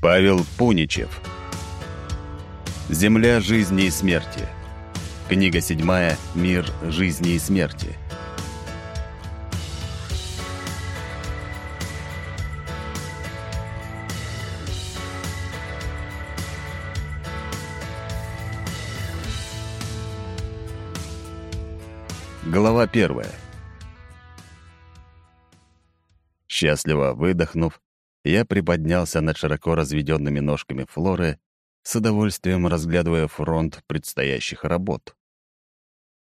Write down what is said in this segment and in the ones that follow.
Павел Пуничев. Земля жизни и смерти. Книга седьмая «Мир жизни и смерти». Глава первая. Счастливо выдохнув, я приподнялся над широко разведенными ножками Флоры, с удовольствием разглядывая фронт предстоящих работ.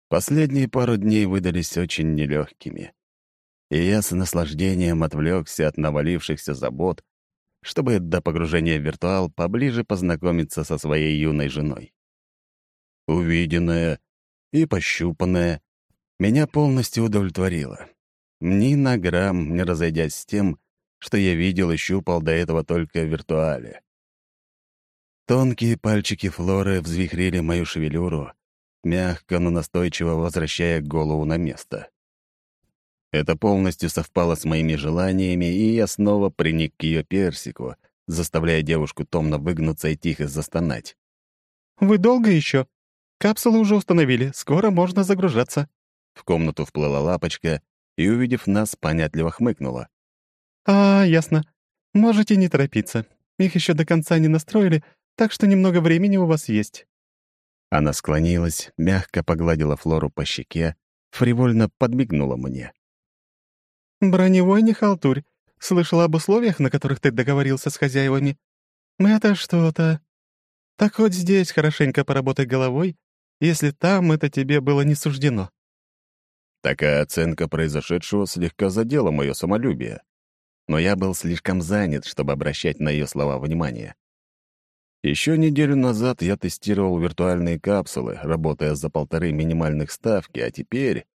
Последние пару дней выдались очень нелегкими, и я с наслаждением отвлекся от навалившихся забот, чтобы до погружения в виртуал поближе познакомиться со своей юной женой. Увиденное и пощупанное меня полностью удовлетворило. Ни на грамм не разойдясь с тем, что я видел и щупал до этого только в виртуале. Тонкие пальчики Флоры взвихрили мою шевелюру, мягко, но настойчиво возвращая голову на место. Это полностью совпало с моими желаниями, и я снова приник к ее персику, заставляя девушку томно выгнуться и тихо застонать. «Вы долго еще? Капсулы уже установили, скоро можно загружаться». В комнату вплыла лапочка и, увидев нас, понятливо хмыкнула. «А, ясно. Можете не торопиться. Их еще до конца не настроили, так что немного времени у вас есть». Она склонилась, мягко погладила Флору по щеке, фривольно подмигнула мне. «Броневой не халтурь. Слышала об условиях, на которых ты договорился с хозяевами. Это что-то. Так хоть здесь хорошенько поработай головой, если там это тебе было не суждено». Такая оценка произошедшего слегка задела мое самолюбие но я был слишком занят, чтобы обращать на ее слова внимание. Еще неделю назад я тестировал виртуальные капсулы, работая за полторы минимальных ставки, а теперь...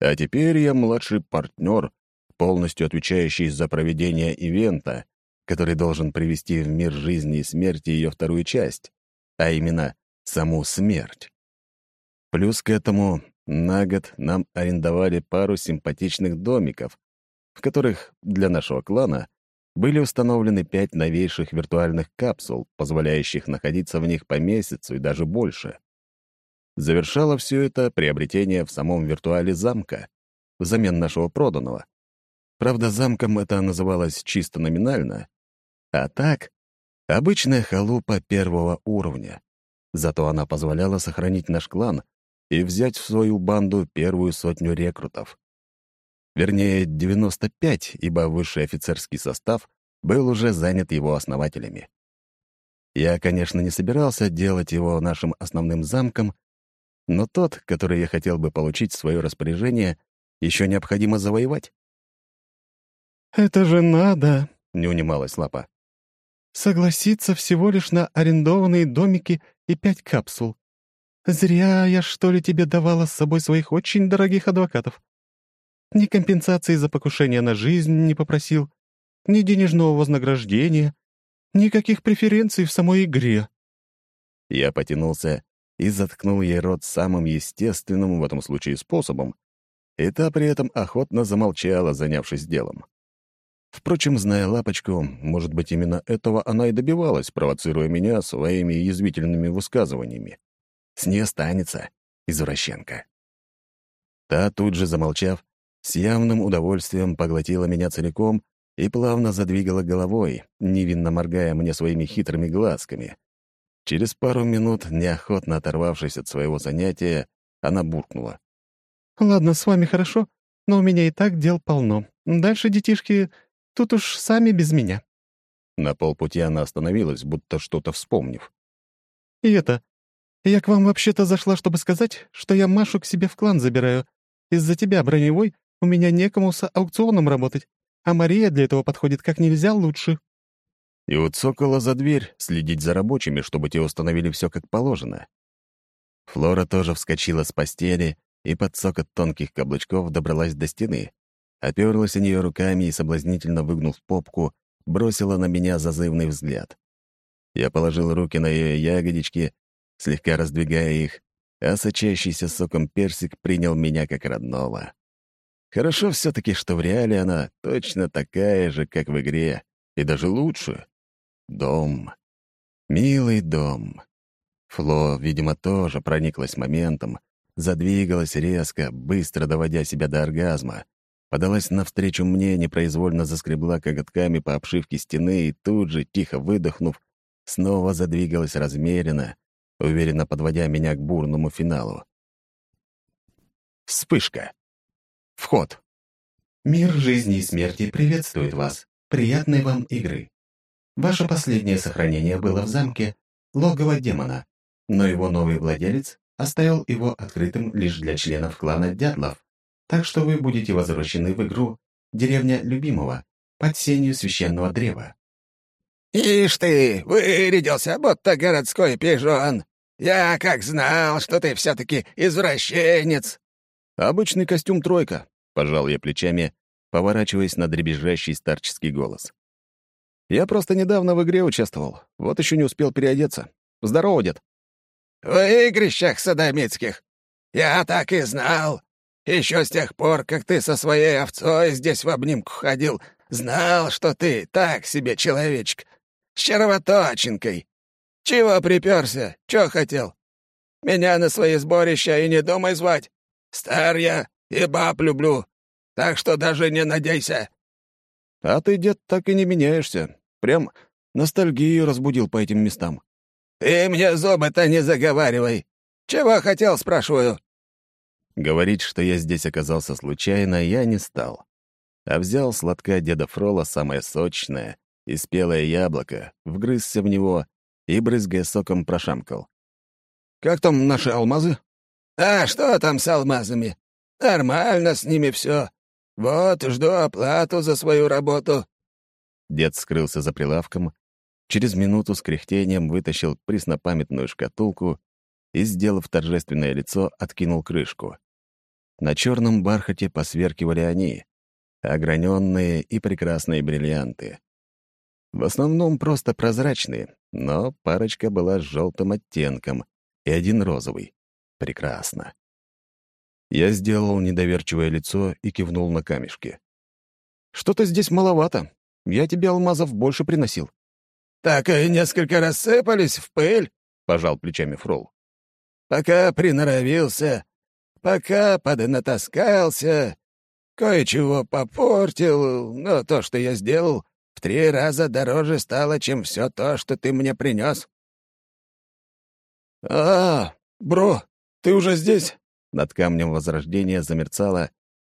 А теперь я младший партнер, полностью отвечающий за проведение ивента, который должен привести в мир жизни и смерти ее вторую часть, а именно саму смерть. Плюс к этому на год нам арендовали пару симпатичных домиков, в которых для нашего клана были установлены пять новейших виртуальных капсул, позволяющих находиться в них по месяцу и даже больше. Завершало все это приобретение в самом виртуале замка, взамен нашего проданного. Правда, замком это называлось чисто номинально, а так — обычная халупа первого уровня. Зато она позволяла сохранить наш клан и взять в свою банду первую сотню рекрутов. Вернее, 95, ибо высший офицерский состав был уже занят его основателями. Я, конечно, не собирался делать его нашим основным замком, но тот, который я хотел бы получить в свое распоряжение, еще необходимо завоевать. «Это же надо!» — не унималась Лапа. «Согласиться всего лишь на арендованные домики и пять капсул. Зря я, что ли, тебе давала с собой своих очень дорогих адвокатов. Ни компенсации за покушение на жизнь не попросил, ни денежного вознаграждения, никаких преференций в самой игре». Я потянулся и заткнул ей рот самым естественным в этом случае способом, и та при этом охотно замолчала, занявшись делом. Впрочем, зная лапочку, может быть, именно этого она и добивалась, провоцируя меня своими язвительными высказываниями. С нее станется, извращенка. Та, тут же замолчав, с явным удовольствием поглотила меня целиком и плавно задвигала головой, невинно моргая мне своими хитрыми глазками. Через пару минут, неохотно оторвавшись от своего занятия, она буркнула. «Ладно, с вами хорошо, но у меня и так дел полно. Дальше, детишки, тут уж сами без меня». На полпути она остановилась, будто что-то вспомнив. «И это, я к вам вообще-то зашла, чтобы сказать, что я Машу к себе в клан забираю. Из-за тебя, броневой, у меня некому с аукционом работать, а Мария для этого подходит как нельзя лучше». И уцокала за дверь, следить за рабочими, чтобы те установили все как положено. Флора тоже вскочила с постели и под сокот тонких каблучков добралась до стены, оперлась о нее руками и, соблазнительно выгнув попку, бросила на меня зазывный взгляд. Я положил руки на ее ягодички, слегка раздвигая их, а сочащийся соком персик принял меня как родного. Хорошо все таки что в реале она точно такая же, как в игре, и даже лучше. Дом. Милый дом. Фло, видимо, тоже прониклась моментом, задвигалась резко, быстро доводя себя до оргазма, подалась навстречу мне, непроизвольно заскребла коготками по обшивке стены и тут же, тихо выдохнув, снова задвигалась размеренно, уверенно подводя меня к бурному финалу. Вспышка. Вход. Мир жизни и смерти приветствует вас. Приятной вам игры. Ваше последнее сохранение было в замке логово демона, но его новый владелец оставил его открытым лишь для членов клана Дятлов, так что вы будете возвращены в игру «Деревня любимого» под сенью священного древа. «Ишь ты, вырядился, будто городской пижон! Я как знал, что ты все-таки извращенец!» «Обычный костюм тройка», — пожал я плечами, поворачиваясь на дребезжащий старческий голос. «Я просто недавно в игре участвовал, вот еще не успел переодеться. Здорово, дед!» «В игрищах садомитских! Я так и знал! Еще с тех пор, как ты со своей овцой здесь в обнимку ходил, знал, что ты так себе человечек, с червоточинкой. Чего приперся? Чего хотел? Меня на свои сборища и не думай звать. Стар я и баб люблю, так что даже не надейся». «А ты, дед, так и не меняешься. Прям ностальгию разбудил по этим местам». «Ты мне зубы-то не заговаривай. Чего хотел, спрашиваю?» Говорить, что я здесь оказался случайно, я не стал. А взял сладка деда Фрола самое сочное и спелое яблоко, вгрызся в него и, брызгая соком, прошамкал. «Как там наши алмазы?» «А что там с алмазами? Нормально с ними все. Вот, жду оплату за свою работу». Дед скрылся за прилавком, через минуту с кряхтением вытащил преснопамятную шкатулку и, сделав торжественное лицо, откинул крышку. На черном бархате посверкивали они, ограненные и прекрасные бриллианты. В основном просто прозрачные, но парочка была с желтым оттенком и один розовый. Прекрасно. Я сделал недоверчивое лицо и кивнул на камешки. «Что-то здесь маловато. Я тебе алмазов больше приносил». «Так и несколько рассыпались в пыль», — пожал плечами Фрол. «Пока приноровился, пока поднатаскался, кое-чего попортил, но то, что я сделал, в три раза дороже стало, чем все то, что ты мне принес». «А, бро, ты уже здесь?» Над камнем Возрождения замерцало,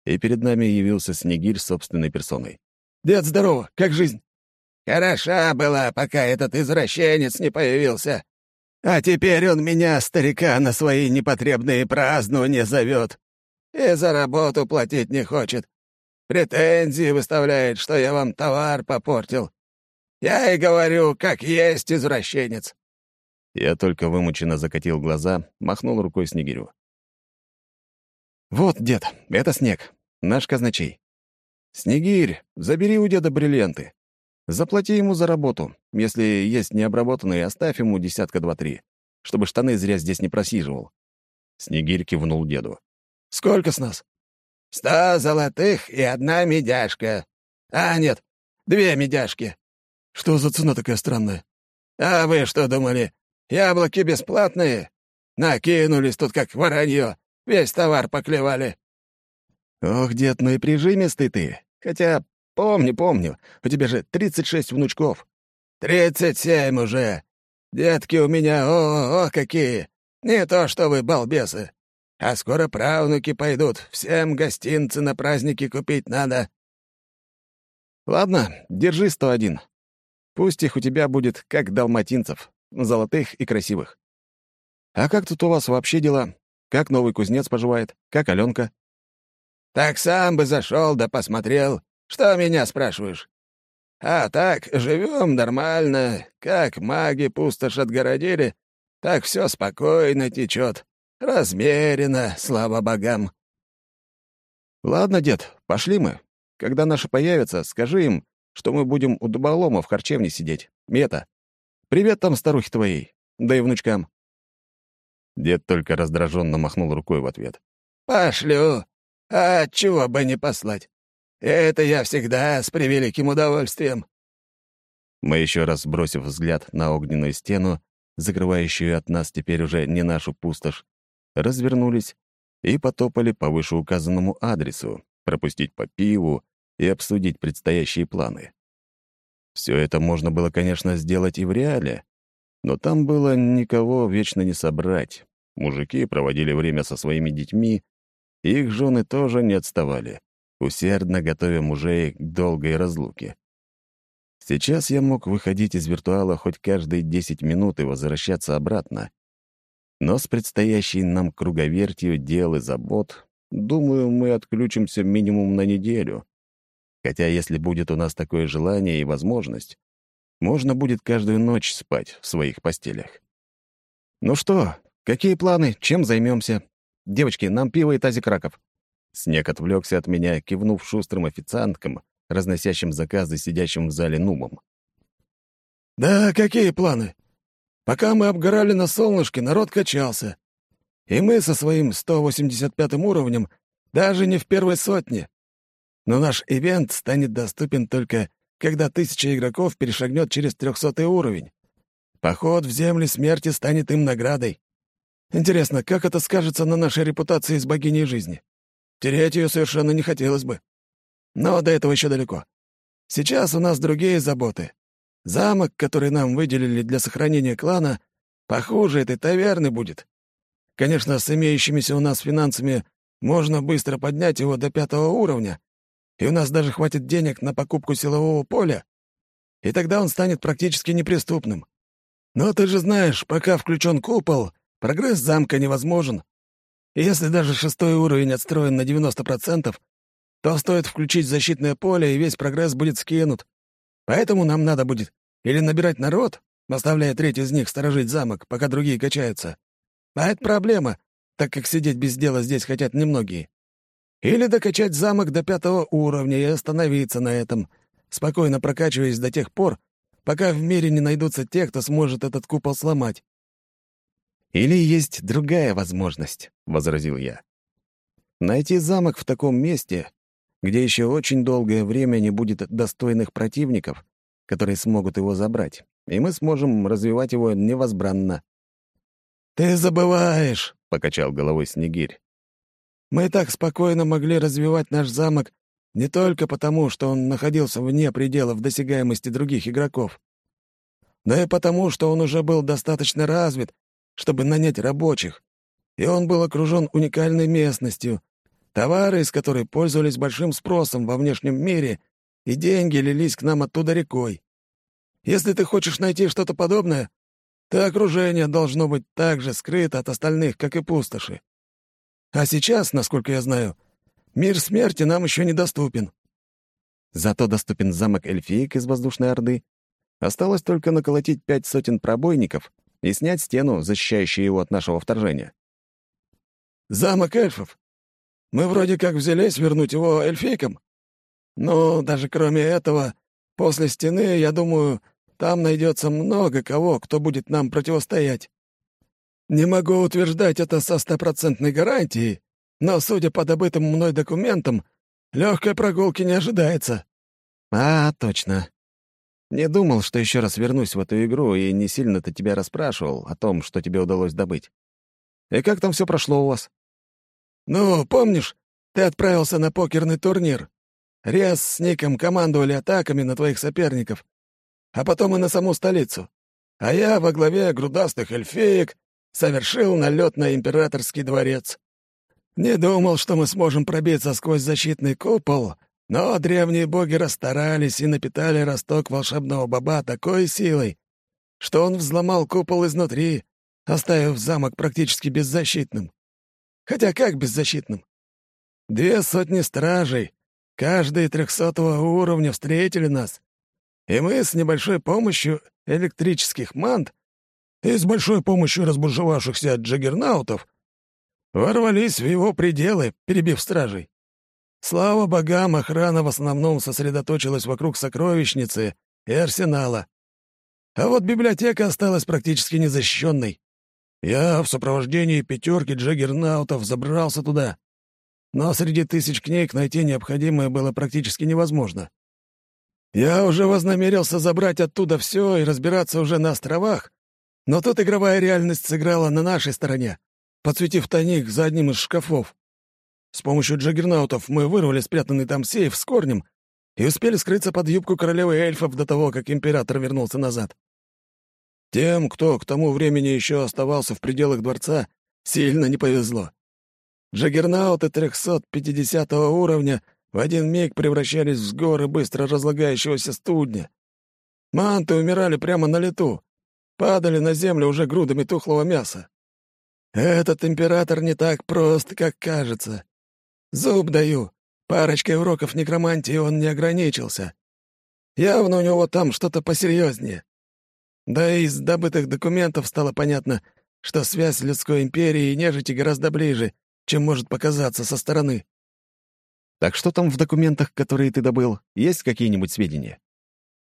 и перед нами явился Снегирь собственной персоной. «Дед, здорово! Как жизнь?» «Хороша была, пока этот извращенец не появился. А теперь он меня, старика, на свои непотребные празднования зовет. И за работу платить не хочет. Претензии выставляет, что я вам товар попортил. Я и говорю, как есть извращенец». Я только вымученно закатил глаза, махнул рукой Снегирю. «Вот, дед, это снег, наш казначей. Снегирь, забери у деда бриллианты. Заплати ему за работу. Если есть необработанные, оставь ему десятка два-три, чтобы штаны зря здесь не просиживал». Снегирь кивнул деду. «Сколько с нас?» «Сто золотых и одна медяшка. А, нет, две медяшки». «Что за цена такая странная?» «А вы что думали? Яблоки бесплатные? Накинулись тут как воронье. Весь товар поклевали». «Ох, дед, ну и прижимистый ты. Хотя, помню, помню, у тебя же 36 внучков». «Тридцать семь уже. Детки у меня, о-о-о, какие! Не то что вы, балбесы. А скоро правнуки пойдут, всем гостинцы на праздники купить надо». «Ладно, держи 101. Пусть их у тебя будет как далматинцев, золотых и красивых. А как тут у вас вообще дела? Как новый кузнец поживает? Как Аленка?» «Так сам бы зашел да посмотрел. Что меня спрашиваешь? А так, живем нормально. Как маги пустошь отгородили, так все спокойно течет. Размеренно, слава богам». «Ладно, дед, пошли мы. Когда наши появятся, скажи им, что мы будем у дуболома в харчевне сидеть. Мета. Привет там старухе твоей, да и внучкам». Дед только раздраженно махнул рукой в ответ. «Пошлю. А чего бы не послать? Это я всегда с превеликим удовольствием». Мы еще раз, бросив взгляд на огненную стену, закрывающую от нас теперь уже не нашу пустошь, развернулись и потопали по вышеуказанному адресу, пропустить по пиву и обсудить предстоящие планы. Все это можно было, конечно, сделать и в реале, но там было никого вечно не собрать. Мужики проводили время со своими детьми, и их жены тоже не отставали, усердно готовя мужей к долгой разлуке. Сейчас я мог выходить из виртуала хоть каждые 10 минут и возвращаться обратно. Но с предстоящей нам круговертью дел и забот, думаю, мы отключимся минимум на неделю. Хотя если будет у нас такое желание и возможность, можно будет каждую ночь спать в своих постелях. «Ну что, какие планы? Чем займемся? Девочки, нам пиво и тазик раков». Снег отвлекся от меня, кивнув шустрым официанткам, разносящим заказы сидящим в зале нубом. «Да какие планы? Пока мы обгорали на солнышке, народ качался. И мы со своим 185 уровнем даже не в первой сотне. Но наш ивент станет доступен только, когда тысяча игроков перешагнет через 300 уровень. Поход в земли смерти станет им наградой. Интересно, как это скажется на нашей репутации с богиней жизни? Терять ее совершенно не хотелось бы. Но до этого еще далеко. Сейчас у нас другие заботы. Замок, который нам выделили для сохранения клана, похуже этой таверны будет. Конечно, с имеющимися у нас финансами можно быстро поднять его до пятого уровня, и у нас даже хватит денег на покупку силового поля, и тогда он станет практически неприступным. Но ты же знаешь, пока включен купол, прогресс замка невозможен. И если даже шестой уровень отстроен на 90%, то стоит включить защитное поле, и весь прогресс будет скинут. Поэтому нам надо будет или набирать народ, оставляя треть из них сторожить замок, пока другие качаются. А это проблема, так как сидеть без дела здесь хотят немногие. Или докачать замок до пятого уровня и остановиться на этом, спокойно прокачиваясь до тех пор, пока в мире не найдутся те, кто сможет этот купол сломать. «Или есть другая возможность», — возразил я. «Найти замок в таком месте, где еще очень долгое время не будет достойных противников, которые смогут его забрать, и мы сможем развивать его невозбранно». «Ты забываешь», — покачал головой Снегирь. «Мы так спокойно могли развивать наш замок не только потому, что он находился вне пределов досягаемости других игроков, но и потому, что он уже был достаточно развит, чтобы нанять рабочих, и он был окружен уникальной местностью, товары из которой пользовались большим спросом во внешнем мире, и деньги лились к нам оттуда рекой. Если ты хочешь найти что-то подобное, то окружение должно быть так же скрыто от остальных, как и пустоши. А сейчас, насколько я знаю, мир смерти нам еще недоступен. Зато доступен замок эльфиек из воздушной орды. Осталось только наколотить пять сотен пробойников и снять стену, защищающую его от нашего вторжения. Замок эльфов? Мы вроде как взялись вернуть его эльфийкам. Но даже кроме этого, после стены, я думаю, там найдется много кого, кто будет нам противостоять. Не могу утверждать это со стопроцентной гарантией, но, судя по добытым мной документам, легкой прогулки не ожидается. А, точно. Не думал, что еще раз вернусь в эту игру и не сильно-то тебя расспрашивал о том, что тебе удалось добыть. И как там все прошло у вас? «Ну, помнишь, ты отправился на покерный турнир? Рез с Ником командовали атаками на твоих соперников, а потом и на саму столицу. А я во главе грудастых эльфеек совершил налет на императорский дворец. Не думал, что мы сможем пробиться сквозь защитный купол, но древние боги расстарались и напитали росток волшебного баба такой силой, что он взломал купол изнутри, оставив замок практически беззащитным. Хотя как беззащитным? Две сотни стражей, каждые трехсотого уровня встретили нас, и мы с небольшой помощью электрических мант и с большой помощью разбуржевавшихся джаггернаутов ворвались в его пределы, перебив стражей. Слава богам, охрана в основном сосредоточилась вокруг сокровищницы и арсенала. А вот библиотека осталась практически незащищенной. Я в сопровождении пятерки джаггернаутов забрался туда. Но среди тысяч книг найти необходимое было практически невозможно. Я уже вознамерился забрать оттуда все и разбираться уже на островах, но тут игровая реальность сыграла на нашей стороне, подсветив тайник за одним из шкафов. С помощью джаггернаутов мы вырвали спрятанный там сейф с корнем и успели скрыться под юбку королевы эльфов до того, как император вернулся назад. Тем, кто к тому времени еще оставался в пределах дворца, сильно не повезло. Джаггернауты 350 уровня в один миг превращались в горы быстро разлагающегося студня. Манты умирали прямо на лету, падали на землю уже грудами тухлого мяса. Этот император не так прост, как кажется. Зуб даю, парочкой уроков некромантии он не ограничился. Явно у него там что-то посерьезнее. Да и из добытых документов стало понятно, что связь людской империи и нежити гораздо ближе, чем может показаться со стороны. Так что там в документах, которые ты добыл, есть какие-нибудь сведения?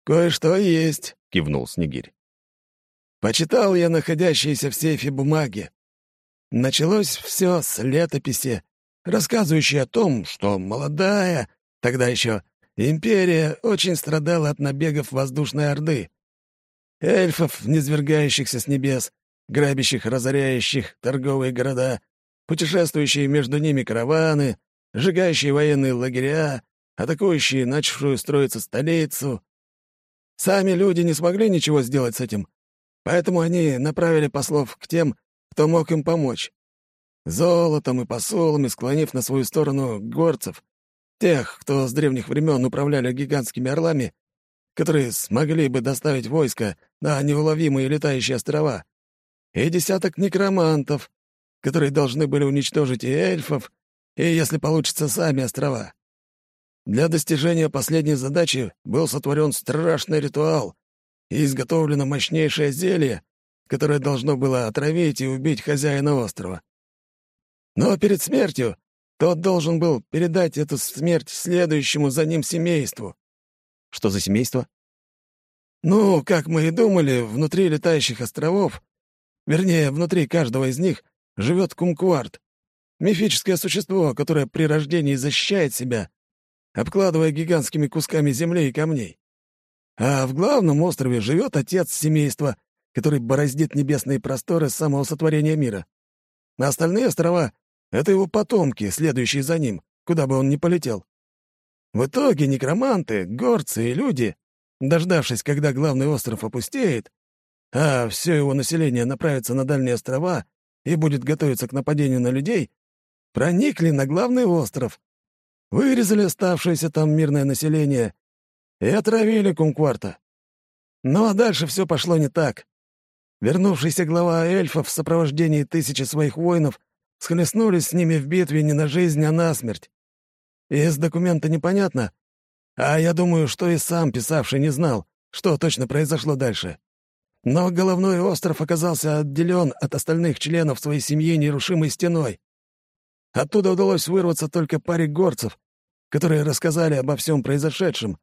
«Кое-что есть», — кивнул Снегирь. «Почитал я находящиеся в сейфе бумаги. Началось все с летописи, рассказывающей о том, что молодая, тогда еще, империя очень страдала от набегов воздушной орды эльфов, низвергающихся с небес, грабящих, разоряющих торговые города, путешествующие между ними караваны, сжигающие военные лагеря, атакующие начавшую строиться столицу. Сами люди не смогли ничего сделать с этим, поэтому они направили послов к тем, кто мог им помочь. Золотом и посолами склонив на свою сторону горцев, тех, кто с древних времен управляли гигантскими орлами которые смогли бы доставить войско на неуловимые летающие острова, и десяток некромантов, которые должны были уничтожить и эльфов, и, если получится, сами острова. Для достижения последней задачи был сотворен страшный ритуал и изготовлено мощнейшее зелье, которое должно было отравить и убить хозяина острова. Но перед смертью тот должен был передать эту смерть следующему за ним семейству. Что за семейство? Ну, как мы и думали, внутри летающих островов, вернее, внутри каждого из них, живет кумкварт, мифическое существо, которое при рождении защищает себя, обкладывая гигантскими кусками земли и камней. А в главном острове живет отец семейства, который бороздит небесные просторы с самого сотворения мира. На остальные острова — это его потомки, следующие за ним, куда бы он ни полетел. В итоге некроманты, горцы и люди, дождавшись, когда главный остров опустеет, а все его население направится на дальние острова и будет готовиться к нападению на людей, проникли на главный остров, вырезали оставшееся там мирное население и отравили Кумкварта. Ну а дальше все пошло не так. Вернувшийся глава эльфов в сопровождении тысячи своих воинов схлестнулись с ними в битве не на жизнь, а на смерть. Из документа непонятно, а я думаю, что и сам писавший не знал, что точно произошло дальше. Но головной остров оказался отделен от остальных членов своей семьи нерушимой стеной. Оттуда удалось вырваться только паре горцев, которые рассказали обо всем произошедшем.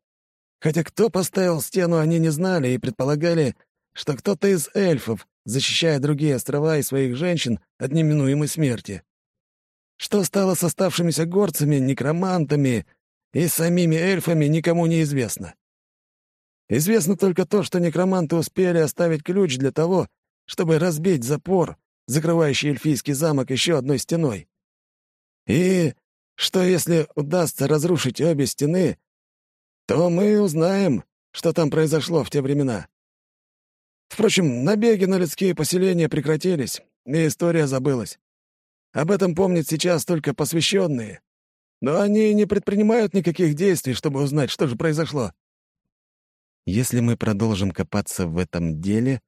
Хотя кто поставил стену, они не знали и предполагали, что кто-то из эльфов, защищая другие острова и своих женщин от неминуемой смерти. Что стало с оставшимися горцами, некромантами и самими эльфами, никому не известно. Известно только то, что некроманты успели оставить ключ для того, чтобы разбить запор, закрывающий эльфийский замок еще одной стеной. И что если удастся разрушить обе стены, то мы узнаем, что там произошло в те времена. Впрочем, набеги на людские поселения прекратились, и история забылась. Об этом помнят сейчас только посвященные. Но они не предпринимают никаких действий, чтобы узнать, что же произошло. Если мы продолжим копаться в этом деле,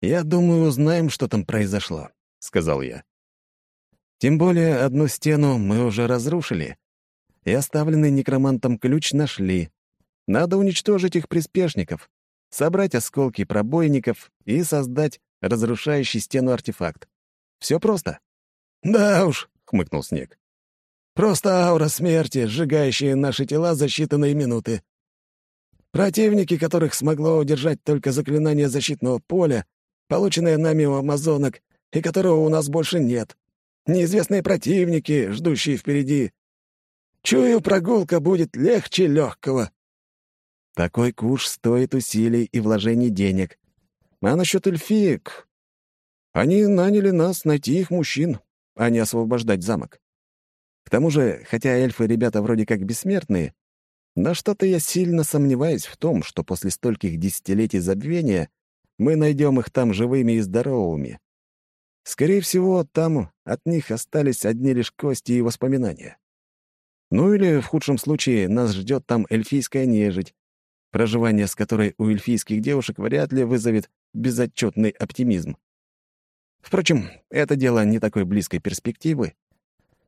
я думаю, узнаем, что там произошло, — сказал я. Тем более одну стену мы уже разрушили, и оставленный некромантом ключ нашли. Надо уничтожить их приспешников, собрать осколки пробойников и создать разрушающий стену артефакт. Все просто. «Да уж», — хмыкнул Снег. «Просто аура смерти, сжигающая наши тела за считанные минуты. Противники, которых смогло удержать только заклинание защитного поля, полученное нами у амазонок, и которого у нас больше нет. Неизвестные противники, ждущие впереди. Чую, прогулка будет легче легкого». Такой куш стоит усилий и вложений денег. А насчет эльфиек... Они наняли нас найти их мужчин, а не освобождать замок. К тому же, хотя эльфы ребята вроде как бессмертные, но что-то я сильно сомневаюсь в том, что после стольких десятилетий забвения мы найдем их там живыми и здоровыми. Скорее всего, там от них остались одни лишь кости и воспоминания. Ну или, в худшем случае, нас ждет там эльфийская нежить, проживание с которой у эльфийских девушек вряд ли вызовет безотчетный оптимизм. Впрочем, это дело не такой близкой перспективы.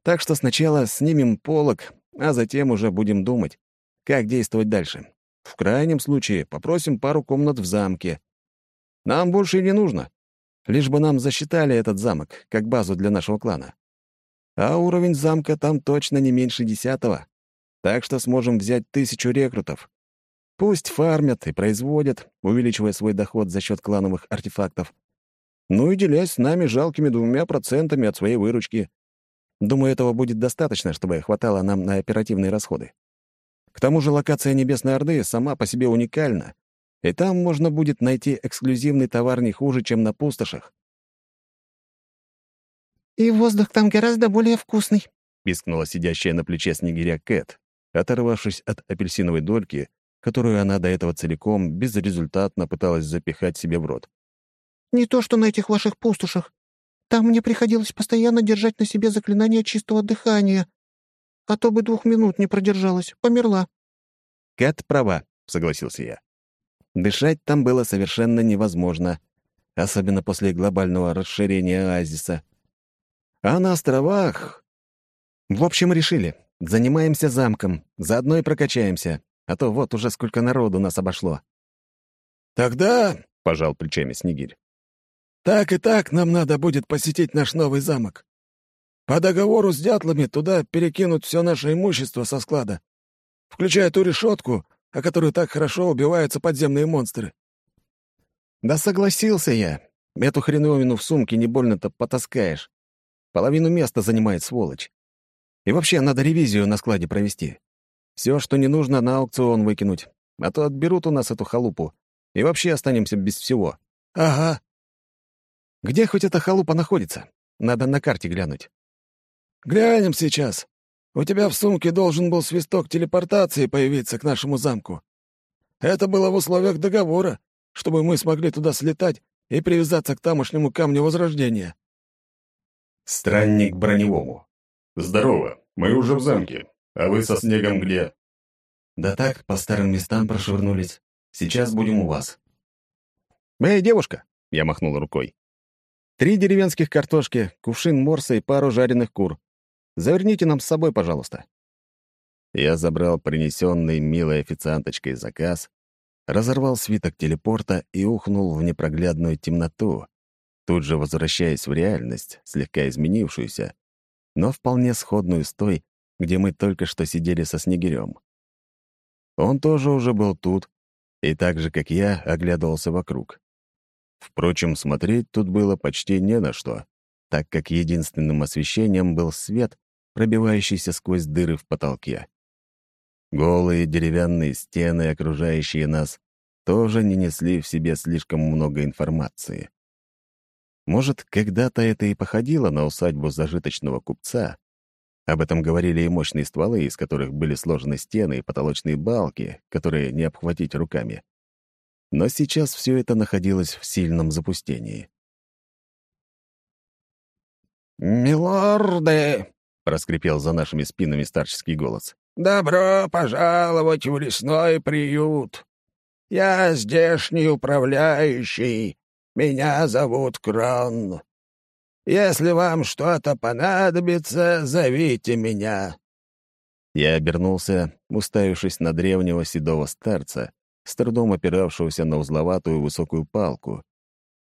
Так что сначала снимем полог, а затем уже будем думать, как действовать дальше. В крайнем случае попросим пару комнат в замке. Нам больше и не нужно. Лишь бы нам засчитали этот замок, как базу для нашего клана. А уровень замка там точно не меньше десятого. Так что сможем взять тысячу рекрутов. Пусть фармят и производят, увеличивая свой доход за счет клановых артефактов. Ну и делясь с нами жалкими двумя процентами от своей выручки. Думаю, этого будет достаточно, чтобы хватало нам на оперативные расходы. К тому же локация Небесной Орды сама по себе уникальна, и там можно будет найти эксклюзивный товар не хуже, чем на пустошах. «И воздух там гораздо более вкусный», — пискнула сидящая на плече снегиря Кэт, оторвавшись от апельсиновой дольки, которую она до этого целиком безрезультатно пыталась запихать себе в рот. «Не то, что на этих ваших пустошах. Там мне приходилось постоянно держать на себе заклинание чистого дыхания, а то бы двух минут не продержалась, померла». «Кэт права», — согласился я. Дышать там было совершенно невозможно, особенно после глобального расширения оазиса. А на островах... В общем, решили. Занимаемся замком, заодно и прокачаемся, а то вот уже сколько народу нас обошло. «Тогда...» — пожал плечами Снегирь. «Так и так нам надо будет посетить наш новый замок. По договору с дятлами туда перекинут все наше имущество со склада, включая ту решетку, о которую так хорошо убиваются подземные монстры. Да согласился я. Эту хреновину в сумке не больно-то потаскаешь. Половину места занимает сволочь. И вообще надо ревизию на складе провести. Все, что не нужно, на аукцион выкинуть. А то отберут у нас эту халупу. И вообще останемся без всего. Ага. Где хоть эта халупа находится? Надо на карте глянуть. Глянем сейчас. У тебя в сумке должен был свисток телепортации появиться к нашему замку. Это было в условиях договора, чтобы мы смогли туда слетать и привязаться к тамошнему камню Возрождения». «Странник броневому. Здорово, мы уже в замке. А вы со снегом где?» «Да так, по старым местам прошвырнулись. Сейчас будем у вас». «Эй, девушка!» — я махнул рукой. «Три деревенских картошки, кувшин морса и пару жареных кур. Заверните нам с собой, пожалуйста». Я забрал принесенный милой официанточкой заказ, разорвал свиток телепорта и ухнул в непроглядную темноту, тут же возвращаясь в реальность, слегка изменившуюся, но вполне сходную с той, где мы только что сидели со Снегирем. Он тоже уже был тут, и так же, как я, оглядывался вокруг. Впрочем, смотреть тут было почти не на что так как единственным освещением был свет, пробивающийся сквозь дыры в потолке. Голые деревянные стены, окружающие нас, тоже не несли в себе слишком много информации. Может, когда-то это и походило на усадьбу зажиточного купца. Об этом говорили и мощные стволы, из которых были сложены стены и потолочные балки, которые не обхватить руками. Но сейчас все это находилось в сильном запустении. «Милорды!» — проскрипел за нашими спинами старческий голос. «Добро пожаловать в лесной приют! Я здешний управляющий. Меня зовут Крон. Если вам что-то понадобится, зовите меня». Я обернулся, уставившись на древнего седого старца, с трудом опиравшегося на узловатую высокую палку,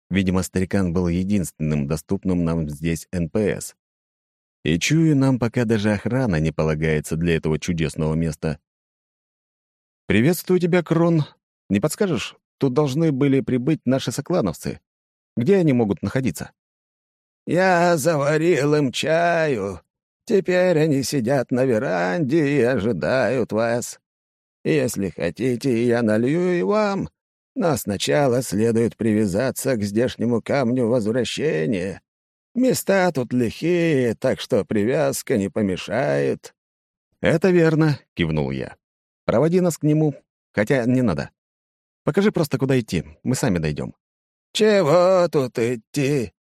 Видимо, старикан был единственным доступным нам здесь НПС. И чую, нам пока даже охрана не полагается для этого чудесного места. «Приветствую тебя, Крон. Не подскажешь, тут должны были прибыть наши соклановцы. Где они могут находиться?» «Я заварил им чаю. Теперь они сидят на веранде и ожидают вас. Если хотите, я налью и вам, но сначала следует привязаться к здешнему камню возвращения. Места тут лихие, так что привязка не помешает». «Это верно», — кивнул я. «Проводи нас к нему, хотя не надо. Покажи просто, куда идти, мы сами дойдем». «Чего тут идти?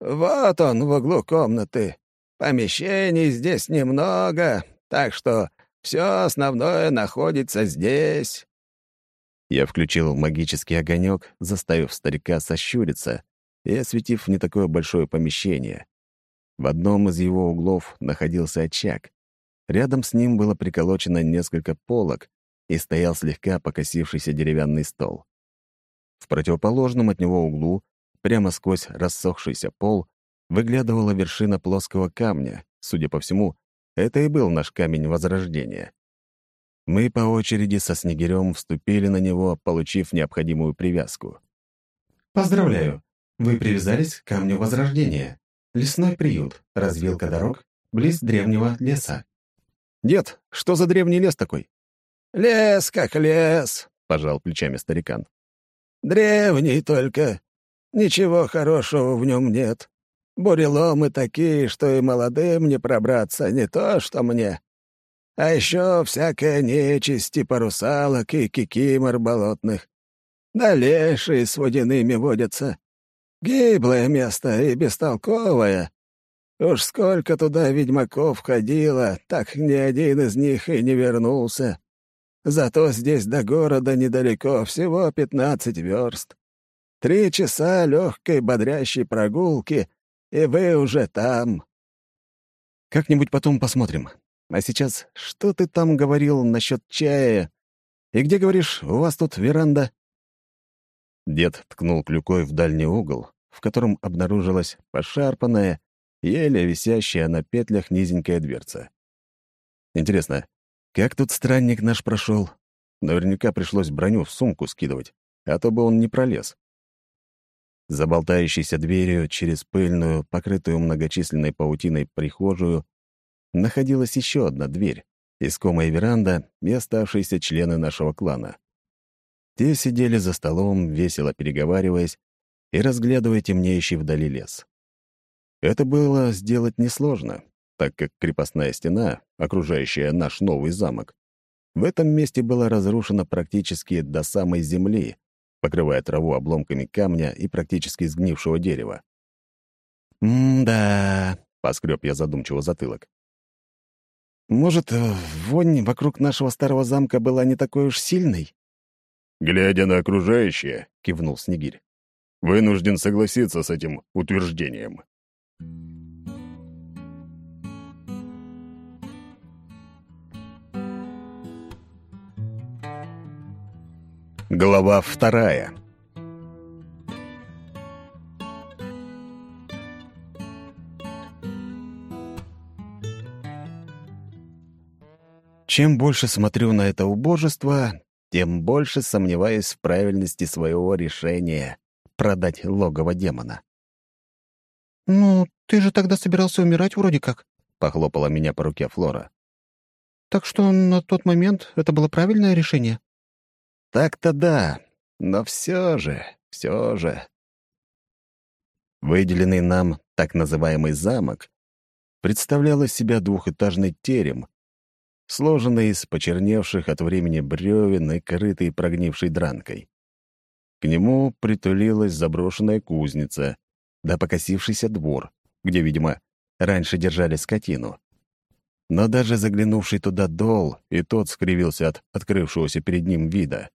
Вот он в углу комнаты. Помещений здесь немного, так что все основное находится здесь». Я включил магический огонек, заставив старика сощуриться и осветив не такое большое помещение. В одном из его углов находился очаг. Рядом с ним было приколочено несколько полок и стоял слегка покосившийся деревянный стол. В противоположном от него углу, прямо сквозь рассохшийся пол, выглядывала вершина плоского камня. Судя по всему, это и был наш камень Возрождения. Мы по очереди со Снегирем вступили на него, получив необходимую привязку. «Поздравляю! Вы привязались к камню Возрождения. Лесной приют, развилка дорог, близ древнего леса». «Дед, что за древний лес такой?» «Лес как лес», — пожал плечами старикан. Древний только. Ничего хорошего в нем нет. Буреломы такие, что и молодым не пробраться, не то что мне. А еще всякая нечисть типа русалок и кикимор болотных. Да лешие с водяными водятся. Гиблое место и бестолковое. Уж сколько туда ведьмаков ходило, так ни один из них и не вернулся. Зато здесь до города недалеко, всего пятнадцать верст. Три часа легкой бодрящей прогулки, и вы уже там. Как-нибудь потом посмотрим. А сейчас, что ты там говорил насчет чая? И где, говоришь, у вас тут веранда?» Дед ткнул клюкой в дальний угол, в котором обнаружилась пошарпанная, еле висящая на петлях низенькая дверца. Интересно, как тут странник наш прошел? Наверняка пришлось броню в сумку скидывать, а то бы он не пролез. За болтающейся дверью через пыльную, покрытую многочисленной паутиной прихожую, находилась еще одна дверь, искомая веранда и оставшиеся члены нашего клана. Те сидели за столом, весело переговариваясь и разглядывая темнеющий вдали лес. Это было сделать несложно так как крепостная стена, окружающая наш новый замок, в этом месте была разрушена практически до самой земли, покрывая траву обломками камня и практически сгнившего дерева. «М-да», — поскреб я задумчиво затылок. «Может, э, вонь вокруг нашего старого замка была не такой уж сильной?» «Глядя на окружающее», — кивнул Снегирь, — «вынужден согласиться с этим утверждением». Глава вторая. Чем больше смотрю на это убожество, тем больше сомневаюсь в правильности своего решения продать логово демона. «Ну, ты же тогда собирался умирать вроде как», — похлопала меня по руке Флора. «Так что на тот момент это было правильное решение?» Так-то да, но все же, все же. Выделенный нам так называемый замок представлял из себя двухэтажный терем, сложенный из почерневших от времени бревен и крытый прогнившей дранкой. К нему притулилась заброшенная кузница, да покосившийся двор, где, видимо, раньше держали скотину. Но даже заглянувший туда дол, и тот скривился от открывшегося перед ним вида.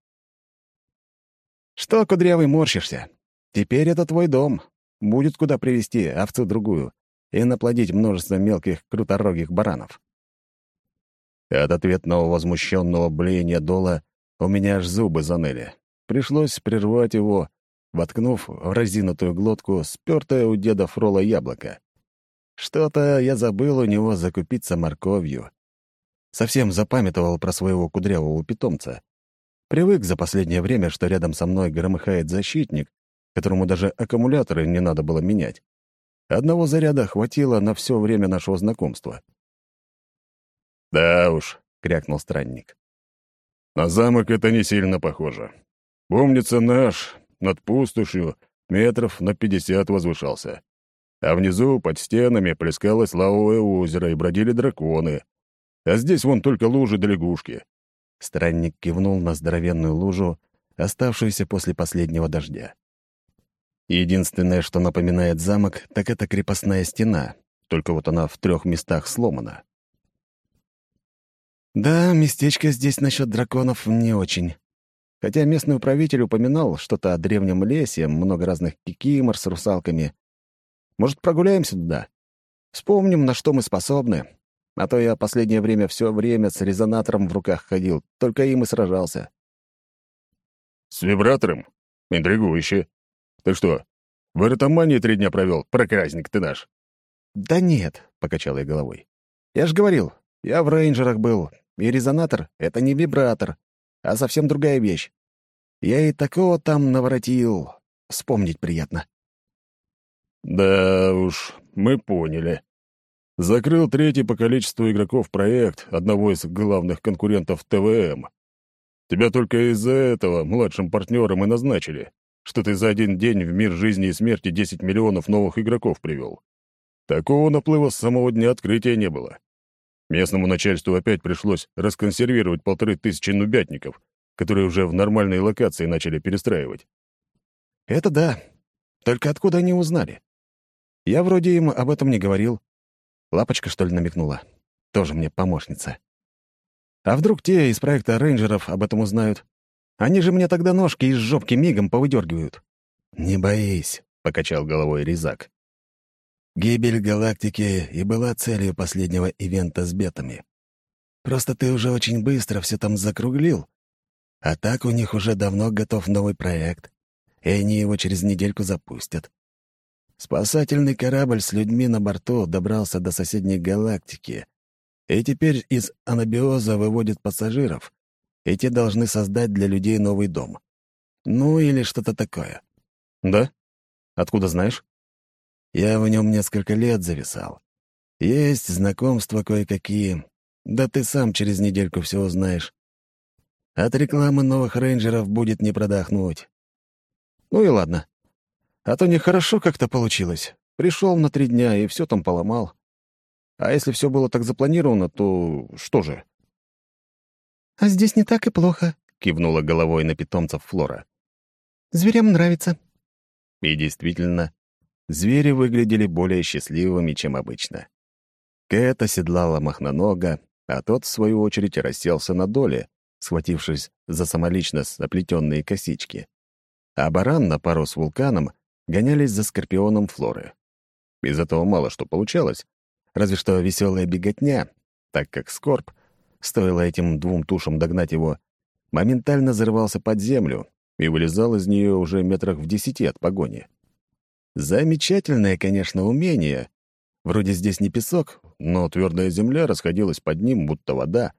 «Что, кудрявый, морщишься? Теперь это твой дом. Будет куда привести овцу другую и наплодить множество мелких круторогих баранов». От ответного возмущенного блеяния Дола у меня аж зубы заныли. Пришлось прервать его, воткнув в разинутую глотку спёртое у деда Фрола яблоко. Что-то я забыл у него закупиться морковью. Совсем запамятовал про своего кудрявого питомца. Привык за последнее время, что рядом со мной громыхает защитник, которому даже аккумуляторы не надо было менять. Одного заряда хватило на все время нашего знакомства. «Да уж», — крякнул странник. На замок это не сильно похоже. Помнится, наш над пустошью метров на пятьдесят возвышался. А внизу, под стенами, плескалось лавовое озеро и бродили драконы. А здесь вон только лужи да лягушки. Странник кивнул на здоровенную лужу, оставшуюся после последнего дождя. Единственное, что напоминает замок, так это крепостная стена, только вот она в трех местах сломана. Да, местечко здесь насчет драконов не очень. Хотя местный управитель упоминал что-то о древнем лесе, много разных кикимор с русалками. Может, прогуляемся туда? Вспомним, на что мы способны. А то я последнее время все время с резонатором в руках ходил, только им и сражался. «С вибратором? Интригующе. Ты что, в эротомании три дня провел, проказник ты наш?» «Да нет», — покачал я головой. «Я ж говорил, я в рейнджерах был, и резонатор — это не вибратор, а совсем другая вещь. Я и такого там наворотил. Вспомнить приятно. Да уж, мы поняли. Закрыл третий по количеству игроков проект одного из главных конкурентов ТВМ. Тебя только из-за этого младшим партнером и назначили, что ты за один день в мир жизни и смерти 10 миллионов новых игроков привел. Такого наплыва с самого дня открытия не было. Местному начальству опять пришлось расконсервировать полторы тысячи нубятников, которые уже в нормальной локации начали перестраивать. «Это да. Только откуда они узнали? Я вроде им об этом не говорил. Лапочка, что ли, намекнула? Тоже мне помощница. А вдруг те из проекта рейнджеров об этом узнают? Они же мне тогда ножки из жопки мигом повыдергивают». «Не боись», — покачал головой Резак. Гибель галактики и была целью последнего ивента с бетами. Просто ты уже очень быстро все там закруглил. А так у них уже давно готов новый проект, и они его через недельку запустят. Спасательный корабль с людьми на борту добрался до соседней галактики, и теперь из анабиоза выводит пассажиров, и те должны создать для людей новый дом. Ну или что-то такое. Да? Откуда знаешь? Я в нем несколько лет зависал. Есть знакомства кое-какие. Да ты сам через недельку все узнаешь. От рекламы новых рейнджеров будет не продохнуть. Ну и ладно. А то нехорошо как-то получилось. Пришел на три дня и все там поломал. А если все было так запланировано, то что же? «А здесь не так и плохо», — кивнула головой на питомцев Флора. «Зверям нравится». И действительно, звери выглядели более счастливыми, чем обычно. Кэт оседлала махнонога, а тот, в свою очередь, расселся на доле, схватившись за самолично оплетенные косички. А баран на пару с вулканом гонялись за скорпионом Флоры. Из этого мало что получалось, разве что веселая беготня, так как скорб, стоило этим двум тушам догнать его, моментально зарывался под землю и вылезал из нее уже метрах в десяти от погони. Замечательное, конечно, умение. Вроде здесь не песок, но твердая земля расходилась под ним, будто вода,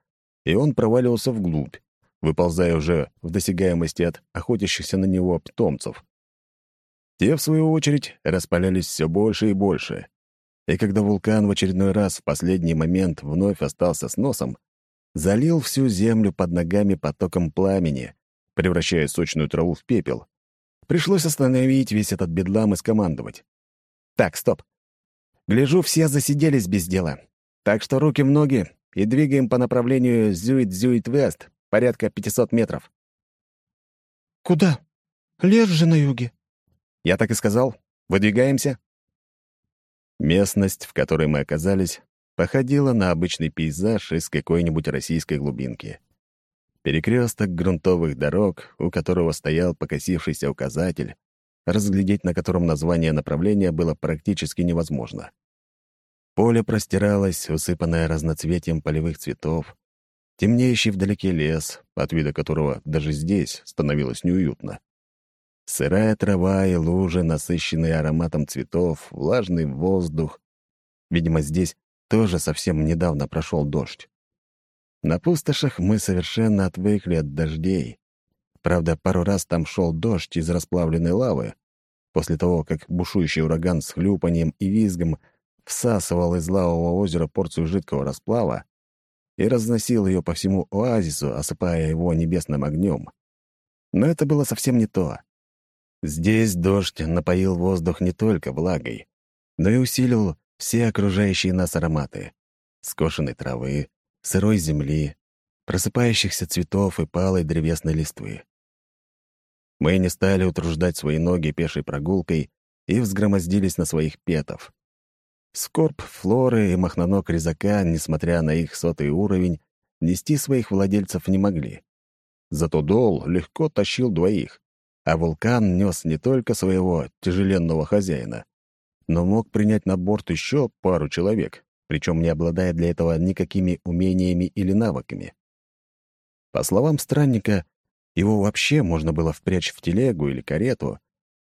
и он проваливался вглубь, выползая уже в досягаемости от охотящихся на него питомцев. Те, в свою очередь, распалялись все больше и больше. И когда вулкан в очередной раз в последний момент вновь остался с носом, залил всю землю под ногами потоком пламени, превращая сочную траву в пепел, Пришлось остановить весь этот бедлам и скомандовать. Так, стоп. Гляжу, все засиделись без дела. Так что руки в ноги и двигаем по направлению Зюит-Зюит-Вест, порядка 500 метров. «Куда? Лес же на юге». Я так и сказал. Выдвигаемся. Местность, в которой мы оказались, походила на обычный пейзаж из какой-нибудь российской глубинки. Перекресток грунтовых дорог, у которого стоял покосившийся указатель, разглядеть на котором название направления было практически невозможно. Поле простиралось, усыпанное разноцветием полевых цветов, темнеющий вдалеке лес, от вида которого даже здесь становилось неуютно. Сырая трава и лужи, насыщенные ароматом цветов, влажный воздух. Видимо, здесь тоже совсем недавно прошел дождь. На пустошах мы совершенно отвыкли от дождей. Правда, пару раз там шел дождь из расплавленной лавы. После того, как бушующий ураган с хлюпанием и визгом всасывал из лавового озера порцию жидкого расплава, и разносил ее по всему оазису, осыпая его небесным огнем. Но это было совсем не то. Здесь дождь напоил воздух не только влагой, но и усилил все окружающие нас ароматы — скошенной травы, сырой земли, просыпающихся цветов и палой древесной листвы. Мы не стали утруждать свои ноги пешей прогулкой и взгромоздились на своих петов. Скорб флоры и махноног резака, несмотря на их сотый уровень, нести своих владельцев не могли. Зато Дол легко тащил двоих, а вулкан нес не только своего тяжеленного хозяина, но мог принять на борт еще пару человек, причем не обладая для этого никакими умениями или навыками. По словам странника, его вообще можно было впрячь в телегу или карету,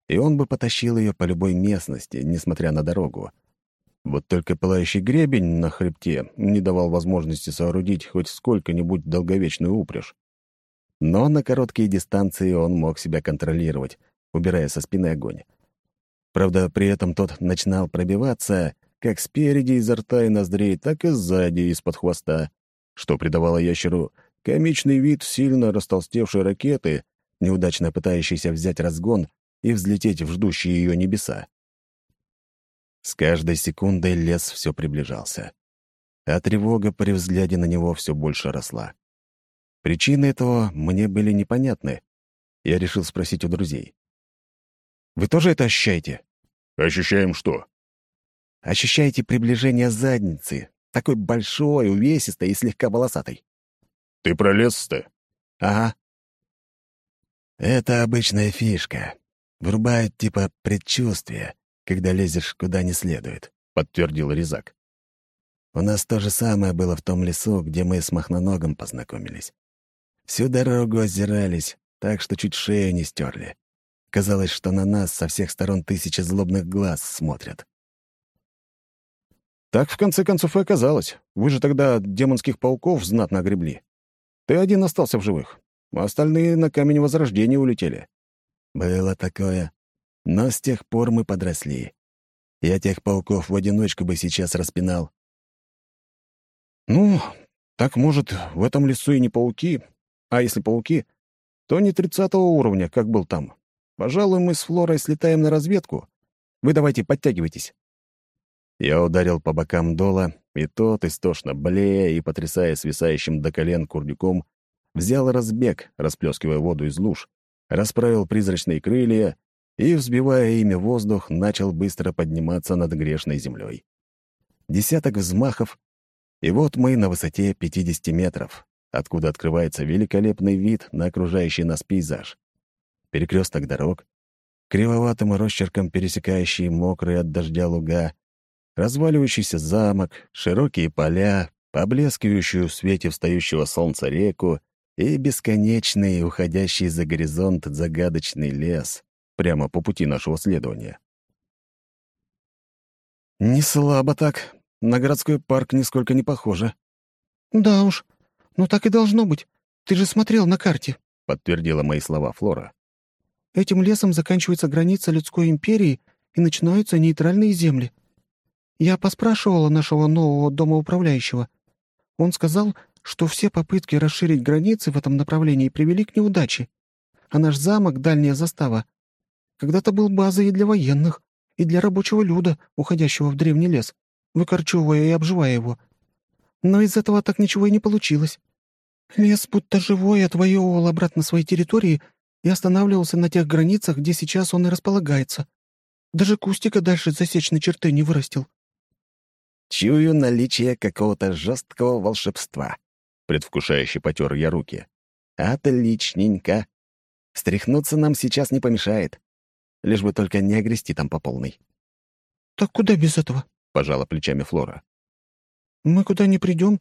и он бы потащил ее по любой местности, несмотря на дорогу, вот только пылающий гребень на хребте не давал возможности соорудить хоть сколько-нибудь долговечную упряжь. Но на короткие дистанции он мог себя контролировать, убирая со спины огонь. Правда, при этом тот начинал пробиваться как спереди изо рта и ноздрей, так и сзади из-под хвоста, что придавало ящеру комичный вид сильно растолстевшей ракеты, неудачно пытающейся взять разгон и взлететь в ждущие ее небеса. С каждой секундой лес все приближался, а тревога при взгляде на него все больше росла. Причины этого мне были непонятны. Я решил спросить у друзей. «Вы тоже это ощущаете?» «Ощущаем что?» «Ощущаете приближение задницы, такой большой, увесистой и слегка волосатой». «Ты пролез-то?» «Ага». «Это обычная фишка. Врубают типа предчувствие, когда лезешь куда не следует», — подтвердил Резак. «У нас то же самое было в том лесу, где мы с Махноногом познакомились. Всю дорогу озирались, так что чуть шею не стерли. Казалось, что на нас со всех сторон тысячи злобных глаз смотрят. Так, в конце концов, и оказалось. Вы же тогда демонских пауков знатно огребли. Ты один остался в живых, а остальные на камень Возрождения улетели. Было такое. Но с тех пор мы подросли. Я тех пауков в одиночку бы сейчас распинал. Ну, так, может, в этом лесу и не пауки, а если пауки, то не тридцатого уровня, как был там. Пожалуй, мы с Флорой слетаем на разведку. Вы давайте подтягивайтесь. Я ударил по бокам Дола, и тот, истошно блея и потрясая свисающим до колен курдюком, взял разбег, расплескивая воду из луж, расправил призрачные крылья и, взбивая ими воздух, начал быстро подниматься над грешной землей. Десяток взмахов, и вот мы на высоте 50 метров, откуда открывается великолепный вид на окружающий нас пейзаж. Перекресток дорог, кривоватым росчерком пересекающий мокрые от дождя луга, разваливающийся замок, широкие поля, поблескивающую в свете встающего солнца реку и бесконечный, уходящий за горизонт загадочный лес, прямо по пути нашего следования. «Не слабо так. На городской парк нисколько не похоже». «Да уж. Ну так и должно быть. Ты же смотрел на карте», — подтвердила мои слова Флора. «Этим лесом заканчивается граница людской империи и начинаются нейтральные земли. Я поспрашивала нашего нового домоуправляющего. Он сказал, что все попытки расширить границы в этом направлении привели к неудаче. А наш замок, дальняя застава, когда-то был базой и для военных, и для рабочего люда, уходящего в древний лес, выкорчевывая и обживая его. Но из этого так ничего и не получилось. Лес будто живой отвоевывал обратно свои территории и останавливался на тех границах, где сейчас он и располагается. Даже кустика дальше засечной черты не вырастил. «Чую наличие какого-то жесткого волшебства», — предвкушающе потер я руки. «Отличненько. Стряхнуться нам сейчас не помешает лишь бы только не огрести там по полной. «Так куда без этого?» — пожала плечами Флора. «Мы куда не придем,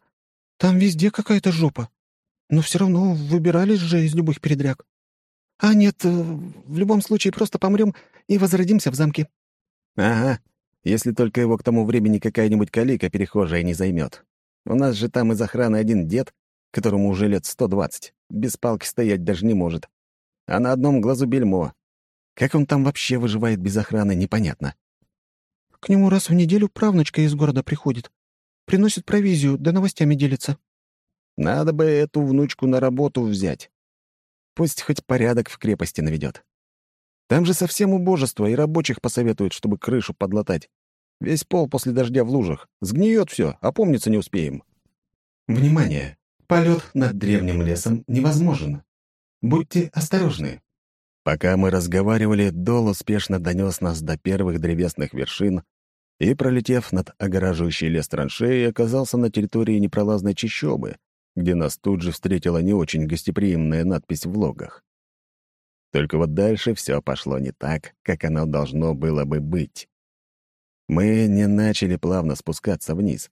там везде какая-то жопа. Но все равно выбирались же из любых передряг. А нет, э, в любом случае просто помрем и возродимся в замке». «Ага, если только его к тому времени какая-нибудь калика перехожая не займет. У нас же там из охраны один дед, которому уже лет сто двадцать, без палки стоять даже не может. А на одном глазу бельмо, как он там вообще выживает без охраны, непонятно. К нему раз в неделю правнучка из города приходит. Приносит провизию, да новостями делится. Надо бы эту внучку на работу взять. Пусть хоть порядок в крепости наведет. Там же совсем убожество, и рабочих посоветуют, чтобы крышу подлатать. Весь пол после дождя в лужах. Сгниет все, опомниться не успеем. Внимание! Полет над древним лесом невозможен. Будьте осторожны. Пока мы разговаривали, Дол успешно донес нас до первых древесных вершин и, пролетев над огораживающей лес траншеей, оказался на территории непролазной чащобы, где нас тут же встретила не очень гостеприимная надпись в логах. Только вот дальше все пошло не так, как оно должно было бы быть. Мы не начали плавно спускаться вниз,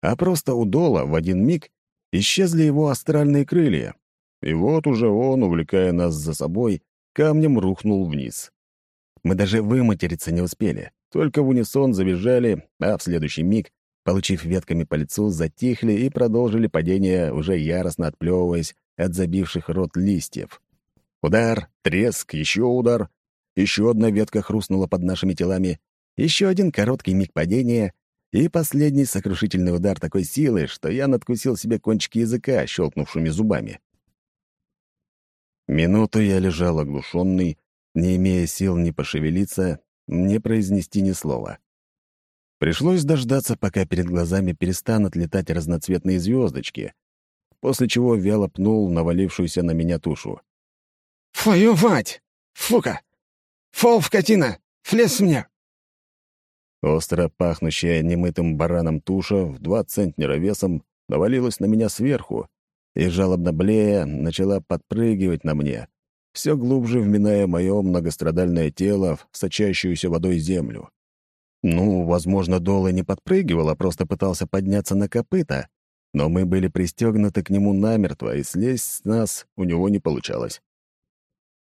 а просто у Дола в один миг исчезли его астральные крылья, и вот уже он, увлекая нас за собой, камнем рухнул вниз. Мы даже выматериться не успели, только в унисон завизжали, а в следующий миг, получив ветками по лицу, затихли и продолжили падение, уже яростно отплевываясь от забивших рот листьев. Удар, треск, еще удар. Еще одна ветка хрустнула под нашими телами, еще один короткий миг падения и последний сокрушительный удар такой силы, что я надкусил себе кончики языка, щелкнувшими зубами. Минуту я лежал оглушенный, не имея сил ни пошевелиться, ни произнести ни слова. Пришлось дождаться, пока перед глазами перестанут летать разноцветные звездочки, после чего вяло пнул навалившуюся на меня тушу. «Твою мать! Фука! Фол в котина! Флес мне!» Остро пахнущая немытым бараном туша в два центнера весом навалилась на меня сверху и, жалобно блея, начала подпрыгивать на мне, все глубже вминая мое многострадальное тело в сочащуюся водой землю. Ну, возможно, Дола не подпрыгивал, а просто пытался подняться на копыта, но мы были пристегнуты к нему намертво, и слезть с нас у него не получалось.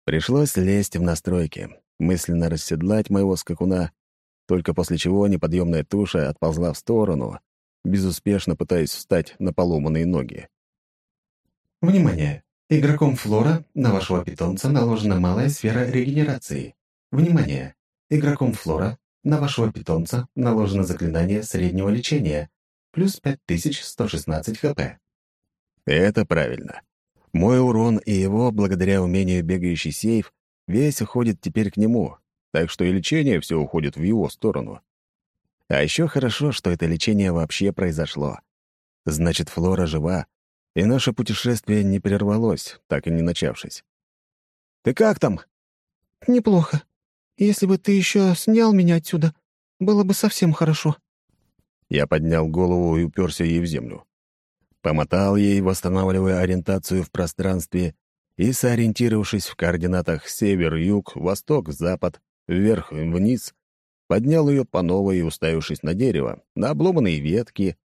Пришлось лезть в настройки, мысленно расседлать моего скакуна, только после чего неподъемная туша отползла в сторону, безуспешно пытаясь встать на поломанные ноги. Внимание! Игроком Флора на вашего питомца наложена малая сфера регенерации. Внимание! Игроком Флора на вашего питомца наложено заклинание среднего лечения, плюс 5116 хп. Это правильно. Мой урон и его, благодаря умению бегающий сейф, весь уходит теперь к нему, так что и лечение все уходит в его сторону. А еще хорошо, что это лечение вообще произошло. Значит, Флора жива, и наше путешествие не прервалось, так и не начавшись. «Ты как там?» «Неплохо. Если бы ты еще снял меня отсюда, было бы совсем хорошо». Я поднял голову и уперся ей в землю. Помотал ей, восстанавливая ориентацию в пространстве, и, сориентировавшись в координатах север-юг, восток-запад, вверх-вниз, поднял ее по новой уставившись на дерево, на обломанные ветки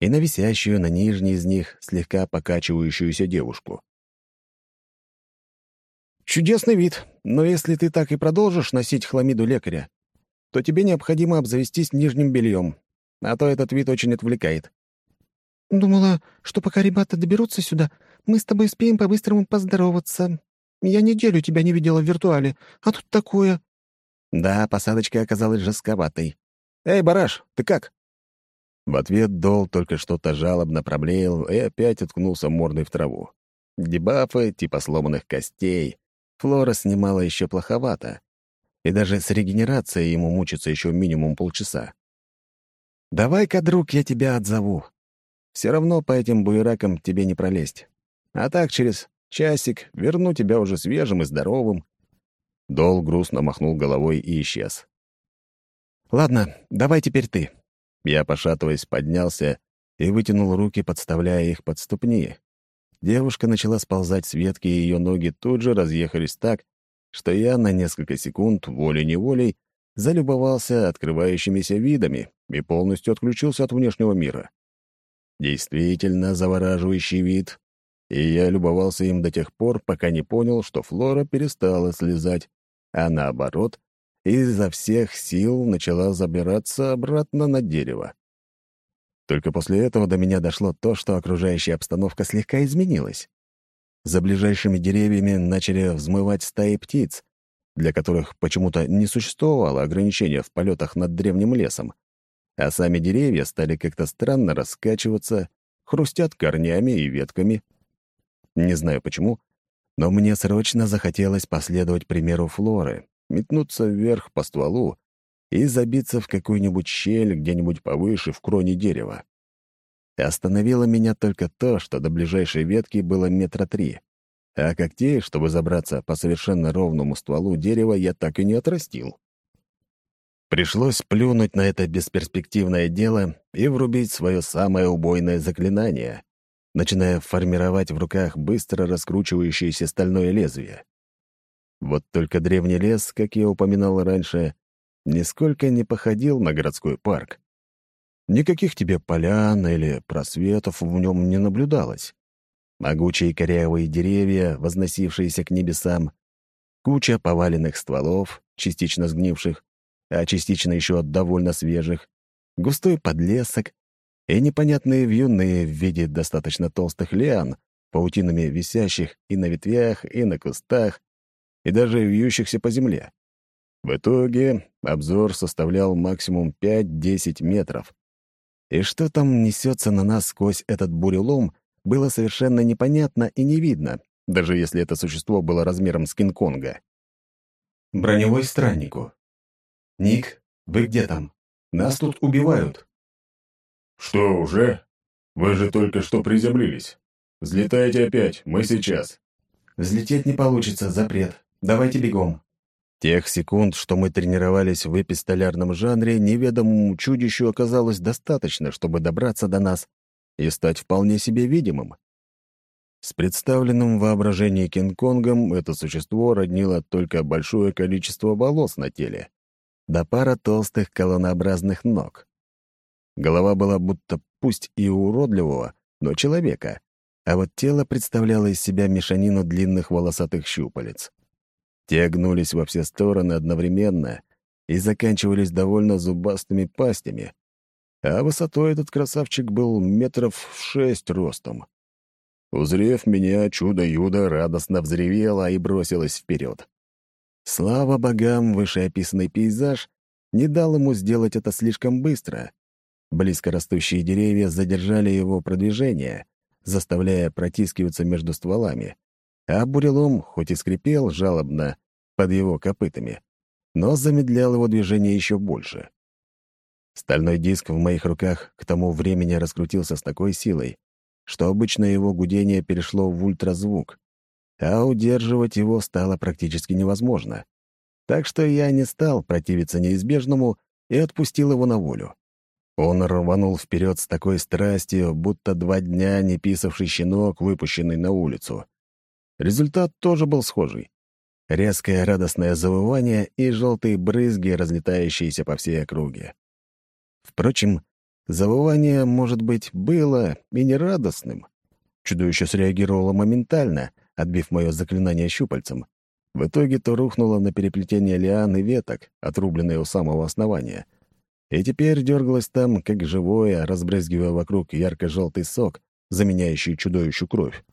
и на висящую на нижней из них слегка покачивающуюся девушку. «Чудесный вид, но если ты так и продолжишь носить хламиду лекаря, то тебе необходимо обзавестись нижним бельем, а то этот вид очень отвлекает». «Думала, что пока ребята доберутся сюда, мы с тобой успеем по-быстрому поздороваться. Я неделю тебя не видела в виртуале, а тут такое...» Да, посадочка оказалась жестковатой. «Эй, бараш, ты как?» В ответ Дол только что-то жалобно проблеял и опять уткнулся мордой в траву. Дебафы типа сломанных костей Флора снимала еще плоховато, и даже с регенерацией ему мучиться еще минимум полчаса. «Давай-ка, друг, я тебя отзову. Все равно по этим буеракам тебе не пролезть. А так через часик верну тебя уже свежим и здоровым». Дол грустно махнул головой и исчез. «Ладно, давай теперь ты». Я, пошатываясь, поднялся и вытянул руки, подставляя их под ступни. Девушка начала сползать с ветки, и ее ноги тут же разъехались так, что я на несколько секунд волей-неволей залюбовался открывающимися видами и полностью отключился от внешнего мира. Действительно завораживающий вид, и я любовался им до тех пор, пока не понял, что Флора перестала слезать, а наоборот, изо всех сил начала забираться обратно на дерево. Только после этого до меня дошло то, что окружающая обстановка слегка изменилась. За ближайшими деревьями начали взмывать стаи птиц, для которых почему-то не существовало ограничения в полетах над древним лесом, а сами деревья стали как-то странно раскачиваться, хрустят корнями и ветками. Не знаю почему, но мне срочно захотелось последовать примеру Флоры, метнуться вверх по стволу и забиться в какую-нибудь щель где-нибудь повыше в кроне дерева. Остановило меня только то, что до ближайшей ветки было метра три, а когтей, чтобы забраться по совершенно ровному стволу дерева, я так и не отрастил. Пришлось плюнуть на это бесперспективное дело и врубить свое самое убойное заклинание, начиная формировать в руках быстро раскручивающееся стальное лезвие. Вот только древний лес, как я упоминал раньше, нисколько не походил на городской парк. Никаких тебе полян или просветов в нем не наблюдалось. Могучие корявые деревья, возносившиеся к небесам, куча поваленных стволов, частично сгнивших, а частично еще довольно свежих, густой подлесок и непонятные вьюны в виде достаточно толстых лиан, паутинами висящих и на ветвях, и на кустах, и даже вьющихся по земле. В итоге обзор составлял максимум 5-10 метров. И что там несется на нас сквозь этот бурелом, было совершенно непонятно и не видно, даже если это существо было размером с Кинг-Конга. Броневой страннику. «Ник, вы где там? Нас тут убивают». «Что, уже? Вы же только что приземлились. Взлетайте опять, мы сейчас». «Взлететь не получится, запрет. Давайте бегом». Тех секунд, что мы тренировались в эпистолярном жанре, неведомому чудищу оказалось достаточно, чтобы добраться до нас и стать вполне себе видимым. С представленным воображением Кинг-Конгом это существо роднило только большое количество волос на теле да пара толстых колоннообразных ног. Голова была будто пусть и уродливого, но человека, а вот тело представляло из себя мешанину длинных волосатых щупалец. Те гнулись во все стороны одновременно и заканчивались довольно зубастыми пастями, а высотой этот красавчик был метров в шесть ростом. Узрев меня, чудо-юдо радостно взревело и бросилось вперед. Слава богам, вышеописанный пейзаж не дал ему сделать это слишком быстро. Близко растущие деревья задержали его продвижение, заставляя протискиваться между стволами. А бурелом, хоть и скрипел жалобно под его копытами, но замедлял его движение еще больше. Стальной диск в моих руках к тому времени раскрутился с такой силой, что обычно его гудение перешло в ультразвук, а удерживать его стало практически невозможно. Так что я не стал противиться неизбежному и отпустил его на волю. Он рванул вперед с такой страстью, будто два дня не писавший щенок, выпущенный на улицу. Результат тоже был схожий. Резкое радостное завывание и желтые брызги, разлетающиеся по всей округе. Впрочем, завывание, может быть, было и не радостным. Чудовище среагировало моментально — отбив мое заклинание щупальцем. В итоге то рухнуло на переплетение лиан и веток, отрубленные у самого основания. И теперь дергалось там, как живое, разбрызгивая вокруг ярко-желтый сок, заменяющий чудовищу кровь.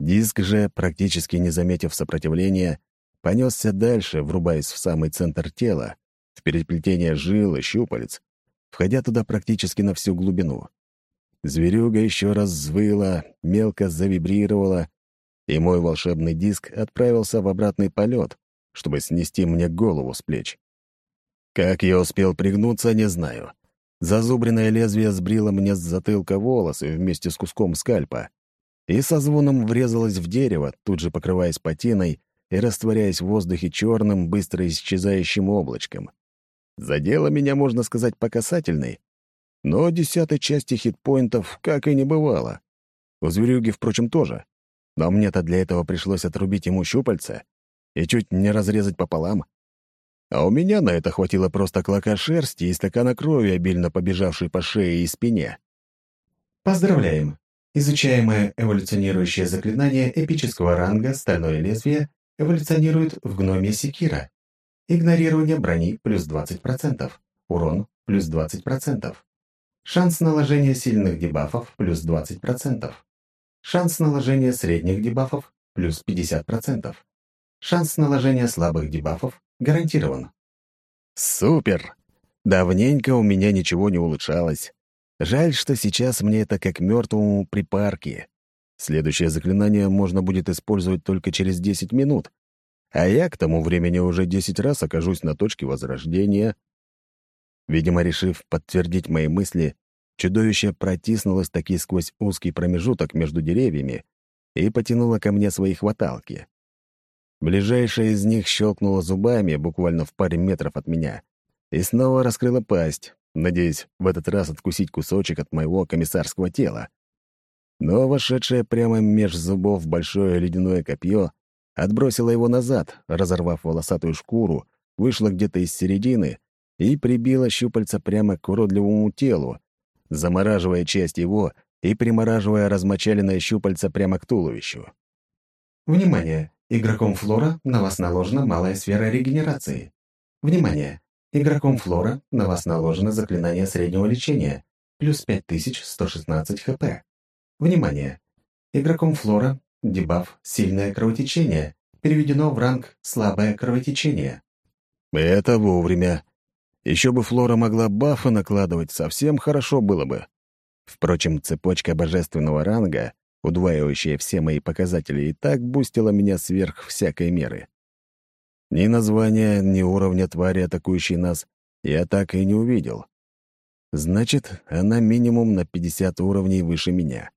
Диск же, практически не заметив сопротивления, понесся дальше, врубаясь в самый центр тела, в переплетение жил и щупалец, входя туда практически на всю глубину. Зверюга еще раз взвыла, мелко завибрировала и мой волшебный диск отправился в обратный полет, чтобы снести мне голову с плеч. Как я успел пригнуться, не знаю. Зазубренное лезвие сбрило мне с затылка волосы вместе с куском скальпа и со звоном врезалось в дерево, тут же покрываясь патиной и растворяясь в воздухе черным, быстро исчезающим облачком. Задело меня, можно сказать, по касательной, но десятой части хитпоинтов как и не бывало. У зверюги, впрочем, тоже. Но мне-то для этого пришлось отрубить ему щупальца и чуть не разрезать пополам. А у меня на это хватило просто клока шерсти и стакана крови, обильно побежавшей по шее и спине. Поздравляем! Изучаемое эволюционирующее заклинание эпического ранга «Стальное лезвие» эволюционирует в гноме Секира. Игнорирование брони плюс 20%, урон плюс 20%, шанс наложения сильных дебафов плюс 20%, Шанс наложения средних дебафов – плюс 50%. Шанс наложения слабых дебафов гарантирован. Супер! Давненько у меня ничего не улучшалось. Жаль, что сейчас мне это как мертвому припарке. Следующее заклинание можно будет использовать только через 10 минут, а я к тому времени уже 10 раз окажусь на точке возрождения. Видимо, решив подтвердить мои мысли, чудовище протиснулось таки сквозь узкий промежуток между деревьями и потянуло ко мне свои хваталки. Ближайшая из них щелкнула зубами буквально в паре метров от меня и снова раскрыла пасть, надеясь в этот раз откусить кусочек от моего комиссарского тела. Но вошедшее прямо меж зубов большое ледяное копье отбросило его назад, разорвав волосатую шкуру, вышло где-то из середины и прибило щупальца прямо к уродливому телу, замораживая часть его и примораживая размочаленное щупальца прямо к туловищу. Внимание! Игроком флора на вас наложена малая сфера регенерации. Внимание! Игроком флора на вас наложено заклинание среднего лечения, плюс 5116 хп. Внимание! Игроком флора дебаф «Сильное кровотечение» переведено в ранг «Слабое кровотечение». Это вовремя. Еще бы Флора могла бафы накладывать, совсем хорошо было бы. Впрочем, цепочка божественного ранга удваивающая все мои показатели, и так бустила меня сверх всякой меры. Ни названия, ни уровня твари, атакующей нас, я так и не увидел. Значит, она минимум на 50 уровней выше меня.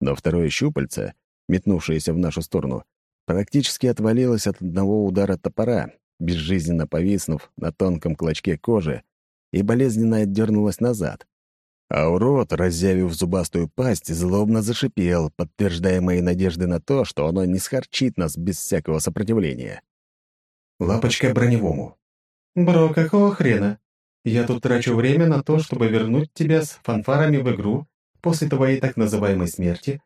Но второе щупальце, метнувшееся в нашу сторону, практически отвалилось от одного удара топора, безжизненно повиснув на тонком клочке кожи, и болезненно отдернулось назад. А урод, разъявив зубастую пасть, злобно зашипел, подтверждая мои надежды на то, что оно не схарчит нас без всякого сопротивления. Лапочка броневому. «Бро, какого хрена? Я тут трачу время на то, чтобы вернуть тебя с фанфарами в игру после твоей так называемой смерти,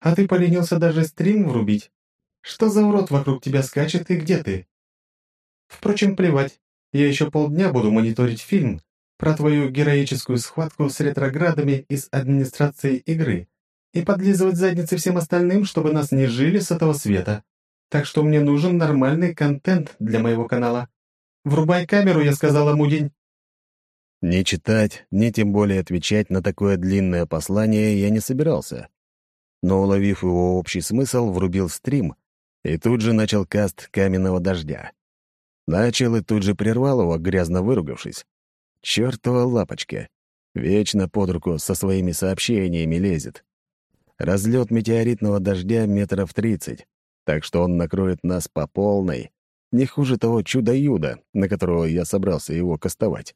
а ты поленился даже стрим врубить. Что за урод вокруг тебя скачет и где ты? Впрочем, плевать. Я еще полдня буду мониторить фильм, про твою героическую схватку с ретроградами из администрации игры и подлизывать задницы всем остальным, чтобы нас не жили с этого света. Так что мне нужен нормальный контент для моего канала. Врубай камеру, я сказала Мудень. Не читать, ни тем более отвечать на такое длинное послание я не собирался. Но, уловив его общий смысл, врубил стрим и тут же начал каст каменного дождя. Начал и тут же прервал его, грязно выругавшись. Чёртова лапочка. Вечно под руку со своими сообщениями лезет. Разлет метеоритного дождя метров тридцать, так что он накроет нас по полной, не хуже того чудо-юда, на которого я собрался его кастовать.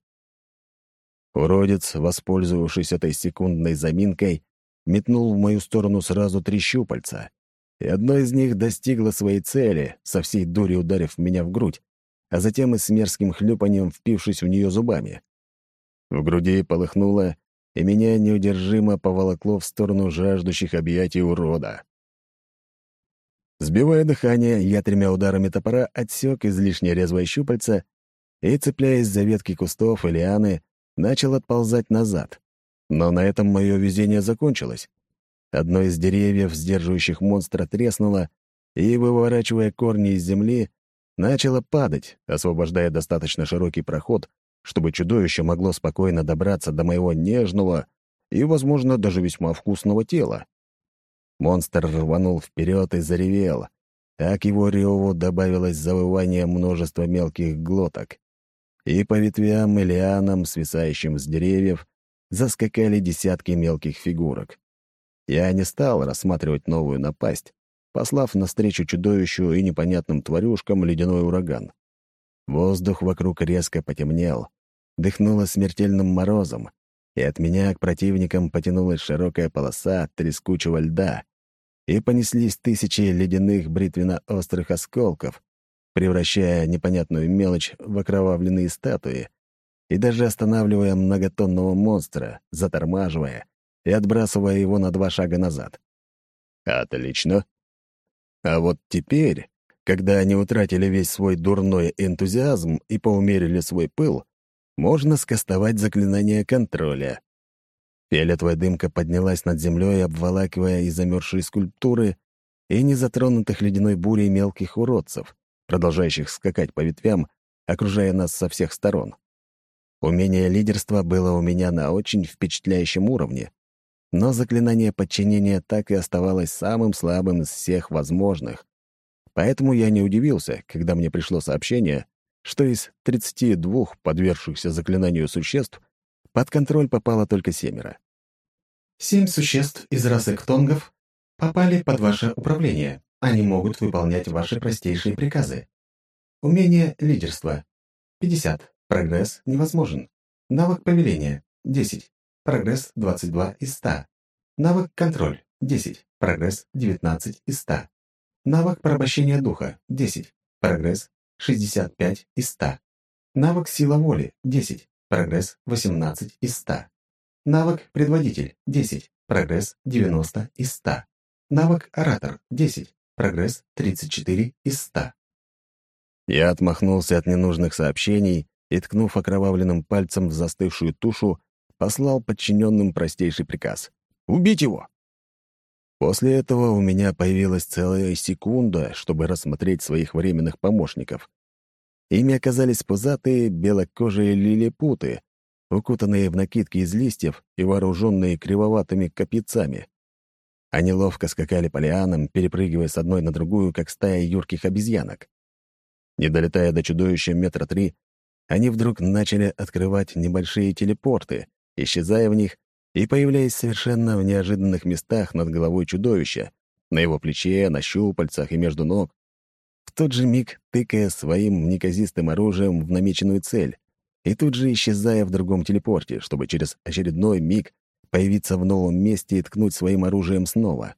Уродец, воспользовавшись этой секундной заминкой, метнул в мою сторону сразу три щупальца, и одно из них достигло своей цели, со всей дури ударив меня в грудь, а затем и с мерзким хлюпанием впившись в нее зубами. В груди полыхнуло, и меня неудержимо поволокло в сторону жаждущих объятий урода. Сбивая дыхание, я тремя ударами топора отсек излишне резвое щупальце и, цепляясь за ветки кустов и лианы, начал отползать назад. Но на этом мое везение закончилось. Одно из деревьев, сдерживающих монстра, треснуло, и, выворачивая корни из земли, начало падать, освобождая достаточно широкий проход, чтобы чудовище могло спокойно добраться до моего нежного и, возможно, даже весьма вкусного тела. Монстр рванул вперед и заревел, а к его реву добавилось завывание множества мелких глоток. И по ветвям и лианам, свисающим с деревьев, заскакали десятки мелких фигурок. Я не стал рассматривать новую напасть, послав навстречу чудовищу и непонятным тварюшкам ледяной ураган. Воздух вокруг резко потемнел, дыхнуло смертельным морозом, и от меня к противникам потянулась широкая полоса трескучего льда, и понеслись тысячи ледяных бритвенно-острых осколков, превращая непонятную мелочь в окровавленные статуи и даже останавливая многотонного монстра, затормаживая и отбрасывая его на два шага назад. Отлично. А вот теперь, когда они утратили весь свой дурной энтузиазм и поумерили свой пыл, можно скостовать заклинание контроля. Фиолетовая дымка поднялась над землей, обволакивая и замерзшие скульптуры, и незатронутых ледяной бурей мелких уродцев, продолжающих скакать по ветвям, окружая нас со всех сторон. Умение лидерства было у меня на очень впечатляющем уровне, но заклинание подчинения так и оставалось самым слабым из всех возможных. Поэтому я не удивился, когда мне пришло сообщение, что из 32 подвергшихся заклинанию существ под контроль попало только семеро. Семь существ из расы ктонгов попали под ваше управление. Они могут выполнять ваши простейшие приказы. Умение лидерства. 50. Прогресс невозможен. Навык повеления. 10. Прогресс 22 из 100. Навык контроль. 10. Прогресс 19 из 100. Навык порабощения духа. 10. Прогресс 65 из 100. Навык сила воли. 10. Прогресс 18 из 100. Навык предводитель. 10. Прогресс 90 из 100. Навык оратор. 10. Прогресс 34 из 100. Я отмахнулся от ненужных сообщений и, ткнув окровавленным пальцем в застывшую тушу, послал подчиненным простейший приказ — «Убить его!». После этого у меня появилась целая секунда, чтобы рассмотреть своих временных помощников. Ими оказались пузатые белокожие лилипуты, укутанные в накидки из листьев и вооруженные кривоватыми копьяцами. Они ловко скакали по лианам, перепрыгивая с одной на другую, как стая юрких обезьянок. Не долетая до чудовища метра три, они вдруг начали открывать небольшие телепорты, исчезая в них и появляясь совершенно в неожиданных местах над головой чудовища, на его плече, на щупальцах и между ног, тот же миг тыкая своим неказистым оружием в намеченную цель, и тут же исчезая в другом телепорте, чтобы через очередной миг появиться в новом месте и ткнуть своим оружием снова.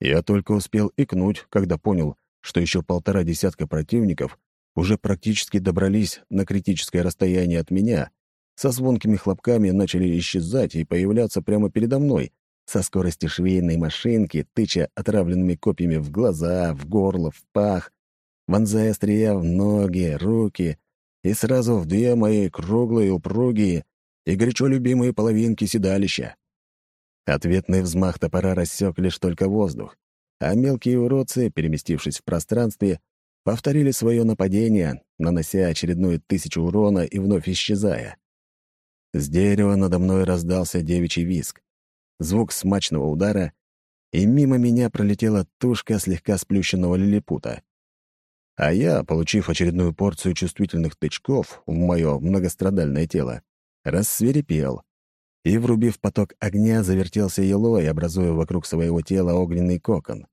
Я только успел икнуть, когда понял, что еще полтора десятка противников уже практически добрались на критическое расстояние от меня, со звонкими хлопками начали исчезать и появляться прямо передо мной, со скоростью швейной машинки, тыча отравленными копьями в глаза, в горло, в пах, вонзая острия в ноги, руки и сразу в две мои круглые, упругие и горячо любимые половинки седалища. Ответный взмах топора рассек лишь только воздух, а мелкие уродцы, переместившись в пространстве, повторили свое нападение, нанося очередную тысячу урона и вновь исчезая. С дерева надо мной раздался девичий виск, звук смачного удара, и мимо меня пролетела тушка слегка сплющенного лилипута. А я, получив очередную порцию чувствительных тычков в мое многострадальное тело, рассверепел и, врубив поток огня, завертелся елой, образуя вокруг своего тела огненный кокон.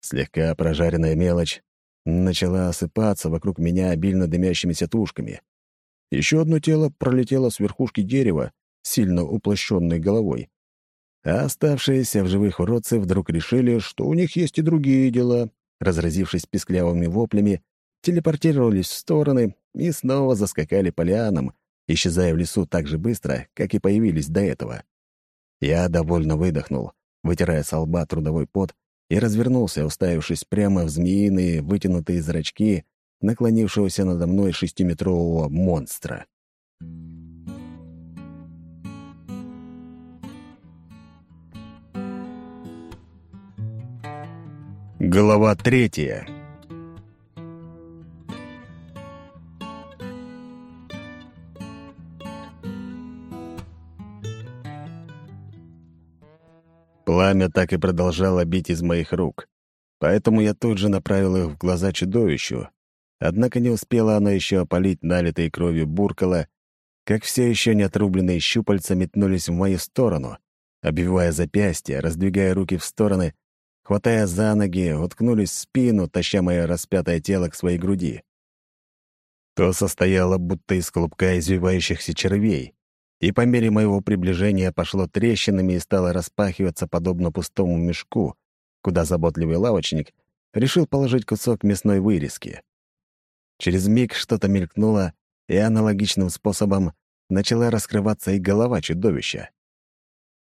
Слегка прожаренная мелочь начала осыпаться вокруг меня обильно дымящимися тушками. Еще одно тело пролетело с верхушки дерева, сильно уплощенной головой. А оставшиеся в живых уродцы вдруг решили, что у них есть и другие дела, разразившись песклявыми воплями, телепортировались в стороны и снова заскакали по лианам, исчезая в лесу так же быстро, как и появились до этого. Я довольно выдохнул, вытирая с лба трудовой пот, и развернулся, уставившись прямо в змеиные вытянутые зрачки наклонившегося надо мной шестиметрового монстра. Глава третья Пламя так и продолжало бить из моих рук, поэтому я тут же направил их в глаза чудовищу. Однако не успела оно еще опалить налитой кровью буркала, как все еще не отрубленные щупальца метнулись в мою сторону, обвивая запястья, раздвигая руки в стороны, хватая за ноги, уткнулись в спину, таща мое распятое тело к своей груди. То состояло будто из клубка извивающихся червей, и по мере моего приближения пошло трещинами и стало распахиваться подобно пустому мешку, куда заботливый лавочник решил положить кусок мясной вырезки. Через миг что-то мелькнуло, и аналогичным способом начала раскрываться и голова чудовища.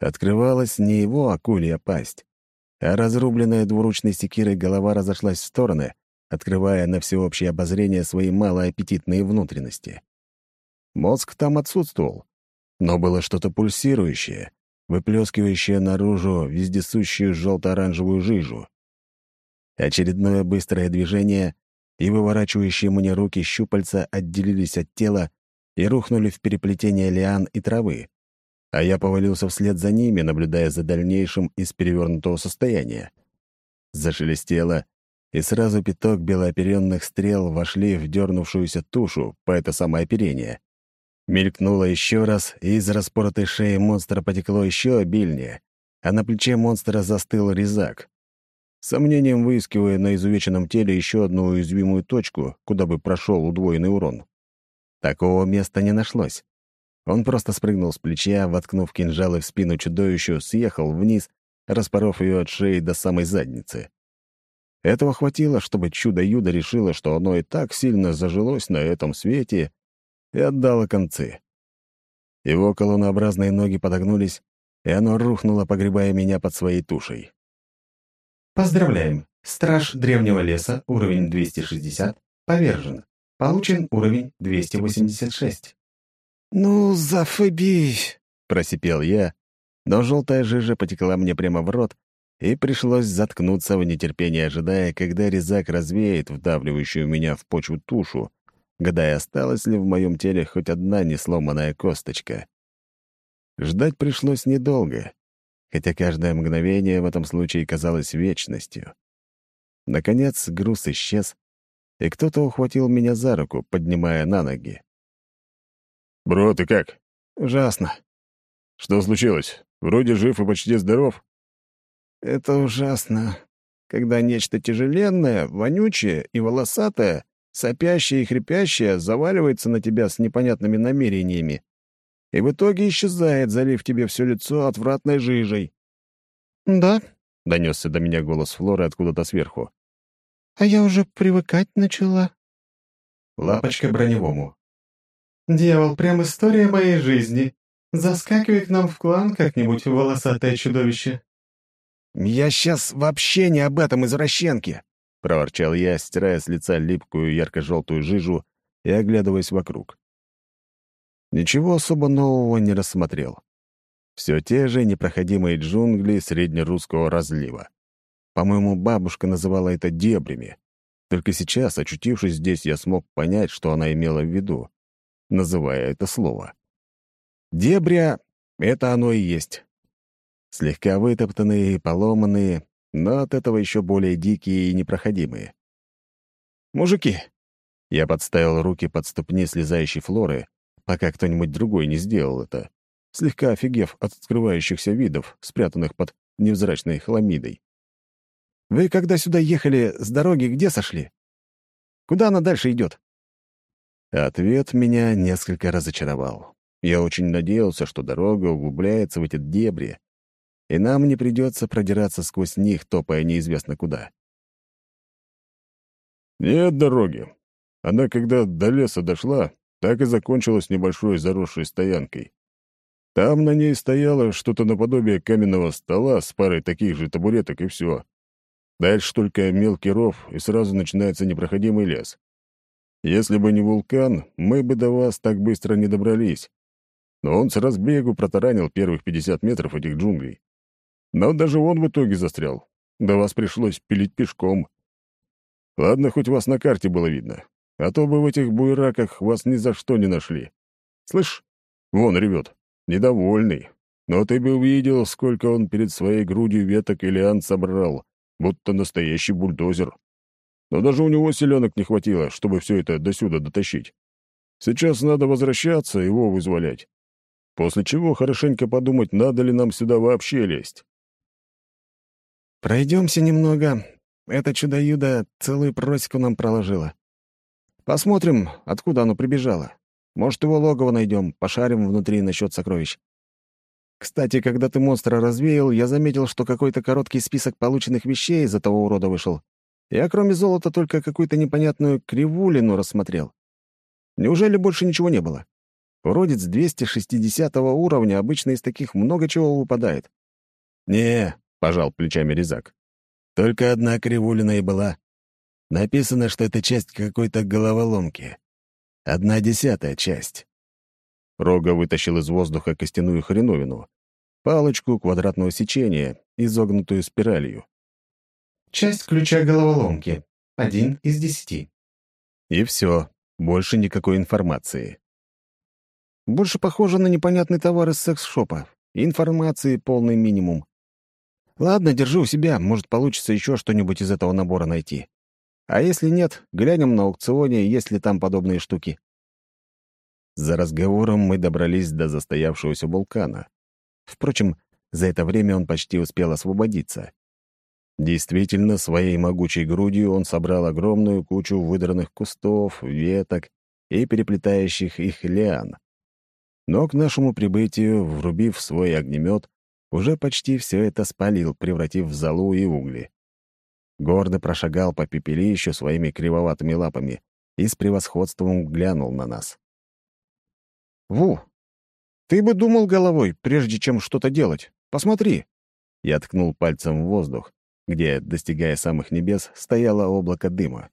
Открывалась не его акулья пасть, а разрубленная двуручной секирой голова разошлась в стороны, открывая на всеобщее обозрение свои малоаппетитные внутренности. Мозг там отсутствовал, но было что-то пульсирующее, выплескивающее наружу вездесущую желто-оранжевую жижу. Очередное быстрое движение, и выворачивающие мне руки щупальца отделились от тела и рухнули в переплетение лиан и травы, а я повалился вслед за ними, наблюдая за дальнейшим из перевернутого состояния. Зашелестело, и сразу пяток белооперенных стрел вошли в дернувшуюся тушу по это самое оперение. Мелькнуло еще раз, и из распоротой шеи монстра потекло еще обильнее, а на плече монстра застыл резак. Сомнением выискивая на изувеченном теле еще одну уязвимую точку, куда бы прошел удвоенный урон. Такого места не нашлось. Он просто спрыгнул с плеча, воткнув кинжалы в спину чудовищу, съехал вниз, распоров ее от шеи до самой задницы. Этого хватило, чтобы чудо-юдо решило, что оно и так сильно зажилось на этом свете и отдало концы. Его колоннообразные ноги подогнулись, и оно рухнуло, погребая меня под своей тушей. Поздравляем! Страж древнего леса, уровень 260, повержен. Получен уровень 286. «Ну, зафыбись!» — просипел я, но желтая жижа потекла мне прямо в рот, и пришлось заткнуться в нетерпении, ожидая, когда резак развеет вдавливающую меня в почву тушу, гадая, осталась ли в моем теле хоть одна несломанная косточка. Ждать пришлось недолго хотя каждое мгновение в этом случае казалось вечностью. Наконец груз исчез, и кто-то ухватил меня за руку, поднимая на ноги. «Бро, ты как?» «Ужасно». «Что случилось? Вроде жив и почти здоров». «Это ужасно, когда нечто тяжеленное, вонючее и волосатое, сопящее и хрипящее заваливается на тебя с непонятными намерениями и в итоге исчезает, залив тебе все лицо отвратной жижей. «Да», — донесся до меня голос Флоры откуда-то сверху. «А я уже привыкать начала». Лапочка броневому. «Дьявол, прям история моей жизни. Заскакивай к нам в клан как-нибудь, волосатое чудовище». «Я сейчас вообще не об этом извращенке», — проворчал я, стирая с лица липкую ярко-желтую жижу и оглядываясь вокруг. Ничего особо нового не рассмотрел. Все те же непроходимые джунгли среднерусского разлива. По-моему, бабушка называла это дебрями. Только сейчас, очутившись здесь, я смог понять, что она имела в виду, называя это слово. Дебря — это оно и есть. Слегка вытоптанные и поломанные, но от этого еще более дикие и непроходимые. «Мужики!» Я подставил руки под ступни слезающей флоры, пока кто-нибудь другой не сделал это, слегка офигев от открывающихся видов, спрятанных под невзрачной хламидой. «Вы, когда сюда ехали, с дороги где сошли? Куда она дальше идет?» Ответ меня несколько разочаровал. Я очень надеялся, что дорога углубляется в эти дебри, и нам не придется продираться сквозь них, топая неизвестно куда. «Нет дороги. Она, когда до леса дошла, так и закончилась небольшой заросшей стоянкой. Там на ней стояло что-то наподобие каменного стола с парой таких же табуреток, и все. Дальше только мелкий ров, и сразу начинается непроходимый лес. Если бы не вулкан, мы бы до вас так быстро не добрались. Но он с разбегу протаранил первых 50 метров этих джунглей. Но даже он в итоге застрял. До вас пришлось пилить пешком. Ладно, хоть вас на карте было видно а то бы в этих буераках вас ни за что не нашли. Слышь, вон ревет, недовольный. Но ты бы увидел, сколько он перед своей грудью веток и лиан собрал, будто настоящий бульдозер. Но даже у него селенок не хватило, чтобы все это досюда дотащить. Сейчас надо возвращаться, его вызволять. После чего хорошенько подумать, надо ли нам сюда вообще лезть. «Пройдемся немного. Это чудо-юдо целую просеку нам проложило. Посмотрим, откуда оно прибежало. Может, его логово найдем, пошарим внутри насчет сокровищ. Кстати, когда ты монстра развеял, я заметил, что какой-то короткий список полученных вещей из этого урода вышел. Я, кроме золота, только какую-то непонятную кривулину рассмотрел. Неужели больше ничего не было? Уродец 260 уровня обычно из таких много чего выпадает. «Не», — пожал плечами Резак. «Только одна кривулина и была. Написано, что это часть какой-то головоломки. Одна десятая часть. Рога вытащил из воздуха костяную хреновину. Палочку квадратного сечения, изогнутую спиралью. Часть ключа головоломки. Один из десяти. И все. Больше никакой информации. Больше похоже на непонятный товар из секс-шопа. Информации полный минимум. Ладно, держи у себя, может, получится еще что-нибудь из этого набора найти. А если нет, глянем на аукционе, есть ли там подобные штуки. За разговором мы добрались до застоявшегося вулкана. Впрочем, за это время он почти успел освободиться. Действительно, своей могучей грудью он собрал огромную кучу выдранных кустов, веток и переплетающих их лиан. Но к нашему прибытию, врубив свой огнемет, уже почти все это спалил, превратив в золу и угли. Гордо прошагал по пепелищу своими кривоватыми лапами и с превосходством глянул на нас. «Ву, ты бы думал головой, прежде чем что-то делать. Посмотри!» Я ткнул пальцем в воздух, где, достигая самых небес, стояло облако дыма.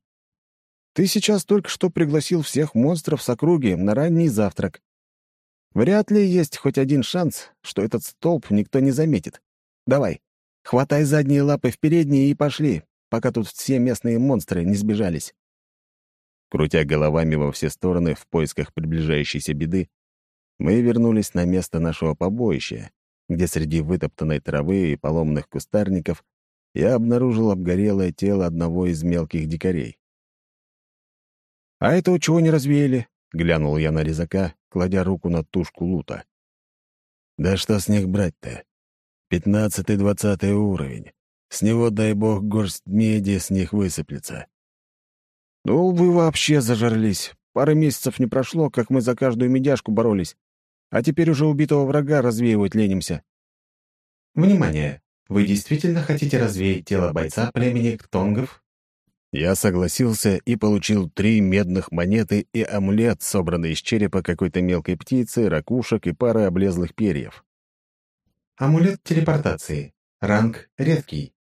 «Ты сейчас только что пригласил всех монстров с округи на ранний завтрак. Вряд ли есть хоть один шанс, что этот столб никто не заметит. Давай, хватай задние лапы в передние и пошли, пока тут все местные монстры не сбежались». Крутя головами во все стороны в поисках приближающейся беды, мы вернулись на место нашего побоища, где среди вытоптанной травы и поломных кустарников я обнаружил обгорелое тело одного из мелких дикарей. «А этого чего не развеяли?» — глянул я на резака, кладя руку на тушку лута. «Да что с них брать-то? Пятнадцатый-двадцатый уровень. С него, дай бог, горсть меди с них высыплется». «Ну, вы вообще зажарлись. Пары месяцев не прошло, как мы за каждую медяшку боролись. А теперь уже убитого врага развеивать ленимся». «Внимание! Вы действительно хотите развеять тело бойца племени Ктонгов?» Я согласился и получил три медных монеты и амулет, собранный из черепа какой-то мелкой птицы, ракушек и пары облезлых перьев. Амулет телепортации. Ранг редкий.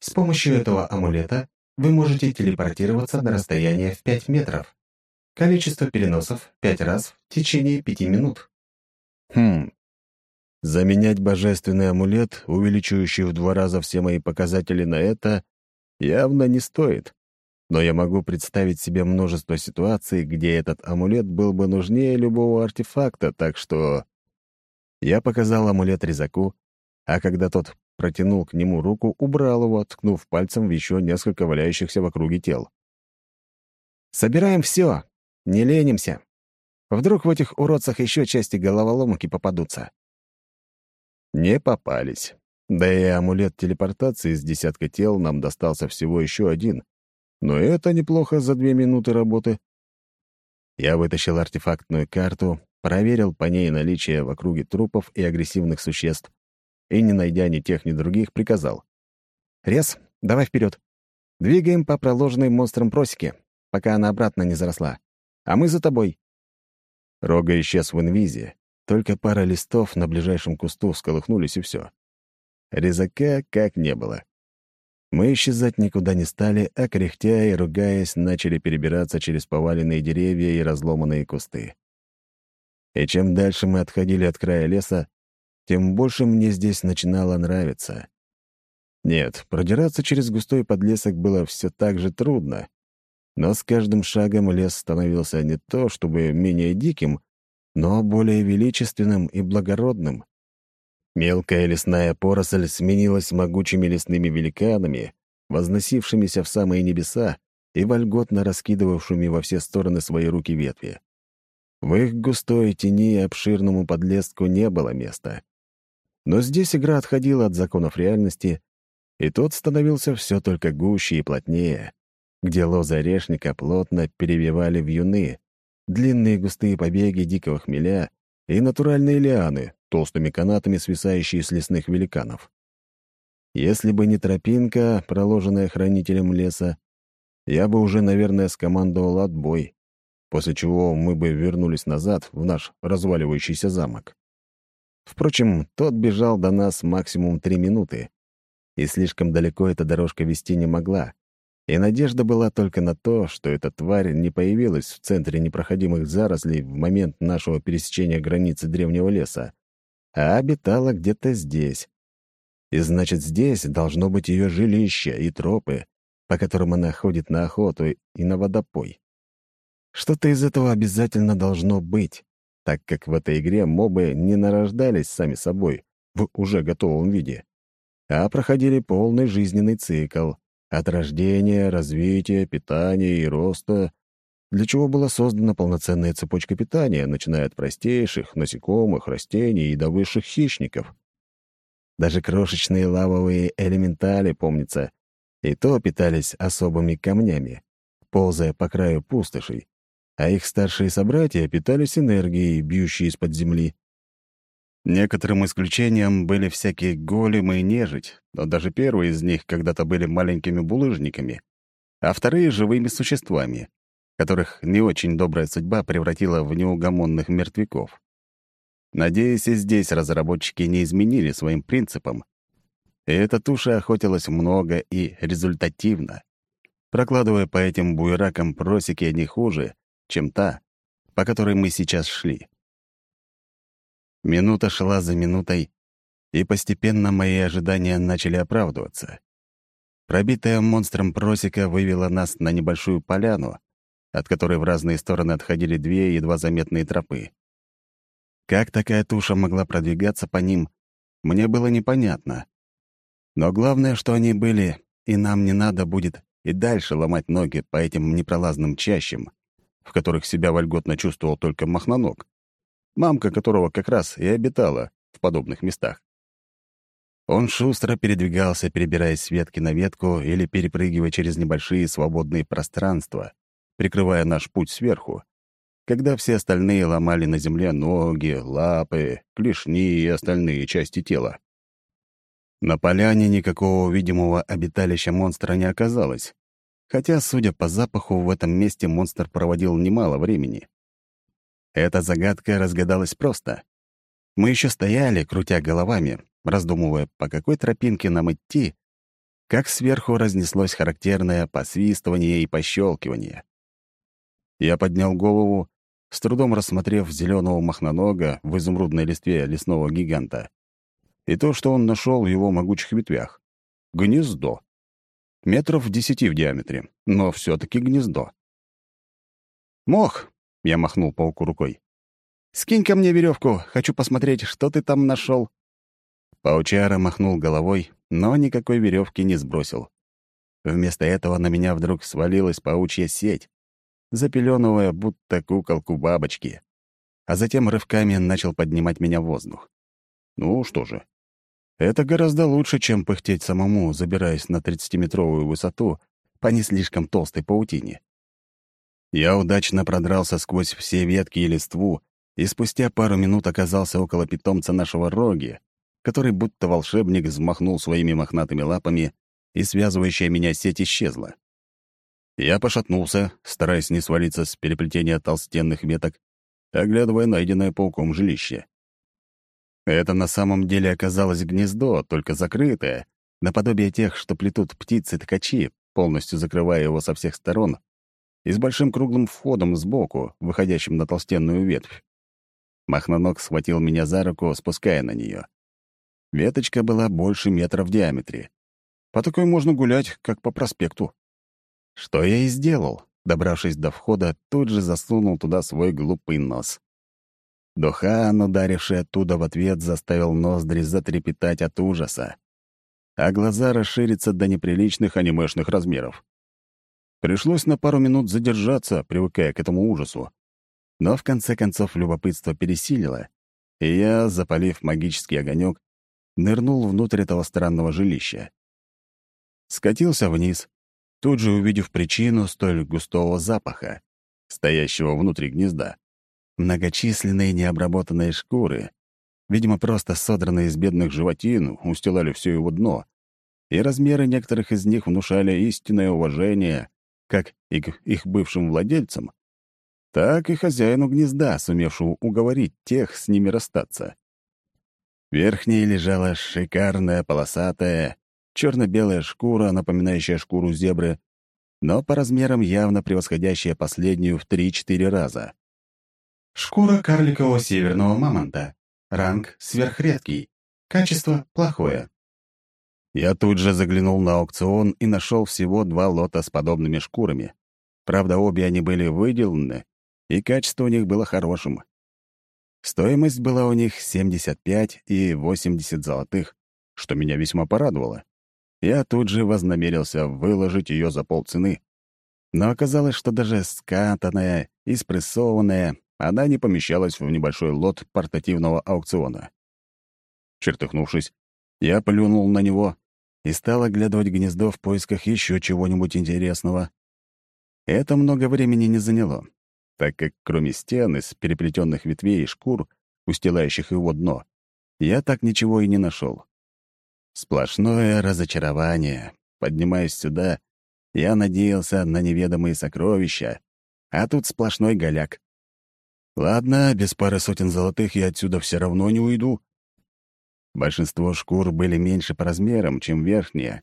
С помощью этого амулета вы можете телепортироваться на расстояние в 5 метров. Количество переносов — 5 раз в течение 5 минут. Хм, Заменять божественный амулет, увеличивающий в два раза все мои показатели на это, явно не стоит. Но я могу представить себе множество ситуаций, где этот амулет был бы нужнее любого артефакта, так что... Я показал амулет резаку, а когда тот протянул к нему руку, убрал его, ткнув пальцем в еще несколько валяющихся в округе тел. «Собираем все, не ленимся. Вдруг в этих уродцах еще части головоломки попадутся». Не попались. Да и амулет телепортации из десятка тел нам достался всего еще один. Но это неплохо за две минуты работы. Я вытащил артефактную карту, проверил по ней наличие в округе трупов и агрессивных существ, и, не найдя ни тех, ни других, приказал. «Рез, давай вперед. Двигаем по проложенной монстром просеке, пока она обратно не заросла. А мы за тобой». Рога исчез в инвизе, только пара листов на ближайшем кусту всколыхнулись, и все. Резака как не было. Мы исчезать никуда не стали, а кряхтя и ругаясь, начали перебираться через поваленные деревья и разломанные кусты. И чем дальше мы отходили от края леса, тем больше мне здесь начинало нравиться. Нет, продираться через густой подлесок было все так же трудно, но с каждым шагом лес становился не то чтобы менее диким, но более величественным и благородным. Мелкая лесная поросль сменилась могучими лесными великанами, возносившимися в самые небеса и вольготно раскидывавшими во все стороны свои руки ветви. В их густой тени и обширному подлеску не было места. Но здесь игра отходила от законов реальности, и тот становился все только гуще и плотнее, где лозы орешника плотно перевивали вьюны, длинные густые побеги дикого хмеля и натуральные лианы, толстыми канатами свисающие с лесных великанов. Если бы не тропинка, проложенная хранителем леса, я бы уже, наверное, скомандовал отбой, после чего мы бы вернулись назад в наш разваливающийся замок. Впрочем, тот бежал до нас максимум три минуты, и слишком далеко эта дорожка вести не могла, и надежда была только на то, что эта тварь не появилась в центре непроходимых зарослей в момент нашего пересечения границы древнего леса, а обитала где-то здесь. И значит, здесь должно быть ее жилище и тропы, по которым она ходит на охоту и на водопой. Что-то из этого обязательно должно быть, так как в этой игре мобы не нарождались сами собой в уже готовом виде, а проходили полный жизненный цикл от рождения, развития, питания и роста, для чего была создана полноценная цепочка питания, начиная от простейших насекомых, растений и до высших хищников. Даже крошечные лавовые элементали, помнится, и то питались особыми камнями, ползая по краю пустошей, а их старшие собратья питались энергией, бьющей из-под земли. Некоторым исключением были всякие големы и нежить, но даже первые из них когда-то были маленькими булыжниками, а вторые — живыми существами, которых не очень добрая судьба превратила в неугомонных мертвяков. Надеюсь, и здесь разработчики не изменили своим принципам. И эта туша охотилась много и результативно, прокладывая по этим буеракам просеки не хуже, чем та, по которой мы сейчас шли. Минута шла за минутой, и постепенно мои ожидания начали оправдываться. Пробитая монстром просека вывела нас на небольшую поляну, от которой в разные стороны отходили две едва заметные тропы. Как такая туша могла продвигаться по ним, мне было непонятно. Но главное, что они были, и нам не надо будет и дальше ломать ноги по этим непролазным чащам, в которых себя вольготно чувствовал только махноног мамка которого как раз и обитала в подобных местах. Он шустро передвигался, перебираясь с ветки на ветку или перепрыгивая через небольшие свободные пространства, прикрывая наш путь сверху, когда все остальные ломали на земле ноги, лапы, клешни и остальные части тела. На поляне никакого видимого обиталища монстра не оказалось, хотя, судя по запаху, в этом месте монстр проводил немало времени. Эта загадка разгадалась просто. Мы еще стояли, крутя головами, раздумывая, по какой тропинке нам идти, как сверху разнеслось характерное посвистывание и пощелкивание. Я поднял голову, с трудом рассмотрев зеленого махнонога в изумрудной листве лесного гиганта. И то, что он нашел в его могучих ветвях. Гнездо. Метров десяти в диаметре, но все таки гнездо. «Мох!» Я махнул пауку рукой. «Скинь ко мне веревку, хочу посмотреть, что ты там нашел. Паучара махнул головой, но никакой веревки не сбросил. Вместо этого на меня вдруг свалилась паучья сеть, запеленывая будто куколку бабочки, а затем рывками начал поднимать меня в воздух. Ну что же, это гораздо лучше, чем пыхтеть самому, забираясь на 30-метровую высоту по не слишком толстой паутине. Я удачно продрался сквозь все ветки и листву, и спустя пару минут оказался около питомца нашего роги, который будто волшебник взмахнул своими мохнатыми лапами, и связывающая меня сеть исчезла. Я пошатнулся, стараясь не свалиться с переплетения толстенных веток, оглядывая найденное пауком жилище. Это на самом деле оказалось гнездо, только закрытое, наподобие тех, что плетут птицы-ткачи, полностью закрывая его со всех сторон и с большим круглым входом сбоку, выходящим на толстенную ветвь. Махноног схватил меня за руку, спуская на нее. Веточка была больше метра в диаметре. По такой можно гулять, как по проспекту. Что я и сделал. Добравшись до входа, тут же засунул туда свой глупый нос. Духан, ударивший оттуда в ответ, заставил ноздри затрепетать от ужаса, а глаза расшириться до неприличных анимешных размеров. Пришлось на пару минут задержаться, привыкая к этому ужасу. Но в конце концов любопытство пересилило, и я, запалив магический огонек, нырнул внутрь этого странного жилища. Скатился вниз, тут же увидев причину столь густого запаха, стоящего внутри гнезда. Многочисленные необработанные шкуры, видимо, просто содранные из бедных животин, устилали все его дно, и размеры некоторых из них внушали истинное уважение как и к их бывшим владельцам, так и хозяину гнезда, сумевшему уговорить тех с ними расстаться. Верхней лежала шикарная полосатая, черно-белая шкура, напоминающая шкуру зебры, но по размерам явно превосходящая последнюю в 3-4 раза. Шкура карликового северного мамонта. Ранг сверхредкий. Качество плохое. Я тут же заглянул на аукцион и нашел всего два лота с подобными шкурами. Правда, обе они были выделаны, и качество у них было хорошим. Стоимость была у них 75 и 80 золотых, что меня весьма порадовало. Я тут же вознамерился выложить ее за полцены. Но оказалось, что даже скатанная и спрессованная она не помещалась в небольшой лот портативного аукциона. Чертыхнувшись, я плюнул на него и стал оглядывать гнездо в поисках еще чего-нибудь интересного. Это много времени не заняло, так как кроме стен из переплетенных ветвей и шкур, устилающих его дно, я так ничего и не нашел. Сплошное разочарование. Поднимаясь сюда, я надеялся на неведомые сокровища, а тут сплошной голяк. Ладно, без пары сотен золотых я отсюда все равно не уйду. Большинство шкур были меньше по размерам, чем верхние,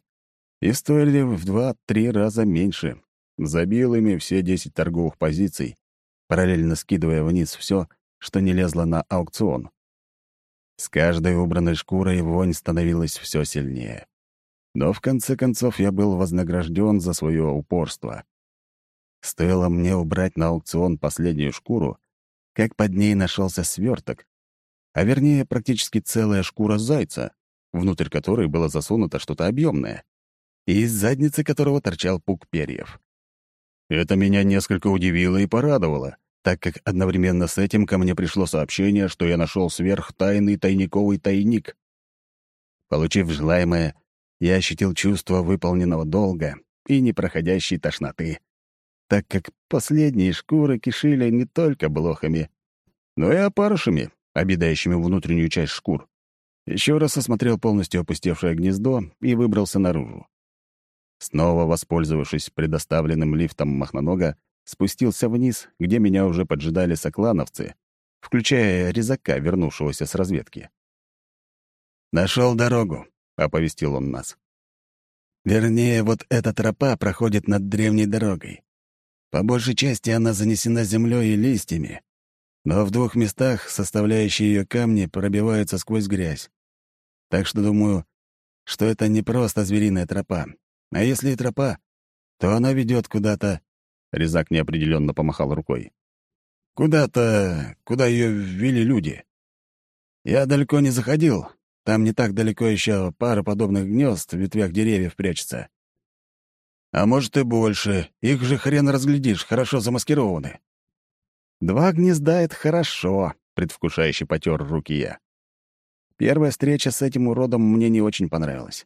и стоили в два-три раза меньше. Забил ими все десять торговых позиций, параллельно скидывая вниз все, что не лезло на аукцион. С каждой убранной шкурой вонь становилась все сильнее. Но в конце концов я был вознагражден за свое упорство. Стоило мне убрать на аукцион последнюю шкуру, как под ней нашелся сверток, а вернее практически целая шкура зайца, внутрь которой было засунуто что-то объемное, и из задницы которого торчал пук перьев. Это меня несколько удивило и порадовало, так как одновременно с этим ко мне пришло сообщение, что я нашел сверхтайный тайниковый тайник. Получив желаемое, я ощутил чувство выполненного долга и непроходящей тошноты, так как последние шкуры кишили не только блохами, но и опарышами, обедающими внутреннюю часть шкур. Еще раз осмотрел полностью опустевшее гнездо и выбрался наружу. Снова воспользовавшись предоставленным лифтом Махнонога, спустился вниз, где меня уже поджидали соклановцы, включая резака, вернувшегося с разведки. «Нашел дорогу», — оповестил он нас. «Вернее, вот эта тропа проходит над древней дорогой. По большей части она занесена землей и листьями, но в двух местах составляющие ее камни пробиваются сквозь грязь. Так что думаю, что это не просто звериная тропа. А если и тропа, то она ведет куда-то... Резак неопределенно помахал рукой. Куда-то, куда ее ввели люди. Я далеко не заходил. Там не так далеко еще пара подобных гнезд в ветвях деревьев прячется. А может и больше. Их же хрен разглядишь, хорошо замаскированы. Два гнезда — это хорошо, предвкушающе потер руки я. Первая встреча с этим уродом мне не очень понравилась.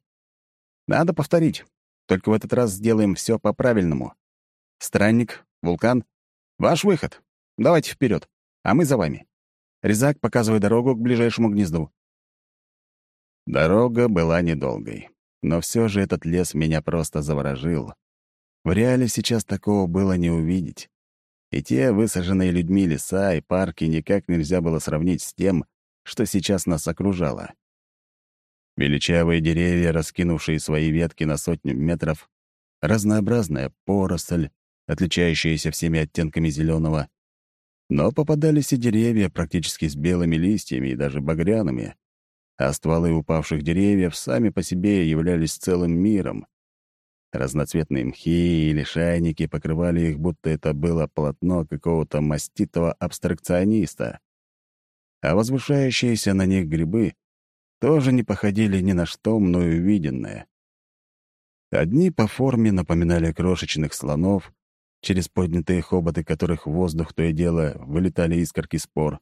Надо повторить. Только в этот раз сделаем все по-правильному. Странник, вулкан, ваш выход. Давайте вперед, а мы за вами. Резак, показывай дорогу к ближайшему гнезду. Дорога была недолгой, но все же этот лес меня просто заворожил. В реале сейчас такого было не увидеть. И те высаженные людьми леса и парки никак нельзя было сравнить с тем, что сейчас нас окружало. Величавые деревья, раскинувшие свои ветки на сотню метров, разнообразная поросль, отличающаяся всеми оттенками зеленого. Но попадались и деревья практически с белыми листьями и даже багряными, а стволы упавших деревьев сами по себе являлись целым миром. Разноцветные мхи или шайники покрывали их, будто это было полотно какого-то маститого абстракциониста. А возвышающиеся на них грибы тоже не походили ни на что мною виденное. Одни по форме напоминали крошечных слонов, через поднятые хоботы которых в воздух то и дело вылетали искорки спор.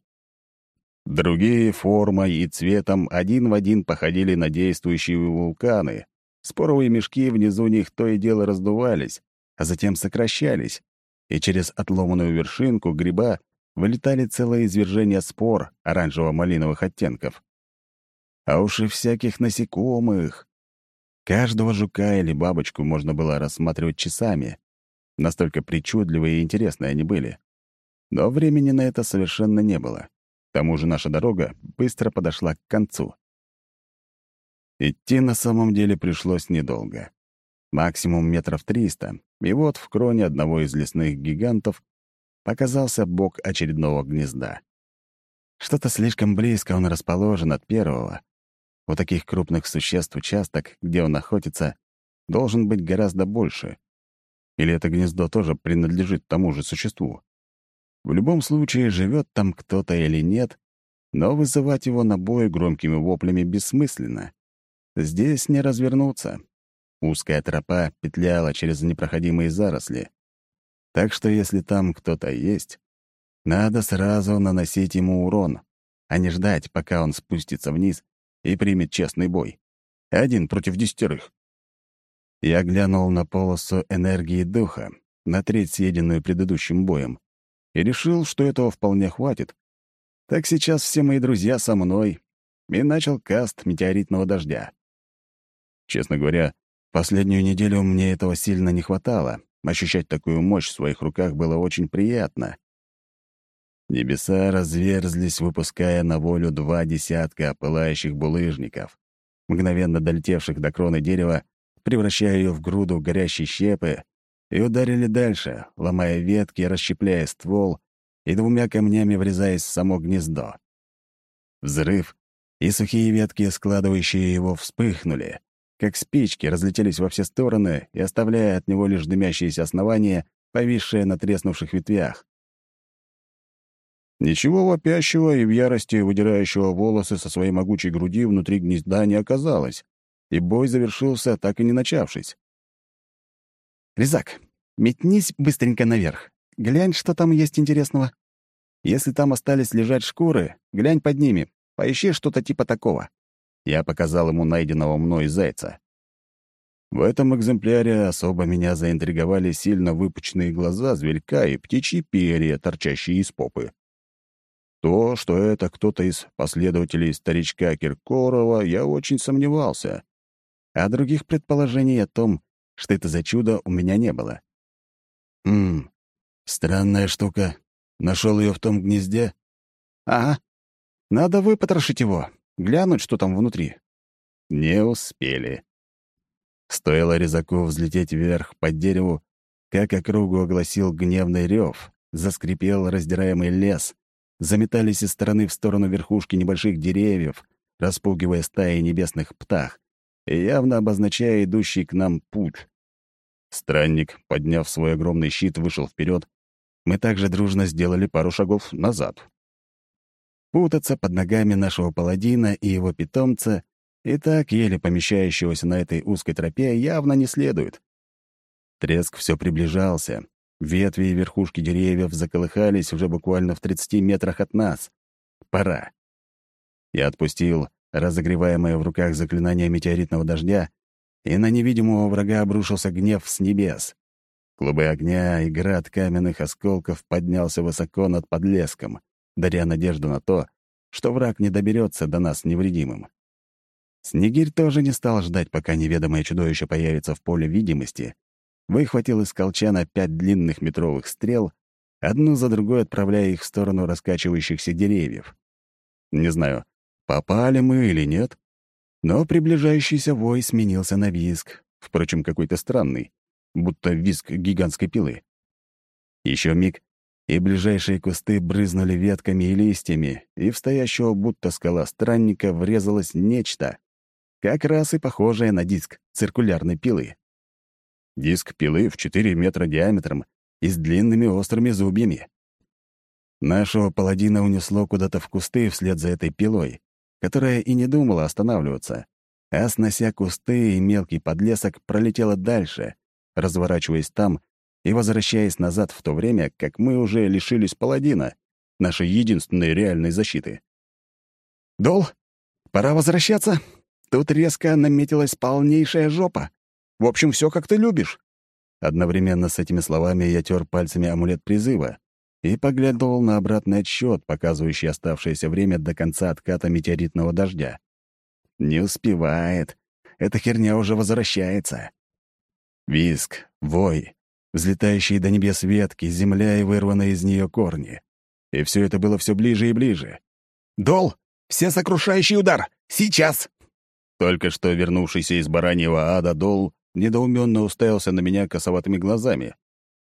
Другие формой и цветом один в один походили на действующие вулканы. Споровые мешки внизу них то и дело раздувались, а затем сокращались, и через отломанную вершинку гриба вылетали целые извержения спор оранжево-малиновых оттенков а уж и всяких насекомых. Каждого жука или бабочку можно было рассматривать часами. Настолько причудливые и интересные они были. Но времени на это совершенно не было. К тому же наша дорога быстро подошла к концу. Идти на самом деле пришлось недолго. Максимум метров триста, и вот в кроне одного из лесных гигантов показался бок очередного гнезда. Что-то слишком близко он расположен от первого, у таких крупных существ участок, где он охотится, должен быть гораздо больше. Или это гнездо тоже принадлежит тому же существу? В любом случае, живет там кто-то или нет, но вызывать его на бой громкими воплями бессмысленно. Здесь не развернуться. Узкая тропа петляла через непроходимые заросли. Так что если там кто-то есть, надо сразу наносить ему урон, а не ждать, пока он спустится вниз и примет честный бой. Один против десятерых. Я глянул на полосу энергии духа, на треть съеденную предыдущим боем, и решил, что этого вполне хватит. Так сейчас все мои друзья со мной, и начал каст метеоритного дождя. Честно говоря, последнюю неделю мне этого сильно не хватало. Ощущать такую мощь в своих руках было очень приятно. Небеса разверзлись, выпуская на волю два десятка пылающих булыжников, мгновенно долетевших до кроны дерева, превращая ее в груду горящей щепы, и ударили дальше, ломая ветки, расщепляя ствол и двумя камнями врезаясь в само гнездо. Взрыв, и сухие ветки, складывающие его, вспыхнули, как спички разлетелись во все стороны и оставляя от него лишь дымящиеся основания, повисшие на треснувших ветвях. Ничего вопящего и в ярости выдирающего волосы со своей могучей груди внутри гнезда не оказалось, и бой завершился, так и не начавшись. «Резак, метнись быстренько наверх. Глянь, что там есть интересного. Если там остались лежать шкуры, глянь под ними, поищи что-то типа такого». Я показал ему найденного мной зайца. В этом экземпляре особо меня заинтриговали сильно выпученные глаза зверька и птичьи перья, торчащие из попы. То, что это кто-то из последователей старичка Киркорова, я очень сомневался. А других предположений о том, что это за чудо, у меня не было. «Хм, странная штука. Нашел ее в том гнезде?» «Ага. Надо выпотрошить его, глянуть, что там внутри». Не успели. Стоило резаку взлететь вверх под дереву, как округу огласил гневный рев, заскрипел раздираемый лес, заметались из стороны в сторону верхушки небольших деревьев, распугивая стаи небесных птах явно обозначая идущий к нам путь. Странник, подняв свой огромный щит, вышел вперед. Мы также дружно сделали пару шагов назад. Путаться под ногами нашего паладина и его питомца и так еле помещающегося на этой узкой тропе явно не следует. Треск все приближался, Ветви и верхушки деревьев заколыхались уже буквально в 30 метрах от нас. Пора. Я отпустил разогреваемое в руках заклинание метеоритного дождя, и на невидимого врага обрушился гнев с небес. Клубы огня и град каменных осколков поднялся высоко над подлеском, даря надежду на то, что враг не доберется до нас невредимым. Снегирь тоже не стал ждать, пока неведомое чудовище появится в поле видимости, выхватил из колчана пять длинных метровых стрел, одну за другой отправляя их в сторону раскачивающихся деревьев. Не знаю, попали мы или нет, но приближающийся вой сменился на визг, впрочем, какой-то странный, будто визг гигантской пилы. Еще миг, и ближайшие кусты брызнули ветками и листьями, и в стоящего будто скала странника врезалось нечто, как раз и похожее на диск циркулярной пилы. Диск пилы в 4 метра диаметром и с длинными острыми зубьями. Нашего паладина унесло куда-то в кусты вслед за этой пилой, которая и не думала останавливаться, а, снося кусты и мелкий подлесок, пролетела дальше, разворачиваясь там и возвращаясь назад в то время, как мы уже лишились паладина, нашей единственной реальной защиты. «Дол, пора возвращаться. Тут резко наметилась полнейшая жопа. В общем, все как ты любишь». Одновременно с этими словами я тер пальцами амулет призыва и поглядывал на обратный отсчет, показывающий оставшееся время до конца отката метеоритного дождя. Не успевает. Эта херня уже возвращается. Виск, вой, взлетающие до небес ветки, земля и вырванные из нее корни. И все это было все ближе и ближе. «Дол! Все сокрушающий удар! Сейчас!» Только что вернувшийся из бараньего ада Дол недоуменно уставился на меня косоватыми глазами,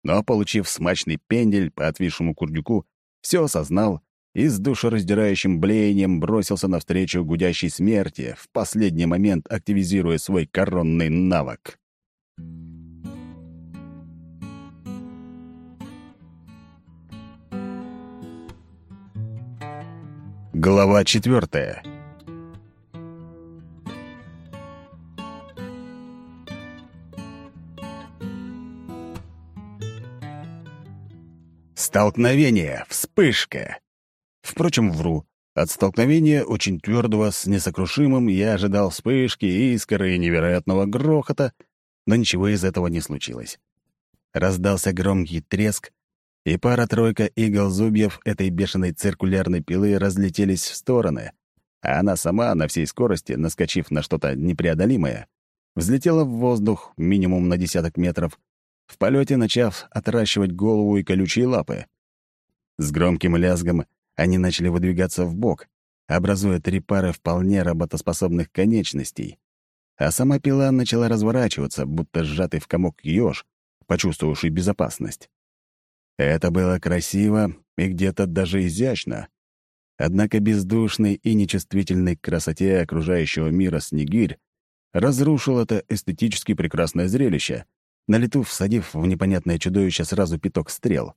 но, получив смачный пендель по отвисшему курдюку, все осознал и с душераздирающим блеянием бросился навстречу гудящей смерти, в последний момент активизируя свой коронный навык. Глава четвертая. Столкновение, вспышка. Впрочем, вру. От столкновения очень твердого с несокрушимым я ожидал вспышки, искры и невероятного грохота, но ничего из этого не случилось. Раздался громкий треск, и пара-тройка игл зубьев этой бешеной циркулярной пилы разлетелись в стороны, а она сама на всей скорости, наскочив на что-то непреодолимое, взлетела в воздух минимум на десяток метров, в полете начав отращивать голову и колючие лапы. С громким лязгом они начали выдвигаться в бок, образуя три пары вполне работоспособных конечностей, а сама пила начала разворачиваться, будто сжатый в комок ёж, почувствовавший безопасность. Это было красиво и где-то даже изящно. Однако бездушной и нечувствительной к красоте окружающего мира снегирь разрушил это эстетически прекрасное зрелище, на лету всадив в непонятное чудовище сразу пяток стрел.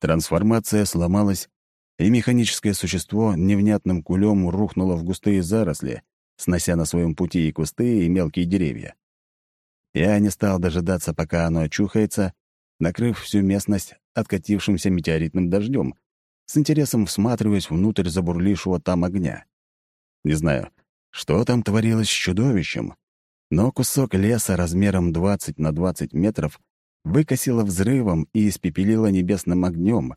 Трансформация сломалась, и механическое существо невнятным кулем рухнуло в густые заросли, снося на своем пути и кусты, и мелкие деревья. Я не стал дожидаться, пока оно очухается, накрыв всю местность откатившимся метеоритным дождем, с интересом всматриваясь внутрь забурлившего там огня. Не знаю, что там творилось с чудовищем, но кусок леса размером 20 на 20 метров выкосило взрывом и испепелило небесным огнем,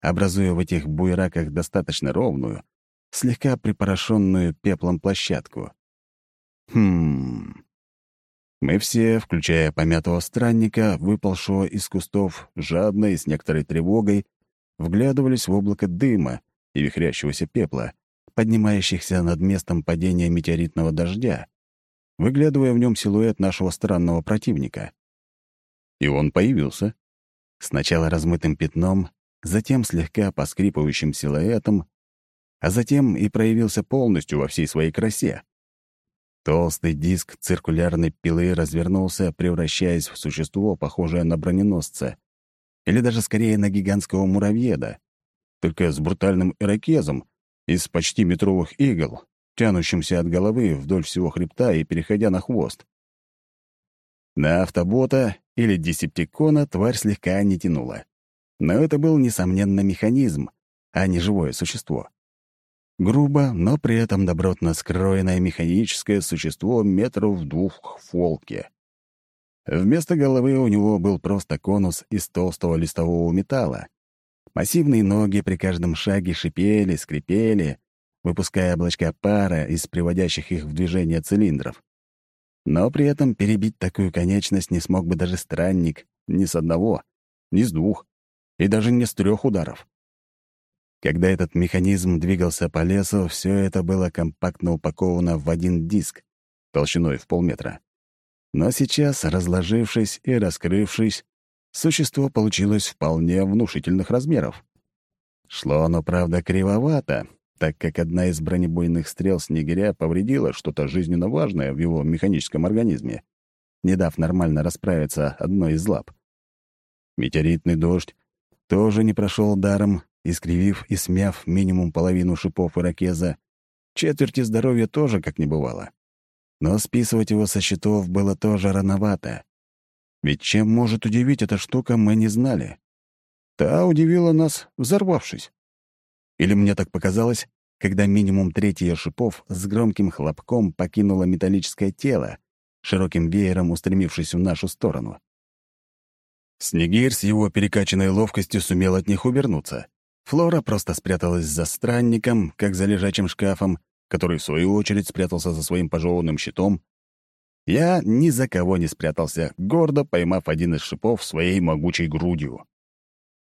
образуя в этих буераках достаточно ровную, слегка припорошенную пеплом площадку. Хм... Мы все, включая помятого странника, выползшего из кустов, жадно и с некоторой тревогой, вглядывались в облако дыма и вихрящегося пепла, поднимающихся над местом падения метеоритного дождя, выглядывая в нем силуэт нашего странного противника. И он появился. Сначала размытым пятном, затем слегка поскрипывающим силуэтом, а затем и проявился полностью во всей своей красе. Толстый диск циркулярной пилы развернулся, превращаясь в существо, похожее на броненосца, или даже скорее на гигантского муравьеда, только с брутальным ирокезом из почти метровых игл, тянущимся от головы вдоль всего хребта и переходя на хвост. На автобота или десептикона тварь слегка не тянула. Но это был, несомненно, механизм, а не живое существо. Грубо, но при этом добротно скроенное механическое существо метров в двух фолке. Вместо головы у него был просто конус из толстого листового металла. Массивные ноги при каждом шаге шипели, скрипели, выпуская облачка пара из приводящих их в движение цилиндров. Но при этом перебить такую конечность не смог бы даже странник ни с одного, ни с двух, и даже не с трех ударов. Когда этот механизм двигался по лесу, все это было компактно упаковано в один диск, толщиной в полметра. Но сейчас, разложившись и раскрывшись, существо получилось вполне внушительных размеров. Шло оно, правда, кривовато, так как одна из бронебойных стрел снегиря повредила что-то жизненно важное в его механическом организме, не дав нормально расправиться одной из лап. Метеоритный дождь тоже не прошел даром искривив и смяв минимум половину шипов ирокеза. Четверти здоровья тоже как не бывало. Но списывать его со счетов было тоже рановато. Ведь чем может удивить эта штука, мы не знали. Та удивила нас, взорвавшись. Или мне так показалось, когда минимум треть ее шипов с громким хлопком покинуло металлическое тело, широким веером устремившись в нашу сторону. Снегирь с его перекачанной ловкостью сумел от них увернуться. Флора просто спряталась за странником, как за лежачим шкафом, который, в свою очередь, спрятался за своим пожеванным щитом. Я ни за кого не спрятался, гордо поймав один из шипов своей могучей грудью.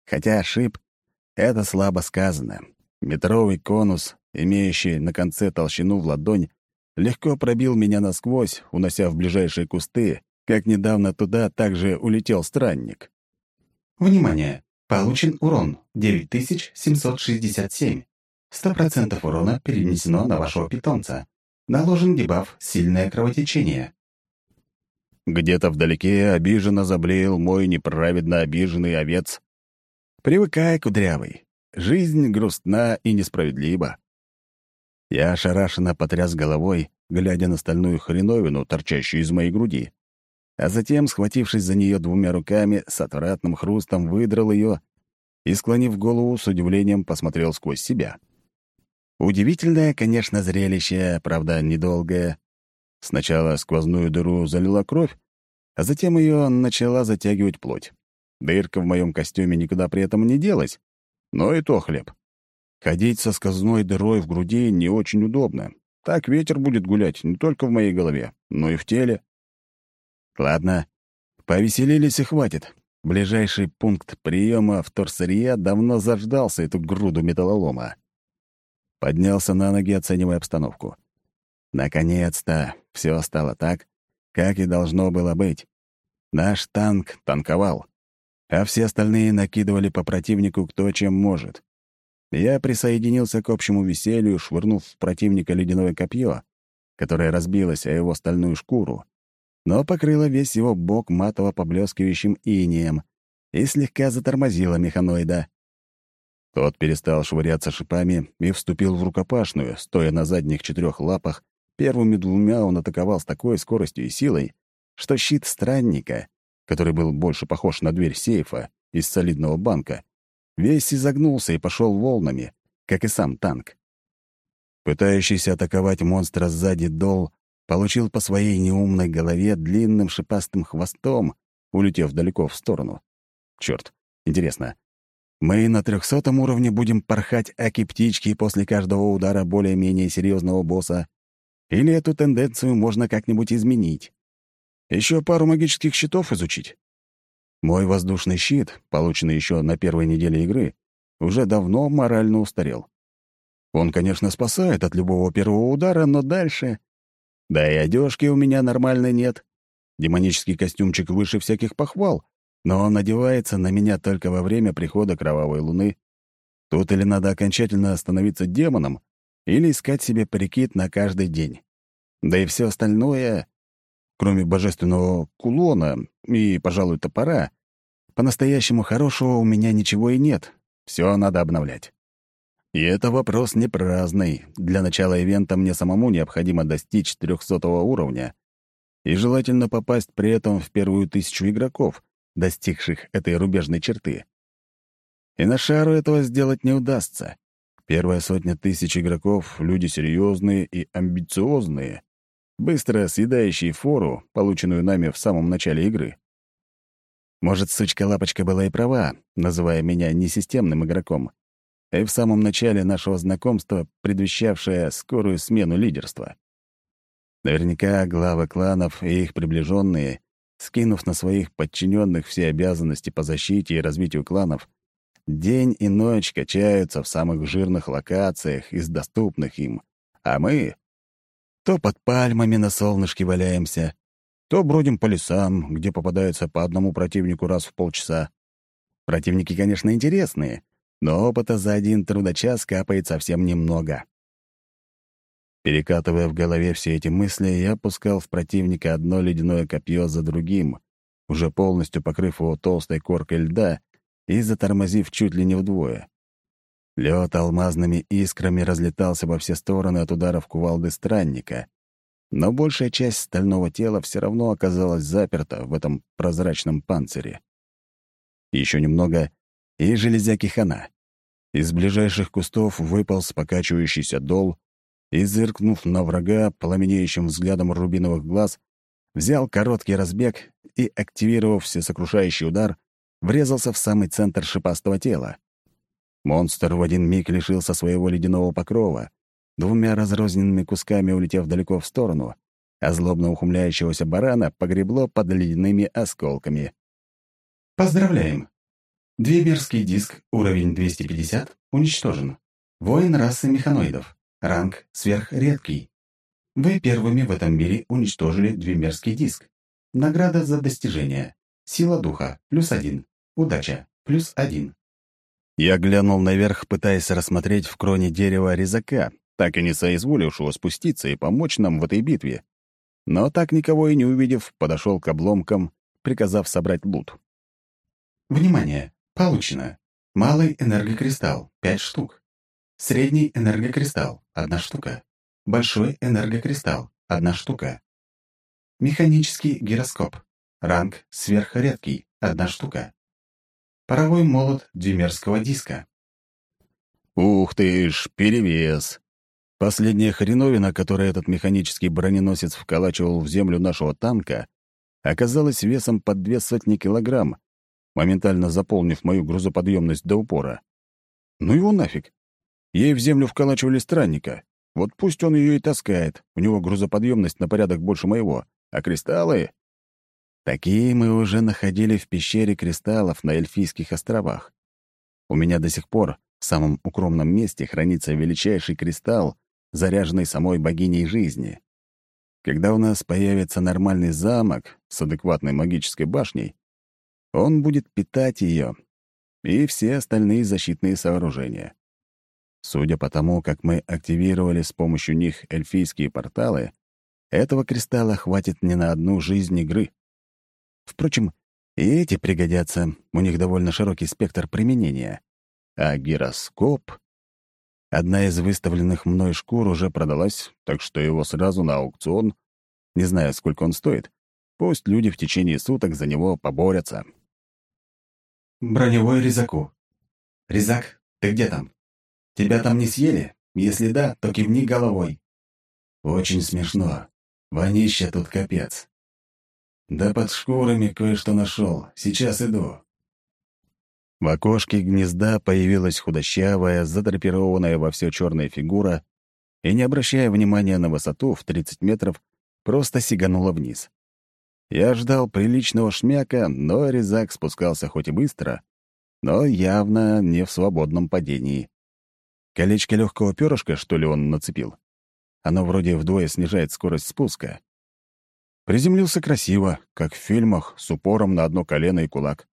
Хотя шип — это слабо сказано. Метровый конус, имеющий на конце толщину в ладонь, легко пробил меня насквозь, унося в ближайшие кусты, как недавно туда также улетел странник. «Внимание! Получен урон 9767. 100% урона перенесено на вашего питомца. Наложен дебаф «Сильное кровотечение». Где-то вдалеке обиженно заблеял мой неправедно обиженный овец. «Привыкай, кудрявый. Жизнь грустна и несправедлива. Я ошарашенно потряс головой, глядя на стальную хреновину, торчащую из моей груди. А затем, схватившись за нее двумя руками, с отвратным хрустом выдрал ее и, склонив голову, с удивлением посмотрел сквозь себя. Удивительное, конечно, зрелище, правда, недолгое. Сначала сквозную дыру залила кровь, а затем ее начала затягивать плоть. Дырка в моем костюме никуда при этом не делась, но и то хлеб. Ходить со сквозной дырой в груди не очень удобно. Так ветер будет гулять не только в моей голове, но и в теле. Ладно, повеселились и хватит. Ближайший пункт приема в торсырье давно заждался эту груду металлолома. Поднялся на ноги, оценивая обстановку. Наконец-то все стало так, как и должно было быть. Наш танк танковал, а все остальные накидывали по противнику кто чем может. Я присоединился к общему веселью, швырнув в противника ледяное копье, которое разбилось о его стальную шкуру, но покрыло весь его бок матово-поблескивающим инием и слегка затормозило механоида. Тот перестал швыряться шипами и вступил в рукопашную, стоя на задних четырех лапах. Первыми двумя он атаковал с такой скоростью и силой, что щит странника, который был больше похож на дверь сейфа из солидного банка, весь изогнулся и пошел волнами, как и сам танк. Пытающийся атаковать монстра сзади Дол получил по своей неумной голове длинным шипастым хвостом, улетев далеко в сторону. Черт, интересно, мы на трехсотом уровне будем порхать аки-птички после каждого удара более-менее серьезного босса? Или эту тенденцию можно как-нибудь изменить? Еще пару магических щитов изучить? Мой воздушный щит, полученный еще на первой неделе игры, уже давно морально устарел. Он, конечно, спасает от любого первого удара, но дальше... Да и одежки у меня нормальной нет. Демонический костюмчик выше всяких похвал, но он надевается на меня только во время прихода кровавой луны. Тут или надо окончательно становиться демоном, или искать себе прикид на каждый день. Да и все остальное, кроме божественного кулона и, пожалуй, топора, по-настоящему хорошего у меня ничего и нет. Все надо обновлять. И это вопрос не праздный. Для начала ивента мне самому необходимо достичь 300 уровня и желательно попасть при этом в первую тысячу игроков, достигших этой рубежной черты. И на шару этого сделать не удастся. Первая сотня тысяч игроков — люди серьезные и амбициозные, быстро съедающие фору, полученную нами в самом начале игры. Может, сучка-лапочка была и права, называя меня несистемным игроком, и в самом начале нашего знакомства предвещавшая скорую смену лидерства. Наверняка главы кланов и их приближенные скинув на своих подчиненных все обязанности по защите и развитию кланов, день и ночь качаются в самых жирных локациях из доступных им, а мы то под пальмами на солнышке валяемся, то бродим по лесам, где попадается по одному противнику раз в полчаса. Противники, конечно, интересные, но опыта за один трудочас капает совсем немного. Перекатывая в голове все эти мысли, я пускал в противника одно ледяное копье за другим, уже полностью покрыв его толстой коркой льда и затормозив чуть ли не вдвое. Лед алмазными искрами разлетался во все стороны от ударов кувалды странника, но большая часть стального тела все равно оказалась заперта в этом прозрачном панцире. Еще немного, и железяки хана. Из ближайших кустов выпал покачивающийся дол, и, зыркнув на врага пламенеющим взглядом рубиновых глаз, взял короткий разбег и, активировав всесокрушающий удар, врезался в самый центр шипастого тела. Монстр в один миг лишился своего ледяного покрова, двумя разрозненными кусками улетев далеко в сторону, а злобно ухмыляющегося барана погребло под ледяными осколками. Поздравляем! Двеберский диск, уровень 250, уничтожен. Воин расы механоидов. Ранг сверхредкий. Вы первыми в этом мире уничтожили двемерский диск. Награда за достижение. Сила духа – плюс один. Удача – плюс один. Я глянул наверх, пытаясь рассмотреть в кроне дерева резака, так и не соизволившего спуститься и помочь нам в этой битве. Но так никого и не увидев, подошел к обломкам, приказав собрать лут. Внимание! Получено. Малый энергокристалл – пять штук. Средний энергокристалл — одна штука. Большой энергокристалл — одна штука. Механический гироскоп. Ранг сверхредкий — одна штука. Паровой молот дюймерского диска. Ух ты ж, перевес! Последняя хреновина, которую этот механический броненосец вколачивал в землю нашего танка, оказалась весом под две сотни килограмм, моментально заполнив мою грузоподъемность до упора. Ну его нафиг. Ей в землю вколачивали странника. Вот пусть он ее и таскает, у него грузоподъемность на порядок больше моего. А кристаллы? Такие мы уже находили в пещере кристаллов на Эльфийских островах. У меня до сих пор в самом укромном месте хранится величайший кристалл, заряженный самой богиней жизни. Когда у нас появится нормальный замок с адекватной магической башней, он будет питать ее и все остальные защитные сооружения. Судя по тому, как мы активировали с помощью них эльфийские порталы, этого кристалла хватит не на одну жизнь игры. Впрочем, и эти пригодятся, у них довольно широкий спектр применения. А гироскоп... Одна из выставленных мной шкур уже продалась, так что его сразу на аукцион. Не знаю, сколько он стоит. Пусть люди в течение суток за него поборются. Броневой резаку. Резак, ты где там? Тебя там не съели? Если да, то кивни головой. Очень смешно. Вонища тут капец. Да под шкурами кое-что нашел. Сейчас иду. В окошке гнезда появилась худощавая, задрапированная во все черная фигура и, не обращая внимания на высоту в 30 метров, просто сиганула вниз. Я ждал приличного шмяка, но резак спускался хоть и быстро, но явно не в свободном падении. Колечко легкого перышка, что ли, он нацепил? Оно вроде вдвое снижает скорость спуска. Приземлился красиво, как в фильмах, с упором на одно колено и кулак.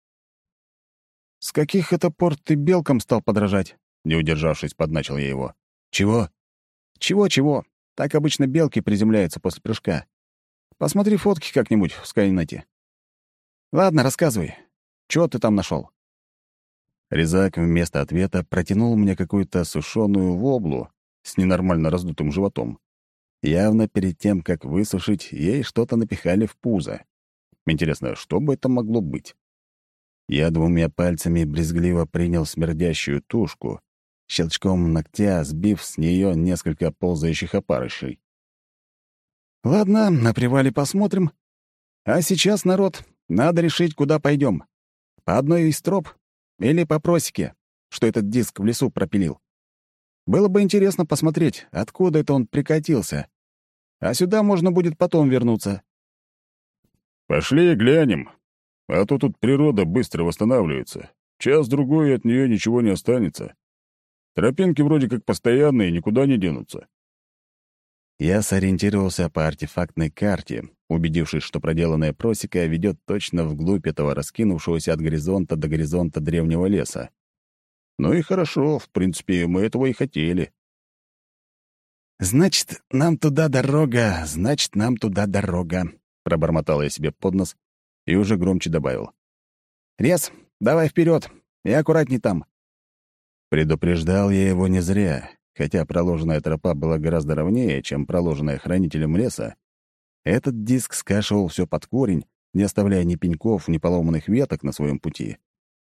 «С каких это пор ты белкам стал подражать?» Не удержавшись, подначил я его. «Чего?» «Чего-чего? Так обычно белки приземляются после прыжка. Посмотри фотки как-нибудь в Скайнете. Ладно, рассказывай. Чего ты там нашел? Резак вместо ответа протянул мне какую-то сушеную воблу с ненормально раздутым животом. Явно перед тем, как высушить, ей что-то напихали в пузо. Интересно, что бы это могло быть? Я двумя пальцами брезгливо принял смердящую тушку, щелчком ногтя сбив с нее несколько ползающих опарышей. «Ладно, на привале посмотрим. А сейчас, народ, надо решить, куда пойдем. По одной из троп или по просеке, что этот диск в лесу пропилил. Было бы интересно посмотреть, откуда это он прикатился. А сюда можно будет потом вернуться. «Пошли глянем. А то тут природа быстро восстанавливается. Час-другой от нее ничего не останется. Тропинки вроде как постоянные, никуда не денутся». Я сориентировался по артефактной карте, убедившись, что проделанная просека ведет точно вглубь этого раскинувшегося от горизонта до горизонта древнего леса. Ну и хорошо, в принципе, мы этого и хотели. «Значит, нам туда дорога, значит, нам туда дорога», — пробормотал я себе под нос и уже громче добавил. «Рез, давай вперед и аккуратней там». Предупреждал я его не зря, хотя проложенная тропа была гораздо ровнее, чем проложенная хранителем леса, этот диск скашивал все под корень, не оставляя ни пеньков, ни поломанных веток на своем пути.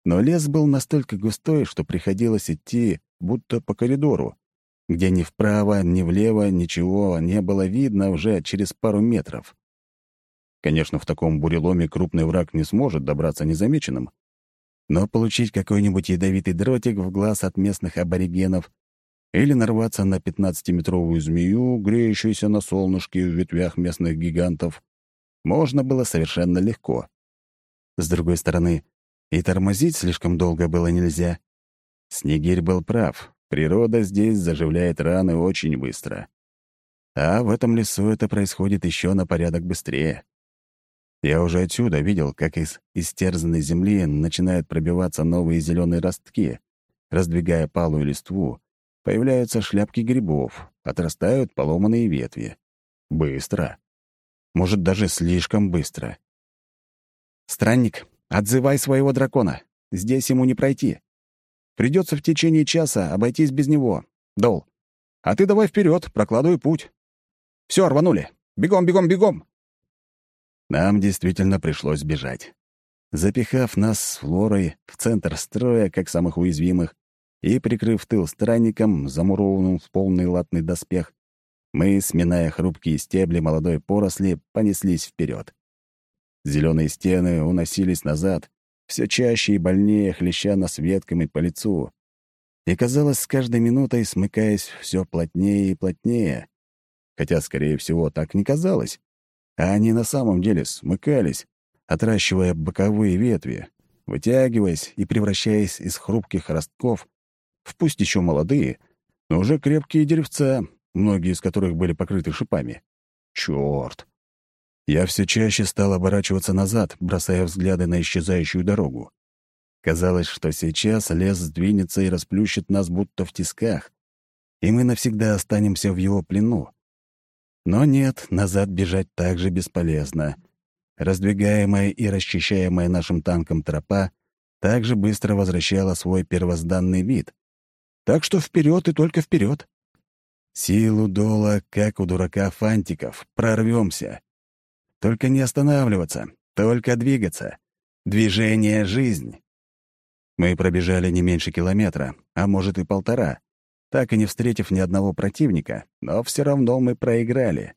Но лес был настолько густой, что приходилось идти будто по коридору, где ни вправо, ни влево ничего не было видно уже через пару метров. Конечно, в таком буреломе крупный враг не сможет добраться незамеченным, но получить какой-нибудь ядовитый дротик в глаз от местных аборигенов или нарваться на 15-метровую змею, греющуюся на солнышке в ветвях местных гигантов, можно было совершенно легко. С другой стороны, и тормозить слишком долго было нельзя. Снегирь был прав, природа здесь заживляет раны очень быстро. А в этом лесу это происходит еще на порядок быстрее. Я уже отсюда видел, как из истерзанной земли начинают пробиваться новые зеленые ростки, раздвигая палую листву, Появляются шляпки грибов, отрастают поломанные ветви. Быстро. Может, даже слишком быстро. «Странник, отзывай своего дракона. Здесь ему не пройти. Придется в течение часа обойтись без него. Дол, а ты давай вперед, прокладывай путь. Все, рванули. Бегом, бегом, бегом!» Нам действительно пришлось бежать. Запихав нас с Флорой в центр строя, как самых уязвимых, и прикрыв тыл странником, замурованным в полный латный доспех, мы, сминая хрупкие стебли молодой поросли, понеслись вперед. Зеленые стены уносились назад, все чаще и больнее, хлеща нас ветками по лицу. И казалось, с каждой минутой смыкаясь все плотнее и плотнее. Хотя, скорее всего, так не казалось. А они на самом деле смыкались, отращивая боковые ветви, вытягиваясь и превращаясь из хрупких ростков пусть еще молодые, но уже крепкие деревца, многие из которых были покрыты шипами. Чёрт! Я все чаще стал оборачиваться назад, бросая взгляды на исчезающую дорогу. Казалось, что сейчас лес сдвинется и расплющит нас будто в тисках, и мы навсегда останемся в его плену. Но нет, назад бежать так же бесполезно. Раздвигаемая и расчищаемая нашим танком тропа также быстро возвращала свой первозданный вид. Так что вперед и только вперед. Силу дола, как у дурака фантиков, прорвемся. Только не останавливаться, только двигаться. Движение — жизнь. Мы пробежали не меньше километра, а может и полтора, так и не встретив ни одного противника, но все равно мы проиграли.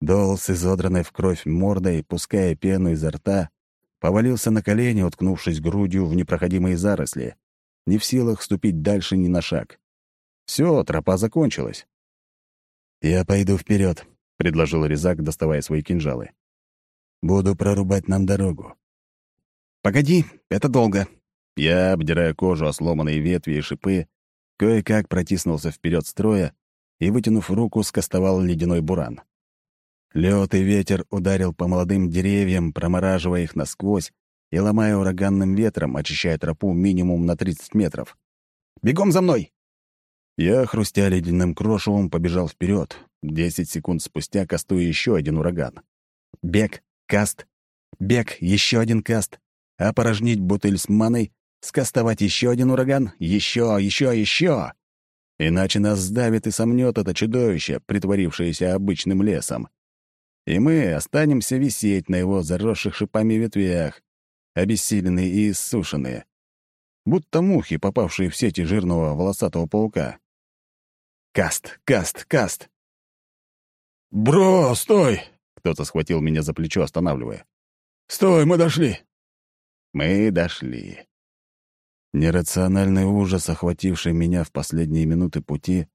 Дол с изодранной в кровь мордой, пуская пену изо рта, повалился на колени, уткнувшись грудью в непроходимые заросли, не в силах ступить дальше ни на шаг. Все, тропа закончилась. «Я пойду вперед, предложил Резак, доставая свои кинжалы. «Буду прорубать нам дорогу». «Погоди, это долго». Я, обдирая кожу о сломанные ветви и шипы, кое-как протиснулся вперед строя и, вытянув руку, скостовал ледяной буран. Лед и ветер ударил по молодым деревьям, промораживая их насквозь и ломая ураганным ветром, очищая тропу минимум на 30 метров. «Бегом за мной!» Я, хрустя ледяным крошевом, побежал вперед. Десять секунд спустя кастую еще один ураган. Бег, каст, бег, еще один каст. Опорожнить бутыль с маной, скастовать еще один ураган, еще, еще, еще. Иначе нас сдавит и сомнет это чудовище, притворившееся обычным лесом. И мы останемся висеть на его заросших шипами ветвях, обессиленные и иссушенные. Будто мухи, попавшие в сети жирного волосатого паука. Каст, каст, каст. «Бро, стой!» — кто-то схватил меня за плечо, останавливая. «Стой, мы дошли!» Мы дошли. Нерациональный ужас, охвативший меня в последние минуты пути,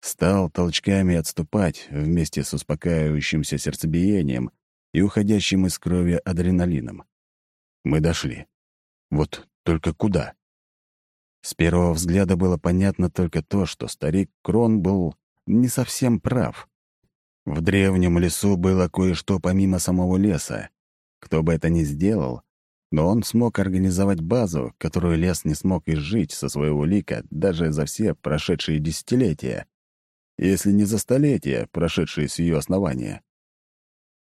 стал толчками отступать вместе с успокаивающимся сердцебиением и уходящим из крови адреналином. Мы дошли. Вот только куда? С первого взгляда было понятно только то, что старик Крон был не совсем прав. В древнем лесу было кое-что помимо самого леса. Кто бы это ни сделал, но он смог организовать базу, которую лес не смог изжить со своего лика даже за все прошедшие десятилетия, если не за столетия, прошедшие с ее основания.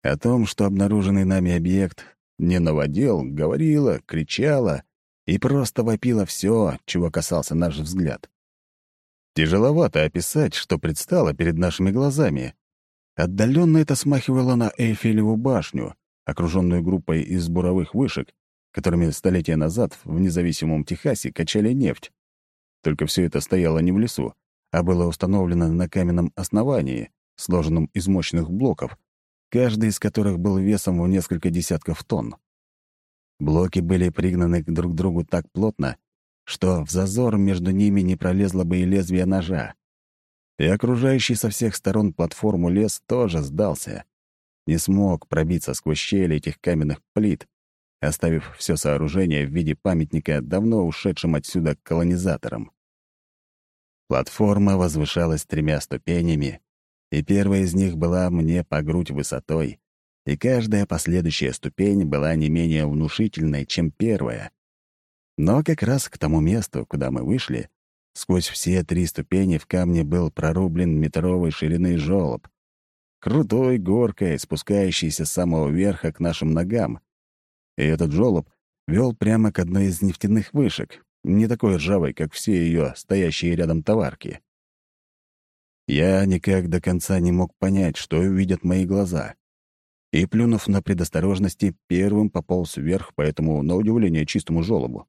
О том, что обнаруженный нами объект не наводил, говорила, кричала и просто вопила все, чего касался наш взгляд. Тяжеловато описать, что предстало перед нашими глазами. Отдаленно это смахивало на Эйфелеву башню, окруженную группой из буровых вышек, которыми столетия назад в независимом Техасе качали нефть. Только все это стояло не в лесу, а было установлено на каменном основании, сложенном из мощных блоков, каждый из которых был весом в несколько десятков тонн. Блоки были пригнаны друг к другу так плотно, что в зазор между ними не пролезло бы и лезвие ножа. И окружающий со всех сторон платформу лес тоже сдался. Не смог пробиться сквозь щели этих каменных плит, оставив все сооружение в виде памятника давно ушедшим отсюда колонизаторам. Платформа возвышалась тремя ступенями, и первая из них была мне по грудь высотой, и каждая последующая ступень была не менее внушительной, чем первая. Но как раз к тому месту, куда мы вышли, сквозь все три ступени в камне был прорублен метровой ширины жёлоб, крутой горкой, спускающийся с самого верха к нашим ногам. И этот жёлоб вел прямо к одной из нефтяных вышек, не такой ржавой, как все ее стоящие рядом товарки. Я никак до конца не мог понять, что увидят мои глаза. И, плюнув на предосторожности, первым пополз вверх по этому, на удивление, чистому желобу.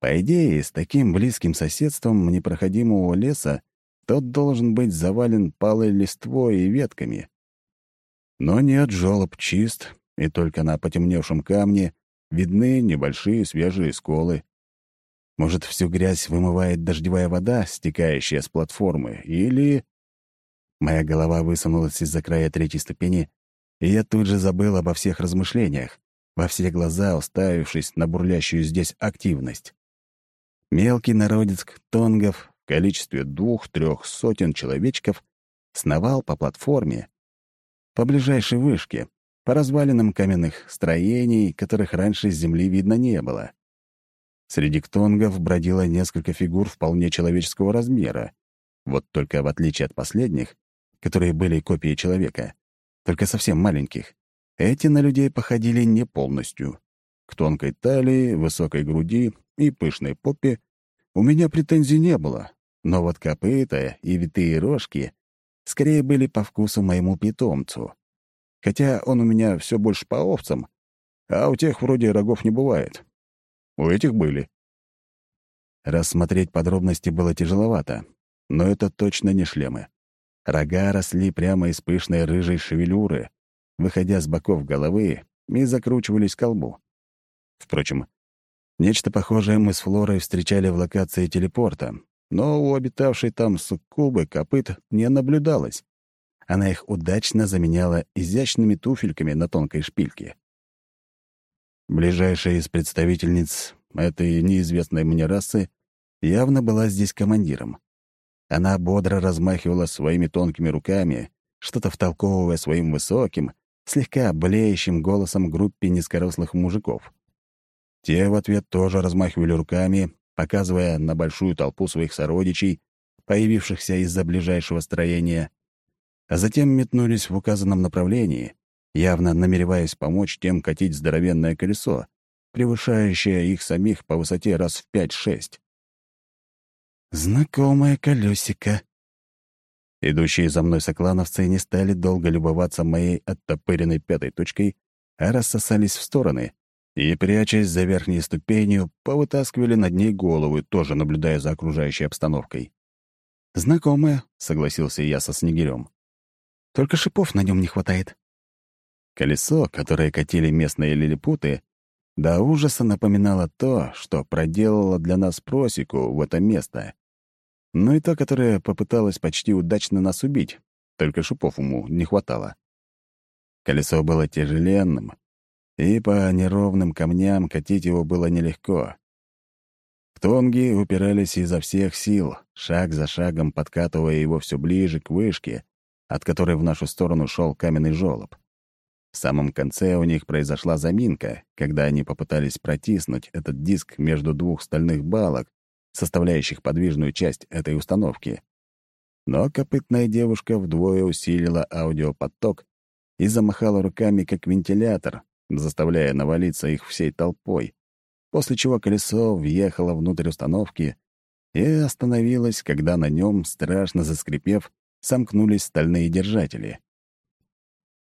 По идее, с таким близким соседством непроходимого леса тот должен быть завален палой листвой и ветками. Но нет, желоб чист, и только на потемневшем камне видны небольшие свежие сколы. Может, всю грязь вымывает дождевая вода, стекающая с платформы, или... Моя голова высунулась из-за края третьей ступени, и я тут же забыл обо всех размышлениях, во все глаза уставившись на бурлящую здесь активность. Мелкий народец тонгов в количестве двух-трех сотен человечков сновал по платформе, по ближайшей вышке, по развалинам каменных строений, которых раньше с земли видно не было. Среди ктонгов бродило несколько фигур вполне человеческого размера. Вот только в отличие от последних, которые были копией человека, только совсем маленьких, эти на людей походили не полностью. К тонкой талии, высокой груди и пышной попе у меня претензий не было, но вот копыта и витые рожки скорее были по вкусу моему питомцу. Хотя он у меня все больше по овцам, а у тех вроде рогов не бывает. У этих были. Рассмотреть подробности было тяжеловато, но это точно не шлемы. Рога росли прямо из пышной рыжей шевелюры, выходя с боков головы и закручивались к колбу. Впрочем, нечто похожее мы с Флорой встречали в локации телепорта, но у обитавшей там суккубы копыт не наблюдалось. Она их удачно заменяла изящными туфельками на тонкой шпильке. Ближайшая из представительниц этой неизвестной мне расы явно была здесь командиром. Она бодро размахивала своими тонкими руками, что-то втолковывая своим высоким, слегка блеющим голосом группе низкорослых мужиков. Те в ответ тоже размахивали руками, показывая на большую толпу своих сородичей, появившихся из-за ближайшего строения, а затем метнулись в указанном направлении, явно намереваясь помочь тем катить здоровенное колесо, превышающее их самих по высоте раз в пять-шесть. «Знакомое колесико». Идущие за мной соклановцы не стали долго любоваться моей оттопыренной пятой точкой, а рассосались в стороны и, прячась за верхней ступенью, повытаскивали над ней головы, тоже наблюдая за окружающей обстановкой. «Знакомое», — согласился я со Снегирем. «Только шипов на нем не хватает». Колесо, которое катили местные лилипуты, до ужаса напоминало то, что проделало для нас просеку в это место. Ну и то, которое попыталось почти удачно нас убить, только шипов ему не хватало. Колесо было тяжеленным, и по неровным камням катить его было нелегко. Ктонги упирались изо всех сил, шаг за шагом подкатывая его все ближе к вышке, от которой в нашу сторону шел каменный жёлоб. В самом конце у них произошла заминка, когда они попытались протиснуть этот диск между двух стальных балок, составляющих подвижную часть этой установки. Но копытная девушка вдвое усилила аудиопоток и замахала руками, как вентилятор, заставляя навалиться их всей толпой, после чего колесо въехало внутрь установки и остановилось, когда на нем, страшно заскрипев, сомкнулись стальные держатели.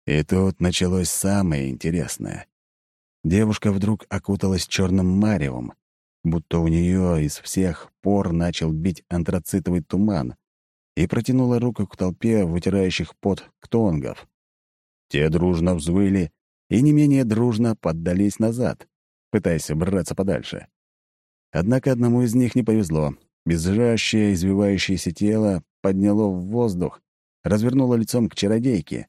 И тут началось самое интересное. Девушка вдруг окуталась черным маревом, будто у нее из всех пор начал бить антрацитовый туман, и протянула руку к толпе вытирающих пот ктонгов. Те дружно взвыли и не менее дружно поддались назад, пытаясь браться подальше. Однако одному из них не повезло. Безжащее, извивающееся тело подняло в воздух, развернуло лицом к чародейке,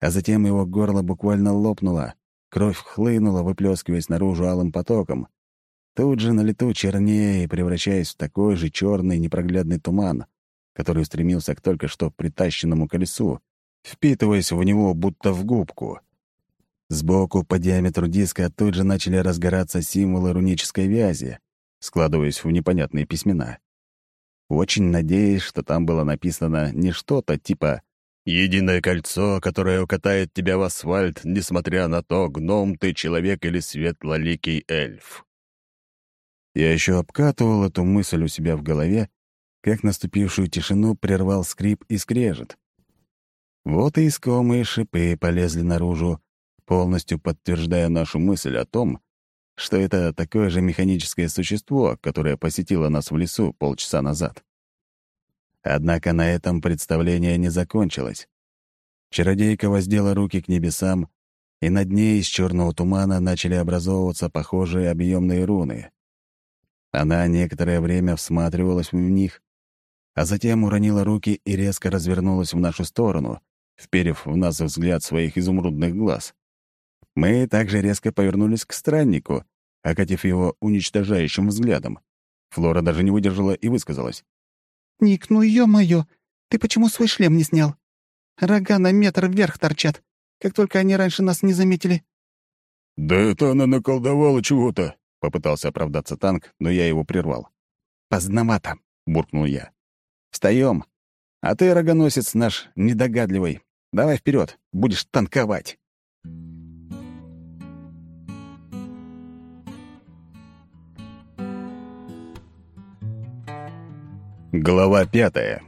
а затем его горло буквально лопнуло, кровь хлынула, выплескиваясь наружу алым потоком. Тут же на лету чернее и превращаясь в такой же черный непроглядный туман, который устремился к только что притащенному колесу, впитываясь в него будто в губку. Сбоку по диаметру диска тут же начали разгораться символы рунической вязи, складываясь в непонятные письмена. Очень надеюсь, что там было написано не что-то типа Единое кольцо, которое укатает тебя в асфальт, несмотря на то, гном ты, человек или светлоликий эльф. Я еще обкатывал эту мысль у себя в голове, как наступившую тишину прервал скрип и скрежет. Вот и искомые шипы полезли наружу, полностью подтверждая нашу мысль о том, что это такое же механическое существо, которое посетило нас в лесу полчаса назад. Однако на этом представление не закончилось. Чародейка воздела руки к небесам, и над ней из черного тумана начали образовываться похожие объемные руны. Она некоторое время всматривалась в них, а затем уронила руки и резко развернулась в нашу сторону, вперев в нас взгляд своих изумрудных глаз. Мы также резко повернулись к страннику, окатив его уничтожающим взглядом. Флора даже не выдержала и высказалась. «Ник, ну ё-моё, ты почему свой шлем не снял? Рога на метр вверх торчат, как только они раньше нас не заметили». «Да это она наколдовала чего-то», — попытался оправдаться танк, но я его прервал. «Поздновато», — буркнул я. «Встаем. А ты, рогоносец наш, недогадливый. Давай вперед, будешь танковать». Глава пятая.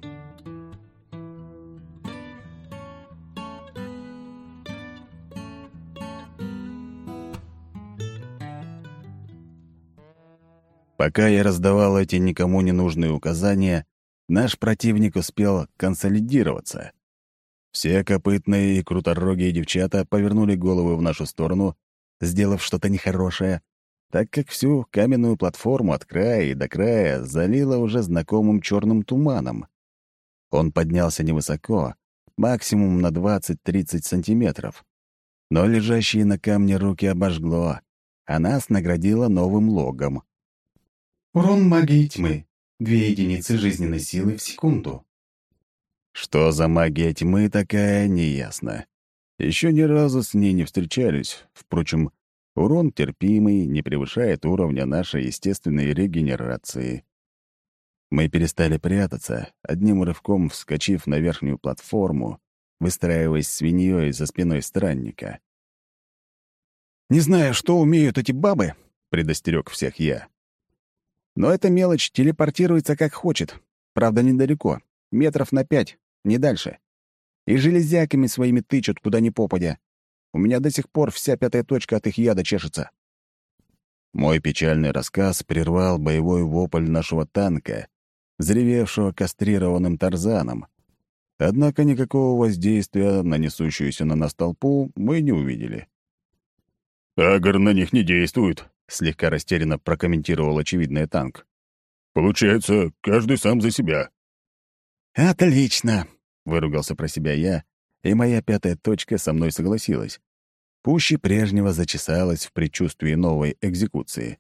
Пока я раздавал эти никому не нужные указания, наш противник успел консолидироваться. Все копытные и круторогие девчата повернули головы в нашу сторону, сделав что-то нехорошее, так как всю каменную платформу от края и до края залило уже знакомым черным туманом. Он поднялся невысоко, максимум на 20-30 сантиметров. Но лежащие на камне руки обожгло, а нас наградило новым логом. Урон магии тьмы. Две единицы жизненной силы в секунду. Что за магия тьмы такая, неясно. Еще ни разу с ней не встречались. Впрочем, Урон терпимый, не превышает уровня нашей естественной регенерации. Мы перестали прятаться, одним рывком вскочив на верхнюю платформу, выстраиваясь свиньей за спиной странника. «Не знаю, что умеют эти бабы», — предостерег всех я. «Но эта мелочь телепортируется как хочет. Правда, недалеко. Метров на пять, не дальше. И железяками своими тычут, куда ни попадя. У меня до сих пор вся пятая точка от их яда чешется. Мой печальный рассказ прервал боевой вопль нашего танка, взревевшего кастрированным тарзаном. Однако никакого воздействия на несущуюся на нас толпу мы не увидели. «Агр на них не действует», — слегка растерянно прокомментировал очевидный танк. «Получается, каждый сам за себя». «Отлично!» — выругался про себя я и моя пятая точка со мной согласилась. Пуще прежнего зачесалась в предчувствии новой экзекуции.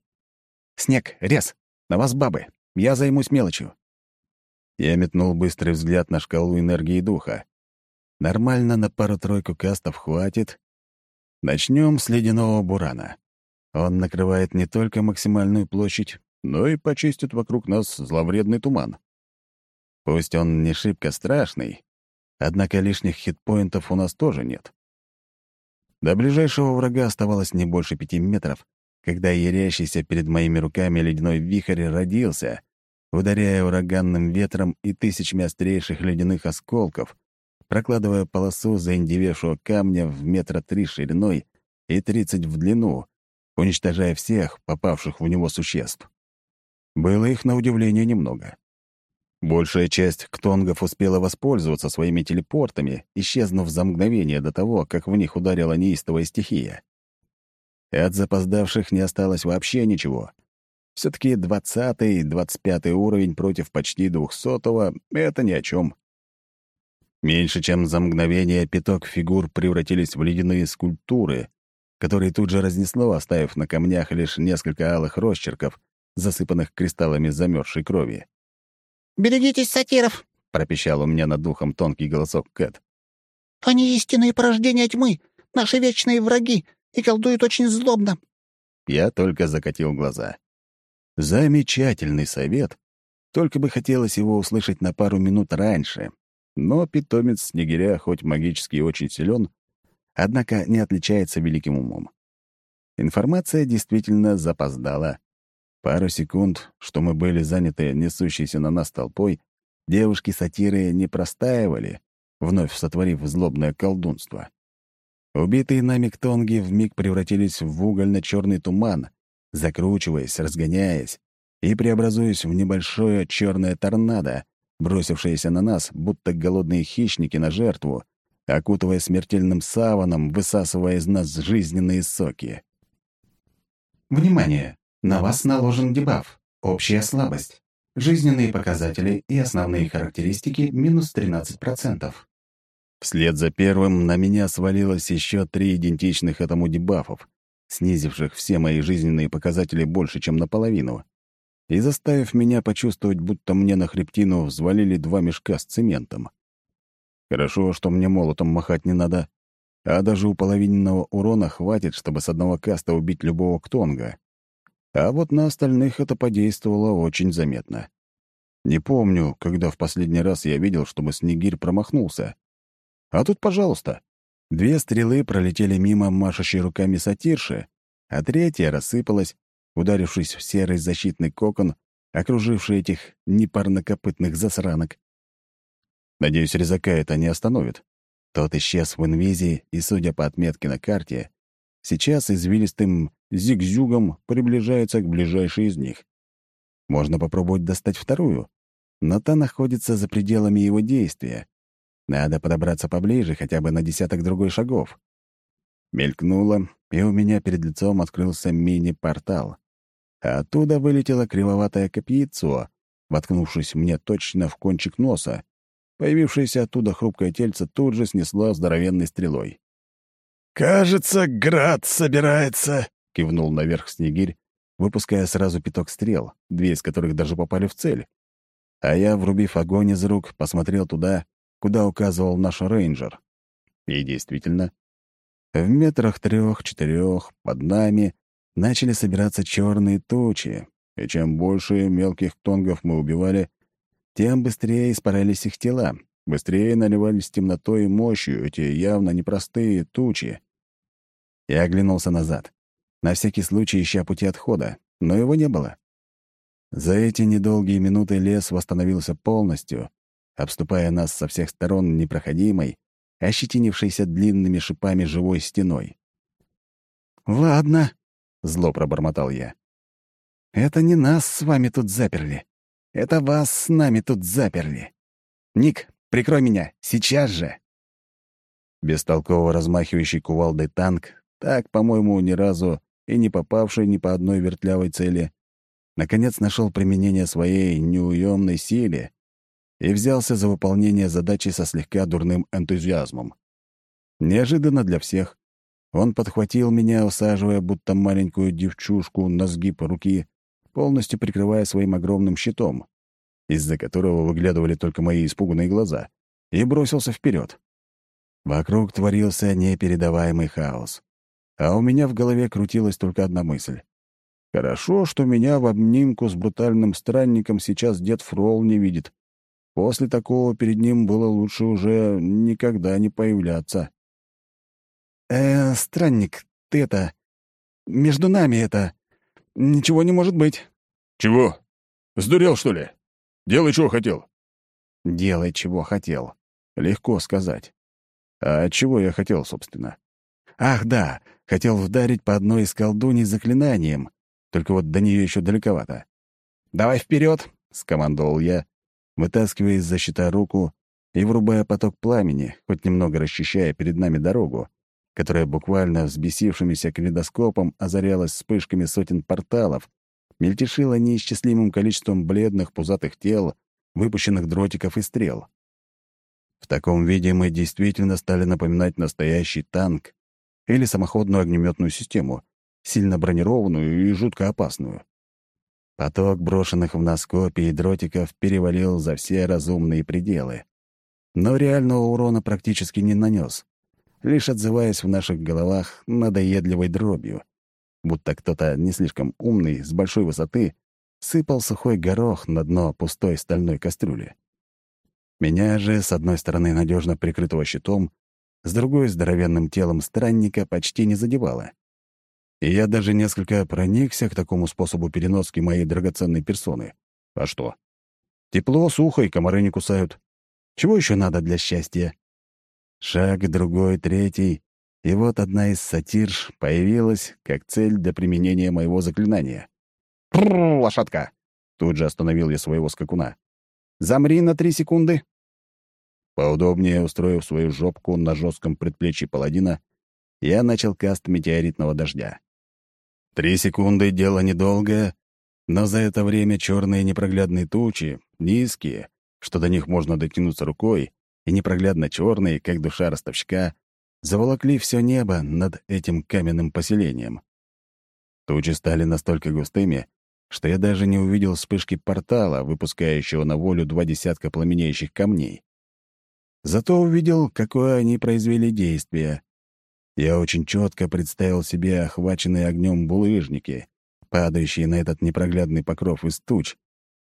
«Снег, рез! На вас бабы! Я займусь мелочью!» Я метнул быстрый взгляд на шкалу энергии духа. Нормально на пару-тройку кастов хватит. Начнем с ледяного бурана. Он накрывает не только максимальную площадь, но и почистит вокруг нас зловредный туман. Пусть он не шибко страшный, Однако лишних хитпоинтов у нас тоже нет. До ближайшего врага оставалось не больше пяти метров, когда ярящийся перед моими руками ледяной вихрь родился, ударяя ураганным ветром и тысячами острейших ледяных осколков, прокладывая полосу заиндевевшего камня в метра три шириной и тридцать в длину, уничтожая всех попавших в него существ. Было их, на удивление, немного. Большая часть ктонгов успела воспользоваться своими телепортами, исчезнув за мгновение до того, как в них ударила неистовая стихия. И от запоздавших не осталось вообще ничего. все таки двадцатый, двадцать пятый уровень против почти двухсотого — это ни о чем. Меньше чем за мгновение пяток фигур превратились в ледяные скульптуры, которые тут же разнесло, оставив на камнях лишь несколько алых росчерков, засыпанных кристаллами замерзшей крови. «Берегитесь сатиров!» — пропищал у меня над духом тонкий голосок Кэт. «Они истинные порождения тьмы, наши вечные враги, и колдуют очень злобно». Я только закатил глаза. Замечательный совет. Только бы хотелось его услышать на пару минут раньше. Но питомец Снегиря, хоть магически очень силен, однако не отличается великим умом. Информация действительно запоздала. Пару секунд, что мы были заняты несущейся на нас толпой, девушки-сатиры не простаивали, вновь сотворив злобное колдунство. Убитые нами ктонги вмиг превратились в угольно-черный туман, закручиваясь, разгоняясь и преобразуясь в небольшое черное торнадо, бросившееся на нас, будто голодные хищники на жертву, окутывая смертельным саваном, высасывая из нас жизненные соки. Внимание! На вас наложен дебаф. Общая слабость. Жизненные показатели и основные характеристики минус 13%. Вслед за первым на меня свалилось еще три идентичных этому дебафов, снизивших все мои жизненные показатели больше, чем наполовину, и заставив меня почувствовать, будто мне на хребтину взвалили два мешка с цементом. Хорошо, что мне молотом махать не надо, а даже у половинного урона хватит, чтобы с одного каста убить любого ктонга. А вот на остальных это подействовало очень заметно. Не помню, когда в последний раз я видел, чтобы Снегирь промахнулся. А тут, пожалуйста, две стрелы пролетели мимо машущей руками сатирши, а третья рассыпалась, ударившись в серый защитный кокон, окруживший этих непарнокопытных засранок. Надеюсь, резака это не остановит. Тот исчез в инвизии, и, судя по отметке на карте, сейчас извилистым зигзюгом приближается к ближайшей из них. Можно попробовать достать вторую, но та находится за пределами его действия, надо подобраться поближе, хотя бы на десяток другой шагов. Мелькнуло, и у меня перед лицом открылся мини-портал. Оттуда вылетело кривоватое копьецо, воткнувшись мне точно в кончик носа. Появившееся оттуда хрупкое тельце тут же снесло здоровенной стрелой. «Кажется, град собирается», — кивнул наверх Снегирь, выпуская сразу пяток стрел, две из которых даже попали в цель. А я, врубив огонь из рук, посмотрел туда куда указывал наш рейнджер. И действительно, в метрах трех-четырех под нами начали собираться черные тучи, и чем больше мелких тонгов мы убивали, тем быстрее испарялись их тела, быстрее наливались темнотой и мощью эти явно непростые тучи. Я оглянулся назад, на всякий случай ища пути отхода, но его не было. За эти недолгие минуты лес восстановился полностью, обступая нас со всех сторон непроходимой, ощетинившейся длинными шипами живой стеной. «Ладно», — зло пробормотал я. «Это не нас с вами тут заперли. Это вас с нами тут заперли. Ник, прикрой меня, сейчас же!» Бестолково размахивающий кувалдой танк, так, по-моему, ни разу и не попавший ни по одной вертлявой цели, наконец нашел применение своей неуемной силе и взялся за выполнение задачи со слегка дурным энтузиазмом. Неожиданно для всех он подхватил меня, усаживая будто маленькую девчушку на сгиб руки, полностью прикрывая своим огромным щитом, из-за которого выглядывали только мои испуганные глаза, и бросился вперед. Вокруг творился непередаваемый хаос. А у меня в голове крутилась только одна мысль. Хорошо, что меня в обнимку с брутальным странником сейчас дед Фрол не видит. После такого перед ним было лучше уже никогда не появляться. «Э, странник, ты это... Между нами это... Ничего не может быть». «Чего? Сдурел, что ли? Делай, чего хотел». «Делай, чего хотел. Легко сказать. А чего я хотел, собственно? Ах, да, хотел вдарить по одной из колдуней заклинанием, только вот до нее еще далековато. «Давай вперед, скомандовал я, вытаскивая из-за щита руку и врубая поток пламени, хоть немного расчищая перед нами дорогу, которая буквально взбесившимися калейдоскопом озарялась вспышками сотен порталов, мельтешила неисчислимым количеством бледных пузатых тел, выпущенных дротиков и стрел. В таком виде мы действительно стали напоминать настоящий танк или самоходную огнеметную систему, сильно бронированную и жутко опасную. Поток брошенных в нас копий и дротиков перевалил за все разумные пределы. Но реального урона практически не нанес, лишь отзываясь в наших головах надоедливой дробью, будто кто-то не слишком умный, с большой высоты, сыпал сухой горох на дно пустой стальной кастрюли. Меня же, с одной стороны надежно прикрытого щитом, с другой — здоровенным телом странника почти не задевало. И я даже несколько проникся к такому способу переноски моей драгоценной персоны. А что? Тепло, сухо, и комары не кусают. Чего еще надо для счастья? Шаг, другой, третий. И вот одна из сатирж появилась как цель для применения моего заклинания. «Прррр, лошадка!» Тут же остановил я своего скакуна. «Замри на три секунды!» Поудобнее устроив свою жопку на жестком предплечье паладина, я начал каст метеоритного дождя. Три секунды — дело недолгое, но за это время черные непроглядные тучи, низкие, что до них можно дотянуться рукой, и непроглядно черные, как душа ростовщика, заволокли все небо над этим каменным поселением. Тучи стали настолько густыми, что я даже не увидел вспышки портала, выпускающего на волю два десятка пламенеющих камней. Зато увидел, какое они произвели действие. Я очень четко представил себе охваченные огнем булыжники, падающие на этот непроглядный покров из туч,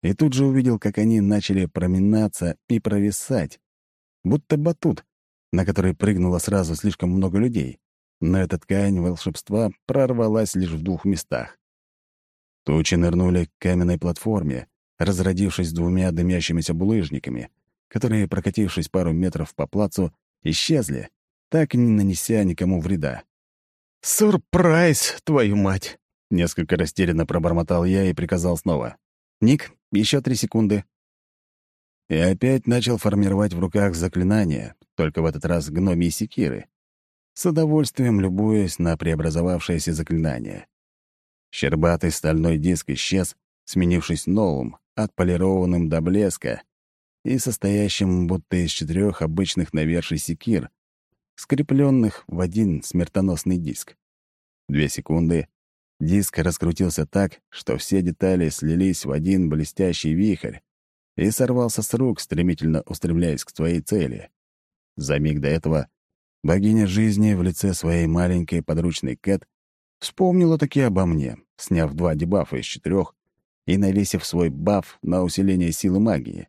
и тут же увидел, как они начали проминаться и провисать, будто батут, на который прыгнуло сразу слишком много людей. Но эта ткань волшебства прорвалась лишь в двух местах. Тучи нырнули к каменной платформе, разродившись двумя дымящимися булыжниками, которые, прокатившись пару метров по плацу, исчезли, так не нанеся никому вреда. «Сюрприз, твою мать!» — несколько растерянно пробормотал я и приказал снова. «Ник, еще три секунды». И опять начал формировать в руках заклинания, только в этот раз гномии секиры, с удовольствием любуясь на преобразовавшееся заклинание. Щербатый стальной диск исчез, сменившись новым, отполированным до блеска и состоящим будто из четырех обычных наверший секир, скрепленных в один смертоносный диск. Две секунды. Диск раскрутился так, что все детали слились в один блестящий вихрь и сорвался с рук, стремительно устремляясь к своей цели. За миг до этого богиня жизни в лице своей маленькой подручной Кэт вспомнила таки обо мне, сняв два дебафа из четырех и навесив свой баф на усиление силы магии.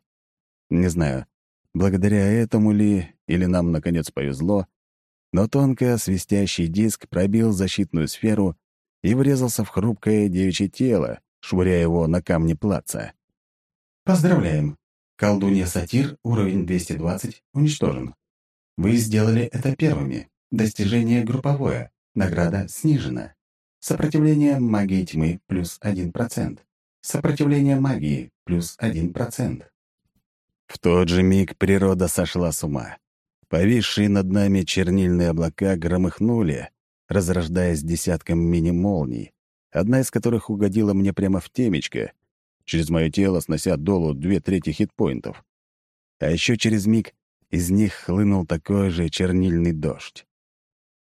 Не знаю, благодаря этому ли или нам, наконец, повезло, но тонко свистящий диск пробил защитную сферу и врезался в хрупкое девичье тело, швыряя его на камни плаца. Поздравляем! Колдунья Сатир, уровень 220, уничтожен. Вы сделали это первыми. Достижение групповое. Награда снижена. Сопротивление магии тьмы плюс 1%. Сопротивление магии плюс 1%. В тот же миг природа сошла с ума. Повисшие над нами чернильные облака громыхнули, разрождаясь десятком мини-молний, одна из которых угодила мне прямо в темечко, через мое тело снося долу две трети хитпоинтов. А еще через миг из них хлынул такой же чернильный дождь.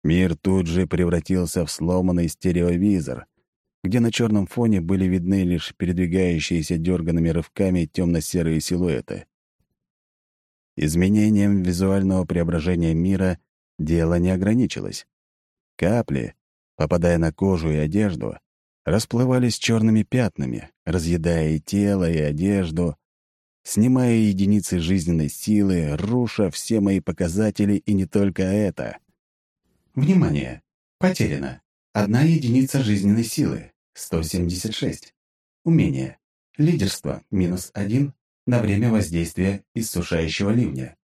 Мир тут же превратился в сломанный стереовизор, где на черном фоне были видны лишь передвигающиеся дерганными рывками темно-серые силуэты. Изменением визуального преображения мира дело не ограничилось. Капли, попадая на кожу и одежду, расплывались черными пятнами, разъедая и тело, и одежду, снимая единицы жизненной силы, руша все мои показатели и не только это. Внимание! Потеряно. Одна единица жизненной силы. 176. Умение. Лидерство. Минус один на время воздействия иссушающего ливня.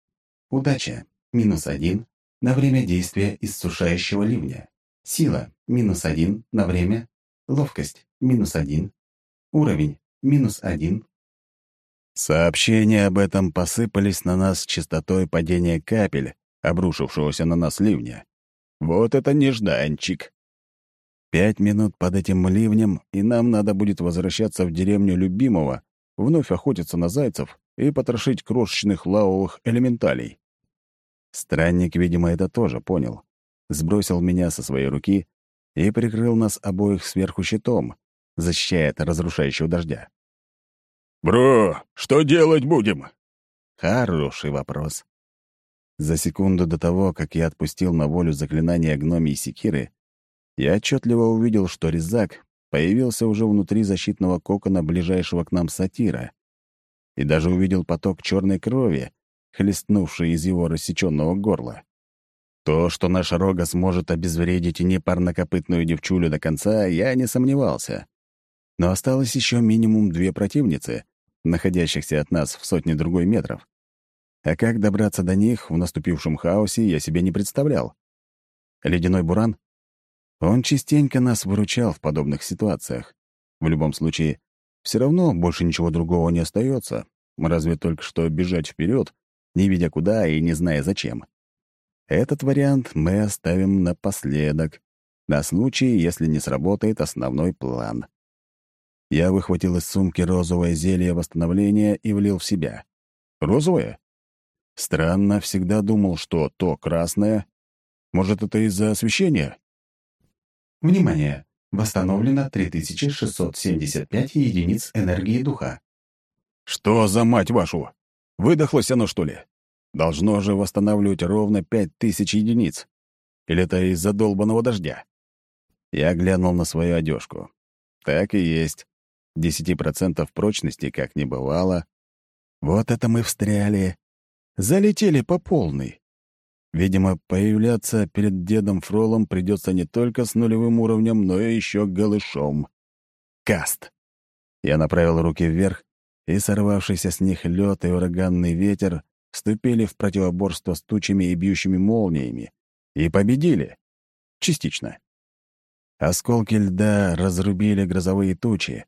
Удача. Минус один на время действия иссушающего ливня. Сила. Минус один на время. Ловкость. Минус один. Уровень. Минус один. Сообщения об этом посыпались на нас с частотой падения капель, обрушившегося на нас ливня. Вот это нежданчик. Пять минут под этим ливнем, и нам надо будет возвращаться в деревню любимого, вновь охотиться на зайцев и потрошить крошечных лавовых элементалей. Странник, видимо, это тоже понял. Сбросил меня со своей руки и прикрыл нас обоих сверху щитом, защищая от разрушающего дождя. «Бро, что делать будем?» Хороший вопрос. За секунду до того, как я отпустил на волю заклинание гномии секиры, я отчетливо увидел, что резак появился уже внутри защитного кокона ближайшего к нам сатира, и даже увидел поток черной крови, хлестнувший из его рассеченного горла. То, что наш рога сможет обезвредить непарнокопытную девчулю до конца, я не сомневался. Но осталось еще минимум две противницы, находящихся от нас в сотне другой метров. А как добраться до них в наступившем хаосе, я себе не представлял. Ледяной буран? Он частенько нас выручал в подобных ситуациях. В любом случае, все равно больше ничего другого не остается, разве только что бежать вперед, не видя куда и не зная зачем. Этот вариант мы оставим напоследок, на случай, если не сработает основной план. Я выхватил из сумки розовое зелье восстановления и влил в себя. Розовое? Странно, всегда думал, что то красное. Может, это из-за освещения? Внимание! Восстановлено 3675 единиц энергии духа. Что за мать вашу? Выдохлось оно, что ли? Должно же восстанавливать ровно пять тысяч единиц. Или это из-за долбанного дождя? Я глянул на свою одежку. Так и есть. Десяти процентов прочности как не бывало. Вот это мы встряли. Залетели по полной. Видимо, появляться перед дедом Фролом придется не только с нулевым уровнем, но и еще голышом. Каст. Я направил руки вверх, и сорвавшийся с них лед и ураганный ветер вступили в противоборство с тучами и бьющими молниями и победили. Частично. Осколки льда разрубили грозовые тучи,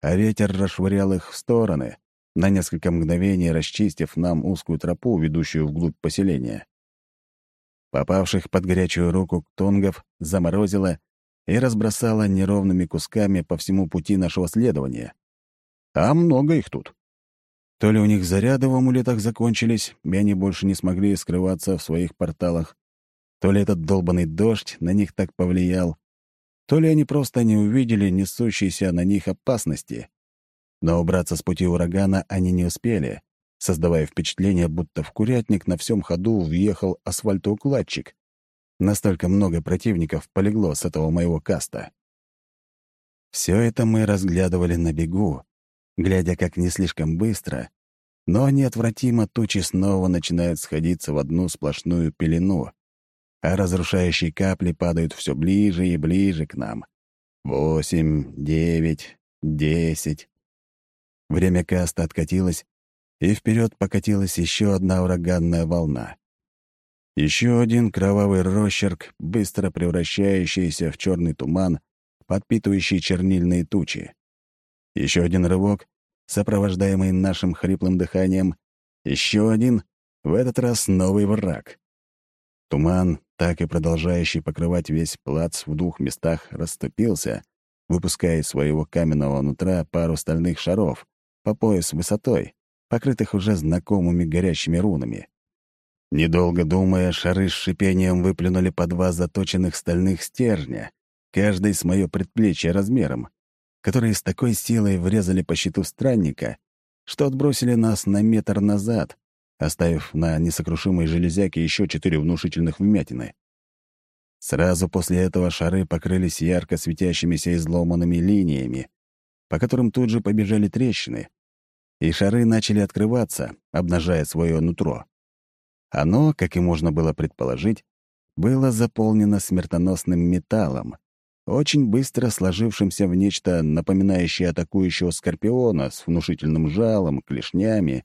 а ветер расшвырял их в стороны, на несколько мгновений расчистив нам узкую тропу, ведущую вглубь поселения. Попавших под горячую руку тонгов заморозило и разбросало неровными кусками по всему пути нашего следования. А много их тут. То ли у них заряды в амулетах закончились, и они больше не смогли скрываться в своих порталах, то ли этот долбанный дождь на них так повлиял, то ли они просто не увидели несущиеся на них опасности. Но убраться с пути урагана они не успели, создавая впечатление, будто в курятник на всем ходу въехал асфальтоукладчик. Настолько много противников полегло с этого моего каста. Все это мы разглядывали на бегу, глядя, как не слишком быстро, но неотвратимо тучи снова начинают сходиться в одну сплошную пелену, а разрушающие капли падают все ближе и ближе к нам. Восемь, девять, десять. Время каста откатилось, и вперед покатилась еще одна ураганная волна. Еще один кровавый росчерк, быстро превращающийся в черный туман, подпитывающий чернильные тучи. Еще один рывок, сопровождаемый нашим хриплым дыханием. Еще один, в этот раз новый враг. Туман, так и продолжающий покрывать весь плац в двух местах, расступился, выпуская из своего каменного нутра пару стальных шаров по пояс высотой, покрытых уже знакомыми горящими рунами. Недолго думая, шары с шипением выплюнули по два заточенных стальных стержня, каждый с моё предплечье размером которые с такой силой врезали по щиту странника, что отбросили нас на метр назад, оставив на несокрушимой железяке еще четыре внушительных вмятины. Сразу после этого шары покрылись ярко светящимися изломанными линиями, по которым тут же побежали трещины, и шары начали открываться, обнажая свое нутро. Оно, как и можно было предположить, было заполнено смертоносным металлом, очень быстро сложившимся в нечто напоминающее атакующего скорпиона с внушительным жалом, клешнями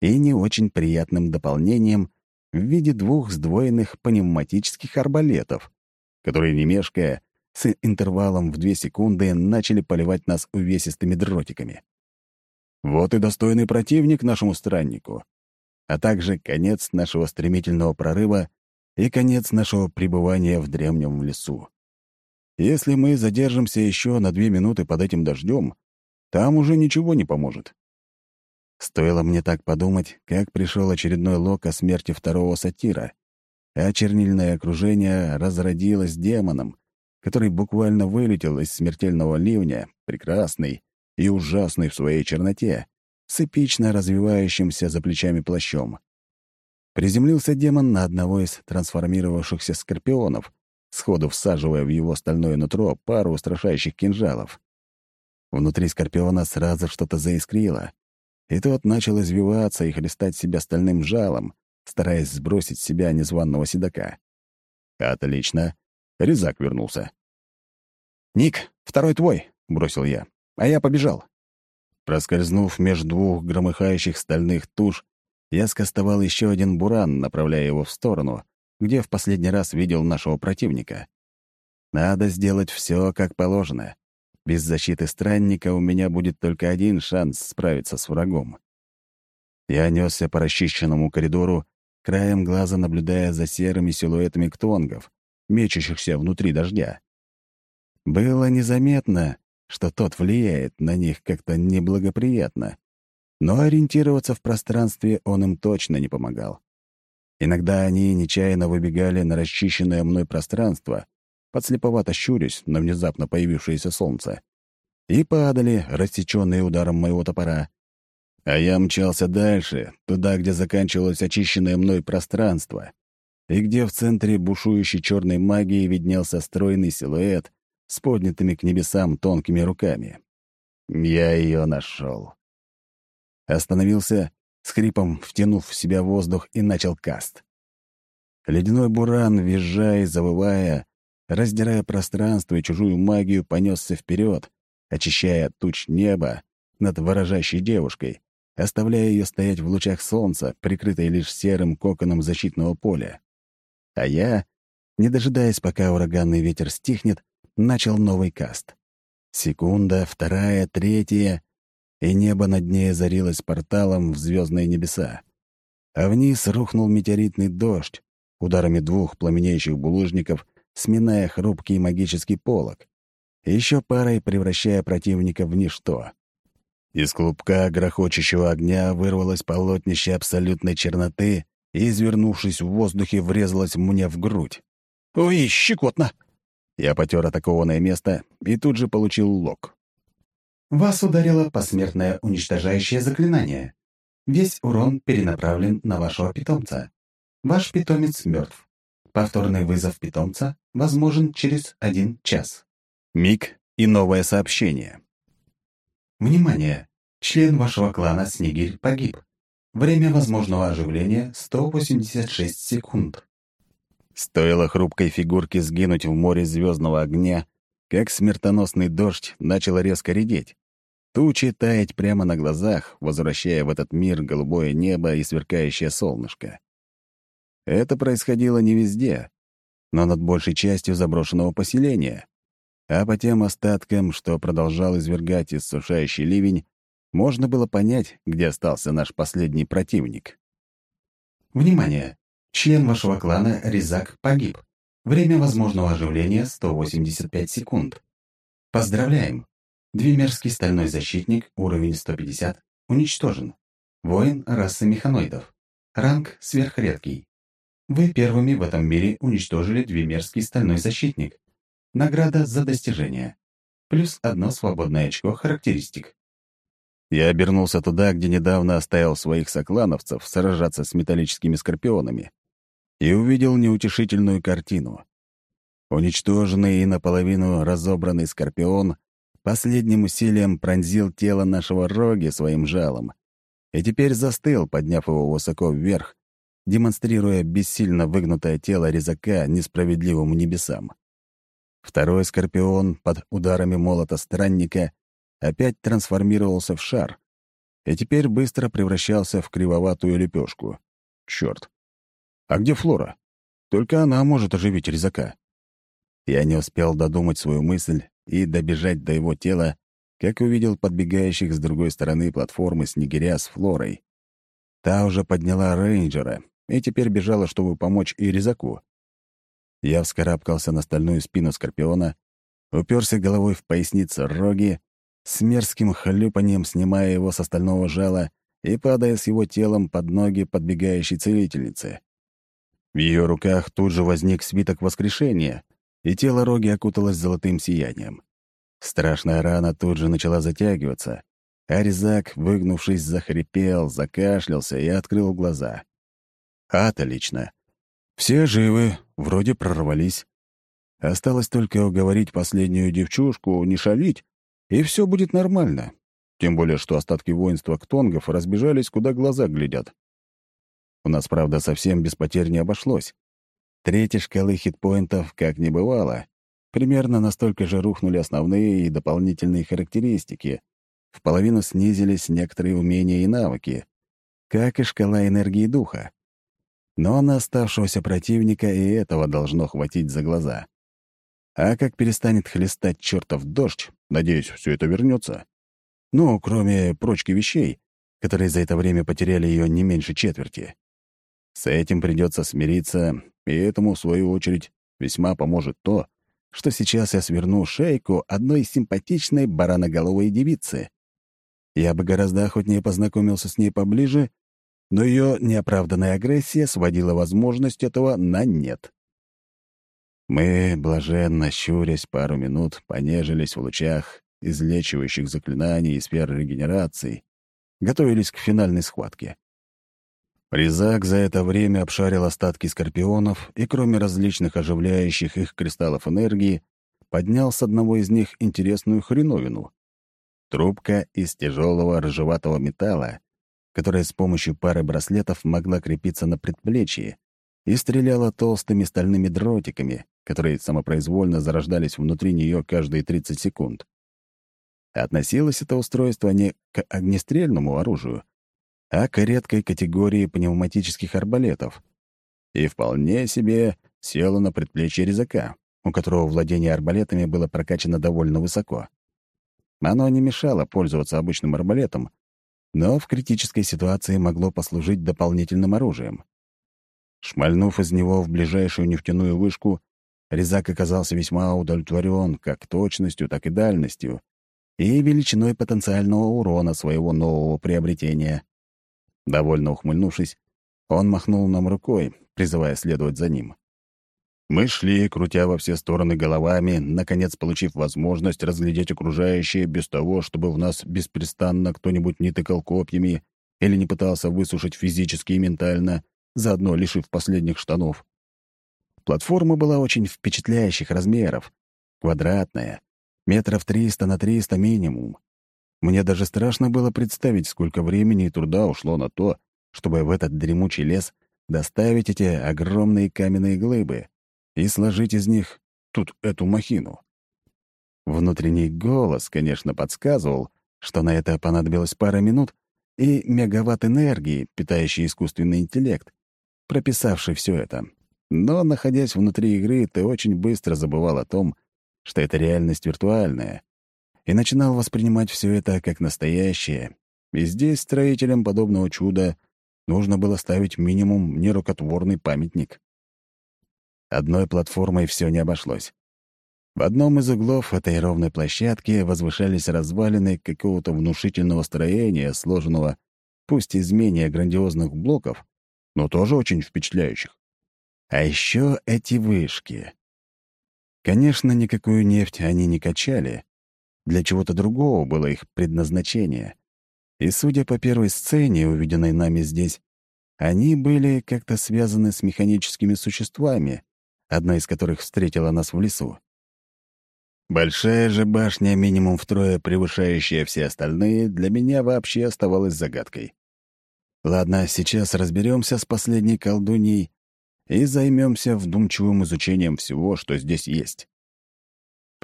и не очень приятным дополнением в виде двух сдвоенных пневматических арбалетов, которые, не мешкая, с интервалом в две секунды начали поливать нас увесистыми дротиками. Вот и достойный противник нашему страннику, а также конец нашего стремительного прорыва и конец нашего пребывания в древнем лесу. Если мы задержимся еще на две минуты под этим дождем, там уже ничего не поможет. Стоило мне так подумать, как пришел очередной лог о смерти второго сатира, а чернильное окружение разродилось демоном, который буквально вылетел из смертельного ливня, прекрасный и ужасный в своей черноте, с эпично развивающимся за плечами плащом. Приземлился демон на одного из трансформировавшихся скорпионов, сходу всаживая в его стальное нутро пару устрашающих кинжалов. Внутри скорпиона сразу что-то заискрило, и тот начал извиваться и хлестать себя стальным жалом, стараясь сбросить с себя незваного седока. Отлично. Резак вернулся. «Ник, второй твой», — бросил я. «А я побежал». Проскользнув между двух громыхающих стальных туш, я скостовал еще один буран, направляя его в сторону, где в последний раз видел нашего противника. Надо сделать все как положено. Без защиты странника у меня будет только один шанс справиться с врагом. Я несся по расчищенному коридору, краем глаза наблюдая за серыми силуэтами ктонгов, мечущихся внутри дождя. Было незаметно, что тот влияет на них как-то неблагоприятно, но ориентироваться в пространстве он им точно не помогал. Иногда они нечаянно выбегали на расчищенное мной пространство, подслеповато щурясь на внезапно появившееся солнце, и падали, рассеченные ударом моего топора. А я мчался дальше, туда, где заканчивалось очищенное мной пространство, и где в центре бушующей черной магии виднелся стройный силуэт с поднятыми к небесам тонкими руками. Я ее нашел. Остановился, с хрипом втянув в себя воздух, и начал каст. Ледяной буран, визжая и завывая, раздирая пространство и чужую магию, понесся вперед, очищая туч неба над ворожащей девушкой, оставляя ее стоять в лучах солнца, прикрытой лишь серым коконом защитного поля. А я, не дожидаясь, пока ураганный ветер стихнет, начал новый каст. Секунда, вторая, третья, и небо над ней озарилось порталом в звездные небеса. А вниз рухнул метеоритный дождь, ударами двух пламенеющих булыжников, сминая хрупкий магический полог, еще парой превращая противника в ничто. Из клубка грохочущего огня вырвалось полотнище абсолютной черноты и, извернувшись в воздухе, врезалось мне в грудь. «Ой, щекотно!» Я потер атакованное место и тут же получил лок. Вас ударило посмертное уничтожающее заклинание. Весь урон перенаправлен на вашего питомца. Ваш питомец мертв. Повторный вызов питомца возможен через один час. Миг и новое сообщение. Внимание! Член вашего клана Снегирь погиб. Время возможного оживления — 186 секунд. Стоило хрупкой фигурке сгинуть в море звездного огня, как смертоносный дождь начал резко редеть. Тучи таять прямо на глазах, возвращая в этот мир голубое небо и сверкающее солнышко. Это происходило не везде, но над большей частью заброшенного поселения. А по тем остаткам, что продолжал извергать иссушающий ливень, можно было понять, где остался наш последний противник. Внимание! Член вашего клана Резак погиб. Время возможного оживления — 185 секунд. Поздравляем! Двимерский стальной защитник, уровень 150, уничтожен. Воин расы механоидов. Ранг сверхредкий. Вы первыми в этом мире уничтожили Двимерский стальной защитник. Награда за достижение. Плюс одно свободное очко характеристик. Я обернулся туда, где недавно оставил своих соклановцев сражаться с металлическими скорпионами, и увидел неутешительную картину. Уничтоженный и наполовину разобранный скорпион последним усилием пронзил тело нашего роги своим жалом и теперь застыл, подняв его высоко вверх, демонстрируя бессильно выгнутое тело резака несправедливым небесам. Второй скорпион под ударами молота странника опять трансформировался в шар и теперь быстро превращался в кривоватую лепешку. Черт! А где Флора? Только она может оживить резака. Я не успел додумать свою мысль и добежать до его тела, как увидел подбегающих с другой стороны платформы снегиря с Флорой. Та уже подняла рейнджера и теперь бежала, чтобы помочь и резаку. Я вскарабкался на стальную спину Скорпиона, уперся головой в поясницу Роги, с мерзким хлюпанием снимая его с остального жала и падая с его телом под ноги подбегающей целительницы. В ее руках тут же возник свиток воскрешения, и тело Роги окуталось золотым сиянием. Страшная рана тут же начала затягиваться, а Резак, выгнувшись, захрипел, закашлялся и открыл глаза. Отлично. Все живы, вроде прорвались. Осталось только уговорить последнюю девчушку не шалить, и все будет нормально. Тем более, что остатки воинства ктонгов разбежались, куда глаза глядят. У нас, правда, совсем без потерь не обошлось. Трети шкалы хитпоинтов как не бывало. Примерно настолько же рухнули основные и дополнительные характеристики. В половину снизились некоторые умения и навыки, как и шкала энергии духа. Но на оставшегося противника и этого должно хватить за глаза. А как перестанет хлестать чертов дождь, надеюсь, все это вернется. Ну, кроме прочки вещей, которые за это время потеряли ее не меньше четверти. С этим придется смириться, и этому, в свою очередь, весьма поможет то, что сейчас я сверну шейку одной симпатичной бараноголовой девицы. Я бы гораздо охотнее познакомился с ней поближе, но ее неоправданная агрессия сводила возможность этого на нет. Мы, блаженно щурясь пару минут, понежились в лучах излечивающих заклинаний и сфер регенерации, готовились к финальной схватке. Резак за это время обшарил остатки скорпионов и, кроме различных оживляющих их кристаллов энергии, поднял с одного из них интересную хреновину. Трубка из тяжелого рыжеватого металла, которая с помощью пары браслетов могла крепиться на предплечье и стреляла толстыми стальными дротиками, которые самопроизвольно зарождались внутри нее каждые 30 секунд. Относилось это устройство не к огнестрельному оружию, а к редкой категории пневматических арбалетов. И вполне себе село на предплечье резака, у которого владение арбалетами было прокачано довольно высоко. Оно не мешало пользоваться обычным арбалетом, но в критической ситуации могло послужить дополнительным оружием. Шмальнув из него в ближайшую нефтяную вышку, Резак оказался весьма удовлетворен как точностью, так и дальностью и величиной потенциального урона своего нового приобретения. Довольно ухмыльнувшись, он махнул нам рукой, призывая следовать за ним. Мы шли, крутя во все стороны головами, наконец получив возможность разглядеть окружающее без того, чтобы в нас беспрестанно кто-нибудь не тыкал копьями или не пытался высушить физически и ментально, заодно лишив последних штанов. Платформа была очень впечатляющих размеров, квадратная, метров триста на триста минимум. Мне даже страшно было представить, сколько времени и труда ушло на то, чтобы в этот дремучий лес доставить эти огромные каменные глыбы и сложить из них тут эту махину. Внутренний голос, конечно, подсказывал, что на это понадобилось пара минут и мегаватт энергии, питающий искусственный интеллект, прописавший все это. Но, находясь внутри игры, ты очень быстро забывал о том, что это реальность виртуальная, и начинал воспринимать все это как настоящее. И здесь строителям подобного чуда нужно было ставить минимум нерукотворный памятник. Одной платформой все не обошлось. В одном из углов этой ровной площадки возвышались развалины какого-то внушительного строения, сложенного, пусть из менее грандиозных блоков, но тоже очень впечатляющих. А еще эти вышки. Конечно, никакую нефть они не качали. Для чего-то другого было их предназначение. И, судя по первой сцене, увиденной нами здесь, они были как-то связаны с механическими существами, одна из которых встретила нас в лесу. Большая же башня, минимум втрое превышающая все остальные, для меня вообще оставалась загадкой. Ладно, сейчас разберемся с последней колдуньей и займемся вдумчивым изучением всего, что здесь есть.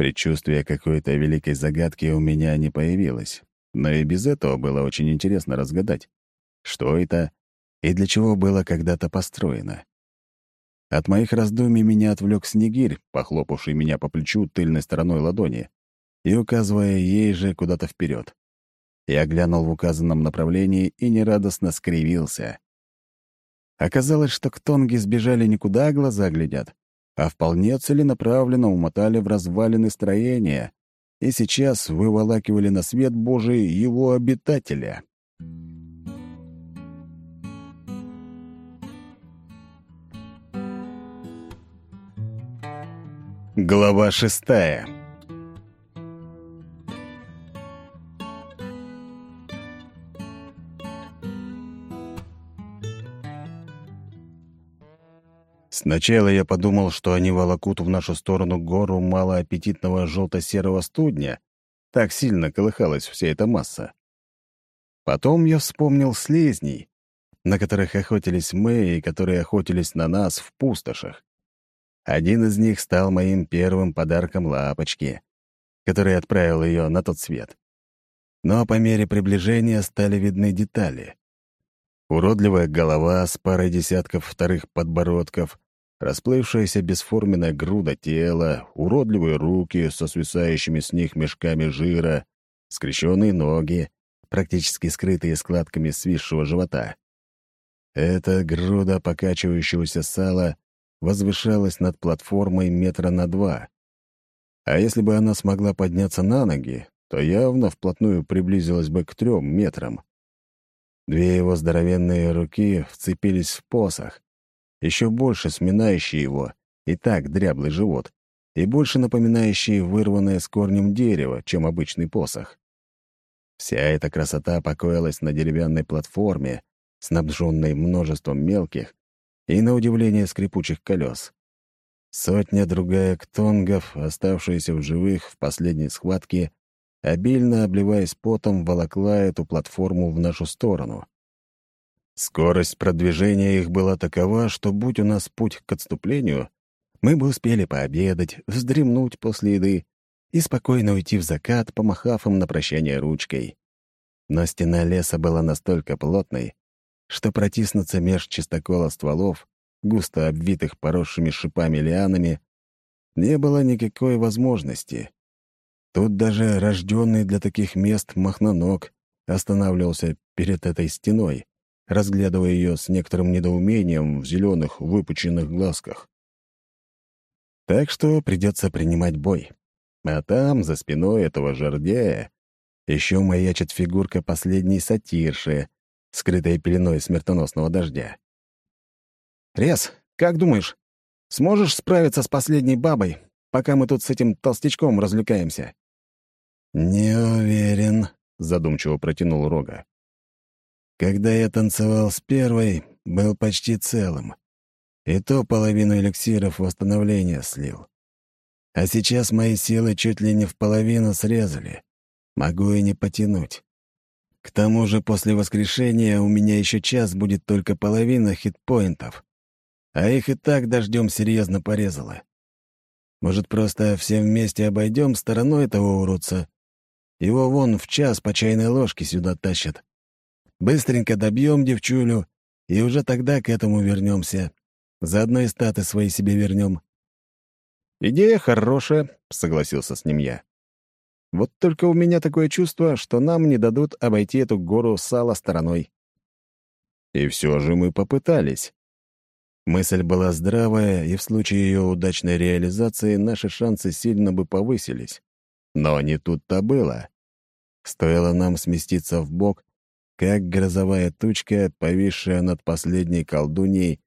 Предчувствие какой-то великой загадки у меня не появилось, но и без этого было очень интересно разгадать, что это и для чего было когда-то построено. От моих раздумий меня отвлек Снегирь, похлопавший меня по плечу тыльной стороной ладони и указывая ей же куда-то вперед. Я глянул в указанном направлении и нерадостно скривился. Оказалось, что к Тонге сбежали никуда глаза глядят, а вполне целенаправленно умотали в развалины строения и сейчас выволакивали на свет Божий его обитателя. Глава шестая Сначала я подумал, что они волокут в нашу сторону гору малоаппетитного желто-серого студня. Так сильно колыхалась вся эта масса. Потом я вспомнил слизней, на которых охотились мы и которые охотились на нас в пустошах. Один из них стал моим первым подарком лапочки, который отправил ее на тот свет. Но по мере приближения стали видны детали. Уродливая голова с парой десятков вторых подбородков, расплывшаяся бесформенная груда тела, уродливые руки со свисающими с них мешками жира, скрещенные ноги, практически скрытые складками свисшего живота. Эта груда покачивающегося сала возвышалась над платформой метра на два. А если бы она смогла подняться на ноги, то явно вплотную приблизилась бы к трем метрам. Две его здоровенные руки вцепились в посох, еще больше сминающий его, и так дряблый живот, и больше напоминающий вырванное с корнем дерево, чем обычный посох. Вся эта красота покоилась на деревянной платформе, снабженной множеством мелких и, на удивление, скрипучих колес. Сотня-другая ктонгов, оставшиеся в живых в последней схватке, обильно обливаясь потом, волокла эту платформу в нашу сторону. Скорость продвижения их была такова, что, будь у нас путь к отступлению, мы бы успели пообедать, вздремнуть после еды и спокойно уйти в закат, помахав им на прощание ручкой. Но стена леса была настолько плотной, что протиснуться меж чистокола стволов, густо обвитых поросшими шипами лианами, не было никакой возможности. Тут даже рожденный для таких мест махноног останавливался перед этой стеной, разглядывая ее с некоторым недоумением в зеленых выпученных глазках. Так что придется принимать бой. А там, за спиной этого жердяя, еще маячит фигурка последней сатирши, скрытая пеленой смертоносного дождя. «Рез, как думаешь, сможешь справиться с последней бабой, пока мы тут с этим толстячком развлекаемся?» «Не уверен», — задумчиво протянул Рога. «Когда я танцевал с первой, был почти целым. И то половину эликсиров восстановления слил. А сейчас мои силы чуть ли не в половину срезали. Могу и не потянуть. К тому же после воскрешения у меня еще час будет только половина хитпоинтов. А их и так дождем серьезно порезало. Может, просто все вместе обойдем стороной этого уродца его вон в час по чайной ложке сюда тащат. Быстренько добьем девчулю, и уже тогда к этому вернемся. Заодно и статы свои себе вернем. «Идея хорошая», — согласился с ним я. «Вот только у меня такое чувство, что нам не дадут обойти эту гору сала стороной». И все же мы попытались. Мысль была здравая, и в случае ее удачной реализации наши шансы сильно бы повысились. Но не тут-то было. Стоило нам сместиться в бок, как грозовая тучка, повисшая над последней колдуньей,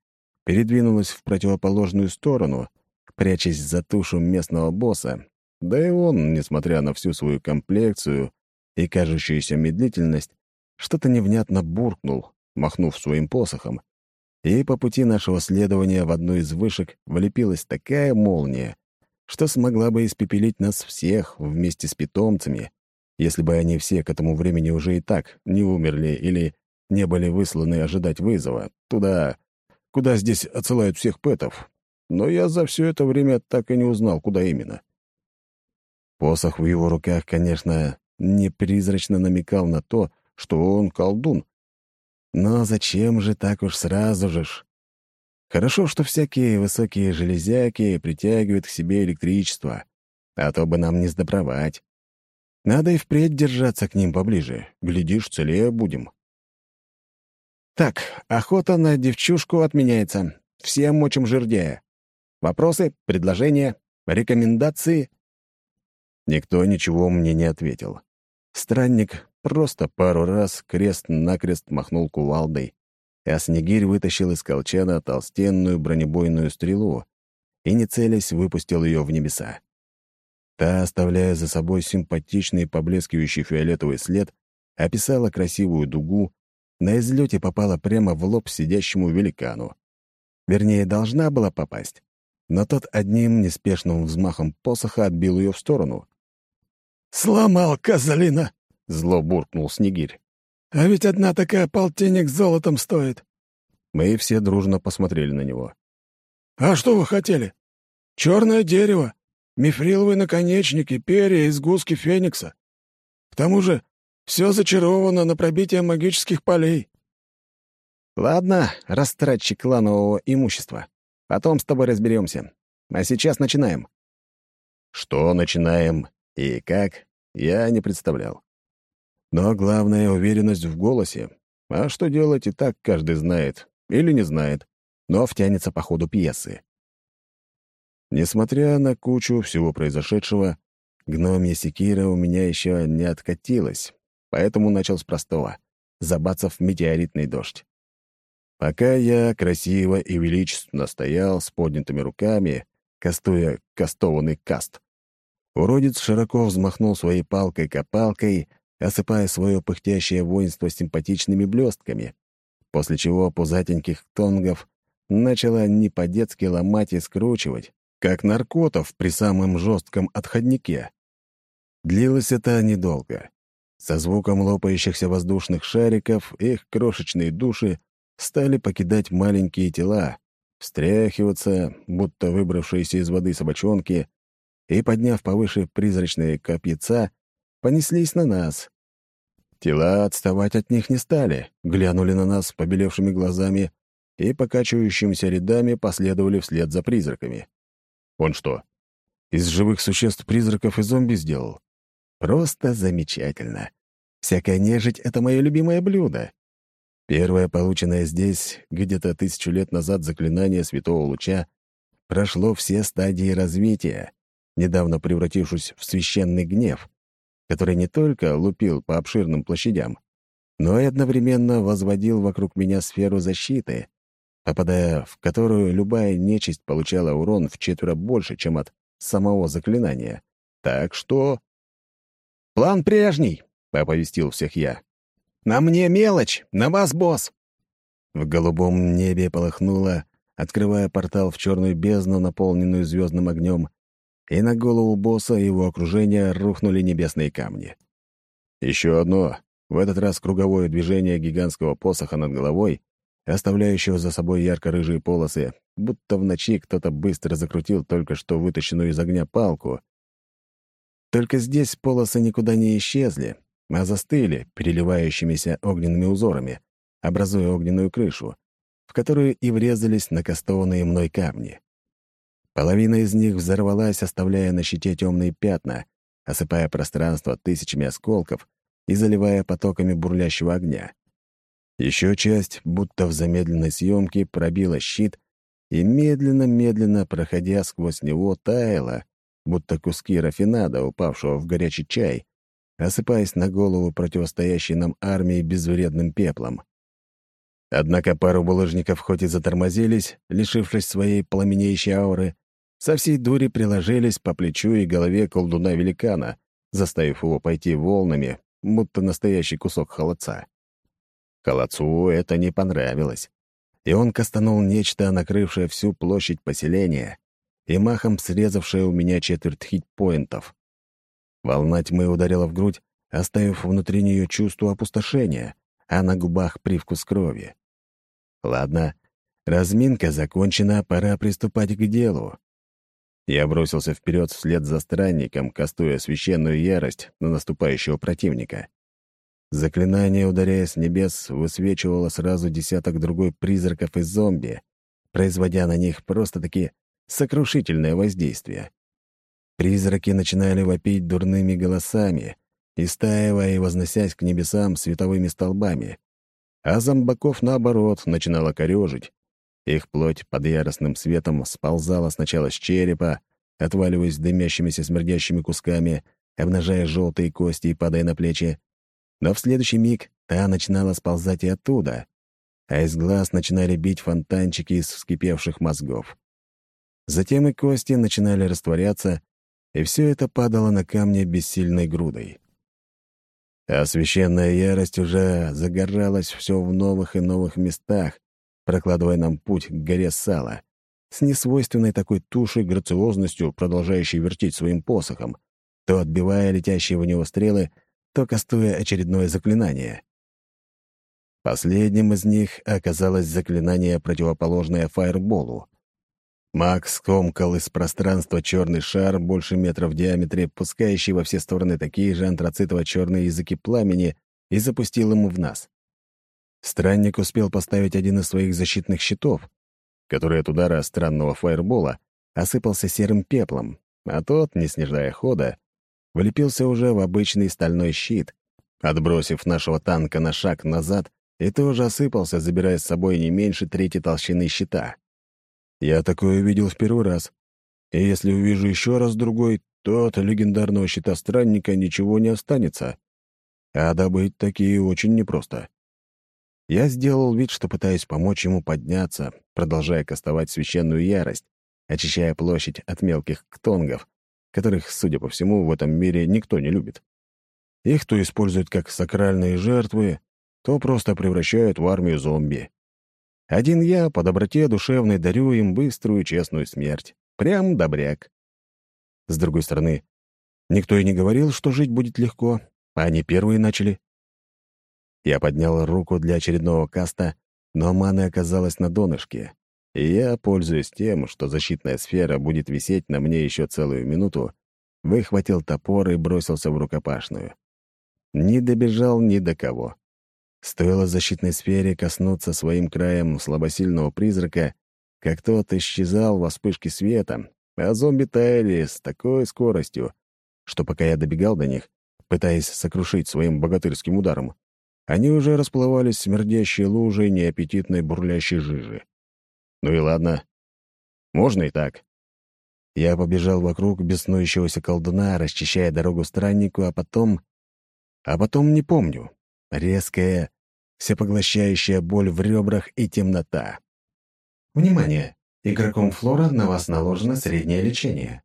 передвинулась в противоположную сторону, прячась за тушу местного босса. Да и он, несмотря на всю свою комплекцию и кажущуюся медлительность, что-то невнятно буркнул, махнув своим посохом. И по пути нашего следования в одну из вышек влепилась такая молния, что смогла бы испепелить нас всех вместе с питомцами, если бы они все к этому времени уже и так не умерли или не были высланы ожидать вызова, туда, куда здесь отсылают всех пэтов. Но я за все это время так и не узнал, куда именно. Посох в его руках, конечно, не призрачно намекал на то, что он колдун. Но зачем же так уж сразу же ж? Хорошо, что всякие высокие железяки притягивают к себе электричество, а то бы нам не сдобровать. Надо и впредь держаться к ним поближе. Глядишь, целее будем. Так, охота на девчушку отменяется. Всем мочим жердяя. Вопросы, предложения, рекомендации? Никто ничего мне не ответил. Странник просто пару раз крест-накрест махнул кувалдой, а Снегирь вытащил из колчана толстенную бронебойную стрелу и, не целясь, выпустил ее в небеса. Та, оставляя за собой симпатичный поблескивающий фиолетовый след, описала красивую дугу, на излете попала прямо в лоб сидящему великану. Вернее, должна была попасть, но тот одним неспешным взмахом посоха отбил ее в сторону. «Сломал, козлина!» — зло буркнул Снегирь. А ведь одна такая полтинник золотом стоит. Мы все дружно посмотрели на него. «А что вы хотели? Черное дерево, мифриловые наконечники, перья из гуски феникса. К тому же все зачаровано на пробитие магических полей». «Ладно, растратчик кланового имущества. Потом с тобой разберемся. А сейчас начинаем». Что начинаем и как, я не представлял. Но главное — уверенность в голосе. А что делать, и так каждый знает. Или не знает, но втянется по ходу пьесы. Несмотря на кучу всего произошедшего, гномья секира у меня еще не откатилась, поэтому начал с простого — забацав метеоритный дождь. Пока я красиво и величественно стоял с поднятыми руками, кастуя кастованный каст, уродец широко взмахнул своей палкой-копалкой, осыпая свое пыхтящее воинство симпатичными блестками, после чего пузатеньких тонгов начало не по-детски ломать и скручивать, как наркотов при самом жестком отходнике. Длилось это недолго. Со звуком лопающихся воздушных шариков их крошечные души стали покидать маленькие тела, встряхиваться, будто выбравшиеся из воды собачонки, и, подняв повыше призрачные копьяца, понеслись на нас. Тела отставать от них не стали, глянули на нас побелевшими глазами и покачивающимися рядами последовали вслед за призраками. Он что, из живых существ призраков и зомби сделал? Просто замечательно. Всякая нежить — это мое любимое блюдо. Первое полученное здесь, где-то тысячу лет назад, заклинание Святого Луча прошло все стадии развития, недавно превратившись в священный гнев, который не только лупил по обширным площадям, но и одновременно возводил вокруг меня сферу защиты, попадая в которую любая нечисть получала урон в четверо больше, чем от самого заклинания. Так что... «План прежний», — оповестил всех я. «На мне мелочь, на вас босс!» В голубом небе полыхнуло, открывая портал в черную бездну, наполненную звездным огнем, и на голову босса и его окружения рухнули небесные камни. Еще одно, в этот раз круговое движение гигантского посоха над головой, оставляющего за собой ярко-рыжие полосы, будто в ночи кто-то быстро закрутил только что вытащенную из огня палку. Только здесь полосы никуда не исчезли, а застыли переливающимися огненными узорами, образуя огненную крышу, в которую и врезались накастованные мной камни. Половина из них взорвалась, оставляя на щите темные пятна, осыпая пространство тысячами осколков и заливая потоками бурлящего огня. Еще часть, будто в замедленной съемке, пробила щит и медленно-медленно, проходя сквозь него, таяла, будто куски рафинада, упавшего в горячий чай, осыпаясь на голову противостоящей нам армии безвредным пеплом. Однако пару булыжников хоть и затормозились, лишившись своей пламенеющей ауры, со всей дури приложились по плечу и голове колдуна-великана, заставив его пойти волнами, будто настоящий кусок холодца. Холодцу это не понравилось, и он кастанул нечто, накрывшее всю площадь поселения и махом срезавшее у меня четверть хит-поинтов. Волна тьмы ударила в грудь, оставив внутри нее чувство опустошения, а на губах привкус крови. Ладно, разминка закончена, пора приступать к делу. Я бросился вперед вслед за странником, кастуя священную ярость на наступающего противника. Заклинание, ударяя с небес, высвечивало сразу десяток другой призраков и зомби, производя на них просто-таки сокрушительное воздействие. Призраки начинали вопить дурными голосами, истаивая и возносясь к небесам световыми столбами, а зомбаков, наоборот, начинало корежить, их плоть под яростным светом сползала сначала с черепа, отваливаясь дымящимися смердящими кусками, обнажая желтые кости и падая на плечи. Но в следующий миг та начинала сползать и оттуда, а из глаз начинали бить фонтанчики из вскипевших мозгов. Затем и кости начинали растворяться, и все это падало на камни бессильной грудой. А священная ярость уже загоралась все в новых и новых местах, прокладывая нам путь к горе сала, с несвойственной такой тушей грациозностью, продолжающей вертеть своим посохом, то отбивая летящие в него стрелы, то кастуя очередное заклинание. Последним из них оказалось заклинание, противоположное фаерболу. Макс скомкал из пространства черный шар больше метра в диаметре, пускающий во все стороны такие же антрацитово-черные языки пламени, и запустил ему в нас. Странник успел поставить один из своих защитных щитов, который от удара странного фаербола осыпался серым пеплом, а тот, не снижая хода, влепился уже в обычный стальной щит, отбросив нашего танка на шаг назад и тоже осыпался, забирая с собой не меньше трети толщины щита. Я такое видел в первый раз. И если увижу еще раз другой, то от легендарного щита странника ничего не останется. А добыть такие очень непросто. Я сделал вид, что пытаюсь помочь ему подняться, продолжая кастовать священную ярость, очищая площадь от мелких ктонгов, которых, судя по всему, в этом мире никто не любит. Их то используют как сакральные жертвы, то просто превращают в армию зомби. Один я по доброте душевной дарю им быструю честную смерть. Прям добряк. С другой стороны, никто и не говорил, что жить будет легко, а они первые начали. Я поднял руку для очередного каста, но маны оказалась на донышке, и я, пользуясь тем, что защитная сфера будет висеть на мне еще целую минуту, выхватил топор и бросился в рукопашную. Не добежал ни до кого. Стоило защитной сфере коснуться своим краем слабосильного призрака, как тот исчезал во вспышке света, а зомби таяли с такой скоростью, что пока я добегал до них, пытаясь сокрушить своим богатырским ударом, они уже расплывались смердящей лужей неаппетитной бурлящей жижи. Ну и ладно. Можно и так. Я побежал вокруг беснующегося колдуна, расчищая дорогу страннику, а потом... А потом не помню. Резкая, всепоглощающая боль в ребрах и темнота. Внимание! Игроком Флора на вас наложено среднее лечение.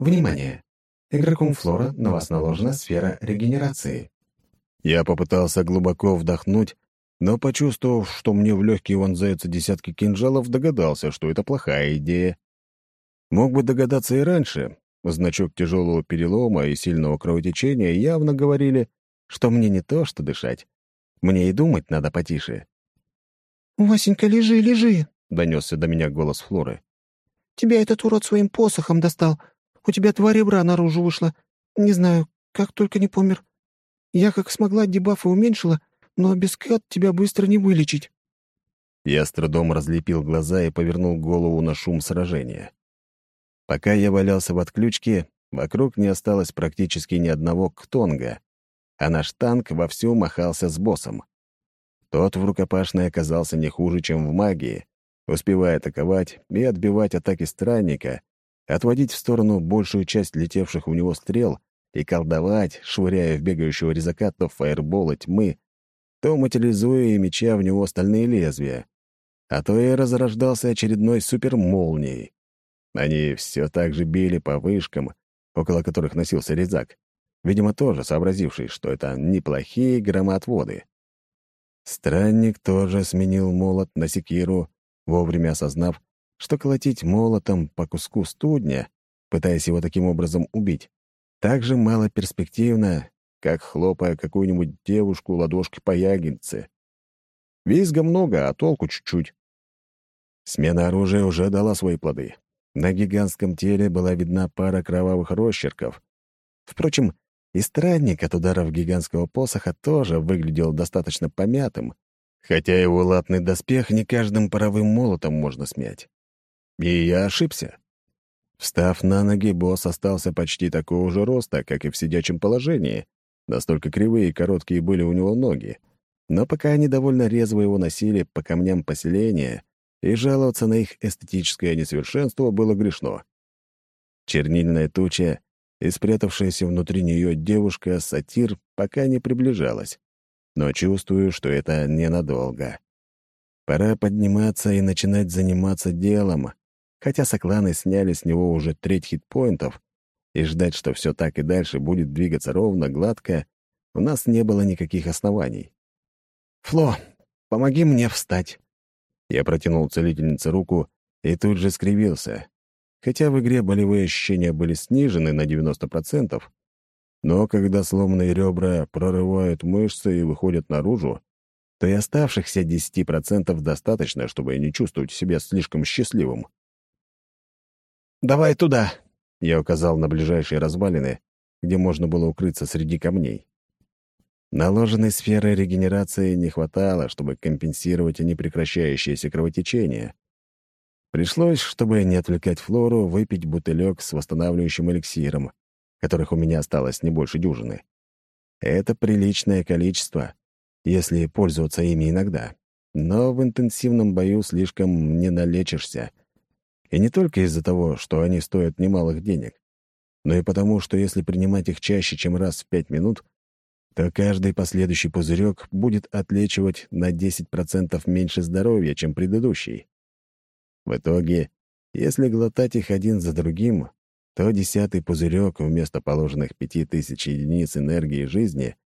Внимание! Игроком Флора на вас наложена сфера регенерации. Я попытался глубоко вдохнуть, но, почувствовав, что мне в легкие вонзаются десятки кинжалов, догадался, что это плохая идея. Мог бы догадаться и раньше. Значок тяжелого перелома и сильного кровотечения явно говорили, что мне не то, что дышать, мне и думать надо потише. «Васенька, лежи, лежи!» — донесся до меня голос Флоры. «Тебя этот урод своим посохом достал. У тебя два ребра наружу вышло. Не знаю, как только не помер. Я как смогла дебафы уменьшила, но без Кэт тебя быстро не вылечить». Я с трудом разлепил глаза и повернул голову на шум сражения. Пока я валялся в отключке, вокруг не осталось практически ни одного ктонга, а наш танк вовсю махался с боссом. Тот в рукопашной оказался не хуже, чем в магии, успевая атаковать и отбивать атаки странника, отводить в сторону большую часть летевших у него стрел и колдовать, швыряя в бегающего резака то фаерболы тьмы, то материализуя меча в него стальные лезвия, а то и разрождался очередной супермолнией. Они все так же били по вышкам, около которых носился резак, видимо, тоже сообразивший, что это неплохие громоотводы. Странник тоже сменил молот на секиру, вовремя осознав, что колотить молотом по куску студня, пытаясь его таким образом убить, так же мало перспективно, как хлопая какую-нибудь девушку ладошки по ягодице. Визга много, а толку чуть-чуть. Смена оружия уже дала свои плоды. На гигантском теле была видна пара кровавых росчерков. Впрочем, и странник от ударов гигантского посоха тоже выглядел достаточно помятым, хотя его латный доспех не каждым паровым молотом можно смять. И я ошибся. Встав на ноги, босс остался почти такого же роста, как и в сидячем положении. Настолько кривые и короткие были у него ноги. Но пока они довольно резво его носили по камням поселения, и жаловаться на их эстетическое несовершенство было грешно. Чернильная туча и спрятавшаяся внутри нее девушка-сатир пока не приближалась. Но чувствую, что это ненадолго. Пора подниматься и начинать заниматься делом, хотя сокланы сняли с него уже треть хитпоинтов, и ждать, что все так и дальше будет двигаться ровно, гладко, у нас не было никаких оснований. «Фло, помоги мне встать!» Я протянул целительнице руку и тут же скривился. Хотя в игре болевые ощущения были снижены на 90%, но когда сломанные ребра прорывают мышцы и выходят наружу, то и оставшихся 10% достаточно, чтобы не чувствовать себя слишком счастливым. давай туда!» Я указал на ближайшие развалины, где можно было укрыться среди камней. Наложенной сферы регенерации не хватало, чтобы компенсировать непрекращающееся кровотечение. Пришлось, чтобы не отвлекать Флору, выпить бутылек с восстанавливающим эликсиром, которых у меня осталось не больше дюжины. Это приличное количество, если пользоваться ими иногда. Но в интенсивном бою слишком не налечишься. И не только из-за того, что они стоят немалых денег, но и потому, что если принимать их чаще, чем раз в пять минут, то каждый последующий пузырек будет отлечивать на 10% меньше здоровья, чем предыдущий. В итоге, если глотать их один за другим, то десятый пузырек вместо положенных 5000 единиц энергии жизни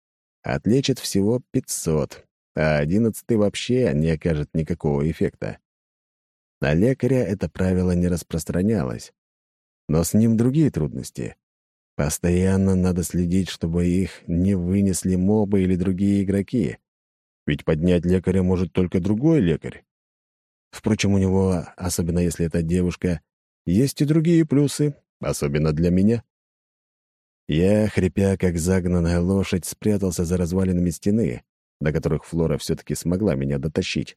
отлечит всего 500, а одиннадцатый вообще не окажет никакого эффекта. На лекаря это правило не распространялось. Но с ним другие трудности. Постоянно надо следить, чтобы их не вынесли мобы или другие игроки. Ведь поднять лекаря может только другой лекарь. Впрочем, у него, особенно если это девушка, есть и другие плюсы, особенно для меня. Я, хрипя как загнанная лошадь, спрятался за развалинами стены, до которых Флора все-таки смогла меня дотащить,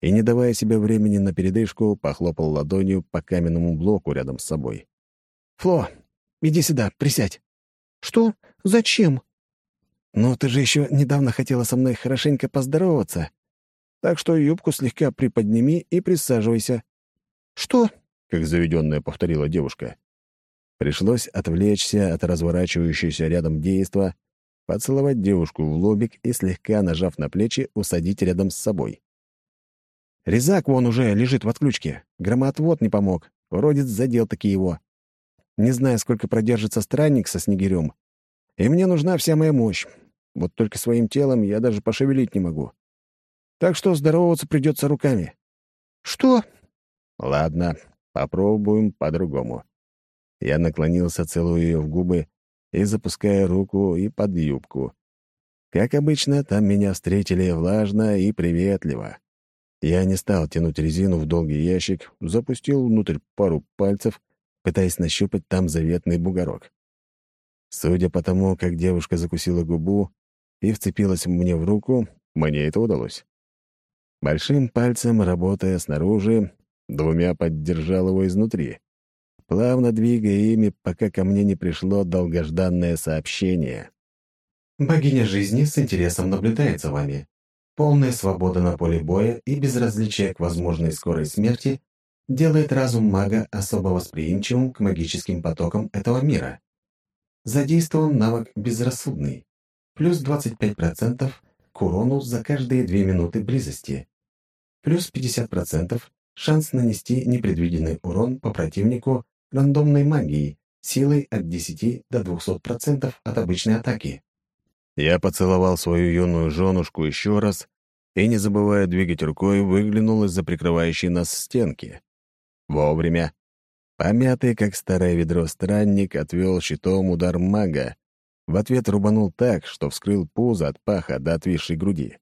и, не давая себе времени на передышку, похлопал ладонью по каменному блоку рядом с собой. «Фло, иди сюда, присядь». «Что? Зачем?» «Ну, ты же еще недавно хотела со мной хорошенько поздороваться. Так что юбку слегка приподними и присаживайся». «Что?» — как заведенная повторила девушка. Пришлось отвлечься от разворачивающегося рядом действа, поцеловать девушку в лобик и, слегка нажав на плечи, усадить рядом с собой. «Резак вон уже лежит в отключке. Громоотвод не помог. Уродец задел таки его. Не знаю, сколько продержится странник со снегирем. И мне нужна вся моя мощь. Вот только своим телом я даже пошевелить не могу. Так что здороваться придется руками. Что? Ладно, попробуем по-другому. Я наклонился, целую ее в губы и запуская руку и под юбку. Как обычно, там меня встретили влажно и приветливо. Я не стал тянуть резину в долгий ящик, запустил внутрь пару пальцев, пытаясь нащупать там заветный бугорок. Судя по тому, как девушка закусила губу и вцепилась мне в руку, мне это удалось. Большим пальцем, работая снаружи, двумя поддержал его изнутри, плавно двигая ими, пока ко мне не пришло долгожданное сообщение. «Богиня жизни с интересом наблюдает за вами. Полная свобода на поле боя и безразличие к возможной скорой смерти делает разум мага особо восприимчивым к магическим потокам этого мира. Задействован навык «Безрассудный», плюс 25% к урону за каждые 2 минуты близости плюс 50% шанс нанести непредвиденный урон по противнику рандомной магией силой от 10 до 200% от обычной атаки. Я поцеловал свою юную женушку еще раз и, не забывая двигать рукой, выглянул из-за прикрывающей нас стенки. Вовремя. Помятый, как старое ведро странник, отвел щитом удар мага. В ответ рубанул так, что вскрыл пузо от паха до отвисшей груди.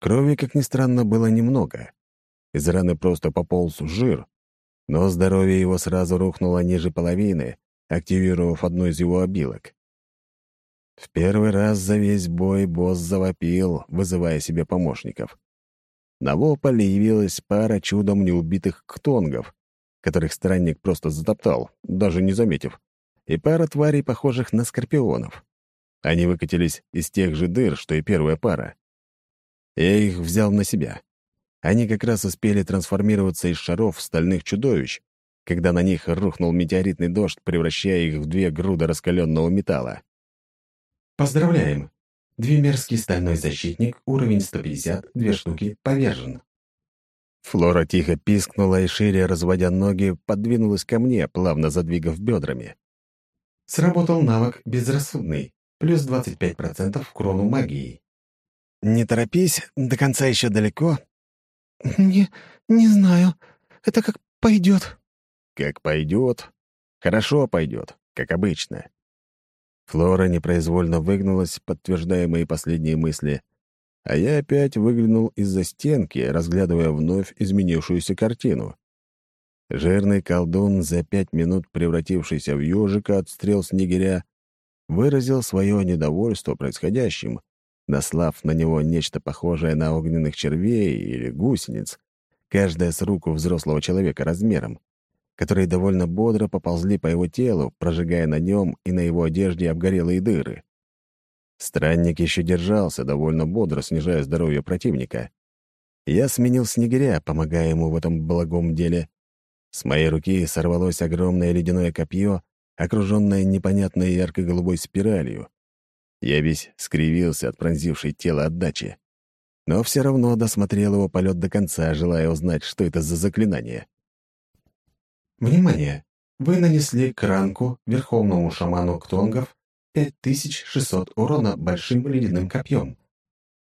Крови, как ни странно, было немного. Из раны просто пополз жир, но здоровье его сразу рухнуло ниже половины, активировав одну из его обилок. В первый раз за весь бой босс завопил, вызывая себе помощников. На вопль явилась пара чудом неубитых ктонгов, которых странник просто затоптал, даже не заметив, и пара тварей, похожих на скорпионов. Они выкатились из тех же дыр, что и первая пара. Я их взял на себя. Они как раз успели трансформироваться из шаров в стальных чудовищ, когда на них рухнул метеоритный дождь, превращая их в две груды раскаленного металла. Поздравляем! Двимерский стальной защитник, уровень 150, две штуки, повержен. Флора тихо пискнула и, шире разводя ноги, подвинулась ко мне, плавно задвигав бедрами. Сработал навык «Безрассудный», плюс 25% к крону магии. «Не торопись, до конца еще далеко». «Не... не знаю. Это как пойдет». «Как пойдет. Хорошо пойдет, как обычно». Флора непроизвольно выгнулась, подтверждая мои последние мысли, а я опять выглянул из-за стенки, разглядывая вновь изменившуюся картину. Жирный колдун, за пять минут превратившийся в ежика от стрел снегиря, выразил свое недовольство происходящим, наслав на него нечто похожее на огненных червей или гусениц, каждая с руку взрослого человека размером, которые довольно бодро поползли по его телу, прожигая на нем и на его одежде обгорелые дыры. Странник еще держался, довольно бодро снижая здоровье противника. Я сменил снегиря, помогая ему в этом благом деле. С моей руки сорвалось огромное ледяное копье, окруженное непонятной ярко-голубой спиралью. Я весь скривился от пронзившей тело отдачи. Но все равно досмотрел его полет до конца, желая узнать, что это за заклинание. Внимание! Вы нанесли кранку верховному шаману Ктонгов 5600 урона большим ледяным копьем.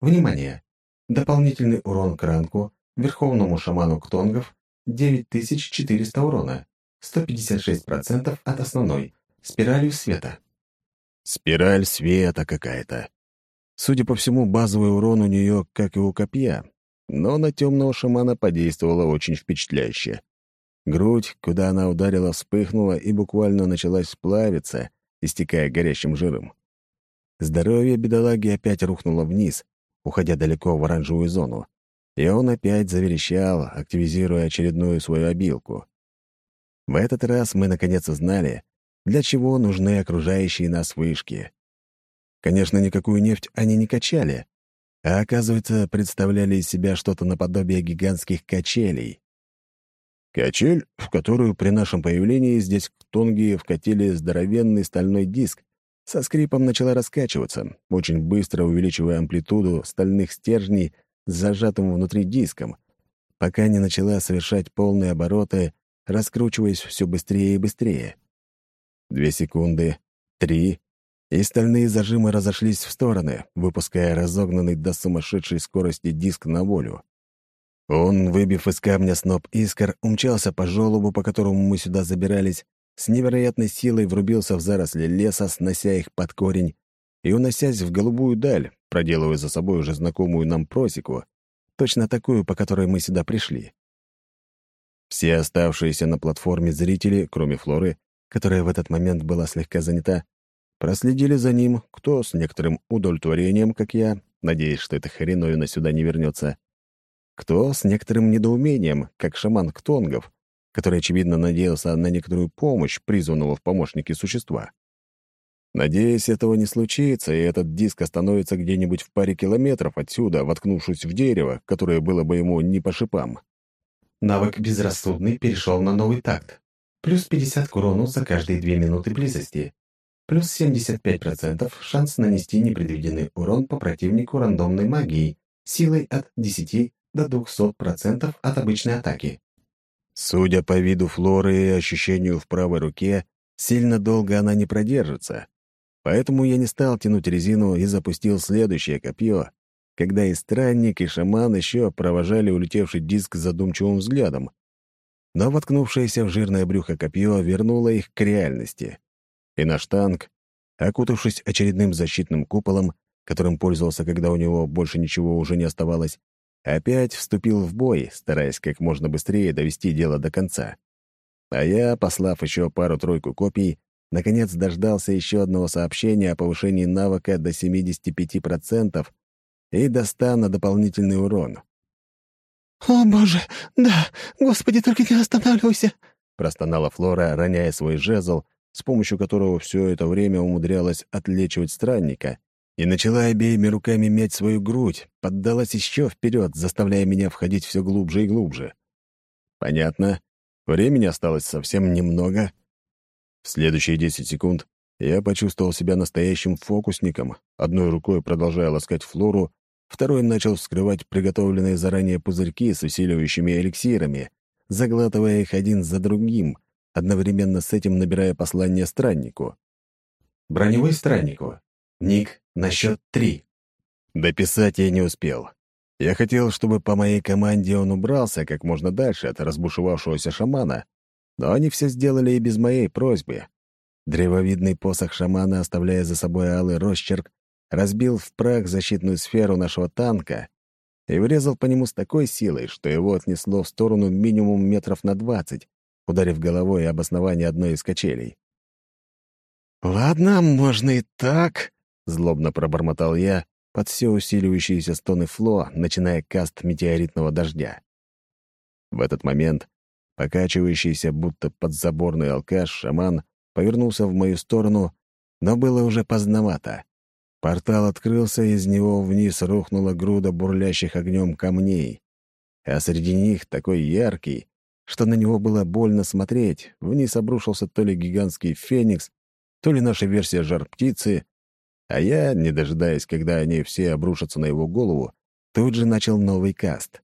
Внимание! Дополнительный урон кранку верховному шаману Ктонгов 9400 урона. 156% от основной. Спиралью света. Спираль света какая-то. Судя по всему, базовый урон у нее, как и у копья, но на темного шамана подействовало очень впечатляюще. Грудь, куда она ударила, вспыхнула и буквально началась плавиться, истекая горящим жиром. Здоровье бедолаги опять рухнуло вниз, уходя далеко в оранжевую зону, и он опять заверещал, активизируя очередную свою обилку. В этот раз мы наконец узнали, для чего нужны окружающие нас вышки. Конечно, никакую нефть они не качали, а, оказывается, представляли из себя что-то наподобие гигантских качелей. Качель, в которую при нашем появлении здесь в Тонге вкатили здоровенный стальной диск, со скрипом начала раскачиваться, очень быстро увеличивая амплитуду стальных стержней с зажатым внутри диском, пока не начала совершать полные обороты, раскручиваясь все быстрее и быстрее. Две секунды, три, и стальные зажимы разошлись в стороны, выпуская разогнанный до сумасшедшей скорости диск на волю. Он, выбив из камня сноп искр, умчался по желобу, по которому мы сюда забирались, с невероятной силой врубился в заросли леса, снося их под корень, и, уносясь в голубую даль, проделывая за собой уже знакомую нам просеку, точно такую, по которой мы сюда пришли. Все оставшиеся на платформе зрители, кроме Флоры, которая в этот момент была слегка занята, проследили за ним, кто с некоторым удовлетворением, как я, надеясь, что эта хреновина сюда не вернется, кто с некоторым недоумением, как шаман Ктонгов, который, очевидно, надеялся на некоторую помощь призванного в помощники существа. Надеюсь, этого не случится, и этот диск остановится где-нибудь в паре километров отсюда, воткнувшись в дерево, которое было бы ему не по шипам. Навык «Безрассудный» перешел на новый такт. Плюс 50 к урону за каждые 2 минуты близости. Плюс 75% шанс нанести непредвиденный урон по противнику рандомной магией силой от 10 до 200% от обычной атаки. Судя по виду флоры и ощущению в правой руке, сильно долго она не продержится. Поэтому я не стал тянуть резину и запустил следующее копье, когда и странник, и шаман еще провожали улетевший диск задумчивым взглядом. Но воткнувшееся в жирное брюхо копье вернуло их к реальности. И наш танк, окутавшись очередным защитным куполом, которым пользовался, когда у него больше ничего уже не оставалось, опять вступил в бой, стараясь как можно быстрее довести дело до конца. А я, послав еще пару-тройку копий, наконец дождался еще одного сообщения о повышении навыка до 75% и до 100 на дополнительный урон. «О, боже, да! Господи, только не останавливайся!» простонала Флора, роняя свой жезл, с помощью которого все это время умудрялась отлечивать странника, и начала обеими руками мять свою грудь, поддалась еще вперед, заставляя меня входить все глубже и глубже. Понятно. Времени осталось совсем немного. В следующие десять секунд я почувствовал себя настоящим фокусником, одной рукой продолжая ласкать флору, второй начал вскрывать приготовленные заранее пузырьки с усиливающими эликсирами, заглатывая их один за другим, одновременно с этим набирая послание страннику. Броневой страннику. Ник на счет три. Дописать я не успел. Я хотел, чтобы по моей команде он убрался как можно дальше от разбушевавшегося шамана, но они все сделали и без моей просьбы. Древовидный посох шамана, оставляя за собой алый росчерк, разбил в прах защитную сферу нашего танка и врезал по нему с такой силой, что его отнесло в сторону минимум метров на двадцать, ударив головой об основание одной из качелей. «Ладно, можно и так», — злобно пробормотал я под все усиливающиеся стоны Фло, начиная каст метеоритного дождя. В этот момент покачивающийся, будто подзаборный алкаш, шаман повернулся в мою сторону, но было уже поздновато. Портал открылся, из него вниз рухнула груда бурлящих огнем камней, а среди них такой яркий, что на него было больно смотреть. Вниз обрушился то ли гигантский феникс, то ли наша версия жар-птицы, а я, не дожидаясь, когда они все обрушатся на его голову, тут же начал новый каст.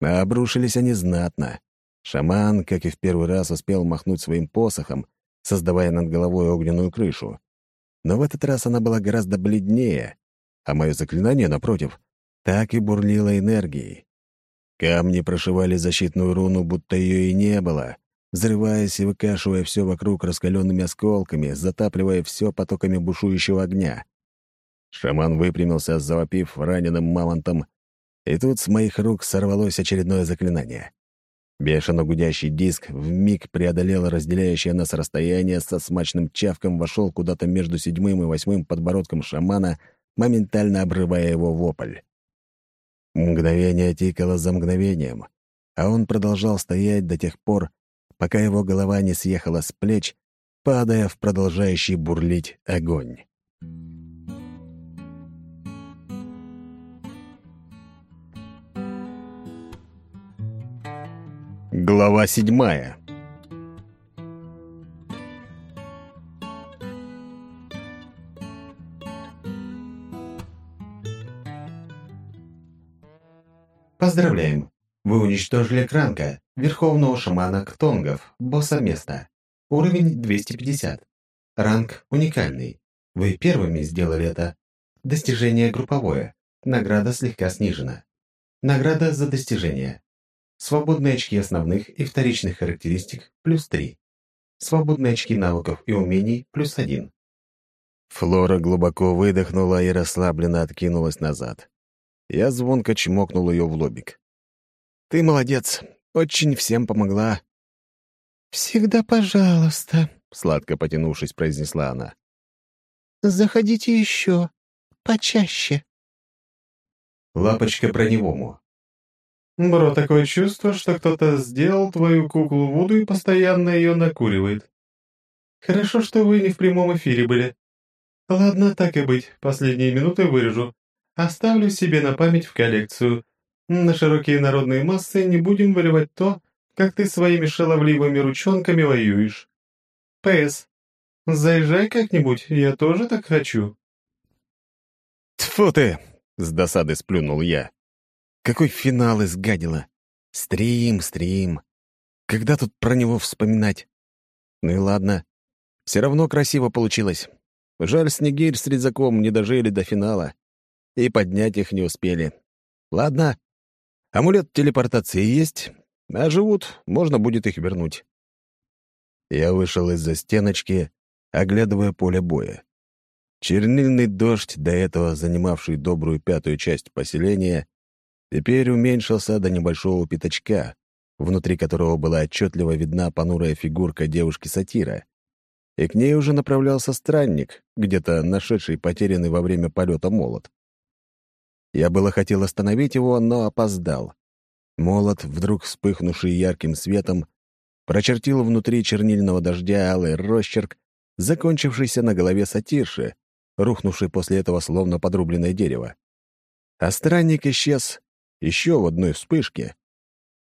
А обрушились они знатно. Шаман, как и в первый раз, успел махнуть своим посохом, создавая над головой огненную крышу. Но в этот раз она была гораздо бледнее, а мое заклинание, напротив, так и бурлило энергией. Камни прошивали защитную руну, будто ее и не было, взрываясь и выкашивая все вокруг раскаленными осколками, затапливая все потоками бушующего огня. Шаман выпрямился, завопив раненым мамонтом, и тут с моих рук сорвалось очередное заклинание. Бешено гудящий диск вмиг преодолел разделяющее нас расстояние, со смачным чавком вошел куда-то между седьмым и восьмым подбородком шамана, моментально обрывая его вопль. Мгновение тикало за мгновением, а он продолжал стоять до тех пор, пока его голова не съехала с плеч, падая в продолжающий бурлить огонь. Глава седьмая. Поздравляем! Вы уничтожили Кранка, верховного шамана Ктонгов, босса места. Уровень 250. Ранг уникальный. Вы первыми сделали это. Достижение групповое. Награда слегка снижена. Награда за достижение. Свободные очки основных и вторичных характеристик – плюс 3. Свободные очки навыков и умений – плюс 1. Флора глубоко выдохнула и расслабленно откинулась назад. Я звонко чмокнул ее в лобик. «Ты молодец, очень всем помогла». «Всегда пожалуйста», — сладко потянувшись, произнесла она. «Заходите еще, почаще». Лапочка броневому. Бро, такое чувство, что кто-то сделал твою куклу Вуду и постоянно ее накуривает. Хорошо, что вы не в прямом эфире были. Ладно, так и быть, последние минуты вырежу. Оставлю себе на память в коллекцию. На широкие народные массы не будем выливать то, как ты своими шаловливыми ручонками воюешь. П.С. Заезжай как-нибудь, я тоже так хочу. Тфу ты! С досады сплюнул я. Какой финал изгадила. Стрим, стрим. Когда тут про него вспоминать? Ну и ладно. Все равно красиво получилось. Жаль, Снегирь с Резаком не дожили до финала. И поднять их не успели. Ладно. Амулет телепортации есть, а живут, можно будет их вернуть. Я вышел из-за стеночки, оглядывая поле боя. Чернильный дождь, до этого занимавший добрую пятую часть поселения, теперь уменьшился до небольшого пятачка, внутри которого была отчетливо видна понурая фигурка девушки-сатира. И к ней уже направлялся странник, где-то нашедший потерянный во время полета молот. Я было хотел остановить его, но опоздал. Молот, вдруг вспыхнувший ярким светом, прочертил внутри чернильного дождя алый росчерк, закончившийся на голове сатирши, рухнувший после этого словно подрубленное дерево. А странник исчез, еще в одной вспышке.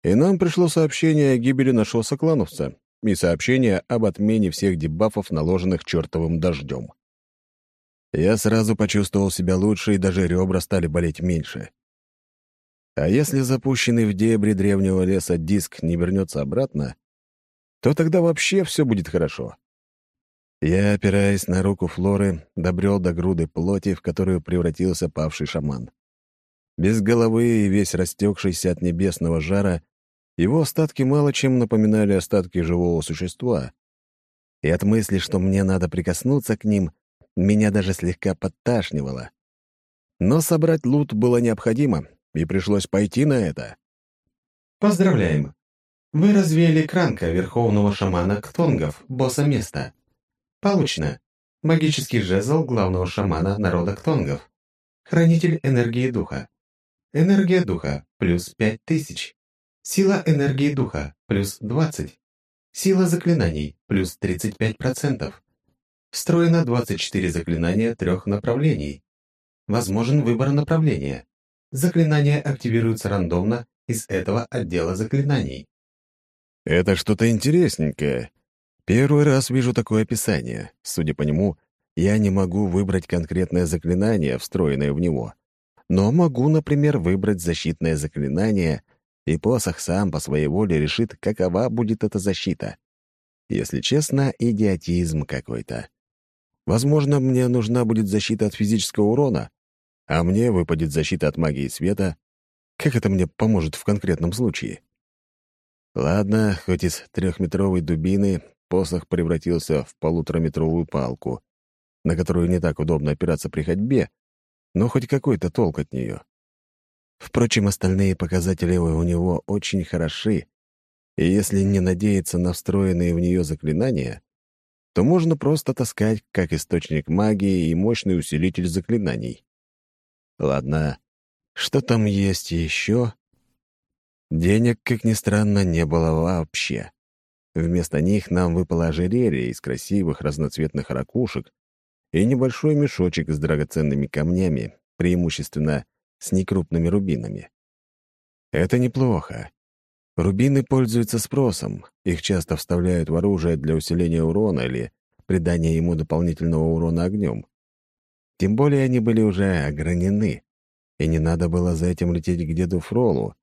И нам пришло сообщение о гибели нашего соклановца и сообщение об отмене всех дебафов, наложенных чертовым дождем. Я сразу почувствовал себя лучше, и даже ребра стали болеть меньше. А если запущенный в дебри древнего леса диск не вернется обратно, то тогда вообще все будет хорошо. Я, опираясь на руку Флоры, добрел до груды плоти, в которую превратился павший шаман. Без головы и весь растекшийся от небесного жара, его остатки мало чем напоминали остатки живого существа. И от мысли, что мне надо прикоснуться к ним, меня даже слегка подташнивало. Но собрать лут было необходимо, и пришлось пойти на это. Поздравляем! Вы развеяли Кранка, верховного шамана Ктонгов, босса места. Получено. Магический жезл главного шамана народа Ктонгов. Хранитель энергии духа. Энергия духа – плюс 5000. Сила энергии духа – плюс 20. Сила заклинаний – плюс 35%. Встроено 24 заклинания трех направлений. Возможен выбор направления. Заклинания активируются рандомно из этого отдела заклинаний. Это что-то интересненькое. Первый раз вижу такое описание. Судя по нему, я не могу выбрать конкретное заклинание, встроенное в него. Но могу, например, выбрать защитное заклинание, и посох сам по своей воле решит, какова будет эта защита. Если честно, идиотизм какой-то. Возможно, мне нужна будет защита от физического урона, а мне выпадет защита от магии света. Как это мне поможет в конкретном случае? Ладно, хоть из трехметровой дубины посох превратился в полутораметровую палку, на которую не так удобно опираться при ходьбе, но хоть какой-то толк от нее. Впрочем, остальные показатели у него очень хороши, и если не надеяться на встроенные в нее заклинания, то можно просто таскать как источник магии и мощный усилитель заклинаний. Ладно, что там есть еще? Денег, как ни странно, не было вообще. Вместо них нам выпало ожерелье из красивых разноцветных ракушек и небольшой мешочек с драгоценными камнями, преимущественно с некрупными рубинами. Это неплохо. Рубины пользуются спросом, их часто вставляют в оружие для усиления урона или придания ему дополнительного урона огнем. Тем более они были уже огранены, и не надо было за этим лететь к деду Фролу,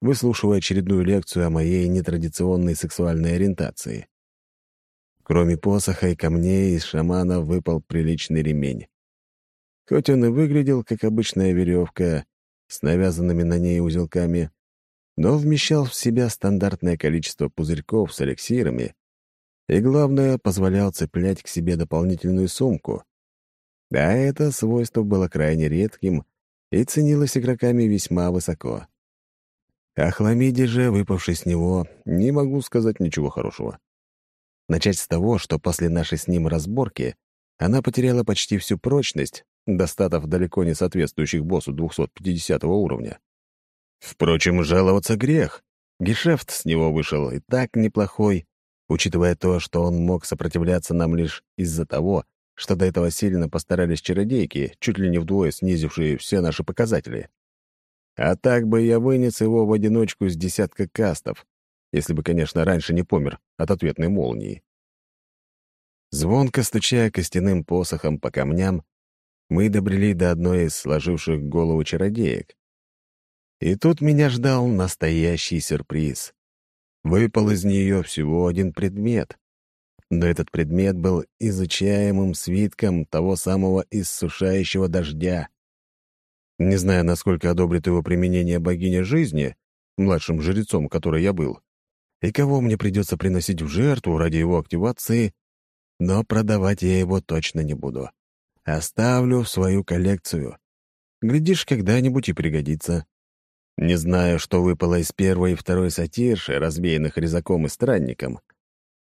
выслушивая очередную лекцию о моей нетрадиционной сексуальной ориентации. Кроме посоха и камней, из шамана выпал приличный ремень. Хоть он и выглядел, как обычная веревка, с навязанными на ней узелками, но вмещал в себя стандартное количество пузырьков с эликсирами и, главное, позволял цеплять к себе дополнительную сумку. Да, это свойство было крайне редким и ценилось игроками весьма высоко. О хламиде же, выпавшей с него, не могу сказать ничего хорошего. Начать с того, что после нашей с ним разборки она потеряла почти всю прочность, достатов далеко не соответствующих боссу 250 уровня. Впрочем, жаловаться грех. Гешефт с него вышел и так неплохой, учитывая то, что он мог сопротивляться нам лишь из-за того, что до этого сильно постарались чародейки, чуть ли не вдвое снизившие все наши показатели. А так бы я вынес его в одиночку с десятка кастов, если бы, конечно, раньше не помер от ответной молнии. Звонко стучая костяным посохом по камням, мы добрели до одной из сложивших голову чародеек. И тут меня ждал настоящий сюрприз. Выпал из нее всего один предмет. Но этот предмет был изучаемым свитком того самого иссушающего дождя. Не знаю, насколько одобрит его применение богиня жизни, младшим жрецом, который я был, и кого мне придется приносить в жертву ради его активации, но продавать я его точно не буду. Оставлю в свою коллекцию. Глядишь, когда-нибудь и пригодится. Не знаю, что выпало из первой и второй сатирши, разбеянных резаком и странником.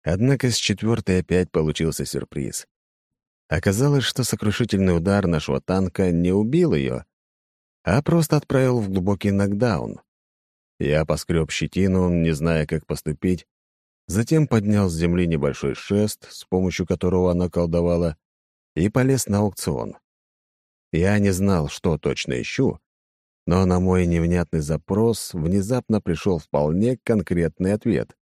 Однако с четвертой опять получился сюрприз. Оказалось, что сокрушительный удар нашего танка не убил ее, а просто отправил в глубокий нокдаун. Я поскреб щетину, не зная, как поступить, затем поднял с земли небольшой шест, с помощью которого она колдовала, и полез на аукцион. Я не знал, что точно ищу, но на мой невнятный запрос внезапно пришел вполне конкретный ответ.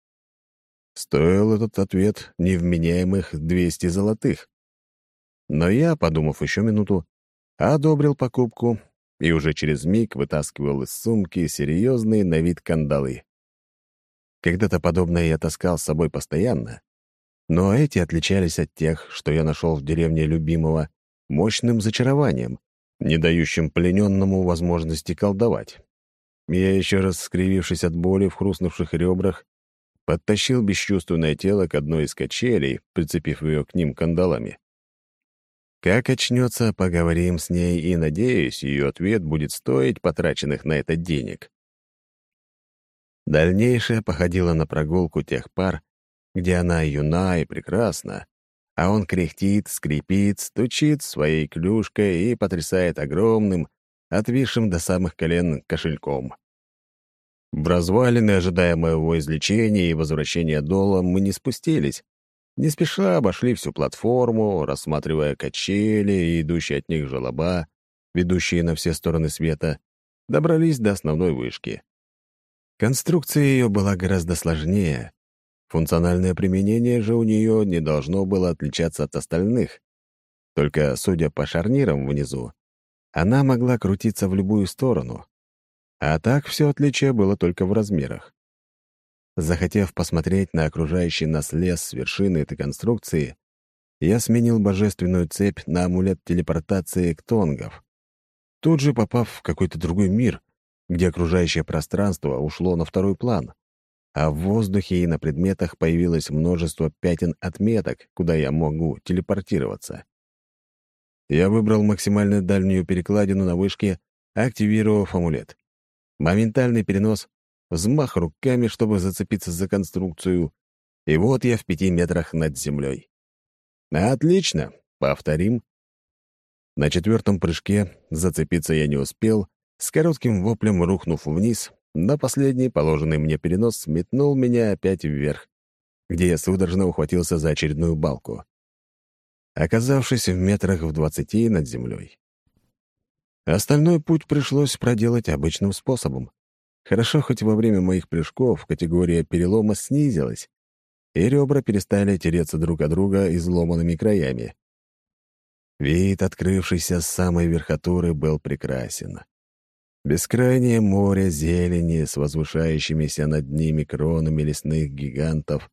Стоил этот ответ невменяемых 200 золотых. Но я, подумав еще минуту, одобрил покупку и уже через миг вытаскивал из сумки серьезные на вид кандалы. Когда-то подобное я таскал с собой постоянно, но эти отличались от тех, что я нашел в деревне любимого, мощным зачарованием, не дающим плененному возможности колдовать. Я еще раз, скривившись от боли в хрустнувших ребрах, подтащил бесчувственное тело к одной из качелей, прицепив ее к ним кандалами. Как очнется, поговорим с ней, и, надеюсь, ее ответ будет стоить потраченных на это денег. Дальнейшее походило на прогулку тех пар, где она юна и прекрасна, а он кряхтит, скрипит, стучит своей клюшкой и потрясает огромным, отвисшим до самых колен кошельком. В развалины, ожидая моего излечения и возвращения дола, мы не спустились. Не спеша обошли всю платформу, рассматривая качели и идущие от них желоба, ведущие на все стороны света, добрались до основной вышки. Конструкция ее была гораздо сложнее. Функциональное применение же у нее не должно было отличаться от остальных. Только, судя по шарнирам внизу, она могла крутиться в любую сторону, а так все отличие было только в размерах. Захотев посмотреть на окружающий нас лес с вершины этой конструкции, я сменил божественную цепь на амулет телепортации ктонгов, тут же попав в какой-то другой мир, где окружающее пространство ушло на второй план, а в воздухе и на предметах появилось множество пятен отметок, куда я могу телепортироваться. Я выбрал максимально дальнюю перекладину на вышке, активировав амулет. Моментальный перенос, взмах руками, чтобы зацепиться за конструкцию, и вот я в пяти метрах над землей. Отлично, повторим. На четвертом прыжке зацепиться я не успел, с коротким воплем рухнув вниз, но последний положенный мне перенос метнул меня опять вверх, где я судорожно ухватился за очередную балку, оказавшись в метрах в двадцати над землей. Остальной путь пришлось проделать обычным способом. Хорошо, хоть во время моих прыжков категория перелома снизилась, и ребра перестали тереться друг от друга изломанными краями. Вид, открывшийся с самой верхотуры, был прекрасен. Бескрайнее море зелени с возвышающимися над ними кронами лесных гигантов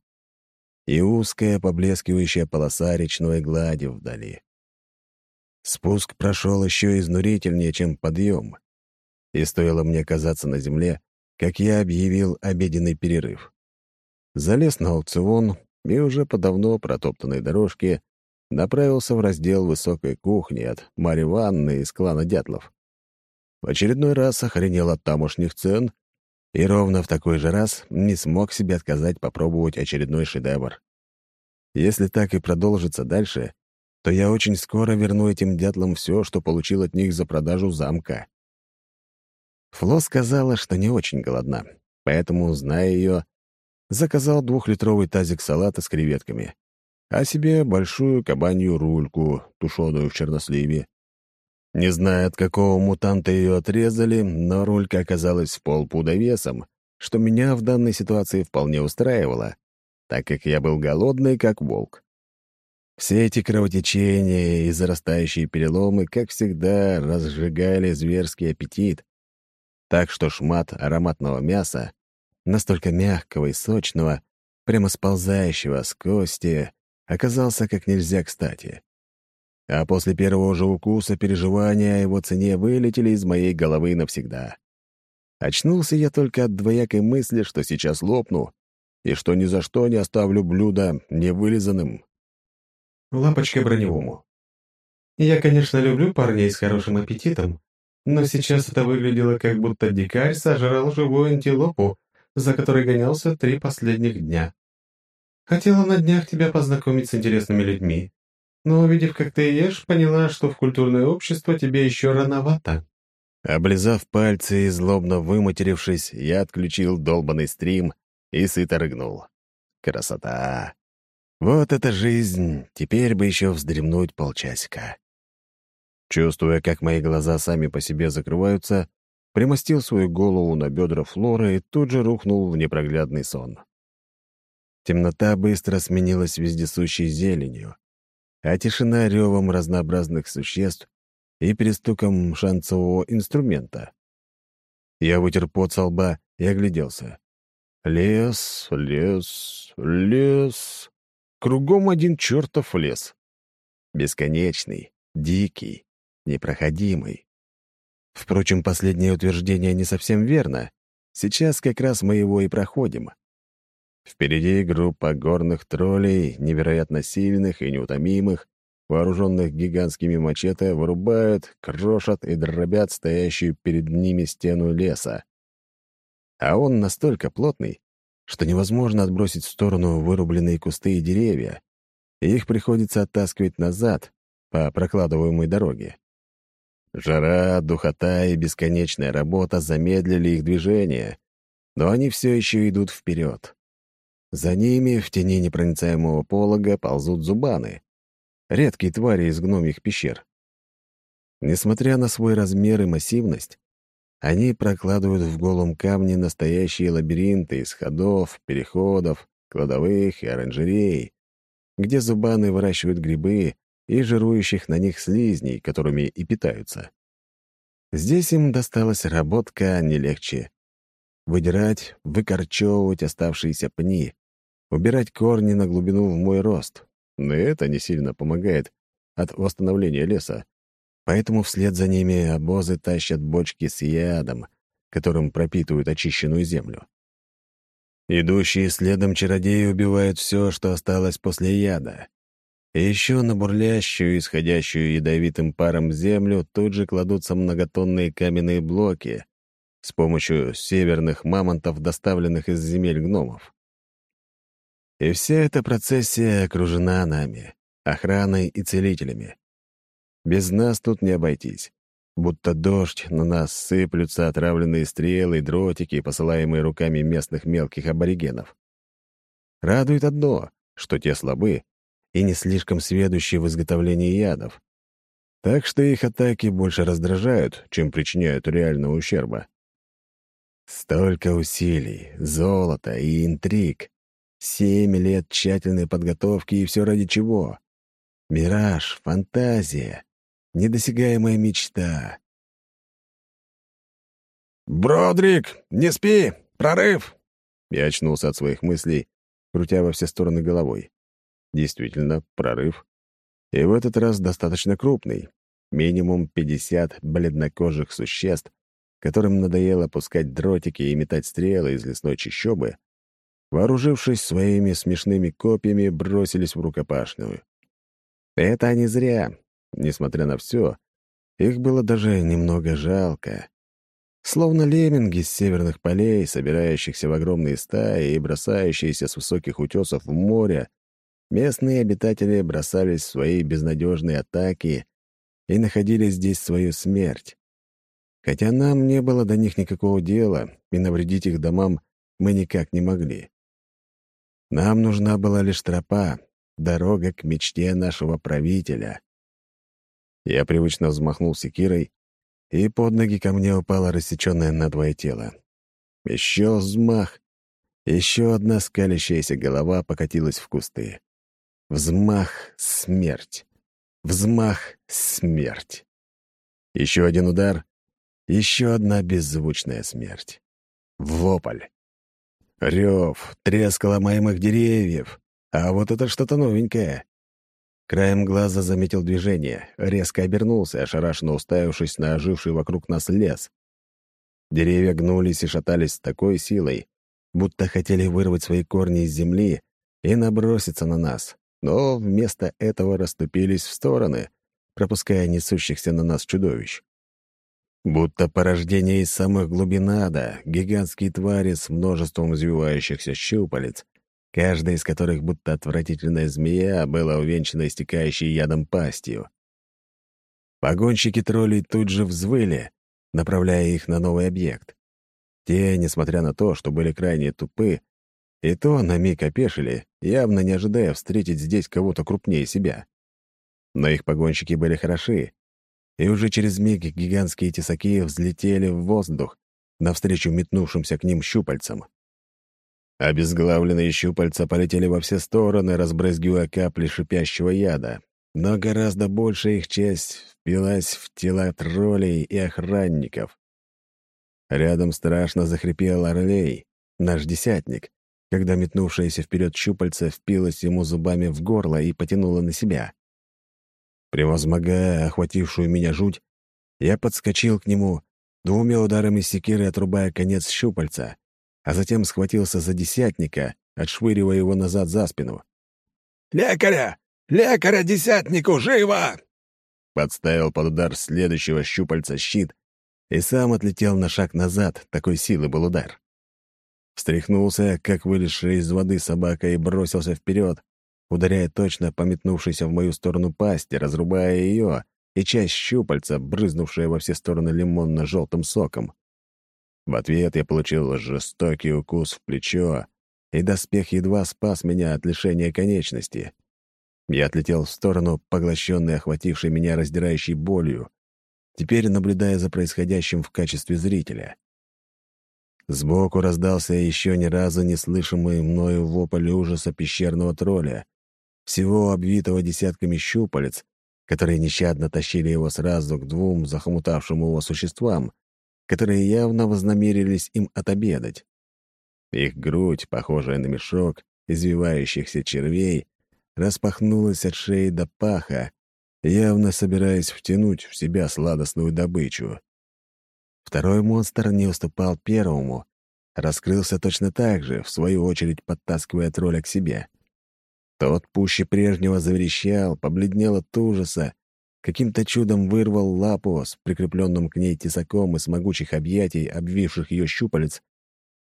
и узкая поблескивающая полоса речной глади вдали. Спуск прошел еще изнурительнее, чем подъем. И стоило мне оказаться на земле, как я объявил обеденный перерыв. Залез на аукцион и уже по давно протоптанной дорожке направился в раздел высокой кухни от Марьи Ванны из клана Дятлов. В очередной раз охренел от тамошних цен и ровно в такой же раз не смог себе отказать попробовать очередной шедевр. Если так и продолжится дальше, то я очень скоро верну этим дятлам все, что получил от них за продажу замка. Фло сказала, что не очень голодна, поэтому, зная ее, заказал двухлитровый тазик салата с креветками, а себе большую кабанью рульку, тушеную в черносливе. Не знаю, от какого мутанта ее отрезали, но рулька оказалась в полпуда весом, что меня в данной ситуации вполне устраивало, так как я был голодный, как волк. Все эти кровотечения и зарастающие переломы, как всегда, разжигали зверский аппетит. Так что шмат ароматного мяса, настолько мягкого и сочного, прямо сползающего с кости, оказался как нельзя кстати. А после первого же укуса переживания о его цене вылетели из моей головы навсегда. Очнулся я только от двоякой мысли, что сейчас лопну, и что ни за что не оставлю блюдо невылизанным. Лапочка броневому. Я, конечно, люблю парней с хорошим аппетитом, но сейчас это выглядело, как будто дикарь сожрал живую антилопу, за которой гонялся три последних дня. Хотела на днях тебя познакомить с интересными людьми, но, увидев, как ты ешь, поняла, что в культурное общество тебе еще рановато». Облизав пальцы и злобно выматерившись, я отключил долбанный стрим и сыто рыгнул. Красота! Вот это жизнь! Теперь бы еще вздремнуть полчасика. Чувствуя, как мои глаза сами по себе закрываются, примостил свою голову на бедра Флоры и тут же рухнул в непроглядный сон. Темнота быстро сменилась вездесущей зеленью, а тишина — ревом разнообразных существ и перестуком шансового инструмента. Я вытер пот со лба и огляделся. Лес, лес, лес. Кругом один чертов лес. Бесконечный, дикий, непроходимый. Впрочем, последнее утверждение не совсем верно. Сейчас как раз мы его и проходим. Впереди группа горных троллей, невероятно сильных и неутомимых, вооруженных гигантскими мачете, вырубают, крошат и дробят стоящую перед ними стену леса. а он настолько плотный, что невозможно отбросить в сторону вырубленные кусты и деревья, их приходится оттаскивать назад по прокладываемой дороге. Жара, духота и бесконечная работа замедлили их движение, но они все еще идут вперед. За ними в тени непроницаемого полога ползут зубаны, редкие твари из гномьих пещер. Несмотря на свой размер и массивность, они прокладывают в голом камне настоящие лабиринты из ходов, переходов, кладовых и оранжерей, где зубаны выращивают грибы и жирующих на них слизней, которыми и питаются. Здесь им досталась работка не легче. Выдирать, выкорчевывать оставшиеся пни, убирать корни на глубину в мой рост. Но это не сильно помогает от восстановления леса. Поэтому вслед за ними обозы тащат бочки с ядом, которым пропитывают очищенную землю. Идущие следом чародеи убивают все, что осталось после яда. И еще на бурлящую, исходящую ядовитым паром землю тут же кладутся многотонные каменные блоки с помощью северных мамонтов, доставленных из земель гномов. И вся эта процессия окружена нами, охраной и целителями. Без нас тут не обойтись. Будто дождь, на нас сыплются отравленные стрелы, дротики, посылаемые руками местных мелких аборигенов. Радует одно, что те слабы и не слишком сведущие в изготовлении ядов. Так что их атаки больше раздражают, чем причиняют реального ущерба. Столько усилий, золота и интриг. Семь лет тщательной подготовки, и все ради чего? Мираж, фантазия, недосягаемая мечта. «Бродрик, не спи! Прорыв!» Я очнулся от своих мыслей, крутя во все стороны головой. Действительно, прорыв. И в этот раз достаточно крупный. Минимум 50 бледнокожих существ, которым надоело пускать дротики и метать стрелы из лесной чащобы, вооружившись своими смешными копьями, бросились в рукопашную. Это они зря. Несмотря на все, их было даже немного жалко. Словно лемминги с северных полей, собирающихся в огромные стаи и бросающиеся с высоких утесов в море, местные обитатели бросались в свои безнадежные атаки и находили здесь свою смерть. Хотя нам не было до них никакого дела, и навредить их домам мы никак не могли. Нам нужна была лишь тропа, дорога к мечте нашего правителя. Я привычно взмахнул секирой, и под ноги ко мне упало рассеченное надвое тело. Еще взмах, еще одна скалящаяся голова покатилась в кусты. Взмах — смерть. Взмах — смерть. Еще один удар, еще одна беззвучная смерть. Вопль. Рев, треск ломаемых деревьев. А вот это что-то новенькое. Краем глаза заметил движение, резко обернулся, ошарашенно уставившись на оживший вокруг нас лес. Деревья гнулись и шатались с такой силой, будто хотели вырвать свои корни из земли и наброситься на нас, но вместо этого расступились в стороны, пропуская несущихся на нас чудовищ. Будто порождение из самых глубин ада, гигантские твари с множеством извивающихся щупалец, каждая из которых, будто отвратительная змея, была увенчана истекающей ядом пастью. Погонщики троллей тут же взвыли, направляя их на новый объект. Те, несмотря на то, что были крайне тупы, и то на миг опешили, явно не ожидая встретить здесь кого-то крупнее себя. Но их погонщики были хороши, и уже через миг гигантские тесаки взлетели в воздух навстречу метнувшимся к ним щупальцам. Обезглавленные щупальца полетели во все стороны, разбрызгивая капли шипящего яда, но гораздо большая их часть впилась в тела троллей и охранников. Рядом страшно захрипел Орлей, наш десятник, когда метнувшаяся вперед щупальца впилась ему зубами в горло и потянула на себя. Превозмогая охватившую меня жуть, я подскочил к нему, двумя ударами секиры отрубая конец щупальца, а затем схватился за десятника, отшвыривая его назад за спину. «Лекаря! Лекаря десятнику! Живо!» Подставил под удар следующего щупальца щит и сам отлетел на шаг назад, такой силы был удар. Встряхнулся, как вылезшая из воды собака, и бросился вперед, ударяя точно пометнувшейся в мою сторону пасти, разрубая ее и часть щупальца, брызнувшая во все стороны лимонно-желтым соком. В ответ я получил жестокий укус в плечо, и доспех едва спас меня от лишения конечности. Я отлетел в сторону, поглощенный охватившей меня раздирающей болью, теперь наблюдая за происходящим в качестве зрителя. Сбоку раздался еще ни разу не слышимый мною вопль ужаса пещерного тролля, всего обвитого десятками щупалец, которые нещадно тащили его сразу к двум захомутавшим его существам, которые явно вознамерились им отобедать. Их грудь, похожая на мешок извивающихся червей, распахнулась от шеи до паха, явно собираясь втянуть в себя сладостную добычу. Второй монстр не уступал первому, раскрылся точно так же, в свою очередь подтаскивая тролля к себе. Тот пуще прежнего заверещал, побледнел от ужаса, каким-то чудом вырвал лапу с прикрепленным к ней тесаком из могучих объятий, обвивших ее щупалец,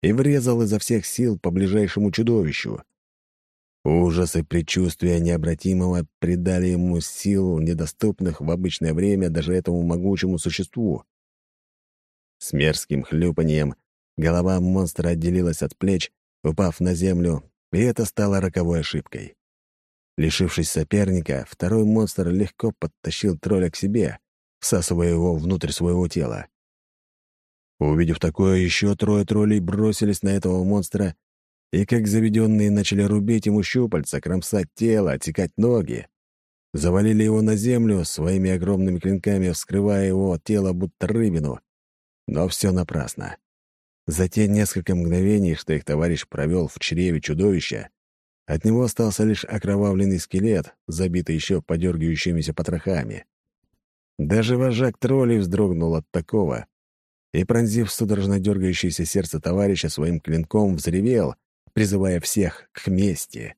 и врезал изо всех сил по ближайшему чудовищу. Ужас и предчувствие необратимого придали ему сил, недоступных в обычное время даже этому могучему существу. С мерзким хлюпаньем голова монстра отделилась от плеч, упав на землю, и это стало роковой ошибкой. Лишившись соперника, второй монстр легко подтащил тролля к себе, всасывая его внутрь своего тела. Увидев такое, еще трое троллей бросились на этого монстра и, как заведенные, начали рубить ему щупальца, кромсать тело, отсекать ноги. Завалили его на землю, своими огромными клинками вскрывая его тело будто рыбину, но все напрасно. За те несколько мгновений, что их товарищ провел в чреве чудовища, от него остался лишь окровавленный скелет, забитый еще подергивающимися потрохами. Даже вожак троллей вздрогнул от такого и, пронзив судорожно дергающееся сердце товарища своим клинком, взревел, призывая всех к мести.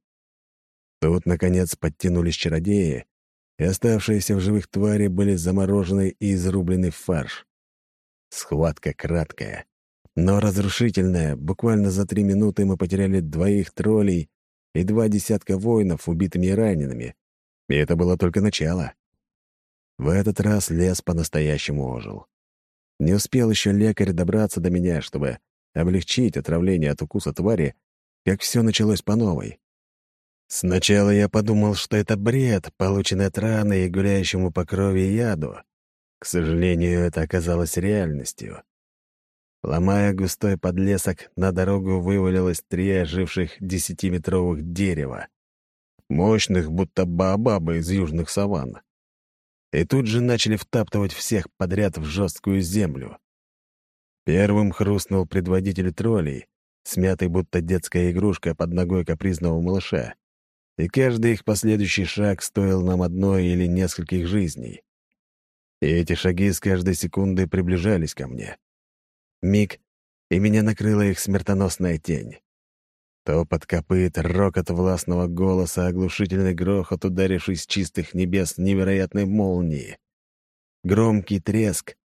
Тут, наконец, подтянулись чародеи, и оставшиеся в живых твари были заморожены и изрублены в фарш. Схватка краткая, но разрушительная. Буквально за три минуты мы потеряли двоих троллей и два десятка воинов, убитыми и ранеными. И это было только начало. В этот раз лес по-настоящему ожил. Не успел еще лекарь добраться до меня, чтобы облегчить отравление от укуса твари, как все началось по новой. Сначала я подумал, что это бред, полученный от раны и гуляющему по крови яду. К сожалению, это оказалось реальностью. Ломая густой подлесок, на дорогу вывалилось три оживших десятиметровых дерева. Мощных, будто баобабы из южных саванн. И тут же начали втаптывать всех подряд в жесткую землю. Первым хрустнул предводитель троллей, смятый будто детская игрушка под ногой капризного малыша. И каждый их последующий шаг стоил нам одной или нескольких жизней. И эти шаги с каждой секундой приближались ко мне. Миг, и меня накрыла их смертоносная тень. Топот копыт, рокот властного голоса, оглушительный грохот, ударивший с чистых небес невероятной молнии. Громкий треск,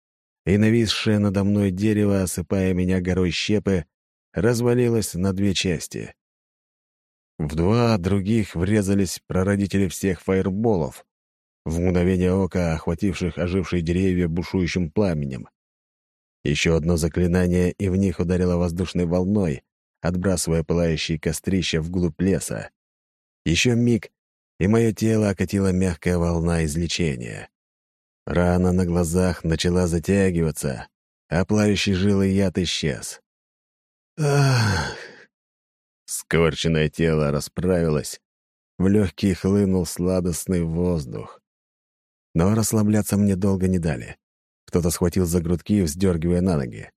и нависшее надо мной дерево, осыпая меня горой щепы, развалилось на две части. В два других врезались прародители всех фаерболов, в мгновение ока охвативших ожившие деревья бушующим пламенем. Еще одно заклинание, и в них ударило воздушной волной, отбрасывая пылающие кострища вглубь леса. Еще миг, и мое тело окатила мягкая волна излечения. Рана на глазах начала затягиваться, а плавящий жилый яд исчез. Ах! Скорченное тело расправилось, в легкие хлынул сладостный воздух. Но расслабляться мне долго не дали. Кто-то схватил за грудки, вздергивая на ноги.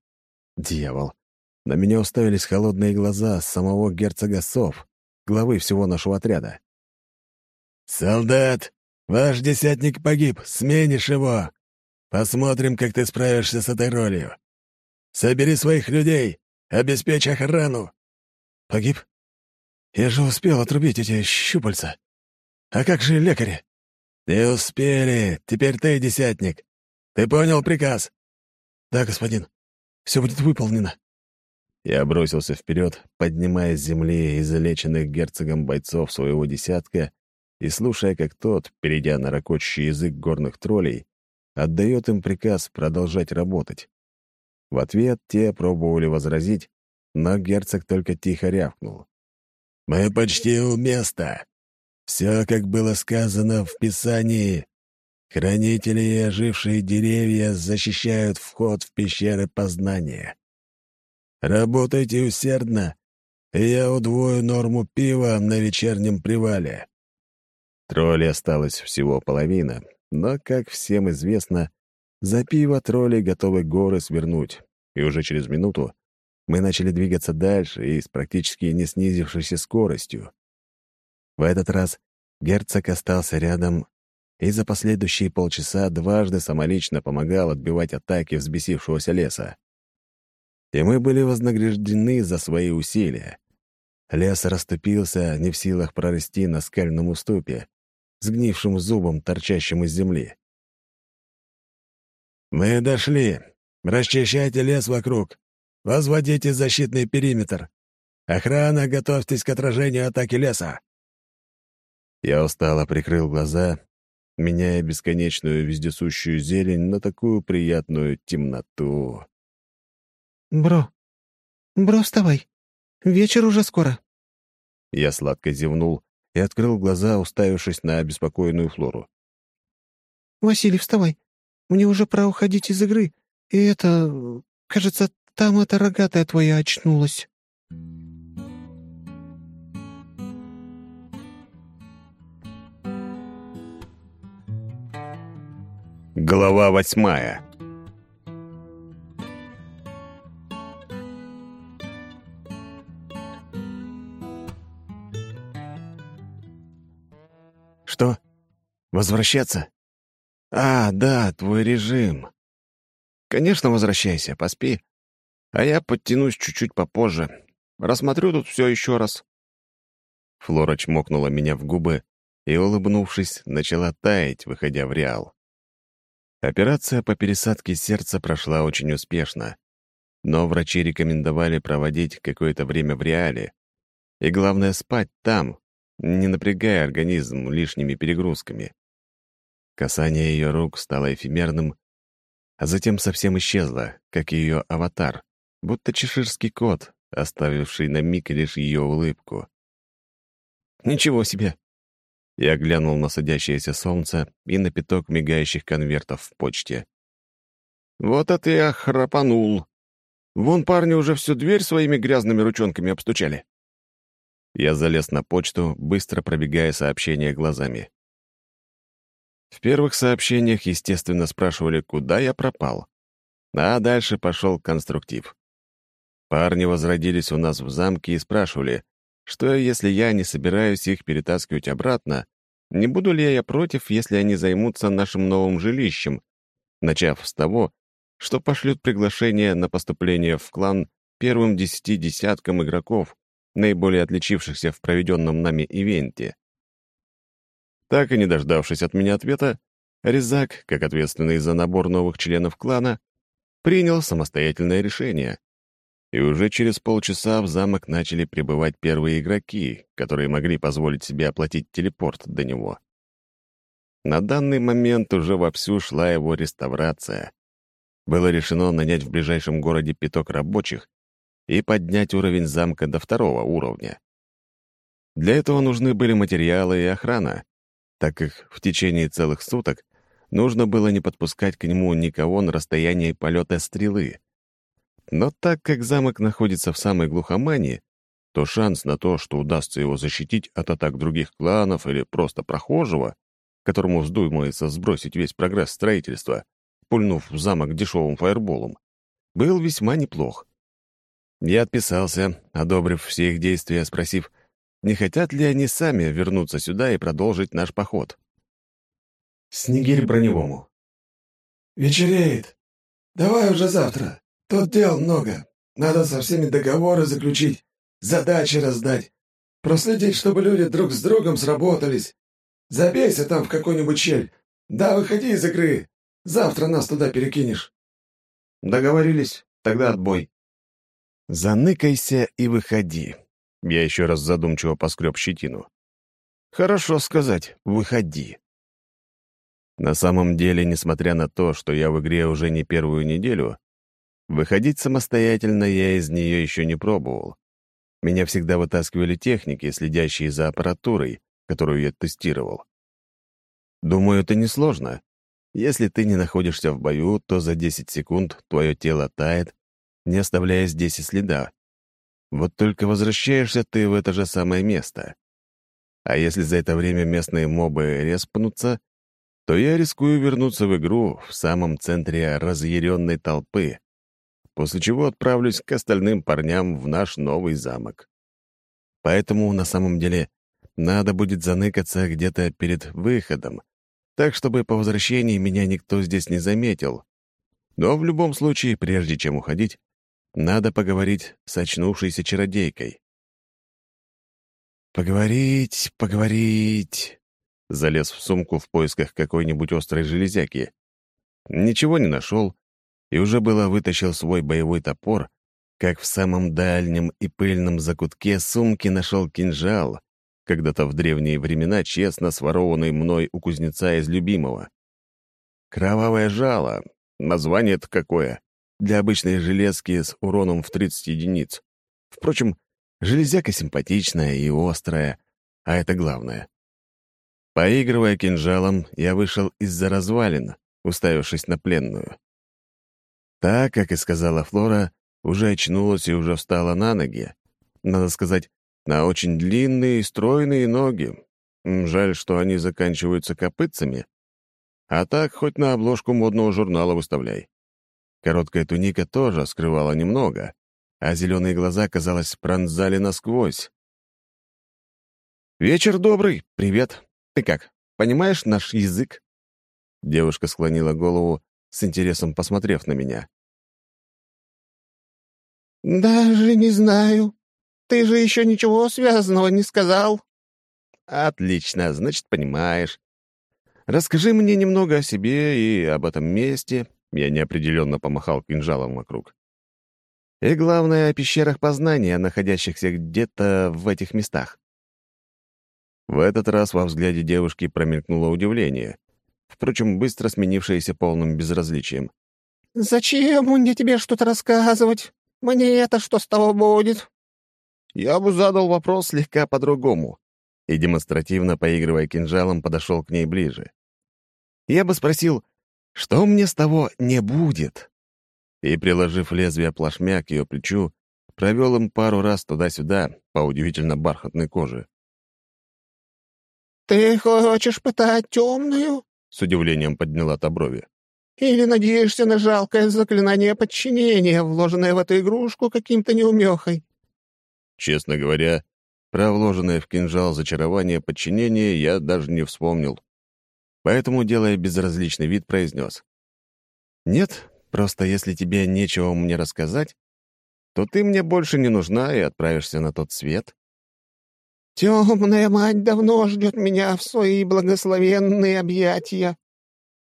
Дьявол! На меня уставились холодные глаза самого герцога Сов, главы всего нашего отряда. «Солдат, ваш десятник погиб, сменишь его. Посмотрим, как ты справишься с этой ролью. Собери своих людей, обеспечь охрану». «Погиб? Я же успел отрубить эти щупальца. А как же лекари?» «Не успели. Теперь ты десятник. Ты понял приказ?» «Да, господин. Все будет выполнено». Я бросился вперед, поднимая с земли излеченных герцогом бойцов своего десятка и слушая, как тот, перейдя на ракочущий язык горных троллей, отдает им приказ продолжать работать. В ответ те пробовали возразить, но герцог только тихо рявкнул. «Мы почти у места. Все, как было сказано в Писании. Хранители и ожившие деревья защищают вход в пещеры познания. Работайте усердно, и я удвою норму пива на вечернем привале». Тролли осталось всего половина, но, как всем известно, за пиво тролли готовы горы свернуть, и уже через минуту мы начали двигаться дальше и с практически не снизившейся скоростью. В этот раз герцог остался рядом и за последующие полчаса дважды самолично помогал отбивать атаки взбесившегося леса. И мы были вознаграждены за свои усилия. Лес расступился, не в силах прорасти на скальном уступе, сгнившим зубом, торчащим из земли. «Мы дошли. Расчищайте лес вокруг. Возводите защитный периметр. Охрана, готовьтесь к отражению атаки леса». Я устало прикрыл глаза, меняя бесконечную вездесущую зелень на такую приятную темноту. «Бро, бро, вставай. Вечер уже скоро». Я сладко зевнул и открыл глаза, уставившись на обеспокоенную Флору. «Василий, вставай. Мне уже пора уходить из игры. И это... Кажется, там эта рогатая твоя очнулась». Глава восьмая «Что? Возвращаться? А, да, твой режим. Конечно, возвращайся, поспи. А я подтянусь чуть-чуть попозже. Рассмотрю тут все еще раз». Флора чмокнула меня в губы и, улыбнувшись, начала таять, выходя в реал. Операция по пересадке сердца прошла очень успешно, но врачи рекомендовали проводить какое-то время в реале. И главное — спать там, не напрягая организм лишними перегрузками. Касание ее рук стало эфемерным, а затем совсем исчезло, как ее аватар, будто чеширский кот, оставивший на миг лишь ее улыбку. «Ничего себе!» Я глянул на садящееся солнце и на пяток мигающих конвертов в почте. «Вот это я храпанул! Вон парни уже всю дверь своими грязными ручонками обстучали». Я залез на почту, быстро пробегая сообщения глазами. В первых сообщениях, естественно, спрашивали, куда я пропал. А дальше пошел конструктив. Парни возродились у нас в замке и спрашивали, что если я не собираюсь их перетаскивать обратно, не буду ли я против, если они займутся нашим новым жилищем, начав с того, что пошлют приглашение на поступление в клан первым десяти десяткам игроков, наиболее отличившихся в проведенном нами ивенте. Так и не дождавшись от меня ответа, Резак, как ответственный за набор новых членов клана, принял самостоятельное решение и уже через полчаса в замок начали прибывать первые игроки, которые могли позволить себе оплатить телепорт до него. На данный момент уже вовсю шла его реставрация. Было решено нанять в ближайшем городе пяток рабочих и поднять уровень замка до второго уровня. Для этого нужны были материалы и охрана, так как в течение целых суток нужно было не подпускать к нему никого на расстоянии полета стрелы. Но так как замок находится в самой глухомании, то шанс на то, что удастся его защитить от атак других кланов или просто прохожего, которому вздумается сбросить весь прогресс строительства, пульнув в замок дешевым фаерболом, был весьма неплох. Я отписался, одобрив все их действия, спросив, не хотят ли они сами вернуться сюда и продолжить наш поход. Снегирь Броневому. «Вечереет. Давай уже завтра. Тут дел много. Надо со всеми договоры заключить, задачи раздать, проследить, чтобы люди друг с другом сработались. Забейся там в какую-нибудь щель. Да, выходи из игры. Завтра нас туда перекинешь». Договорились. Тогда отбой. «Заныкайся и выходи». Я еще раз задумчиво поскреб щетину. «Хорошо сказать, выходи». На самом деле, несмотря на то, что я в игре уже не первую неделю, выходить самостоятельно я из нее еще не пробовал. Меня всегда вытаскивали техники, следящие за аппаратурой, которую я тестировал. Думаю, это несложно. Если ты не находишься в бою, то за 10 секунд твое тело тает, не оставляя здесь и следа. Вот только возвращаешься ты в это же самое место. А если за это время местные мобы респнутся, то я рискую вернуться в игру в самом центре разъяренной толпы, после чего отправлюсь к остальным парням в наш новый замок. Поэтому на самом деле надо будет заныкаться где-то перед выходом, так чтобы по возвращении меня никто здесь не заметил. Но в любом случае, прежде чем уходить, надо поговорить с очнувшейся чародейкой. «Поговорить, поговорить...» Залез в сумку в поисках какой-нибудь острой железяки. Ничего не нашел, и уже было вытащил свой боевой топор, как в самом дальнем и пыльном закутке сумки нашел кинжал, когда-то в древние времена честно сворованный мной у кузнеца из любимого. Кровавое жало. Название-то какое для обычной железки с уроном в 30 единиц. Впрочем, железяка симпатичная и острая, а это главное. Поигрывая кинжалом, я вышел из-за развалин, уставившись на пленную. Так, как и сказала Флора, уже очнулась и уже встала на ноги. Надо сказать, на очень длинные и стройные ноги. Жаль, что они заканчиваются копытцами. А так хоть на обложку модного журнала выставляй. Короткая туника тоже скрывала немного, а зеленые глаза, казалось, пронзали насквозь. «Вечер добрый, привет. Ты как, понимаешь наш язык?» Девушка склонила голову, с интересом посмотрев на меня. «Даже не знаю. Ты же еще ничего связанного не сказал». «Отлично, значит, понимаешь. Расскажи мне немного о себе и об этом месте, я неопределенно помахал кинжалом вокруг. И главное, о пещерах познания, находящихся где-то в этих местах. В этот раз во взгляде девушки промелькнуло удивление, впрочем, быстро сменившееся полным безразличием. «Зачем мне тебе что-то рассказывать? Мне это что с того будет?» Я бы задал вопрос слегка по-другому и, демонстративно поигрывая кинжалом, подошел к ней ближе. Я бы спросил, что мне с того не будет? И, приложив лезвие плашмя к ее плечу, провел им пару раз туда-сюда по удивительно бархатной коже. «Ты хочешь пытать темную?» — с удивлением подняла та брови. «Или надеешься на жалкое заклинание подчинения, вложенное в эту игрушку каким-то неумехой?» Честно говоря, про вложенное в кинжал зачарование подчинения я даже не вспомнил поэтому, делая безразличный вид, произнес. «Нет, просто если тебе нечего мне рассказать, то ты мне больше не нужна и отправишься на тот свет». «Темная мать давно ждет меня в свои благословенные объятия.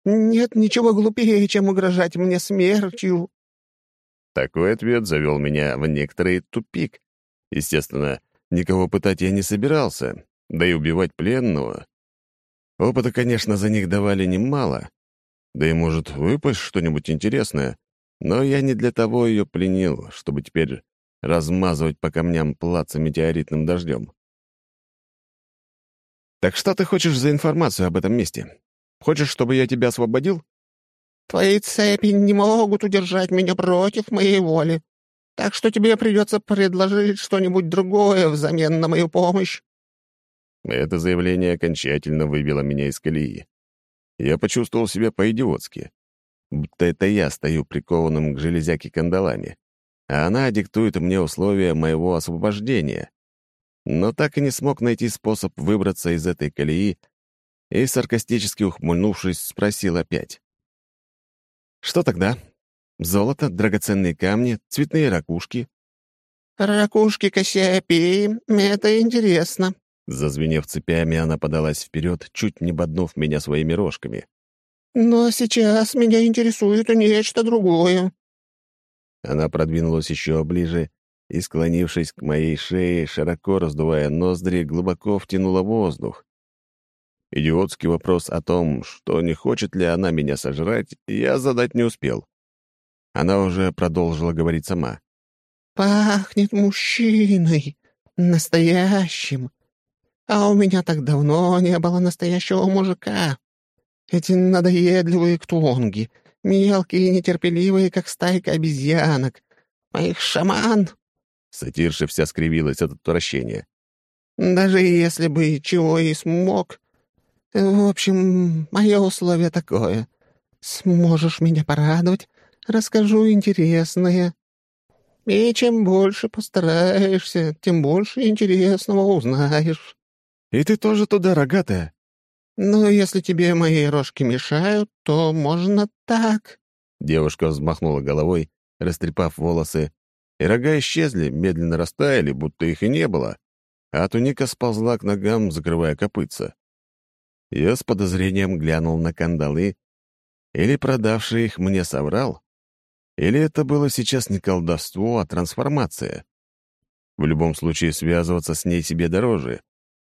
Нет ничего глупее, чем угрожать мне смертью». Такой ответ завел меня в некоторый тупик. Естественно, никого пытать я не собирался, да и убивать пленного Опыта, конечно, за них давали немало. Да и может выпасть что-нибудь интересное. Но я не для того ее пленил, чтобы теперь размазывать по камням плаца метеоритным дождем. «Так что ты хочешь за информацию об этом месте? Хочешь, чтобы я тебя освободил?» «Твои цепи не могут удержать меня против моей воли, так что тебе придется предложить что-нибудь другое взамен на мою помощь». Это заявление окончательно выбило меня из колеи. Я почувствовал себя по-идиотски. Будто это я стою прикованным к железяке кандалами, а она диктует мне условия моего освобождения. Но так и не смог найти способ выбраться из этой колеи и, саркастически ухмыльнувшись, спросил опять. «Что тогда? Золото, драгоценные камни, цветные ракушки?» «Ракушки Кассиопеи — это интересно», Зазвенев цепями, она подалась вперед, чуть не боднув меня своими рожками. «Но сейчас меня интересует нечто другое». Она продвинулась еще ближе и, склонившись к моей шее, широко раздувая ноздри, глубоко втянула воздух. Идиотский вопрос о том, что не хочет ли она меня сожрать, я задать не успел. Она уже продолжила говорить сама. «Пахнет мужчиной, настоящим. А у меня так давно не было настоящего мужика. Эти надоедливые ктулонги, мелкие и нетерпеливые, как стайка обезьянок. Моих шаман!» Сатирша вся скривилась от отвращения. «Даже если бы чего и смог. В общем, мое условие такое. Сможешь меня порадовать, расскажу интересное. И чем больше постараешься, тем больше интересного узнаешь». «И ты тоже туда, рогатая?» «Ну, если тебе мои рожки мешают, то можно так». Девушка взмахнула головой, растрепав волосы, и рога исчезли, медленно растаяли, будто их и не было, а туника сползла к ногам, закрывая копытца. Я с подозрением глянул на кандалы, или продавший их мне соврал, или это было сейчас не колдовство, а трансформация. В любом случае связываться с ней себе дороже,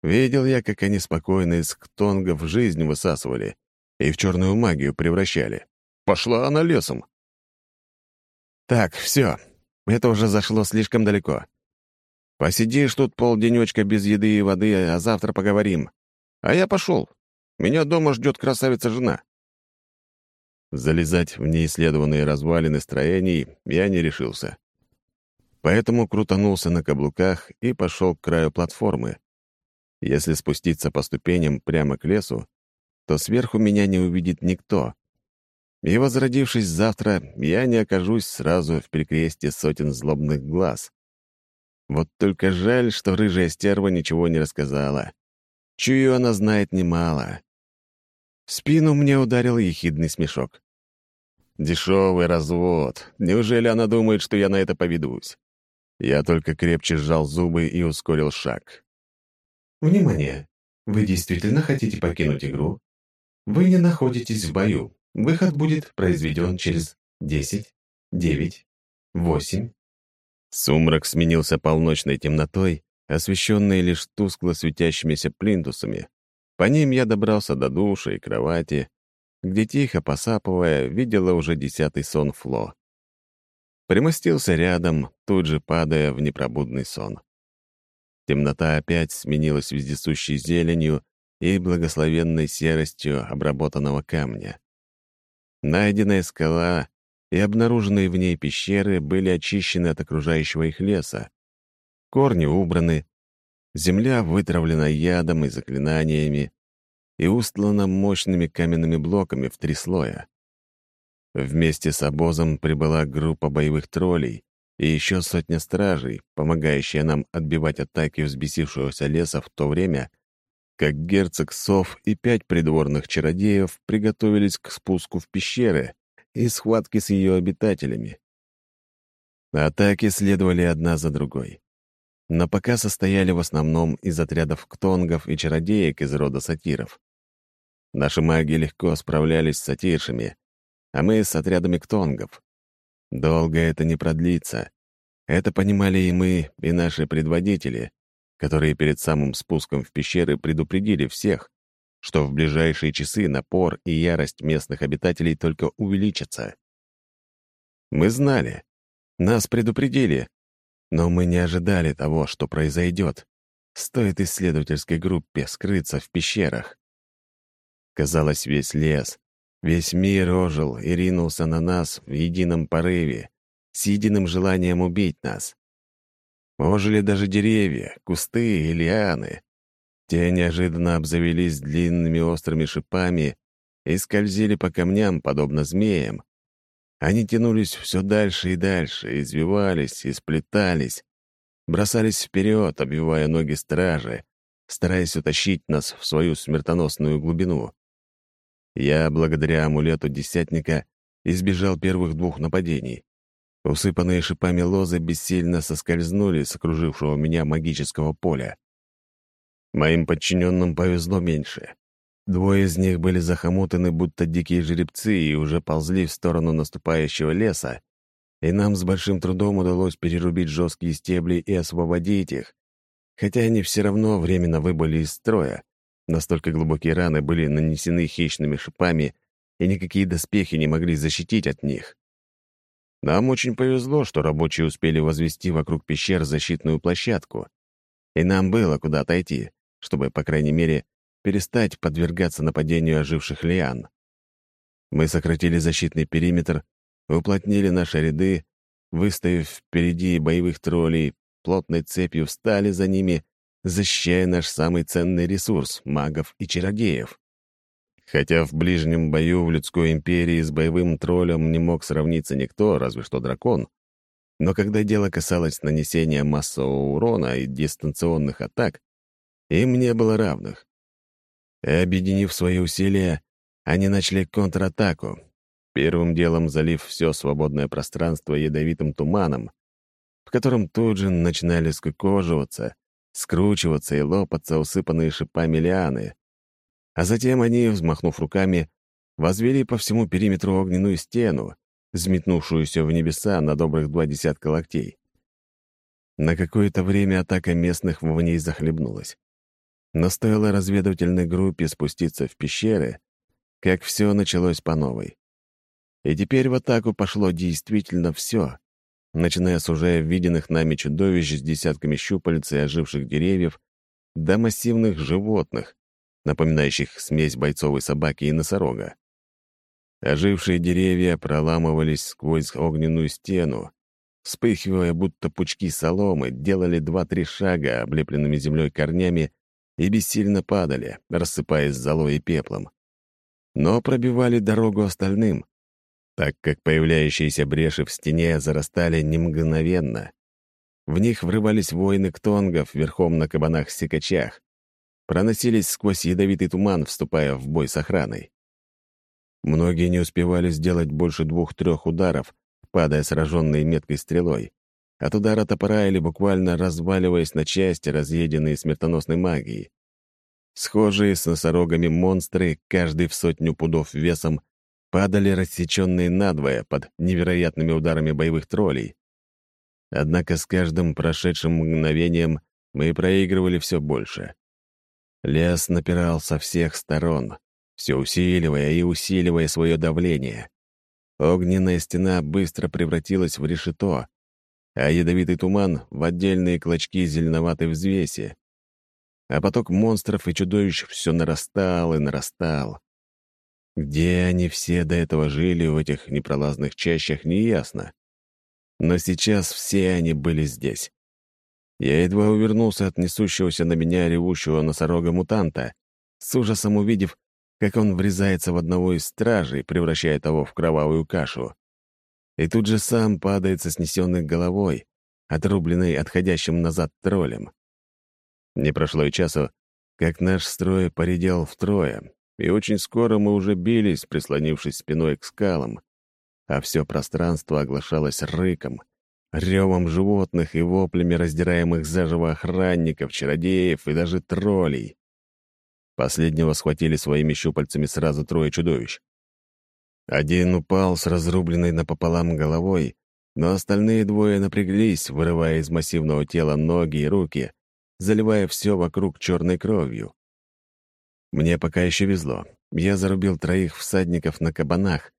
Видел я, как они спокойно из ктонгов жизнь высасывали и в черную магию превращали. Пошла она лесом. Так, все, это уже зашло слишком далеко. Посидишь тут полденечка без еды и воды, а завтра поговорим. А я пошел. Меня дома ждет красавица-жена. Залезать в неисследованные развалины строений я не решился. Поэтому крутанулся на каблуках и пошел к краю платформы, если спуститься по ступеням прямо к лесу, то сверху меня не увидит никто. И, возродившись завтра, я не окажусь сразу в перекрестье сотен злобных глаз. Вот только жаль, что рыжая стерва ничего не рассказала. Чую, она знает немало. В спину мне ударил ехидный смешок. Дешевый развод. Неужели она думает, что я на это поведусь? Я только крепче сжал зубы и ускорил шаг. Внимание! Вы действительно хотите покинуть игру? Вы не находитесь в бою. Выход будет произведен через 10, 9, 8. Сумрак сменился полночной темнотой, освещенной лишь тускло светящимися плинтусами. По ним я добрался до душа и кровати, где, тихо посапывая, видела уже десятый сон Фло. Примостился рядом, тут же падая в непробудный сон. Темнота опять сменилась вездесущей зеленью и благословенной серостью обработанного камня. Найденная скала и обнаруженные в ней пещеры были очищены от окружающего их леса. Корни убраны, земля вытравлена ядом и заклинаниями и устлана мощными каменными блоками в три слоя. Вместе с обозом прибыла группа боевых троллей, и еще сотня стражей, помогающая нам отбивать атаки взбесившегося леса в то время, как герцог Сов и пять придворных чародеев приготовились к спуску в пещеры и схватке с ее обитателями. Атаки следовали одна за другой. Но пока состояли в основном из отрядов ктонгов и чародеек из рода сатиров. Наши маги легко справлялись с сатиршами, а мы с отрядами ктонгов. Долго это не продлится. Это понимали и мы, и наши предводители, которые перед самым спуском в пещеры предупредили всех, что в ближайшие часы напор и ярость местных обитателей только увеличатся. Мы знали, нас предупредили, но мы не ожидали того, что произойдет. Стоит исследовательской группе скрыться в пещерах. Казалось, весь лес, Весь мир ожил и ринулся на нас в едином порыве, с единым желанием убить нас. Ожили даже деревья, кусты и лианы. Те неожиданно обзавелись длинными острыми шипами и скользили по камням, подобно змеям. Они тянулись все дальше и дальше, извивались и сплетались, бросались вперед, обвивая ноги стражи, стараясь утащить нас в свою смертоносную глубину. Я, благодаря амулету Десятника, избежал первых двух нападений. Усыпанные шипами лозы бессильно соскользнули с окружившего меня магического поля. Моим подчиненным повезло меньше. Двое из них были захомутаны, будто дикие жеребцы, и уже ползли в сторону наступающего леса, и нам с большим трудом удалось перерубить жесткие стебли и освободить их, хотя они все равно временно выбыли из строя. Настолько глубокие раны были нанесены хищными шипами, и никакие доспехи не могли защитить от них. Нам очень повезло, что рабочие успели возвести вокруг пещер защитную площадку, и нам было куда отойти, чтобы, по крайней мере, перестать подвергаться нападению оживших лиан. Мы сократили защитный периметр, уплотнили наши ряды, выставив впереди боевых троллей, плотной цепью встали за ними, защищая наш самый ценный ресурс — магов и чародеев. Хотя в ближнем бою в людской империи с боевым троллем не мог сравниться никто, разве что дракон, но когда дело касалось нанесения массового урона и дистанционных атак, им не было равных. Объединив свои усилия, они начали контратаку, первым делом залив все свободное пространство ядовитым туманом, в котором тут же начинали скукоживаться, скручиваться и лопаться усыпанные шипами лианы. А затем они, взмахнув руками, возвели по всему периметру огненную стену, взметнувшуюся в небеса на добрых два десятка локтей. На какое-то время атака местных в ней захлебнулась. Но стоило разведывательной группе спуститься в пещеры, как все началось по новой. И теперь в атаку пошло действительно все, начиная с уже виденных нами чудовищ с десятками щупалец и оживших деревьев до массивных животных, напоминающих смесь бойцовой собаки и носорога. Ожившие деревья проламывались сквозь огненную стену, вспыхивая, будто пучки соломы, делали два-три шага облепленными землей корнями и бессильно падали, рассыпаясь золой и пеплом но пробивали дорогу остальным, так как появляющиеся бреши в стене зарастали не мгновенно. В них врывались воины ктонгов верхом на кабанах-секачах, проносились сквозь ядовитый туман, вступая в бой с охраной. Многие не успевали сделать больше двух-трех ударов, падая сраженной меткой стрелой, от удара топора или буквально разваливаясь на части, разъеденные смертоносной магией. Схожие с носорогами монстры, каждый в сотню пудов весом, падали рассеченные надвое под невероятными ударами боевых троллей. Однако с каждым прошедшим мгновением мы проигрывали все больше. Лес напирал со всех сторон, все усиливая и усиливая свое давление. Огненная стена быстро превратилась в решето, а ядовитый туман — в отдельные клочки зеленоватой взвеси а поток монстров и чудовищ все нарастал и нарастал. Где они все до этого жили в этих непролазных чащах, неясно. Но сейчас все они были здесь. Я едва увернулся от несущегося на меня ревущего носорога-мутанта, с ужасом увидев, как он врезается в одного из стражей, превращая того в кровавую кашу. И тут же сам падает со снесенной головой, отрубленной отходящим назад троллем. Не прошло и часу, как наш строй поредел втрое, и очень скоро мы уже бились, прислонившись спиной к скалам, а все пространство оглашалось рыком, ревом животных и воплями раздираемых заживо охранников, чародеев и даже троллей. Последнего схватили своими щупальцами сразу трое чудовищ. Один упал с разрубленной напополам головой, но остальные двое напряглись, вырывая из массивного тела ноги и руки, заливая все вокруг черной кровью. Мне пока еще везло. Я зарубил троих всадников на кабанах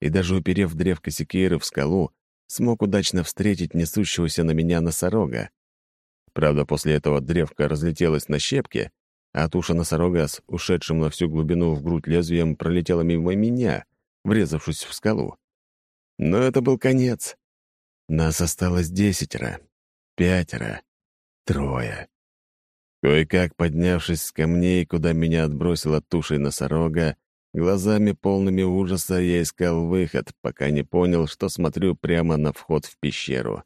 и даже уперев древко секиры в скалу, смог удачно встретить несущегося на меня носорога. Правда, после этого древко разлетелось на щепки, а туша носорога с ушедшим на всю глубину в грудь лезвием пролетела мимо меня, врезавшись в скалу. Но это был конец. Нас осталось десятеро, пятеро, трое. Кое-как поднявшись с камней, куда меня отбросила тушей носорога, глазами полными ужаса я искал выход, пока не понял, что смотрю прямо на вход в пещеру.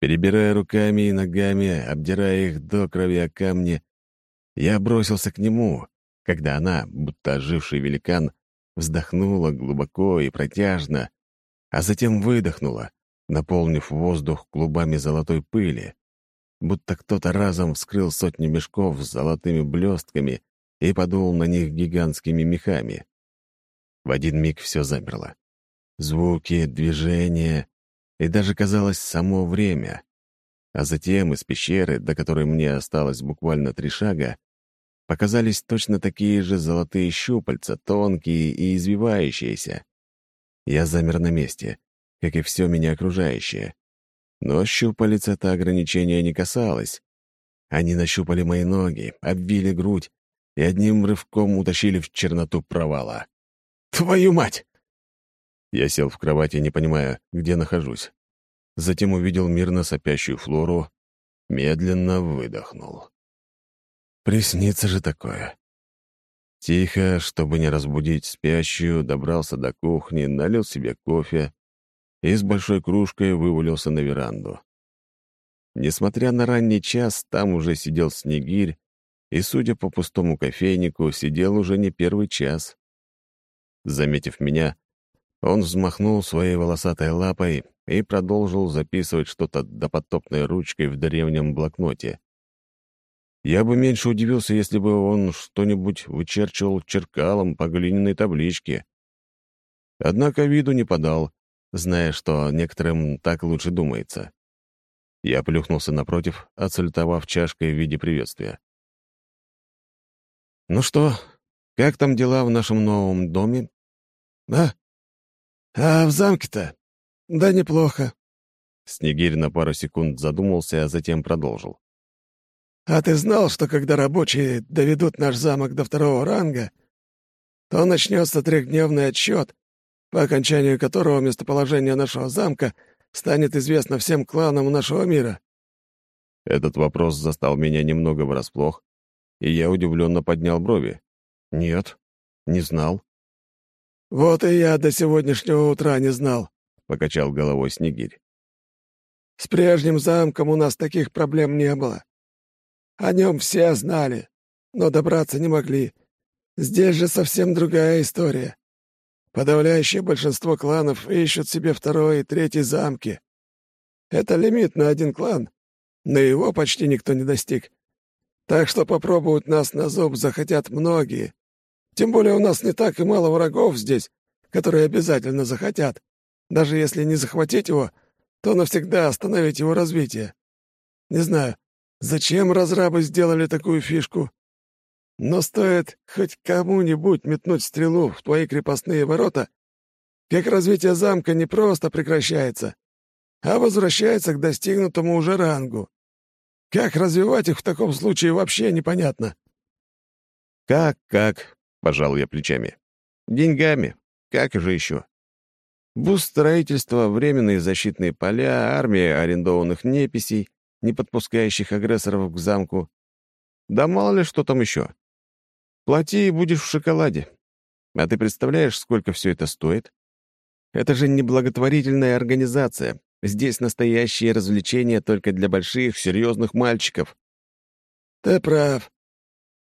Перебирая руками и ногами, обдирая их до крови о камни, я бросился к нему, когда она, будто оживший великан, вздохнула глубоко и протяжно, а затем выдохнула, наполнив воздух клубами золотой пыли будто кто-то разом вскрыл сотни мешков с золотыми блестками и подул на них гигантскими мехами. В один миг все замерло. Звуки, движения и даже, казалось, само время. А затем из пещеры, до которой мне осталось буквально три шага, показались точно такие же золотые щупальца, тонкие и извивающиеся. Я замер на месте, как и все меня окружающее. Но щупалец это ограничение не касалось. Они нащупали мои ноги, обвили грудь и одним рывком утащили в черноту провала. «Твою мать!» Я сел в кровати, не понимая, где нахожусь. Затем увидел мирно сопящую Флору, медленно выдохнул. Приснится же такое. Тихо, чтобы не разбудить спящую, добрался до кухни, налил себе кофе и с большой кружкой вывалился на веранду. Несмотря на ранний час, там уже сидел Снегирь, и, судя по пустому кофейнику, сидел уже не первый час. Заметив меня, он взмахнул своей волосатой лапой и продолжил записывать что-то допотопной ручкой в древнем блокноте. Я бы меньше удивился, если бы он что-нибудь вычерчивал черкалом по глиняной табличке. Однако виду не подал, зная, что некоторым так лучше думается. Я плюхнулся напротив, отсалютовав чашкой в виде приветствия. «Ну что, как там дела в нашем новом доме?» «А? А в замке-то? Да неплохо». Снегирь на пару секунд задумался, а затем продолжил. А ты знал, что когда рабочие доведут наш замок до второго ранга, то начнется трехдневный отсчет, по окончанию которого местоположение нашего замка станет известно всем кланам нашего мира?» Этот вопрос застал меня немного врасплох, и я удивленно поднял брови. «Нет, не знал». «Вот и я до сегодняшнего утра не знал», — покачал головой Снегирь. «С прежним замком у нас таких проблем не было. О нем все знали, но добраться не могли. Здесь же совсем другая история. Подавляющее большинство кланов ищут себе второй и третий замки. Это лимит на один клан, но его почти никто не достиг. Так что попробовать нас на зуб захотят многие. Тем более у нас не так и мало врагов здесь, которые обязательно захотят. Даже если не захватить его, то навсегда остановить его развитие. Не знаю, Зачем разрабы сделали такую фишку? Но стоит хоть кому-нибудь метнуть стрелу в твои крепостные ворота, как развитие замка не просто прекращается, а возвращается к достигнутому уже рангу. Как развивать их в таком случае вообще непонятно. «Как-как?» — пожал я плечами. «Деньгами. Как же еще?» Буст строительства, временные защитные поля, армия арендованных неписей, не подпускающих агрессоров к замку. Да мало ли что там еще. Плати и будешь в шоколаде. А ты представляешь, сколько все это стоит? Это же не благотворительная организация. Здесь настоящие развлечения только для больших, серьезных мальчиков. Ты прав.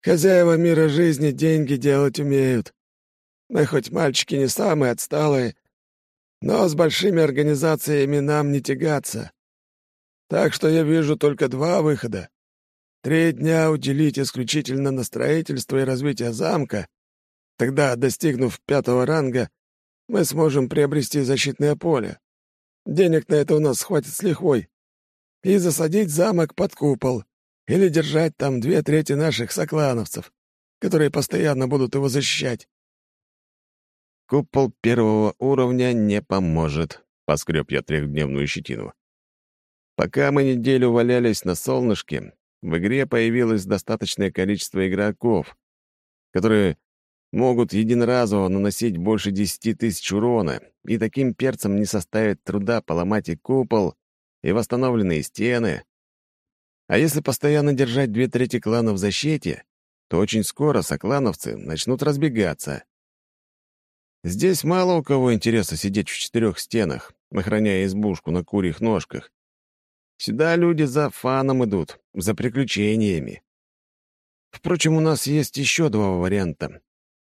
Хозяева мира жизни деньги делать умеют. Мы хоть мальчики не самые отсталые, но с большими организациями нам не тягаться. Так что я вижу только два выхода. Три дня уделить исключительно на строительство и развитие замка. Тогда, достигнув пятого ранга, мы сможем приобрести защитное поле. Денег на это у нас хватит с лихвой. И засадить замок под купол. Или держать там две трети наших соклановцев, которые постоянно будут его защищать. «Купол первого уровня не поможет», — поскреб я трехдневную щетину. Пока мы неделю валялись на солнышке, в игре появилось достаточное количество игроков, которые могут единоразово наносить больше десяти тысяч урона, и таким перцам не составит труда поломать и купол, и восстановленные стены. А если постоянно держать две трети клана в защите, то очень скоро соклановцы начнут разбегаться. Здесь мало у кого интереса сидеть в четырех стенах, охраняя избушку на курьих ножках, Сюда люди за фаном идут, за приключениями. Впрочем, у нас есть еще два варианта.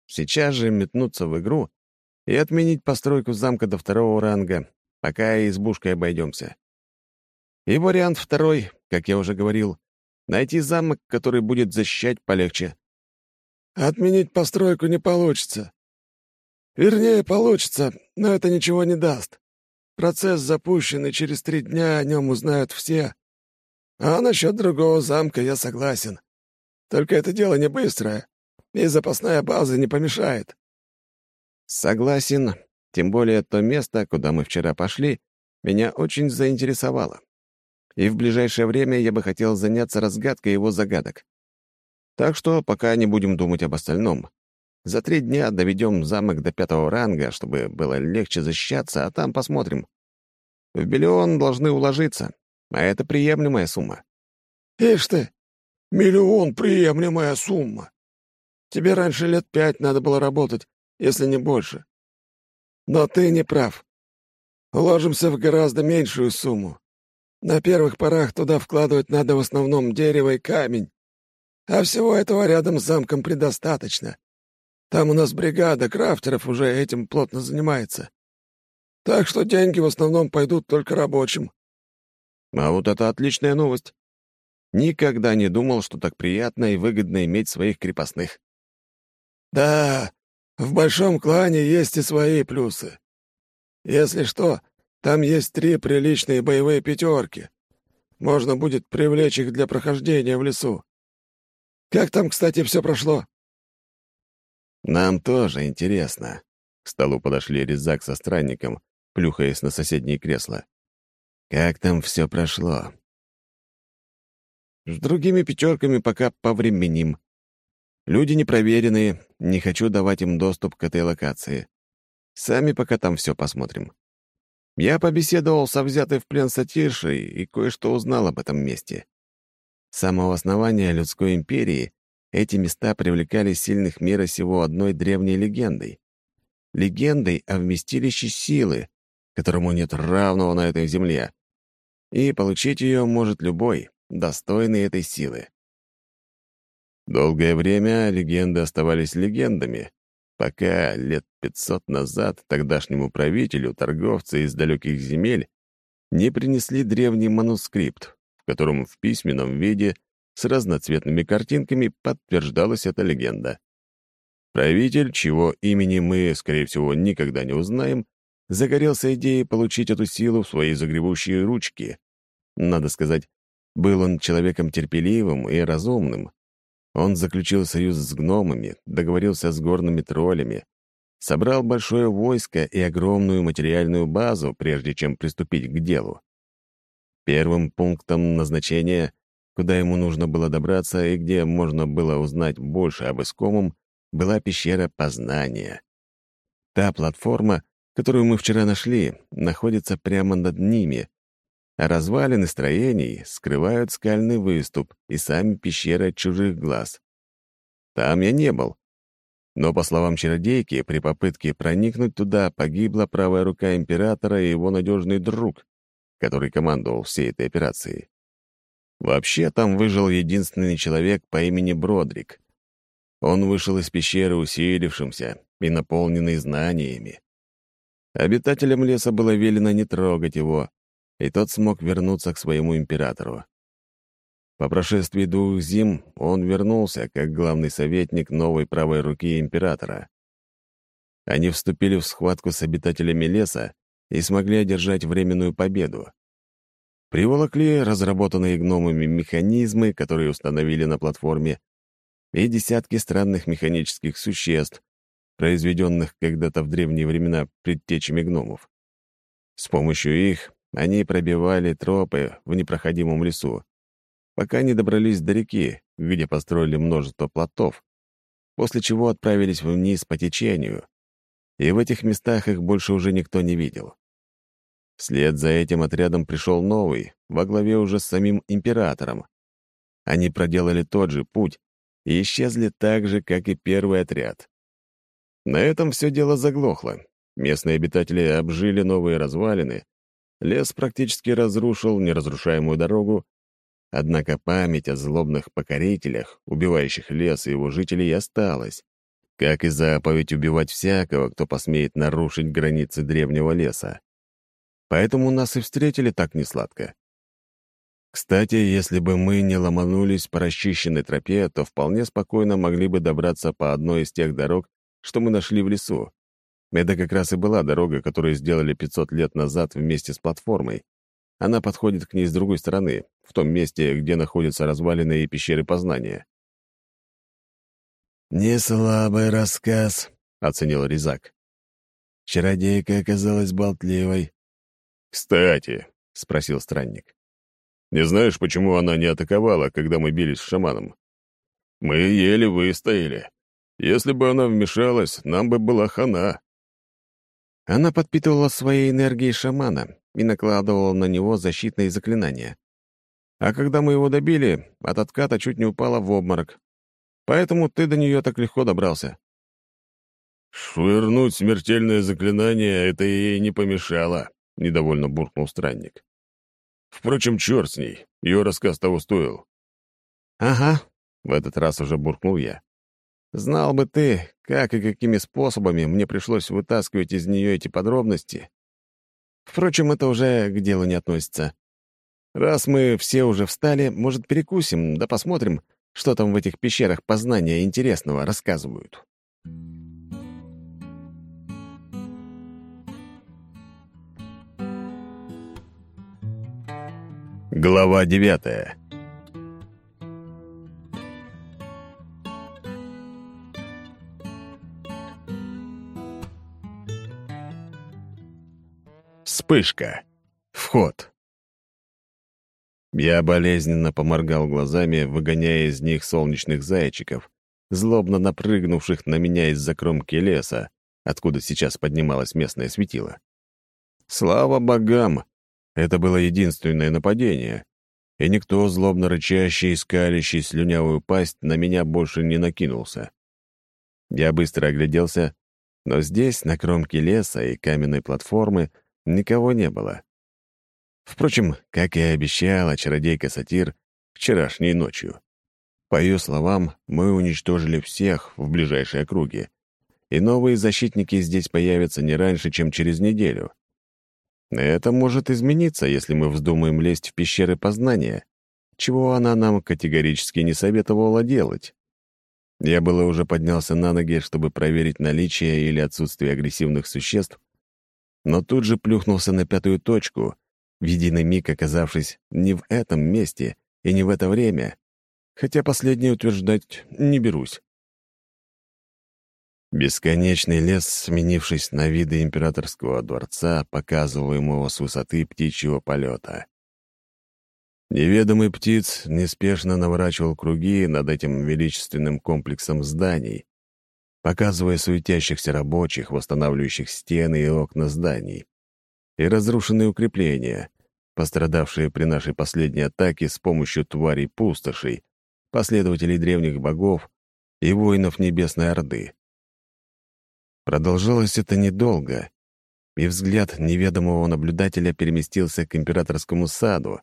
Сейчас же метнуться в игру и отменить постройку замка до второго ранга, пока и избушкой обойдемся. И вариант второй, как я уже говорил, найти замок, который будет защищать полегче. Отменить постройку не получится. Вернее, получится, но это ничего не даст. Процесс запущен, и через три дня о нем узнают все. А насчет другого замка я согласен. Только это дело не быстрое, и запасная база не помешает. Согласен. Тем более то место, куда мы вчера пошли, меня очень заинтересовало. И в ближайшее время я бы хотел заняться разгадкой его загадок. Так что пока не будем думать об остальном. За три дня доведем замок до пятого ранга, чтобы было легче защищаться, а там посмотрим. В миллион должны уложиться, а это приемлемая сумма. Ишь ты, миллион — приемлемая сумма. Тебе раньше лет пять надо было работать, если не больше. Но ты не прав. Уложимся в гораздо меньшую сумму. На первых порах туда вкладывать надо в основном дерево и камень. А всего этого рядом с замком предостаточно. Там у нас бригада крафтеров уже этим плотно занимается. Так что деньги в основном пойдут только рабочим. А вот это отличная новость. Никогда не думал, что так приятно и выгодно иметь своих крепостных. Да, в большом клане есть и свои плюсы. Если что, там есть три приличные боевые пятерки. Можно будет привлечь их для прохождения в лесу. Как там, кстати, все прошло? Нам тоже интересно. К столу подошли Резак со странником, плюхаясь на соседнее кресло. Как там все прошло? С другими пятерками пока повременим. Люди непроверенные, не хочу давать им доступ к этой локации. Сами пока там все посмотрим. Я побеседовал со взятой в плен сатиршей и кое-что узнал об этом месте. С самого основания людской империи эти места привлекали сильных мира сего одной древней легендой. Легендой о вместилище силы, которому нет равного на этой земле. И получить ее может любой, достойный этой силы. Долгое время легенды оставались легендами, пока лет пятьсот назад тогдашнему правителю торговцы из далеких земель не принесли древний манускрипт, в котором в письменном виде с разноцветными картинками подтверждалась эта легенда. Правитель, чьего имени мы, скорее всего, никогда не узнаем, загорелся идеей получить эту силу в свои загребущие ручки. Надо сказать, был он человеком терпеливым и разумным. Он заключил союз с гномами, договорился с горными троллями, собрал большое войско и огромную материальную базу, прежде чем приступить к делу. Первым пунктом назначения куда ему нужно было добраться и где можно было узнать больше об искомом, была пещера познания. Та платформа, которую мы вчера нашли, находится прямо над ними, развалины строений скрывают скальный выступ и сами пещеры от чужих глаз. Там я не был. Но, по словам чародейки, при попытке проникнуть туда погибла правая рука императора и его надежный друг, который командовал всей этой операцией. Вообще, там выжил единственный человек по имени Бродрик. Он вышел из пещеры усилившимся и наполненный знаниями. Обитателям леса было велено не трогать его, и тот смог вернуться к своему императору. По прошествии двух зим он вернулся как главный советник новой правой руки императора. Они вступили в схватку с обитателями леса и смогли одержать временную победу. Приволокли разработанные гномами механизмы, которые установили на платформе, и десятки странных механических существ, произведенных когда-то в древние времена предтечами гномов. С помощью их они пробивали тропы в непроходимом лесу, пока не добрались до реки, где построили множество плотов, после чего отправились вниз по течению, и в этих местах их больше уже никто не видел. Вслед за этим отрядом пришел новый, во главе уже с самим императором. Они проделали тот же путь и исчезли так же, как и первый отряд. На этом все дело заглохло. Местные обитатели обжили новые развалины, лес практически разрушил неразрушаемую дорогу, однако память о злобных покорителях, убивающих лес и его жителей, осталась, как и заповедь убивать всякого, кто посмеет нарушить границы древнего леса. Поэтому нас и встретили так несладко. Кстати, если бы мы не ломанулись по расчищенной тропе, то вполне спокойно могли бы добраться по одной из тех дорог, что мы нашли в лесу. Это как раз и была дорога, которую сделали 500 лет назад вместе с платформой. Она подходит к ней с другой стороны, в том месте, где находятся развалины и пещеры познания. «Не слабый рассказ», — оценил Резак. «Чародейка оказалась болтливой». «Кстати», — спросил странник, — «не знаешь, почему она не атаковала, когда мы бились с шаманом? Мы еле выстояли. Если бы она вмешалась, нам бы была хана». Она подпитывала своей энергией шамана и накладывала на него защитные заклинания. А когда мы его добили, от отката чуть не упала в обморок. Поэтому ты до нее так легко добрался. «Швырнуть смертельное заклинание — это ей не помешало», — недовольно буркнул странник. «Впрочем, черт с ней, ее рассказ того стоил». «Ага», — в этот раз уже буркнул я. «Знал бы ты, как и какими способами мне пришлось вытаскивать из нее эти подробности. Впрочем, это уже к делу не относится. Раз мы все уже встали, может, перекусим, да посмотрим, что там в этих пещерах познания интересного рассказывают». Глава девятая. Вспышка. Вход. Я болезненно поморгал глазами, выгоняя из них солнечных зайчиков, злобно напрыгнувших на меня из-за кромки леса, откуда сейчас поднималось местное светило. Слава богам! Это было единственное нападение, и никто, злобно рычащий и скалящий слюнявую пасть, на меня больше не накинулся. Я быстро огляделся, но здесь, на кромке леса и каменной платформы, никого не было. Впрочем, как и обещала чародейка-сатир вчерашней ночью. По ее словам, мы уничтожили всех в ближайшей округе, и новые защитники здесь появятся не раньше, чем через неделю. Это может измениться, если мы вздумаем лезть в пещеры познания, чего она нам категорически не советовала делать. Я было уже поднялся на ноги, чтобы проверить наличие или отсутствие агрессивных существ, но тут же плюхнулся на пятую точку, в единый миг оказавшись не в этом месте и не в это время, хотя последнее утверждать не берусь. Бесконечный лес, сменившись на виды императорского дворца, показываемого с высоты птичьего полета. Неведомый птиц неспешно наворачивал круги над этим величественным комплексом зданий, показывая суетящихся рабочих, восстанавливающих стены и окна зданий, и разрушенные укрепления, пострадавшие при нашей последней атаке с помощью тварей-пустошей, последователей древних богов и воинов Небесной Орды. Продолжалось это недолго, и взгляд неведомого наблюдателя переместился к императорскому саду,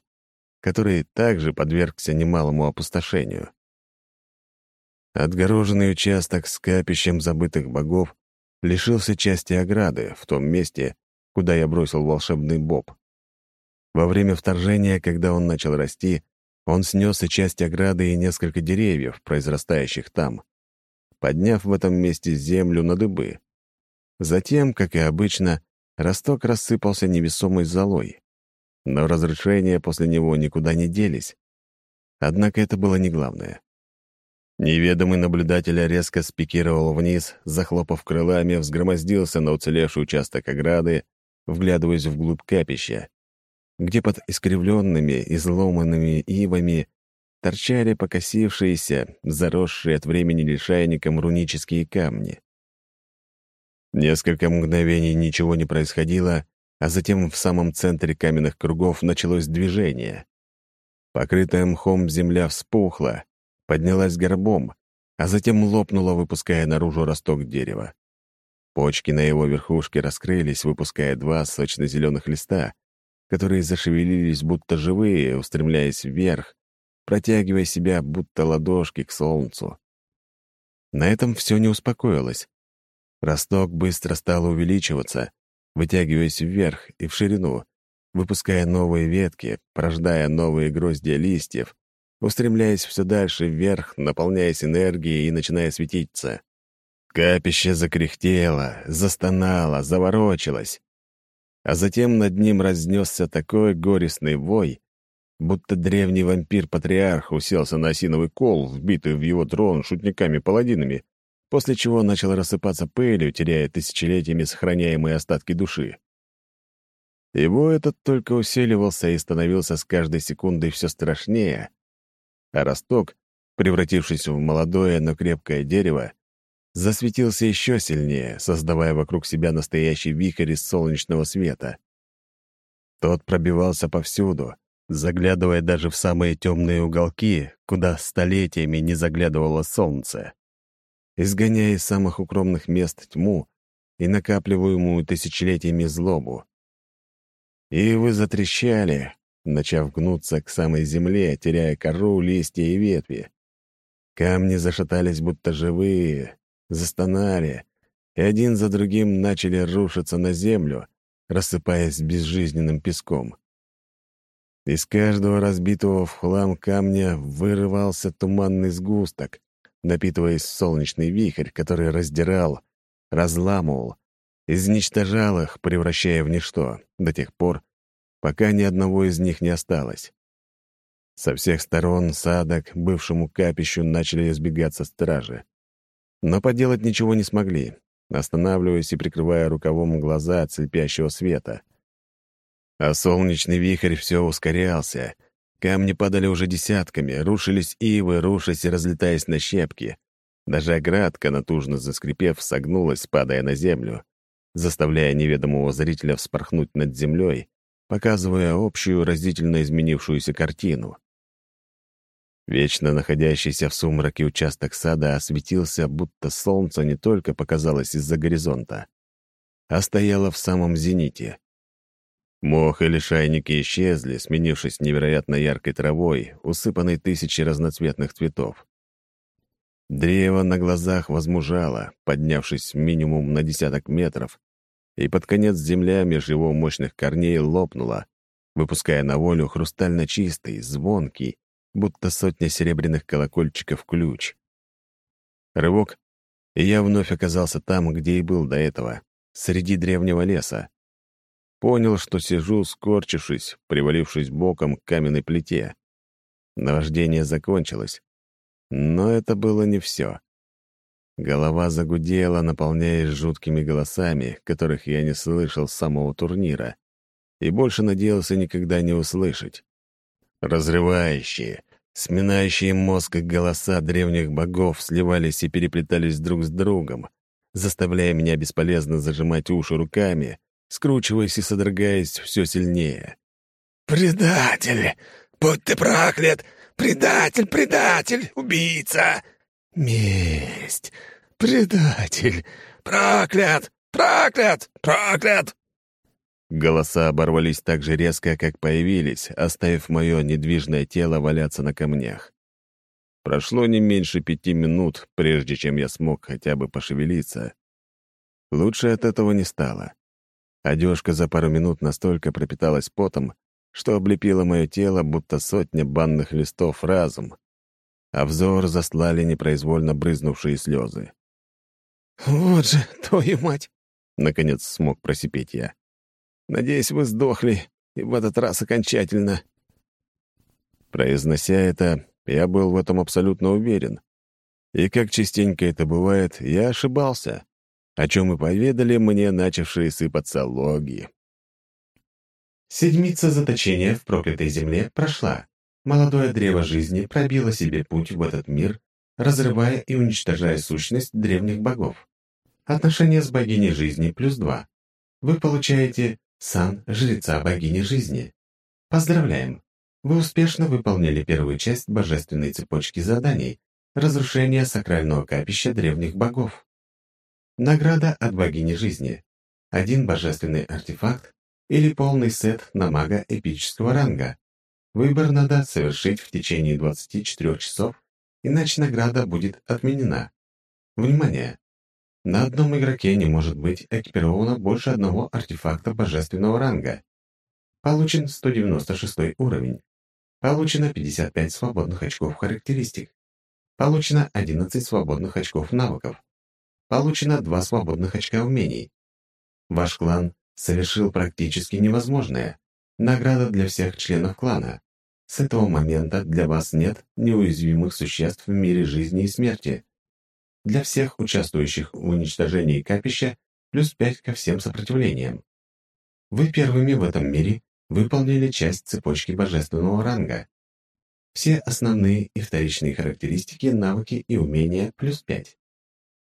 который также подвергся немалому опустошению. Отгороженный участок с капищем забытых богов лишился части ограды в том месте, куда я бросил волшебный боб. Во время вторжения, когда он начал расти, он снес и часть ограды и несколько деревьев, произрастающих там, подняв в этом месте землю на дыбы. Затем, как и обычно, росток рассыпался невесомой золой. Но разрушения после него никуда не делись. Однако это было не главное. Неведомый наблюдатель резко спикировал вниз, захлопав крылами, взгромоздился на уцелевший участок ограды, вглядываясь вглубь капища, где под искривленными, изломанными ивами торчали покосившиеся, заросшие от времени лишайником рунические камни. Несколько мгновений ничего не происходило, а затем в самом центре каменных кругов началось движение. Покрытая мхом земля вспухла, поднялась горбом, а затем лопнула, выпуская наружу росток дерева. Почки на его верхушке раскрылись, выпуская два сочно-зеленых листа, которые зашевелились будто живые, устремляясь вверх, протягивая себя будто ладошки к солнцу. На этом все не успокоилось. Росток быстро стал увеличиваться, вытягиваясь вверх и в ширину, выпуская новые ветки, порождая новые гроздья листьев, устремляясь все дальше вверх, наполняясь энергией и начиная светиться. Капище закряхтело, застонало, заворочилось. А затем над ним разнесся такой горестный вой, будто древний вампир-патриарх уселся на осиновый кол, вбитый в его трон шутниками-паладинами, после чего начал рассыпаться пылью, теряя тысячелетиями сохраняемые остатки души. Его этот только усиливался и становился с каждой секундой все страшнее, а росток, превратившись в молодое, но крепкое дерево, засветился еще сильнее, создавая вокруг себя настоящий вихрь из солнечного света. Тот пробивался повсюду, заглядывая даже в самые темные уголки, куда столетиями не заглядывало солнце, изгоняя из самых укромных мест тьму и накапливаемую тысячелетиями злобу. Ивы затрещали, начав гнуться к самой земле, теряя кору, листья и ветви. Камни зашатались, будто живые, застонали, и один за другим начали рушиться на землю, рассыпаясь безжизненным песком. Из каждого разбитого в хлам камня вырывался туманный сгусток, напитываясь солнечный вихрь, который раздирал, разламывал, изничтожал их, превращая в ничто, до тех пор, пока ни одного из них не осталось. Со всех сторон сада к бывшему капищу начали избегаться стражи. Но поделать ничего не смогли, останавливаясь и прикрывая рукавом глаза от слепящего света. А солнечный вихрь все ускорялся. Камни падали уже десятками, рушились ивы, рушась и разлетаясь на щепки. Даже оградка, натужно заскрипев, согнулась, падая на землю, заставляя неведомого зрителя вспорхнуть над землей, показывая общую разительно изменившуюся картину. Вечно находящийся в сумраке участок сада осветился, будто солнце не только показалось из-за горизонта, а стояло в самом зените. Мох и лишайники исчезли, сменившись невероятно яркой травой, усыпанной тысячей разноцветных цветов. Древо на глазах возмужало, поднявшись минимум на десяток метров, и под конец земля меж его мощных корней лопнула, выпуская на волю хрустально чистый, звонкий, будто сотня серебряных колокольчиков ключ. Рывок, и я вновь оказался там, где и был до этого, среди древнего леса. Понял, что сижу, скорчившись, привалившись боком к каменной плите. Наваждение закончилось. Но это было не все. Голова загудела, наполняясь жуткими голосами, которых я не слышал с самого турнира, и больше надеялся никогда не услышать. Разрывающие, сминающие мозг голоса древних богов сливались и переплетались друг с другом, заставляя меня бесполезно зажимать уши руками, скручиваясь и содрогаясь все сильнее. «Предатель! Будь ты проклят! Предатель, предатель, убийца! Месть! Предатель! Проклят! Проклят! Проклят!» Голоса оборвались так же резко, как появились, оставив мое недвижное тело валяться на камнях. Прошло не меньше пяти минут, прежде чем я смог хотя бы пошевелиться. Лучше от этого не стало. Одежка за пару минут настолько пропиталась потом, что облепила мое тело, будто сотня банных листов разум, а взор заслали непроизвольно брызнувшие слезы. «Вот же, твою мать!» — наконец смог просипеть я. Надеюсь, вы сдохли, и в этот раз окончательно». Произнося это, я был в этом абсолютно уверен. И как частенько это бывает, я ошибался, о чем и поведали мне начавшие сыпаться логи. Седмица заточения в проклятой земле прошла. Молодое древо жизни пробило себе путь в этот мир, разрывая и уничтожая сущность древних богов. Отношение с богиней жизни плюс два. Вы получаете сан жреца богини жизни. Поздравляем! Вы успешно выполнили первую часть божественной цепочки заданий «Разрушение сакрального капища древних богов». Награда от богини жизни. Один божественный артефакт или полный сет на мага эпического ранга. Выбор надо совершить в течение 24 часов, иначе награда будет отменена. Внимание! На одном игроке не может быть экипировано больше одного артефакта божественного ранга. Получен 196 уровень. Получено 55 свободных очков характеристик. Получено 11 свободных очков навыков. Получено два свободных очка умений. Ваш клан совершил практически невозможное. Награда для всех членов клана. С этого момента для вас нет неуязвимых существ в мире жизни и смерти. Для всех участвующих в уничтожении капища плюс пять ко всем сопротивлениям. Вы первыми в этом мире выполнили часть цепочки божественного ранга. Все основные и вторичные характеристики, навыки и умения плюс 5.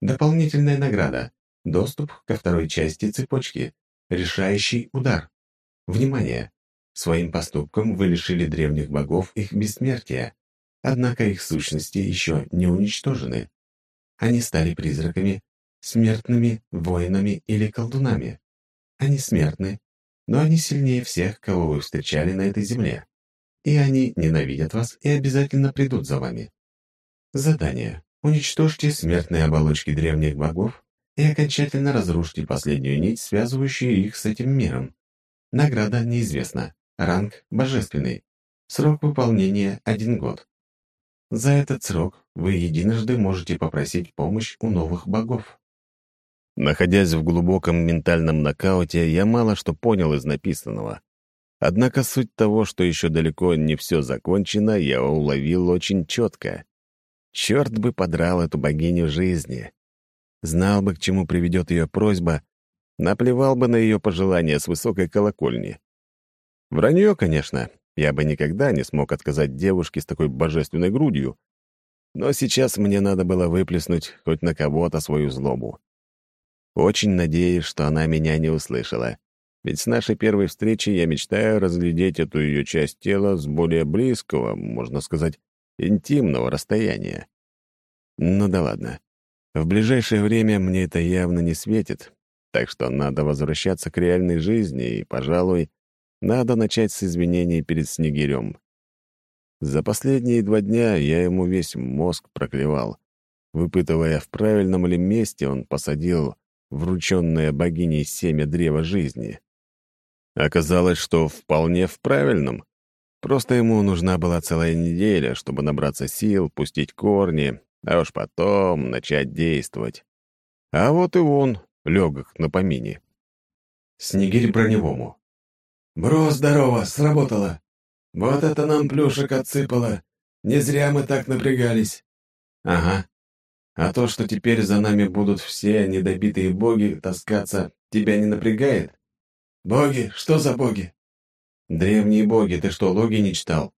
Дополнительная награда. Доступ ко второй части цепочки. Решающий удар. Внимание! Своим поступком вы лишили древних богов их бессмертия, однако их сущности еще не уничтожены. Они стали призраками, смертными, воинами или колдунами. Они смертны, но они сильнее всех, кого вы встречали на этой земле и они ненавидят вас и обязательно придут за вами. Задание. Уничтожьте смертные оболочки древних богов и окончательно разрушьте последнюю нить, связывающую их с этим миром. Награда неизвестна. Ранг божественный. Срок выполнения – один год. За этот срок вы единожды можете попросить помощь у новых богов. Находясь в глубоком ментальном нокауте, я мало что понял из написанного. Однако суть того, что еще далеко не все закончено, я уловил очень четко. Черт бы подрал эту богиню жизни. Знал бы, к чему приведет ее просьба, наплевал бы на ее пожелания с высокой колокольни. Вранье, конечно, я бы никогда не смог отказать девушке с такой божественной грудью, но сейчас мне надо было выплеснуть хоть на кого-то свою злобу. Очень надеюсь, что она меня не услышала. Ведь с нашей первой встречи я мечтаю разглядеть эту ее часть тела с более близкого, можно сказать, интимного расстояния. Ну да ладно. В ближайшее время мне это явно не светит, так что надо возвращаться к реальной жизни и, пожалуй, надо начать с извинений перед Снегирем. За последние два дня я ему весь мозг проклевал, выпытывая, в правильном ли месте он посадил врученное богиней семя древа жизни. Оказалось, что вполне в правильном. Просто ему нужна была целая неделя, чтобы набраться сил, пустить корни, а уж потом начать действовать. А вот и он, легок на помине. Снегирь броневому. «Бро, здорово, сработало. Вот это нам плюшек отсыпало. Не зря мы так напрягались». «Ага. А то, что теперь за нами будут все недобитые боги таскаться, тебя не напрягает?» «Боги? Что за боги?» «Древние боги. Ты что, логи не читал?»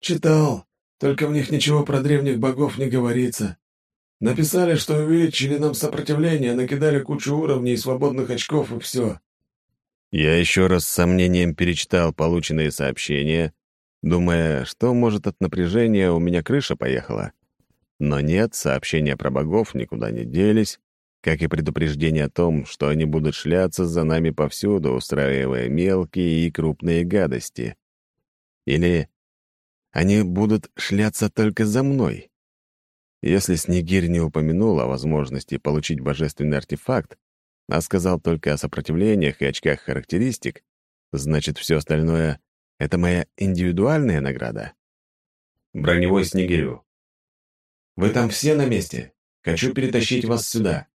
«Читал. Только в них ничего про древних богов не говорится. Написали, что увеличили нам сопротивление, накидали кучу уровней и свободных очков, и все». Я еще раз с сомнением перечитал полученные сообщения, думая, что, может, от напряжения у меня крыша поехала. Но нет, сообщения про богов никуда не делись, как и предупреждение о том, что они будут шляться за нами повсюду, устраивая мелкие и крупные гадости. Или они будут шляться только за мной. Если Снегирь не упомянул о возможности получить божественный артефакт, а сказал только о сопротивлениях и очках характеристик, значит, все остальное — это моя индивидуальная награда. Броневой Снегирю. Вы там все на месте? Хочу перетащить вас сюда.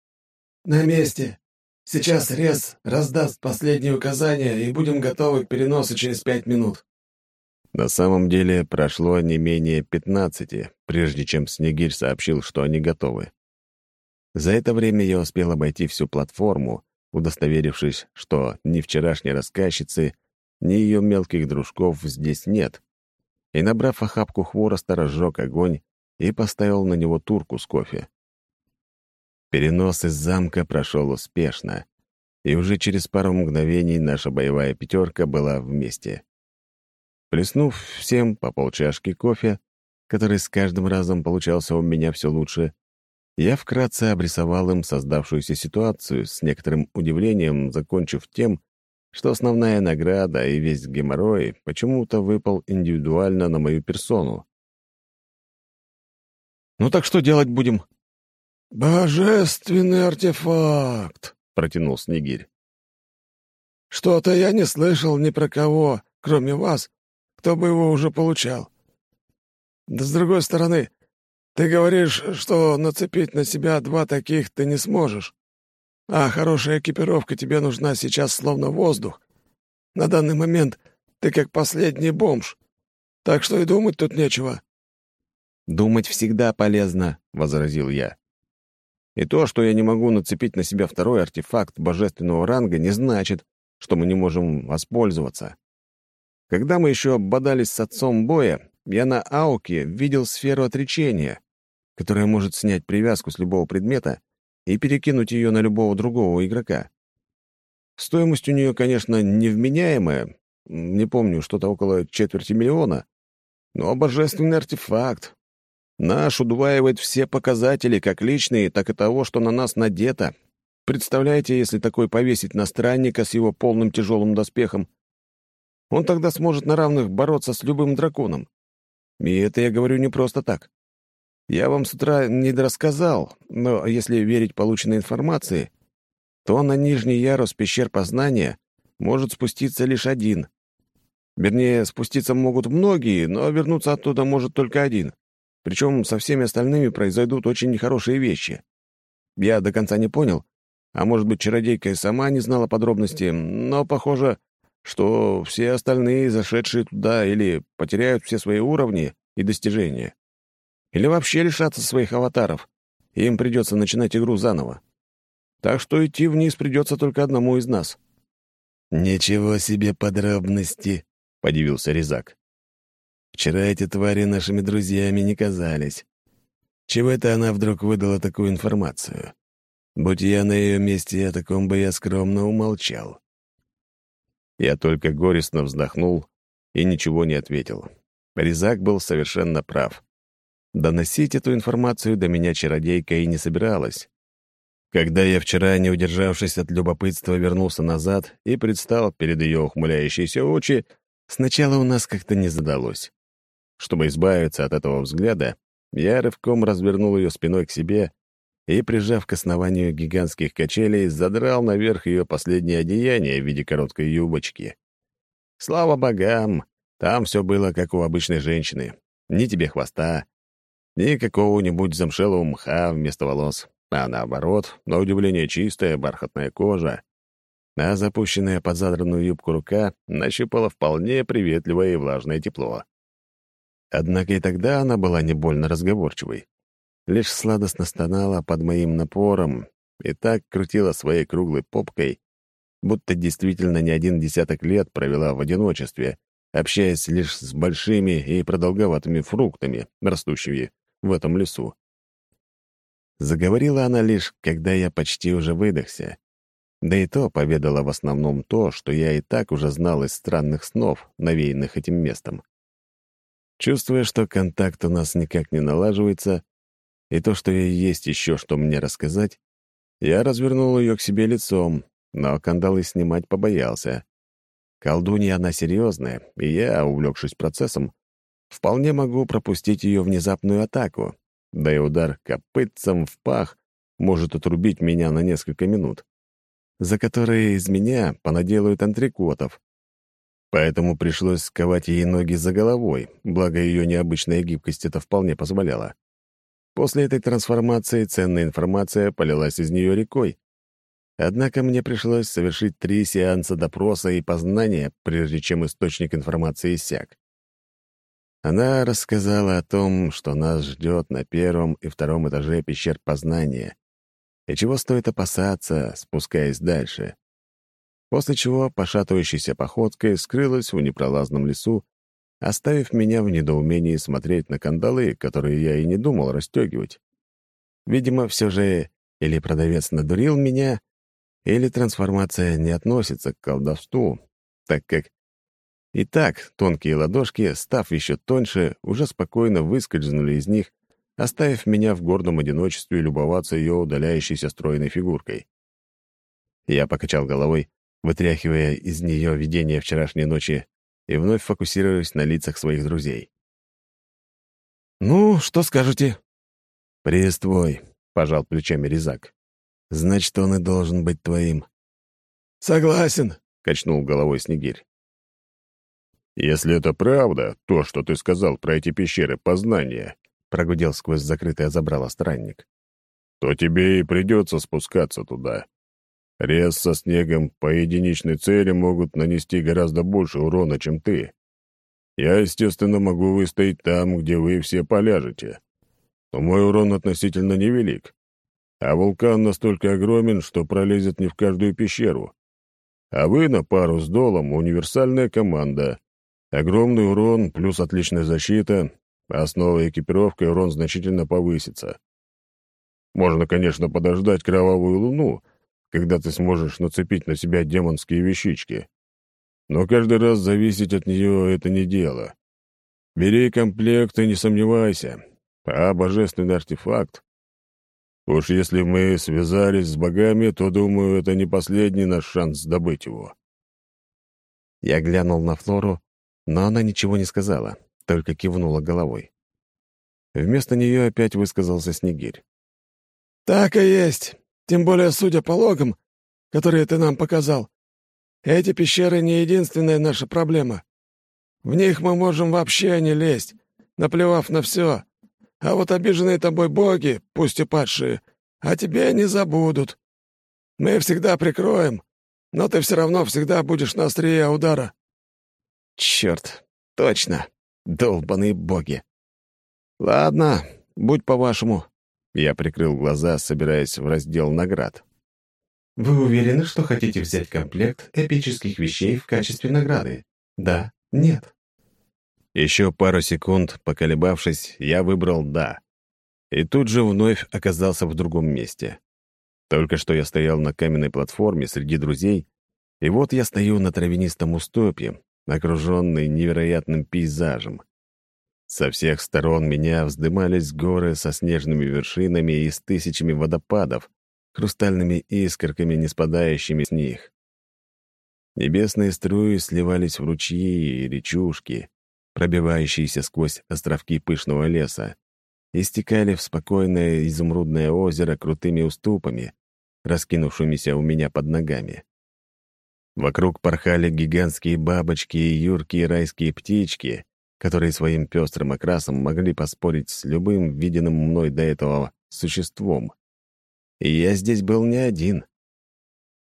«На месте. Сейчас Рез раздаст последние указания, и будем готовы к переносу через пять минут». На самом деле прошло не менее пятнадцати, прежде чем Снегирь сообщил, что они готовы. За это время я успел обойти всю платформу, удостоверившись, что ни вчерашней рассказчицы, ни ее мелких дружков здесь нет, и, набрав охапку хвороста, разжег огонь и поставил на него турку с кофе. Перенос из замка прошел успешно, и уже через пару мгновений наша боевая пятерка была вместе. Плеснув всем по полчашки кофе, который с каждым разом получался у меня все лучше, я вкратце обрисовал им создавшуюся ситуацию, с некоторым удивлением закончив тем, что основная награда и весь геморрой почему-то выпал индивидуально на мою персону. «Ну так что делать будем?» «Божественный артефакт!» — протянул Снегирь. «Что-то я не слышал ни про кого, кроме вас, кто бы его уже получал. Да с другой стороны, Ты говоришь, что нацепить на себя два таких ты не сможешь. А хорошая экипировка тебе нужна сейчас словно воздух. На данный момент ты как последний бомж. Так что и думать тут нечего». «Думать всегда полезно», — возразил я. «И то, что я не могу нацепить на себя второй артефакт божественного ранга, не значит, что мы не можем воспользоваться. Когда мы еще бодались с отцом боя, я на Ауке видел сферу отречения, которая может снять привязку с любого предмета и перекинуть ее на любого другого игрока. Стоимость у нее, конечно, невменяемая, не помню, что-то около четверти миллиона, но божественный артефакт. Наш удваивает все показатели, как личные, так и того, что на нас надето. Представляете, если такой повесить на странника с его полным тяжелым доспехом? Он тогда сможет на равных бороться с любым драконом. И это я говорю не просто так. Я вам с утра не рассказал, но если верить полученной информации, то на нижний ярус пещер познания может спуститься лишь один. Вернее, спуститься могут многие, но вернуться оттуда может только один. Причем со всеми остальными произойдут очень нехорошие вещи. Я до конца не понял, а может быть, чародейка и сама не знала подробностей, но похоже, что все остальные, зашедшие туда, или потеряют все свои уровни и достижения, или вообще лишатся своих аватаров, и им придется начинать игру заново. Так что идти вниз придется только одному из нас. «Ничего себе подробности!» — подивился Резак. «Вчера эти твари нашими друзьями не казались. Чего это она вдруг выдала такую информацию? Будь я на ее месте, о таком бы я скромно умолчал». Я только горестно вздохнул и ничего не ответил. Резак был совершенно прав. Доносить эту информацию до меня чародейка и не собиралась. Когда я вчера, не удержавшись от любопытства, вернулся назад и предстал перед ее ухмыляющейся очи, сначала у нас как-то не задалось. Чтобы избавиться от этого взгляда, я рывком развернул ее спиной к себе и, прижав к основанию гигантских качелей, задрал наверх ее последнее одеяние в виде короткой юбочки. Слава богам, там все было как у обычной женщины. Ни тебе хвоста, ни какого-нибудь замшелого мха вместо волос, а наоборот, на удивление чистая бархатная кожа, а запущенная под задранную юбку рука нащупала вполне приветливое и влажное тепло. Однако и тогда она была не больно разговорчивой. Лишь сладостно стонала под моим напором и так крутила своей круглой попкой, будто действительно не один десяток лет провела в одиночестве, общаясь лишь с большими и продолговатыми фруктами, растущими в этом лесу. Заговорила она лишь, когда я почти уже выдохся. Да и то поведала в основном то, что я и так уже знал из странных снов, навеянных этим местом. Чувствуя, что контакт у нас никак не налаживается, и то, что есть еще что мне рассказать, я развернул ее к себе лицом, но кандалы снимать побоялся. Колдунья она серьезная, и я, увлекшись процессом, вполне могу пропустить ее внезапную атаку, да и удар копытцем в пах может отрубить меня на несколько минут, за которые из меня понаделают антрикотов. Поэтому пришлось сковать ей ноги за головой, благо ее необычная гибкость это вполне позволяла. После этой трансформации ценная информация полилась из нее рекой. Однако мне пришлось совершить три сеанса допроса и познания, прежде чем источник информации иссяк. Она рассказала о том, что нас ждет на первом и втором этаже пещер познания, и чего стоит опасаться, спускаясь дальше. После чего пошатывающейся походкой скрылась в непролазном лесу оставив меня в недоумении смотреть на кандалы, которые я и не думал расстегивать. Видимо, все же или продавец надурил меня, или трансформация не относится к колдовству, так как и так тонкие ладошки, став еще тоньше, уже спокойно выскользнули из них, оставив меня в гордом одиночестве любоваться ее удаляющейся стройной фигуркой. Я покачал головой, вытряхивая из нее видение вчерашней ночи и вновь фокусируясь на лицах своих друзей. «Ну, что скажете?» «Приз твой», — пожал плечами Резак. «Значит, он и должен быть твоим». «Согласен», — качнул головой Снегирь. «Если это правда, то, что ты сказал про эти пещеры познания, — прогудел сквозь закрытое забрало странник. «То тебе и придется спускаться туда. Рез со снегом по единичной цели могут нанести гораздо больше урона, чем ты. Я, естественно, могу выстоять там, где вы все поляжете. Но мой урон относительно невелик. А вулкан настолько огромен, что пролезет не в каждую пещеру. А вы на пару с долом универсальная команда. Огромный урон плюс отличная защита, а с новой урон значительно повысится. Можно, конечно, подождать кровавую луну, когда ты сможешь нацепить на себя демонские вещички. Но каждый раз зависеть от нее — это не дело. Бери комплект и не сомневайся. А божественный артефакт Уж если мы связались с богами, то, думаю, это не последний наш шанс добыть его». Я глянул на Флору, но она ничего не сказала, только кивнула головой. Вместо нее опять высказался Снегирь. «Так и есть. Тем более, судя по логам, которые ты нам показал, эти пещеры не единственная наша проблема. В них мы можем вообще не лезть, наплевав на все. А вот обиженные тобой боги, пусть и падшие, о тебе не забудут. Мы всегда прикроем, но ты все равно всегда будешь на острие удара». «Черт, точно, долбаные боги!» «Ладно, будь по-вашему». Я прикрыл глаза, собираясь в раздел наград. «Вы уверены, что хотите взять комплект эпических вещей в качестве награды? Да? Нет?» Еще пару секунд, поколебавшись, я выбрал «да». И тут же вновь оказался в другом месте. Только что я стоял на каменной платформе среди друзей, и вот я стою на травянистом уступе, окруженный невероятным пейзажем. Со всех сторон меня вздымались горы со снежными вершинами и с тысячами водопадов, хрустальными искорками, не спадающими с них. Небесные струи сливались в ручьи и речушки, пробивающиеся сквозь островки пышного леса, истекали в спокойное изумрудное озеро крутыми уступами, раскинувшимися у меня под ногами. Вокруг порхали гигантские бабочки и юркие райские птички, которые своим пестрым окрасом могли поспорить с любым виденным мной до этого существом. И я здесь был не один.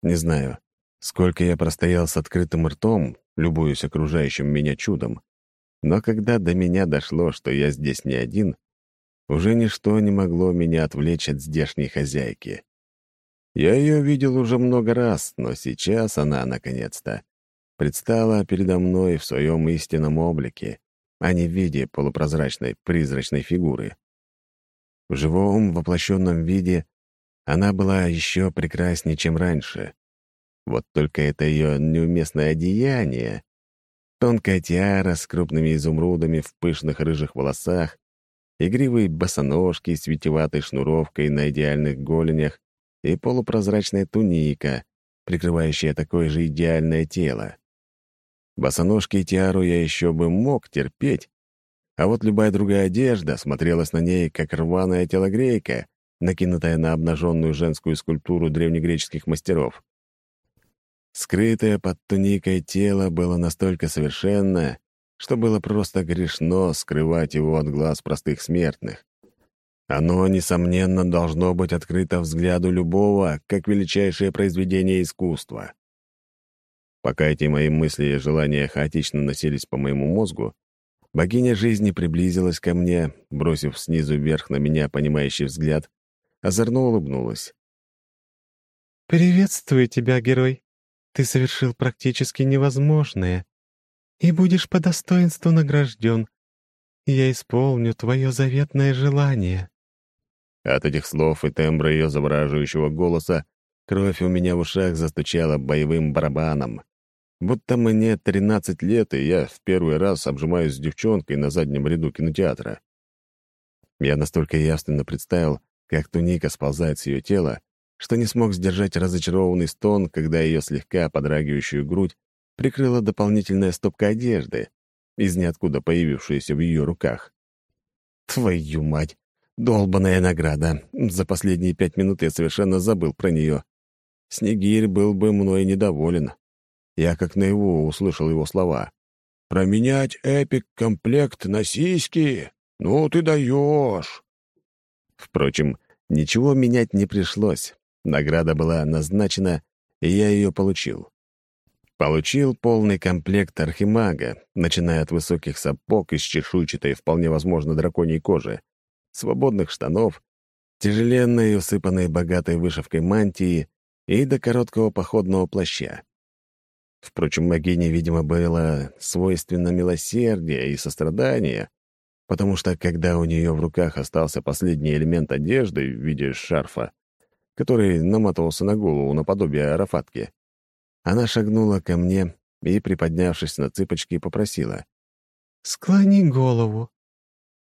Не знаю, сколько я простоял с открытым ртом, любуясь окружающим меня чудом, но когда до меня дошло, что я здесь не один, уже ничто не могло меня отвлечь от здешней хозяйки. Я ее видел уже много раз, но сейчас она, наконец-то, предстала передо мной в своем истинном облике, а не в виде полупрозрачной призрачной фигуры. В живом воплощенном виде она была еще прекраснее, чем раньше. Вот только это ее неуместное одеяние Тонкая тиара с крупными изумрудами в пышных рыжих волосах, игривые босоножки с витеватой шнуровкой на идеальных голенях и полупрозрачная туника, прикрывающая такое же идеальное тело. Босоножки и тиару я еще бы мог терпеть, а вот любая другая одежда смотрелась на ней, как рваная телогрейка, накинутая на обнаженную женскую скульптуру древнегреческих мастеров. Скрытое под туникой тело было настолько совершенно, что было просто грешно скрывать его от глаз простых смертных. Оно, несомненно, должно быть открыто взгляду любого, как величайшее произведение искусства. Пока эти мои мысли и желания хаотично носились по моему мозгу, богиня жизни приблизилась ко мне, бросив снизу вверх на меня понимающий взгляд, озорно улыбнулась. «Приветствую тебя, герой!» Ты совершил практически невозможное и будешь по достоинству награжден. Я исполню твое заветное желание». От этих слов и тембра ее завораживающего голоса кровь у меня в ушах застучала боевым барабаном. Будто мне 13 лет, и я в первый раз обжимаюсь с девчонкой на заднем ряду кинотеатра. Я настолько явственно представил, как туника сползает с ее тела, что не смог сдержать разочарованный стон, когда ее слегка подрагивающую грудь прикрыла дополнительная стопка одежды, из ниоткуда появившаяся в ее руках. Твою мать! Долбаная награда! За последние пять минут я совершенно забыл про нее. Снегирь был бы мной недоволен. Я как наяву услышал его слова. «Променять эпик-комплект на сиськи? «Ну ты даешь!» Впрочем, ничего менять не пришлось. Награда была назначена, и я ее получил. Получил полный комплект архимага, начиная от высоких сапог из чешуйчатой, вполне возможно, драконьей кожи, свободных штанов, тяжеленной, усыпанной богатой вышивкой мантии и до короткого походного плаща. Впрочем, богине, видимо, было свойственно милосердие и сострадание, потому что, когда у нее в руках остался последний элемент одежды в виде шарфа, который намотывался на голову наподобие арафатки, она шагнула ко мне и, приподнявшись на цыпочки, попросила. «Склони голову».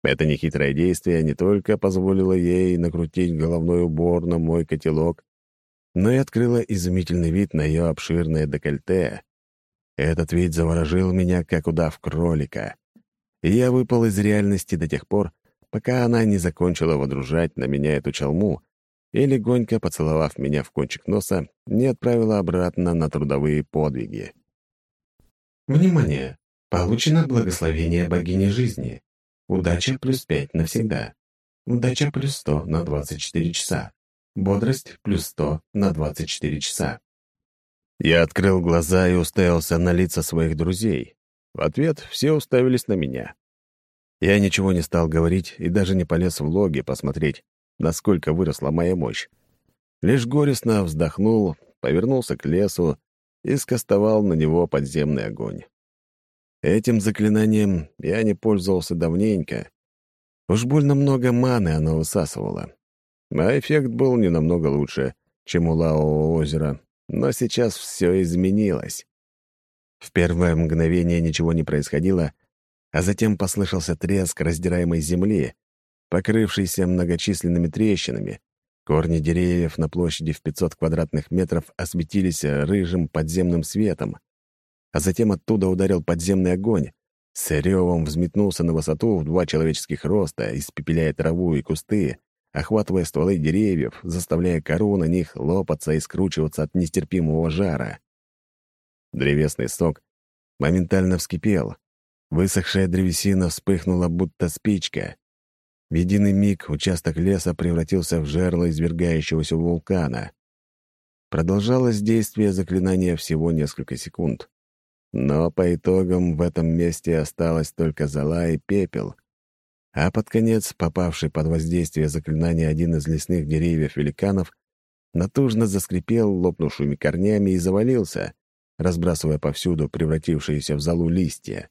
Это нехитрое действие не только позволило ей накрутить головной убор на мой котелок, но и открыло изумительный вид на ее обширное декольте. Этот вид заворожил меня, как удав кролика. И я выпал из реальности до тех пор, пока она не закончила водружать на меня эту чалму, и, легонько поцеловав меня в кончик носа, не отправила обратно на трудовые подвиги. Внимание! Получено благословение богини жизни. Удача плюс пять навсегда. Удача плюс сто на двадцать четыре часа. Бодрость плюс сто на двадцать четыре часа. Я открыл глаза и уставился на лица своих друзей. В ответ все уставились на меня. Я ничего не стал говорить и даже не полез в логи посмотреть, насколько выросла моя мощь. Лишь горестно вздохнул, повернулся к лесу и скостовал на него подземный огонь. Этим заклинанием я не пользовался давненько. Уж больно много маны оно высасывало. А эффект был не намного лучше, чем у Лаового озера, но сейчас все изменилось. В первое мгновение ничего не происходило, а затем послышался треск раздираемой земли, покрывшийся многочисленными трещинами. Корни деревьев на площади в 500 квадратных метров осветились рыжим подземным светом, а затем оттуда ударил подземный огонь, с ревом взметнулся на высоту в два человеческих роста, испепеляя траву и кусты, охватывая стволы деревьев, заставляя кору на них лопаться и скручиваться от нестерпимого жара. Древесный сок моментально вскипел. Высохшая древесина вспыхнула, будто спичка. В единый миг участок леса превратился в жерло извергающегося вулкана. Продолжалось действие заклинания всего несколько секунд. Но по итогам в этом месте осталось только зола и пепел. А под конец, попавший под воздействие заклинания один из лесных деревьев великанов, натужно заскрипел лопнувшими корнями и завалился, разбрасывая повсюду превратившиеся в золу листья.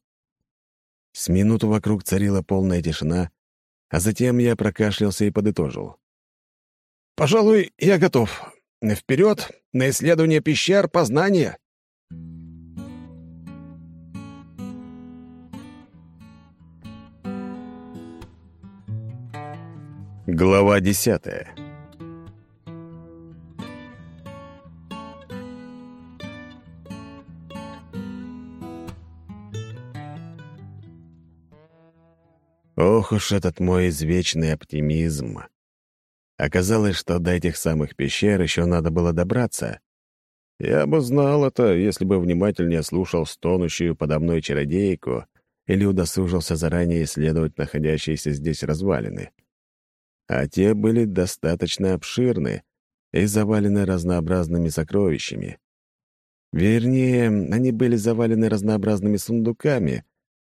С минуту вокруг царила полная тишина, а затем я прокашлялся и подытожил. «Пожалуй, я готов. Вперед на исследование пещер познания!» Глава десятая Ох уж этот мой извечный оптимизм. Оказалось, что до этих самых пещер еще надо было добраться. Я бы знал это, если бы внимательнее слушал стонущую подо мной чародейку или удосужился заранее исследовать находящиеся здесь развалины. А те были достаточно обширны и завалены разнообразными сокровищами. Вернее, они были завалены разнообразными сундуками,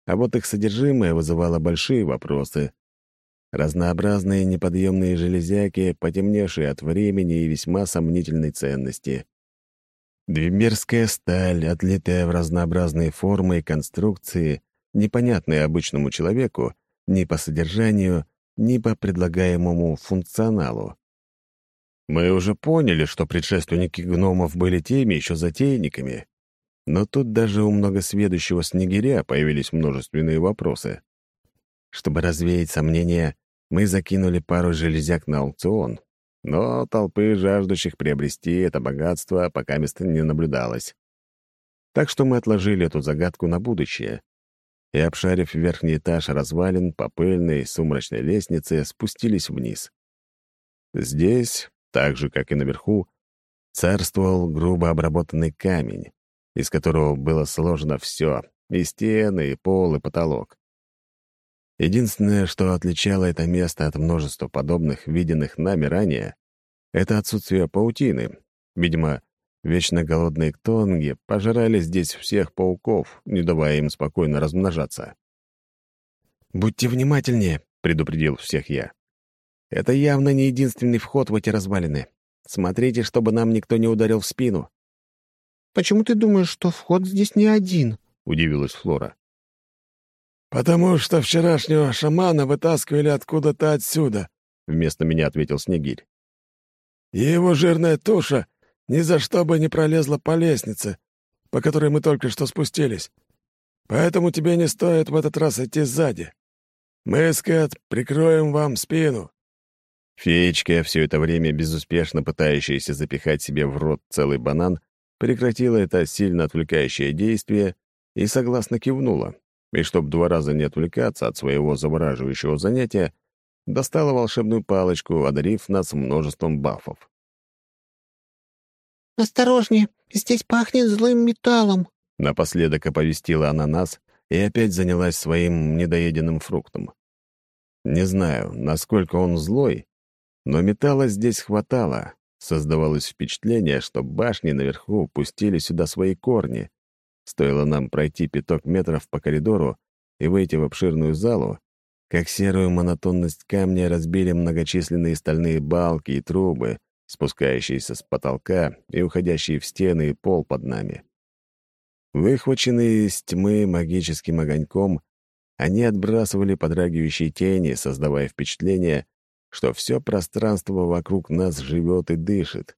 а вот их содержимое вызывало большие вопросы. Разнообразные неподъемные железяки, потемневшие от времени и весьма сомнительной ценности. Двимерская сталь, отлитая в разнообразные формы и конструкции, непонятные обычному человеку ни по содержанию, ни по предлагаемому функционалу. Мы уже поняли, что предшественники гномов были теми еще затейниками, но тут даже у многосведущего снегиря появились множественные вопросы. Чтобы развеять сомнения, мы закинули пару железяк на аукцион, но толпы жаждущих приобрести это богатство пока места не наблюдалось. Так что мы отложили эту загадку на будущее и, обшарив верхний этаж развалин по пыльной сумрачной лестнице, спустились вниз. Здесь, так же, как и наверху, царствовал грубо обработанный камень, из которого было сложено все — и стены, и пол, и потолок. Единственное, что отличало это место от множества подобных, виденных нами ранее, это отсутствие паутины. Видимо, вечно голодные ктонги пожирали здесь всех пауков, не давая им спокойно размножаться. «Будьте внимательнее», — предупредил всех я. «Это явно не единственный вход в эти развалины. Смотрите, чтобы нам никто не ударил в спину». «Почему ты думаешь, что вход здесь не один?» — удивилась Флора. «Потому что вчерашнего шамана вытаскивали откуда-то отсюда», — вместо меня ответил Снегирь. «И его жирная туша ни за что бы не пролезла по лестнице, по которой мы только что спустились. Поэтому тебе не стоит в этот раз идти сзади. Мы, Скэт, прикроем вам спину». Феечка, все это время безуспешно пытающаяся запихать себе в рот целый банан, прекратила это сильно отвлекающее действие и согласно кивнула, и чтобы два раза не отвлекаться от своего завораживающего занятия, достала волшебную палочку, одарив нас множеством бафов. «Осторожнее, здесь пахнет злым металлом», — напоследок оповестила она нас и опять занялась своим недоеденным фруктом. Не знаю, насколько он злой, но металла здесь хватало. Создавалось впечатление, что башни наверху пустили сюда свои корни, Стоило нам пройти пяток метров по коридору и выйти в обширную залу, как серую монотонность камня разбили многочисленные стальные балки и трубы, спускающиеся с потолка и уходящие в стены и пол под нами. Выхваченные из тьмы магическим огоньком, они отбрасывали подрагивающие тени, создавая впечатление, что все пространство вокруг нас живет и дышит.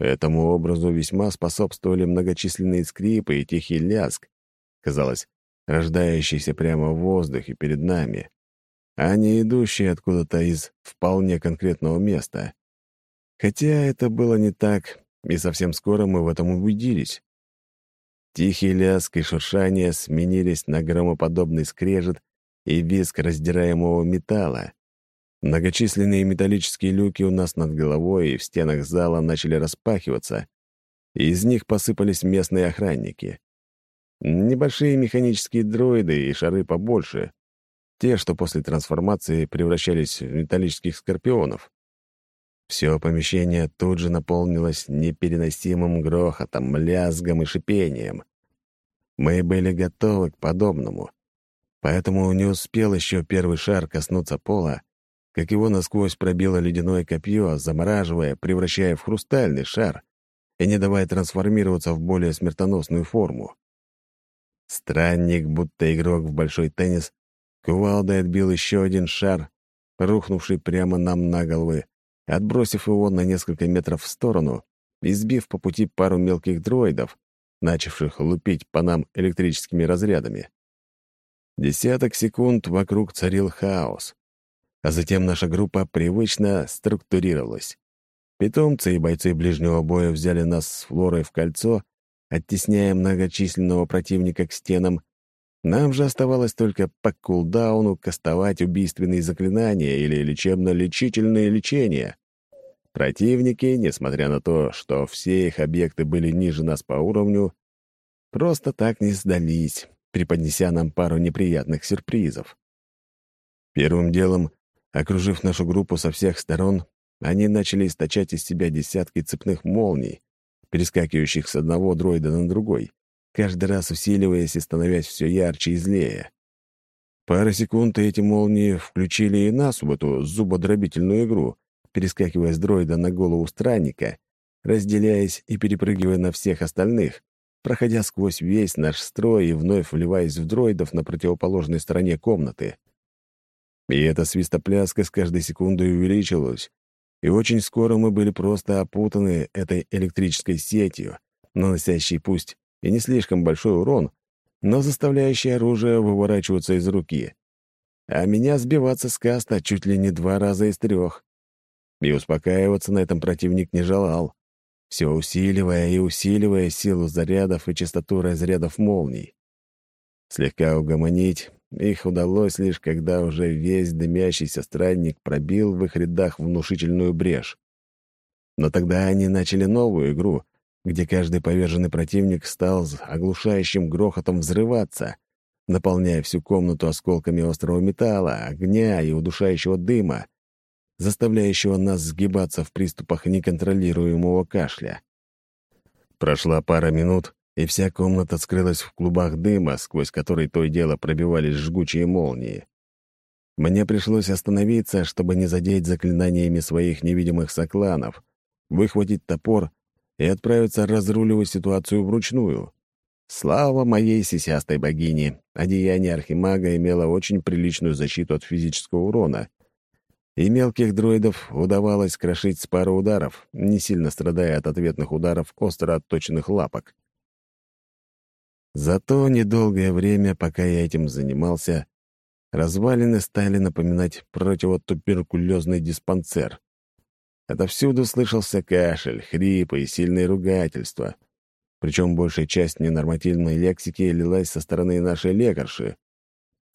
Этому образу весьма способствовали многочисленные скрипы и тихий ляск, казалось, рождающийся прямо в воздухе перед нами, а не идущий откуда-то из вполне конкретного места. Хотя это было не так, и совсем скоро мы в этом убедились. Тихий ляск и шуршание сменились на громоподобный скрежет и визг раздираемого металла, Многочисленные металлические люки у нас над головой и в стенах зала начали распахиваться, и из них посыпались местные охранники. Небольшие механические дроиды и шары побольше. Те, что после трансформации превращались в металлических скорпионов. Все помещение тут же наполнилось непереносимым грохотом, лязгом и шипением. Мы были готовы к подобному. Поэтому не успел еще первый шар коснуться пола, как его насквозь пробило ледяное копье, замораживая, превращая в хрустальный шар и не давая трансформироваться в более смертоносную форму. Странник, будто игрок в большой теннис, кувалдой отбил еще один шар, рухнувший прямо нам на головы, отбросив его на несколько метров в сторону и сбив по пути пару мелких дроидов, начавших лупить по нам электрическими разрядами. Десяток секунд вокруг царил хаос. А затем наша группа привычно структурировалась. Питомцы и бойцы ближнего боя взяли нас с Флорой в кольцо, оттесняя многочисленного противника к стенам. Нам же оставалось только по кулдауну кастовать убийственные заклинания или лечебно-лечительные лечения. Противники, несмотря на то, что все их объекты были ниже нас по уровню, просто так не сдались, преподнеся нам пару неприятных сюрпризов. Первым делом Окружив нашу группу со всех сторон, они начали источать из себя десятки цепных молний, перескакивающих с одного дроида на другой, каждый раз усиливаясь и становясь все ярче и злее. Пара секунд, эти молнии включили и нас в эту зубодробительную игру, перескакивая с дроида на голову странника, разделяясь и перепрыгивая на всех остальных, проходя сквозь весь наш строй и вновь вливаясь в дроидов на противоположной стороне комнаты. И эта свистопляска с каждой секундой увеличилась, и очень скоро мы были просто опутаны этой электрической сетью, наносящей пусть и не слишком большой урон, но заставляющей оружие выворачиваться из руки. А меня сбиваться с каста чуть ли не два раза из трех. И успокаиваться на этом противник не желал, все усиливая и усиливая силу зарядов и частоту разрядов молний. Слегка угомонить их удалось лишь, когда уже весь дымящийся странник пробил в их рядах внушительную брешь. Но тогда они начали новую игру, где каждый поверженный противник стал с оглушающим грохотом взрываться, наполняя всю комнату осколками острого металла, огня и удушающего дыма, заставляющего нас сгибаться в приступах неконтролируемого кашля. Прошла пара минут, и вся комната скрылась в клубах дыма, сквозь который то и дело пробивались жгучие молнии. Мне пришлось остановиться, чтобы не задеть заклинаниями своих невидимых сокланов, выхватить топор и отправиться разруливать ситуацию вручную. Слава моей сисястой богине! Одеяние Архимага имело очень приличную защиту от физического урона, и мелких дроидов удавалось крошить с пары ударов, не сильно страдая от ответных ударов остро отточенных лапок. Зато недолгое время, пока я этим занимался, развалины стали напоминать противотуберкулезный диспансер. Отовсюду слышался кашель, хрипы и сильные ругательства. Причем большая часть ненормативной лексики лилась со стороны нашей лекарши.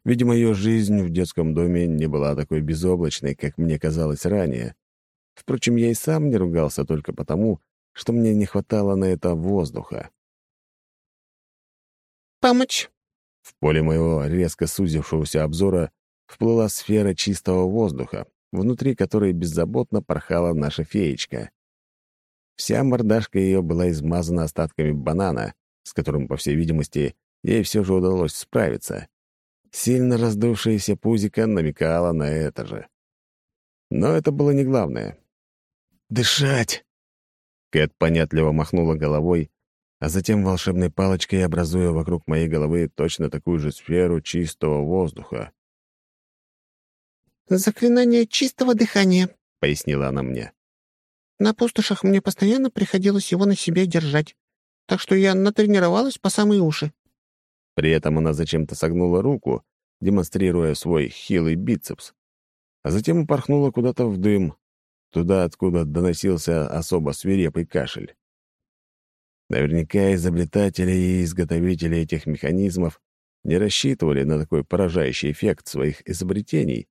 Видимо, ее жизнь в детском доме не была такой безоблачной, как мне казалось ранее. Впрочем, я и сам не ругался только потому, что мне не хватало на это воздуха. «Помочь?» В поле моего резко сузившегося обзора вплыла сфера чистого воздуха, внутри которой беззаботно порхала наша феечка. Вся мордашка ее была измазана остатками банана, с которым, по всей видимости, ей все же удалось справиться. Сильно раздувшаяся пузика намекала на это же. Но это было не главное. «Дышать!» Кэт понятливо махнула головой, а затем волшебной палочкой образуя вокруг моей головы точно такую же сферу чистого воздуха. «Заклинание чистого дыхания», — пояснила она мне. «На пустошах мне постоянно приходилось его на себе держать, так что я натренировалась по самые уши». При этом она зачем-то согнула руку, демонстрируя свой хилый бицепс, а затем упорхнула куда-то в дым, туда, откуда доносился особо свирепый кашель. Наверняка изобретатели и изготовители этих механизмов не рассчитывали на такой поражающий эффект своих изобретений.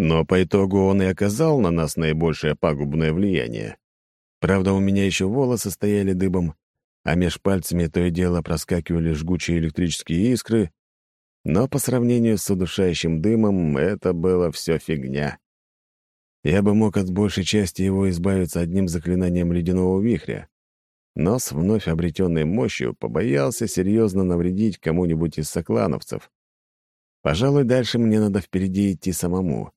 Но по итогу он и оказал на нас наибольшее пагубное влияние. Правда, у меня еще волосы стояли дыбом, а меж пальцами то и дело проскакивали жгучие электрические искры, но по сравнению с удушающим дымом это было все фигня. Я бы мог от большей части его избавиться одним заклинанием ледяного вихря, но с вновь обретенной мощью побоялся серьезно навредить кому-нибудь из соклановцев. Пожалуй, дальше мне надо впереди идти самому.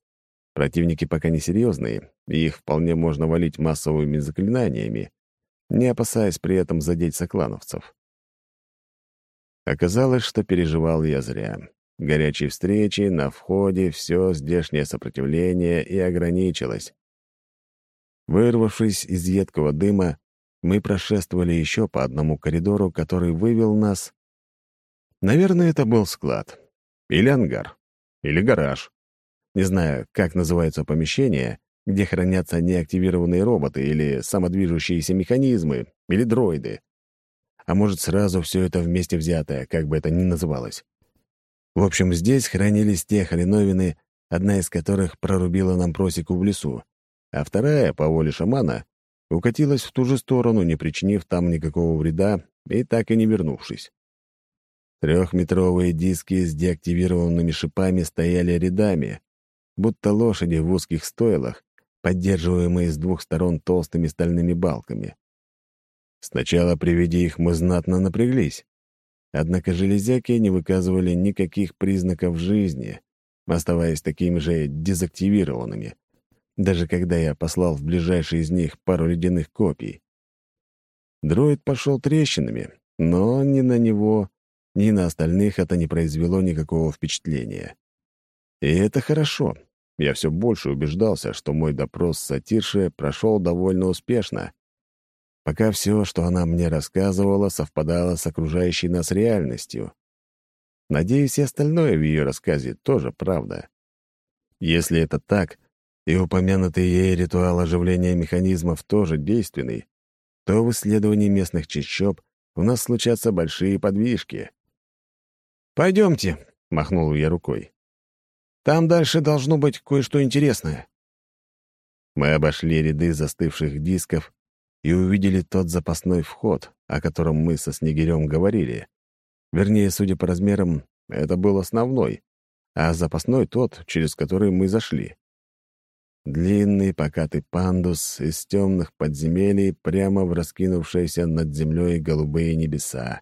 Противники пока не серьезные, и их вполне можно валить массовыми заклинаниями, не опасаясь при этом задеть соклановцев. Оказалось, что переживал я зря. Горячей встречи, на входе все здешнее сопротивление и ограничилось. Вырвавшись из едкого дыма, мы прошествовали еще по одному коридору, который вывел нас... Наверное, это был склад. Или ангар. Или гараж. Не знаю, как называется помещение, где хранятся неактивированные роботы или самодвижущиеся механизмы, или дроиды. А может, сразу все это вместе взятое, как бы это ни называлось. В общем, здесь хранились те хреновины, одна из которых прорубила нам просеку в лесу, а вторая, по воле шамана, укатилась в ту же сторону, не причинив там никакого вреда и так и не вернувшись. Трехметровые диски с деактивированными шипами стояли рядами, будто лошади в узких стойлах, поддерживаемые с двух сторон толстыми стальными балками. Сначала при их мы знатно напряглись. Однако железяки не выказывали никаких признаков жизни, оставаясь такими же дезактивированными даже когда я послал в ближайший из них пару ледяных копий. Дроид пошел трещинами, но ни на него, ни на остальных это не произвело никакого впечатления. И это хорошо. Я все больше убеждался, что мой допрос с сатиршей прошел довольно успешно, пока все, что она мне рассказывала, совпадало с окружающей нас реальностью. Надеюсь, и остальное в ее рассказе тоже правда. Если это так, и упомянутый ей ритуал оживления механизмов тоже действенный, то в исследовании местных чащоб у нас случатся большие подвижки. «Пойдемте», — махнул я рукой. «Там дальше должно быть кое-что интересное». Мы обошли ряды застывших дисков и увидели тот запасной вход, о котором мы со Снегирем говорили. Вернее, судя по размерам, Это был основной, а запасной тот, через который мы зашли. Длинный покатый пандус из темных подземелий прямо в раскинувшиеся над землей голубые небеса.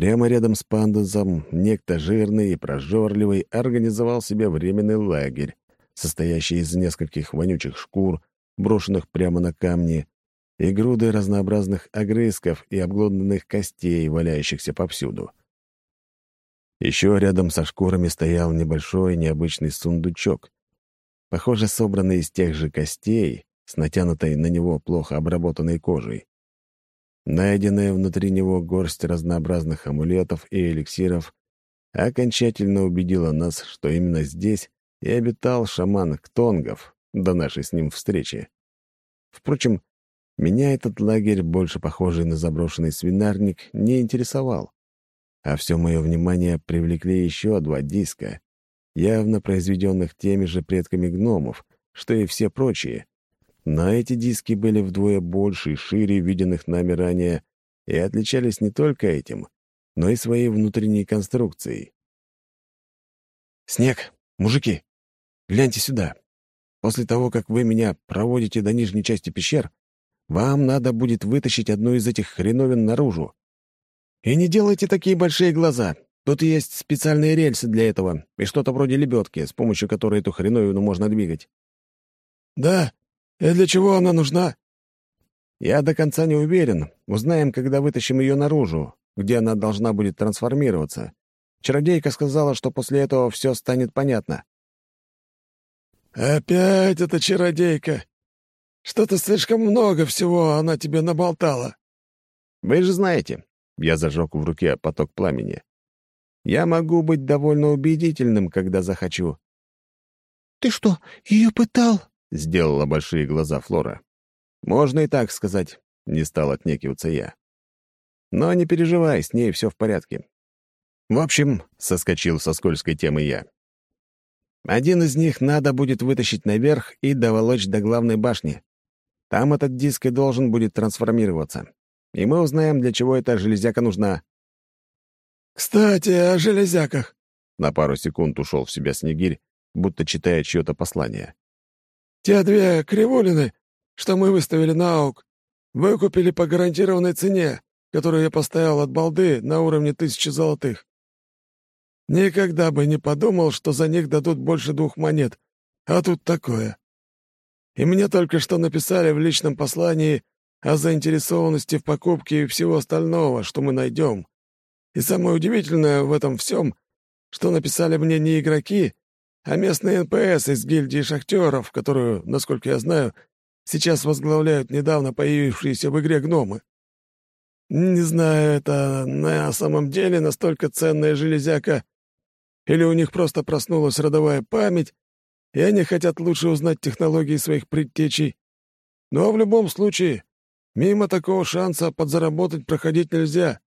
Прямо рядом с пандусом некто жирный и прожорливый организовал себе временный лагерь, состоящий из нескольких вонючих шкур, брошенных прямо на камни, и груды разнообразных огрызков и обглоданных костей, валяющихся повсюду. Еще рядом со шкурами стоял небольшой необычный сундучок, похоже, собранный из тех же костей, с натянутой на него плохо обработанной кожей. Найденная внутри него горсть разнообразных амулетов и эликсиров окончательно убедила нас, что именно здесь и обитал шаман Ктонгов до нашей с ним встречи. Впрочем, меня этот лагерь, больше похожий на заброшенный свинарник, не интересовал. А все мое внимание привлекли еще два диска, явно произведенных теми же предками гномов, что и все прочие. Но эти диски были вдвое больше и шире виденных нами ранее и отличались не только этим, но и своей внутренней конструкцией. «Снег, мужики, гляньте сюда. После того, как вы меня проводите до нижней части пещер, вам надо будет вытащить одну из этих хреновин наружу. И не делайте такие большие глаза. Тут есть специальные рельсы для этого и что-то вроде лебедки, с помощью которой эту хреновину можно двигать. «Да? И для чего она нужна?» «Я до конца не уверен. Узнаем, когда вытащим ее наружу, где она должна будет трансформироваться. Чародейка сказала, что после этого все станет понятно». «Опять эта чародейка! Что-то слишком много всего она тебе наболтала». «Вы же знаете», — я зажег в руке поток пламени, я могу быть довольно убедительным, когда захочу». «Ты что, ее пытал?» — сделала большие глаза Флора. «Можно и так сказать», — не стал отнекиваться я. «Но не переживай, с ней все в порядке». «В общем», — соскочил со скользкой темы я, «один из них надо будет вытащить наверх и доволочь до главной башни. Там этот диск и должен будет трансформироваться. И мы узнаем, для чего эта железяка нужна». «Кстати, о железяках». На пару секунд ушел в себя Снегирь, будто читая чье-то послание. «Те две кривулины, что мы выставили на аук, выкупили по гарантированной цене, которую я поставил от балды на уровне тысячи золотых. Никогда бы не подумал, что за них дадут больше двух монет, а тут такое. И мне только что написали в личном послании о заинтересованности в покупке и всего остального, что мы найдем. И самое удивительное в этом всем, что написали мне не игроки, а местные НПС из гильдии шахтеров, которую, насколько я знаю, сейчас возглавляют недавно появившиеся в игре гномы. Не знаю, это на самом деле настолько ценная железяка, или у них просто проснулась родовая память, и они хотят лучше узнать технологии своих предтечей. Но в любом случае, мимо такого шанса подзаработать проходить нельзя.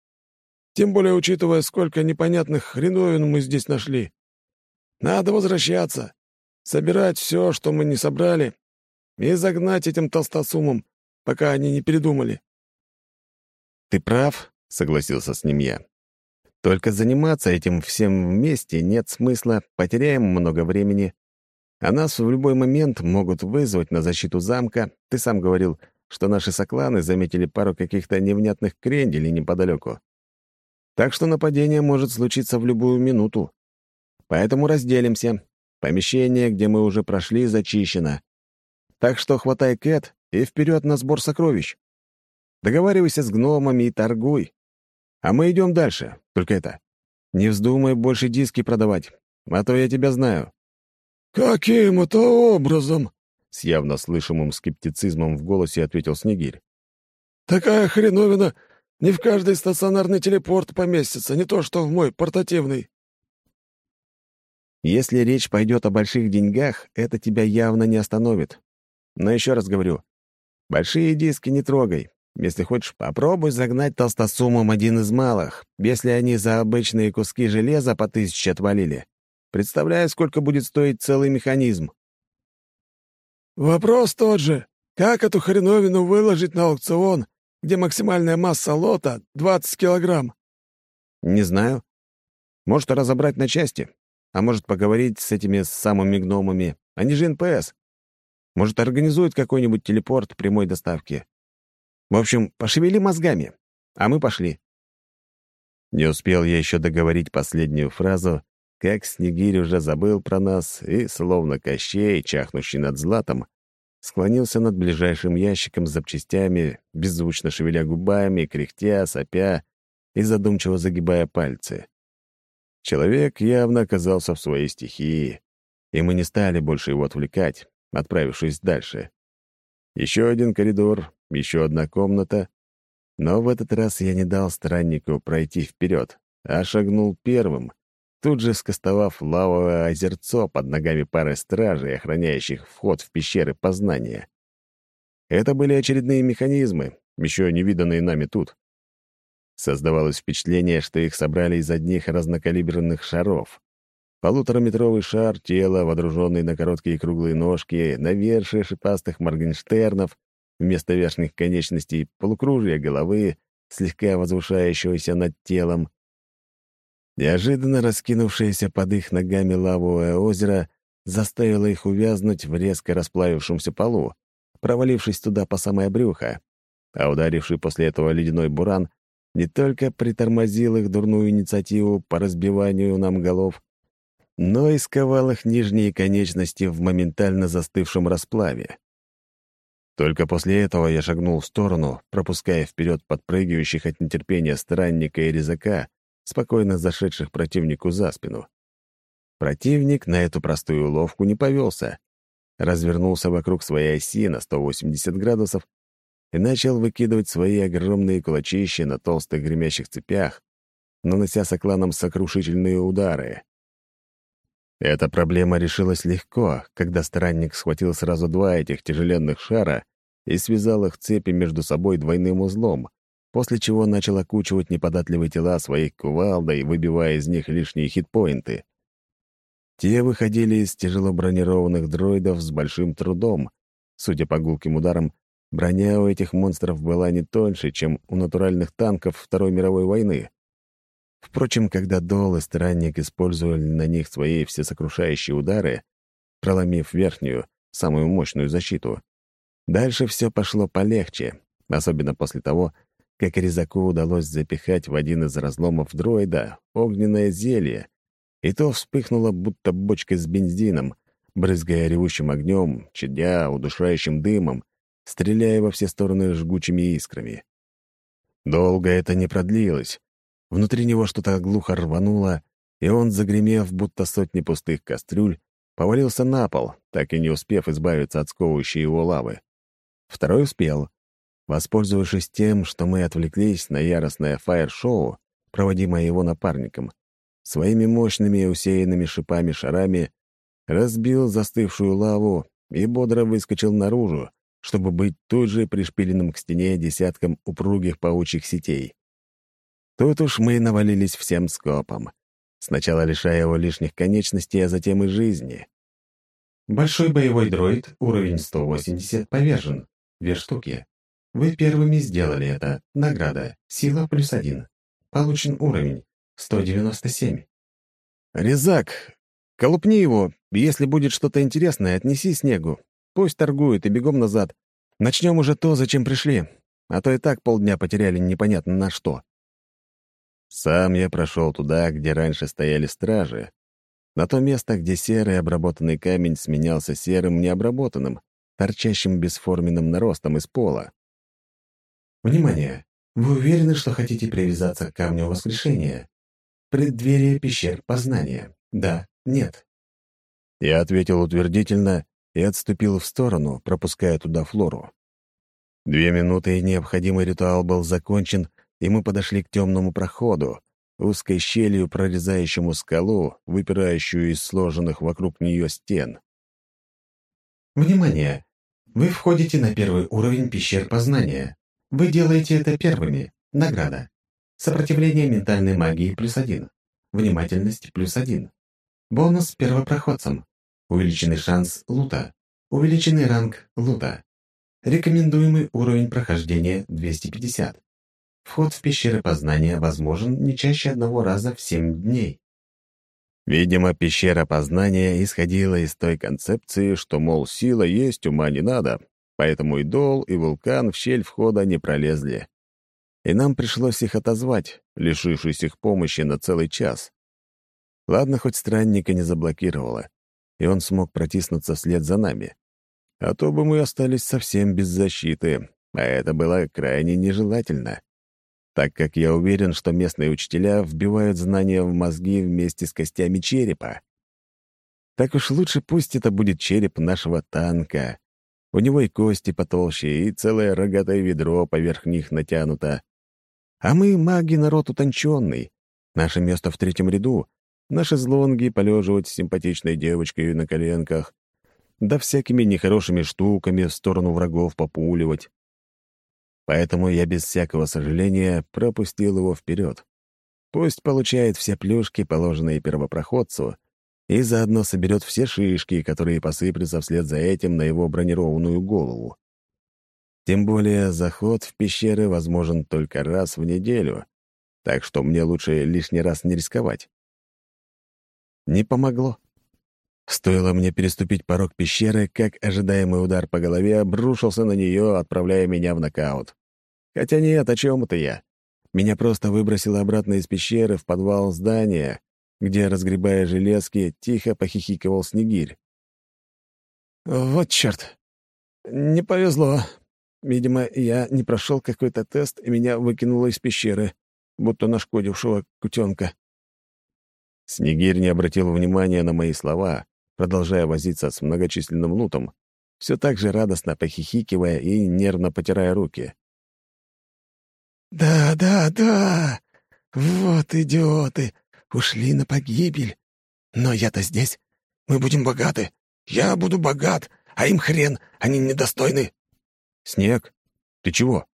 Тем более, учитывая, сколько непонятных хреновин мы здесь нашли. Надо возвращаться, собирать все, что мы не собрали, и загнать этим толстосумам, пока они не передумали. «Ты прав», — согласился с ним я. «Только заниматься этим всем вместе нет смысла, потеряем много времени, а нас в любой момент могут вызвать на защиту замка. Ты сам говорил, что наши сокланы заметили пару каких-то невнятных кренделей неподалеку. Так что нападение может случиться в любую минуту. Поэтому разделимся. Помещение, где мы уже прошли, зачищено. Так что хватай Кэт и вперед на сбор сокровищ. Договаривайся с гномами и торгуй. А мы идем дальше. Только это, не вздумай больше диски продавать, а то я тебя знаю». «Каким это образом?» — с явно слышимым скептицизмом в голосе ответил Снегирь. «Такая хреновина не в каждый стационарный телепорт поместится, не то что в мой портативный». «Если речь пойдет о больших деньгах, это тебя явно не остановит. Но еще раз говорю, большие диски не трогай. Если хочешь, попробуй загнать толстосумом один из малых, если они за обычные куски железа по тысяче отвалили. Представляю, сколько будет стоить целый механизм». «Вопрос тот же. Как эту хреновину выложить на аукцион, где максимальная масса лота — 20 килограмм. Не знаю. Может, разобрать на части, а может, поговорить с этими самыми гномами. Они же НПС. Может, организуют какой-нибудь телепорт прямой доставки. В общем, пошевели мозгами, а мы пошли. Не успел я еще договорить последнюю фразу, как Снегирь уже забыл про нас и, словно Кощей, чахнущий над златом, склонился над ближайшим ящиком с запчастями, беззвучно шевеля губами, кряхтя, сопя и задумчиво загибая пальцы. Человек явно оказался в своей стихии, и мы не стали больше его отвлекать, отправившись дальше. Еще один коридор, еще одна комната, но в этот раз я не дал страннику пройти вперед, а шагнул первым, тут же скостовав лавовое озерцо под ногами пары стражей, охраняющих вход в пещеры познания. Это были очередные механизмы, еще не виданные нами тут. Создавалось впечатление, что их собрали из одних разнокалиберных шаров. Полутораметровый шар тела, водруженный на короткие круглые ножки, навершие шипастых моргенштернов, вместо верхних конечностей полукружие головы, слегка возвышающегося над телом. Неожиданно раскинувшееся под их ногами лавовое озеро заставило их увязнуть в резко расплавившемся полу, провалившись туда по самое брюхо, а ударивший после этого ледяной буран не только притормозил их дурную инициативу по разбиванию нам голов, но и сковал их нижние конечности в моментально застывшем расплаве. Только после этого я шагнул в сторону, пропуская вперед подпрыгивающих от нетерпения странника и резака, спокойно зашедших противнику за спину. Противник на эту простую уловку не повелся, развернулся вокруг своей оси на 180 градусов и начал выкидывать свои огромные кулачища на толстых гремящих цепях, нанося сокланам сокрушительные удары. Эта проблема решилась легко, когда странник схватил сразу два этих тяжеленных шара и связал их цепи между собой двойным узлом, после чего начал окучивать неподатливые тела своей кувалдой, выбивая из них лишние хитпоинты. Те выходили из тяжело бронированных дроидов с большим трудом, судя по гулким ударам, Броня у этих монстров была не тоньше, чем у натуральных танков Второй мировой войны. Впрочем, когда Дол и Странник использовали на них свои всесокрушающие удары, проломив верхнюю, самую мощную защиту, дальше все пошло полегче, особенно после того, как Резаку удалось запихать в один из разломов дроида огненное зелье, и то вспыхнуло, будто бочкой с бензином, брызгая ревущим огнем, чадя удушающим дымом, стреляя во все стороны жгучими искрами. Долго это не продлилось. Внутри него что-то глухо рвануло, и он, загремев, будто сотни пустых кастрюль, повалился на пол, так и не успев избавиться от сковывающей его лавы. Второй успел. Воспользовавшись тем, что мы отвлеклись на яростное фаер-шоу, проводимое его напарником, своими мощными усеянными шипами шарами разбил застывшую лаву и бодро выскочил наружу, чтобы быть тут же пришпиленным к стене десятком упругих паучьих сетей. Тут уж мы навалились всем скопом, сначала лишая его лишних конечностей, а затем и жизни. Большой боевой дроид, уровень 180, повержен. Две штуки. Вы первыми сделали это. Награда. Сила плюс один. Получен уровень. 197. «Резак, колупни его. Если будет что-то интересное, отнеси снегу. Пусть торгуют и бегом назад. Начнем уже то, зачем пришли, а то и так полдня потеряли непонятно на что. Сам я прошел туда, где раньше стояли стражи, на то место, где серый обработанный камень сменялся серым необработанным, торчащим бесформенным наростом из пола. Внимание! Вы уверены, что хотите привязаться к камню воскрешения? Преддверие пещер познания. Да, нет. Я ответил утвердительно и отступил в сторону, пропуская туда Флору. Две минуты, и необходимый ритуал был закончен, и мы подошли к темному проходу, узкой щелью, прорезающему скалу, выпирающую из сложенных вокруг нее стен. «Внимание! Вы входите на первый уровень пещер познания. Вы делаете это первыми. Награда. Сопротивление ментальной магии плюс один. Внимательность плюс один. Бонус первопроходцам. Увеличенный шанс лута. Увеличенный ранг лута. Рекомендуемый уровень прохождения 250. Вход в пещеры познания возможен не чаще одного раза в 7 дней. Видимо, пещера познания исходила из той концепции, что, мол, сила есть, ума не надо, поэтому и дол, и вулкан в щель входа не пролезли. И нам пришлось их отозвать, лишившись их помощи на целый час. Ладно, хоть странника не заблокировало, и он смог протиснуться вслед за нами. А то бы мы остались совсем без защиты, а это было крайне нежелательно так как я уверен, что местные учителя вбивают знания в мозги вместе с костями черепа. Так уж лучше пусть это будет череп нашего танка. У него и кости потолще, и целое рогатое ведро поверх них натянуто. А мы, маги, народ утонченный. Наше место в третьем ряду. Наши злонги полеживать с симпатичной девочкой на коленках, да всякими нехорошими штуками в сторону врагов популивать поэтому я без всякого сожаления пропустил его вперед. Пусть получает все плюшки, положенные первопроходцу, и заодно соберет все шишки, которые посыплются вслед за этим на его бронированную голову. Тем более заход в пещеры возможен только раз в неделю, так что мне лучше лишний раз не рисковать. Не помогло. Стоило мне переступить порог пещеры, как ожидаемый удар по голове обрушился на нее, отправляя меня в нокаут. Хотя нет, о чем это я? Меня просто выбросило обратно из пещеры в подвал здания, где, разгребая железки, тихо похихикивал Снегирь. «Вот черт! Не повезло. Видимо, я не прошел какой-то тест, и меня выкинуло из пещеры, будто нашкодившего кутенка». Снегирь не обратил внимания на мои слова, продолжая возиться с многочисленным лутом, все так же радостно похихикивая и нервно потирая руки. «Да, да, да! Вот идиоты! Ушли на погибель! Но я-то здесь! Мы будем богаты! Я буду богат, а им хрен, они недостойны!» «Снег, ты чего?»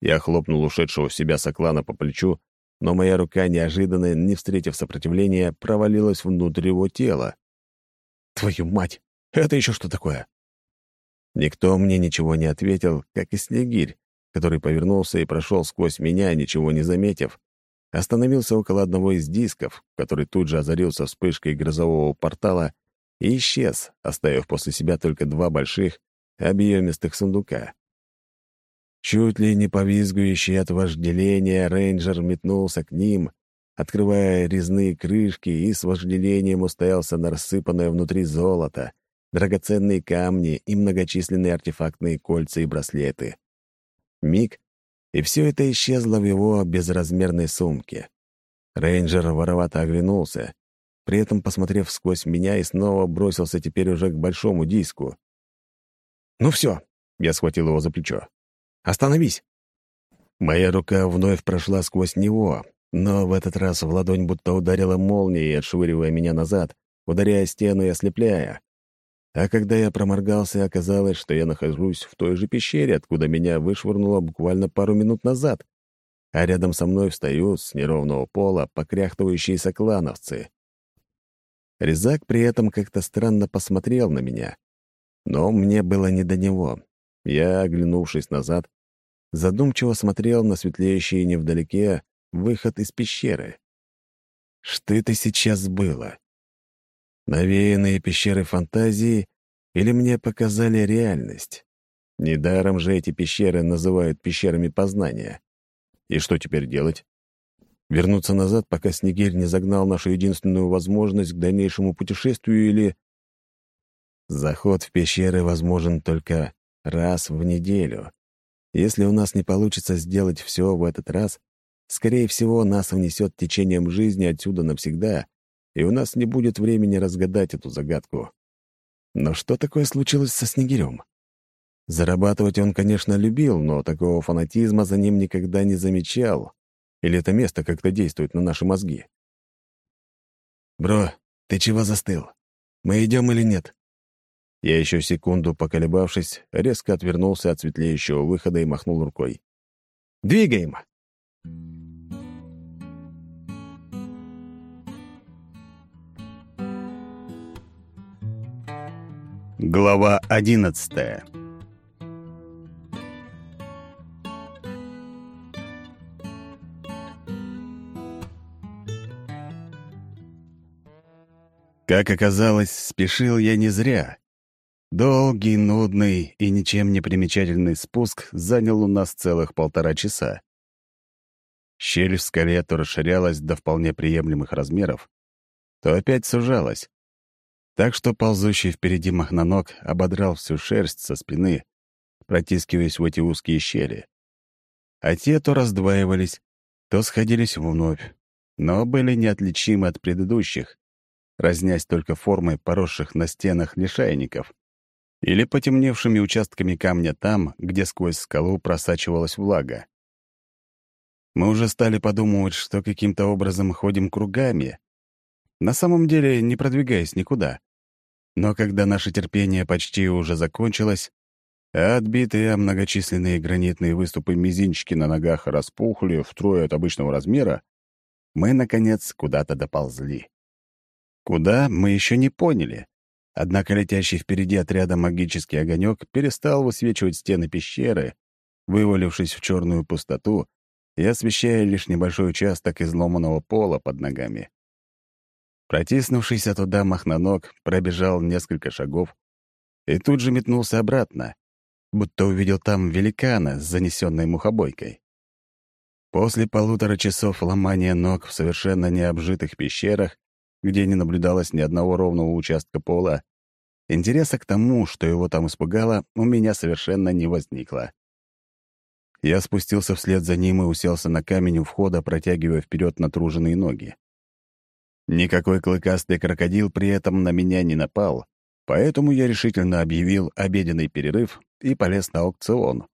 Я хлопнул ушедшего в себя соклана по плечу, но моя рука, неожиданно, не встретив сопротивления, провалилась внутрь его тела. «Твою мать! Это еще что такое?» Никто мне ничего не ответил, как и Снегирь, который повернулся и прошел сквозь меня, ничего не заметив, остановился около одного из дисков, который тут же озарился вспышкой грозового портала и исчез, оставив после себя только два больших, объемистых сундука. Чуть ли не повизгующий от вожделения, рейнджер метнулся к ним, открывая резные крышки и с вожделением устоялся на рассыпанное внутри золото, драгоценные камни и многочисленные артефактные кольца и браслеты. Миг, и все это исчезло в его безразмерной сумке. Рейнджер воровато оглянулся, при этом посмотрев сквозь меня и снова бросился теперь уже к большому диску. «Ну все!» — я схватил его за плечо. «Остановись!» Моя рука вновь прошла сквозь него, но в этот раз в ладонь будто ударила молнией, отшвыривая меня назад, ударяя стену и ослепляя. А когда я проморгался, оказалось, что я нахожусь в той же пещере, откуда меня вышвырнуло буквально пару минут назад, а рядом со мной встают с неровного пола покряхтывающие соклановцы. Резак при этом как-то странно посмотрел на меня, но мне было не до него. Я, оглянувшись назад, задумчиво смотрел на светлеющий невдалеке выход из пещеры. Что это сейчас было? Навеянные пещеры фантазии или мне показали реальность? Недаром же эти пещеры называют пещерами познания. И что теперь делать? Вернуться назад, пока Снегирь не загнал нашу единственную возможность к дальнейшему путешествию или... Заход в пещеры возможен только раз в неделю. Если у нас не получится сделать все в этот раз, скорее всего, нас внесет течением жизни отсюда навсегда, и у нас не будет времени разгадать эту загадку. Но что такое случилось со Снегирем? Зарабатывать он, конечно, любил, но такого фанатизма за ним никогда не замечал. Или это место как-то действует на наши мозги? «Бро, ты чего застыл? Мы идем или нет?» Я еще секунду поколебавшись, резко отвернулся от светлеющего выхода и махнул рукой. «Двигаем!» Глава одиннадцатая Как оказалось, спешил я не зря. Долгий, нудный и ничем не примечательный спуск занял у нас целых полтора часа. Щель в скале то расширялась до вполне приемлемых размеров, то опять сужалась. Так что ползущий впереди махноног ободрал всю шерсть со спины, протискиваясь в эти узкие щели. А те то раздваивались, то сходились вновь, но были неотличимы от предыдущих, разнясь только формой поросших на стенах лишайников или потемневшими участками камня там, где сквозь скалу просачивалась влага. Мы уже стали подумывать, что каким-то образом ходим кругами, на самом деле не продвигаясь никуда. Но когда наше терпение почти уже закончилось, а отбитые многочисленные гранитные выступы мизинчики на ногах распухли втрое от обычного размера, мы, наконец, куда-то доползли. Куда, мы еще не поняли. Однако летящий впереди отряда магический огонек перестал высвечивать стены пещеры, вывалившись в черную пустоту и освещая лишь небольшой участок изломанного пола под ногами. Протиснувшийся туда махноног пробежал несколько шагов и тут же метнулся обратно, будто увидел там великана с занесенной мухобойкой. После полутора часов ломания ног в совершенно необжитых пещерах, где не наблюдалось ни одного ровного участка пола, интереса к тому, что его там испугало, у меня совершенно не возникло. Я спустился вслед за ним и уселся на камень у входа, протягивая вперед натруженные ноги. Никакой клыкастый крокодил при этом на меня не напал, поэтому я решительно объявил обеденный перерыв и полез на аукцион,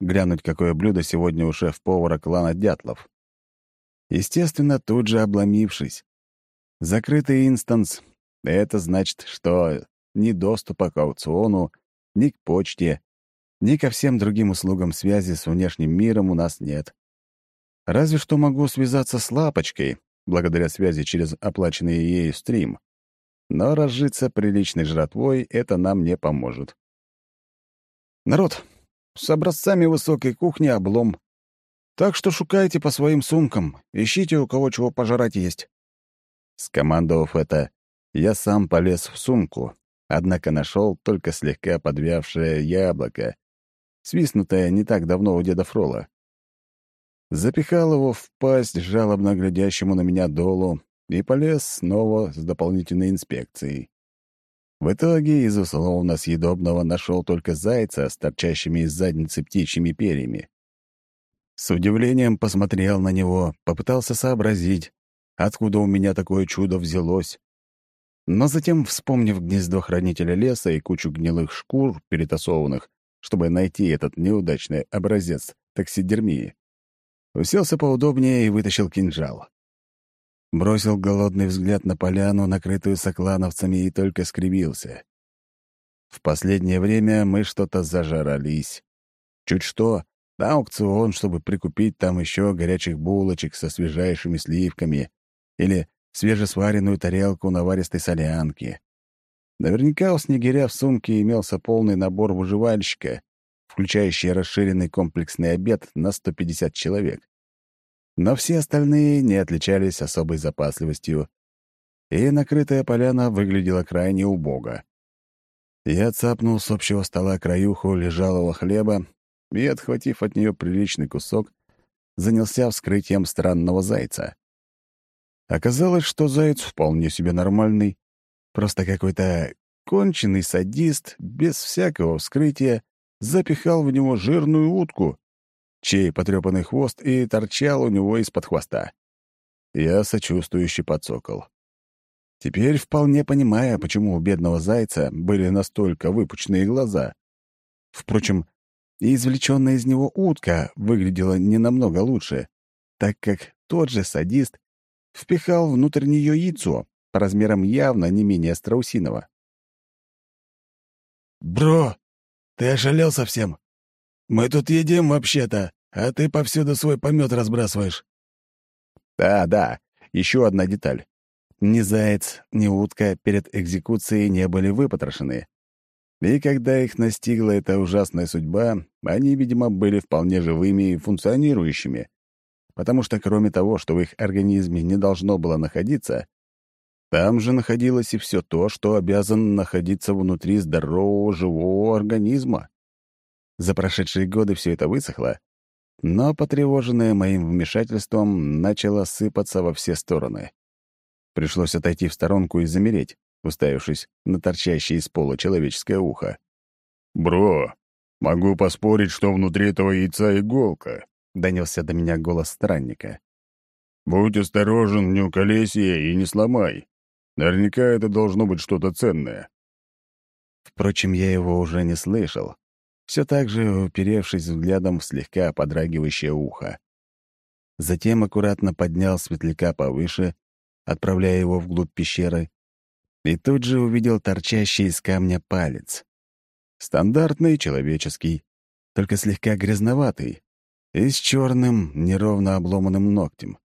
глянуть, какое блюдо сегодня у шеф-повара клана Дятлов. Естественно, тут же обломившись. Закрытый инстанс — это значит, что ни доступа к аукциону, ни к почте, ни ко всем другим услугам связи с внешним миром у нас нет. Разве что могу связаться с Лапочкой, благодаря связи через оплаченный ею стрим. Но разжиться приличной жратвой — это нам не поможет. Народ, с образцами высокой кухни облом. Так что шукайте по своим сумкам, ищите, у кого чего пожрать есть. Скомандовав это, я сам полез в сумку, однако нашел только слегка подвявшее яблоко, свистнутое не так давно у деда Фрола. Запихал его в пасть жалобно глядящему на меня долу и полез снова с дополнительной инспекцией. В итоге из условно съедобного нашел только зайца с торчащими из задницы птичьими перьями. С удивлением посмотрел на него, попытался сообразить, откуда у меня такое чудо взялось. Но затем, вспомнив гнездо хранителя леса и кучу гнилых шкур, перетасованных, чтобы найти этот неудачный образец таксидермии. Уселся поудобнее и вытащил кинжал. Бросил голодный взгляд на поляну, накрытую соклановцами, и только скривился. В последнее время мы что-то зажарались. Чуть что, на аукцион, чтобы прикупить там еще горячих булочек со свежайшими сливками или свежесваренную тарелку наваристой солянки. Наверняка у снегиря в сумке имелся полный набор выживальщика, включающий расширенный комплексный обед на 150 человек. Но все остальные не отличались особой запасливостью, и накрытая поляна выглядела крайне убого. Я цапнул с общего стола краюху лежалого хлеба и, отхватив от нее приличный кусок, занялся вскрытием странного зайца. Оказалось, что заяц вполне себе нормальный, Просто какой-то конченый садист без всякого вскрытия запихал в него жирную утку, чей потрепанный хвост и торчал у него из-под хвоста. Я сочувствующе подсокол. Теперь вполне понимая, почему у бедного зайца были настолько выпученные глаза. Впрочем, и извлеченная из него утка выглядела не намного лучше, так как тот же садист впихал внутрь нее яйцо, по размерам явно не менее страусиного. «Бро, ты ошалел совсем? Мы тут едим вообще-то, а ты повсюду свой помет разбрасываешь». «Да, да, еще одна деталь. Ни заяц, ни утка перед экзекуцией не были выпотрошены. И когда их настигла эта ужасная судьба, они, видимо, были вполне живыми и функционирующими, потому что кроме того, что в их организме не должно было находиться, Там же находилось и все то, что обязан находиться внутри здорового живого организма. За прошедшие годы все это высохло, но, потревоженное моим вмешательством, начало сыпаться во все стороны. Пришлось отойти в сторонку и замереть, уставившись на торчащее из пола человеческое ухо. «Бро, могу поспорить, что внутри этого яйца иголка», — донесся до меня голос странника. «Будь осторожен, не уколейся и не сломай. Наверняка это должно быть что-то ценное». Впрочем, я его уже не слышал, все так же уперевшись взглядом в слегка подрагивающее ухо. Затем аккуратно поднял светляка повыше, отправляя его вглубь пещеры, и тут же увидел торчащий из камня палец. Стандартный человеческий, только слегка грязноватый и с черным, неровно обломанным ногтем.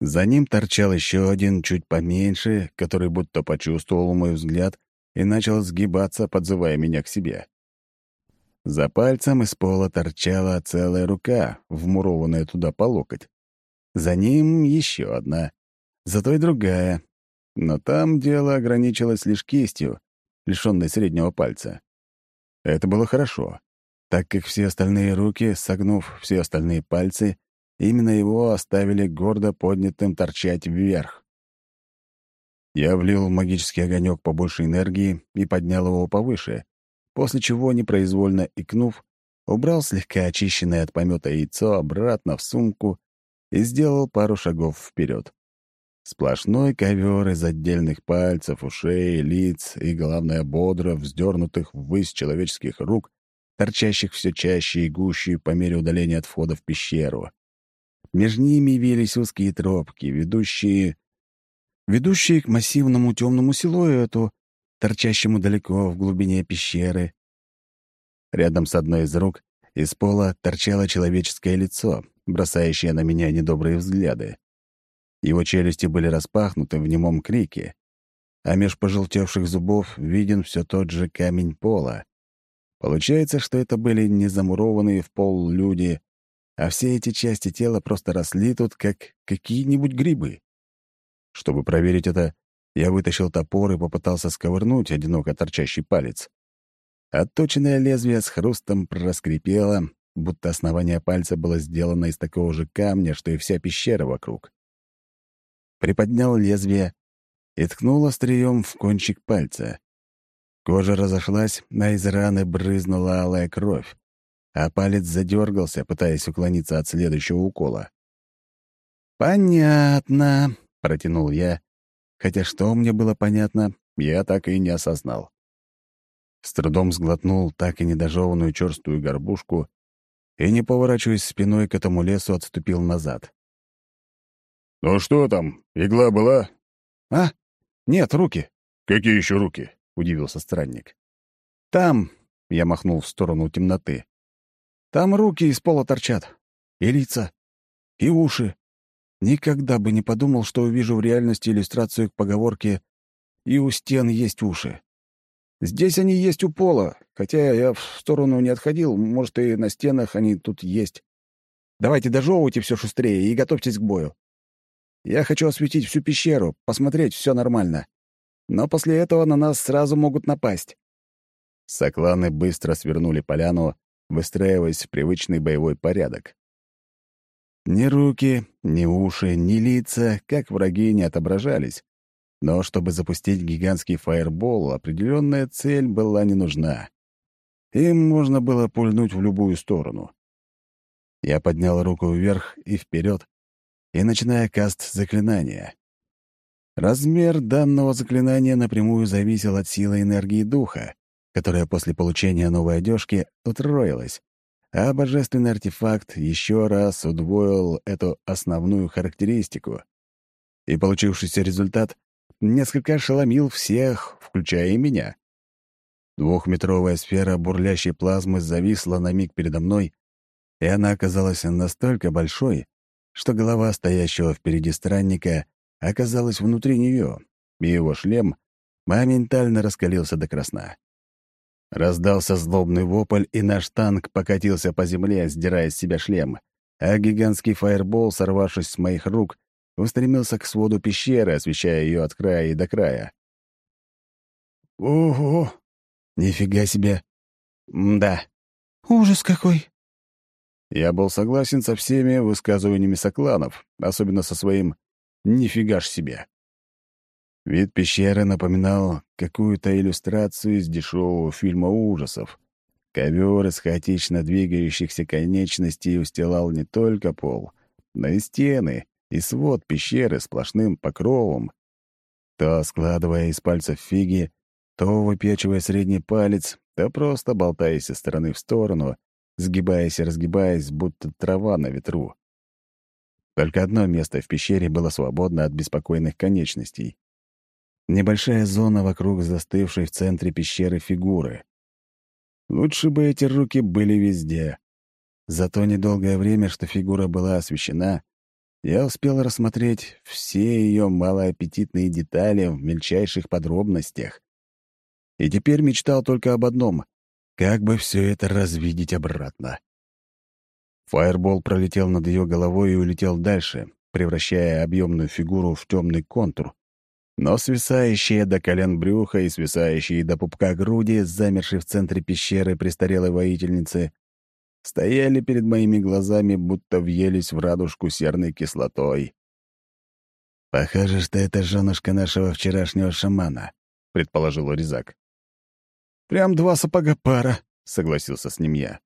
За ним торчал еще один, чуть поменьше, который будто почувствовал мой взгляд и начал сгибаться, подзывая меня к себе. За пальцем из пола торчала целая рука, вмурованная туда по локоть. За ним еще одна, зато и другая. Но там дело ограничилось лишь кистью, лишённой среднего пальца. Это было хорошо, так как все остальные руки, согнув все остальные пальцы, именно его оставили гордо поднятым торчать вверх. Я влил в магический огонек побольше энергии и поднял его повыше, после чего, непроизвольно икнув, убрал слегка очищенное от помета яйцо обратно в сумку и сделал пару шагов вперед. Сплошной ковер из отдельных пальцев, ушей, лиц и, главное, бодро вздернутых ввысь человеческих рук, торчащих все чаще и гуще по мере удаления от входа в пещеру. Между ними вились узкие тропки, ведущие... ведущие к массивному темному силуэту, торчащему далеко в глубине пещеры. Рядом с одной из рук из пола торчало человеческое лицо, бросающее на меня недобрые взгляды. Его челюсти были распахнуты в немом крике, а меж пожелтевших зубов виден все тот же камень пола. Получается, что это были не замурованные в пол люди, а все эти части тела просто росли тут, как какие-нибудь грибы. Чтобы проверить это, я вытащил топор и попытался сковырнуть одиноко торчащий палец. Отточенное лезвие с хрустом проскрипело, будто основание пальца было сделано из такого же камня, что и вся пещера вокруг. Приподнял лезвие и ткнул острием в кончик пальца. Кожа разошлась, а из раны брызнула алая кровь, а палец задергался, пытаясь уклониться от следующего укола. «Понятно», — протянул я хотя что мне было понятно, я так и не осознал. С трудом сглотнул так и недожеванную черстую горбушку и, не поворачиваясь спиной к этому лесу, отступил назад. «Ну что там, игла была?» «А? Нет, руки». «Какие еще руки?» — удивился странник. «Там...» — я махнул в сторону темноты. «Там руки из пола торчат. И лица. И уши. Никогда бы не подумал, что увижу в реальности иллюстрацию к поговорке «И у стен есть уши». Здесь они есть у пола, хотя я в сторону не отходил, может, и на стенах они тут есть. Давайте дожевывайте все шустрее и готовьтесь к бою. Я хочу осветить всю пещеру, посмотреть, все нормально. Но после этого на нас сразу могут напасть. Сокланы быстро свернули поляну, выстраиваясь в привычный боевой порядок. Ни руки, ни уши, ни лица, как враги, не отображались. Но чтобы запустить гигантский фаербол, определенная цель была не нужна. Им можно было пульнуть в любую сторону. Я поднял руку вверх и вперед, и начиная каст заклинания. Размер данного заклинания напрямую зависел от силы энергии духа, которая после получения новой одежки утроилась, а божественный артефакт еще раз удвоил эту основную характеристику. И получившийся результат несколько ошеломил всех, включая и меня. Двухметровая сфера бурлящей плазмы зависла на миг передо мной, и она оказалась настолько большой, что голова стоящего впереди странника оказалась внутри нее, и его шлем моментально раскалился до красна. Раздался злобный вопль, и наш танк покатился по земле, сдирая с себя шлем, а гигантский фаербол, сорвавшись с моих рук, устремился к своду пещеры, освещая ее от края и до края. «Ого! Нифига себе! да. «Ужас какой!» Я был согласен со всеми высказываниями сокланов, особенно со своим «нифига ж себе». Вид пещеры напоминал какую-то иллюстрацию из дешевого фильма ужасов. Ковер из хаотично двигающихся конечностей устилал не только пол, но и стены, и свод пещеры сплошным покровом. То складывая из пальцев фиги, то выпечивая средний палец, то просто болтаясь из стороны в сторону, сгибаясь и разгибаясь, будто трава на ветру. Только одно место в пещере было свободно от беспокойных конечностей. Небольшая зона вокруг застывшей в центре пещеры фигуры. Лучше бы эти руки были везде. За то недолгое время, что фигура была освещена, я успел рассмотреть все ее малоаппетитные детали в мельчайших подробностях. И теперь мечтал только об одном — как бы все это развидеть обратно. Фаербол пролетел над ее головой и улетел дальше, превращая объемную фигуру в темный контур, но свисающие до колен брюха и свисающие до пупка груди, замершие в центре пещеры престарелой воительницы, стояли перед моими глазами, будто въелись в радужку серной кислотой. «Похоже, что это женушка нашего вчерашнего шамана», — предположил Резак. «Прям два сапога пара», — согласился с ним я.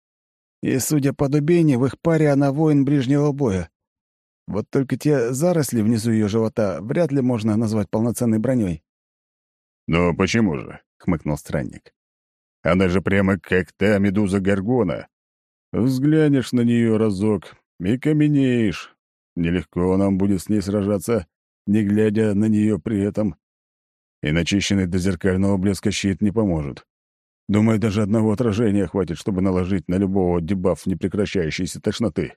«И, судя по дубине, в их паре она воин ближнего боя. Вот только те заросли внизу ее живота вряд ли можно назвать полноценной броней. «Ну почему же?» — хмыкнул странник. «Она же прямо как та медуза Гаргона. Взглянешь на нее разок и каменеешь. Нелегко нам будет с ней сражаться, не глядя на нее при этом. И начищенный до зеркального блеска щит не поможет. Думаю, даже одного отражения хватит, чтобы наложить на любого дебаф непрекращающейся тошноты».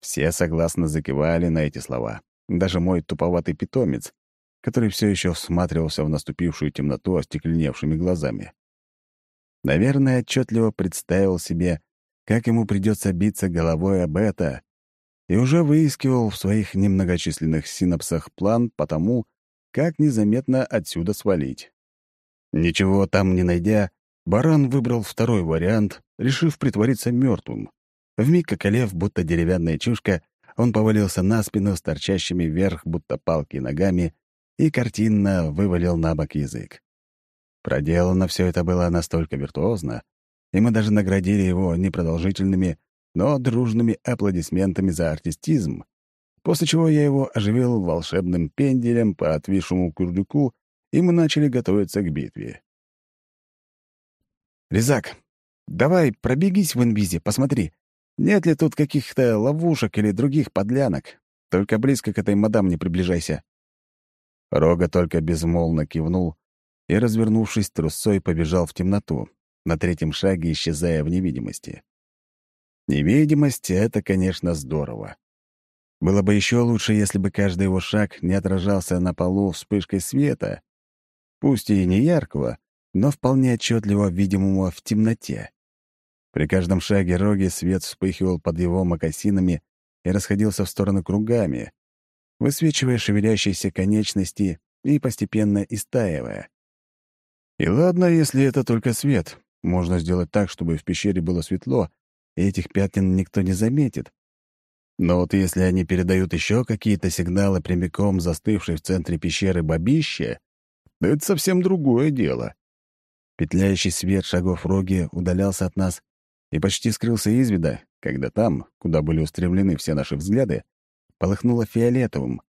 Все согласно закивали на эти слова. Даже мой туповатый питомец, который все еще всматривался в наступившую темноту остекленевшими глазами. Наверное, отчетливо представил себе, как ему придется биться головой об это, и уже выискивал в своих немногочисленных синапсах план по тому, как незаметно отсюда свалить. Ничего там не найдя, баран выбрал второй вариант, решив притвориться мертвым. Вмиг околев, будто деревянная чушка, он повалился на спину с торчащими вверх, будто палки, ногами и картинно вывалил на бок язык. Проделано все это было настолько виртуозно, и мы даже наградили его непродолжительными, но дружными аплодисментами за артистизм, после чего я его оживил волшебным пенделем по отвисшему курдюку, и мы начали готовиться к битве. «Резак, давай пробегись в инвизе, посмотри, нет ли тут каких-то ловушек или других подлянок? Только близко к этой мадам не приближайся». Рога только безмолвно кивнул и, развернувшись трусой, побежал в темноту, на третьем шаге исчезая в невидимости. Невидимость — это, конечно, здорово. Было бы еще лучше, если бы каждый его шаг не отражался на полу вспышкой света, пусть и не яркого, но вполне отчетливо видимого в темноте. При каждом шаге Роги свет вспыхивал под его мокасинами и расходился в стороны кругами, высвечивая шевелящиеся конечности и постепенно истаивая. И ладно, если это только свет. Можно сделать так, чтобы в пещере было светло, и этих пятен никто не заметит. Но вот если они передают еще какие-то сигналы прямиком застывшей в центре пещеры бабище, это совсем другое дело. Петляющий свет шагов Роги удалялся от нас, и почти скрылся из вида, когда там, куда были устремлены все наши взгляды, полыхнуло фиолетовым,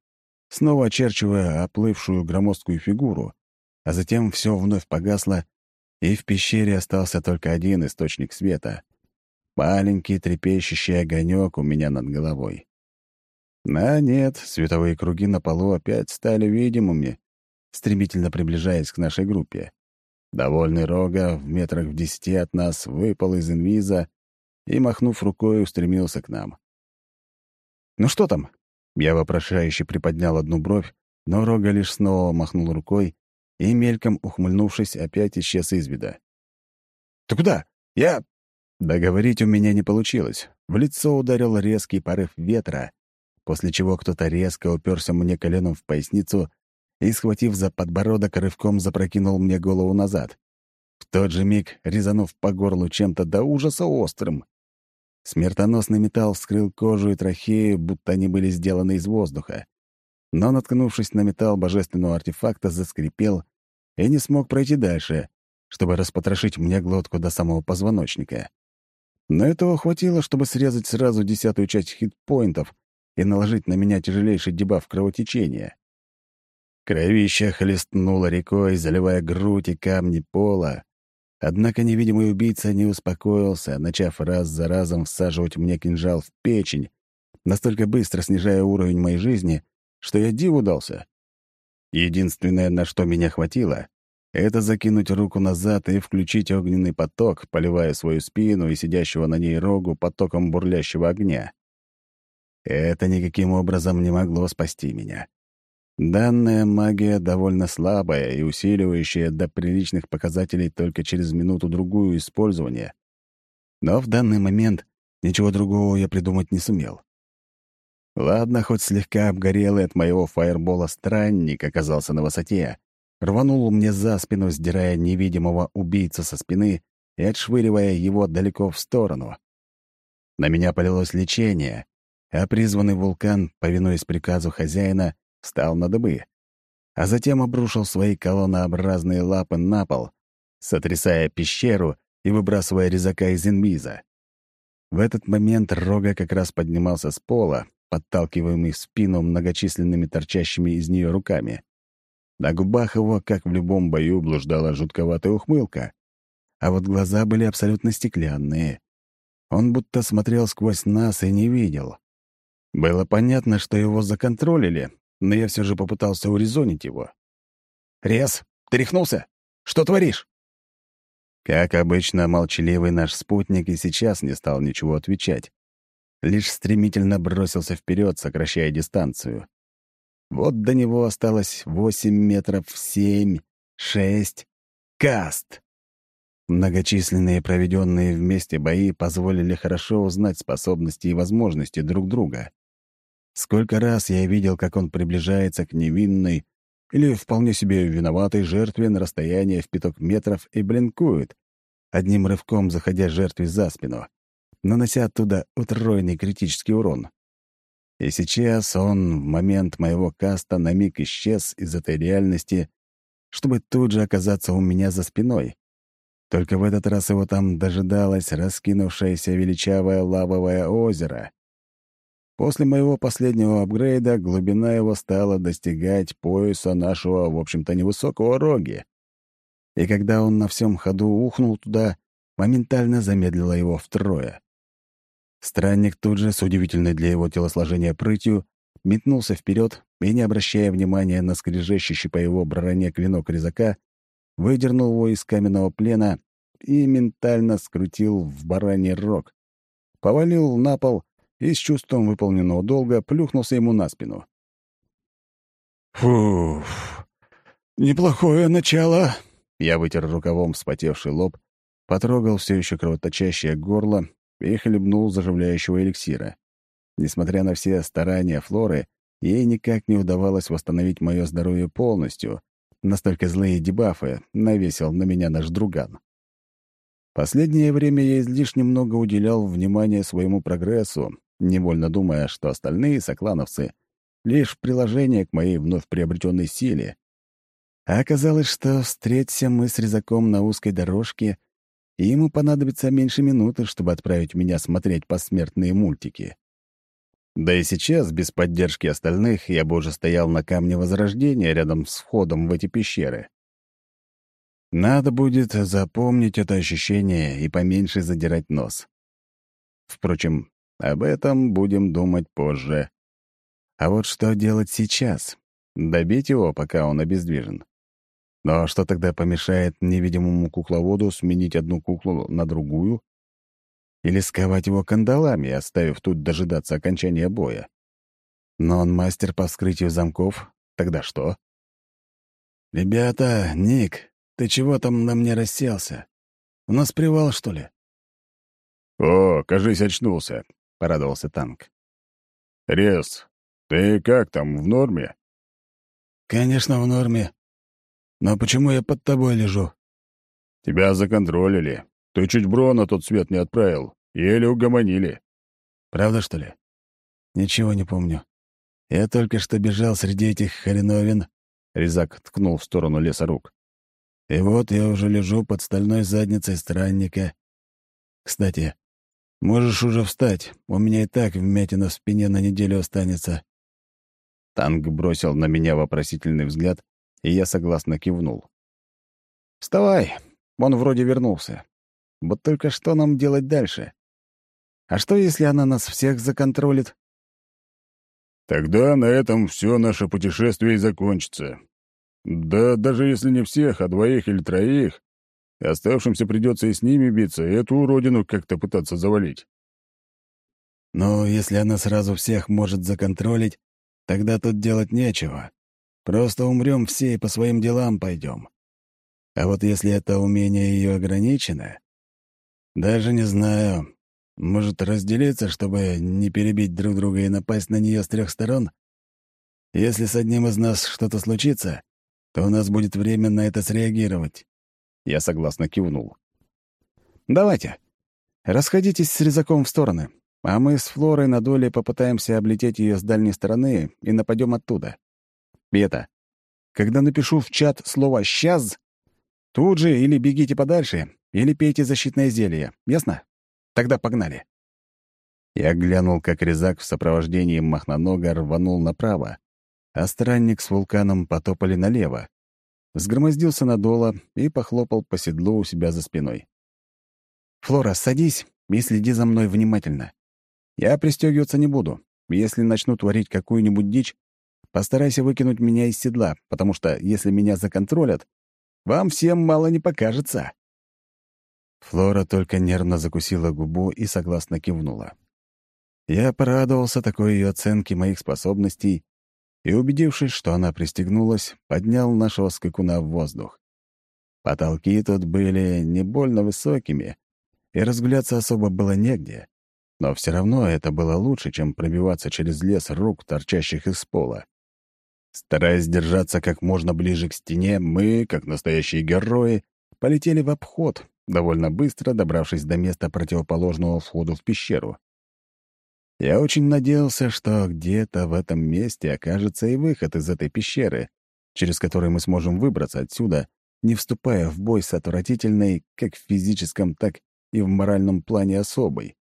снова очерчивая оплывшую громоздкую фигуру, а затем все вновь погасло, и в пещере остался только один источник света — маленький трепещущий огонек у меня над головой. А нет, световые круги на полу опять стали видимыми, стремительно приближаясь к нашей группе. Довольный Рога в метрах в десяти от нас выпал из инвиза и, махнув рукой, устремился к нам. «Ну что там?» Я вопрошающе приподнял одну бровь, но Рога лишь снова махнул рукой и, мельком ухмыльнувшись, опять исчез из вида. «Ты куда? Я...» Договорить у меня не получилось. В лицо ударил резкий порыв ветра, после чего кто-то резко уперся мне коленом в поясницу и, схватив за подбородок, рывком запрокинул мне голову назад. В тот же миг резанув по горлу чем-то до ужаса острым. Смертоносный металл вскрыл кожу и трахею, будто они были сделаны из воздуха. Но, наткнувшись на металл божественного артефакта, заскрипел и не смог пройти дальше, чтобы распотрошить мне глотку до самого позвоночника. Но этого хватило, чтобы срезать сразу десятую часть хитпоинтов и наложить на меня тяжелейший дебаф кровотечения. Кровища хлестнула рекой, заливая грудь и камни пола. Однако невидимый убийца не успокоился, начав раз за разом всаживать мне кинжал в печень, настолько быстро снижая уровень моей жизни, что я диву дался. Единственное, на что меня хватило, это закинуть руку назад и включить огненный поток, поливая свою спину и сидящего на ней рогу потоком бурлящего огня. Это никаким образом не могло спасти меня. Данная магия довольно слабая и усиливающая до приличных показателей только через минуту-другую использования. Но в данный момент ничего другого я придумать не сумел. Ладно, хоть слегка обгорелый от моего фаербола странник оказался на высоте, рванул мне за спину, сдирая невидимого убийцу со спины и отшвыривая его далеко в сторону. На меня полилось лечение, а призванный вулкан, повинуясь приказу хозяина, встал на дыбы, а затем обрушил свои колоннообразные лапы на пол, сотрясая пещеру и выбрасывая резака из инвиза. В этот момент Рога как раз поднимался с пола, подталкиваемый в спину многочисленными торчащими из нее руками. На губах его, как в любом бою, блуждала жутковатая ухмылка, а вот глаза были абсолютно стеклянные. Он будто смотрел сквозь нас и не видел. Было понятно, что его законтролили, но я все же попытался урезонить его. «Рез, ты рехнулся? Что творишь?» Как обычно, молчаливый наш спутник и сейчас не стал ничего отвечать. Лишь стремительно бросился вперед, сокращая дистанцию. Вот до него осталось восемь метров, семь, шесть. Каст! Многочисленные проведенные вместе бои позволили хорошо узнать способности и возможности друг друга. Сколько раз я видел, как он приближается к невинной или вполне себе виноватой жертве на расстояние в пяток метров и блинкует, одним рывком заходя жертве за спину, нанося оттуда утроенный критический урон. И сейчас он в момент моего каста на миг исчез из этой реальности, чтобы тут же оказаться у меня за спиной. Только в этот раз его там дожидалось раскинувшееся величавое лавовое озеро. После моего последнего апгрейда глубина его стала достигать пояса нашего, в общем-то, невысокого роги. И когда он на всем ходу ухнул туда, моментально замедлило его втрое. Странник тут же, с удивительной для его телосложения прытью, метнулся вперед и, не обращая внимания на скрежещущий по его броне клинок резака, выдернул его из каменного плена и ментально скрутил в бараний рог, повалил на пол и с чувством выполненного долга плюхнулся ему на спину. «Фуф, неплохое начало!» Я вытер рукавом вспотевший лоб, потрогал все еще кровоточащее горло и хлебнул заживляющего эликсира. Несмотря на все старания Флоры, ей никак не удавалось восстановить мое здоровье полностью. Настолько злые дебафы навесил на меня наш друган. Последнее время я излишне много уделял внимания своему прогрессу, невольно думая, что остальные соклановцы — лишь приложение к моей вновь приобретенной силе. А оказалось, что встреться мы с резаком на узкой дорожке, и ему понадобится меньше минуты, чтобы отправить меня смотреть посмертные мультики. Да и сейчас, без поддержки остальных, я бы уже стоял на камне Возрождения рядом с входом в эти пещеры. Надо будет запомнить это ощущение и поменьше задирать нос. Впрочем, об этом будем думать позже. А вот что делать сейчас? Добить его, пока он обездвижен. Но что тогда помешает невидимому кукловоду сменить одну куклу на другую? Или сковать его кандалами, оставив тут дожидаться окончания боя? Но он мастер по вскрытию замков. Тогда что? «Ребята, Ник, ты чего там на мне расселся? У нас привал, что ли?» «О, кажись, очнулся», — порадовался танк. «Рез, «Ты как там, в норме?» «Конечно, в норме. Но почему я под тобой лежу?» «Тебя законтролили. Ты чуть бро на тот свет не отправил. Еле угомонили». «Правда, что ли?» «Ничего не помню. Я только что бежал среди этих хреновин». Резак ткнул в сторону леса рук. «И вот я уже лежу под стальной задницей странника. Кстати, можешь уже встать. У меня и так вмятина в спине на неделю останется». Танк бросил на меня вопросительный взгляд, и я согласно кивнул. «Вставай, он вроде вернулся. Вот только что нам делать дальше? А что, если она нас всех законтролит?» «Тогда на этом все наше путешествие и закончится. Да даже если не всех, а двоих или троих, оставшимся придется и с ними биться, и эту уродину как-то пытаться завалить». «Ну, если она сразу всех может законтролить, тогда тут делать нечего. Просто умрем все и по своим делам пойдем. А вот если это умение ее ограничено, даже не знаю, может разделиться, чтобы не перебить друг друга и напасть на нее с трех сторон? Если с одним из нас что-то случится, то у нас будет время на это среагировать. Я согласно кивнул. «Давайте. Расходитесь с резаком в стороны, а мы с Флорой на доле попытаемся облететь ее с дальней стороны и нападем оттуда. Это, когда напишу в чат слово «сейчас», Тут же или бегите подальше, или пейте защитное зелье. Ясно? Тогда погнали. Я глянул, как резак в сопровождении махнонога рванул направо, а странник с вулканом потопали налево. Сгромоздился надоло и похлопал по седлу у себя за спиной. «Флора, садись и следи за мной внимательно. Я пристегиваться не буду. Если начну творить какую-нибудь дичь, постарайся выкинуть меня из седла, потому что если меня законтролят, вам всем мало не покажется». Флора только нервно закусила губу и согласно кивнула. Я порадовался такой ее оценке моих способностей и, убедившись, что она пристегнулась, поднял нашего скакуна в воздух. Потолки тут были не больно высокими, и разгуляться особо было негде, но все равно это было лучше, чем пробиваться через лес рук, торчащих из пола. Стараясь держаться как можно ближе к стене, мы, как настоящие герои, полетели в обход, довольно быстро добравшись до места противоположного входу в пещеру. Я очень надеялся, что где-то в этом месте окажется и выход из этой пещеры, через который мы сможем выбраться отсюда, не вступая в бой с отвратительной как в физическом, так и в моральном плане особой.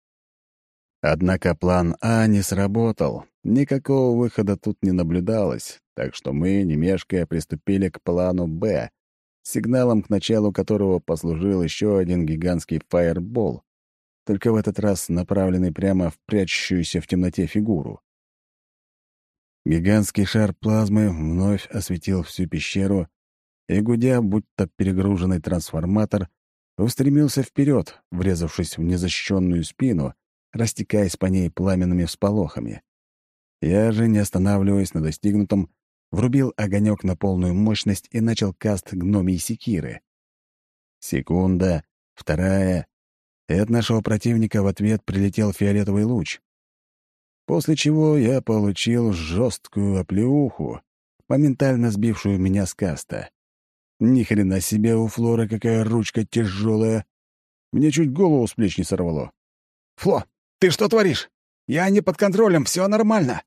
Однако план А не сработал, никакого выхода тут не наблюдалось, так что мы, не мешкая, приступили к плану «Б», сигналом к началу которого послужил еще один гигантский фаербол, только в этот раз направленный прямо в прячущуюся в темноте фигуру. Гигантский шар плазмы вновь осветил всю пещеру, и, гудя, будто перегруженный трансформатор, устремился вперед, врезавшись в незащищенную спину, растекаясь по ней пламенными всполохами. Я же, не останавливаясь на достигнутом, врубил огонек на полную мощность и начал каст гномий секиры. Секунда, вторая, и от нашего противника в ответ прилетел фиолетовый луч. После чего я получил жесткую оплеуху, моментально сбившую меня с каста. Ни хрена себе у Флоры какая ручка тяжелая. Мне чуть голову с плеч не сорвало. «Фло, ты что творишь? Я не под контролем, все нормально!»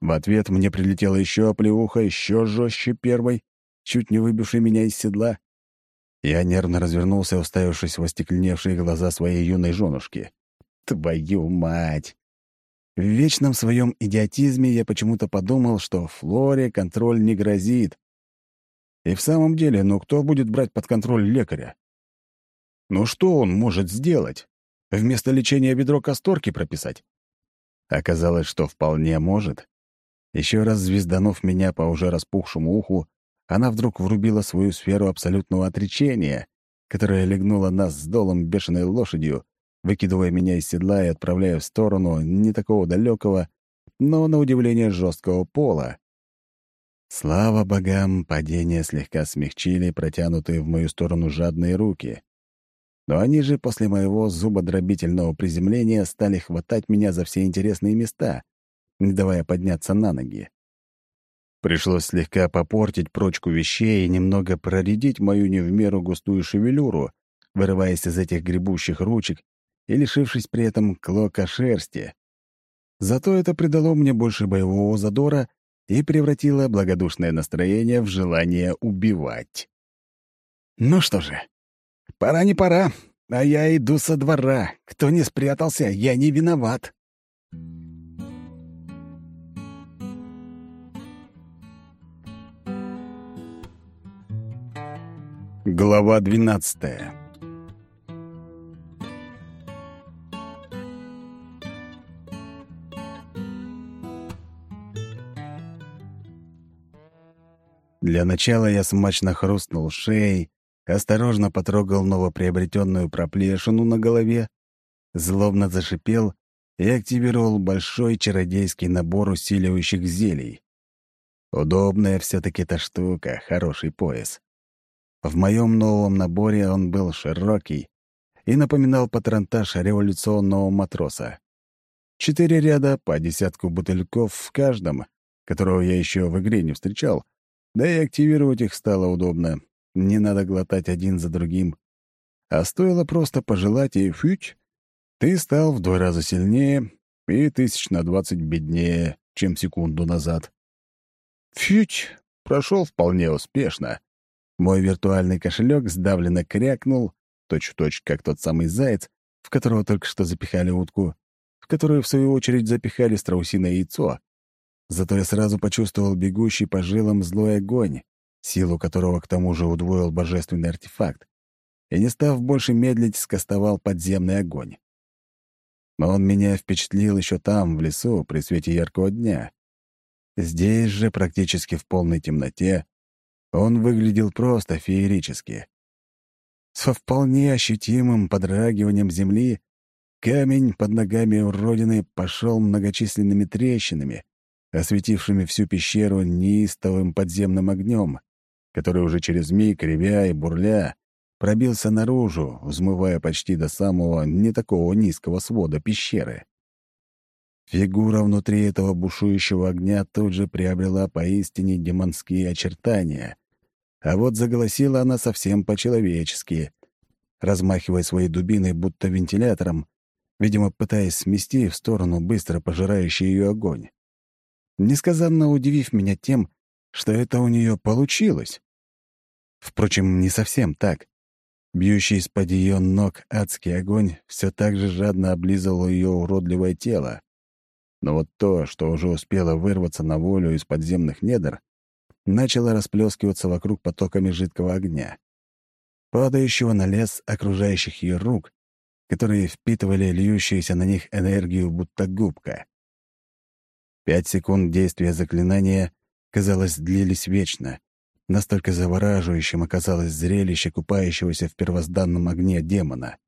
В ответ мне прилетела еще оплеуха, еще жестче первой, чуть не выбившей меня из седла. Я нервно развернулся, уставившись в остекленевшие глаза своей юной женушки. Твою мать! В вечном своем идиотизме я почему-то подумал, что Флоре контроль не грозит. И в самом деле, ну кто будет брать под контроль лекаря? Ну что он может сделать? Вместо лечения ведро касторки прописать? Оказалось, что вполне может. Еще раз звезданув меня по уже распухшему уху, она вдруг врубила свою сферу абсолютного отречения, которая легнула нас с долом бешеной лошадью, выкидывая меня из седла и отправляя в сторону не такого далекого, но, на удивление, жесткого пола. Слава богам, падения слегка смягчили протянутые в мою сторону жадные руки. Но они же после моего зубодробительного приземления стали хватать меня за все интересные места, не давая подняться на ноги. Пришлось слегка попортить прочку вещей и немного проредить мою не в меру густую шевелюру, вырываясь из этих гребущих ручек и лишившись при этом клока шерсти. Зато это придало мне больше боевого задора и превратило благодушное настроение в желание убивать. Ну что же, пора не пора, а я иду со двора. Кто не спрятался, я не виноват. Глава двенадцатая Для начала я смачно хрустнул шеей, осторожно потрогал новоприобретенную проплешину на голове, злобно зашипел и активировал большой чародейский набор усиливающих зелий. Удобная все таки эта штука, хороший пояс. В моем новом наборе он был широкий и напоминал патронтаж революционного матроса. Четыре ряда по десятку бутыльков в каждом, которого я еще в игре не встречал, да и активировать их стало удобно. Не надо глотать один за другим. А стоило просто пожелать и фють, ты стал в два раза сильнее и тысяч на двадцать беднее, чем секунду назад. Фють прошел вполне успешно. Мой виртуальный кошелек сдавленно крякнул, точь-в-точь, -точь, как тот самый заяц, в которого только что запихали утку, в которую, в свою очередь, запихали страусиное яйцо, Зато я сразу почувствовал бегущий по жилам злой огонь, силу которого к тому же удвоил божественный артефакт, и, не став больше медлить, скостовал подземный огонь. Но он меня впечатлил еще там, в лесу, при свете яркого дня. Здесь же, практически в полной темноте, он выглядел просто феерически. Со вполне ощутимым подрагиванием земли камень под ногами уродины пошел многочисленными трещинами, осветившими всю пещеру неистовым подземным огнем, который уже через миг, ревя и бурля, пробился наружу, взмывая почти до самого не такого низкого свода пещеры. Фигура внутри этого бушующего огня тут же приобрела поистине демонские очертания, а вот заголосила она совсем по-человечески, размахивая своей дубиной будто вентилятором, видимо, пытаясь смести в сторону быстро пожирающий ее огонь несказанно удивив меня тем, что это у нее получилось. Впрочем, не совсем так. Бьющий из-под ее ног адский огонь все так же жадно облизывал ее уродливое тело. Но вот то, что уже успело вырваться на волю из подземных недр, начало расплескиваться вокруг потоками жидкого огня, падающего на лес окружающих ее рук, которые впитывали льющуюся на них энергию, будто губка. Пять секунд действия заклинания, казалось, длились вечно. Настолько завораживающим оказалось зрелище купающегося в первозданном огне демона.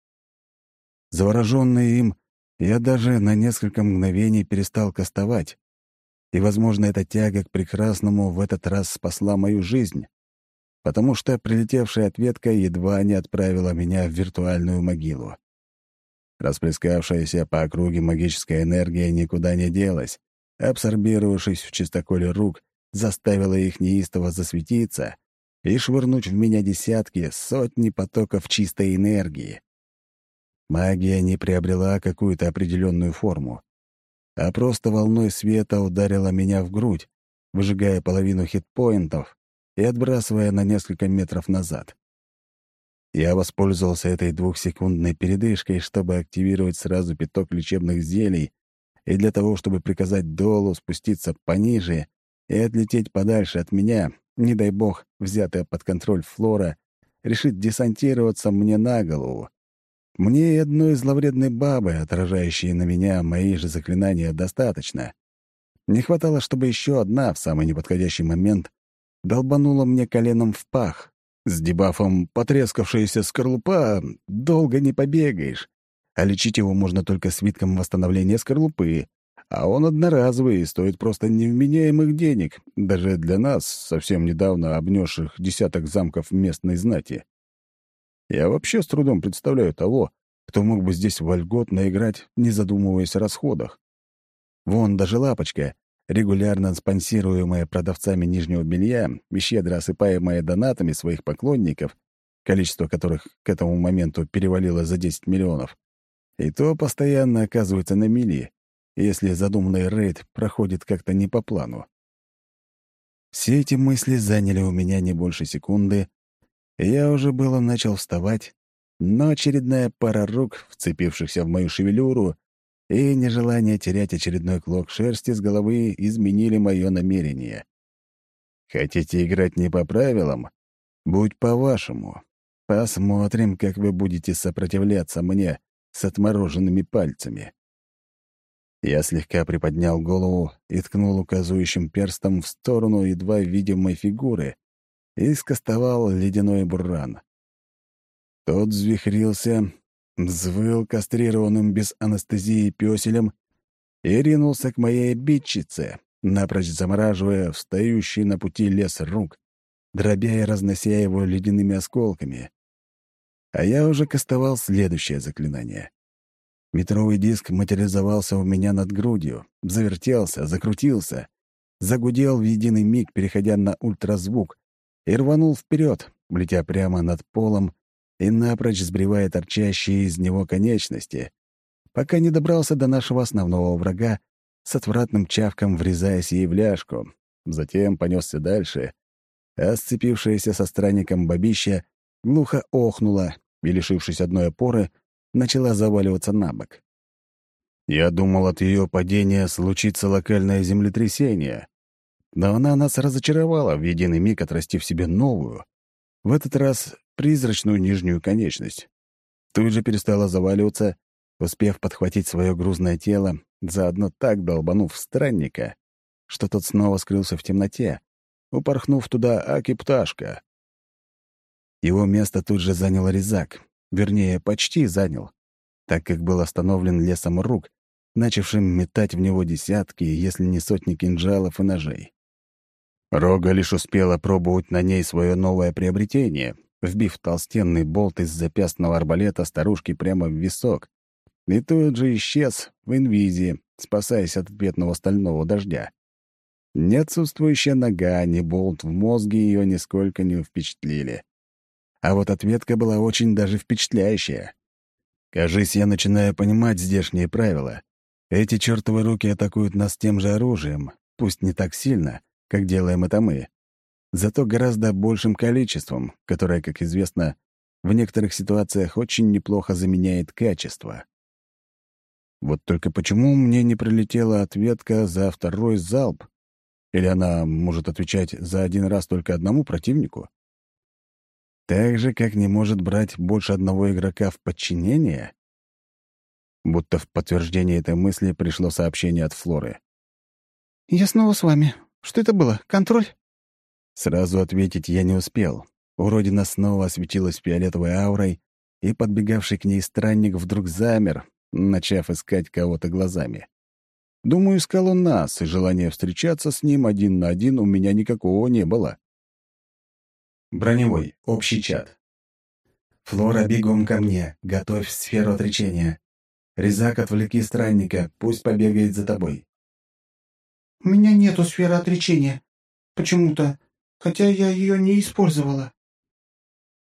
Завороженный им, я даже на несколько мгновений перестал кастовать. И, возможно, эта тяга к прекрасному в этот раз спасла мою жизнь, потому что прилетевшая ответка едва не отправила меня в виртуальную могилу. Расплескавшаяся по округе магическая энергия никуда не делась, абсорбировавшись в чистоколе рук, заставила их неистово засветиться и швырнуть в меня десятки, сотни потоков чистой энергии. Магия не приобрела какую-то определенную форму, а просто волной света ударила меня в грудь, выжигая половину хитпоинтов и отбрасывая на несколько метров назад. Я воспользовался этой двухсекундной передышкой, чтобы активировать сразу пяток лечебных зелий и для того, чтобы приказать Долу спуститься пониже и отлететь подальше от меня, не дай бог, взятая под контроль флора, решит десантироваться мне на голову. Мне и одной зловредной бабы, отражающей на меня мои же заклинания, достаточно. Не хватало, чтобы еще одна в самый неподходящий момент долбанула мне коленом в пах. С дебафом «потрескавшаяся скорлупа» долго не побегаешь, а лечить его можно только свитком восстановления скорлупы, а он одноразовый и стоит просто невменяемых денег, даже для нас, совсем недавно обнесших десяток замков местной знати. Я вообще с трудом представляю того, кто мог бы здесь вольготно играть, не задумываясь о расходах. Вон даже лапочка, регулярно спонсируемая продавцами нижнего белья и щедро осыпаемая донатами своих поклонников, количество которых к этому моменту перевалило за 10 миллионов, и то постоянно оказывается на мели, если задуманный рейд проходит как-то не по плану. Все эти мысли заняли у меня не больше секунды, я уже было начал вставать, но очередная пара рук, вцепившихся в мою шевелюру, и нежелание терять очередной клок шерсти с головы изменили мое намерение. Хотите играть не по правилам? Будь по-вашему. Посмотрим, как вы будете сопротивляться мне с отмороженными пальцами. Я слегка приподнял голову и ткнул указывающим перстом в сторону едва видимой фигуры и скостовал ледяной буран. Тот взвихрился, взвыл кастрированным без анестезии пёселем и ринулся к моей обидчице, напрочь замораживая встающий на пути лес рук, дробя и разнося его ледяными осколками. А я уже кастовал следующее заклинание. Метровый диск материализовался у меня над грудью, завертелся, закрутился, загудел в единый миг, переходя на ультразвук, и рванул вперед, летя прямо над полом и напрочь сбривая торчащие из него конечности, пока не добрался до нашего основного врага с отвратным чавком, врезаясь ей в ляжку. Затем понесся дальше, а сцепившаяся со странником бабища глухо охнула и, лишившись одной опоры, начала заваливаться на бок. Я думал, от ее падения случится локальное землетрясение, но она нас разочаровала, в единый миг отрастив себе новую, в этот раз призрачную нижнюю конечность. Тут же перестала заваливаться, успев подхватить свое грузное тело, заодно так долбанув странника, что тот снова скрылся в темноте, упорхнув туда аки-пташка. Его место тут же занял резак, вернее, почти занял, так как был остановлен лесом рук, начавшим метать в него десятки, если не сотни кинжалов и ножей. Рога лишь успела пробовать на ней свое новое приобретение, вбив толстенный болт из запястного арбалета старушки прямо в висок, и тут же исчез в инвизии, спасаясь от ответного стального дождя. Ни отсутствующая нога, ни болт в мозге ее нисколько не впечатлили. А вот ответка была очень даже впечатляющая. Кажись, я начинаю понимать здешние правила. Эти чертовы руки атакуют нас тем же оружием, пусть не так сильно, как делаем это мы зато гораздо большим количеством, которое, как известно, в некоторых ситуациях очень неплохо заменяет качество. Вот только почему мне не прилетела ответка за второй залп? Или она может отвечать за один раз только одному противнику? Так же, как не может брать больше одного игрока в подчинение? Будто в подтверждение этой мысли пришло сообщение от Флоры. «Я снова с вами. Что это было? Контроль?» Сразу ответить я не успел. Уродина снова осветилась фиолетовой аурой, и подбегавший к ней странник вдруг замер, начав искать кого-то глазами. Думаю, искал он нас, и желания встречаться с ним один на один у меня никакого не было. Броневой, общий чат. Флора, бегом ко мне, готовь сферу отречения. Резак, отвлеки странника, пусть побегает за тобой. «У меня нету сферы отречения. Почему-то хотя я ее не использовала».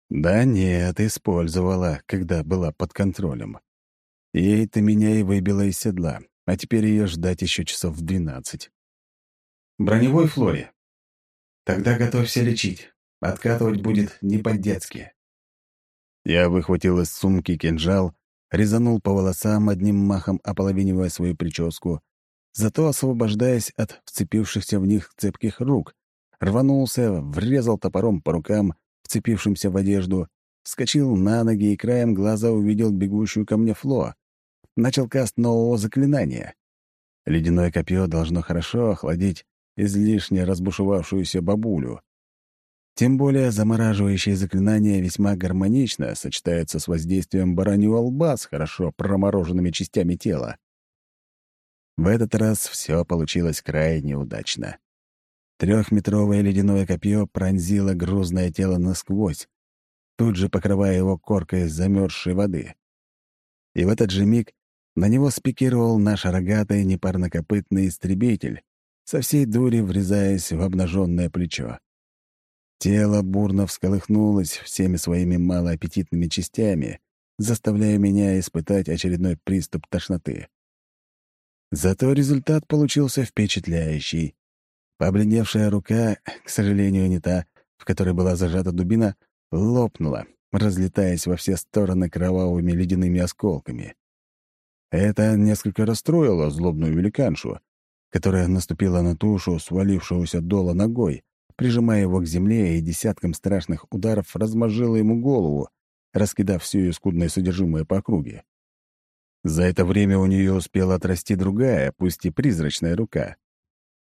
«Да нет, использовала, когда была под контролем. Ей-то меня и выбила из седла, а теперь ее ждать еще часов в двенадцать». «Броневой Флоре. Тогда готовься лечить. Откатывать будет не по-детски». Я выхватил из сумки кинжал, резанул по волосам, одним махом ополовинивая свою прическу, зато освобождаясь от вцепившихся в них цепких рук, рванулся, врезал топором по рукам, вцепившимся в одежду, вскочил на ноги и краем глаза увидел бегущую ко мне Фло. Начал каст нового заклинания. Ледяное копье должно хорошо охладить излишне разбушевавшуюся бабулю. Тем более замораживающее заклинание весьма гармонично сочетается с воздействием бараньего лба с хорошо промороженными частями тела. В этот раз все получилось крайне удачно. Трехметровое ледяное копье пронзило грузное тело насквозь, тут же покрывая его коркой замерзшей воды. И в этот же миг На него спикировал наш рогатый непарнокопытный истребитель, со всей дури врезаясь в обнаженное плечо. Тело бурно всколыхнулось всеми своими малоаппетитными частями, заставляя меня испытать очередной приступ тошноты. Зато результат получился впечатляющий. Побледневшая рука, к сожалению, не та, в которой была зажата дубина, лопнула, разлетаясь во все стороны кровавыми ледяными осколками. Это несколько расстроило злобную великаншу, которая наступила на тушу свалившегося дола ногой, прижимая его к земле и десятком страшных ударов размозжила ему голову, раскидав все ее скудное содержимое по округе. За это время у нее успела отрасти другая, пусть и призрачная рука.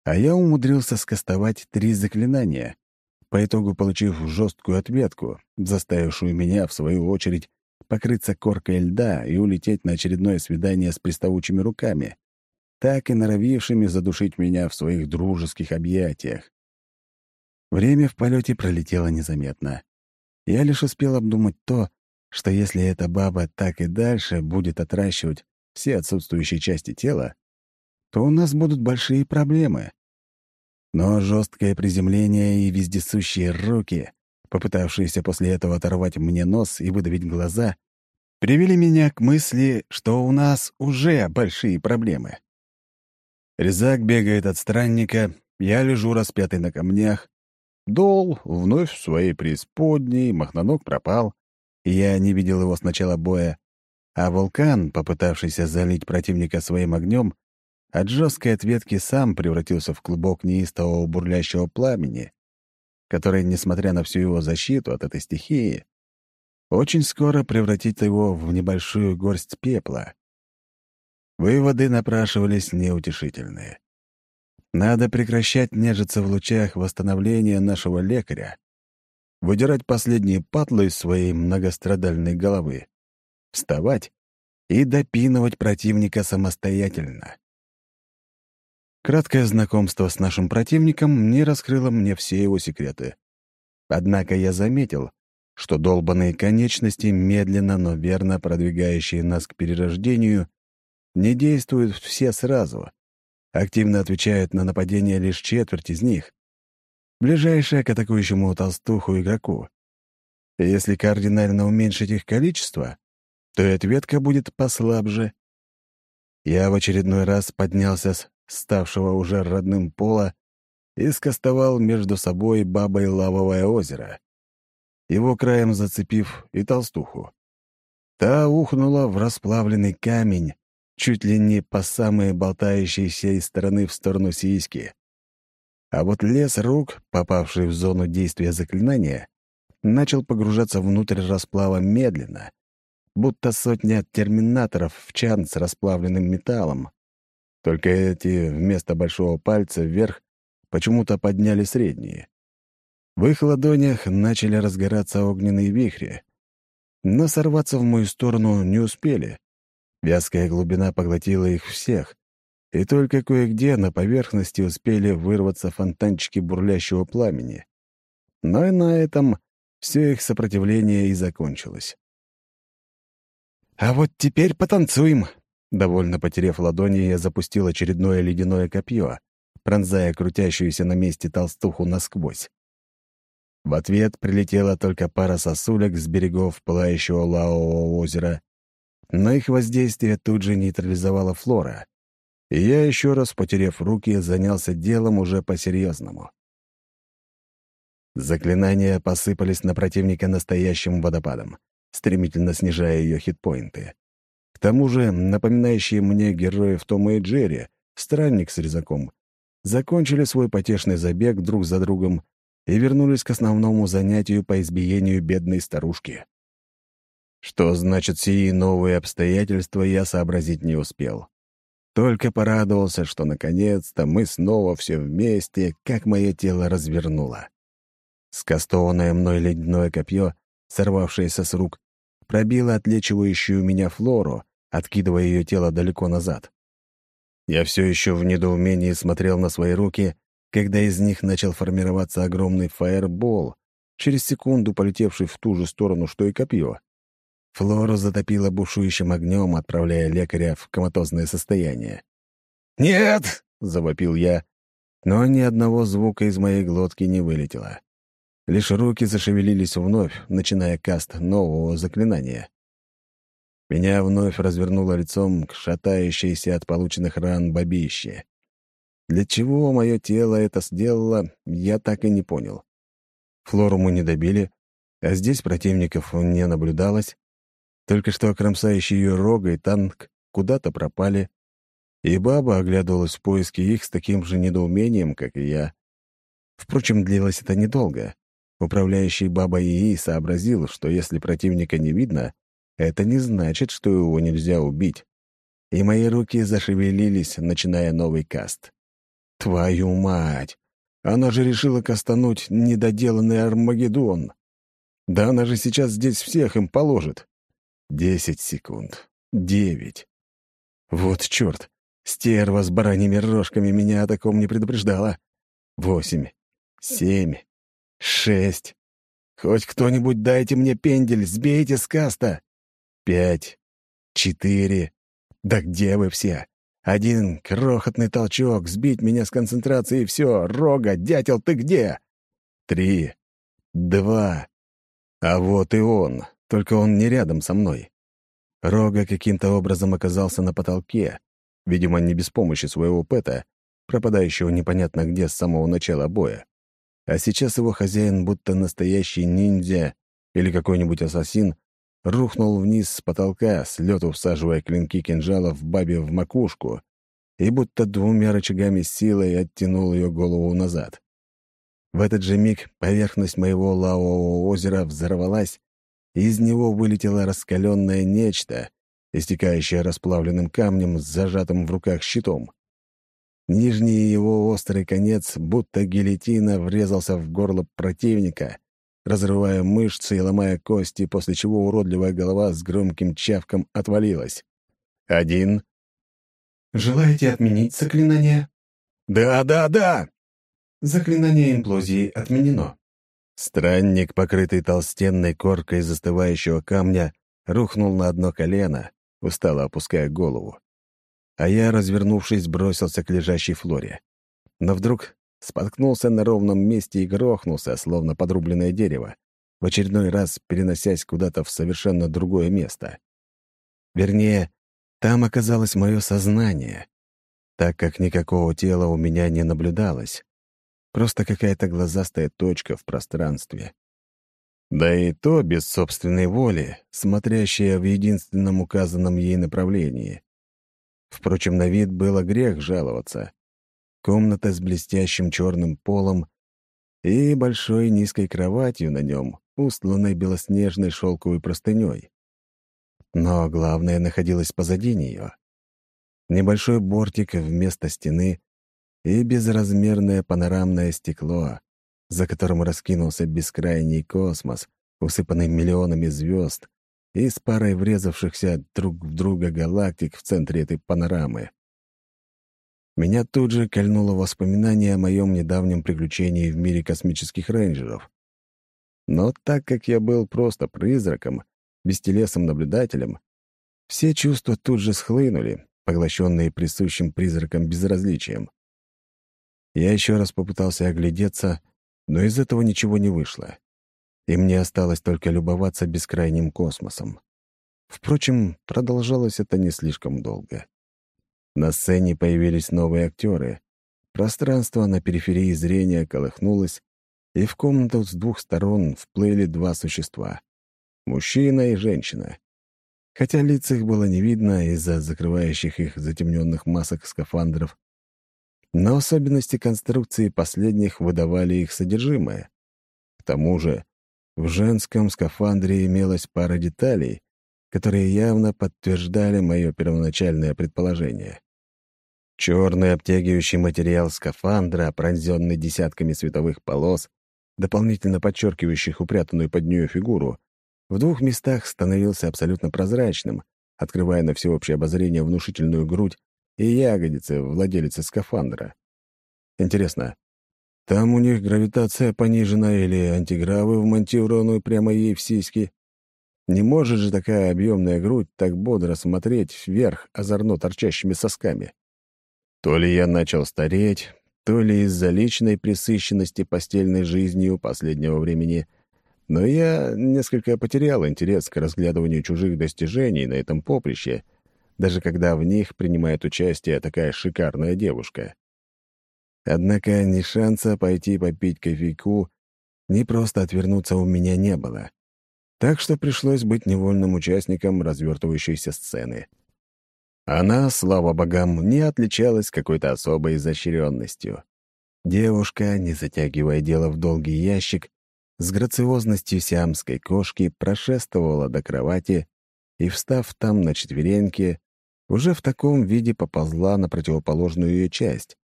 А я умудрился скостовать три заклинания, по итогу получив жесткую ответку, заставившую меня, в свою очередь, покрыться коркой льда и улететь на очередное свидание с приставучими руками, так и норовившими задушить меня в своих дружеских объятиях. Время в полете пролетело незаметно. Я лишь успел обдумать то, что если эта баба так и дальше будет отращивать все отсутствующие части тела, то у нас будут большие проблемы. Но жесткое приземление и вездесущие руки, попытавшиеся после этого оторвать мне нос и выдавить глаза, привели меня к мысли, что у нас уже большие проблемы. Резак бегает от странника, я лежу распятый на камнях, Дол вновь в своей преисподней, Махноног пропал, я не видел его с начала боя, а вулкан, попытавшийся залить противника своим огнем, от жесткой ответки сам превратился в клубок неистового бурлящего пламени, который, несмотря на всю его защиту от этой стихии, очень скоро превратит его в небольшую горсть пепла. Выводы напрашивались неутешительные. Надо прекращать нежиться в лучах восстановления нашего лекаря, выдирать последние патлы из своей многострадальной головы, вставать и допинывать противника самостоятельно. Краткое знакомство с нашим противником не раскрыло мне все его секреты. Однако я заметил, что долбанные конечности, медленно, но верно продвигающие нас к перерождению, не действуют все сразу, Активно отвечают на нападение лишь четверть из них. Ближайшая к атакующему толстуху игроку. Если кардинально уменьшить их количество, то и ответка будет послабже. Я в очередной раз поднялся с ставшего уже родным пола и скостовал между собой бабой лавовое озеро, его краем зацепив и толстуху. Та ухнула в расплавленный камень, чуть ли не по самые болтающиеся из стороны в сторону сиськи. А вот лес рук, попавший в зону действия заклинания, начал погружаться внутрь расплава медленно, будто сотня терминаторов в чан с расплавленным металлом. Только эти вместо большого пальца вверх почему-то подняли средние. В их ладонях начали разгораться огненные вихри, но сорваться в мою сторону не успели. Вязкая глубина поглотила их всех, и только кое-где на поверхности успели вырваться фонтанчики бурлящего пламени. Но и на этом все их сопротивление и закончилось. «А вот теперь потанцуем!» Довольно потеряв ладони, я запустил очередное ледяное копье, пронзая крутящуюся на месте толстуху насквозь. В ответ прилетела только пара сосулек с берегов пылающего лавового озера, но их воздействие тут же нейтрализовала флора. И я, еще раз потеряв руки, занялся делом уже по-серьезному. Заклинания посыпались на противника настоящим водопадом, стремительно снижая ее хитпоинты. К тому же, напоминающие мне героев Тома и Джерри, странник с резаком, закончили свой потешный забег друг за другом и вернулись к основному занятию по избиению бедной старушки. Что значит сии новые обстоятельства, я сообразить не успел. Только порадовался, что наконец-то мы снова все вместе, как мое тело развернуло. Скастованное мной ледяное копье, сорвавшееся с рук, пробило отлечивающую меня флору, откидывая ее тело далеко назад. Я все еще в недоумении смотрел на свои руки, когда из них начал формироваться огромный фаербол, через секунду полетевший в ту же сторону, что и копье. Флору затопило бушующим огнем, отправляя лекаря в коматозное состояние. «Нет!» — завопил я, но ни одного звука из моей глотки не вылетело. Лишь руки зашевелились вновь, начиная каст нового заклинания. Меня вновь развернуло лицом к шатающейся от полученных ран бабище. Для чего мое тело это сделало, я так и не понял. Флору мы не добили, а здесь противников не наблюдалось. Только что кромсающий ее рога и танк куда-то пропали, и баба оглядывалась в поиске их с таким же недоумением, как и я. Впрочем, длилось это недолго. Управляющий баба ИИ сообразил, что если противника не видно, это не значит, что его нельзя убить. И мои руки зашевелились, начиная новый каст. Твою мать! Она же решила кастануть недоделанный Армагеддон. Да она же сейчас здесь всех им положит. Десять секунд. Девять. Вот черт! Стерва с бараньими рожками меня о таком не предупреждала. Восемь. Семь. Шесть. Хоть кто-нибудь дайте мне пендель, сбейте с каста. Пять. Четыре. Да где вы все? Один крохотный толчок, сбить меня с концентрации, и все. Рога, дятел, ты где? Три. Два. А вот и он, только он не рядом со мной. Рога каким-то образом оказался на потолке, видимо, не без помощи своего пэта, пропадающего непонятно где с самого начала боя. А сейчас его хозяин, будто настоящий ниндзя или какой-нибудь ассасин, рухнул вниз с потолка, с лету всаживая клинки кинжала в бабе в макушку и будто двумя рычагами силой оттянул ее голову назад. В этот же миг поверхность моего лавового озера взорвалась, из него вылетело раскаленное нечто, истекающее расплавленным камнем с зажатым в руках щитом. Нижний его острый конец, будто гильотина, врезался в горло противника, разрывая мышцы и ломая кости, после чего уродливая голова с громким чавком отвалилась. Один. «Желаете отменить заклинание?» «Да, да, да!» Заклинание имплозии отменено. Странник, покрытый толстенной коркой застывающего камня, рухнул на одно колено, устало опуская голову а я, развернувшись, бросился к лежащей Флоре. Но вдруг споткнулся на ровном месте и грохнулся, словно подрубленное дерево, в очередной раз переносясь куда-то в совершенно другое место. Вернее, там оказалось мое сознание, так как никакого тела у меня не наблюдалось, просто какая-то глазастая точка в пространстве. Да и то без собственной воли, смотрящая в единственном указанном ей направлении. Впрочем, на вид было грех жаловаться. Комната с блестящим черным полом и большой низкой кроватью на нем, устланной белоснежной шелковой простыней. Но главное находилось позади нее. Небольшой бортик вместо стены и безразмерное панорамное стекло, за которым раскинулся бескрайний космос, усыпанный миллионами звезд, и с парой врезавшихся друг в друга галактик в центре этой панорамы. Меня тут же кольнуло воспоминание о моем недавнем приключении в мире космических рейнджеров. Но так как я был просто призраком, бестелесным наблюдателем, все чувства тут же схлынули, поглощенные присущим призракам безразличием. Я еще раз попытался оглядеться, но из этого ничего не вышло и мне осталось только любоваться бескрайним космосом. Впрочем, продолжалось это не слишком долго. На сцене появились новые актеры. Пространство на периферии зрения колыхнулось, и в комнату с двух сторон вплыли два существа — мужчина и женщина. Хотя лиц их было не видно из-за закрывающих их затемненных масок скафандров, но особенности конструкции последних выдавали их содержимое. К тому же в женском скафандре имелась пара деталей, которые явно подтверждали мое первоначальное предположение. Черный обтягивающий материал скафандра, пронзенный десятками световых полос, дополнительно подчеркивающих упрятанную под нее фигуру, в двух местах становился абсолютно прозрачным, открывая на всеобщее обозрение внушительную грудь и ягодицы владелицы скафандра. Интересно, там у них гравитация понижена или антигравы вмонтированы прямо ей в сиськи. Не может же такая объемная грудь так бодро смотреть вверх озорно торчащими сосками. То ли я начал стареть, то ли из-за личной пресыщенности постельной жизнью последнего времени, но я несколько потерял интерес к разглядыванию чужих достижений на этом поприще, даже когда в них принимает участие такая шикарная девушка. Однако ни шанса пойти попить кофейку, ни просто отвернуться у меня не было. Так что пришлось быть невольным участником развертывающейся сцены. Она, слава богам, не отличалась какой-то особой изощренностью. Девушка, не затягивая дело в долгий ящик, с грациозностью сиамской кошки прошествовала до кровати и, встав там на четвереньки, уже в таком виде поползла на противоположную ее часть.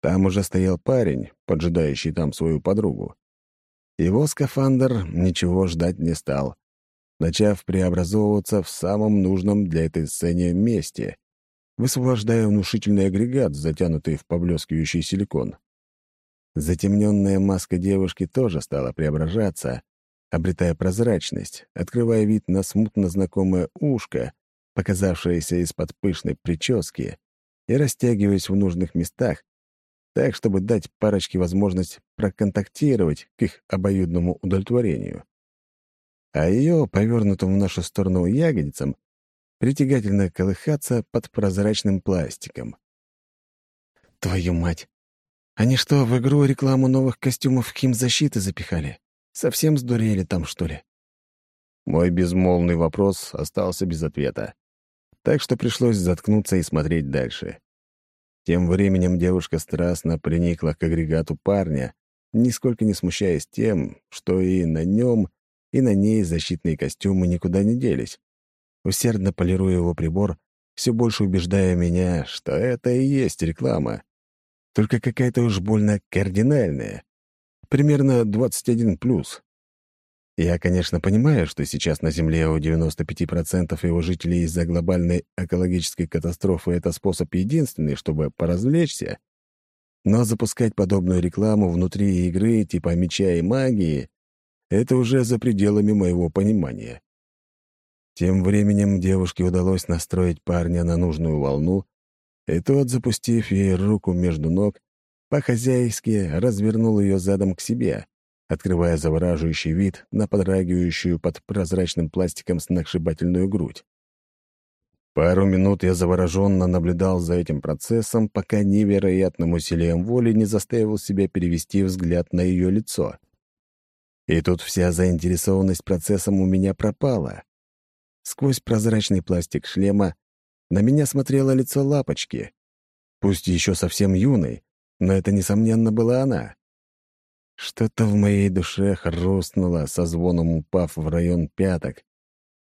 Там уже стоял парень, поджидающий там свою подругу. Его скафандр ничего ждать не стал, начав преобразовываться в самом нужном для этой сцены месте, высвобождая внушительный агрегат, затянутый в поблескивающий силикон. Затемненная маска девушки тоже стала преображаться, обретая прозрачность, открывая вид на смутно знакомое ушко, показавшееся из-под пышной прически, и растягиваясь в нужных местах, так, чтобы дать парочке возможность проконтактировать к их обоюдному удовлетворению а ее, повернутым в нашу сторону ягодицам, притягательно колыхаться под прозрачным пластиком. «Твою мать! Они что, в игру рекламу новых костюмов химзащиты запихали? Совсем сдурели там, что ли?» Мой безмолвный вопрос остался без ответа, так что пришлось заткнуться и смотреть дальше. Тем временем девушка страстно приникла к агрегату парня, нисколько не смущаясь тем, что и на нем и на ней защитные костюмы никуда не делись. Усердно полируя его прибор, все больше убеждая меня, что это и есть реклама. Только какая-то уж больно кардинальная. Примерно 21+. Я, конечно, понимаю, что сейчас на Земле у 95% его жителей из-за глобальной экологической катастрофы это способ единственный, чтобы поразвлечься. Но запускать подобную рекламу внутри игры типа меча и магии это уже за пределами моего понимания. Тем временем девушке удалось настроить парня на нужную волну, и тот, запустив ей руку между ног, по-хозяйски развернул ее задом к себе, открывая завораживающий вид на подрагивающую под прозрачным пластиком сногсшибательную грудь. Пару минут я завороженно наблюдал за этим процессом, пока невероятным усилием воли не заставил себя перевести взгляд на ее лицо. И тут вся заинтересованность процессом у меня пропала. Сквозь прозрачный пластик шлема на меня смотрело лицо лапочки. Пусть еще совсем юной, но это, несомненно, была она. Что-то в моей душе хрустнуло, со звоном упав в район пяток,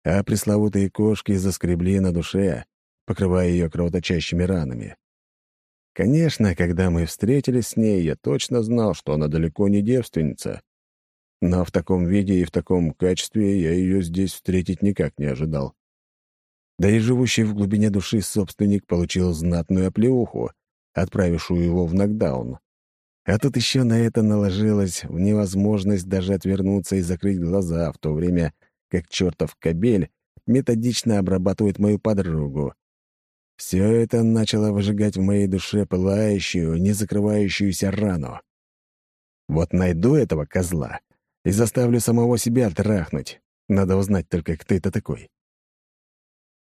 а пресловутые кошки заскребли на душе, покрывая ее кровоточащими ранами. Конечно, когда мы встретились с ней, я точно знал, что она далеко не девственница. Но в таком виде и в таком качестве я ее здесь встретить никак не ожидал. Да и живущий в глубине души собственник получил знатную оплеуху, отправившую его в нокдаун. А тут еще на это наложилась невозможность даже отвернуться и закрыть глаза, в то время как чертов кобель методично обрабатывает мою подругу. Все это начало выжигать в моей душе пылающую, не закрывающуюся рану. Вот найду этого козла и заставлю самого себя трахнуть. Надо узнать только, кто это такой.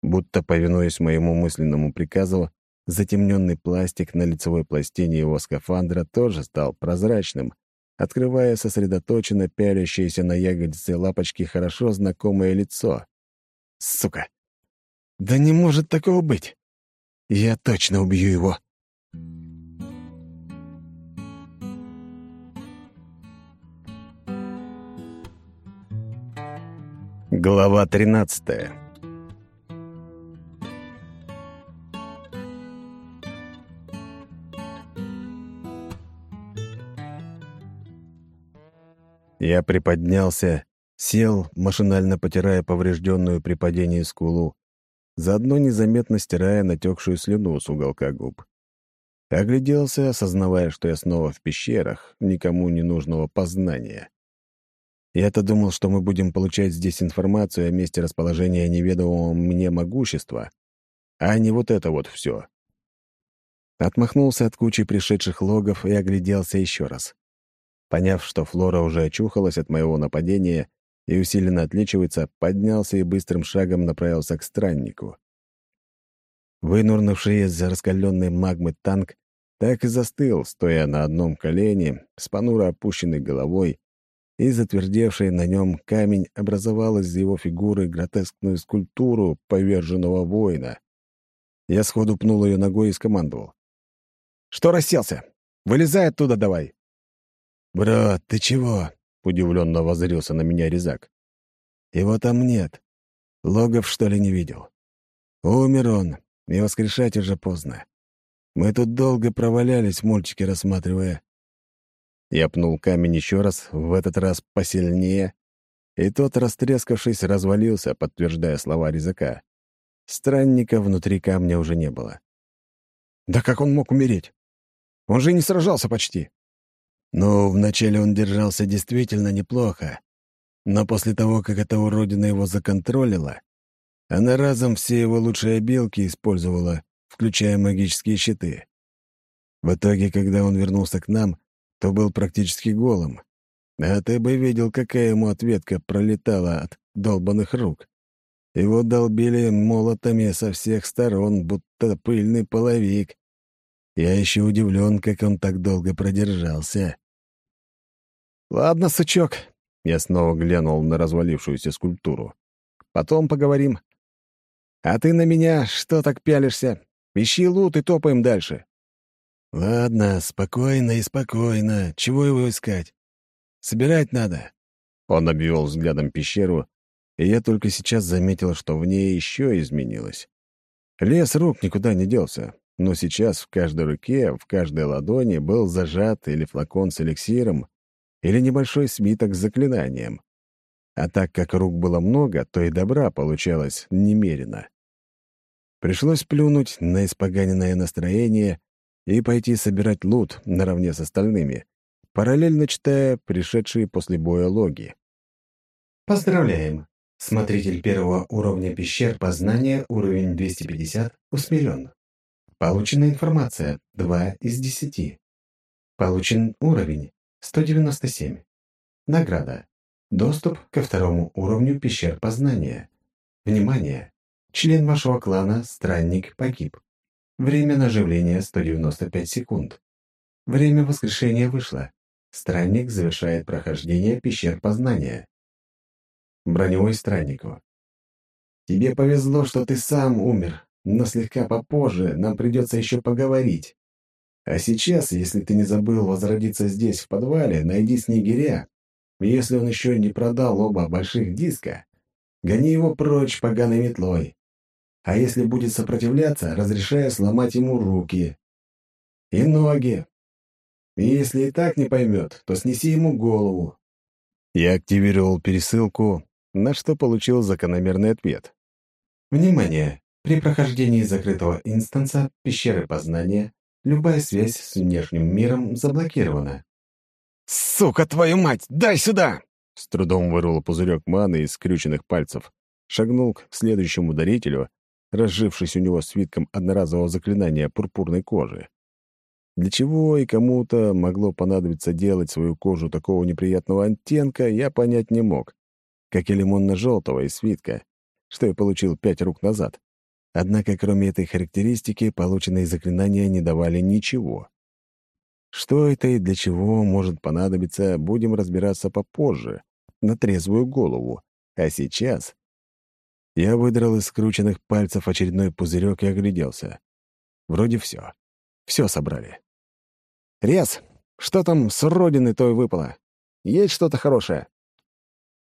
Будто повинуясь моему мысленному приказу, затемненный пластик на лицевой пластине его скафандра тоже стал прозрачным, открывая сосредоточенно пялящееся на ягодице лапочки хорошо знакомое лицо. Сука! Да не может такого быть! Я точно убью его! Глава 13 Я приподнялся, сел, машинально потирая поврежденную при падении скулу, заодно незаметно стирая натекшую слюну с уголка губ. Огляделся, осознавая, что я снова в пещерах, никому не нужного познания. Я-то думал, что мы будем получать здесь информацию о месте расположения неведомого мне могущества, а не вот это вот все. Отмахнулся от кучи пришедших логов и огляделся еще раз. Поняв, что Флора уже очухалась от моего нападения и усиленно отличивается, поднялся и быстрым шагом направился к страннику. Вынурнувший из раскаленной магмы танк так и застыл, стоя на одном колене, с понуро опущенной головой, и затвердевший на нем камень образовал из его фигуры гротескную скульптуру поверженного воина. Я сходу пнул ее ногой и скомандовал. «Что расселся? Вылезай оттуда давай!» «Бро, ты чего?» — удивленно воззрился на меня Резак. «Его там нет. Логов, что ли, не видел? Умер он, и воскрешать уже поздно. Мы тут долго провалялись, мультики рассматривая. Я пнул камень еще раз, в этот раз посильнее, и тот, растрескавшись, развалился, подтверждая слова резака. Странника внутри камня уже не было. «Да как он мог умереть? Он же не сражался почти!» «Ну, вначале он держался действительно неплохо, но после того, как эта уродина его законтролила, она разом все его лучшие обилки использовала, включая магические щиты. В итоге, когда он вернулся к нам, то был практически голым. А ты бы видел, какая ему ответка пролетала от долбанных рук. Его долбили молотами со всех сторон, будто пыльный половик. Я еще удивлен, как он так долго продержался. «Ладно, сучок», — я снова глянул на развалившуюся скульптуру. «Потом поговорим. А ты на меня что так пялишься? Ищи лут и топаем дальше». «Ладно, спокойно и спокойно. Чего его искать? Собирать надо». Он обвел взглядом пещеру, и я только сейчас заметил, что в ней еще изменилось. Лес рук никуда не делся, но сейчас в каждой руке, в каждой ладони был зажат или флакон с эликсиром, или небольшой свиток с заклинанием. А так как рук было много, то и добра получалось немерено. Пришлось плюнуть на испоганенное настроение и пойти собирать лут наравне с остальными, параллельно читая пришедшие после боя логи. Поздравляем! Смотритель первого уровня пещер познания, уровень 250, усмирен. Получена информация 2 из 10. Получен уровень 197. Награда. Доступ ко второму уровню пещер познания. Внимание! Член вашего клана, странник, погиб. Время наживления 195 секунд. Время воскрешения вышло. Странник завершает прохождение пещер познания. Броневой страннику. Тебе повезло, что ты сам умер, но слегка попозже нам придется еще поговорить. А сейчас, если ты не забыл возродиться здесь, в подвале, найди снегиря. Если он еще не продал оба больших диска, гони его прочь поганой метлой а если будет сопротивляться, разрешая сломать ему руки и ноги. И если и так не поймет, то снеси ему голову. Я активировал пересылку, на что получил закономерный ответ. Внимание! При прохождении закрытого инстанса пещеры познания любая связь с внешним миром заблокирована. «Сука, твою мать! Дай сюда!» С трудом вырвал пузырек маны из скрюченных пальцев, шагнул к следующему дарителю разжившись у него свитком одноразового заклинания пурпурной кожи. Для чего и кому-то могло понадобиться делать свою кожу такого неприятного оттенка, я понять не мог, как и лимонно-желтого из свитка, что я получил пять рук назад. Однако, кроме этой характеристики, полученные заклинания не давали ничего. Что это и для чего может понадобиться, будем разбираться попозже, на трезвую голову. А сейчас я выдрал из скрученных пальцев очередной пузырек и огляделся. Вроде все. Все собрали. «Рез, что там с родины той выпало? Есть что-то хорошее?»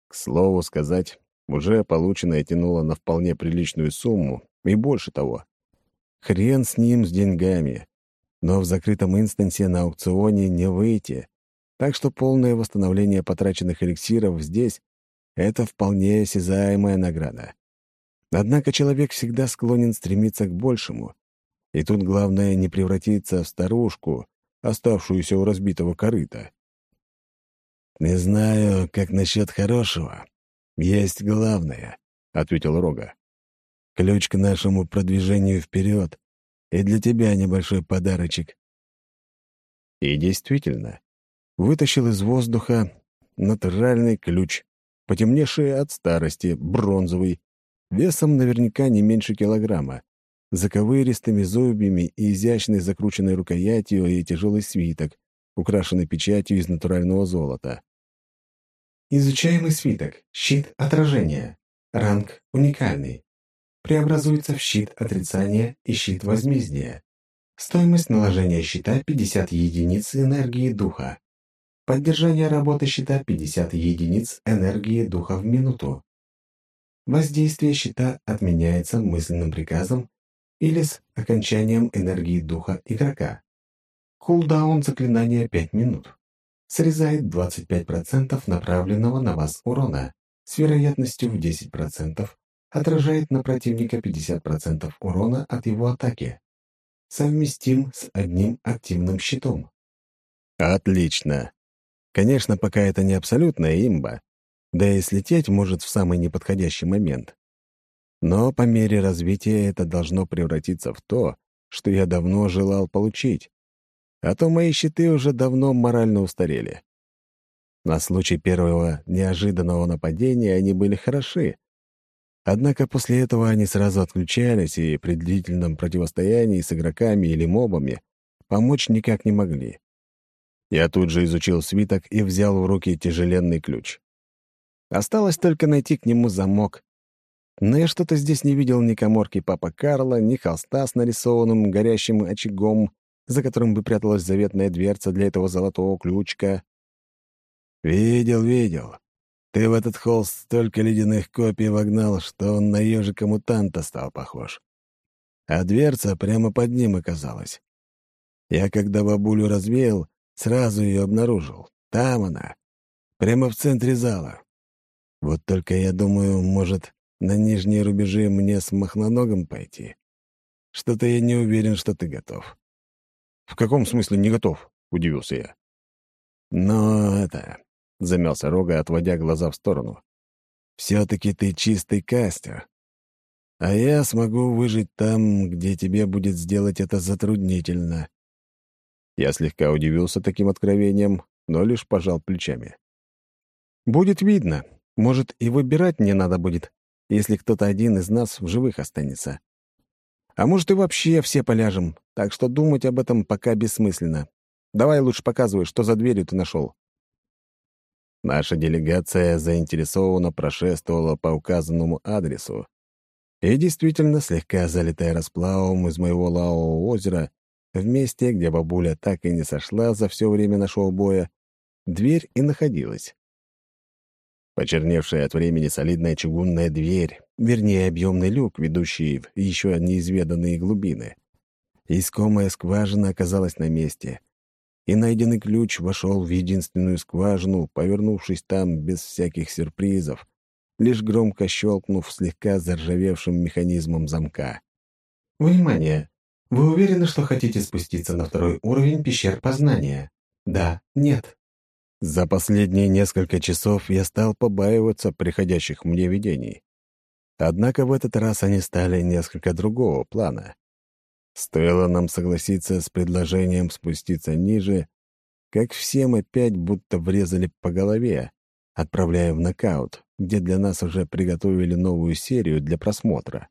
К слову сказать, уже полученное тянуло на вполне приличную сумму, и больше того. Хрен с ним, с деньгами. Но в закрытом инстансе на аукционе не выйти, так что полное восстановление потраченных эликсиров здесь — это вполне осязаемая награда. Однако человек всегда склонен стремиться к большему. И тут главное не превратиться в старушку, оставшуюся у разбитого корыта. «Не знаю, как насчет хорошего. Есть главное», — ответил Рога. «Ключ к нашему продвижению вперед, и для тебя небольшой подарочек». И действительно, вытащил из воздуха натуральный ключ, потемневший от старости, бронзовый, весом наверняка не меньше килограмма, заковыристыми зубьями и изящной закрученной рукоятью и тяжелый свиток, украшенный печатью из натурального золота. Изучаемый свиток. Щит отражения. Ранг уникальный. Преобразуется в щит отрицания и щит возмездия. Стоимость наложения щита 50 единиц энергии духа. Поддержание работы щита 50 единиц энергии духа в минуту. Воздействие щита отменяется мысленным приказом или с окончанием энергии духа игрока. Кулдаун заклинания 5 минут. Срезает 25% направленного на вас урона с вероятностью в 10%, отражает на противника 50% урона от его атаки. Совместим с одним активным щитом. Отлично. Конечно, пока это не абсолютная имба, да и слететь может в самый неподходящий момент. Но по мере развития это должно превратиться в то, что я давно желал получить. А то мои щиты уже давно морально устарели. На случай первого неожиданного нападения они были хороши. Однако после этого они сразу отключались и при длительном противостоянии с игроками или мобами помочь никак не могли. Я тут же изучил свиток и взял в руки тяжеленный ключ. Осталось только найти к нему замок. Но я что-то здесь не видел ни коморки папа Карла, ни холста с нарисованным горящим очагом, за которым бы пряталась заветная дверца для этого золотого ключка. «Видел, видел. Ты в этот холст столько ледяных копий вогнал, что он на ежика-мутанта стал похож. А дверца прямо под ним оказалась. Я, когда бабулю развеял, сразу ее обнаружил. Там она, прямо в центре зала. Вот только я думаю, может, на нижние рубежи мне с махноногом пойти? Что-то я не уверен, что ты готов». «В каком смысле не готов?» — удивился я. «Но это...» — замялся Рога, отводя глаза в сторону. «Все-таки ты чистый кастер. А я смогу выжить там, где тебе будет сделать это затруднительно». Я слегка удивился таким откровением, но лишь пожал плечами. «Будет видно. Может, и выбирать не надо будет, если кто-то один из нас в живых останется. А может, и вообще все поляжем, так что думать об этом пока бессмысленно. Давай лучше показывай, что за дверью ты нашел. Наша делегация заинтересованно прошествовала по указанному адресу. И действительно, слегка залитая расплавом из моего лавового озера, в месте, где бабуля так и не сошла за все время нашего боя, дверь и находилась. Почерневшая от времени солидная чугунная дверь, вернее, объемный люк, ведущий в еще неизведанные глубины. Искомая скважина оказалась на месте, и найденный ключ вошел в единственную скважину, повернувшись там без всяких сюрпризов, лишь громко щелкнув слегка заржавевшим механизмом замка. Внимание! Вы уверены, что хотите спуститься на второй уровень пещер познания? Да, нет. За последние несколько часов я стал побаиваться приходящих мне видений. Однако в этот раз они стали несколько другого плана. Стоило нам согласиться с предложением спуститься ниже, как всем опять будто врезали по голове, отправляя в нокаут, где для нас уже приготовили новую серию для просмотра.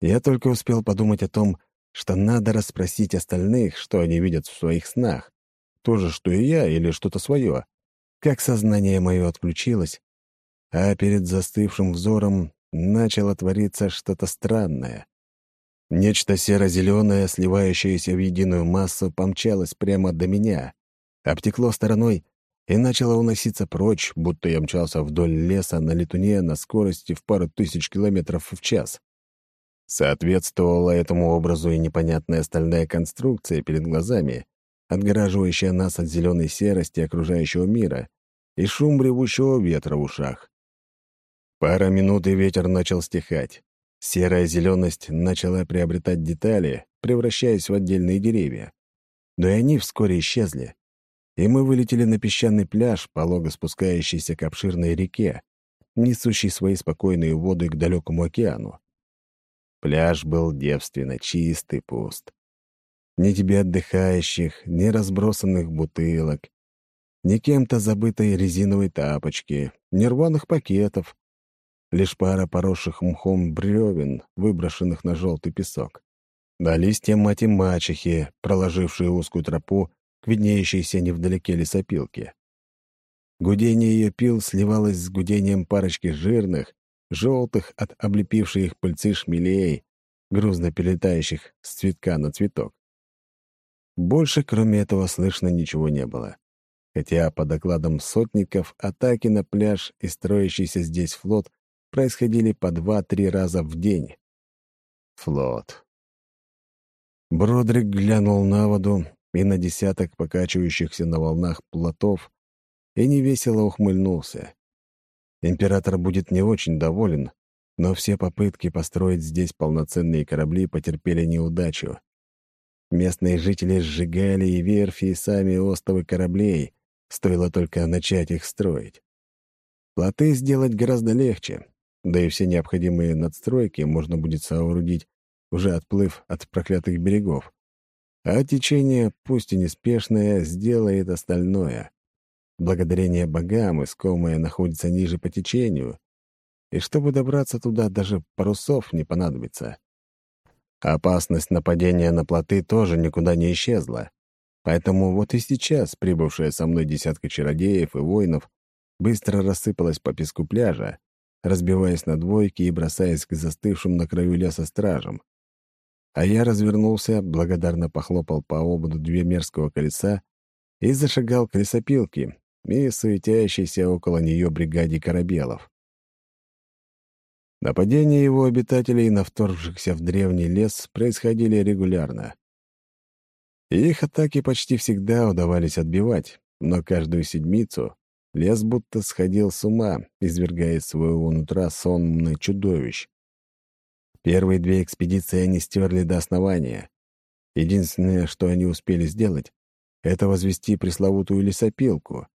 Я только успел подумать о том, что надо расспросить остальных, что они видят в своих снах, то же, что и я, или что-то свое. Как сознание мое отключилось, а перед застывшим взором начало твориться что-то странное. Нечто серо-зеленое, сливающееся в единую массу, помчалось прямо до меня, обтекло стороной и начало уноситься прочь, будто я мчался вдоль леса на летуне на скорости в пару тысяч километров в час. Соответствовала этому образу и непонятная стальная конструкция перед глазами, отгораживающая нас от зеленой серости окружающего мира и шум ревущего ветра в ушах. Пара минут, и ветер начал стихать. Серая зеленость начала приобретать детали, превращаясь в отдельные деревья. Но и они вскоре исчезли. и мы вылетели на песчаный пляж, полого спускающийся к обширной реке, несущей свои спокойные воды к далекому океану. Пляж был девственно чист и пуст. Ни тебе отдыхающих, ни разбросанных бутылок, ни кем-то забытой резиновой тапочки, ни рваных пакетов, лишь пара поросших мхом бревен, выброшенных на желтый песок. Да листья мать и мачехи, проложившие узкую тропу к виднеющейся невдалеке лесопилке. Гудение ее пил сливалось с гудением парочки жирных, желтых от облепившей их пыльцы шмелей, грузно перелетающих с цветка на цветок. Больше, кроме этого, слышно ничего не было. Хотя, по докладам сотников, атаки на пляж и строящийся здесь флот происходили по два-три раза в день. Флот. Бродрик глянул на воду и на десяток покачивающихся на волнах плотов и невесело ухмыльнулся. Император будет не очень доволен, но все попытки построить здесь полноценные корабли потерпели неудачу. Местные жители сжигали и верфи, и сами остовы кораблей, стоило только начать их строить. Плоты сделать гораздо легче, да и все необходимые надстройки можно будет соорудить, уже отплыв от проклятых берегов. А течение, пусть и неспешное, сделает остальное. Благодарение богам искомое находится ниже по течению, и чтобы добраться туда, даже парусов не понадобится. Опасность нападения на плоты тоже никуда не исчезла. Поэтому вот и сейчас прибывшая со мной десятка чародеев и воинов быстро рассыпалась по песку пляжа, разбиваясь на двойки и бросаясь к застывшим на краю леса стражам. А я развернулся, благодарно похлопал по ободу две мерзкого колеса и зашагал к лесопилке, и суетящейся около нее бригаде корабелов. Нападения его обитателей на вторгшихся в древний лес происходили регулярно. их атаки почти всегда удавались отбивать, но каждую седмицу лес будто сходил с ума, извергая из своего нутра сонмный чудовищ. Первые две экспедиции они стерли до основания. Единственное, что они успели сделать, это возвести пресловутую лесопилку,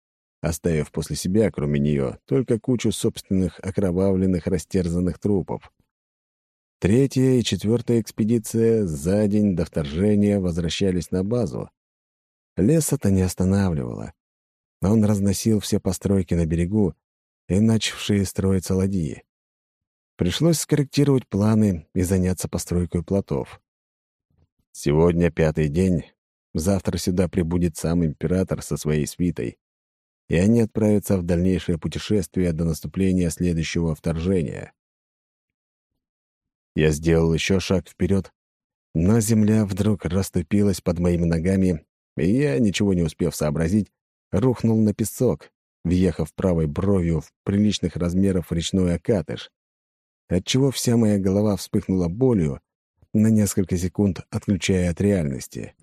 оставив после себя, кроме нее, только кучу собственных окровавленных растерзанных трупов. Третья и четвертая экспедиция за день до вторжения возвращались на базу. Лес это не останавливало. Он разносил все постройки на берегу и начавшие строиться ладьи. Пришлось скорректировать планы и заняться постройкой плотов. Сегодня пятый день, завтра сюда прибудет сам император со своей свитой и они отправятся в дальнейшее путешествие до наступления следующего вторжения. Я сделал еще шаг вперед, но земля вдруг расступилась под моими ногами, и я, ничего не успев сообразить, рухнул на песок, въехав правой бровью в приличных размеров речной окатыш, отчего вся моя голова вспыхнула болью, на несколько секунд отключая от реальности.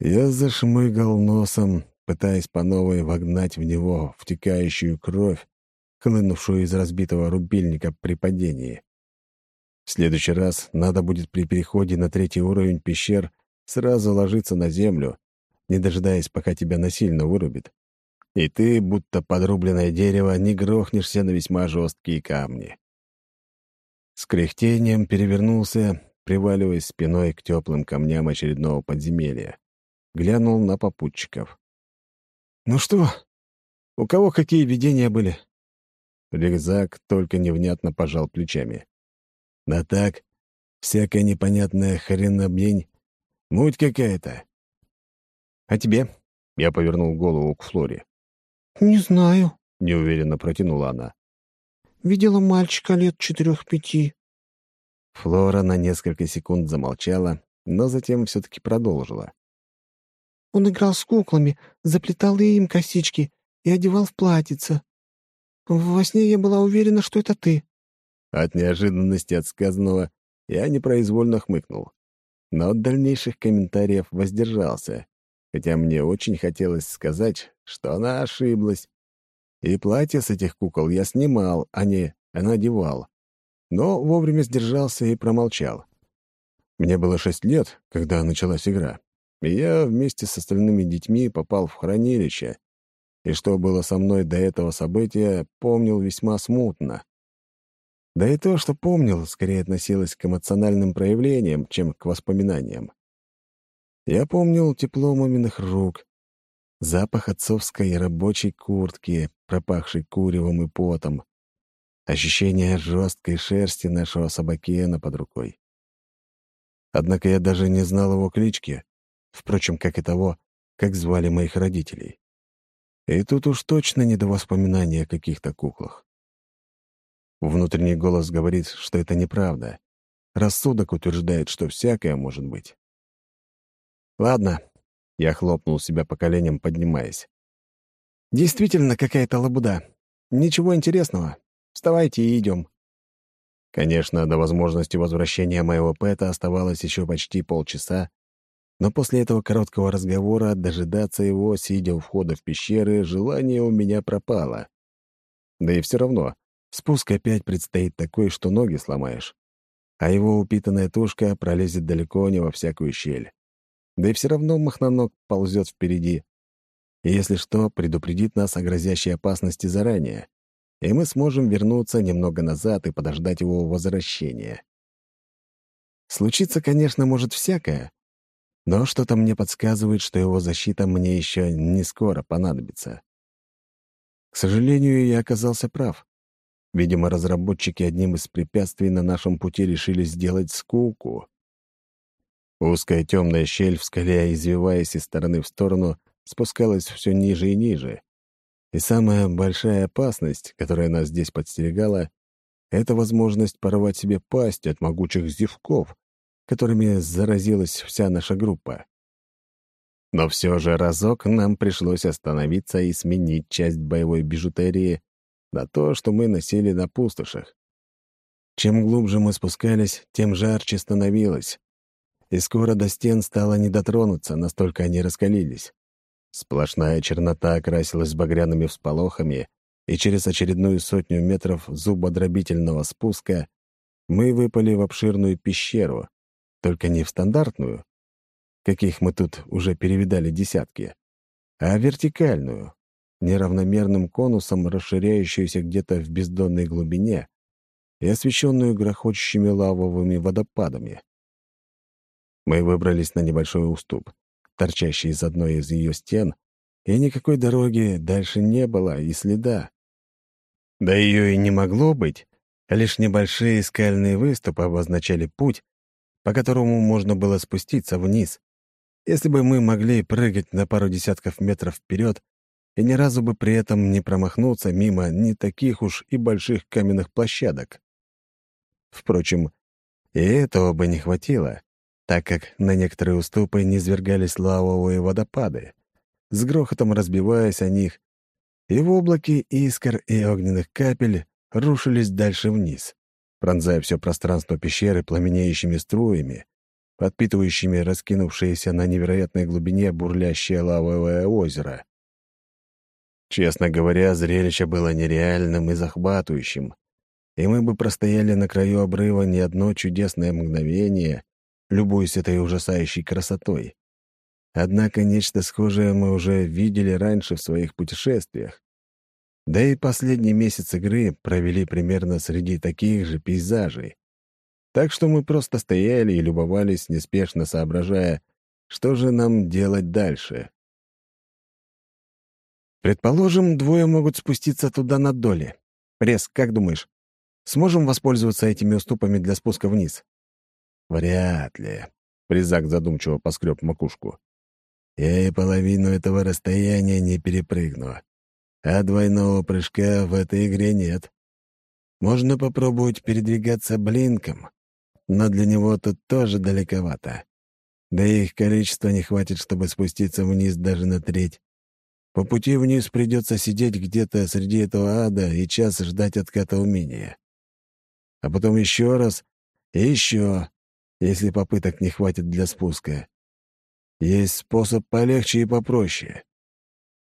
Я зашмыгал носом, пытаясь по новой вогнать в него втекающую кровь, хлынувшую из разбитого рубильника при падении. В следующий раз надо будет при переходе на третий уровень пещер сразу ложиться на землю, не дожидаясь, пока тебя насильно вырубит. И ты, будто подрубленное дерево, не грохнешься на весьма жесткие камни. С кряхтением перевернулся, приваливаясь спиной к теплым камням очередного подземелья. Глянул на попутчиков. «Ну что, у кого какие видения были?» Рюкзак только невнятно пожал плечами. «Да так, всякая непонятная хренобень. Муть какая-то». «А тебе?» — я повернул голову к Флоре. «Не знаю», — неуверенно протянула она. «Видела мальчика лет четырех-пяти». Флора на несколько секунд замолчала, но затем все-таки продолжила. Он играл с куклами, заплетал им косички и одевал в платьице. Во сне я была уверена, что это ты». От неожиданности от сказанного я непроизвольно хмыкнул. Но от дальнейших комментариев воздержался, хотя мне очень хотелось сказать, что она ошиблась. И платье с этих кукол я снимал, а не надевал. Но вовремя сдержался и промолчал. Мне было шесть лет, когда началась игра, и я вместе с остальными детьми попал в хранилище, и что было со мной до этого события, помнил весьма смутно. Да и то, что помнил, скорее относилось к эмоциональным проявлениям, чем к воспоминаниям. Я помнил тепло маминых рук, запах отцовской рабочей куртки, пропахшей куревом и потом, ощущение жесткой шерсти нашего собакена под рукой. Однако я даже не знал его клички, впрочем, как и того, как звали моих родителей. И тут уж точно не до воспоминаний о каких-то куклах. Внутренний голос говорит, что это неправда. Рассудок утверждает, что всякое может быть. «Ладно», — я хлопнул себя по коленям, поднимаясь. «Действительно какая-то лабуда. Ничего интересного. Вставайте и идем». Конечно, до возможности возвращения моего пэта оставалось еще почти полчаса, но после этого короткого разговора дожидаться его, сидя у входа в пещеры, желание у меня пропало. Да и все равно, спуск опять предстоит такой, что ноги сломаешь. А его упитанная тушка пролезет далеко не во всякую щель. Да и все равно махноног ползет впереди. И если что, предупредит нас о грозящей опасности заранее. И мы сможем вернуться немного назад и подождать его возвращения. Случиться, конечно, может всякое, но что-то мне подсказывает, что его защита мне еще не скоро понадобится. К сожалению, я оказался прав. Видимо, разработчики одним из препятствий на нашем пути решили сделать скуку. Узкая темная щель в скале, извиваясь из стороны в сторону, спускалась все ниже и ниже. И самая большая опасность, которая нас здесь подстерегала, — это возможность порвать себе пасть от могучих зевков, которыми заразилась вся наша группа. Но все же разок нам пришлось остановиться и сменить часть боевой бижутерии на то, что мы носили на пустошах. Чем глубже мы спускались, тем жарче становилось. И скоро до стен стало не дотронуться, настолько они раскалились. Сплошная чернота окрасилась багряными всполохами, и через очередную сотню метров зубодробительного спуска мы выпали в обширную пещеру, только не в стандартную, каких мы тут уже перевидали десятки, а вертикальную, неравномерным конусом, расширяющуюся где-то в бездонной глубине и освещенную грохочущими лавовыми водопадами. Мы выбрались на небольшой уступ, торчащий из одной из ее стен, и никакой дороги дальше не было и следа. Да ее и не могло быть, лишь небольшие скальные выступы обозначали путь, по которому можно было спуститься вниз. Если бы мы могли прыгать на пару десятков метров вперед и ни разу бы при этом не промахнуться мимо не таких уж и больших каменных площадок. Впрочем, и этого бы не хватило, так как на некоторые уступы низвергались лавовые водопады, с грохотом разбиваясь о них, и в облаке искр и огненных капель рушились дальше вниз пронзая все пространство пещеры пламенеющими струями, подпитывающими раскинувшееся на невероятной глубине бурлящее лавовое озеро. Честно говоря, зрелище было нереальным и захватывающим, и мы бы простояли на краю обрыва не одно чудесное мгновение, любуясь этой ужасающей красотой. Однако нечто схожее мы уже видели раньше в своих путешествиях. Да и последний месяц игры провели примерно среди таких же пейзажей. Так что мы просто стояли и любовались, неспешно соображая, что же нам делать дальше. Предположим, двое могут спуститься туда на доли. Пресс, как думаешь, сможем воспользоваться этими уступами для спуска вниз? Вряд ли. Призак задумчиво поскреб макушку. Я и половину этого расстояния не перепрыгну а двойного прыжка в этой игре нет. Можно попробовать передвигаться блинком, но для него тут тоже далековато. Да и их количества не хватит, чтобы спуститься вниз даже на треть. По пути вниз придется сидеть где-то среди этого ада и час ждать отката умения. А потом еще раз и еще, если попыток не хватит для спуска. Есть способ полегче и попроще.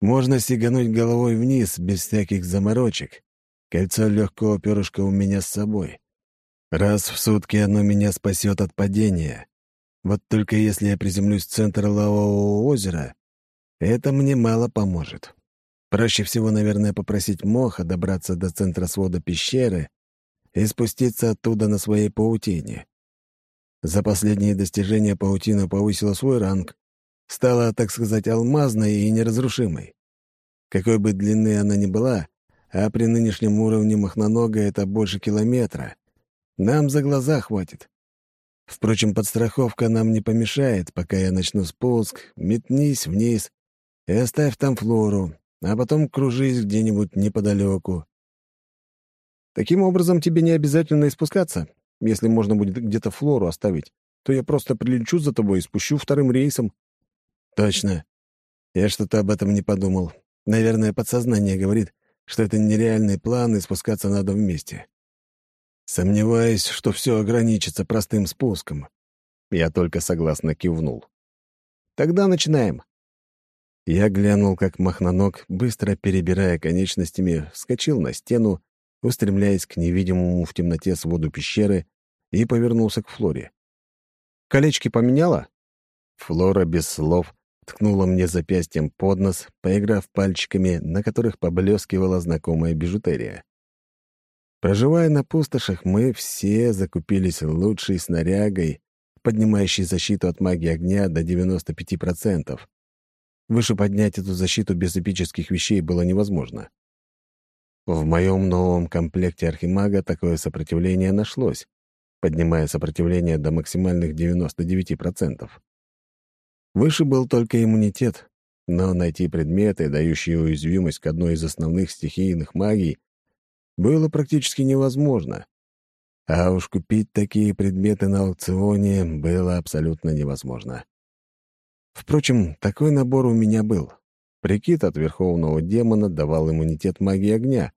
Можно сигануть головой вниз, без всяких заморочек. Кольцо легкого перышка у меня с собой. Раз в сутки оно меня спасет от падения. Вот только если я приземлюсь в центр лавового озера, это мне мало поможет. Проще всего, наверное, попросить Моха добраться до центра свода пещеры и спуститься оттуда на своей паутине. За последние достижения паутина повысила свой ранг, стала, так сказать, алмазной и неразрушимой. Какой бы длины она ни была, а при нынешнем уровне махнонога это больше километра. Нам за глаза хватит. Впрочем, подстраховка нам не помешает, пока я начну спуск, метнись вниз и оставь там флору, а потом кружись где-нибудь неподалеку. Таким образом, тебе не обязательно и спускаться. Если можно будет где-то флору оставить, то я просто прилечу за тобой и спущу вторым рейсом. Точно. Я что-то об этом не подумал. Наверное, подсознание говорит, что это нереальный план, и спускаться надо вместе. Сомневаюсь, что все ограничится простым спуском. Я только согласно кивнул. Тогда начинаем. Я глянул, как махноног, быстро перебирая конечностями, вскочил на стену, устремляясь к невидимому в темноте своду пещеры, и повернулся к Флоре. «Колечки поменяла?» Флора без слов ткнула мне запястьем под нос, поиграв пальчиками, на которых поблескивала знакомая бижутерия. Проживая на пустошах, мы все закупились лучшей снарягой, поднимающей защиту от магии огня до 95%. Выше поднять эту защиту без эпических вещей было невозможно. В моем новом комплекте архимага такое сопротивление нашлось, поднимая сопротивление до максимальных 99%. Выше был только иммунитет, но найти предметы, дающие уязвимость к одной из основных стихийных магий, было практически невозможно. А уж купить такие предметы на аукционе было абсолютно невозможно. Впрочем, такой набор у меня был. Прикид от Верховного Демона давал иммунитет магии огня,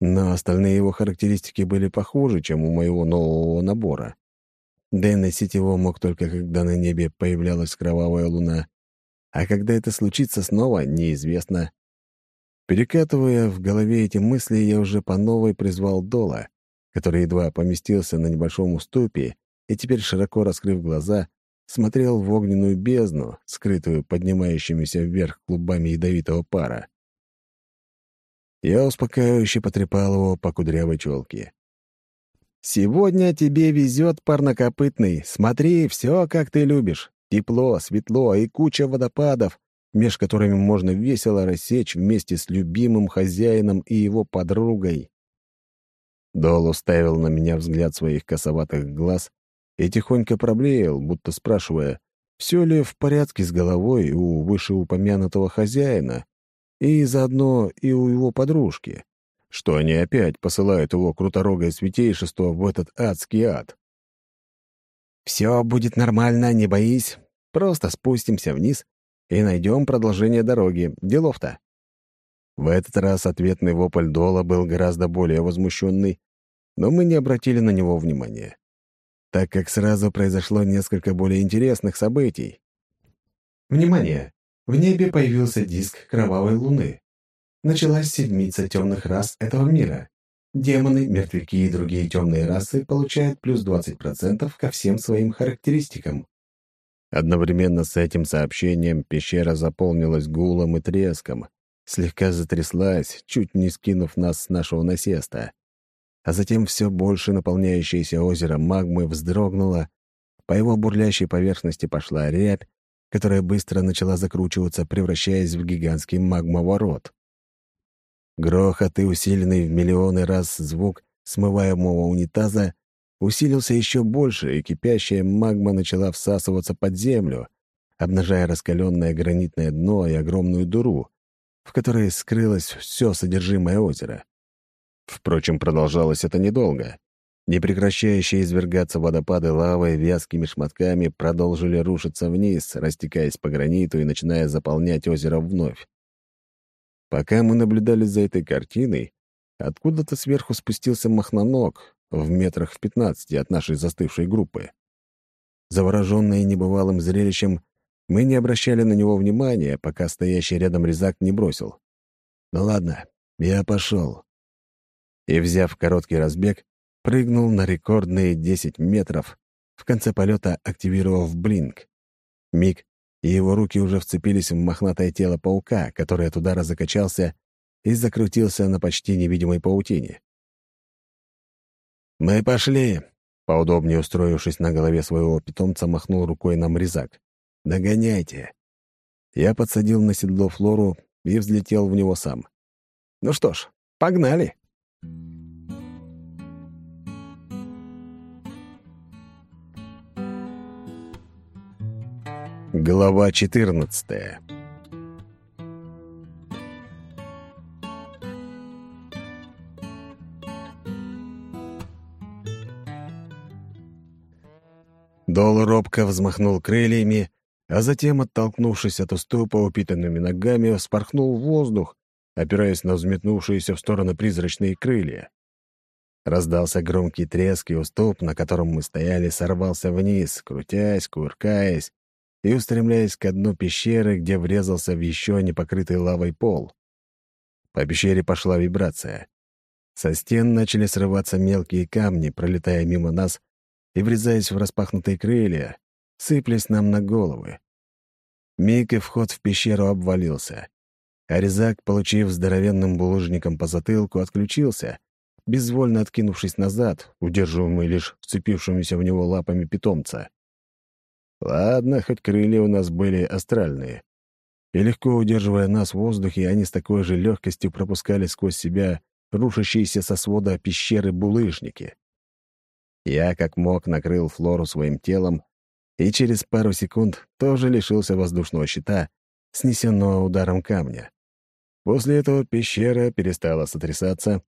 но остальные его характеристики были похуже, чем у моего нового набора. Да и носить его мог только, когда на небе появлялась кровавая луна. А когда это случится снова, неизвестно. Перекатывая в голове эти мысли, я уже по новой призвал Дола, который едва поместился на небольшом уступе и теперь, широко раскрыв глаза, смотрел в огненную бездну, скрытую поднимающимися вверх клубами ядовитого пара. Я успокаивающе потрепал его по кудрявой челке. «Сегодня тебе везет, парнокопытный. Смотри, все, как ты любишь. Тепло, светло и куча водопадов, меж которыми можно весело рассечь вместе с любимым хозяином и его подругой». Дол уставил на меня взгляд своих косоватых глаз и тихонько проблеял, будто спрашивая, все ли в порядке с головой у вышеупомянутого хозяина, и заодно и у его подружки что они опять посылают его круторогое святейшество в этот адский ад. «Все будет нормально, не боись. Просто спустимся вниз и найдем продолжение дороги. Делов-то». В этот раз ответный вопль Дола был гораздо более возмущенный, но мы не обратили на него внимания, так как сразу произошло несколько более интересных событий. Внимание! В небе появился диск кровавой луны началась седмица темных рас этого мира. Демоны, мертвяки и другие темные расы получают плюс 20% ко всем своим характеристикам. Одновременно с этим сообщением пещера заполнилась гулом и треском, слегка затряслась, чуть не скинув нас с нашего насеста. А затем все больше наполняющееся озеро магмы вздрогнуло, по его бурлящей поверхности пошла рябь, которая быстро начала закручиваться, превращаясь в гигантский магмоворот. Грохот и усиленный в миллионы раз звук смываемого унитаза усилился еще больше, и кипящая магма начала всасываться под землю, обнажая раскаленное гранитное дно и огромную дуру, в которой скрылось все содержимое озера. Впрочем, продолжалось это недолго. Непрекращающие извергаться водопады лавы вязкими шматками продолжили рушиться вниз, растекаясь по граниту и начиная заполнять озеро вновь. Пока мы наблюдали за этой картиной, откуда-то сверху спустился махноног в метрах в пятнадцати от нашей застывшей группы. Завороженные небывалым зрелищем, мы не обращали на него внимания, пока стоящий рядом резак не бросил. «Ну ладно, я пошел». И, взяв короткий разбег, прыгнул на рекордные 10 метров, в конце полета активировав блинк. Миг, и его руки уже вцепились в мохнатое тело паука, который от удара закачался и закрутился на почти невидимой паутине. «Мы пошли!» — поудобнее устроившись на голове своего питомца, махнул рукой на мрезак. «Догоняйте!» Я подсадил на седло Флору и взлетел в него сам. «Ну что ж, погнали!» Глава 14 Дол робко взмахнул крыльями, а затем, оттолкнувшись от уступа упитанными ногами, вспорхнул в воздух, опираясь на взметнувшиеся в стороны призрачные крылья. Раздался громкий треск, и уступ, на котором мы стояли, сорвался вниз, крутясь, кувыркаясь, и устремляясь к дну пещеры, где врезался в еще не покрытый лавой пол. По пещере пошла вибрация. Со стен начали срываться мелкие камни, пролетая мимо нас и врезаясь в распахнутые крылья, сыплясь нам на головы. Миг и вход в пещеру обвалился. А резак, получив здоровенным булыжником по затылку, отключился, безвольно откинувшись назад, удерживаемый лишь вцепившимися в него лапами питомца. Ладно, хоть крылья у нас были астральные. И легко удерживая нас в воздухе, они с такой же легкостью пропускали сквозь себя рушащиеся со свода пещеры булыжники. Я, как мог, накрыл Флору своим телом и через пару секунд тоже лишился воздушного щита, снесенного ударом камня. После этого пещера перестала сотрясаться,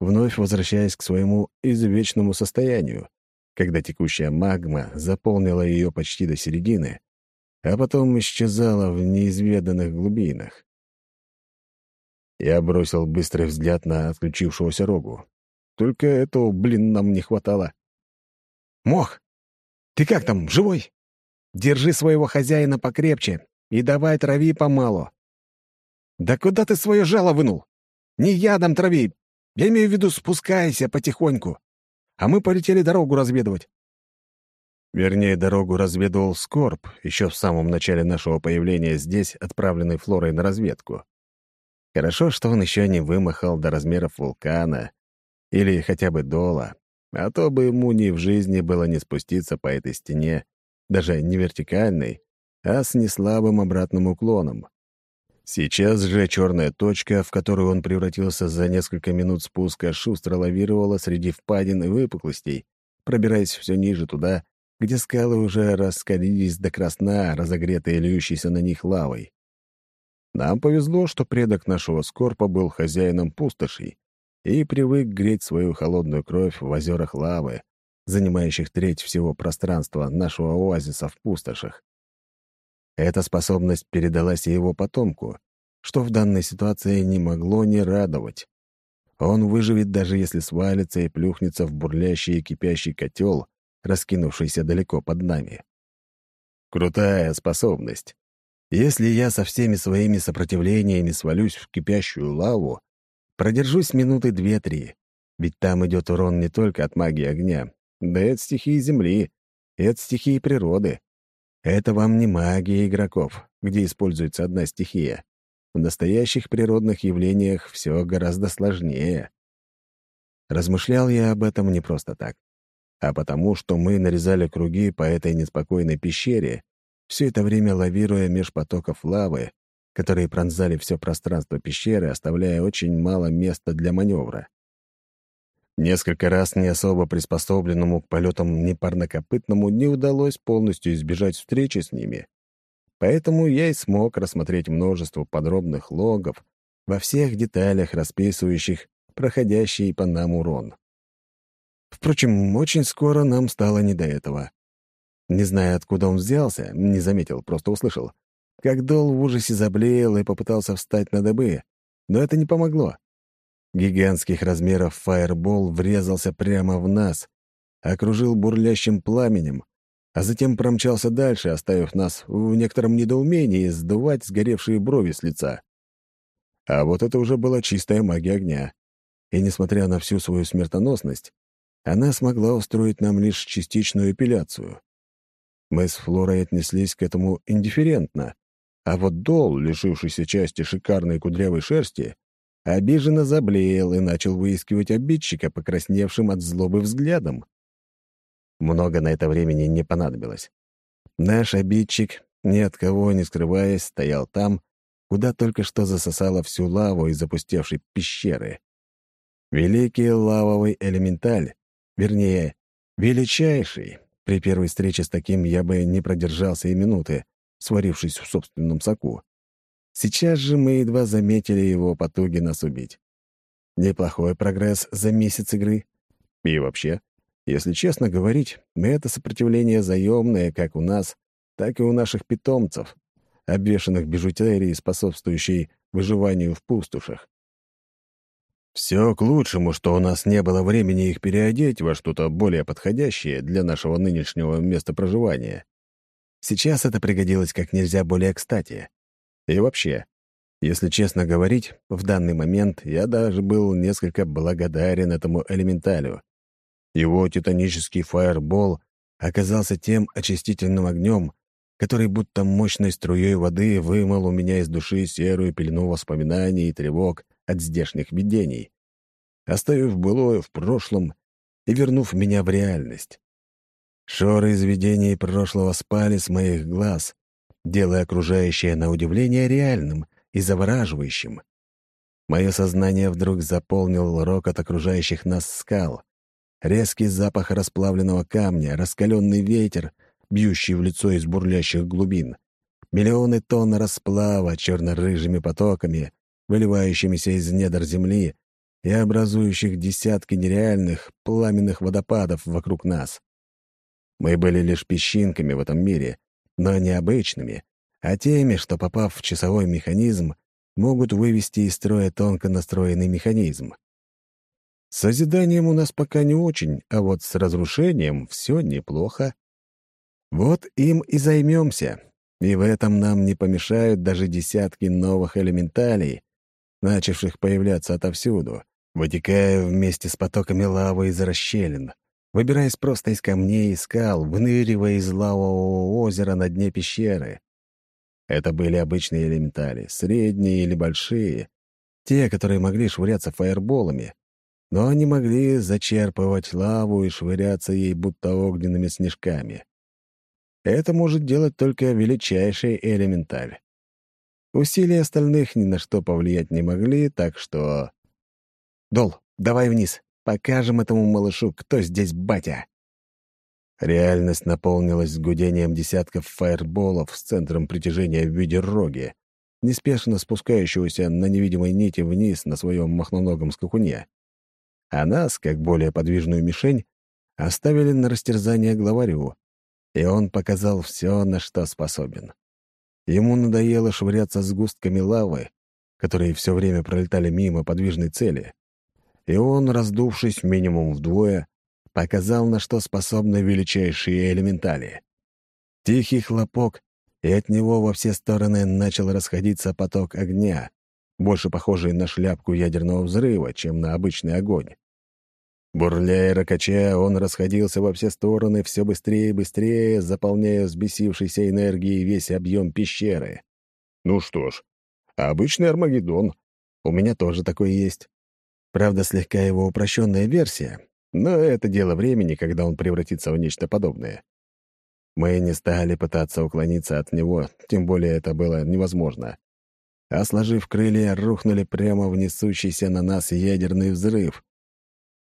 вновь возвращаясь к своему извечному состоянию, когда текущая магма заполнила ее почти до середины, а потом исчезала в неизведанных глубинах. Я бросил быстрый взгляд на отключившегося рогу. Только этого, блин, нам не хватало. «Мох, ты как там, живой? Держи своего хозяина покрепче и давай трави помалу». «Да куда ты свое жало вынул? Не ядом трави. Я имею в виду, спускайся потихоньку а мы полетели дорогу разведывать. Вернее, дорогу разведывал Скорб еще в самом начале нашего появления здесь, отправленный Флорой на разведку. Хорошо, что он еще не вымахал до размеров вулкана или хотя бы дола, а то бы ему ни в жизни было не спуститься по этой стене, даже не вертикальной, а с неслабым обратным уклоном. Сейчас же черная точка, в которую он превратился за несколько минут спуска, шустро лавировала среди впадин и выпуклостей, пробираясь все ниже туда, где скалы уже раскалились до красна, разогретые льющейся на них лавой. Нам повезло, что предок нашего скорпа был хозяином пустошей и привык греть свою холодную кровь в озерах лавы, занимающих треть всего пространства нашего оазиса в пустошах. Эта способность передалась и его потомку, что в данной ситуации не могло не радовать. Он выживет, даже если свалится и плюхнется в бурлящий и кипящий котел, раскинувшийся далеко под нами. Крутая способность. Если я со всеми своими сопротивлениями свалюсь в кипящую лаву, продержусь минуты две-три, ведь там идет урон не только от магии огня, да и от стихии земли, и от стихии природы. Это вам не магия игроков, где используется одна стихия. В настоящих природных явлениях все гораздо сложнее. Размышлял я об этом не просто так, а потому, что мы нарезали круги по этой неспокойной пещере, все это время лавируя меж потоков лавы, которые пронзали все пространство пещеры, оставляя очень мало места для маневра. Несколько раз не особо приспособленному к полетам непарнокопытному не удалось полностью избежать встречи с ними. Поэтому я и смог рассмотреть множество подробных логов во всех деталях, расписывающих проходящий по нам урон. Впрочем, очень скоро нам стало не до этого. Не зная, откуда он взялся, не заметил, просто услышал. Как Дол в ужасе заблеял и попытался встать на дыбы, но это не помогло. Гигантских размеров фаербол врезался прямо в нас, окружил бурлящим пламенем, а затем промчался дальше, оставив нас в некотором недоумении сдувать сгоревшие брови с лица. А вот это уже была чистая магия огня. И несмотря на всю свою смертоносность, она смогла устроить нам лишь частичную эпиляцию. Мы с Флорой отнеслись к этому индифферентно, а вот Дол, лишившийся части шикарной кудрявой шерсти, обиженно заблеял и начал выискивать обидчика, покрасневшим от злобы взглядом. Много на это времени не понадобилось. Наш обидчик, ни от кого не скрываясь, стоял там, куда только что засосало всю лаву из запустевшей пещеры. Великий лавовый элементаль, вернее, величайший. При первой встрече с таким я бы не продержался и минуты, сварившись в собственном соку. Сейчас же мы едва заметили его потуги нас убить. Неплохой прогресс за месяц игры. И вообще, если честно говорить, это сопротивление заемное как у нас, так и у наших питомцев, обвешанных бижутерией, способствующей выживанию в пустошах. Все к лучшему, что у нас не было времени их переодеть во что-то более подходящее для нашего нынешнего места проживания. Сейчас это пригодилось как нельзя более кстати. И вообще, если честно говорить, в данный момент я даже был несколько благодарен этому элементалю. Его титанический фаербол оказался тем очистительным огнем, который будто мощной струей воды вымыл у меня из души серую пелену воспоминаний и тревог, от здешних видений, оставив былое в прошлом и вернув меня в реальность. Шоры из видений прошлого спали с моих глаз, делая окружающее на удивление реальным и завораживающим. Мое сознание вдруг заполнил рок от окружающих нас скал, резкий запах расплавленного камня, раскаленный ветер, бьющий в лицо из бурлящих глубин, миллионы тонн расплава черно-рыжими потоками, выливающимися из недр земли и образующих десятки нереальных пламенных водопадов вокруг нас. Мы были лишь песчинками в этом мире, но не обычными, а теми, что, попав в часовой механизм, могут вывести из строя тонко настроенный механизм. С созиданием у нас пока не очень, а вот с разрушением все неплохо. Вот им и займемся, и в этом нам не помешают даже десятки новых элементалей, начавших появляться отовсюду, вытекая вместе с потоками лавы из расщелин, выбираясь просто из камней и скал, выныривая из лавового озера на дне пещеры. Это были обычные элементали, средние или большие, те, которые могли швыряться фаерболами, но они могли зачерпывать лаву и швыряться ей будто огненными снежками. Это может делать только величайший элементаль. Усилия остальных ни на что повлиять не могли, так что... «Дол, давай вниз. Покажем этому малышу, кто здесь батя». Реальность наполнилась гудением десятков фаерболов с центром притяжения в виде роги, неспешно спускающегося на невидимой нити вниз на своем махноногом скакуне. А нас, как более подвижную мишень, оставили на растерзание главарю, и он показал все, на что способен. Ему надоело швыряться с густками лавы, которые все время пролетали мимо подвижной цели. И он, раздувшись минимум вдвое, показал, на что способны величайшие элементали. Тихий хлопок, и от него во все стороны начал расходиться поток огня, больше похожий на шляпку ядерного взрыва, чем на обычный огонь. Бурляя и ракача, он расходился во все стороны все быстрее и быстрее, заполняя взбесившейся энергией весь объем пещеры. Ну что ж, обычный Армагеддон. У меня тоже такой есть. Правда, слегка его упрощенная версия, но это дело времени, когда он превратится в нечто подобное. Мы не стали пытаться уклониться от него, тем более это было невозможно. А сложив крылья, рухнули прямо в несущийся на нас ядерный взрыв,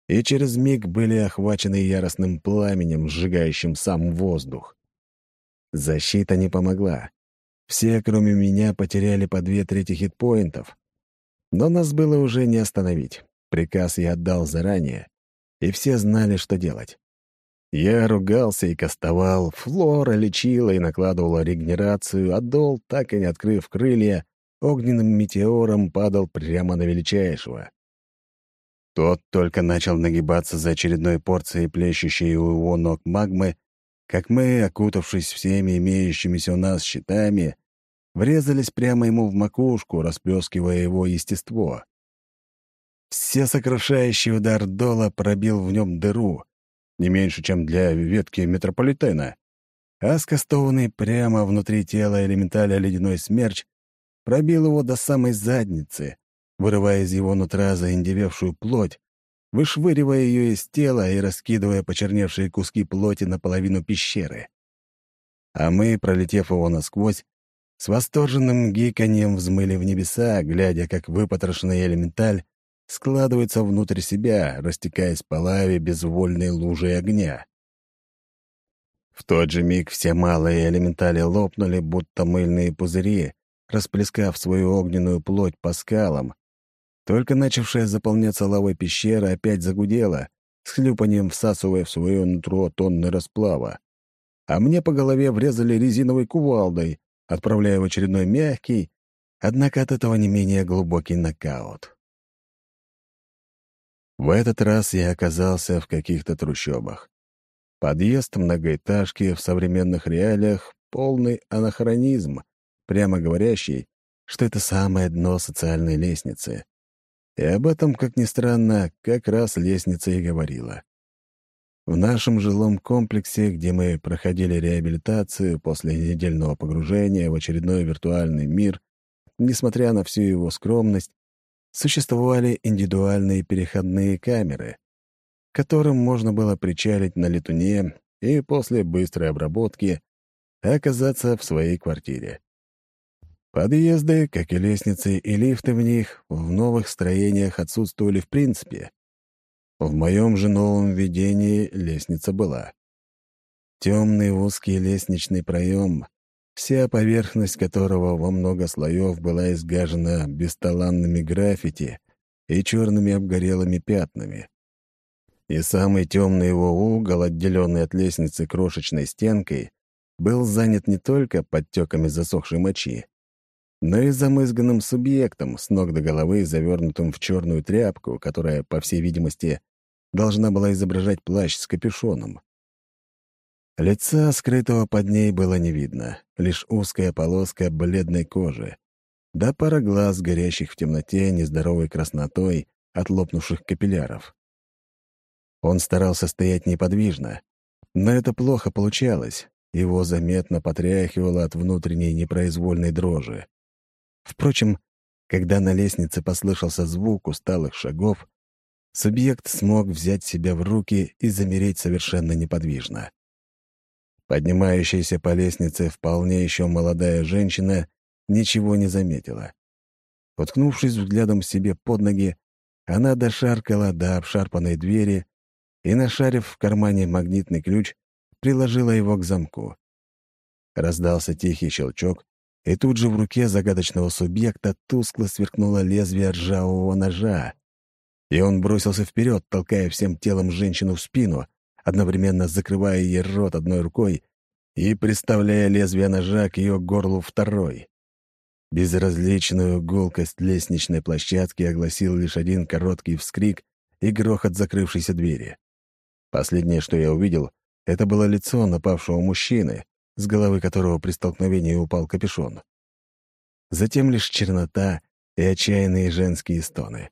и через миг были охвачены яростным пламенем, сжигающим сам воздух. Защита не помогла. Все, кроме меня, потеряли по две трети хитпоинтов. Но нас было уже не остановить. Приказ я отдал заранее, и все знали, что делать. Я ругался и кастовал, Флора лечила и накладывала регенерацию, а Дол, так и не открыв крылья, огненным метеором падал прямо на величайшего. Тот только начал нагибаться за очередной порцией плещущей у его ног магмы, как мы, окутавшись всеми имеющимися у нас щитами, врезались прямо ему в макушку, расплескивая его естество. Все сокрушающий удар Дола пробил в нем дыру, не меньше, чем для ветки метрополитена. А скастованный прямо внутри тела элементаля ледяной смерч пробил его до самой задницы, вырывая из его нутра заиндевевшую плоть, вышвыривая ее из тела и раскидывая почерневшие куски плоти наполовину пещеры. А мы, пролетев его насквозь, с восторженным гиканьем взмыли в небеса, глядя, как выпотрошенный элементаль складывается внутрь себя, растекаясь по лаве безвольной лужей огня. В тот же миг все малые элементали лопнули, будто мыльные пузыри, расплескав свою огненную плоть по скалам. Только начавшая заполняться лавой пещера опять загудела, с хлюпанием всасывая в свое нутро тонны расплава. А мне по голове врезали резиновой кувалдой, отправляя в очередной мягкий, однако от этого не менее глубокий нокаут. В этот раз я оказался в каких-то трущобах. Подъезд многоэтажки в современных реалиях — полный анахронизм, прямо говорящий, что это самое дно социальной лестницы. И об этом, как ни странно, как раз лестница и говорила. В нашем жилом комплексе, где мы проходили реабилитацию после недельного погружения в очередной виртуальный мир, несмотря на всю его скромность, существовали индивидуальные переходные камеры, к которым можно было причалить на летуне и после быстрой обработки оказаться в своей квартире. Подъезды, как и лестницы и лифты в них, в новых строениях отсутствовали в принципе. В моем же новом видении лестница была. Темный узкий лестничный проем, вся поверхность которого во много слоев была изгажена бесталанными граффити и черными обгорелыми пятнами. И самый темный его угол, отделенный от лестницы крошечной стенкой, был занят не только подтеками засохшей мочи, но и замызганным субъектом, с ног до головы завернутым в черную тряпку, которая, по всей видимости, должна была изображать плащ с капюшоном. Лица, скрытого под ней, было не видно, лишь узкая полоска бледной кожи, да пара глаз, горящих в темноте нездоровой краснотой от лопнувших капилляров. Он старался стоять неподвижно, но это плохо получалось, его заметно потряхивало от внутренней непроизвольной дрожи. Впрочем, когда на лестнице послышался звук усталых шагов, субъект смог взять себя в руки и замереть совершенно неподвижно. Поднимающаяся по лестнице вполне еще молодая женщина ничего не заметила. Уткнувшись взглядом себе под ноги, она дошаркала до обшарпанной двери и, нашарив в кармане магнитный ключ, приложила его к замку. Раздался тихий щелчок, и тут же в руке загадочного субъекта тускло сверкнуло лезвие ржавого ножа, и он бросился вперед, толкая всем телом женщину в спину, одновременно закрывая ей рот одной рукой и приставляя лезвие ножа к ее горлу второй. Безразличную гулкость лестничной площадки огласил лишь один короткий вскрик и грохот закрывшейся двери. Последнее, что я увидел, это было лицо напавшего мужчины, с головы которого при столкновении упал капюшон. Затем лишь чернота и отчаянные женские стоны.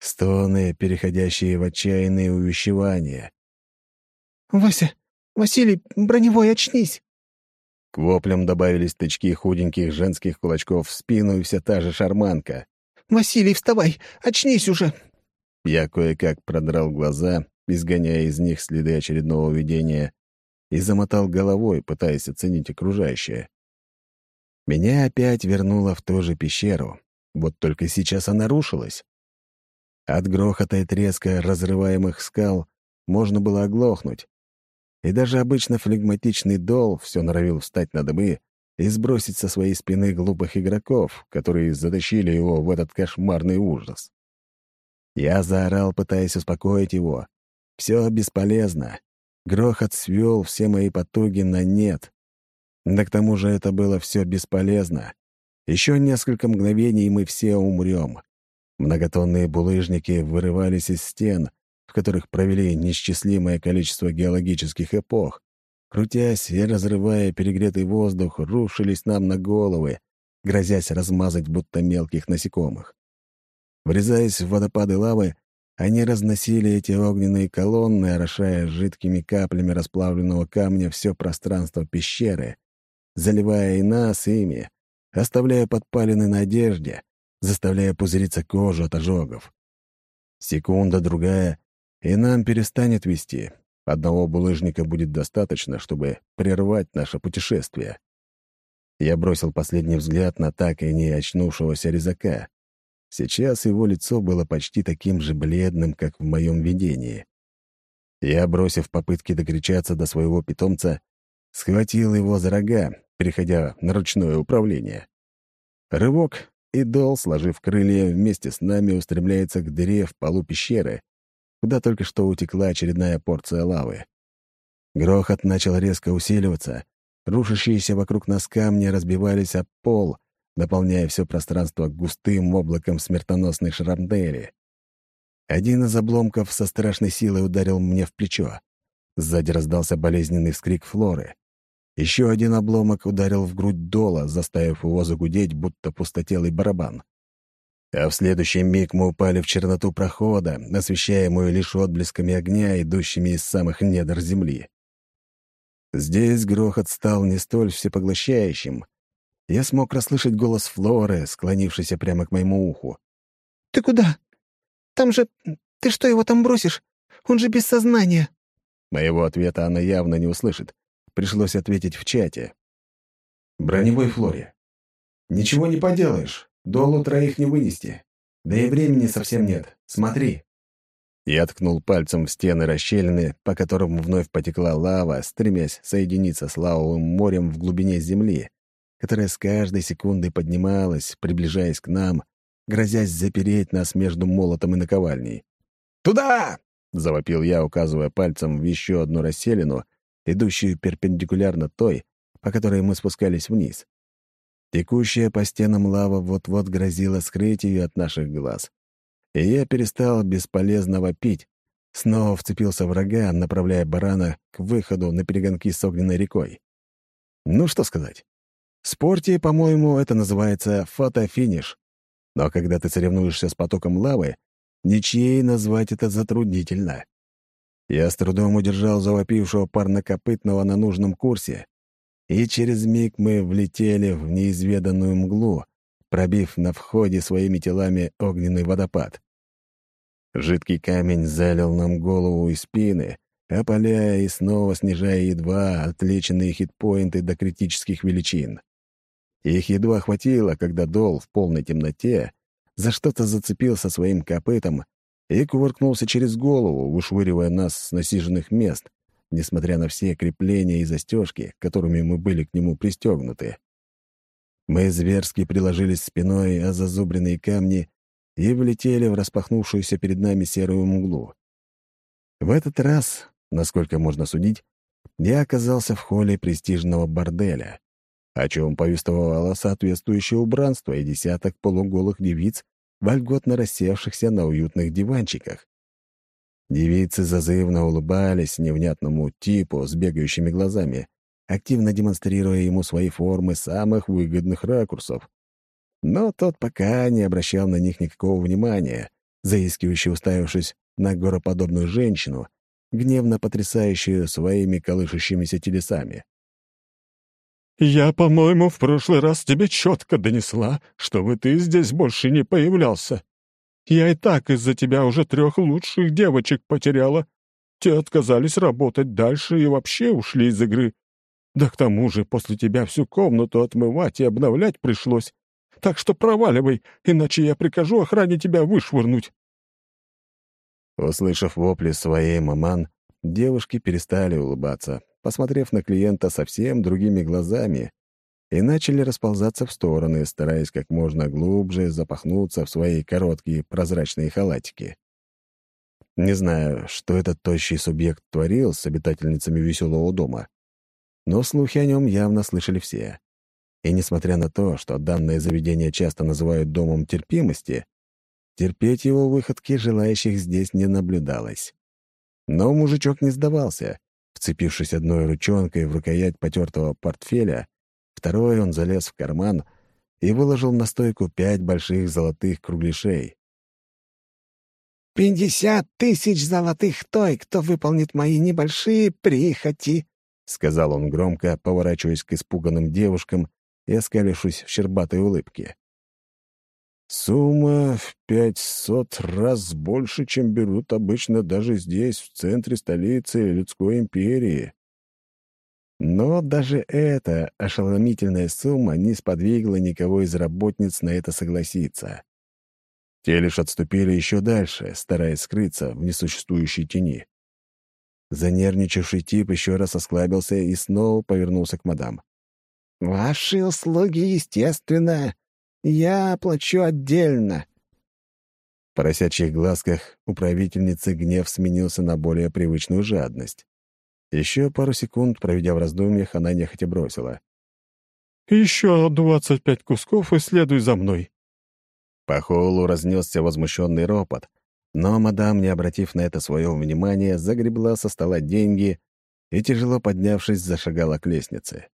Стоны, переходящие в отчаянные увещевания. «Вася! Василий, броневой, очнись!» К воплям добавились тычки худеньких женских кулачков в спину и вся та же шарманка. «Василий, вставай! Очнись уже!» Я кое-как продрал глаза, изгоняя из них следы очередного видения, и замотал головой, пытаясь оценить окружающее. Меня опять вернуло в ту же пещеру, вот только сейчас она рушилась. От грохота и треска разрываемых скал можно было оглохнуть, и даже обычно флегматичный дол все норовил встать на дыбы и сбросить со своей спины глупых игроков, которые затащили его в этот кошмарный ужас. Я заорал, пытаясь успокоить его. Все бесполезно. Грохот свел все мои потуги на нет. Да к тому же это было все бесполезно. Еще несколько мгновений, и мы все умрем. Многотонные булыжники вырывались из стен, в которых провели несчислимое количество геологических эпох. Крутясь и разрывая перегретый воздух, рушились нам на головы, грозясь размазать будто мелких насекомых. Врезаясь в водопады лавы, они разносили эти огненные колонны, орошая жидкими каплями расплавленного камня все пространство пещеры, заливая и нас ими, оставляя подпалины на одежде, заставляя пузыриться кожу от ожогов. Секунда-другая, и нам перестанет вести. Одного булыжника будет достаточно, чтобы прервать наше путешествие. Я бросил последний взгляд на так и не очнувшегося резака. Сейчас его лицо было почти таким же бледным, как в моем видении. Я, бросив попытки докричаться до своего питомца, схватил его за рога, переходя на ручное управление. Рывок, и Дол, сложив крылья, вместе с нами устремляется к дыре в полу пещеры, куда только что утекла очередная порция лавы. Грохот начал резко усиливаться, рушащиеся вокруг нас камни разбивались об пол, наполняя все пространство густым облаком смертоносной шрамдели. Один из обломков со страшной силой ударил мне в плечо. Сзади раздался болезненный вскрик Флоры. Еще один обломок ударил в грудь Дола, заставив его загудеть, будто пустотелый барабан. А в следующий миг мы упали в черноту прохода, освещаемую лишь отблесками огня, идущими из самых недр земли. Здесь грохот стал не столь всепоглощающим, я смог расслышать голос Флоры, склонившейся прямо к моему уху. «Ты куда? Там же... Ты что, его там бросишь? Он же без сознания!» Моего ответа она явно не услышит. Пришлось ответить в чате. «Броневой Флоре. Ничего не поделаешь. Долу троих не вынести. Да и времени совсем нет. Смотри». Я ткнул пальцем в стены расщелины, по которым вновь потекла лава, стремясь соединиться с лавовым морем в глубине земли, которая с каждой секундой поднималась, приближаясь к нам, грозясь запереть нас между молотом и наковальней. «Туда!» — завопил я, указывая пальцем в еще одну расселину, идущую перпендикулярно той, по которой мы спускались вниз. Текущая по стенам лава вот-вот грозила скрыть ее от наших глаз. И я перестал бесполезно вопить, снова вцепился в врага, направляя барана к выходу на перегонки с огненной рекой. Ну, что сказать. В спорте, по-моему, это называется фотофиниш. Но когда ты соревнуешься с потоком лавы, ничьей назвать это затруднительно. Я с трудом удержал завопившего парнокопытного на нужном курсе, и через миг мы влетели в неизведанную мглу, пробив на входе своими телами огненный водопад. Жидкий камень залил нам голову и спины, опаляя и снова снижая едва отличенные хитпоинты до критических величин. Их едва хватило, когда Дол в полной темноте за что-то зацепился своим копытом и кувыркнулся через голову, вышвыривая нас с насиженных мест, несмотря на все крепления и застежки, которыми мы были к нему пристегнуты. Мы зверски приложились спиной о зазубренные камни и влетели в распахнувшуюся перед нами серую мглу. В этот раз, насколько можно судить, я оказался в холле престижного борделя о чем повествовало соответствующее убранство и десяток полуголых девиц, вольготно рассевшихся на уютных диванчиках. Девицы зазывно улыбались невнятному типу с бегающими глазами, активно демонстрируя ему свои формы самых выгодных ракурсов. Но тот пока не обращал на них никакого внимания, заискивающе уставившись на гороподобную женщину, гневно потрясающую своими колышущимися телесами. «Я, по-моему, в прошлый раз тебе четко донесла, чтобы ты здесь больше не появлялся. Я и так из-за тебя уже трех лучших девочек потеряла. Те отказались работать дальше и вообще ушли из игры. Да к тому же после тебя всю комнату отмывать и обновлять пришлось. Так что проваливай, иначе я прикажу охране тебя вышвырнуть». Услышав вопли своей маман, девушки перестали улыбаться, посмотрев на клиента совсем другими глазами, и начали расползаться в стороны, стараясь как можно глубже запахнуться в свои короткие прозрачные халатики. Не знаю, что этот тощий субъект творил с обитательницами веселого дома, но слухи о нем явно слышали все. И несмотря на то, что данное заведение часто называют домом терпимости, терпеть его выходки желающих здесь не наблюдалось. Но мужичок не сдавался Вцепившись одной ручонкой в рукоять потертого портфеля, второй он залез в карман и выложил на стойку пять больших золотых кругляшей. «Пятьдесят тысяч золотых той, кто выполнит мои небольшие прихоти», — сказал он громко, поворачиваясь к испуганным девушкам и оскалившись в щербатой улыбке. Сумма в пятьсот раз больше, чем берут обычно даже здесь, в центре столицы людской империи. Но даже эта ошеломительная сумма не сподвигла никого из работниц на это согласиться. Те лишь отступили еще дальше, стараясь скрыться в несуществующей тени. Занервничавший тип еще раз осклабился и снова повернулся к мадам. «Ваши услуги, естественно, я оплачу отдельно». В поросячьих глазках управительницы гнев сменился на более привычную жадность. Еще пару секунд, проведя в раздумьях, она нехотя бросила. «Еще двадцать пять кусков и следуй за мной». По холлу разнесся возмущенный ропот, но мадам, не обратив на это свое внимание, загребла со стола деньги и, тяжело поднявшись, зашагала к лестнице.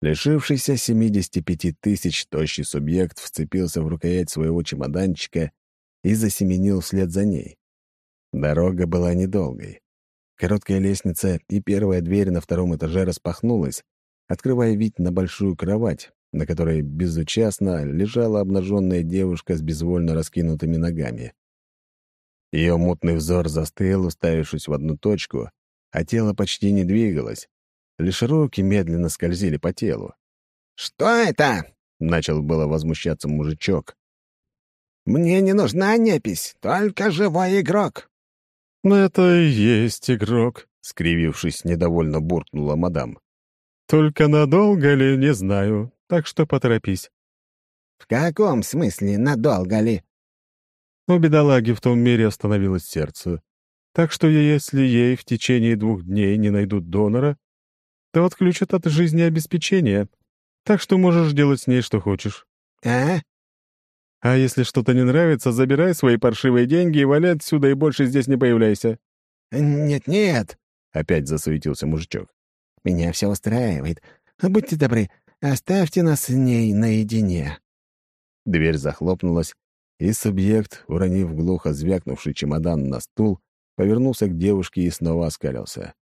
Лишившийся 75 тысяч тощий субъект вцепился в рукоять своего чемоданчика и засеменил вслед за ней. Дорога была недолгой. Короткая лестница и первая дверь на втором этаже распахнулась, открывая вид на большую кровать, на которой безучастно лежала обнаженная девушка с безвольно раскинутыми ногами. Ее мутный взор застыл, уставившись в одну точку, а тело почти не двигалось, Лишь руки медленно скользили по телу. «Что это?» — начал было возмущаться мужичок. «Мне не нужна непись, только живой игрок». «Ну, это и есть игрок», — скривившись, недовольно буркнула мадам. «Только надолго ли, не знаю, так что поторопись». «В каком смысле надолго ли?» У бедолаги в том мире остановилось сердце. Так что если ей в течение двух дней не найдут донора, то отключат от жизнеобеспечения, так что можешь делать с ней что хочешь. А? А если что-то не нравится, забирай свои паршивые деньги и валяй отсюда, и больше здесь не появляйся. Нет-нет, — опять засуетился мужичок. Меня все устраивает. Будьте добры, оставьте нас с ней наедине. Дверь захлопнулась, и субъект, уронив глухо звякнувший чемодан на стул, повернулся к девушке и снова оскалился.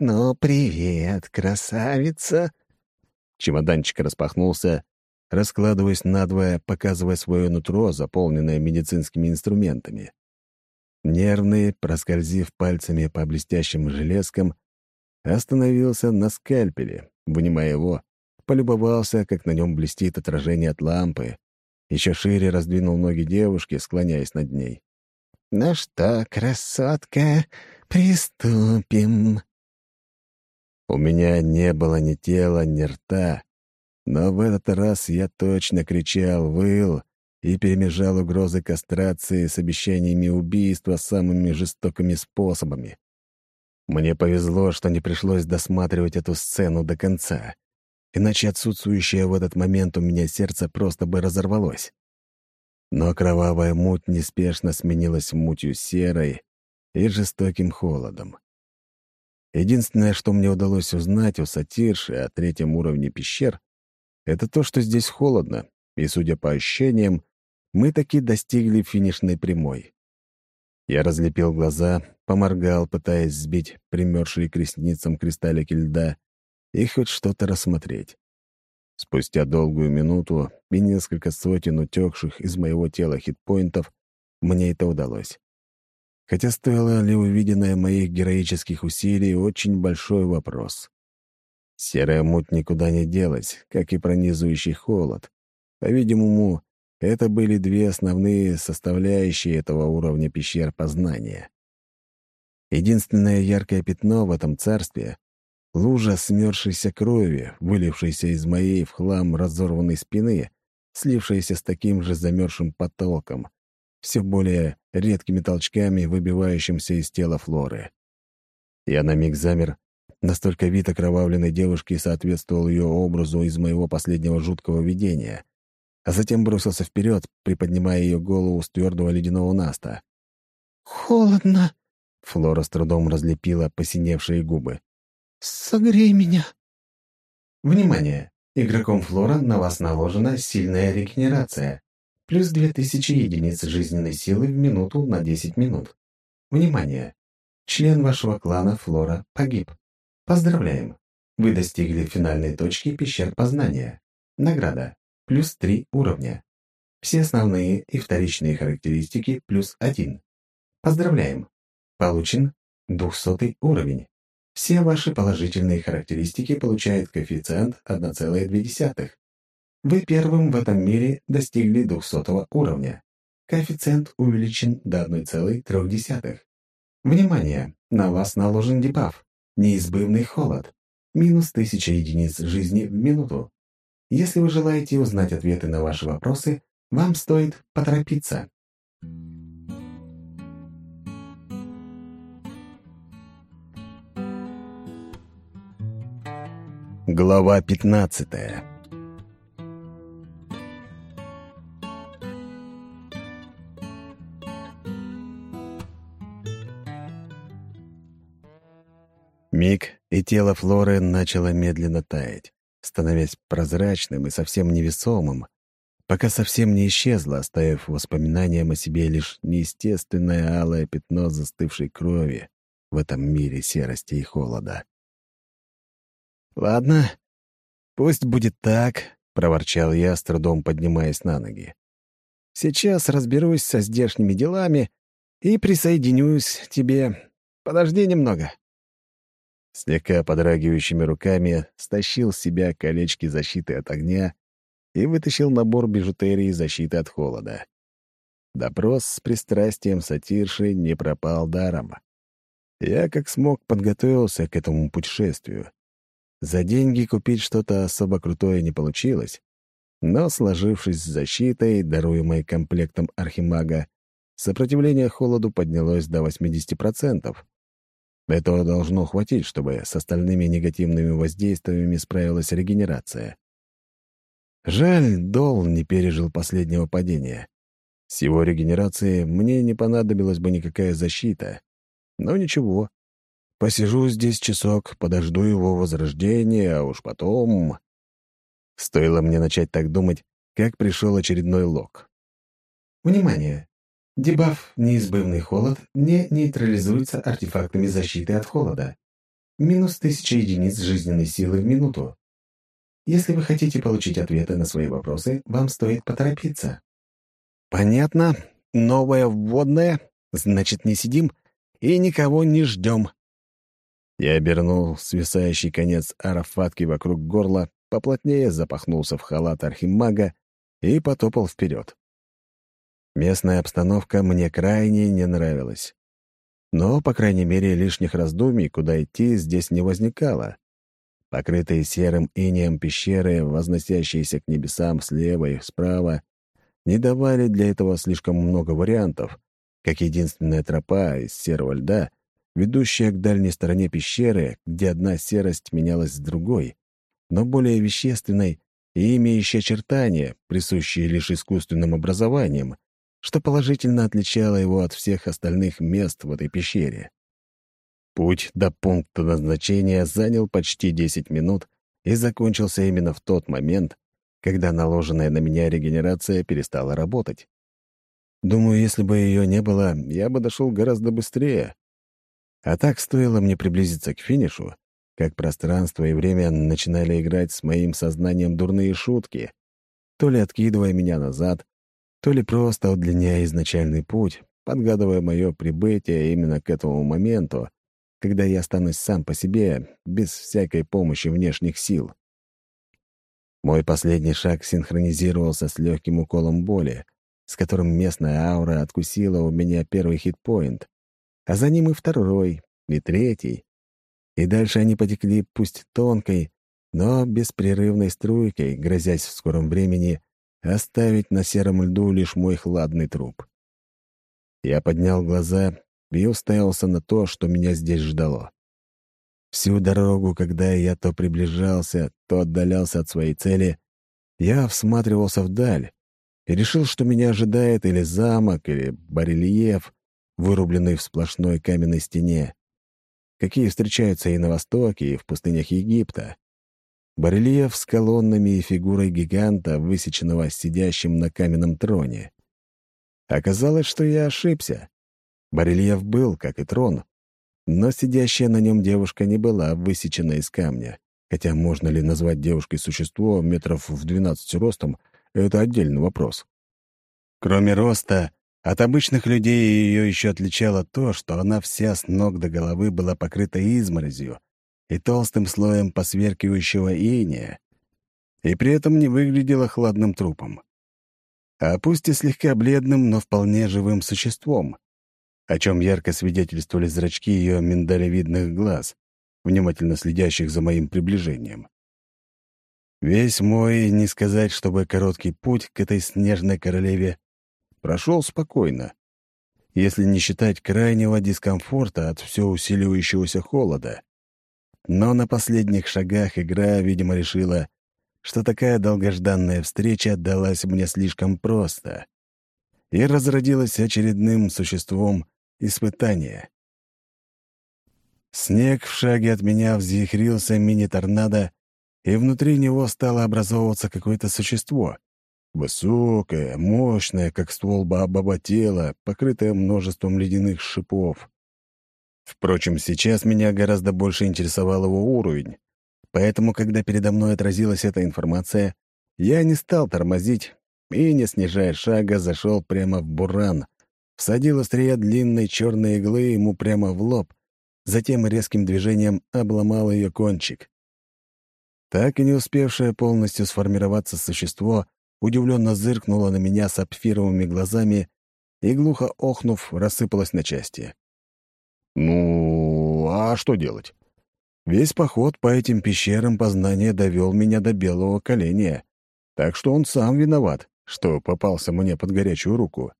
«Ну, привет, красавица!» Чемоданчик распахнулся, раскладываясь надвое, показывая свое нутро, заполненное медицинскими инструментами. Нервный, проскользив пальцами по блестящим железкам, остановился на скальпеле, вынимая его, полюбовался, как на нем блестит отражение от лампы, еще шире раздвинул ноги девушки, склоняясь над ней. «Ну что, красотка, приступим!» У меня не было ни тела, ни рта, но в этот раз я точно кричал, выл и перемежал угрозы кастрации с обещаниями убийства самыми жестокими способами. Мне повезло, что не пришлось досматривать эту сцену до конца, иначе отсутствующее в этот момент у меня сердце просто бы разорвалось. Но кровавая муть неспешно сменилась мутью серой и жестоким холодом. Единственное, что мне удалось узнать у сатирши о третьем уровне пещер, это то, что здесь холодно, и, судя по ощущениям, мы таки достигли финишной прямой. Я разлепил глаза, поморгал, пытаясь сбить примершие к ресницам кристаллики льда и хоть что-то рассмотреть. Спустя долгую минуту и несколько сотен утекших из моего тела хитпоинтов мне это удалось. Хотя стоило ли увиденное моих героических усилий очень большой вопрос. Серая муть никуда не делась, как и пронизывающий холод. По-видимому, это были две основные составляющие этого уровня пещер познания. Единственное яркое пятно в этом царстве — лужа смерзшейся крови, вылившейся из моей в хлам разорванной спины, слившаяся с таким же замерзшим потолком, все более редкими толчками, выбивающимся из тела Флоры. Я на миг замер, настолько вид окровавленной девушки соответствовал ее образу из моего последнего жуткого видения, а затем бросился вперед, приподнимая ее голову с твердого ледяного наста. «Холодно!» — Флора с трудом разлепила посиневшие губы. «Согрей меня!» Внимание! Игроком Флора на вас наложена сильная регенерация. плюс 2000 единиц жизненной силы в минуту на 10 минут. Внимание! Член вашего клана Флора погиб. Поздравляем! Вы достигли финальной точки пещер познания. Награда. Плюс 3 уровня. Все основные и вторичные характеристики плюс 1. Поздравляем! Получен 200 уровень. Все ваши положительные характеристики получают коэффициент 1,2. Вы первым в этом мире достигли 200 уровня. Коэффициент увеличен до 1,3. Внимание! На вас наложен дебаф. Неизбывный холод. Минус 1000 единиц жизни в минуту. Если вы желаете узнать ответы на ваши вопросы, вам стоит поторопиться. Глава 15 Миг, и тело Флоры начало медленно таять, становясь прозрачным и совсем невесомым, пока совсем не исчезло, оставив воспоминанием о себе лишь неестественное алое пятно застывшей крови в этом мире серости и холода. «Ладно, пусть будет так», — проворчал я, с трудом поднимаясь на ноги. «Сейчас разберусь со здешними делами и присоединюсь к тебе. Подожди немного». Слегка подрагивающими руками стащил с себя колечки защиты от огня и вытащил набор бижутерии защиты от холода. Допрос с пристрастием сатирши не пропал даром. Я как смог подготовился к этому путешествию. За деньги купить что-то особо крутое не получилось, но, сложившись с защитой, даруемой комплектом Архимага, сопротивление холоду поднялось до 80%. Этого должно хватить, чтобы с остальными негативными воздействиями справилась регенерация. Жаль, Дол не пережил последнего падения. С его регенерацией мне не понадобилась бы никакая защита. Но ничего, Посижу здесь часок, подожду его возрождения, а уж потом... Стоило мне начать так думать, как пришел очередной лог. Внимание! Дебаф «Неизбывный холод» не нейтрализуется артефактами защиты от холода. Минус 1000 единиц жизненной силы в минуту. Если вы хотите получить ответы на свои вопросы, вам стоит поторопиться. Понятно. Новое вводное. Значит, не сидим и никого не ждем. Я обернул свисающий конец арафатки вокруг горла, поплотнее запахнулся в халат архимага и потопал вперед. Местная обстановка мне крайне не нравилась. Но, по крайней мере, лишних раздумий, куда идти, здесь не возникало. Покрытые серым инеем пещеры, возносящиеся к небесам слева и справа, не давали для этого слишком много вариантов, как единственная тропа из серого льда ведущая к дальней стороне пещеры, где одна серость менялась с другой, но более вещественной и имеющей очертания, присущие лишь искусственным образованием, что положительно отличало его от всех остальных мест в этой пещере. Путь до пункта назначения занял почти 10 минут и закончился именно в тот момент, когда наложенная на меня регенерация перестала работать. Думаю, если бы ее не было, я бы дошел гораздо быстрее, а так стоило мне приблизиться к финишу, как пространство и время начинали играть с моим сознанием дурные шутки, то ли откидывая меня назад, то ли просто удлиняя изначальный путь, подгадывая мое прибытие именно к этому моменту, когда я останусь сам по себе, без всякой помощи внешних сил. Мой последний шаг синхронизировался с легким уколом боли, с которым местная аура откусила у меня первый хитпоинт, а за ним и второй, и третий. И дальше они потекли пусть тонкой, но беспрерывной струйкой, грозясь в скором времени оставить на сером льду лишь мой хладный труп. Я поднял глаза и уставился на то, что меня здесь ждало. Всю дорогу, когда я то приближался, то отдалялся от своей цели, я всматривался вдаль и решил, что меня ожидает или замок, или барельеф, вырубленный в сплошной каменной стене, какие встречаются и на Востоке, и в пустынях Египта. Барельеф с колоннами и фигурой гиганта, высеченного сидящим на каменном троне. Оказалось, что я ошибся. Барельеф был, как и трон, но сидящая на нем девушка не была высечена из камня. Хотя можно ли назвать девушкой существо метров в 12 ростом — это отдельный вопрос. Кроме роста, от обычных людей ее еще отличало то, что она вся с ног до головы была покрыта изморозью и толстым слоем посверкивающего иния, и при этом не выглядела хладным трупом. А пусть и слегка бледным, но вполне живым существом, о чем ярко свидетельствовали зрачки ее миндалевидных глаз, внимательно следящих за моим приближением. Весь мой, не сказать, чтобы короткий путь к этой снежной королеве, прошел спокойно, если не считать крайнего дискомфорта от все усиливающегося холода. Но на последних шагах игра, видимо, решила, что такая долгожданная встреча далась мне слишком просто и разродилась очередным существом испытания. Снег в шаге от меня взъехрился мини-торнадо, и внутри него стало образовываться какое-то существо. Высокое, мощное, как ствол баобаба тело, покрытое множеством ледяных шипов. Впрочем, сейчас меня гораздо больше интересовал его уровень, поэтому, когда передо мной отразилась эта информация, я не стал тормозить и, не снижая шага, зашел прямо в буран, всадил острие длинной черной иглы ему прямо в лоб, затем резким движением обломал ее кончик. Так и не успевшее полностью сформироваться существо удивленно зыркнуло на меня сапфировыми глазами и, глухо охнув, рассыпалось на части. Ну, а что делать? Весь поход по этим пещерам познания довел меня до белого коленя, так что он сам виноват, что попался мне под горячую руку.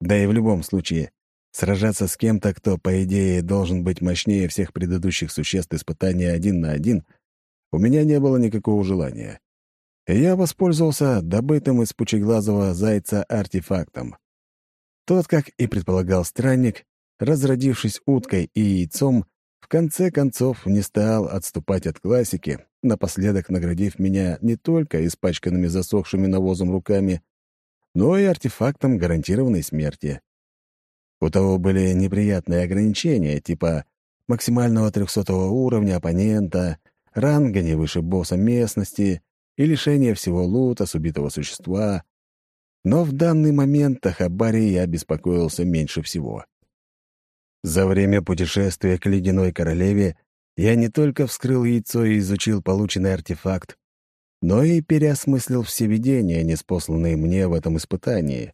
Да и в любом случае, Сражаться с кем-то, кто, по идее, должен быть мощнее всех предыдущих существ испытания один на один, у меня не было никакого желания. Я воспользовался добытым из пучеглазого зайца артефактом. Тот, как и предполагал странник, разродившись уткой и яйцом, в конце концов не стал отступать от классики, напоследок наградив меня не только испачканными засохшими навозом руками, но и артефактом гарантированной смерти. У того были неприятные ограничения, типа максимального 300 уровня оппонента, ранга не выше босса местности и лишения всего лута с убитого существа. Но в данный момент о Хабаре я беспокоился меньше всего. За время путешествия к Ледяной Королеве я не только вскрыл яйцо и изучил полученный артефакт, но и переосмыслил все видения, неспосланные мне в этом испытании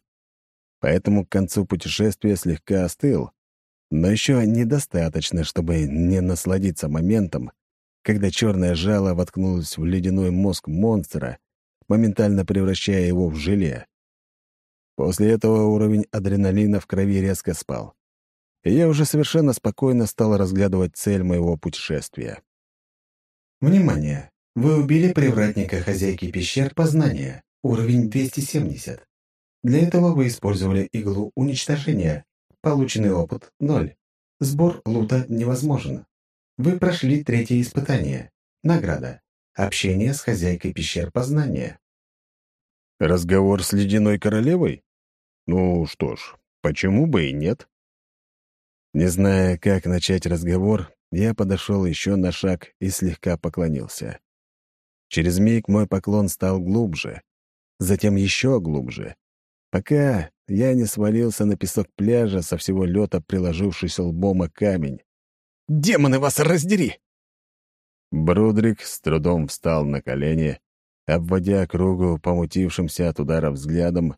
поэтому к концу путешествия слегка остыл, но еще недостаточно, чтобы не насладиться моментом, когда черное жало воткнулось в ледяной мозг монстра, моментально превращая его в желе. После этого уровень адреналина в крови резко спал. И я уже совершенно спокойно стал разглядывать цель моего путешествия. Внимание! Вы убили привратника хозяйки пещер познания, уровень 270. Для этого вы использовали иглу уничтожения. Полученный опыт — ноль. Сбор лута невозможен. Вы прошли третье испытание. Награда. Общение с хозяйкой пещер познания. Разговор с ледяной королевой? Ну что ж, почему бы и нет? Не зная, как начать разговор, я подошел еще на шаг и слегка поклонился. Через миг мой поклон стал глубже, затем еще глубже, пока я не свалился на песок пляжа со всего лета, приложившись лбом о камень. «Демоны вас раздери!» Брудрик с трудом встал на колени, обводя кругу помутившимся от удара взглядом,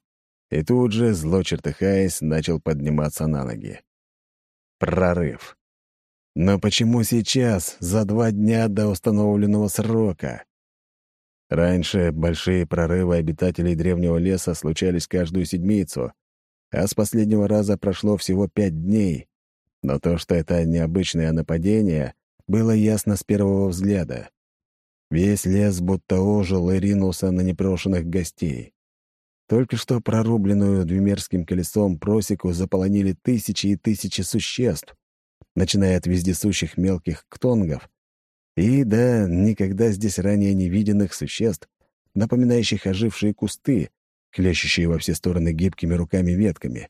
и тут же, зло чертыхаясь, начал подниматься на ноги. Прорыв. Но почему сейчас, за два дня до установленного срока? Раньше большие прорывы обитателей древнего леса случались каждую седмицу, а с последнего раза прошло всего пять дней. Но то, что это необычное нападение, было ясно с первого взгляда. Весь лес будто ожил и ринулся на непрошенных гостей. Только что прорубленную двумерским колесом просеку заполонили тысячи и тысячи существ, начиная от вездесущих мелких ктонгов И, да, никогда здесь ранее не виденных существ, напоминающих ожившие кусты, клящущие во все стороны гибкими руками-ветками,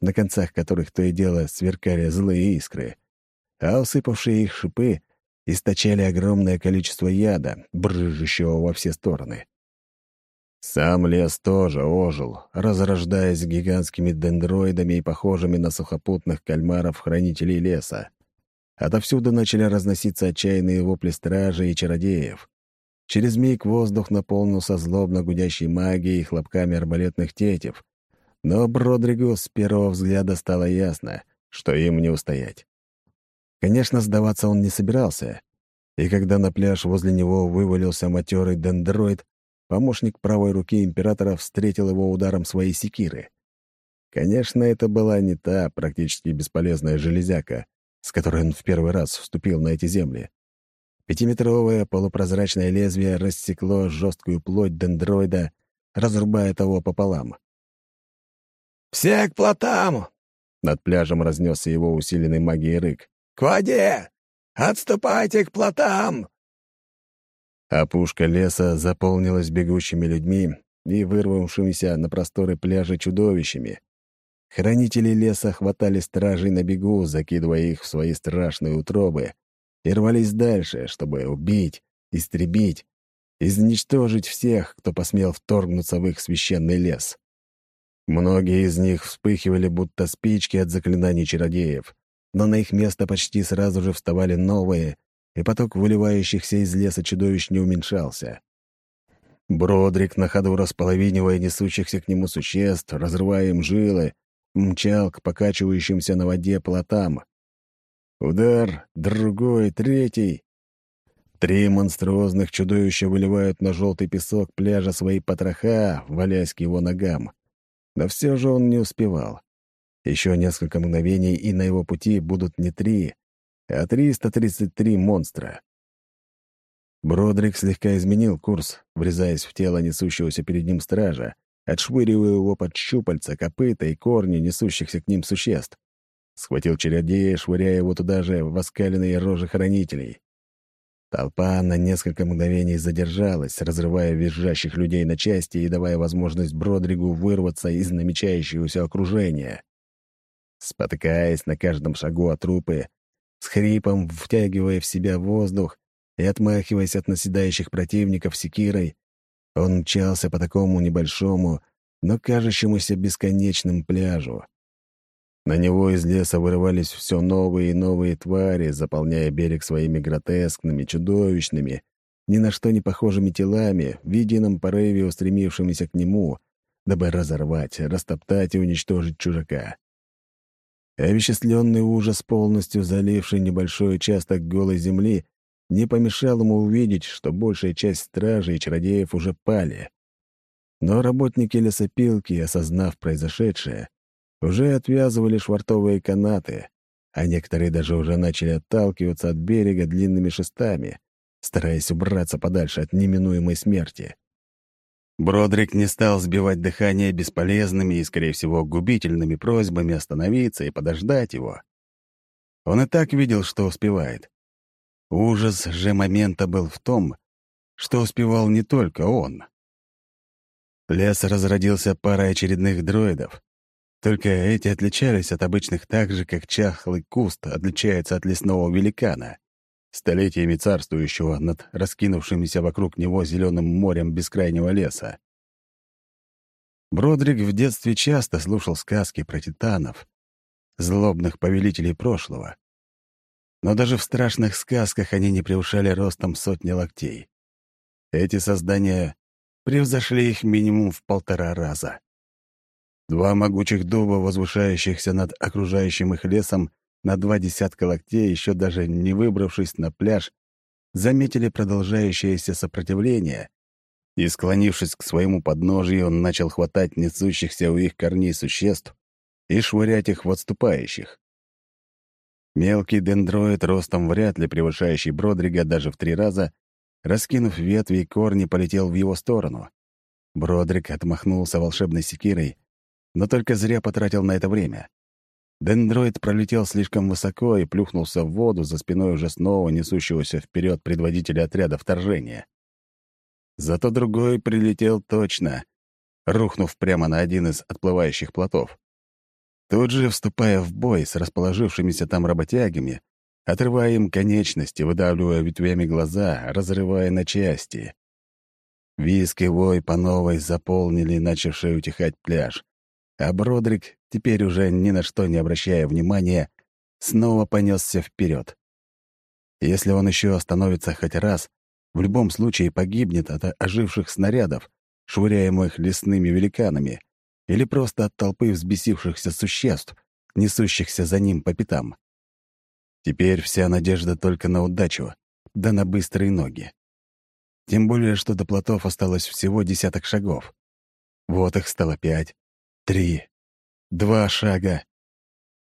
на концах которых то и дело сверкали злые искры, а усыпавшие их шипы источали огромное количество яда, брыжущего во все стороны. Сам лес тоже ожил, разрождаясь гигантскими дендроидами и похожими на сухопутных кальмаров-хранителей леса. Отовсюду начали разноситься отчаянные вопли стражей и чародеев. Через миг воздух наполнился злобно гудящей магией и хлопками арбалетных тетив. Но Бродригу с первого взгляда стало ясно, что им не устоять. Конечно, сдаваться он не собирался, и когда на пляж возле него вывалился матерый дендроид, помощник правой руки императора встретил его ударом своей секиры. Конечно, это была не та практически бесполезная железяка, с которой он в первый раз вступил на эти земли. Пятиметровое полупрозрачное лезвие рассекло жесткую плоть дендроида, разрубая того пополам. «Все к плотам!» Над пляжем разнесся его усиленный магией рык. «К воде! Отступайте к плотам!» Опушка леса заполнилась бегущими людьми и вырвавшимися на просторы пляжа чудовищами. Хранители леса хватали стражей на бегу, закидывая их в свои страшные утробы, и рвались дальше, чтобы убить, истребить, изничтожить всех, кто посмел вторгнуться в их священный лес. Многие из них вспыхивали, будто спички от заклинаний чародеев, но на их место почти сразу же вставали новые, и поток выливающихся из леса чудовищ не уменьшался. Бродрик, на ходу располовинивая несущихся к нему существ, разрывая им жилы, мчал к покачивающимся на воде плотам. Удар, другой, третий. Три монструозных чудовища выливают на желтый песок пляжа свои потроха, валяясь к его ногам. Но все же он не успевал. Еще несколько мгновений, и на его пути будут не три, а 333 монстра. Бродрик слегка изменил курс, врезаясь в тело несущегося перед ним стража, отшвыривая его под щупальца, копыта и корни несущихся к ним существ. Схватил чародея, швыряя его туда же в оскаленные рожи хранителей. Толпа на несколько мгновений задержалась, разрывая визжащих людей на части и давая возможность Бродригу вырваться из намечающегося окружения. Спотыкаясь на каждом шагу от трупы, с хрипом втягивая в себя воздух и отмахиваясь от наседающих противников секирой, он мчался по такому небольшому, но кажущемуся бесконечным пляжу. На него из леса вырывались все новые и новые твари, заполняя берег своими гротескными, чудовищными, ни на что не похожими телами, в едином порыве устремившимися к нему, дабы разорвать, растоптать и уничтожить чужака. Овеществленный ужас, полностью заливший небольшой участок голой земли, не помешал ему увидеть, что большая часть стражей и чародеев уже пали. Но работники лесопилки, осознав произошедшее, уже отвязывали швартовые канаты, а некоторые даже уже начали отталкиваться от берега длинными шестами, стараясь убраться подальше от неминуемой смерти. Бродрик не стал сбивать дыхание бесполезными и, скорее всего, губительными просьбами остановиться и подождать его. Он и так видел, что успевает. Ужас же момента был в том, что успевал не только он. Лес разродился парой очередных дроидов. Только эти отличались от обычных так же, как чахлый куст отличается от лесного великана, столетиями царствующего над раскинувшимися вокруг него зеленым морем бескрайнего леса. Бродрик в детстве часто слушал сказки про титанов, злобных повелителей прошлого. Но даже в страшных сказках они не превышали ростом сотни локтей. Эти создания превзошли их минимум в полтора раза. Два могучих дуба, возвышающихся над окружающим их лесом на два десятка локтей, еще даже не выбравшись на пляж, заметили продолжающееся сопротивление, и, склонившись к своему подножию, он начал хватать несущихся у их корней существ и швырять их в отступающих. Мелкий дендроид, ростом вряд ли превышающий Бродрига даже в три раза, раскинув ветви и корни, полетел в его сторону. Бродрик отмахнулся волшебной секирой, но только зря потратил на это время. Дендроид пролетел слишком высоко и плюхнулся в воду за спиной уже снова несущегося вперед предводителя отряда вторжения. Зато другой прилетел точно, рухнув прямо на один из отплывающих плотов. Тут же, вступая в бой с расположившимися там работягами, отрывая им конечности, выдавливая ветвями глаза, разрывая на части. Виск и вой по новой заполнили начавший утихать пляж, а Бродрик, теперь уже ни на что не обращая внимания, снова понесся вперед. Если он еще остановится хоть раз, в любом случае погибнет от оживших снарядов, швыряемых лесными великанами, или просто от толпы взбесившихся существ, несущихся за ним по пятам. Теперь вся надежда только на удачу, да на быстрые ноги. Тем более, что до плотов осталось всего десяток шагов. Вот их стало пять, три, два шага.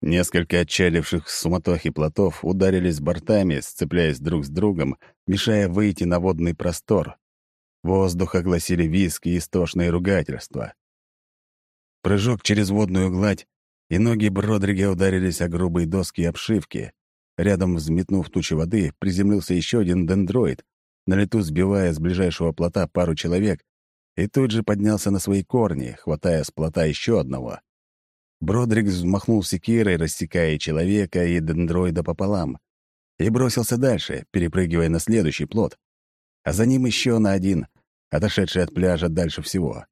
Несколько отчаливших с суматохи плотов ударились бортами, сцепляясь друг с другом, мешая выйти на водный простор. Воздух огласили виски и истошные ругательства. Прыжок через водную гладь, и ноги Бродрига ударились о грубые доски обшивки. Рядом, взметнув тучи воды, приземлился еще один дендроид, на лету сбивая с ближайшего плота пару человек, и тут же поднялся на свои корни, хватая с плота еще одного. Бродрик взмахнул секирой, рассекая человека и дендроида пополам, и бросился дальше, перепрыгивая на следующий плот, а за ним еще на один, отошедший от пляжа дальше всего.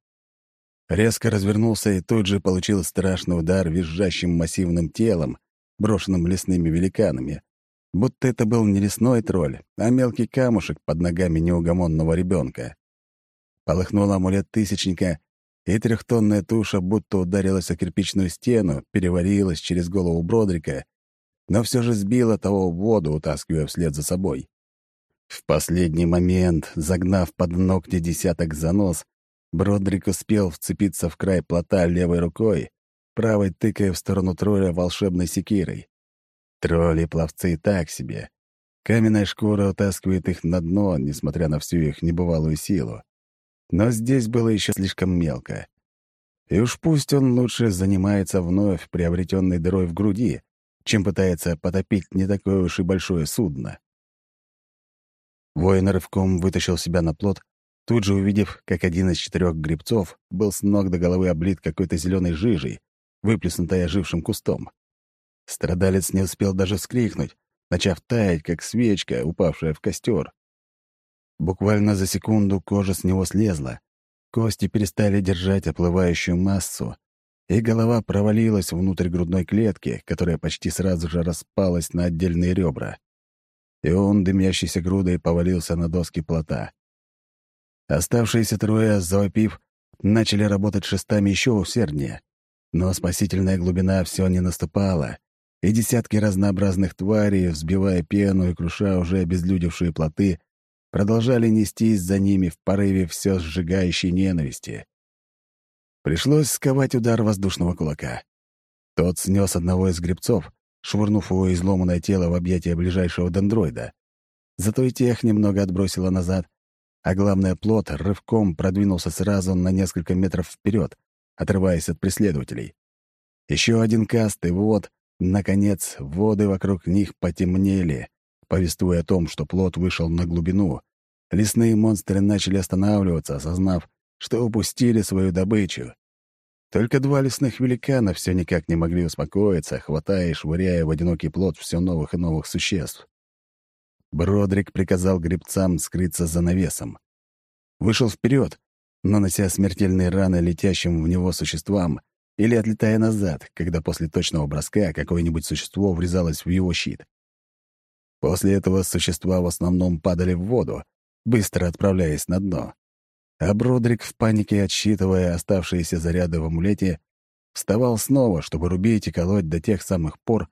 Резко развернулся и тут же получил страшный удар визжащим массивным телом, брошенным лесными великанами, будто это был не лесной тролль, а мелкий камушек под ногами неугомонного ребенка. Полыхнул амулет Тысячника, и трехтонная туша будто ударилась о кирпичную стену, переварилась через голову Бродрика, но все же сбила того в воду, утаскивая вслед за собой. В последний момент, загнав под ногти десяток занос, Бродрик успел вцепиться в край плота левой рукой, правой тыкая в сторону тролля волшебной секирой. Тролли-пловцы так себе. Каменная шкура утаскивает их на дно, несмотря на всю их небывалую силу. Но здесь было еще слишком мелко. И уж пусть он лучше занимается вновь приобретенной дырой в груди, чем пытается потопить не такое уж и большое судно. Воин рывком вытащил себя на плот тут же увидев, как один из четырех грибцов был с ног до головы облит какой-то зеленой жижей, выплеснутой ожившим кустом. Страдалец не успел даже вскрикнуть, начав таять, как свечка, упавшая в костер. Буквально за секунду кожа с него слезла, кости перестали держать оплывающую массу, и голова провалилась внутрь грудной клетки, которая почти сразу же распалась на отдельные ребра. И он, дымящейся грудой, повалился на доски плота. Оставшиеся трое, завопив, начали работать шестами еще усерднее. Но спасительная глубина все не наступала, и десятки разнообразных тварей, взбивая пену и круша уже обезлюдевшие плоты, продолжали нестись за ними в порыве все сжигающей ненависти. Пришлось сковать удар воздушного кулака. Тот снес одного из грибцов, швырнув его изломанное тело в объятия ближайшего дендроида. Зато и тех немного отбросило назад, а главное, плот рывком продвинулся сразу на несколько метров вперед, отрываясь от преследователей. Еще один каст, и вот, наконец, воды вокруг них потемнели, повествуя о том, что плот вышел на глубину. Лесные монстры начали останавливаться, осознав, что упустили свою добычу. Только два лесных великана все никак не могли успокоиться, хватая и швыряя в одинокий плот все новых и новых существ. Бродрик приказал гребцам скрыться за навесом. Вышел вперед, нанося смертельные раны летящим в него существам или отлетая назад, когда после точного броска какое-нибудь существо врезалось в его щит. После этого существа в основном падали в воду, быстро отправляясь на дно. А Бродрик, в панике отсчитывая оставшиеся заряды в амулете, вставал снова, чтобы рубить и колоть до тех самых пор,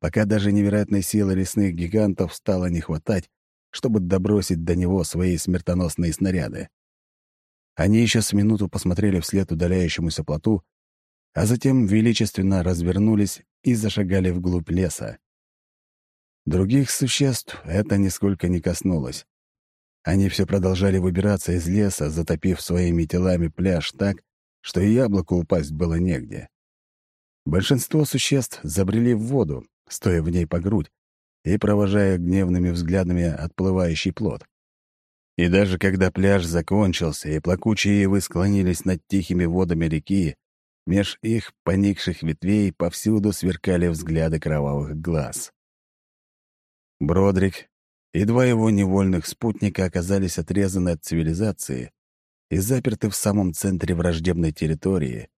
пока даже невероятной силы лесных гигантов стало не хватать, чтобы добросить до него свои смертоносные снаряды. Они еще с минуту посмотрели вслед удаляющемуся плоту, а затем величественно развернулись и зашагали вглубь леса. Других существ это нисколько не коснулось. Они все продолжали выбираться из леса, затопив своими телами пляж так, что и яблоку упасть было негде. Большинство существ забрели в воду, стоя в ней по грудь и провожая гневными взглядами отплывающий плод. И даже когда пляж закончился, и плакучие ивы склонились над тихими водами реки, меж их поникших ветвей повсюду сверкали взгляды кровавых глаз. Бродрик и два его невольных спутника оказались отрезаны от цивилизации и заперты в самом центре враждебной территории,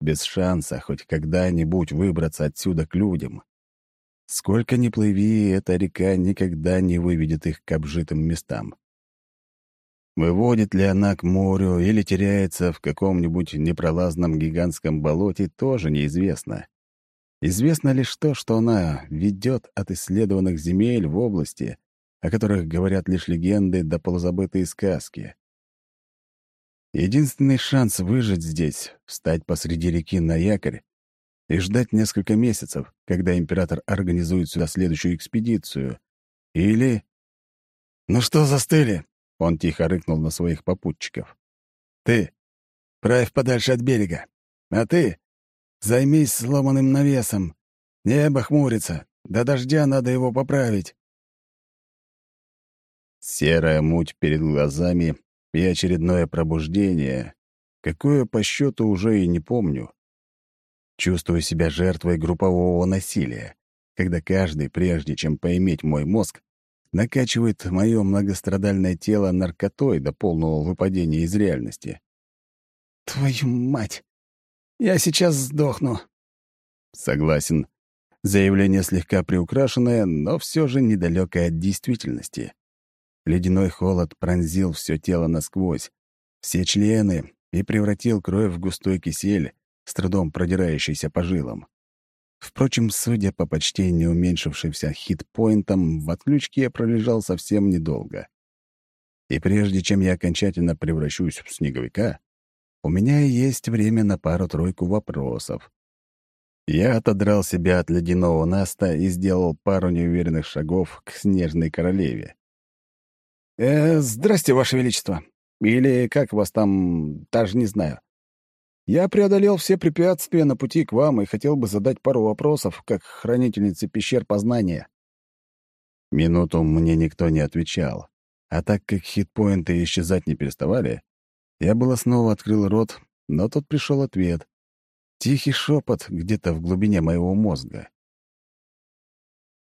без шанса хоть когда-нибудь выбраться отсюда к людям. Сколько ни плыви, эта река никогда не выведет их к обжитым местам. Выводит ли она к морю или теряется в каком-нибудь непролазном гигантском болоте, тоже неизвестно. Известно лишь то, что она ведет от исследованных земель в области, о которых говорят лишь легенды да полузабытые сказки. Единственный шанс выжить здесь — встать посреди реки на якорь и ждать несколько месяцев, когда император организует сюда следующую экспедицию. Или... «Ну что застыли?» Он тихо рыкнул на своих попутчиков. «Ты, правь подальше от берега. А ты, займись сломанным навесом. Небо хмурится. До дождя надо его поправить». Серая муть перед глазами и очередное пробуждение, какое по счету уже и не помню. Чувствую себя жертвой группового насилия, когда каждый, прежде чем поиметь мой мозг, накачивает мое многострадальное тело наркотой до полного выпадения из реальности. «Твою мать! Я сейчас сдохну!» Согласен. Заявление слегка приукрашенное, но все же недалекое от действительности. Ледяной холод пронзил все тело насквозь, все члены и превратил кровь в густой кисель, с трудом продирающийся по жилам. Впрочем, судя по почти не уменьшившимся хит-поинтам, в отключке я пролежал совсем недолго. И прежде чем я окончательно превращусь в снеговика, у меня есть время на пару-тройку вопросов. Я отодрал себя от ледяного наста и сделал пару неуверенных шагов к снежной королеве. «Э, «Здрасте, Ваше Величество. Или как вас там, даже не знаю. Я преодолел все препятствия на пути к вам и хотел бы задать пару вопросов, как хранительнице пещер познания». Минуту мне никто не отвечал, а так как хитпоинты исчезать не переставали, я было снова открыл рот, но тут пришел ответ. Тихий шепот где-то в глубине моего мозга.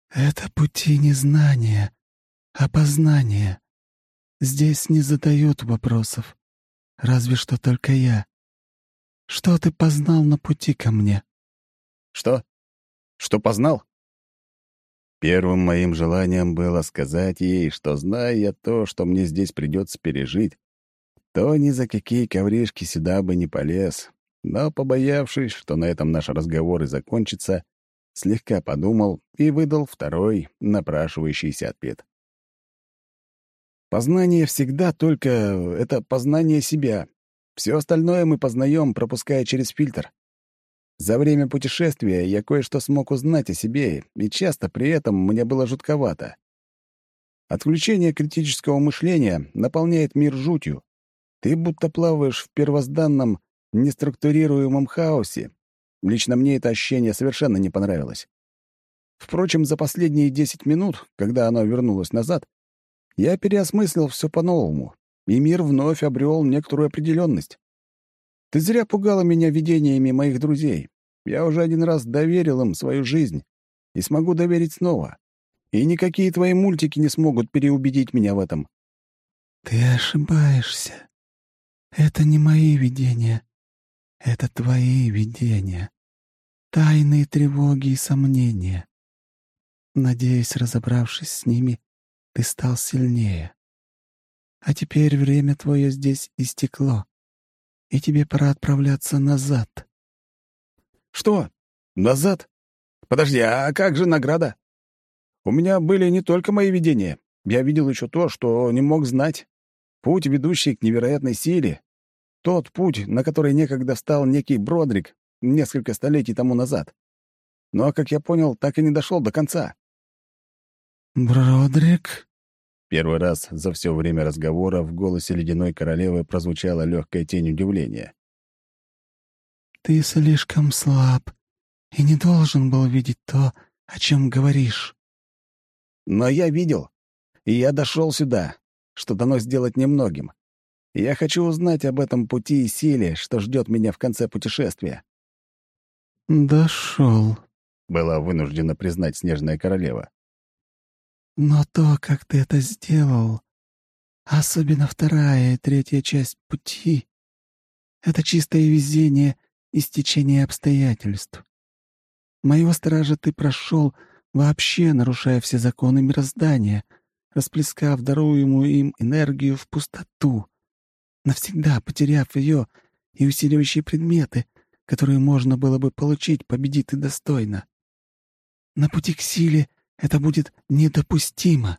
«Это пути незнания, а познания. Здесь не задают вопросов, разве что только я. Что ты познал на пути ко мне?» «Что? Что познал?» Первым моим желанием было сказать ей, что, зная я то, что мне здесь придется пережить, то ни за какие ковришки сюда бы не полез. Но, побоявшись, что на этом наш разговор и закончится, слегка подумал и выдал второй напрашивающийся ответ. Познание всегда только — это познание себя, все остальное мы познаем, пропуская через фильтр. За время путешествия я кое-что смог узнать о себе, и часто при этом мне было жутковато. Отключение критического мышления наполняет мир жутью. Ты будто плаваешь в первозданном, неструктурируемом хаосе. Лично мне это ощущение совершенно не понравилось. Впрочем, за последние десять минут, когда оно вернулось назад, я переосмыслил все по-новому, и мир вновь обрел некоторую определенность. Ты зря пугала меня видениями моих друзей. Я уже один раз доверил им свою жизнь и смогу доверить снова. И никакие твои мультики не смогут переубедить меня в этом. Ты ошибаешься. Это не мои видения. Это твои видения. Тайные тревоги и сомнения. Надеюсь, разобравшись с ними, ты стал сильнее. А теперь время твое здесь истекло, и тебе пора отправляться назад». «Что? Назад? Подожди, а как же награда? У меня были не только мои видения. Я видел еще то, что не мог знать. Путь, ведущий к невероятной силе. Тот путь, на который некогда встал некий Бродрик несколько столетий тому назад. Но, как я понял, так и не дошел до конца». «Бродрик?» Первый раз за все время разговора в голосе ледяной королевы прозвучала легкая тень удивления. «Ты слишком слаб и не должен был видеть то, о чем говоришь». «Но я видел, и я дошел сюда, что дано сделать немногим. Я хочу узнать об этом пути и силе, что ждет меня в конце путешествия». «Дошел», — была вынуждена признать Снежная Королева. «Но то, как ты это сделал, особенно вторая и третья часть пути, это чистое везение и стечение обстоятельств. Моего стража ты прошел, вообще нарушая все законы мироздания, расплескав даруемую им энергию в пустоту, навсегда потеряв ее и усиливающие предметы, которые можно было бы получить, победи ты достойно. На пути к силе это будет недопустимо.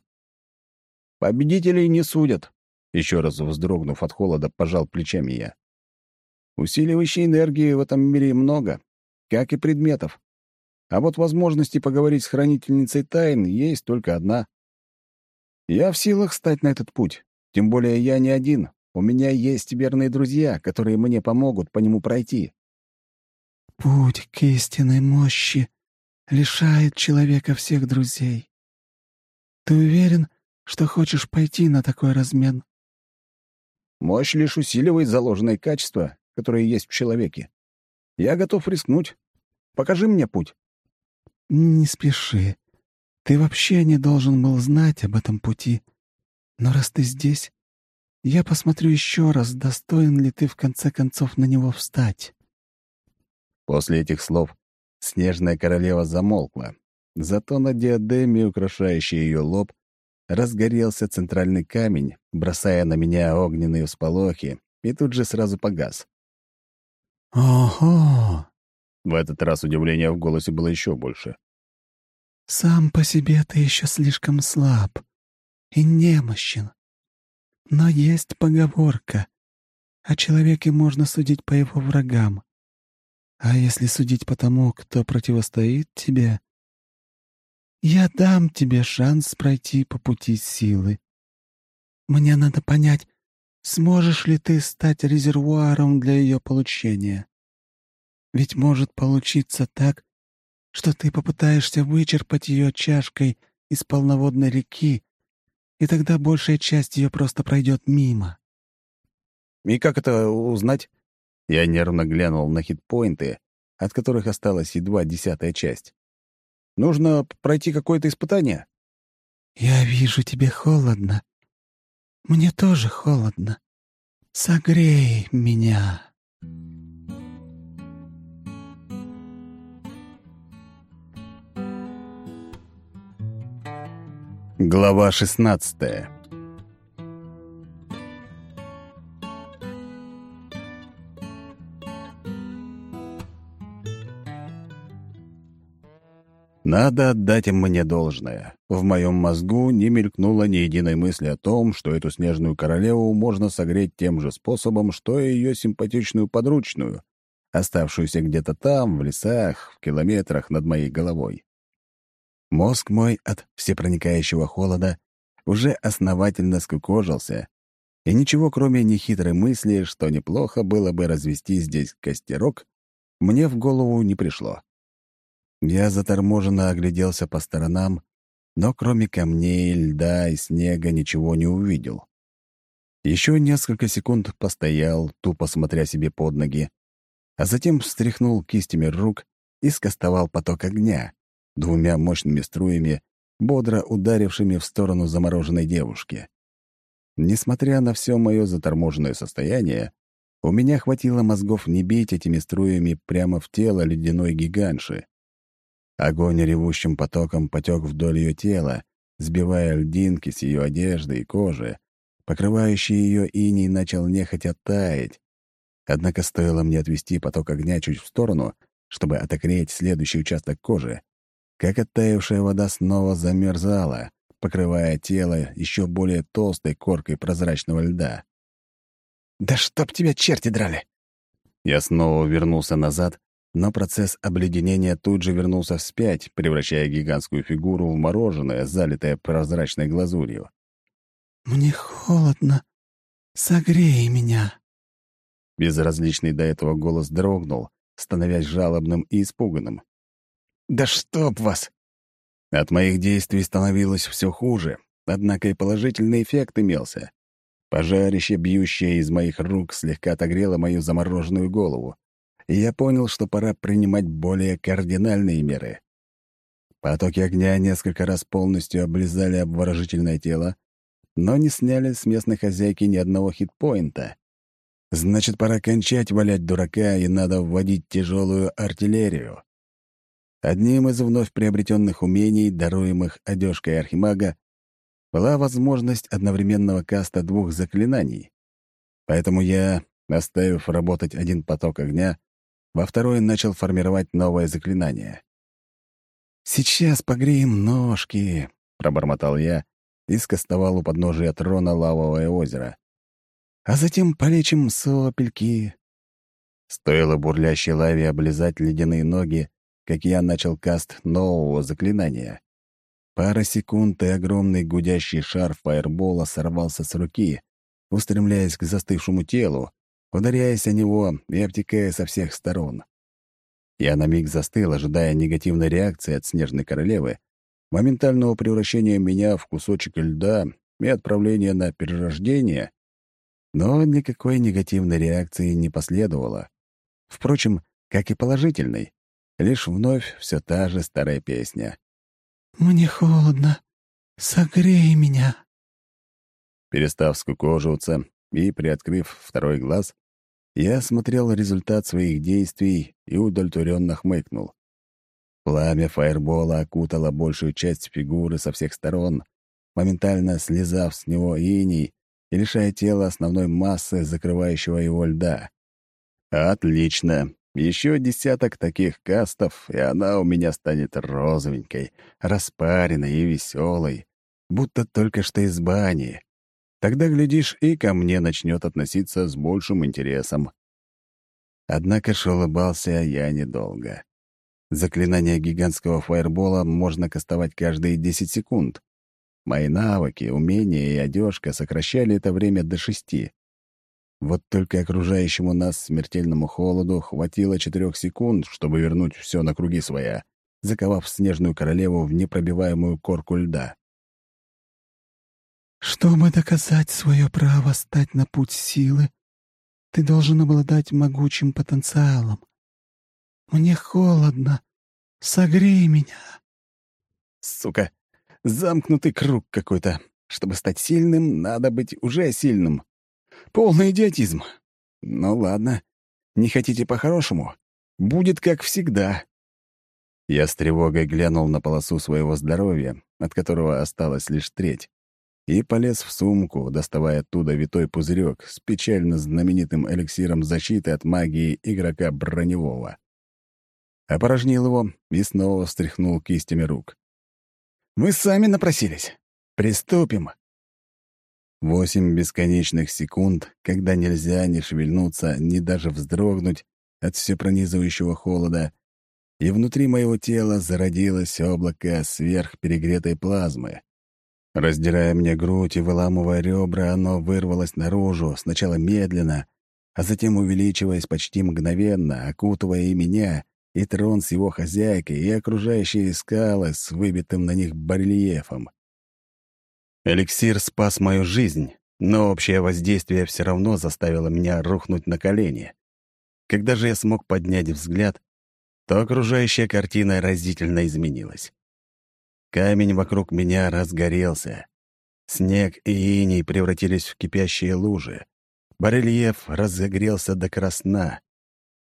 «Победителей не судят», — еще раз вздрогнув от холода, пожал плечами я. Усиливающей энергии в этом мире много, как и предметов. А вот возможности поговорить с хранительницей тайн есть только одна. Я в силах стать на этот путь, тем более я не один. У меня есть верные друзья, которые мне помогут по нему пройти. Путь к истинной мощи лишает человека всех друзей. Ты уверен, что хочешь пойти на такой размен? Мощь лишь усиливает заложенные качества, которые есть в человеке. Я готов рискнуть. Покажи мне путь». «Не спеши. Ты вообще не должен был знать об этом пути. Но раз ты здесь, я посмотрю еще раз, достоин ли ты в конце концов на него встать». После этих слов снежная королева замолкла. Зато на диадеме, украшающей ее лоб, разгорелся центральный камень, бросая на меня огненные всполохи, и тут же сразу погас. «Ого!» В этот раз удивление в голосе было еще больше. «Сам по себе ты еще слишком слаб и немощен. Но есть поговорка. О человеке можно судить по его врагам. А если судить по тому, кто противостоит тебе, я дам тебе шанс пройти по пути силы. Мне надо понять, Сможешь ли ты стать резервуаром для ее получения? Ведь может получиться так, что ты попытаешься вычерпать ее чашкой из полноводной реки, и тогда большая часть ее просто пройдет мимо. И как это узнать? Я нервно глянул на хитпоинты, от которых осталась едва десятая часть. Нужно пройти какое-то испытание. Я вижу, тебе холодно, мне тоже холодно. Согрей меня. Глава шестнадцатая Надо отдать им мне должное. В моем мозгу не мелькнуло ни единой мысли о том, что эту снежную королеву можно согреть тем же способом, что и ее симпатичную подручную, оставшуюся где-то там, в лесах, в километрах над моей головой. Мозг мой от всепроникающего холода уже основательно скукожился, и ничего, кроме нехитрой мысли, что неплохо было бы развести здесь костерок, мне в голову не пришло. Я заторможенно огляделся по сторонам, но кроме камней, льда и снега ничего не увидел. Еще несколько секунд постоял, тупо смотря себе под ноги, а затем встряхнул кистями рук и скостовал поток огня, двумя мощными струями, бодро ударившими в сторону замороженной девушки. Несмотря на все мое заторможенное состояние, у меня хватило мозгов не бить этими струями прямо в тело ледяной гигантши. Огонь ревущим потоком потек вдоль ее тела, сбивая льдинки с ее одежды и кожи. Покрывающий ее иней начал нехотя таять. Однако стоило мне отвести поток огня чуть в сторону, чтобы отогреть следующий участок кожи, как оттаившая вода снова замерзала, покрывая тело еще более толстой коркой прозрачного льда. «Да чтоб тебя черти драли!» Я снова вернулся назад но процесс обледенения тут же вернулся вспять, превращая гигантскую фигуру в мороженое, залитое прозрачной глазурью. «Мне холодно. Согрей меня». Безразличный до этого голос дрогнул, становясь жалобным и испуганным. Да чтоб вас!» От моих действий становилось все хуже, однако и положительный эффект имелся. Пожарище, бьющее из моих рук, слегка отогрело мою замороженную голову, и я понял, что пора принимать более кардинальные меры. Потоки огня несколько раз полностью облизали обворожительное тело, но не сняли с местной хозяйки ни одного хитпоинта. Значит, пора кончать валять дурака, и надо вводить тяжелую артиллерию. Одним из вновь приобретенных умений, даруемых одежкой Архимага, была возможность одновременного каста двух заклинаний. Поэтому я, оставив работать один поток огня, во второй начал формировать новое заклинание. «Сейчас погреем ножки», — пробормотал я и скостовал у подножия трона лавовое озеро. «А затем полечим сопельки». Стоило бурлящей лаве облизать ледяные ноги, как я начал каст нового заклинания. Пара секунд, и огромный гудящий шар фаербола сорвался с руки, устремляясь к застывшему телу, ударяясь о него и обтекая со всех сторон. Я на миг застыл, ожидая негативной реакции от Снежной Королевы, моментального превращения меня в кусочек льда и отправления на перерождение, но никакой негативной реакции не последовало. Впрочем, как и положительной. Лишь вновь все та же старая песня. «Мне холодно. Согрей меня». Перестав скукоживаться и приоткрыв второй глаз, я смотрел результат своих действий и удовлетворенно хмыкнул. Пламя фаербола окутало большую часть фигуры со всех сторон, моментально слезав с него иней и лишая тела основной массы, закрывающего его льда. «Отлично. Еще десяток таких кастов, и она у меня станет розовенькой, распаренной и веселой, будто только что из бани. Тогда, глядишь, и ко мне начнет относиться с большим интересом. Однако ж улыбался я недолго. Заклинание гигантского фаербола можно кастовать каждые 10 секунд. Мои навыки, умения и одежка сокращали это время до шести. Вот только окружающему нас смертельному холоду хватило четырех секунд, чтобы вернуть все на круги своя, заковав снежную королеву в непробиваемую корку льда. «Чтобы доказать свое право стать на путь силы, ты должен обладать могучим потенциалом. Мне холодно. Согрей меня». Сука, замкнутый круг какой-то. Чтобы стать сильным, надо быть уже сильным. Полный идиотизм. Ну ладно, не хотите по-хорошему? Будет как всегда. Я с тревогой глянул на полосу своего здоровья, от которого осталась лишь треть, и полез в сумку, доставая оттуда витой пузырек с печально знаменитым эликсиром защиты от магии игрока броневого. Опорожнил его и снова встряхнул кистями рук. «Вы сами напросились. Приступим!» Восемь бесконечных секунд, когда нельзя ни шевельнуться, ни даже вздрогнуть от всепронизывающего холода, и внутри моего тела зародилось облако сверхперегретой плазмы. Раздирая мне грудь и выламывая ребра, оно вырвалось наружу, сначала медленно, а затем увеличиваясь почти мгновенно, окутывая и меня, и трон с его хозяйкой, и окружающие скалы с выбитым на них барельефом. Эликсир спас мою жизнь, но общее воздействие все равно заставило меня рухнуть на колени. Когда же я смог поднять взгляд, то окружающая картина разительно изменилась. Камень вокруг меня разгорелся. Снег и иней превратились в кипящие лужи. Барельеф разогрелся до красна,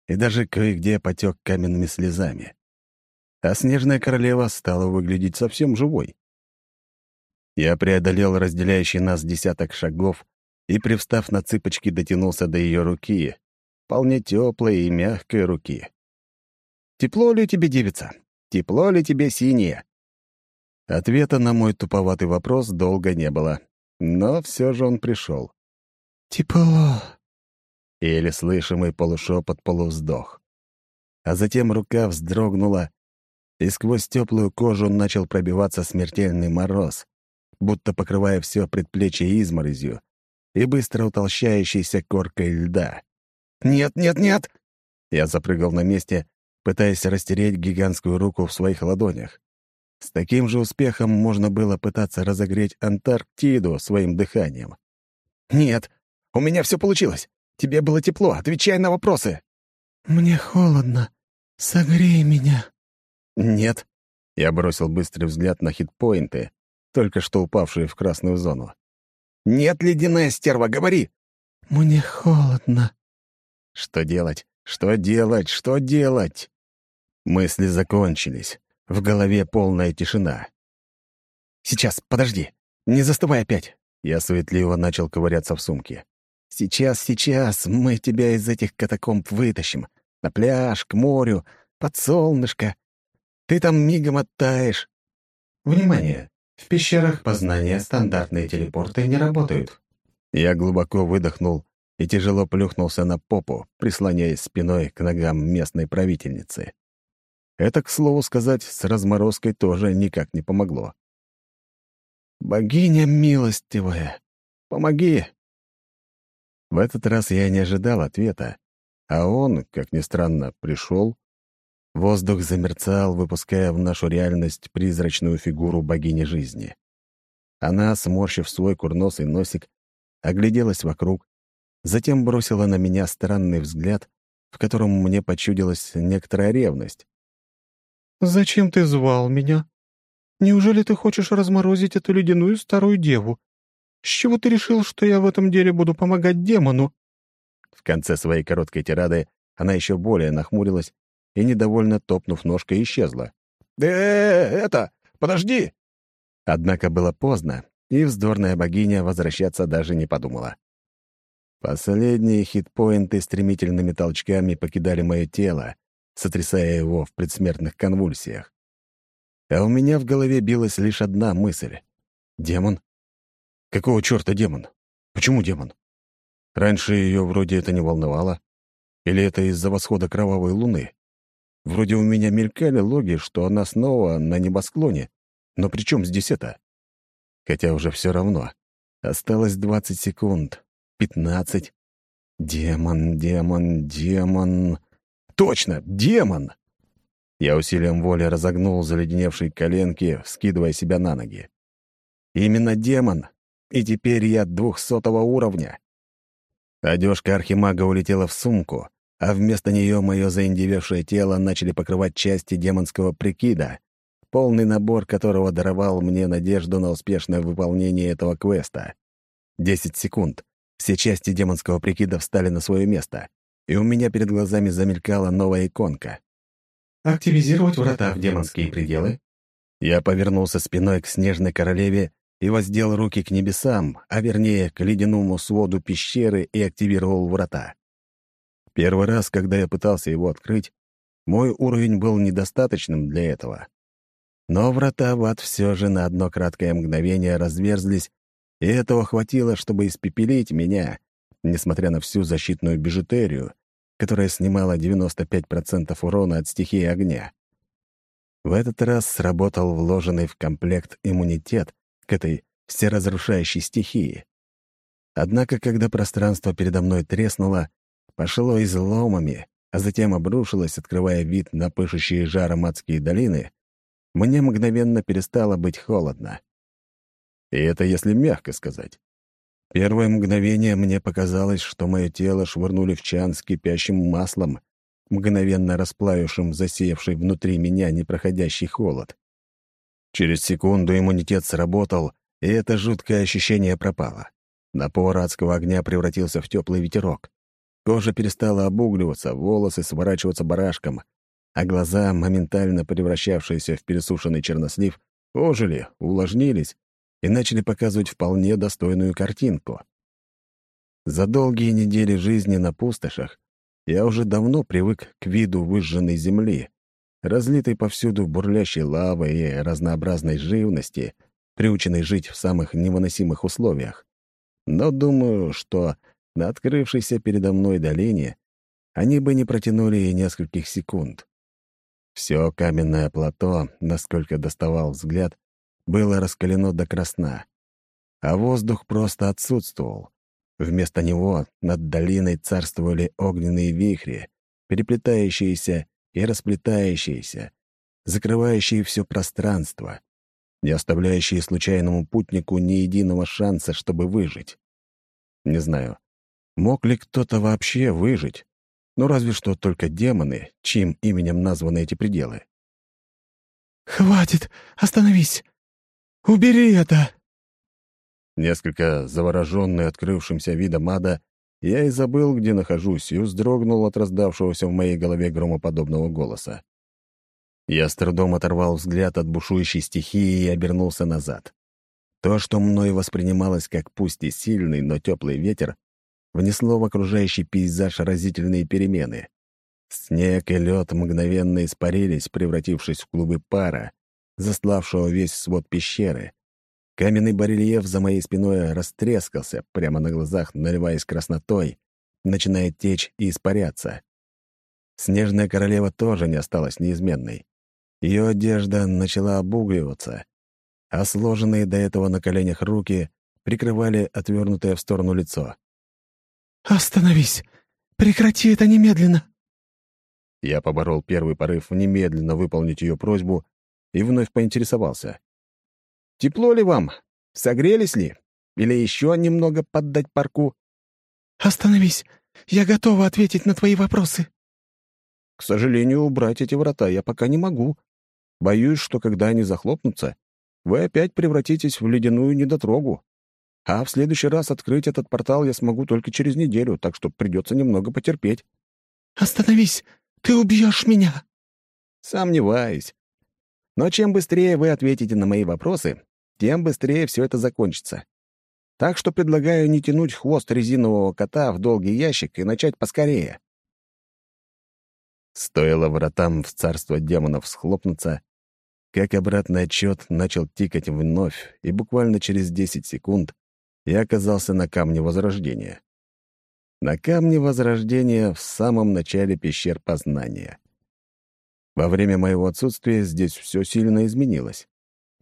и даже кое-где потек каменными слезами. А снежная королева стала выглядеть совсем живой. Я преодолел разделяющий нас десяток шагов и, привстав на цыпочки, дотянулся до ее руки, вполне теплой и мягкой руки. «Тепло ли тебе, девица? Тепло ли тебе, синее?» Ответа на мой туповатый вопрос долго не было, но все же он пришел. «Тепло!» Еле слышимый полушепот полувздох. А затем рука вздрогнула, и сквозь теплую кожу начал пробиваться смертельный мороз, будто покрывая все предплечье изморозью и быстро утолщающейся коркой льда. «Нет, нет, нет!» Я запрыгал на месте, пытаясь растереть гигантскую руку в своих ладонях. С таким же успехом можно было пытаться разогреть Антарктиду своим дыханием. «Нет, у меня все получилось. Тебе было тепло. Отвечай на вопросы». «Мне холодно. Согрей меня». «Нет». Я бросил быстрый взгляд на хитпоинты, только что упавшие в красную зону. «Нет, ледяная стерва, говори!» «Мне холодно». Что делать? Что делать? Что делать? Мысли закончились. В голове полная тишина. «Сейчас, подожди. Не застывай опять». Я суетливо начал ковыряться в сумке. «Сейчас, сейчас, мы тебя из этих катакомб вытащим. На пляж, к морю, под солнышко. Ты там мигом оттаешь». Внимание! В пещерах познания стандартные телепорты не работают. Я глубоко выдохнул и тяжело плюхнулся на попу, прислоняясь спиной к ногам местной правительницы. Это, к слову сказать, с разморозкой тоже никак не помогло. «Богиня милостивая, помоги!» В этот раз я не ожидал ответа, а он, как ни странно, пришел. Воздух замерцал, выпуская в нашу реальность призрачную фигуру богини жизни. Она, сморщив свой курносый носик, огляделась вокруг, затем бросила на меня странный взгляд, в котором мне почудилась некоторая ревность. «Зачем ты звал меня? Неужели ты хочешь разморозить эту ледяную старую деву? С чего ты решил, что я в этом деле буду помогать демону?» В конце своей короткой тирады она еще более нахмурилась и, недовольно топнув ножкой, исчезла. «Э, -э это, подожди!» Однако было поздно, и вздорная богиня возвращаться даже не подумала. Последние хитпоинты стремительными толчками покидали мое тело, сотрясая его в предсмертных конвульсиях. А у меня в голове билась лишь одна мысль. «Демон? Какого черта демон? Почему демон? Раньше ее вроде это не волновало. Или это из-за восхода кровавой луны? Вроде у меня мелькали логи, что она снова на небосклоне. Но при чем здесь это? Хотя уже все равно. Осталось 20 секунд, пятнадцать. Демон, демон, демон. Точно, демон! Я усилием воли разогнул заледеневшие коленки, скидывая себя на ноги. Именно демон. И теперь я двухсотого уровня. Одежка архимага улетела в сумку, а вместо нее мое заиндевевшее тело начали покрывать части демонского прикида, полный набор которого даровал мне надежду на успешное выполнение этого квеста. Десять секунд, все части демонского прикида встали на свое место, и у меня перед глазами замелькала новая иконка. «Активизировать врата в демонские пределы?» Я повернулся спиной к снежной королеве и воздел руки к небесам, а вернее, к ледяному своду пещеры и активировал врата. Первый раз, когда я пытался его открыть, мой уровень был недостаточным для этого. Но врата в ад все же на одно краткое мгновение разверзлись, и этого хватило, чтобы испепелить меня, несмотря на всю защитную бижутерию, которая снимала 95% урона от стихии огня. В этот раз сработал вложенный в комплект иммунитет к этой всеразрушающей стихии. Однако, когда пространство передо мной треснуло, пошло изломами, а затем обрушилось, открывая вид на пышущие жаром адские долины, мне мгновенно перестало быть холодно. И это если мягко сказать. Первое мгновение мне показалось, что мое тело швырнули в чан с кипящим маслом, мгновенно расплавившим засеявший внутри меня непроходящий холод. Через секунду иммунитет сработал, и это жуткое ощущение пропало. Напор адского огня превратился в теплый ветерок. Кожа перестала обугливаться, волосы сворачиваться барашком, а глаза, моментально превращавшиеся в пересушенный чернослив, ожили, увлажнились и начали показывать вполне достойную картинку. За долгие недели жизни на пустошах я уже давно привык к виду выжженной земли, разлитой повсюду бурлящей лавой и разнообразной живности, приученной жить в самых невыносимых условиях. Но думаю, что на открывшейся передо мной долине они бы не протянули и нескольких секунд. Все каменное плато, насколько доставал взгляд, было раскалено до красна, а воздух просто отсутствовал. Вместо него над долиной царствовали огненные вихри, переплетающиеся и расплетающиеся, закрывающие все пространство, не оставляющие случайному путнику ни единого шанса, чтобы выжить. Не знаю, мог ли кто-то вообще выжить, ну разве что только демоны, чьим именем названы эти пределы. «Хватит! Остановись! Убери это!» Несколько завороженный открывшимся видом ада, я и забыл, где нахожусь, и вздрогнул от раздавшегося в моей голове громоподобного голоса. Я с трудом оторвал взгляд от бушующей стихии и обернулся назад. То, что мной воспринималось как пусть и сильный, но теплый ветер, внесло в окружающий пейзаж разительные перемены. Снег и лед мгновенно испарились, превратившись в клубы пара, заславшего весь свод пещеры. Каменный барельеф за моей спиной растрескался, прямо на глазах наливаясь краснотой, начиная течь и испаряться. Снежная королева тоже не осталась неизменной. Ее одежда начала обугливаться, а сложенные до этого на коленях руки прикрывали отвернутое в сторону лицо. «Остановись! Прекрати это немедленно!» Я поборол первый порыв немедленно выполнить ее просьбу и вновь поинтересовался. «Тепло ли вам? Согрелись ли? Или еще немного поддать парку?» «Остановись! Я готова ответить на твои вопросы!» «К сожалению, убрать эти врата я пока не могу. Боюсь, что когда они захлопнутся, вы опять превратитесь в ледяную недотрогу. А в следующий раз открыть этот портал я смогу только через неделю, так что придется немного потерпеть». «Остановись! Ты убьешь меня!» «Сомневаюсь. Но чем быстрее вы ответите на мои вопросы, тем быстрее все это закончится. Так что предлагаю не тянуть хвост резинового кота в долгий ящик и начать поскорее». Стоило вратам в царство демонов схлопнуться, как обратный отчет начал тикать вновь, и буквально через 10 секунд я оказался на камне Возрождения. На камне Возрождения в самом начале пещер познания. Во время моего отсутствия здесь все сильно изменилось.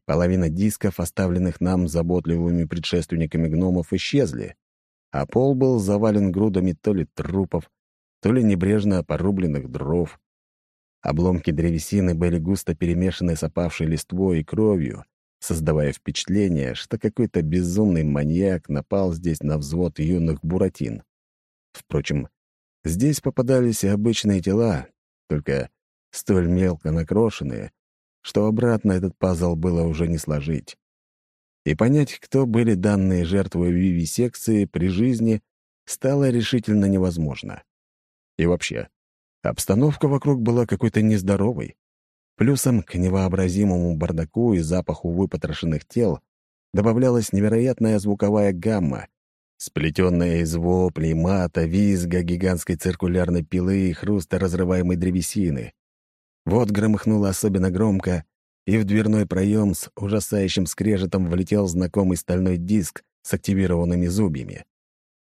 Половина дисков, оставленных нам заботливыми предшественниками гномов, исчезли, а пол был завален грудами то ли трупов, то ли небрежно порубленных дров. Обломки древесины были густо перемешаны с опавшей листвой и кровью, создавая впечатление, что какой-то безумный маньяк напал здесь на взвод юных буратин. Впрочем, здесь попадались и обычные тела, только столь мелко накрошенные, что обратно этот пазл было уже не сложить. И понять, кто были данные жертвы вивисекции при жизни, стало решительно невозможно. И вообще, обстановка вокруг была какой-то нездоровой. Плюсом к невообразимому бардаку и запаху выпотрошенных тел добавлялась невероятная звуковая гамма, сплетенная из воплей, мата, визга гигантской циркулярной пилы и хруста разрываемой древесины. Вот громыхнуло особенно громко, и в дверной проем с ужасающим скрежетом влетел знакомый стальной диск с активированными зубьями.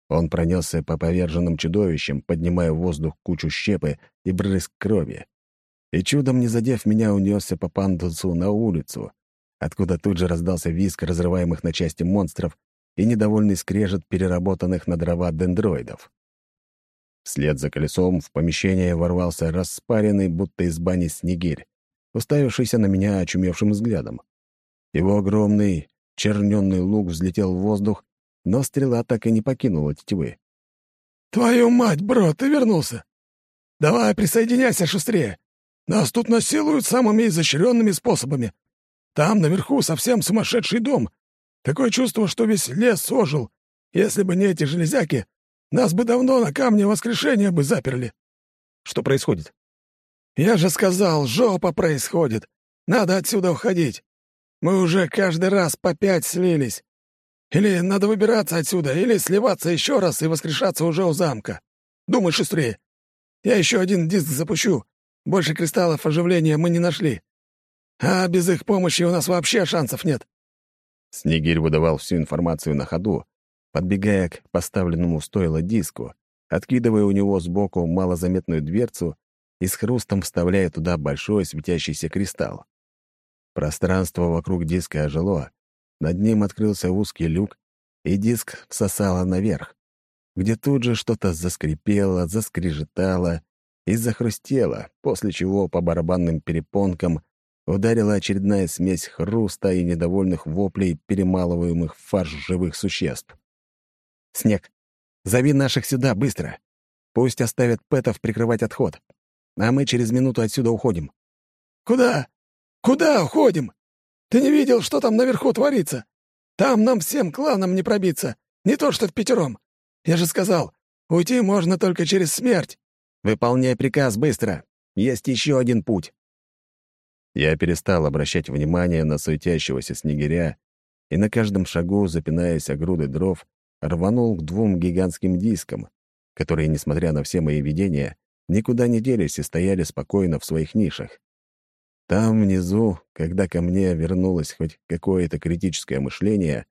Он пронесся по поверженным чудовищам, поднимая в воздух кучу щепы и брызг крови. И чудом не задев меня, унесся по пандусу на улицу, откуда тут же раздался визг разрываемых на части монстров и недовольный скрежет переработанных на дрова дендроидов. Вслед за колесом в помещение ворвался распаренный, будто из бани снегирь, уставившийся на меня очумевшим взглядом. Его огромный, черненный лук взлетел в воздух но стрела так и не покинула тетивы. «Твою мать, бро, ты вернулся! Давай, присоединяйся шустрее! Нас тут насилуют самыми изощренными способами. Там, наверху, совсем сумасшедший дом. Такое чувство, что весь лес ожил. Если бы не эти железяки, нас бы давно на камне воскрешения бы заперли». «Что происходит?» «Я же сказал, жопа происходит. Надо отсюда уходить. Мы уже каждый раз по пять слились. Или надо выбираться отсюда, или сливаться еще раз и воскрешаться уже у замка. Думай шустрее. Я еще один диск запущу. Больше кристаллов оживления мы не нашли. А без их помощи у нас вообще шансов нет». Снегирь выдавал всю информацию на ходу, подбегая к поставленному стойло диску, откидывая у него сбоку малозаметную дверцу и с хрустом вставляя туда большой светящийся кристалл. Пространство вокруг диска ожило, над ним открылся узкий люк, и диск всосало наверх, где тут же что-то заскрипело, заскрежетало, и захрустело, после чего по барабанным перепонкам ударила очередная смесь хруста и недовольных воплей, перемалываемых в фарш живых существ. «Снег, зови наших сюда, быстро! Пусть оставят пэтов прикрывать отход, а мы через минуту отсюда уходим». «Куда? Куда уходим? Ты не видел, что там наверху творится? Там нам всем кланам не пробиться, не то что в пятером. Я же сказал, уйти можно только через смерть». «Выполняй приказ быстро. Есть еще один путь». Я перестал обращать внимание на суетящегося снегиря и на каждом шагу, запинаясь о груды дров, рванул к двум гигантским дискам, которые, несмотря на все мои видения, никуда не делись и стояли спокойно в своих нишах. Там, внизу, когда ко мне вернулось хоть какое-то критическое мышление,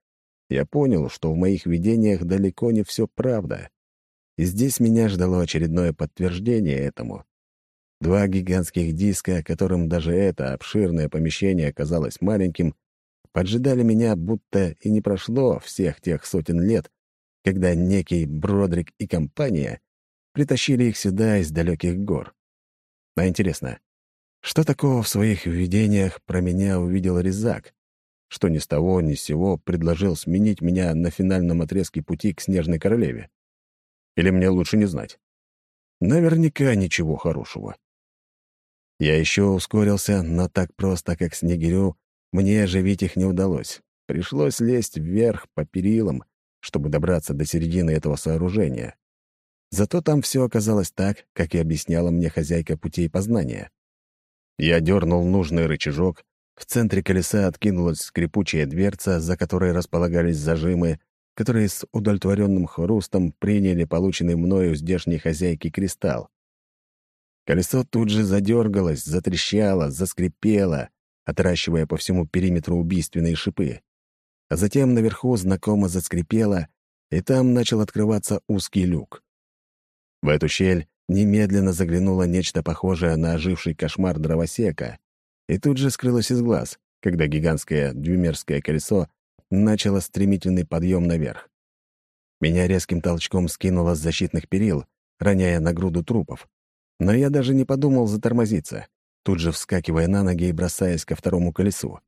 я понял, что в моих видениях далеко не все правда. И здесь меня ждало очередное подтверждение этому. Два гигантских диска, которым даже это обширное помещение казалось маленьким, поджидали меня, будто и не прошло всех тех сотен лет, когда некий Бродрик и компания притащили их сюда из далеких гор. А интересно, что такого в своих видениях про меня увидел Резак, что ни с того ни с сего предложил сменить меня на финальном отрезке пути к Снежной Королеве? Или мне лучше не знать? Наверняка ничего хорошего. Я еще ускорился, но так просто, как снегирю, мне оживить их не удалось. Пришлось лезть вверх по перилам, чтобы добраться до середины этого сооружения. Зато там все оказалось так, как и объясняла мне хозяйка путей познания. Я дернул нужный рычажок, в центре колеса откинулась скрипучая дверца, за которой располагались зажимы, которые с удовлетворенным хрустом приняли полученный мною у здешней хозяйки кристалл. Колесо тут же задергалось, затрещало, заскрипело, отращивая по всему периметру убийственные шипы. А затем наверху знакомо заскрипело, и там начал открываться узкий люк. В эту щель немедленно заглянуло нечто похожее на оживший кошмар дровосека, и тут же скрылось из глаз, когда гигантское дюймерское колесо начало стремительный подъем наверх. Меня резким толчком скинуло с защитных перил, роняя на груду трупов. Но я даже не подумал затормозиться, тут же вскакивая на ноги и бросаясь ко второму колесу.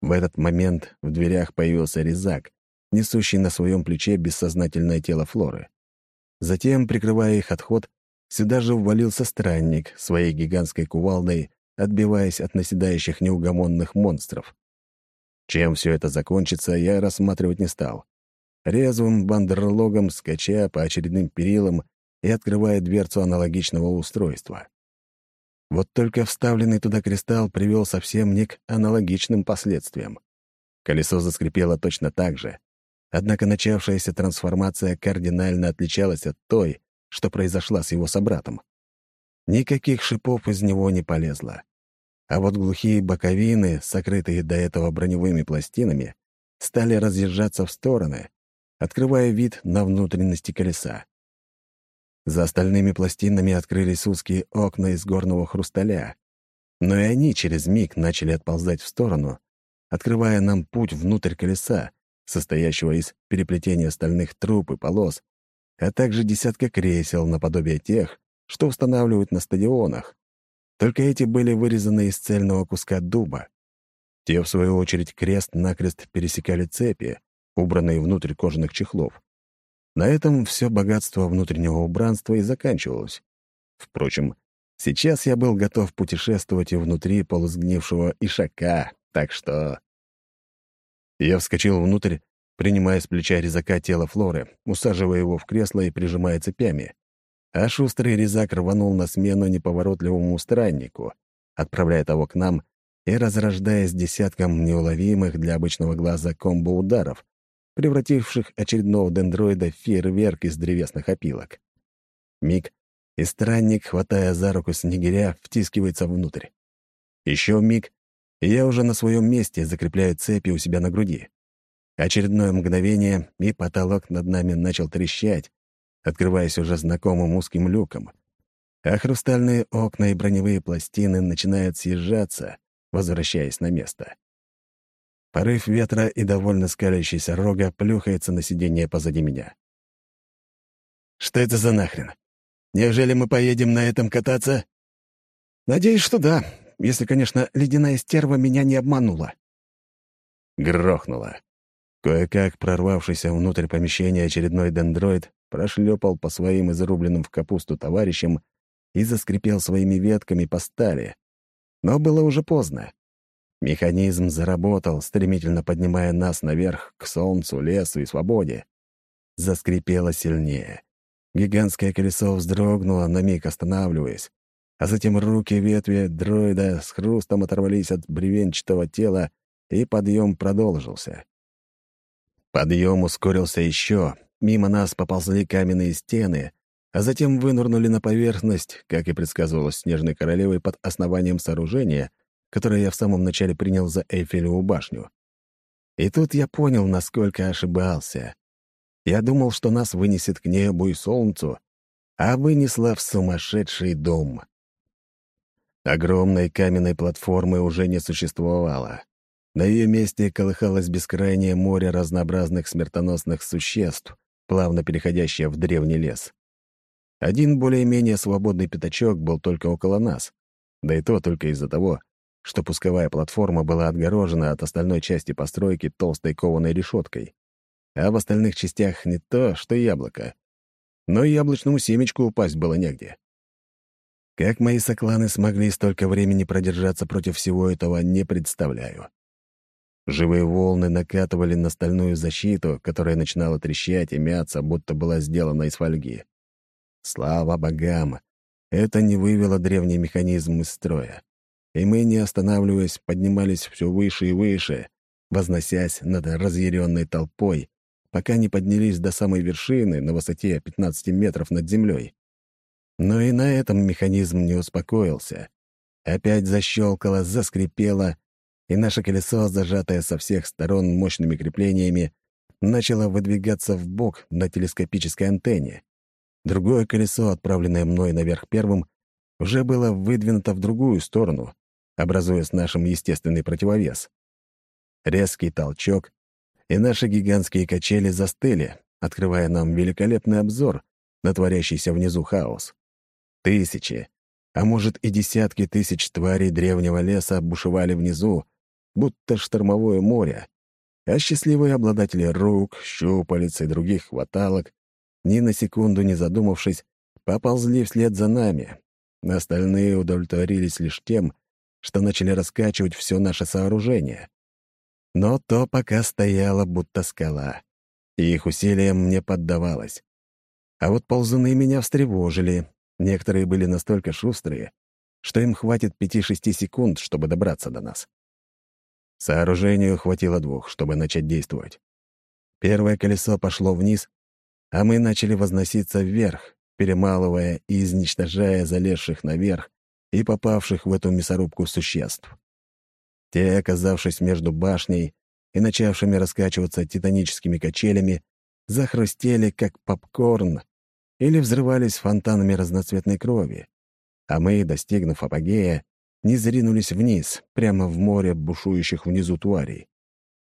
В этот момент в дверях появился резак, несущий на своем плече бессознательное тело Флоры. Затем, прикрывая их отход, сюда же ввалился странник своей гигантской кувалдой, отбиваясь от наседающих неугомонных монстров. Чем все это закончится, я рассматривать не стал. Резвым бандерлогом, скача по очередным перилам и открывая дверцу аналогичного устройства. Вот только вставленный туда кристалл привел совсем не к аналогичным последствиям. Колесо заскрипело точно так же, Однако начавшаяся трансформация кардинально отличалась от той, что произошла с его собратом. Никаких шипов из него не полезло. А вот глухие боковины, сокрытые до этого броневыми пластинами, стали разъезжаться в стороны, открывая вид на внутренности колеса. За остальными пластинами открылись узкие окна из горного хрусталя, но и они через миг начали отползать в сторону, открывая нам путь внутрь колеса, состоящего из переплетения стальных труб и полос, а также десятка кресел наподобие тех, что устанавливают на стадионах. Только эти были вырезаны из цельного куска дуба. Те, в свою очередь, крест-накрест пересекали цепи, убранные внутрь кожаных чехлов. На этом все богатство внутреннего убранства и заканчивалось. Впрочем, сейчас я был готов путешествовать и внутри полусгнившего ишака, так что... Я вскочил внутрь, принимая с плеча резака тело Флоры, усаживая его в кресло и прижимая цепями. А шустрый резак рванул на смену неповоротливому страннику, отправляя того к нам и разрождаясь десятком неуловимых для обычного глаза комбо-ударов, превративших очередного дендроида в фейерверк из древесных опилок. Миг, и странник, хватая за руку снегиря, втискивается внутрь. Еще миг, и я уже на своем месте закрепляю цепи у себя на груди. Очередное мгновение, и потолок над нами начал трещать, открываясь уже знакомым узким люком. А хрустальные окна и броневые пластины начинают съезжаться, возвращаясь на место. Порыв ветра и довольно скалящийся рога плюхается на сиденье позади меня. Что это за нахрен? Неужели мы поедем на этом кататься?» «Надеюсь, что да, если, конечно, ледяная стерва меня не обманула». Грохнуло. Кое-как прорвавшийся внутрь помещения очередной дендроид прошлепал по своим изрубленным в капусту товарищам и заскрипел своими ветками по стали. Но было уже поздно. Механизм заработал, стремительно поднимая нас наверх к солнцу, лесу и свободе. Заскрипело сильнее. Гигантское колесо вздрогнуло, на миг останавливаясь, а затем руки ветви дроида с хрустом оторвались от бревенчатого тела, и подъем продолжился. Подъем ускорился еще, мимо нас поползли каменные стены, а затем вынурнули на поверхность, как и предсказывалось Снежной Королевой, под основанием сооружения, которое я в самом начале принял за Эйфелеву башню. И тут я понял, насколько ошибался. Я думал, что нас вынесет к небу и солнцу, а вынесло в сумасшедший дом. Огромной каменной платформы уже не существовало. На ее месте колыхалось бескрайнее море разнообразных смертоносных существ, плавно переходящее в древний лес. Один более-менее свободный пятачок был только около нас, да и то только из-за того, что пусковая платформа была отгорожена от остальной части постройки толстой кованой решеткой, а в остальных частях не то, что яблоко. Но и яблочному семечку упасть было негде. Как мои сокланы смогли столько времени продержаться против всего этого, не представляю. Живые волны накатывали на стальную защиту, которая начинала трещать и мяться, будто была сделана из фольги. Слава богам! Это не вывело древний механизм из строя. И мы, не останавливаясь, поднимались все выше и выше, возносясь над разъяренной толпой, пока не поднялись до самой вершины на высоте 15 метров над землей. Но и на этом механизм не успокоился. Опять защелкало, заскрипело, и наше колесо, зажатое со всех сторон мощными креплениями, начало выдвигаться в бок на телескопической антенне. Другое колесо, отправленное мной наверх первым, уже было выдвинуто в другую сторону, образуя с нашим естественный противовес. Резкий толчок, и наши гигантские качели застыли, открывая нам великолепный обзор на творящийся внизу хаос. Тысячи, а может и десятки тысяч тварей древнего леса бушевали внизу, будто штормовое море, а счастливые обладатели рук, щупалец и других хваталок ни на секунду не задумавшись, поползли вслед за нами. Остальные удовлетворились лишь тем, что начали раскачивать все наше сооружение. Но то пока стояло, будто скала, и их усилиям не поддавалось. А вот ползуны меня встревожили. Некоторые были настолько шустрые, что им хватит пяти-шести секунд, чтобы добраться до нас. Сооружению хватило двух, чтобы начать действовать. Первое колесо пошло вниз, а мы начали возноситься вверх, перемалывая и изничтожая залезших наверх и попавших в эту мясорубку существ. Те, оказавшись между башней и начавшими раскачиваться титаническими качелями, захрустели, как попкорн, или взрывались фонтанами разноцветной крови, а мы, достигнув апогея, не зринулись вниз, прямо в море бушующих внизу тварей.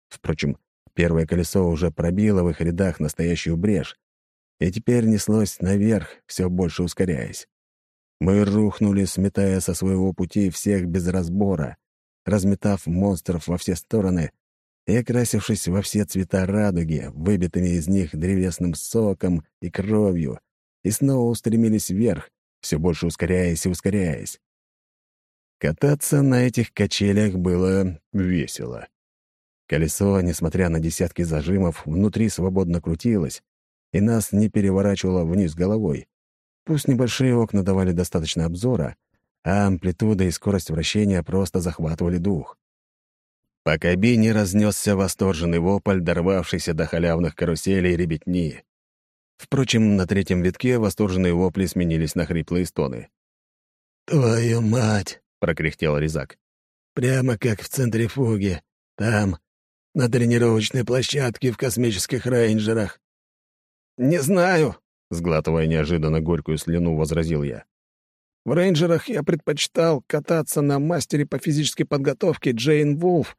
Впрочем, первое колесо уже пробило в их рядах настоящую брешь, и теперь неслось наверх, все больше ускоряясь. Мы рухнули, сметая со своего пути всех без разбора, разметав монстров во все стороны и окрасившись во все цвета радуги, выбитыми из них древесным соком и кровью, и снова устремились вверх, все больше ускоряясь и ускоряясь. Кататься на этих качелях было весело. Колесо, несмотря на десятки зажимов, внутри свободно крутилось, и нас не переворачивало вниз головой. Пусть небольшие окна давали достаточно обзора, а амплитуда и скорость вращения просто захватывали дух. По кабине разнесся восторженный вопль, дорвавшийся до халявных каруселей ребятни. Впрочем, на третьем витке восторженные вопли сменились на хриплые стоны. «Твою мать!» — прокряхтел Резак. «Прямо как в центрифуге. Там, на тренировочной площадке в космических рейнджерах. «Не знаю», — сглатывая неожиданно горькую слюну, возразил я. «В рейнджерах я предпочитал кататься на мастере по физической подготовке Джейн Вулф.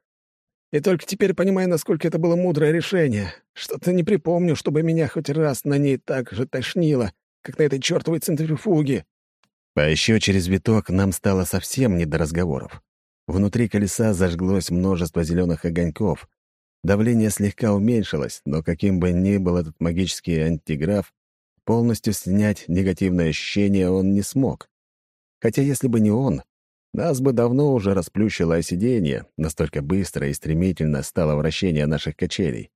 И только теперь понимаю, насколько это было мудрое решение. Что-то не припомню, чтобы меня хоть раз на ней так же тошнило, как на этой чертовой центрифуге. А еще через виток нам стало совсем не до разговоров. Внутри колеса зажглось множество зеленых огоньков. Давление слегка уменьшилось, но каким бы ни был этот магический антиграф, полностью снять негативное ощущение он не смог. Хотя если бы не он, нас бы давно уже расплющило сиденье, настолько быстро и стремительно стало вращение наших качелей.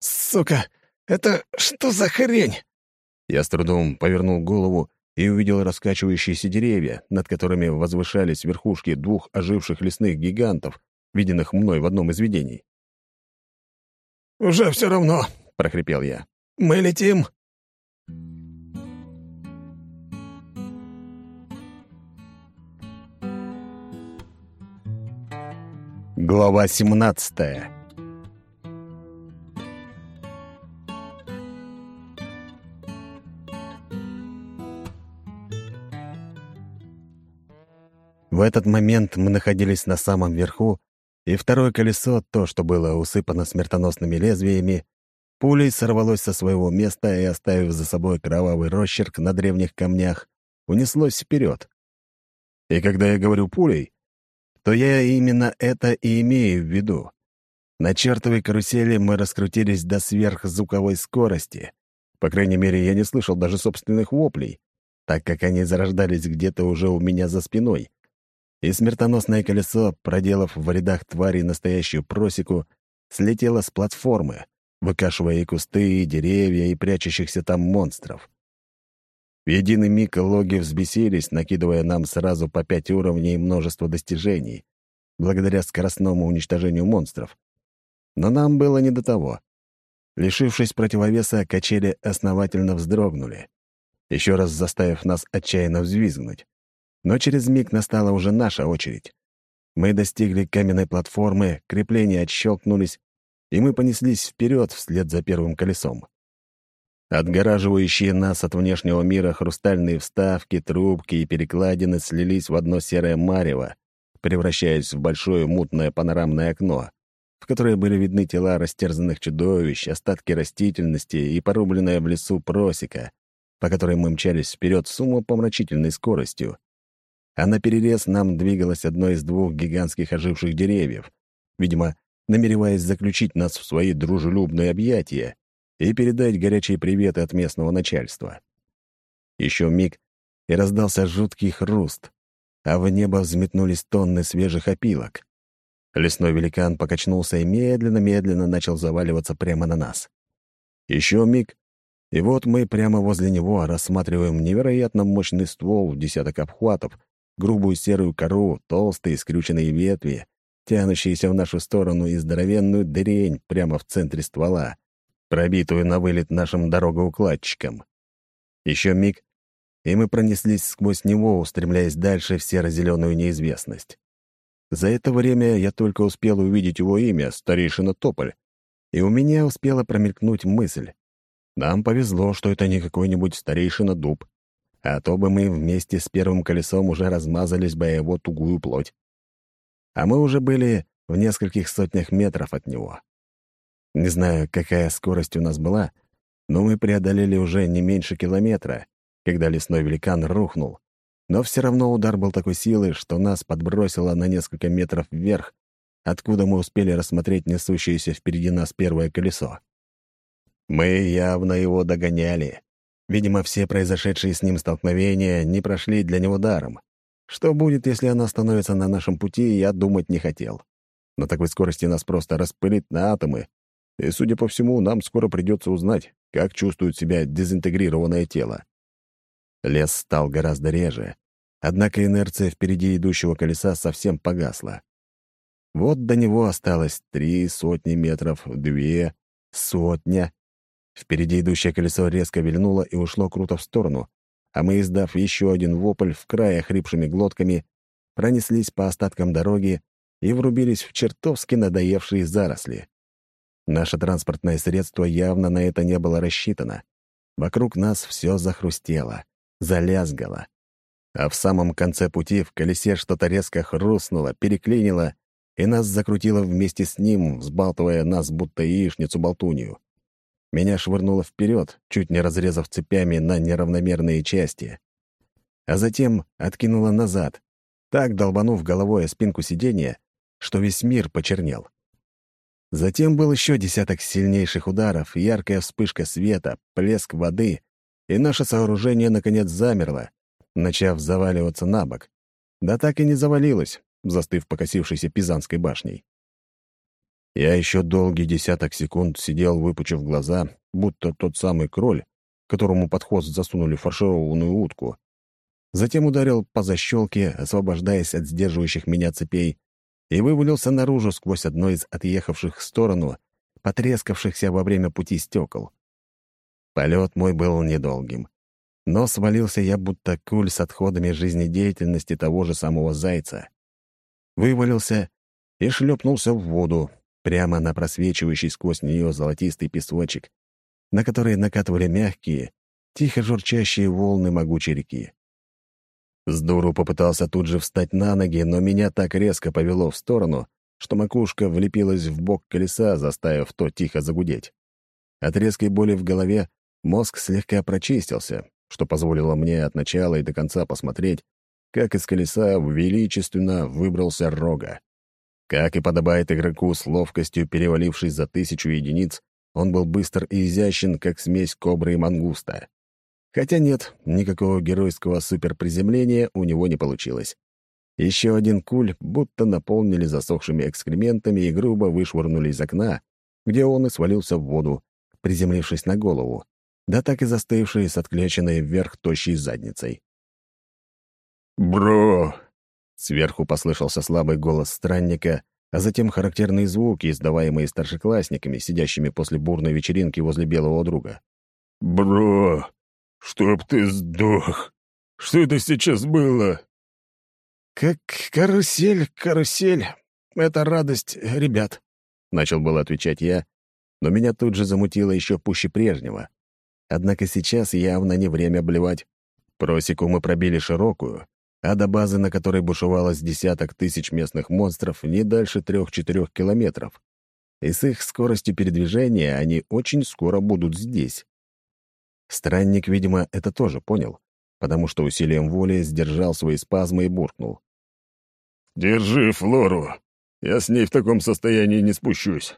«Сука, это что за хрень?» Я с трудом повернул голову и увидел раскачивающиеся деревья, над которыми возвышались верхушки двух оживших лесных гигантов, виденных мной в одном из видений. «Уже все равно», — прохрипел я. «Мы летим». Глава 17 В этот момент мы находились на самом верху, и второе колесо, то, что было усыпано смертоносными лезвиями, пулей сорвалось со своего места и, оставив за собой кровавый росчерк на древних камнях, унеслось вперед. И когда я говорю «пулей», то я именно это и имею в виду. На чертовой карусели мы раскрутились до сверхзвуковой скорости. По крайней мере, я не слышал даже собственных воплей, так как они зарождались где-то уже у меня за спиной. И смертоносное колесо, проделав в рядах тварей настоящую просеку, слетело с платформы, выкашивая и кусты, и деревья, и прячущихся там монстров. В единый миг логи взбесились, накидывая нам сразу по пять уровней множество достижений, благодаря скоростному уничтожению монстров. Но нам было не до того. Лишившись противовеса, качели основательно вздрогнули, еще раз заставив нас отчаянно взвизгнуть. Но через миг настала уже наша очередь. Мы достигли каменной платформы, крепления отщелкнулись, и мы понеслись вперед вслед за первым колесом. Отгораживающие нас от внешнего мира хрустальные вставки, трубки и перекладины слились в одно серое марево, превращаясь в большое мутное панорамное окно, в которое были видны тела растерзанных чудовищ, остатки растительности и порубленная в лесу просека, по которой мы мчались вперед с умопомрачительной скоростью. А на перерез нам двигалось одно из двух гигантских оживших деревьев, видимо, намереваясь заключить нас в свои дружелюбные объятия и передать горячие приветы от местного начальства. Еще миг, и раздался жуткий хруст, а в небо взметнулись тонны свежих опилок. Лесной великан покачнулся и медленно-медленно начал заваливаться прямо на нас. Еще миг, и вот мы прямо возле него рассматриваем невероятно мощный ствол в десяток обхватов, грубую серую кору, толстые скрюченные ветви, тянущиеся в нашу сторону и здоровенную дрень прямо в центре ствола, пробитую на вылет нашим дорогоукладчиком. Еще миг, и мы пронеслись сквозь него, устремляясь дальше в серо-зеленую неизвестность. За это время я только успел увидеть его имя, старейшина Тополь, и у меня успела промелькнуть мысль. Нам повезло, что это не какой-нибудь старейшина Дуб, а то бы мы вместе с первым колесом уже размазались бы его тугую плоть. А мы уже были в нескольких сотнях метров от него. Не знаю, какая скорость у нас была, но мы преодолели уже не меньше километра, когда лесной великан рухнул. Но все равно удар был такой силы, что нас подбросило на несколько метров вверх, откуда мы успели рассмотреть несущееся впереди нас первое колесо. Мы явно его догоняли. Видимо, все произошедшие с ним столкновения не прошли для него даром. Что будет, если оно становится на нашем пути, я думать не хотел. На такой скорости нас просто распылит на атомы, и, судя по всему, нам скоро придется узнать, как чувствует себя дезинтегрированное тело. Лес стал гораздо реже, однако инерция впереди идущего колеса совсем погасла. Вот до него осталось три сотни метров, две, сотня. Впереди идущее колесо резко вильнуло и ушло круто в сторону, а мы, издав еще один вопль в крае хрипшими глотками, пронеслись по остаткам дороги и врубились в чертовски надоевшие заросли. Наше транспортное средство явно на это не было рассчитано. Вокруг нас все захрустело, залязгало. А в самом конце пути в колесе что-то резко хрустнуло, переклинило, и нас закрутило вместе с ним, взбалтывая нас, будто яичницу-болтунью. Меня швырнуло вперед, чуть не разрезав цепями на неравномерные части. А затем откинуло назад, так долбанув головой о спинку сиденья, что весь мир почернел. Затем был еще десяток сильнейших ударов, яркая вспышка света, плеск воды, и наше сооружение наконец замерло, начав заваливаться на бок. Да так и не завалилось, застыв покосившейся Пизанской башней. Я еще долгий десяток секунд сидел, выпучив глаза, будто тот самый кроль, которому под хвост засунули фаршированную утку. Затем ударил по защелке, освобождаясь от сдерживающих меня цепей, и вывалился наружу сквозь одно из отъехавших в сторону, потрескавшихся во время пути стекол. Полет мой был недолгим. Но свалился я будто куль с отходами жизнедеятельности того же самого зайца. Вывалился и шлепнулся в воду, прямо на просвечивающий сквозь нее золотистый песочек, на который накатывали мягкие, тихо журчащие волны могучей реки. С дуру попытался тут же встать на ноги, но меня так резко повело в сторону, что макушка влепилась в бок колеса, заставив то тихо загудеть. От резкой боли в голове мозг слегка прочистился, что позволило мне от начала и до конца посмотреть, как из колеса величественно выбрался рога. Как и подобает игроку с ловкостью, перевалившись за тысячу единиц, он был быстр и изящен, как смесь кобры и мангуста. Хотя нет, никакого геройского суперприземления у него не получилось. Еще один куль будто наполнили засохшими экскрементами и грубо вышвырнули из окна, где он и свалился в воду, приземлившись на голову, да так и застывший с откляченной вверх тощей задницей. «Бро!» — сверху послышался слабый голос странника, а затем характерные звуки, издаваемые старшеклассниками, сидящими после бурной вечеринки возле белого друга. «Бро!» «Чтоб ты сдох! Что это сейчас было?» «Как карусель, карусель. Это радость ребят», — начал было отвечать я, но меня тут же замутило еще пуще прежнего. Однако сейчас явно не время блевать. Просеку мы пробили широкую, а до базы, на которой бушевалось десяток тысяч местных монстров, не дальше трех-четырех километров. И с их скоростью передвижения они очень скоро будут здесь. Странник, видимо, это тоже понял, потому что усилием воли сдержал свои спазмы и буркнул. «Держи Флору. Я с ней в таком состоянии не спущусь».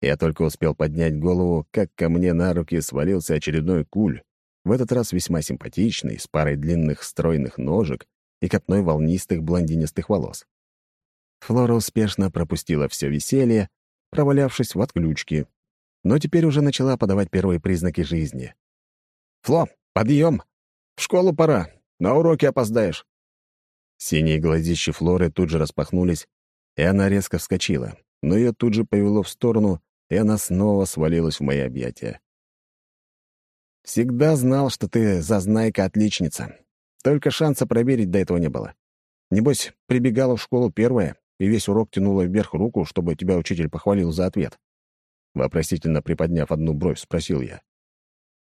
Я только успел поднять голову, как ко мне на руки свалился очередной куль, в этот раз весьма симпатичный, с парой длинных стройных ножек и копной волнистых блондинистых волос. Флора успешно пропустила все веселье, провалявшись в отключке, но теперь уже начала подавать первые признаки жизни. «Фло, подъем! В школу пора, на уроки опоздаешь!» Синие глазища Флоры тут же распахнулись, и она резко вскочила, но ее тут же повело в сторону, и она снова свалилась в мои объятия. «Всегда знал, что ты зазнайка-отличница. Только шанса проверить до этого не было. Небось, прибегала в школу первая и весь урок тянула вверх руку, чтобы тебя учитель похвалил за ответ». Вопросительно приподняв одну бровь, спросил я.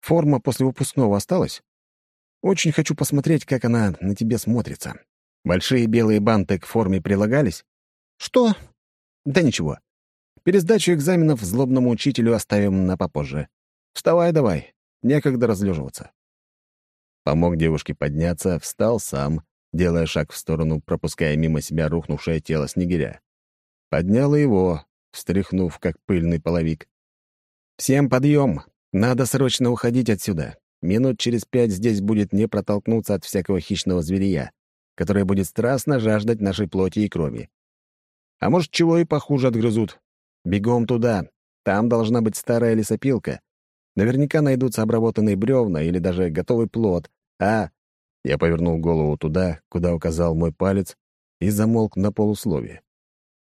Форма после выпускного осталась? Очень хочу посмотреть, как она на тебе смотрится. Большие белые банты к форме прилагались? Что? Да ничего. Пересдачу экзаменов злобному учителю оставим на попозже. Вставай давай, некогда разлеживаться. Помог девушке подняться, встал сам, делая шаг в сторону, пропуская мимо себя рухнувшее тело снегиря. Поднял его, встряхнув, как пыльный половик. «Всем подъем! Надо срочно уходить отсюда. Минут через пять здесь будет не протолкнуться от всякого хищного зверя, которое будет страстно жаждать нашей плоти и крови. А может, чего и похуже отгрызут. Бегом туда. Там должна быть старая лесопилка. Наверняка найдутся обработанные бревна или даже готовый плод. А... Я повернул голову туда, куда указал мой палец, и замолк на полусловие.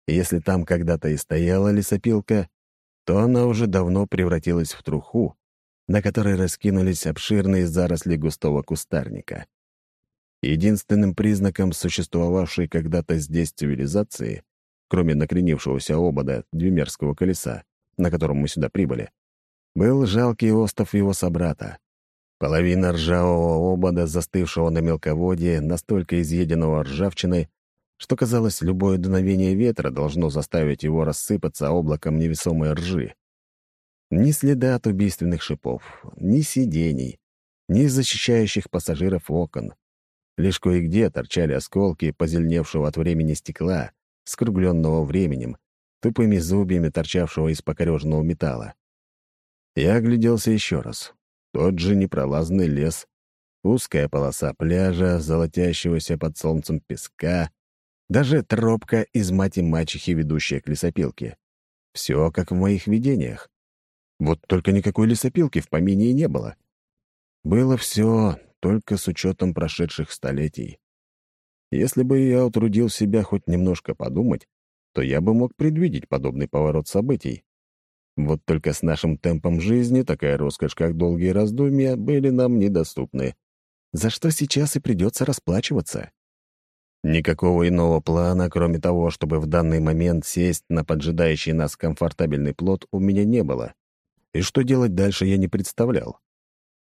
Если там когда-то и стояла лесопилка, то она уже давно превратилась в труху, на которой раскинулись обширные заросли густого кустарника. Единственным признаком существовавшей когда-то здесь цивилизации, кроме накренившегося обода двумерского колеса, на котором мы сюда прибыли, был жалкий остов его собрата. Половина ржавого обода, застывшего на мелководье, настолько изъеденного ржавчиной, что, казалось, любое дуновение ветра должно заставить его рассыпаться облаком невесомой ржи. Ни следа от убийственных шипов, ни сидений, ни защищающих пассажиров окон. Лишь кое-где торчали осколки позеленевшего от времени стекла, скругленного временем, тупыми зубьями торчавшего из покореженного металла. Я огляделся еще раз. Тот же непролазный лес, узкая полоса пляжа, золотящегося под солнцем песка, даже тропка из мати-мачехи, ведущая к лесопилке. Все как в моих видениях. Вот только никакой лесопилки в помине и не было. Было все только с учетом прошедших столетий. Если бы я утрудил себя хоть немножко подумать, то я бы мог предвидеть подобный поворот событий. Вот только с нашим темпом жизни такая роскошь, как долгие раздумья, были нам недоступны, за что сейчас и придется расплачиваться. Никакого иного плана, кроме того, чтобы в данный момент сесть на поджидающий нас комфортабельный плод, у меня не было. И что делать дальше, я не представлял.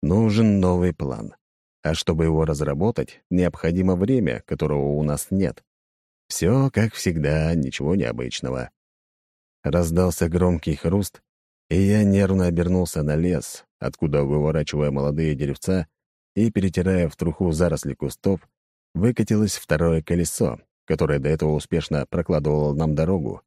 Нужен новый план. А чтобы его разработать, необходимо время, которого у нас нет. Все, как всегда, ничего необычного. Раздался громкий хруст, и я нервно обернулся на лес, откуда, выворачивая молодые деревца и перетирая в труху заросли кустов, выкатилось второе колесо, которое до этого успешно прокладывало нам дорогу,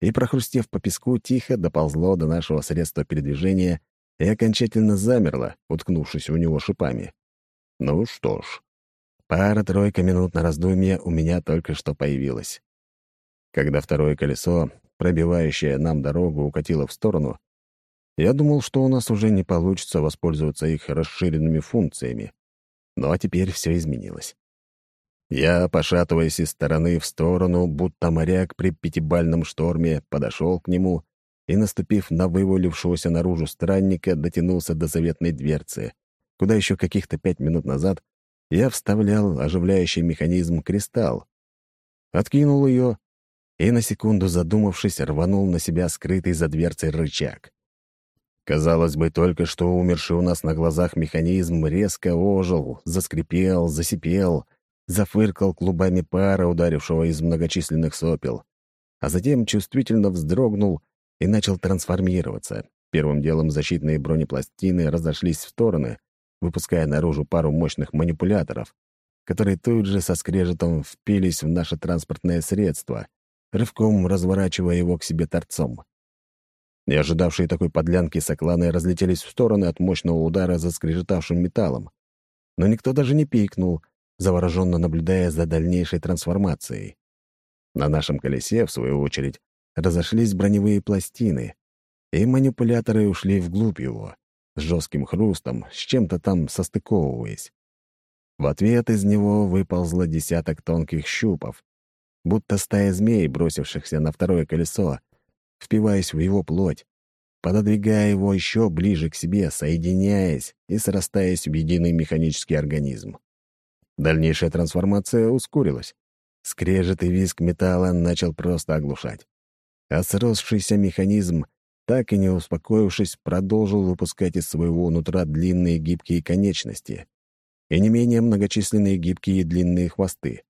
и, прохрустев по песку, тихо доползло до нашего средства передвижения и окончательно замерло, уткнувшись у него шипами. Ну что ж, пара-тройка минут на раздумье у меня только что появилась. Когда второе колесо, пробивающее нам дорогу, укатило в сторону, я думал, что у нас уже не получится воспользоваться их расширенными функциями. Ну а теперь все изменилось. Я, пошатываясь из стороны в сторону, будто моряк при пятибальном шторме, подошел к нему и, наступив на вывалившегося наружу странника, дотянулся до заветной дверцы, куда еще каких-то пять минут назад я вставлял оживляющий механизм «Кристалл». Откинул ее и, на секунду задумавшись, рванул на себя скрытый за дверцей рычаг. Казалось бы, только что умерший у нас на глазах механизм резко ожил, заскрипел, засипел — зафыркал клубами пара, ударившего из многочисленных сопел, а затем чувствительно вздрогнул и начал трансформироваться. Первым делом защитные бронепластины разошлись в стороны, выпуская наружу пару мощных манипуляторов, которые тут же со скрежетом впились в наше транспортное средство, рывком разворачивая его к себе торцом. Не ожидавшие такой подлянки сокланы разлетелись в стороны от мощного удара за скрежетавшим металлом. Но никто даже не пикнул, завороженно наблюдая за дальнейшей трансформацией. На нашем колесе, в свою очередь, разошлись броневые пластины, и манипуляторы ушли вглубь его, с жестким хрустом, с чем-то там состыковываясь. В ответ из него выползло десяток тонких щупов, будто стая змей, бросившихся на второе колесо, впиваясь в его плоть, пододвигая его еще ближе к себе, соединяясь и срастаясь в единый механический организм. Дальнейшая трансформация ускорилась. Скрежет и визг металла начал просто оглушать. А сросшийся механизм, так и не успокоившись, продолжил выпускать из своего нутра длинные гибкие конечности и не менее многочисленные гибкие длинные хвосты.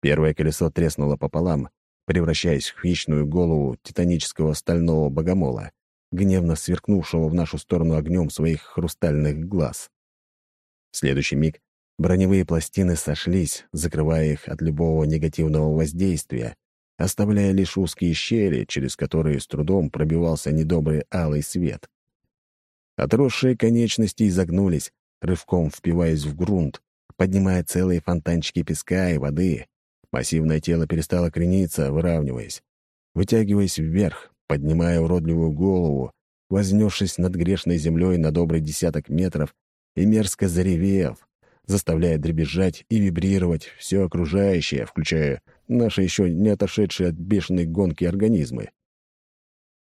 Первое колесо треснуло пополам, превращаясь в хищную голову титанического стального богомола, гневно сверкнувшего в нашу сторону огнем своих хрустальных глаз. В следующий миг Броневые пластины сошлись, закрывая их от любого негативного воздействия, оставляя лишь узкие щели, через которые с трудом пробивался недобрый алый свет. Отросшие конечности изогнулись, рывком впиваясь в грунт, поднимая целые фонтанчики песка и воды. Массивное тело перестало крениться, выравниваясь, вытягиваясь вверх, поднимая уродливую голову, вознесшись над грешной землей на добрый десяток метров и мерзко заревев, заставляя дребезжать и вибрировать все окружающее, включая наши еще не отошедшие от бешеной гонки организмы.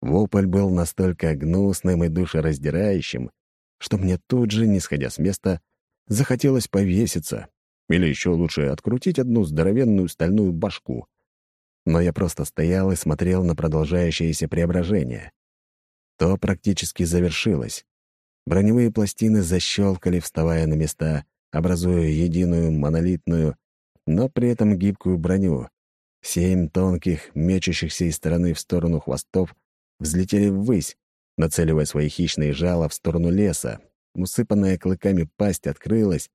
Вопль был настолько гнусным и душераздирающим, что мне тут же, не сходя с места, захотелось повеситься, или еще лучше открутить одну здоровенную стальную башку. Но я просто стоял и смотрел на продолжающееся преображение. То практически завершилось. Броневые пластины защелкали, вставая на места, образуя единую монолитную, но при этом гибкую броню. Семь тонких, мечущихся из стороны в сторону хвостов, взлетели ввысь нацеливая свои хищные жала в сторону леса. Усыпанная клыками пасть открылась,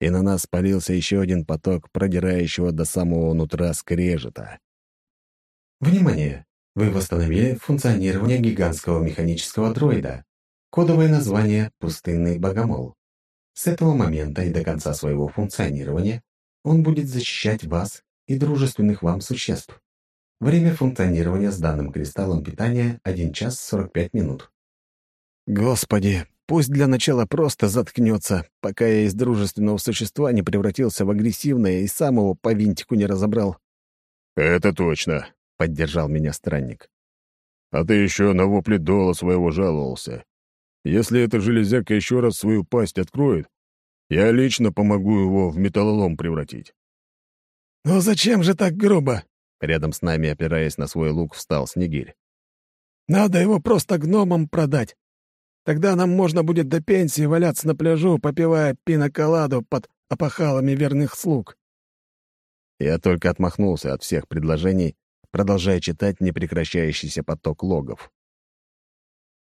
и на нас полился еще один поток продирающего до самого нутра скрежета. Внимание! Вы восстановили функционирование гигантского механического дроида. Кодовое название «Пустынный богомол». С этого момента и до конца своего функционирования он будет защищать вас и дружественных вам существ. Время функционирования с данным кристаллом питания — 1 час 45 минут. Господи, пусть для начала просто заткнется, пока я из дружественного существа не превратился в агрессивное и самого по винтику не разобрал. «Это точно», — поддержал меня странник. «А ты еще на вопли Дола своего жаловался. Если эта железяка еще раз свою пасть откроет, я лично помогу его в металлолом превратить». «Ну зачем же так грубо?» Рядом с нами, опираясь на свой лук, встал Снегирь. «Надо его просто гномам продать. Тогда нам можно будет до пенсии валяться на пляжу, попивая пиноколаду под опахалами верных слуг». Я только отмахнулся от всех предложений, продолжая читать непрекращающийся поток логов.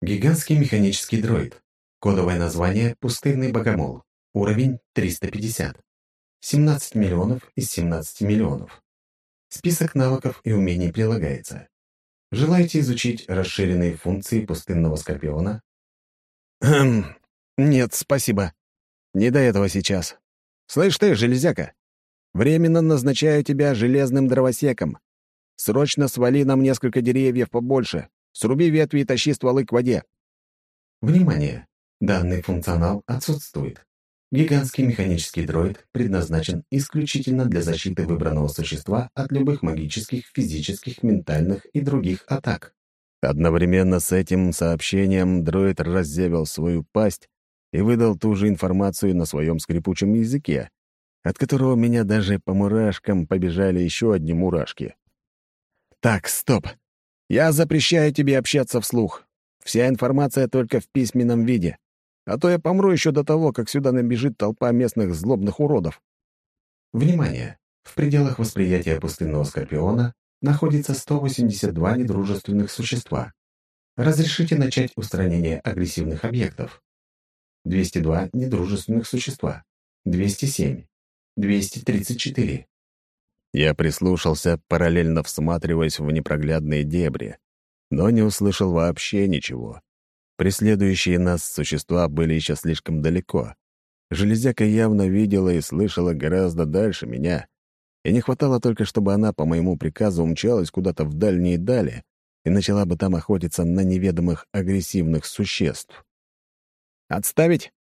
Гигантский механический дроид. Кодовое название «Пустынный богомол». Уровень 350. 17 миллионов из 17 миллионов. Список навыков и умений прилагается. Желаете изучить расширенные функции пустынного скорпиона? Хм, нет, спасибо. Не до этого сейчас. Слышь ты, железяка, временно назначаю тебя железным дровосеком. Срочно свали нам несколько деревьев побольше. Сруби ветви и тащи стволы к воде. Внимание! Данный функционал отсутствует. Гигантский механический дроид предназначен исключительно для защиты выбранного существа от любых магических, физических, ментальных и других атак. Одновременно с этим сообщением дроид раззевил свою пасть и выдал ту же информацию на своем скрипучем языке, от которого меня даже по мурашкам побежали еще одни мурашки. «Так, стоп. Я запрещаю тебе общаться вслух. Вся информация только в письменном виде. А то я помру еще до того, как сюда набежит толпа местных злобных уродов». Внимание! В пределах восприятия пустынного скорпиона находится 182 недружественных существа. Разрешите начать устранение агрессивных объектов. 202 недружественных существа. 207. 234. Я прислушался, параллельно всматриваясь в непроглядные дебри, но не услышал вообще ничего. Преследующие нас существа были еще слишком далеко. Железяка явно видела и слышала гораздо дальше меня, и не хватало только, чтобы она по моему приказу умчалась куда-то в дальние дали и начала бы там охотиться на неведомых агрессивных существ. «Отставить!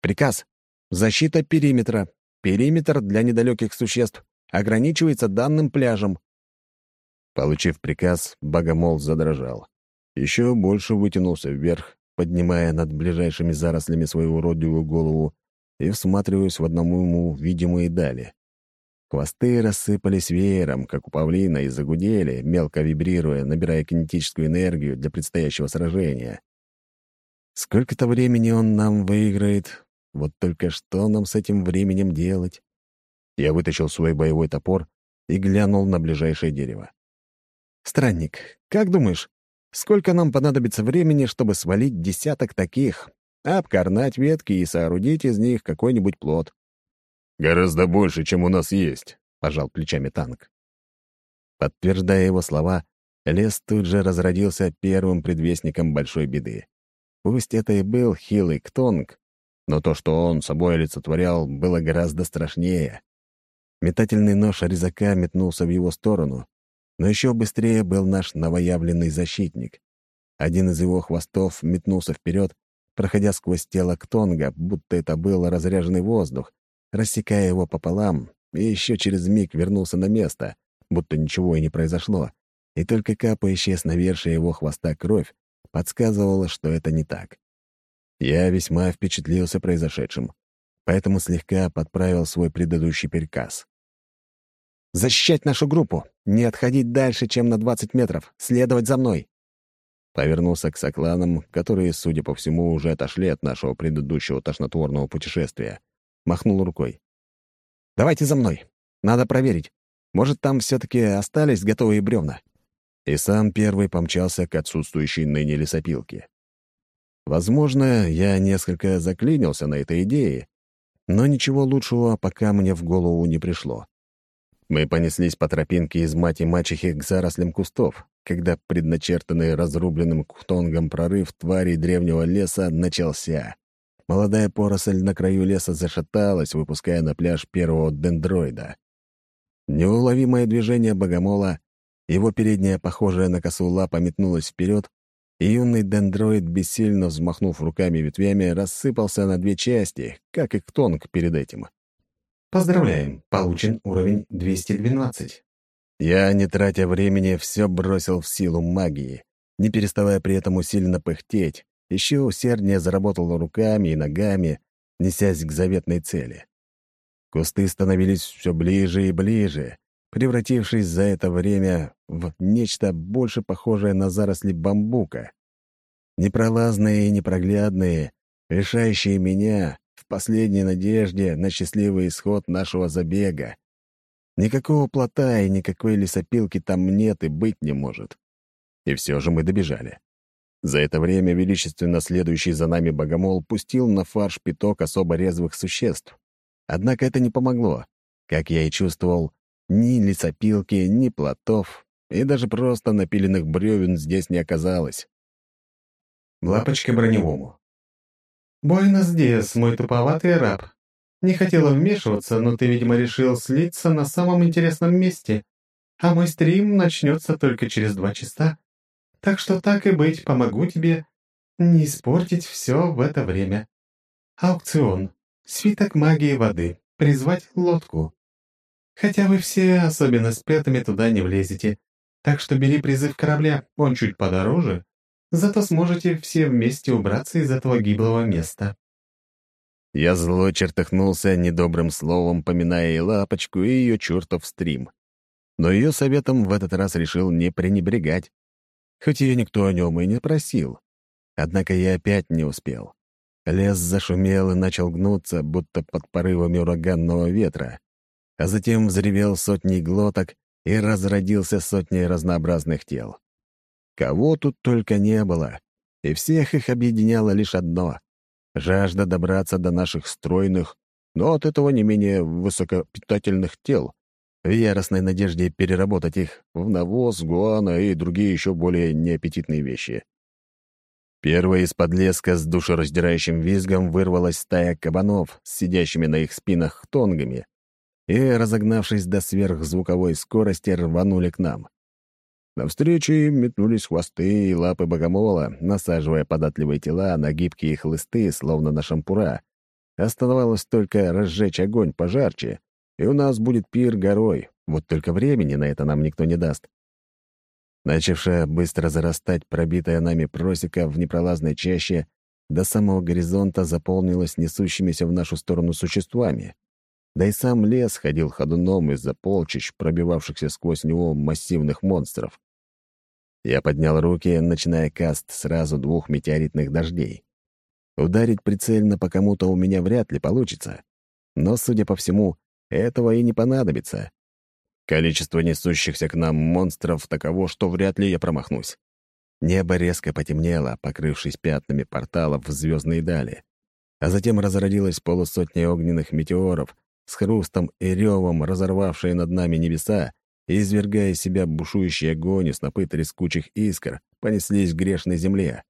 Приказ! Защита периметра! Периметр для недалеких существ ограничивается данным пляжем!» Получив приказ, богомол задрожал. Еще больше вытянулся вверх, поднимая над ближайшими зарослями свою уродливую голову и всматриваясь в одному ему видимые дали. Хвосты рассыпались веером, как у павлина, и загудели, мелко вибрируя, набирая кинетическую энергию для предстоящего сражения. Сколько-то времени он нам выиграет. Вот только что нам с этим временем делать? Я вытащил свой боевой топор и глянул на ближайшее дерево. «Странник, как думаешь, сколько нам понадобится времени, чтобы свалить десяток таких, обкорнать ветки и соорудить из них какой-нибудь плод?» «Гораздо больше, чем у нас есть», — пожал плечами танк. Подтверждая его слова, лес тут же разродился первым предвестником большой беды. Пусть это и был хилый ктонг, но то, что он собой олицетворял, было гораздо страшнее. Метательный нож резака метнулся в его сторону, но еще быстрее был наш новоявленный защитник. Один из его хвостов метнулся вперед, проходя сквозь тело Ктонга, будто это был разряженный воздух, рассекая его пополам, и еще через миг вернулся на место, будто ничего и не произошло, и только капающая с навершия его хвоста кровь подсказывала, что это не так. Я весьма впечатлился произошедшим, поэтому слегка подправил свой предыдущий приказ. «Защищать нашу группу! Не отходить дальше, чем на 20 метров! Следовать за мной!» Повернулся к сокланам, которые, судя по всему, уже отошли от нашего предыдущего тошнотворного путешествия махнул рукой. «Давайте за мной. Надо проверить. Может, там все-таки остались готовые бревна». И сам первый помчался к отсутствующей ныне лесопилке. Возможно, я несколько заклинился на этой идее, но ничего лучшего пока мне в голову не пришло. Мы понеслись по тропинке из мати-мачехи к зарослям кустов, когда предначертанный разрубленным кухтонгом прорыв тварей древнего леса начался. Молодая поросль на краю леса зашаталась, выпуская на пляж первого дендроида. Неуловимое движение богомола, его передняя, похожая на косу лапа, метнулась вперед, и юный дендроид, бессильно взмахнув руками и ветвями, рассыпался на две части, как и ктонг перед этим. Поздравляем, получен уровень 212. Я, не тратя времени, все бросил в силу магии, не переставая при этом усиленно пыхтеть, еще усерднее заработал руками и ногами, несясь к заветной цели. Кусты становились все ближе и ближе, превратившись за это время в нечто больше похожее на заросли бамбука. Непролазные и непроглядные, лишающие меня в последней надежде на счастливый исход нашего забега. Никакого плота и никакой лесопилки там нет и быть не может. И все же мы добежали. За это время величественно следующий за нами богомол пустил на фарш пяток особо резвых существ. Однако это не помогло. Как я и чувствовал, ни лесопилки, ни плотов, и даже просто напиленных бревен здесь не оказалось. Лапочка броневому. «Буэнос Диас, мой туповатый раб. Не хотела вмешиваться, но ты, видимо, решил слиться на самом интересном месте, а мой стрим начнется только через два часа. Так что так и быть, помогу тебе не испортить все в это время. Аукцион. Свиток магии воды. Призвать лодку. Хотя вы все, особенно с пятами, туда не влезете. Так что бери призыв корабля, он чуть подороже, зато сможете все вместе убраться из этого гиблого места». Я зло чертыхнулся недобрым словом, поминая и лапочку, и ее чертов стрим. Но ее советом в этот раз решил не пренебрегать. Хоть ее никто о нем и не просил. Однако я опять не успел. Лес зашумел и начал гнуться, будто под порывами ураганного ветра а затем взревел сотней глоток и разродился сотней разнообразных тел. Кого тут только не было, и всех их объединяло лишь одно — жажда добраться до наших стройных, но от этого не менее высокопитательных тел, в яростной надежде переработать их в навоз, гуана и другие еще более неаппетитные вещи. Первой из подлеска с душераздирающим визгом вырвалась стая кабанов с сидящими на их спинах тонгами, и, разогнавшись до сверхзвуковой скорости, рванули к нам. Навстречу им метнулись хвосты и лапы богомола, насаживая податливые тела на гибкие хлысты, словно на шампура. Оставалось только разжечь огонь пожарче, и у нас будет пир горой, вот только времени на это нам никто не даст. Начавшая быстро зарастать пробитая нами просека в непролазной чаще до самого горизонта заполнилась несущимися в нашу сторону существами. Да и сам лес ходил ходуном из-за полчищ, пробивавшихся сквозь него массивных монстров. Я поднял руки, начиная каст сразу двух метеоритных дождей. Ударить прицельно по кому-то у меня вряд ли получится. Но, судя по всему, этого и не понадобится. Количество несущихся к нам монстров таково, что вряд ли я промахнусь. Небо резко потемнело, покрывшись пятнами порталов в звездные дали. А затем разродилась полусотня огненных метеоров, с хрустом и ревом разорвавшие над нами небеса и, извергая из себя бушующий огонь и снопы трескучих искр, понеслись к грешной земле.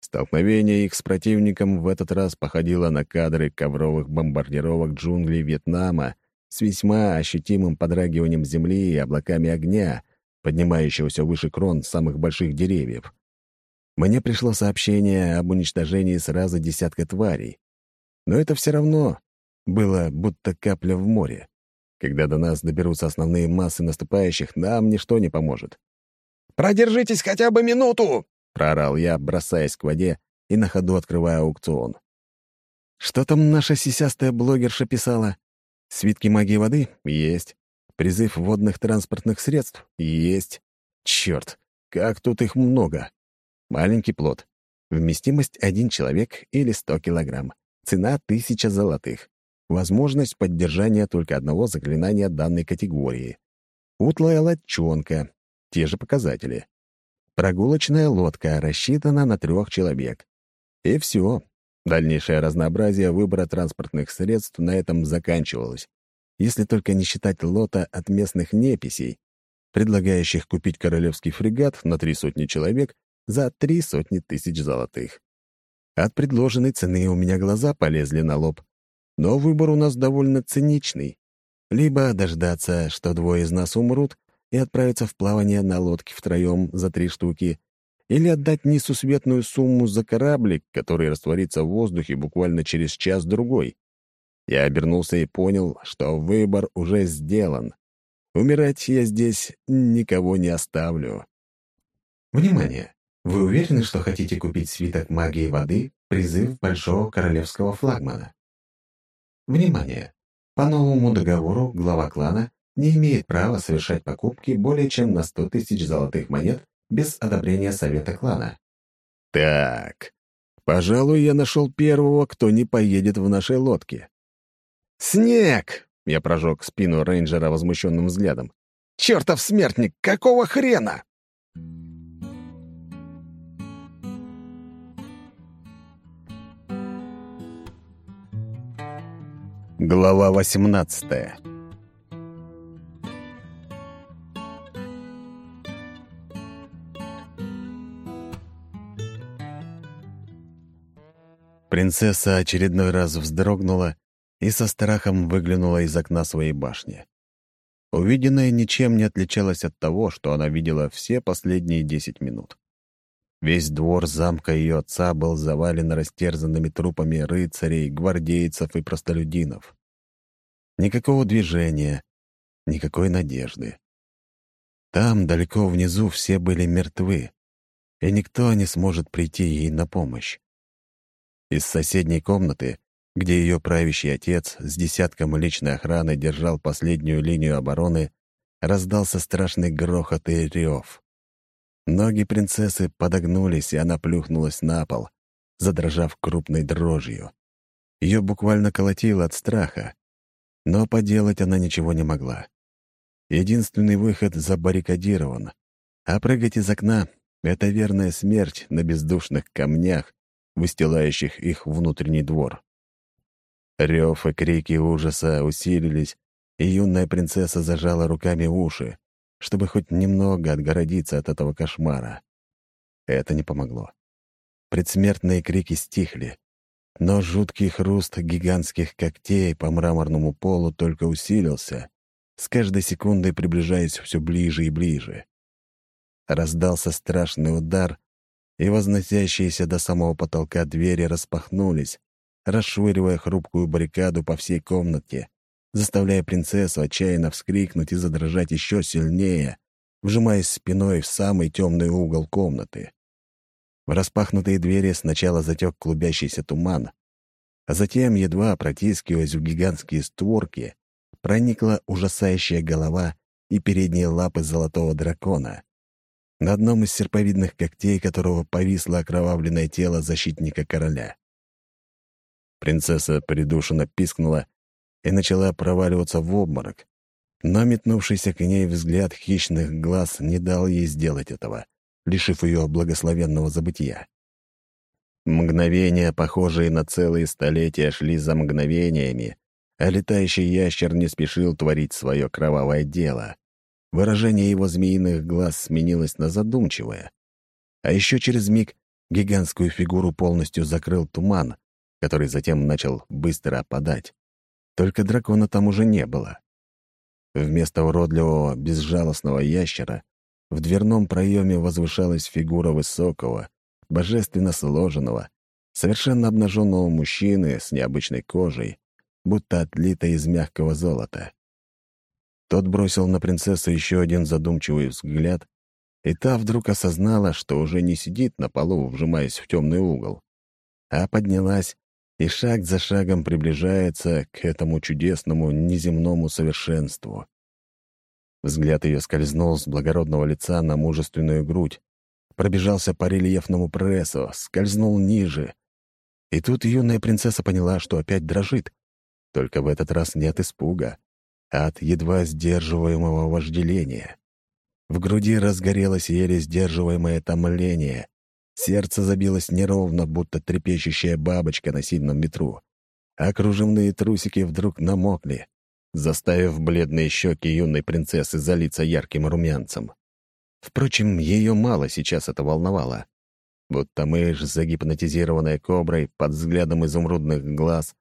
Столкновение их с противником в этот раз походило на кадры ковровых бомбардировок джунглей Вьетнама с весьма ощутимым подрагиванием земли и облаками огня, поднимающегося выше крон самых больших деревьев. Мне пришло сообщение об уничтожении сразу десятка тварей. Но это все равно было будто капля в море. Когда до нас доберутся основные массы наступающих, нам ничто не поможет. «Продержитесь хотя бы минуту!» — проорал я, бросаясь к воде и на ходу открывая аукцион. Что там наша сисястая блогерша писала? Свитки магии воды? Есть. Призыв водных транспортных средств? Есть. Черт, как тут их много. Маленький плод. Вместимость один человек или сто килограмм. Цена — тысяча золотых возможность поддержания только одного заклинания данной категории. Утлая лодчонка — те же показатели. Прогулочная лодка рассчитана на трех человек. И все. Дальнейшее разнообразие выбора транспортных средств на этом заканчивалось, если только не считать лота от местных неписей, предлагающих купить королевский фрегат на три сотни человек за три сотни тысяч золотых. От предложенной цены у меня глаза полезли на лоб. Но выбор у нас довольно циничный. Либо дождаться, что двое из нас умрут, и отправиться в плавание на лодке втроем за три штуки, или отдать несусветную сумму за кораблик, который растворится в воздухе буквально через час-другой. Я обернулся и понял, что выбор уже сделан. Умирать я здесь никого не оставлю. Внимание! Вы уверены, что хотите купить свиток магии воды, призыв Большого Королевского Флагмана? Внимание! По новому договору глава клана не имеет права совершать покупки более чем на 100 тысяч золотых монет без одобрения совета клана. Так, пожалуй, я нашел первого, кто не поедет в нашей лодке. «Снег!» — я прожег спину рейнджера возмущенным взглядом. «Чертов смертник! Какого хрена?» Глава восемнадцатая Принцесса очередной раз вздрогнула и со страхом выглянула из окна своей башни. Увиденное ничем не отличалось от того, что она видела все последние десять минут. Весь двор замка ее отца был завален растерзанными трупами рыцарей, гвардейцев и простолюдинов. Никакого движения, никакой надежды. Там, далеко внизу, все были мертвы, и никто не сможет прийти ей на помощь. Из соседней комнаты, где ее правящий отец с десятком личной охраны держал последнюю линию обороны, раздался страшный грохот и рев. Ноги принцессы подогнулись, и она плюхнулась на пол, задрожав крупной дрожью. Ее буквально колотило от страха, но поделать она ничего не могла. Единственный выход забаррикадирован, а прыгать из окна — это верная смерть на бездушных камнях, выстилающих их внутренний двор. Рев и крики ужаса усилились, и юная принцесса зажала руками уши, чтобы хоть немного отгородиться от этого кошмара. Это не помогло. Предсмертные крики стихли, но жуткий хруст гигантских когтей по мраморному полу только усилился, с каждой секундой приближаясь все ближе и ближе. Раздался страшный удар, и возносящиеся до самого потолка двери распахнулись, расшвыривая хрупкую баррикаду по всей комнате, заставляя принцессу отчаянно вскрикнуть и задрожать еще сильнее, вжимаясь спиной в самый темный угол комнаты. В распахнутые двери сначала затек клубящийся туман, а затем, едва протискиваясь в гигантские створки, проникла ужасающая голова и передние лапы золотого дракона на одном из серповидных когтей которого повисло окровавленное тело защитника короля. Принцесса придушенно пискнула и начала проваливаться в обморок, но метнувшийся к ней взгляд хищных глаз не дал ей сделать этого, лишив ее благословенного забытия. Мгновения, похожие на целые столетия, шли за мгновениями, а летающий ящер не спешил творить свое кровавое дело. Выражение его змеиных глаз сменилось на задумчивое. А еще через миг гигантскую фигуру полностью закрыл туман, который затем начал быстро опадать. Только дракона там уже не было. Вместо уродливого, безжалостного ящера в дверном проеме возвышалась фигура высокого, божественно сложенного, совершенно обнаженного мужчины с необычной кожей, будто отлитой из мягкого золота. Тот бросил на принцессу еще один задумчивый взгляд, и та вдруг осознала, что уже не сидит на полу, вжимаясь в темный угол, а поднялась и шаг за шагом приближается к этому чудесному неземному совершенству. Взгляд ее скользнул с благородного лица на мужественную грудь, пробежался по рельефному прессу, скользнул ниже. И тут юная принцесса поняла, что опять дрожит. Только в этот раз нет испуга, от едва сдерживаемого вожделения. В груди разгорелось еле сдерживаемое томление, Сердце забилось неровно, будто трепещущая бабочка на сильном ветру, а кружевные трусики вдруг намокли, заставив бледные щеки юной принцессы залиться ярким румянцем. Впрочем, ее мало сейчас это волновало. Будто мышь, загипнотизированная коброй под взглядом изумрудных глаз,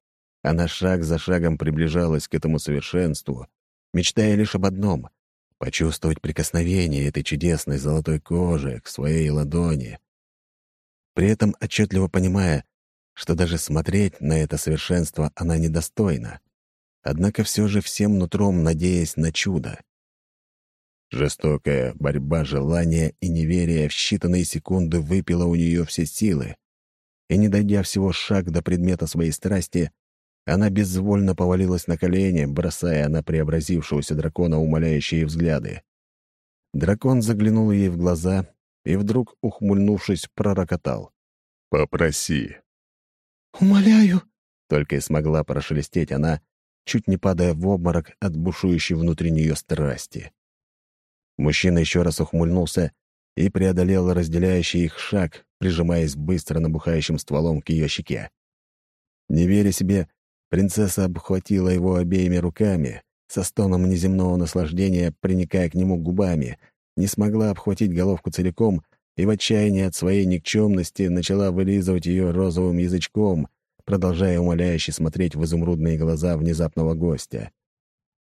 она шаг за шагом приближалась к этому совершенству, мечтая лишь об одном — почувствовать прикосновение этой чудесной золотой кожи к своей ладони. При этом отчетливо понимая, что даже смотреть на это совершенство она недостойна, однако все же всем нутром надеясь на чудо. Жестокая борьба желания и неверия в считанные секунды выпила у нее все силы, и, не дойдя всего шаг до предмета своей страсти, она безвольно повалилась на колени, бросая на преобразившегося дракона умоляющие взгляды. Дракон заглянул ей в глаза и вдруг, ухмыльнувшись, пророкотал. «Попроси». «Умоляю», — только и смогла прошелестеть она, чуть не падая в обморок от бушующей внутри нее страсти. Мужчина еще раз ухмыльнулся и преодолел разделяющий их шаг, прижимаясь быстро набухающим стволом к ее щеке. Не веря себе, принцесса обхватила его обеими руками, со стоном неземного наслаждения, приникая к нему губами, не смогла обхватить головку целиком и в отчаянии от своей никчемности начала вылизывать ее розовым язычком, продолжая умоляюще смотреть в изумрудные глаза внезапного гостя.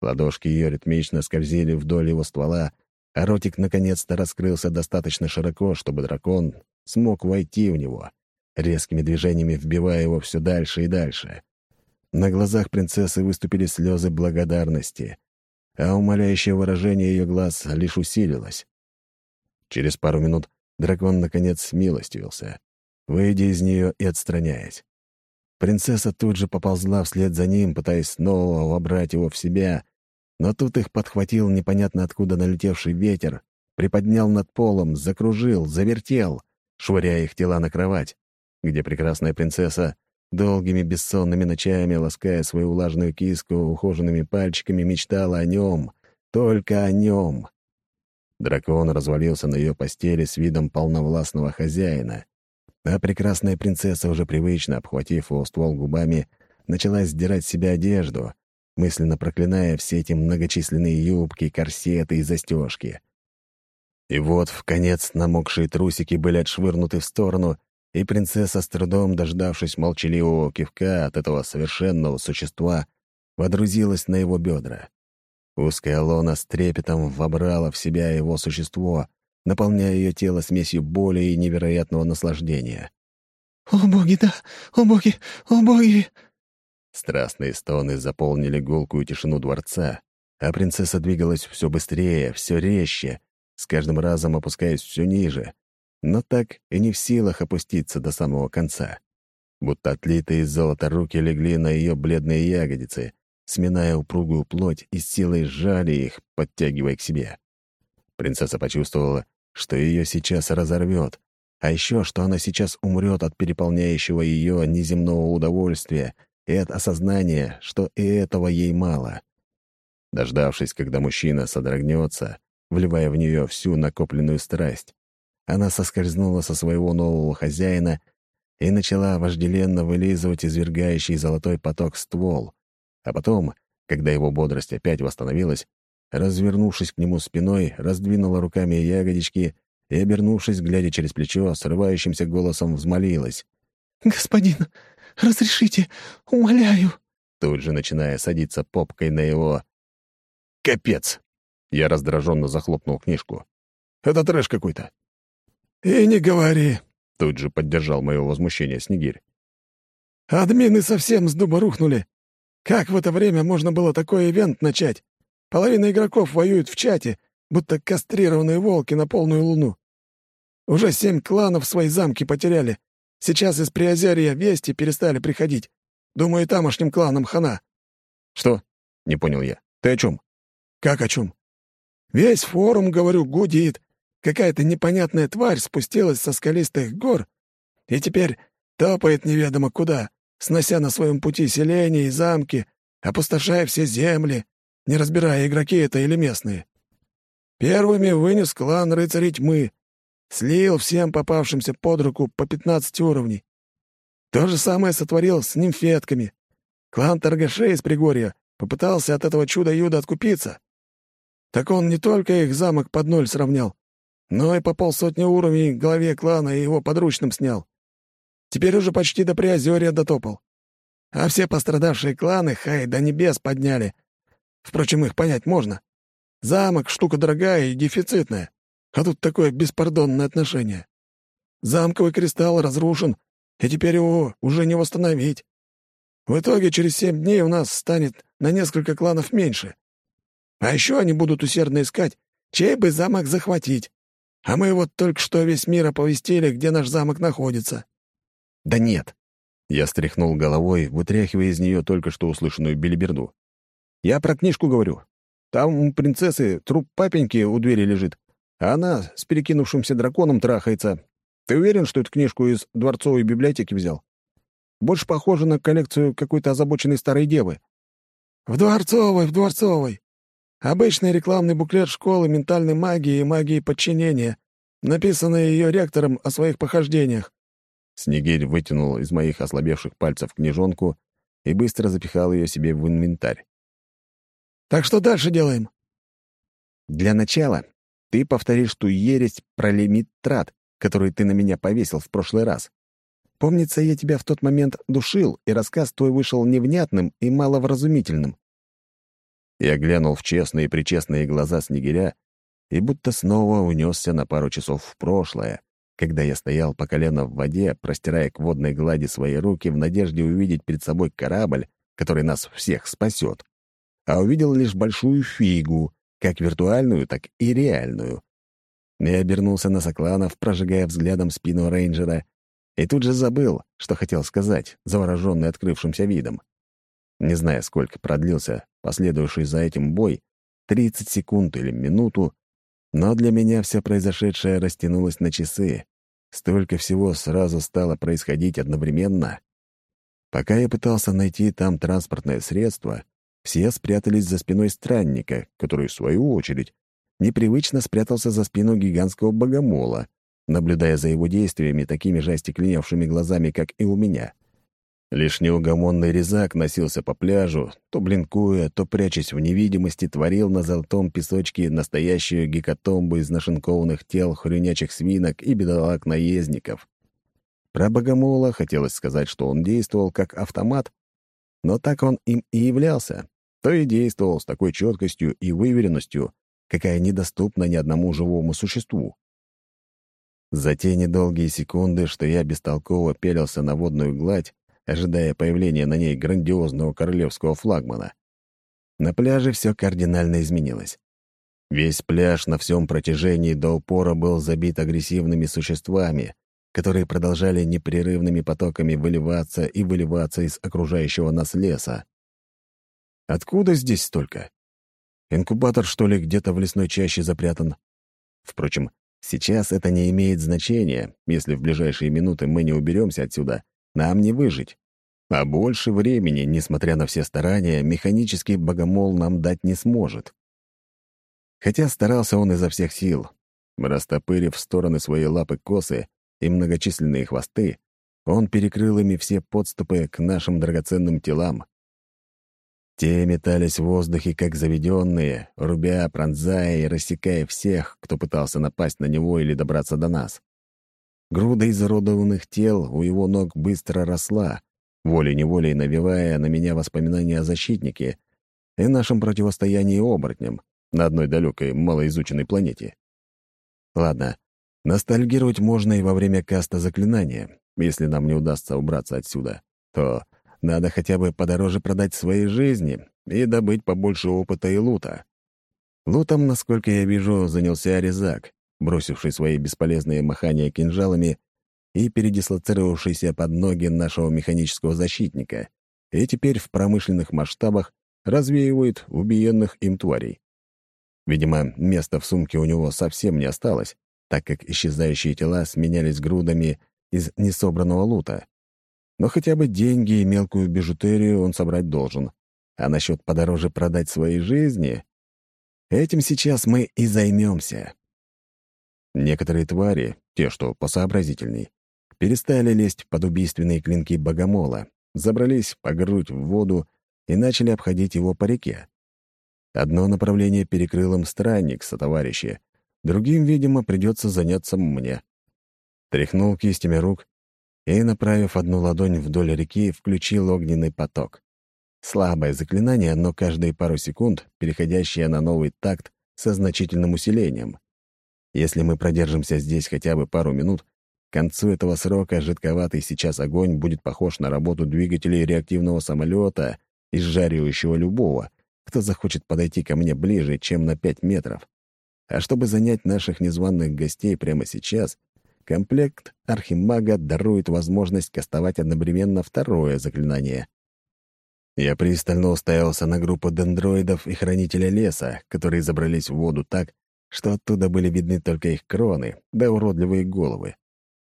Ладошки ее ритмично скользили вдоль его ствола, а ротик наконец-то раскрылся достаточно широко, чтобы дракон смог войти в него, резкими движениями вбивая его все дальше и дальше. На глазах принцессы выступили слезы благодарности, а умоляющее выражение ее глаз лишь усилилось. Через пару минут дракон наконец смилостивился, выйдя из нее и отстраняясь. Принцесса тут же поползла вслед за ним, пытаясь снова вобрать его в себя, но тут их подхватил непонятно откуда налетевший ветер, приподнял над полом, закружил, завертел, швыряя их тела на кровать, где прекрасная принцесса, долгими бессонными ночами лаская свою влажную киску ухоженными пальчиками, мечтала о нем, только о нем. Дракон развалился на ее постели с видом полновластного хозяина, а прекрасная принцесса, уже привычно обхватив его ствол губами, начала сдирать с себя одежду, мысленно проклиная все эти многочисленные юбки, корсеты и застежки. И вот, в конец, намокшие трусики были отшвырнуты в сторону, и принцесса, с трудом дождавшись молчаливого кивка от этого совершенного существа, водрузилась на его бедра. Узкая лона с трепетом вобрала в себя его существо, наполняя ее тело смесью боли и невероятного наслаждения. «О боги, да! О боги! О боги!» Страстные стоны заполнили гулкую тишину дворца, а принцесса двигалась все быстрее, все резче, с каждым разом опускаясь все ниже, но так и не в силах опуститься до самого конца. Будто отлитые из золота руки легли на ее бледные ягодицы, сминая упругую плоть и силой сжали их, подтягивая к себе. Принцесса почувствовала, что ее сейчас разорвет, а еще, что она сейчас умрет от переполняющего ее неземного удовольствия и от осознания, что и этого ей мало. Дождавшись, когда мужчина содрогнется, вливая в нее всю накопленную страсть, она соскользнула со своего нового хозяина и начала вожделенно вылизывать извергающий золотой поток ствол, а потом, когда его бодрость опять восстановилась, развернувшись к нему спиной, раздвинула руками ягодички и, обернувшись, глядя через плечо, срывающимся голосом взмолилась. «Господин, Разрешите, умоляю!» Тут же начиная садиться попкой на его... «Капец!» Я раздраженно захлопнул книжку. «Это трэш какой-то!» «И не говори!» Тут же поддержал мое возмущение Снегирь. «Админы совсем с дуба рухнули. Как в это время можно было такой ивент начать? Половина игроков воюют в чате, будто кастрированные волки на полную луну. Уже семь кланов свои замки потеряли, Сейчас из Приозерья вести перестали приходить. Думаю, тамошним кланам хана». «Что?» — не понял я. «Ты о чем?» «Как о чем?» «Весь форум, говорю, гудит. Какая-то непонятная тварь спустилась со скалистых гор и теперь топает неведомо куда, снося на своем пути селения и замки, опустошая все земли, не разбирая, игроки это или местные. Первыми вынес клан рыцарей тьмы, Слил всем попавшимся под руку по 15 уровней. То же самое сотворил с нимфетками. Клан торгашей из Пригорья попытался от этого чуда-юда откупиться. Так он не только их замок под ноль сравнял, но и по полсотни уровней главе клана и его подручным снял. Теперь уже почти до Приозерья дотопал. А все пострадавшие кланы хай до небес подняли. Впрочем, их понять можно. Замок — штука дорогая и дефицитная. А тут такое беспардонное отношение. Замковый кристалл разрушен, и теперь его уже не восстановить. В итоге через семь дней у нас станет на несколько кланов меньше. А еще они будут усердно искать, чей бы замок захватить. А мы вот только что весь мир оповестили, где наш замок находится». «Да нет». Я стряхнул головой, вытряхивая из нее только что услышанную билиберду. «Я про книжку говорю. Там у принцессы труп папеньки у двери лежит, а она с перекинувшимся драконом трахается. Ты уверен, что эту книжку из дворцовой библиотеки взял? Больше похоже на коллекцию какой-то озабоченной старой девы». «В дворцовой, в дворцовой. Обычный рекламный буклет школы ментальной магии и магии подчинения, написанный ее ректором о своих похождениях. Снегирь вытянул из моих ослабевших пальцев книжонку и быстро запихал ее себе в инвентарь. «Так что дальше делаем?» «Для начала ты повторишь ту ересь про лимит трат, которую ты на меня повесил в прошлый раз. Помнится, я тебя в тот момент душил, и рассказ твой вышел невнятным и маловразумительным. Я глянул в честные и причестные глаза Снегиря и будто снова унесся на пару часов в прошлое, когда я стоял по колено в воде, простирая к водной глади свои руки в надежде увидеть перед собой корабль, который нас всех спасет, а увидел лишь большую фигу, как виртуальную, так и реальную. Я обернулся на Сокланов, прожигая взглядом спину рейнджера, и тут же забыл, что хотел сказать, завороженный открывшимся видом. Не знаю, сколько продлился последовавший за этим бой, 30 секунд или минуту, но для меня все произошедшее растянулось на часы. Столько всего сразу стало происходить одновременно. Пока я пытался найти там транспортное средство, все спрятались за спиной странника, который, в свою очередь, непривычно спрятался за спину гигантского богомола, наблюдая за его действиями такими же остекленевшими глазами, как и у меня. Лишь неугомонный резак носился по пляжу, то блинкуя, то прячась в невидимости, творил на золотом песочке настоящую гекатомбу из нашинкованных тел хрюнячих свинок и бедолаг-наездников. Про богомола хотелось сказать, что он действовал как автомат, но так он им и являлся, то и действовал с такой четкостью и выверенностью, какая недоступна ни одному живому существу. За те недолгие секунды, что я бестолково пелился на водную гладь, ожидая появления на ней грандиозного королевского флагмана. На пляже все кардинально изменилось. Весь пляж на всем протяжении до упора был забит агрессивными существами, которые продолжали непрерывными потоками выливаться и выливаться из окружающего нас леса. Откуда здесь столько? Инкубатор, что ли, где-то в лесной чаще запрятан? Впрочем, сейчас это не имеет значения, если в ближайшие минуты мы не уберемся отсюда нам не выжить. А больше времени, несмотря на все старания, механический богомол нам дать не сможет. Хотя старался он изо всех сил. Растопырив в стороны свои лапы косы и многочисленные хвосты, он перекрыл ими все подступы к нашим драгоценным телам. Те метались в воздухе, как заведенные, рубя, пронзая и рассекая всех, кто пытался напасть на него или добраться до нас. Груда изуродованных тел у его ног быстро росла, волей-неволей навевая на меня воспоминания о защитнике и нашем противостоянии оборотням на одной далекой, малоизученной планете. Ладно, ностальгировать можно и во время каста заклинания. Если нам не удастся убраться отсюда, то надо хотя бы подороже продать свои жизни и добыть побольше опыта и лута. Лутом, насколько я вижу, занялся Резак, бросивший свои бесполезные махания кинжалами и передислоцировавшийся под ноги нашего механического защитника, и теперь в промышленных масштабах развеивает убиенных им тварей. Видимо, места в сумке у него совсем не осталось, так как исчезающие тела сменялись грудами из несобранного лута. Но хотя бы деньги и мелкую бижутерию он собрать должен. А насчет подороже продать свои жизни... Этим сейчас мы и займемся. Некоторые твари, те, что посообразительней, перестали лезть под убийственные клинки богомола, забрались по грудь в воду и начали обходить его по реке. Одно направление перекрыл им странник со товарищи, другим, видимо, придется заняться мне. Тряхнул кистями рук и, направив одну ладонь вдоль реки, включил огненный поток. Слабое заклинание, но каждые пару секунд переходящее на новый такт со значительным усилением. Если мы продержимся здесь хотя бы пару минут, к концу этого срока жидковатый сейчас огонь будет похож на работу двигателей реактивного самолета, изжаривающего любого, кто захочет подойти ко мне ближе, чем на пять метров. А чтобы занять наших незваных гостей прямо сейчас, комплект Архимага дарует возможность кастовать одновременно второе заклинание. Я пристально уставился на группу дендроидов и хранителя леса, которые забрались в воду так, что оттуда были видны только их кроны да уродливые головы,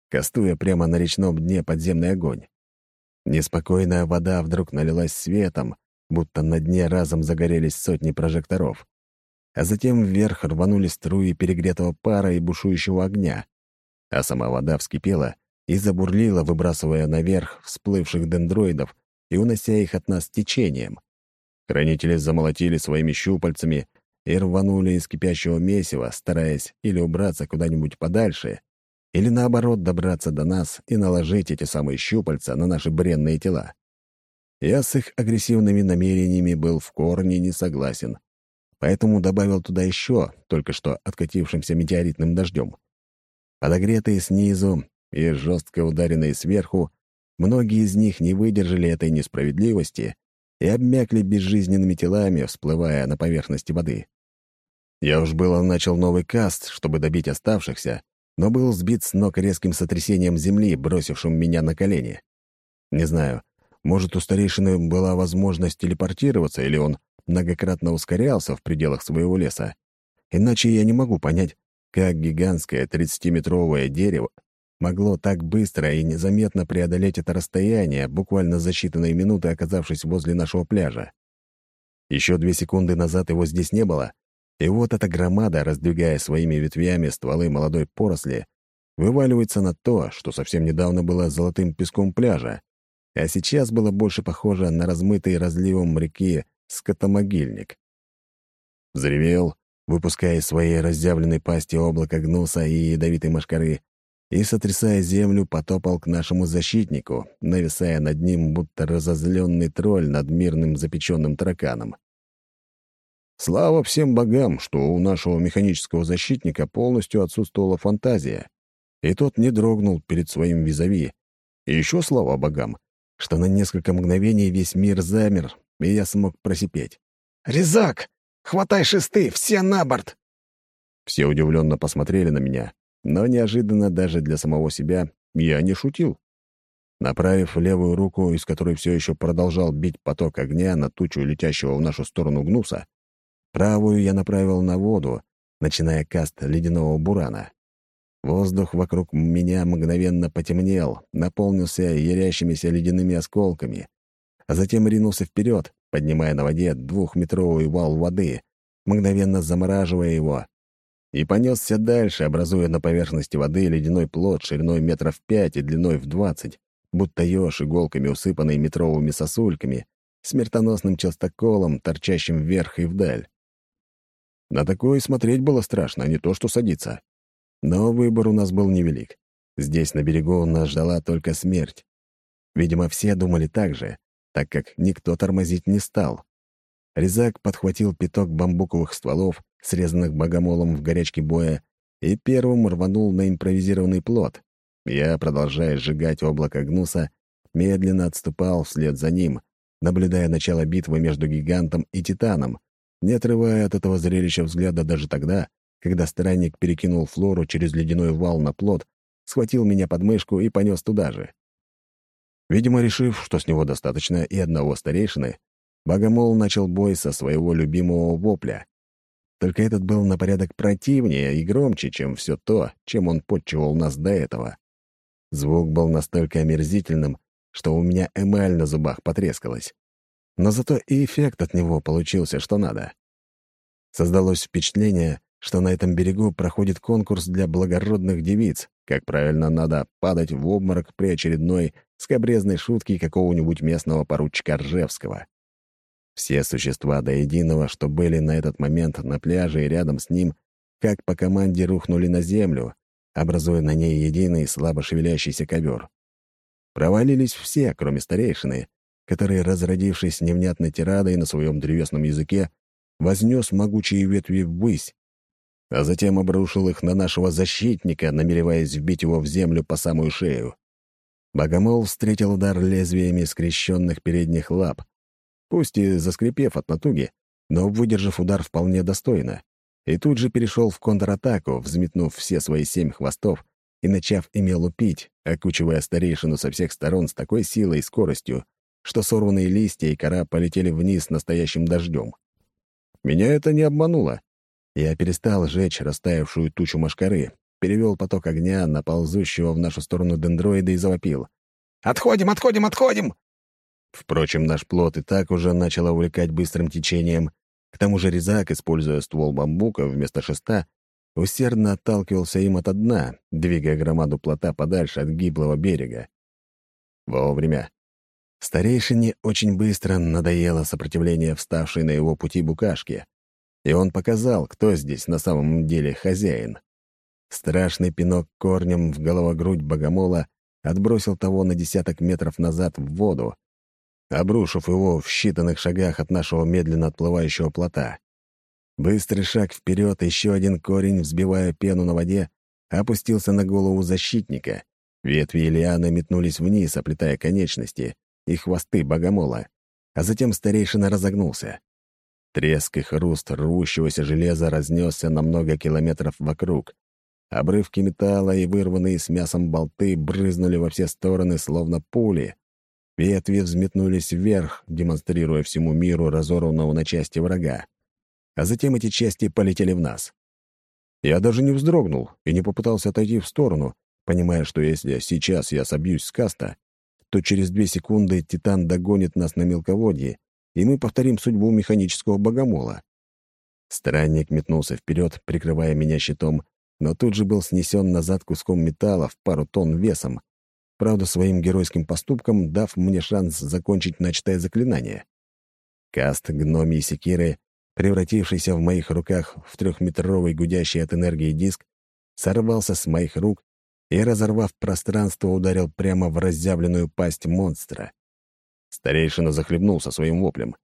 кастуя прямо на речном дне подземный огонь. Неспокойная вода вдруг налилась светом, будто на дне разом загорелись сотни прожекторов. А затем вверх рванули струи перегретого пара и бушующего огня, а сама вода вскипела и забурлила, выбрасывая наверх всплывших дендроидов и унося их от нас течением. Хранители замолотили своими щупальцами и рванули из кипящего месива, стараясь или убраться куда-нибудь подальше, или наоборот добраться до нас и наложить эти самые щупальца на наши бренные тела. Я с их агрессивными намерениями был в корне не согласен, поэтому добавил туда еще только что откатившимся метеоритным дождем. Подогретые снизу и жестко ударенные сверху, Многие из них не выдержали этой несправедливости и обмякли безжизненными телами, всплывая на поверхности воды. Я уж было начал новый каст, чтобы добить оставшихся, но был сбит с ног резким сотрясением земли, бросившим меня на колени. Не знаю, может, у старейшины была возможность телепортироваться, или он многократно ускорялся в пределах своего леса. Иначе я не могу понять, как гигантское 30-метровое дерево могло так быстро и незаметно преодолеть это расстояние, буквально за считанные минуты оказавшись возле нашего пляжа. Еще две секунды назад его здесь не было, и вот эта громада, раздвигая своими ветвями стволы молодой поросли, вываливается на то, что совсем недавно было золотым песком пляжа, а сейчас было больше похоже на размытый разливом реки скотомогильник. Взревел, выпуская из своей разъявленной пасти облако гнуса и ядовитой мошкары, и, сотрясая землю, потопал к нашему защитнику, нависая над ним, будто разозленный тролль над мирным запеченным тараканом. Слава всем богам, что у нашего механического защитника полностью отсутствовала фантазия, и тот не дрогнул перед своим визави. И еще слава богам, что на несколько мгновений весь мир замер, и я смог просипеть. «Резак! Хватай шесты! Все на борт!» Все удивленно посмотрели на меня, но неожиданно даже для самого себя я не шутил. Направив левую руку, из которой все еще продолжал бить поток огня на тучу летящего в нашу сторону гнуса, правую я направил на воду, начиная каст ледяного бурана. Воздух вокруг меня мгновенно потемнел, наполнился ярящимися ледяными осколками, а затем ринулся вперед, поднимая на воде двухметровый вал воды, мгновенно замораживая его, и понесся дальше, образуя на поверхности воды ледяной плод шириной метров пять и длиной в двадцать, будто еж иголками, усыпанный метровыми сосульками, смертоносным частоколом, торчащим вверх и вдаль. На такое смотреть было страшно, а не то что садиться. Но выбор у нас был невелик. Здесь, на берегу, нас ждала только смерть. Видимо, все думали так же, так как никто тормозить не стал. Резак подхватил пяток бамбуковых стволов, срезанных богомолом в горячке боя, и первым рванул на импровизированный плот. Я, продолжая сжигать облако гнуса, медленно отступал вслед за ним, наблюдая начало битвы между гигантом и титаном, не отрывая от этого зрелища взгляда даже тогда, когда странник перекинул флору через ледяной вал на плот, схватил меня под мышку и понес туда же. Видимо, решив, что с него достаточно и одного старейшины, Богомол начал бой со своего любимого вопля. Только этот был на порядок противнее и громче, чем все то, чем он подчевал нас до этого. Звук был настолько омерзительным, что у меня эмаль на зубах потрескалась. Но зато и эффект от него получился что надо. Создалось впечатление, что на этом берегу проходит конкурс для благородных девиц, как правильно надо падать в обморок при очередной скобрезной шутке какого-нибудь местного поручика Ржевского. Все существа до единого, что были на этот момент на пляже и рядом с ним, как по команде рухнули на землю, образуя на ней единый слабо шевелящийся ковер. Провалились все, кроме старейшины, который, разродившись невнятной тирадой на своем древесном языке, вознес могучие ветви ввысь, а затем обрушил их на нашего защитника, намереваясь вбить его в землю по самую шею. Богомол встретил удар лезвиями скрещенных передних лап, пусть и заскрипев от натуги, но выдержав удар вполне достойно, и тут же перешел в контратаку, взметнув все свои семь хвостов и начав ими лупить, окучивая старейшину со всех сторон с такой силой и скоростью, что сорванные листья и кора полетели вниз настоящим дождем. Меня это не обмануло. Я перестал жечь растаявшую тучу машкары, перевел поток огня на ползущего в нашу сторону дендроида и завопил. «Отходим, отходим, отходим!» Впрочем, наш плод и так уже начал увлекать быстрым течением. К тому же резак, используя ствол бамбука вместо шеста, усердно отталкивался им от дна, двигая громаду плота подальше от гиблого берега. Вовремя. Старейшине очень быстро надоело сопротивление вставшей на его пути букашки, и он показал, кто здесь на самом деле хозяин. Страшный пинок корнем в головогрудь богомола отбросил того на десяток метров назад в воду, обрушив его в считанных шагах от нашего медленно отплывающего плота. Быстрый шаг вперед, еще один корень, взбивая пену на воде, опустился на голову защитника. Ветви и лианы метнулись вниз, оплетая конечности и хвосты богомола, а затем старейшина разогнулся. Треск и хруст рвущегося железа разнесся на много километров вокруг. Обрывки металла и вырванные с мясом болты брызнули во все стороны, словно пули. Ветви взметнулись вверх, демонстрируя всему миру разорванного на части врага а затем эти части полетели в нас. Я даже не вздрогнул и не попытался отойти в сторону, понимая, что если сейчас я собьюсь с каста, то через две секунды Титан догонит нас на мелководье, и мы повторим судьбу механического богомола. Странник метнулся вперед, прикрывая меня щитом, но тут же был снесен назад куском металла в пару тонн весом, правда, своим геройским поступком дав мне шанс закончить начатое заклинание. Каст гномии секиры превратившийся в моих руках в трехметровый гудящий от энергии диск, сорвался с моих рук и, разорвав пространство, ударил прямо в разъявленную пасть монстра. Старейшина захлебнулся своим воплем.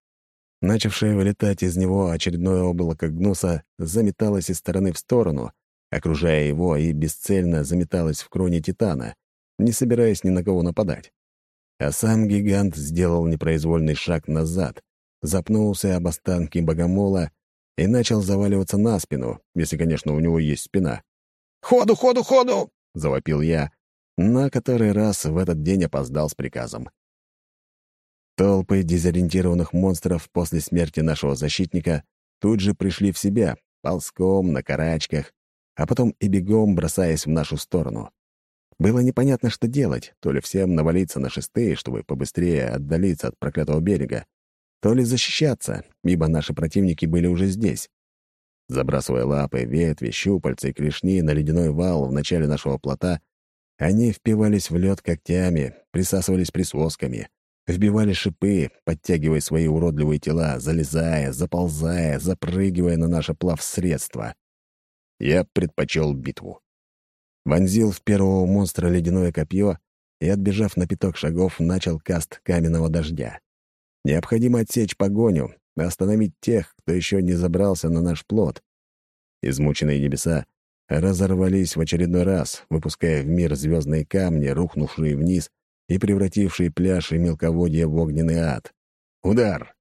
Начавшее вылетать из него очередное облако гнуса заметалось из стороны в сторону, окружая его и бесцельно заметалось в кроне Титана, не собираясь ни на кого нападать. А сам гигант сделал непроизвольный шаг назад, запнулся об останки богомола и начал заваливаться на спину, если, конечно, у него есть спина. «Ходу, ходу, ходу!» — завопил я, на который раз в этот день опоздал с приказом. Толпы дезориентированных монстров после смерти нашего защитника тут же пришли в себя, ползком, на карачках, а потом и бегом бросаясь в нашу сторону. Было непонятно, что делать, то ли всем навалиться на шесты, чтобы побыстрее отдалиться от проклятого берега, то ли защищаться, ибо наши противники были уже здесь. Забрасывая лапы, ветви, щупальца и клешни на ледяной вал в начале нашего плота, они впивались в лед когтями, присасывались присосками, вбивали шипы, подтягивая свои уродливые тела, залезая, заползая, запрыгивая на наше плавсредство. Я предпочел битву. Вонзил в первого монстра ледяное копье и, отбежав на пяток шагов, начал каст каменного дождя. Необходимо отсечь погоню, остановить тех, кто еще не забрался на наш плод. Измученные небеса разорвались в очередной раз, выпуская в мир звездные камни, рухнувшие вниз и превратившие пляж и мелководье в огненный ад. Удар!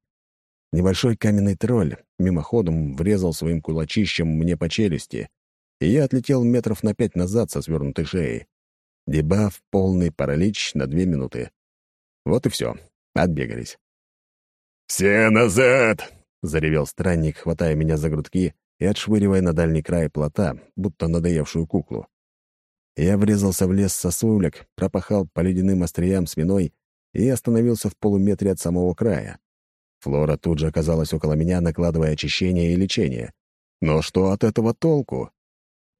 Небольшой каменный тролль мимоходом врезал своим кулачищем мне по челюсти, и я отлетел метров на пять назад со свернутой шеей. Дебаф — полный паралич на две минуты. Вот и все. Отбегались. «Все назад!» — заревел странник, хватая меня за грудки и отшвыривая на дальний край плота, будто надоевшую куклу. Я врезался в лес сосулек, пропахал по ледяным остриям свиной и остановился в полуметре от самого края. Флора тут же оказалась около меня, накладывая очищение и лечение. Но что от этого толку?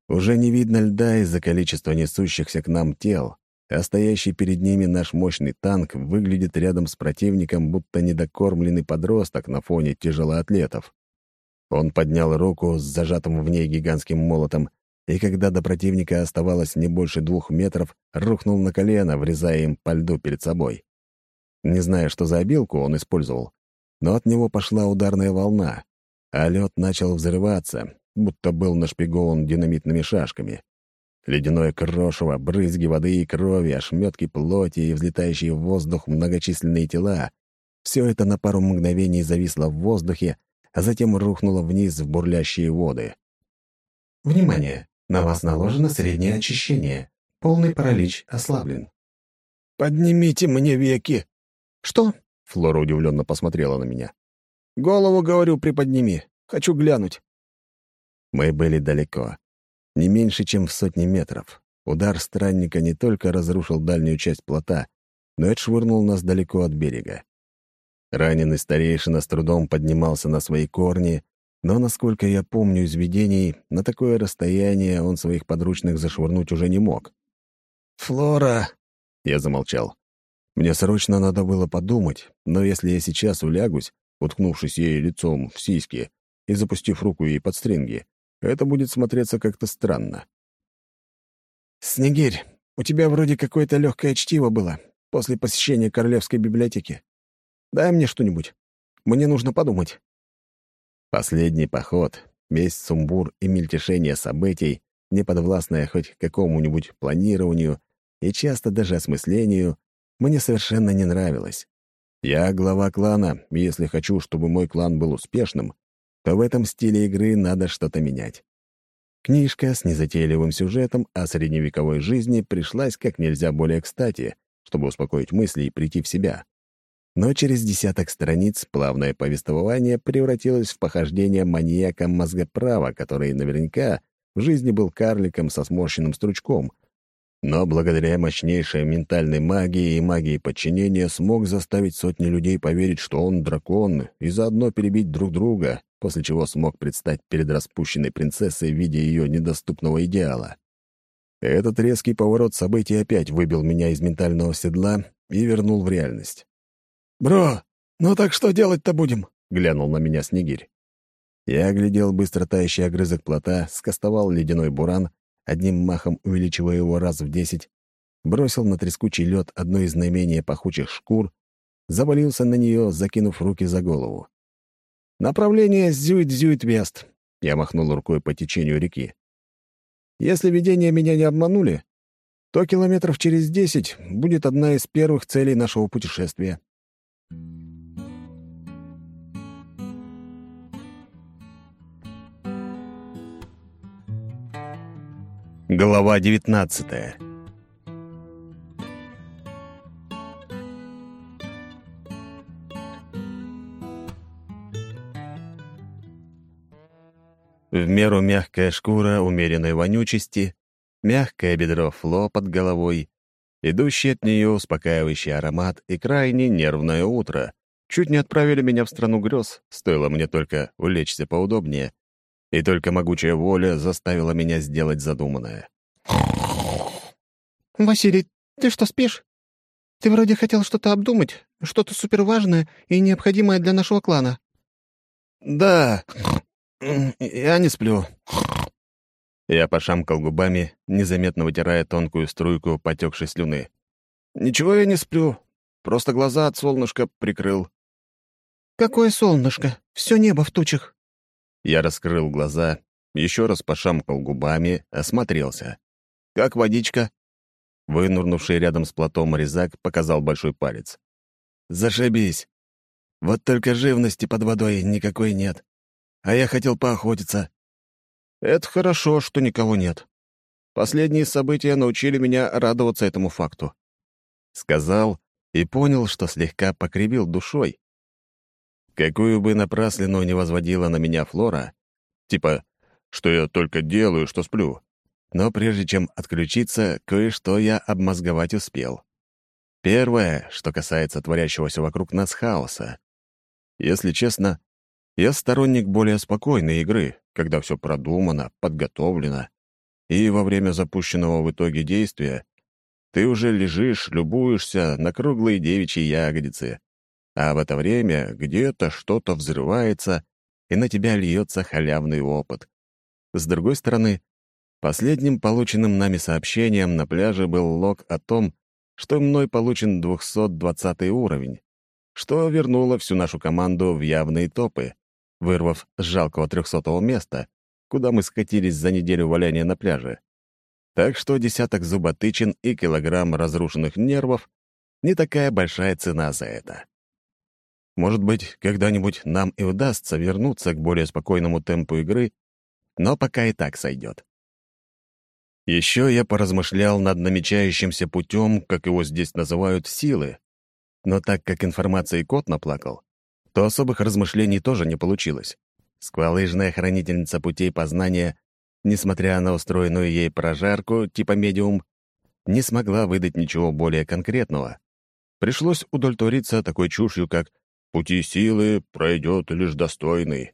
Уже не видно льда из-за количества несущихся к нам тел, а стоящий перед ними наш мощный танк выглядит рядом с противником, будто недокормленный подросток на фоне тяжелоатлетов. Он поднял руку с зажатым в ней гигантским молотом, и когда до противника оставалось не больше двух метров, рухнул на колено, врезая им по льду перед собой. Не знаю, что за обилку он использовал, но от него пошла ударная волна, а лед начал взрываться, будто был нашпигован динамитными шашками. Ледяное крошево, брызги воды и крови, ошметки плоти и взлетающие в воздух многочисленные тела — все это на пару мгновений зависло в воздухе, а затем рухнуло вниз в бурлящие воды. Внимание! На вас наложено среднее очищение. Полный паралич ослаблен. «Поднимите мне веки!» «Что?» — Флора удивленно посмотрела на меня. «Голову, говорю, приподними. Хочу глянуть». Мы были далеко. Не меньше, чем в сотни метров. Удар странника не только разрушил дальнюю часть плота, но и отшвырнул нас далеко от берега. Раненый старейшина с трудом поднимался на свои корни, но, насколько я помню из видений, на такое расстояние он своих подручных зашвырнуть уже не мог. «Флора!» — я замолчал. Мне срочно надо было подумать, но если я сейчас улягусь, уткнувшись ей лицом в сиськи и запустив руку ей под стринги, это будет смотреться как-то странно. «Снегирь, у тебя вроде какое-то легкое чтиво было после посещения Королевской библиотеки. Дай мне что-нибудь. Мне нужно подумать». Последний поход, весь сумбур и мельтешение событий, не подвластное хоть какому-нибудь планированию и часто даже осмыслению, мне совершенно не нравилось. Я глава клана, и если хочу, чтобы мой клан был успешным, то в этом стиле игры надо что-то менять. Книжка с незатейливым сюжетом о средневековой жизни пришлась как нельзя более кстати, чтобы успокоить мысли и прийти в себя. Но через десяток страниц плавное повествование превратилось в похождение маньяка мозгоправа, который наверняка в жизни был карликом со сморщенным стручком, но благодаря мощнейшей ментальной магии и магии подчинения смог заставить сотни людей поверить, что он дракон, и заодно перебить друг друга, после чего смог предстать перед распущенной принцессой в виде ее недоступного идеала. Этот резкий поворот событий опять выбил меня из ментального седла и вернул в реальность. «Бро, ну так что делать-то будем?» — глянул на меня Снегирь. Я оглядел быстро тающий огрызок плота, скостовал ледяной буран, одним махом увеличивая его раз в десять, бросил на трескучий лед одну из наименее пахучих шкур, завалился на нее, закинув руки за голову. «Направление Зюит-Зюит-Вест», — я махнул рукой по течению реки. «Если видения меня не обманули, то километров через десять будет одна из первых целей нашего путешествия». Глава девятнадцатая В меру мягкая шкура умеренной вонючести, мягкое бедро фло под головой, идущий от нее успокаивающий аромат и крайне нервное утро. Чуть не отправили меня в страну грез, стоило мне только улечься поудобнее, и только могучая воля заставила меня сделать задуманное. «Василий, ты что, спишь? Ты вроде хотел что-то обдумать, что-то суперважное и необходимое для нашего клана». «Да, я не сплю». Я пошамкал губами, незаметно вытирая тонкую струйку потекшей слюны. «Ничего я не сплю. Просто глаза от солнышка прикрыл». «Какое солнышко? Все небо в тучах». Я раскрыл глаза, еще раз пошамкал губами, осмотрелся. «Как водичка?» Вынурнувший рядом с платом резак показал большой палец. «Зашибись. Вот только живности под водой никакой нет а я хотел поохотиться». «Это хорошо, что никого нет. Последние события научили меня радоваться этому факту». Сказал и понял, что слегка покривил душой. Какую бы напраслину не возводила на меня Флора, типа, что я только делаю, что сплю, но прежде чем отключиться, кое-что я обмозговать успел. Первое, что касается творящегося вокруг нас хаоса. Если честно, Я сторонник более спокойной игры, когда все продумано, подготовлено, и во время запущенного в итоге действия ты уже лежишь, любуешься на круглые девичьи ягодицы, а в это время где-то что-то взрывается, и на тебя льется халявный опыт. С другой стороны, последним полученным нами сообщением на пляже был лог о том, что мной получен 220 уровень, что вернуло всю нашу команду в явные топы, вырвав с жалкого 300 места, куда мы скатились за неделю валяния на пляже. Так что десяток зуботычин и килограмм разрушенных нервов — не такая большая цена за это. Может быть, когда-нибудь нам и удастся вернуться к более спокойному темпу игры, но пока и так сойдет. Еще я поразмышлял над намечающимся путем, как его здесь называют, силы. Но так как информации кот наплакал, то особых размышлений тоже не получилось. Сквалыжная хранительница путей познания, несмотря на устроенную ей прожарку типа медиум, не смогла выдать ничего более конкретного. Пришлось удовлетвориться такой чушью, как «пути силы пройдет лишь достойный»,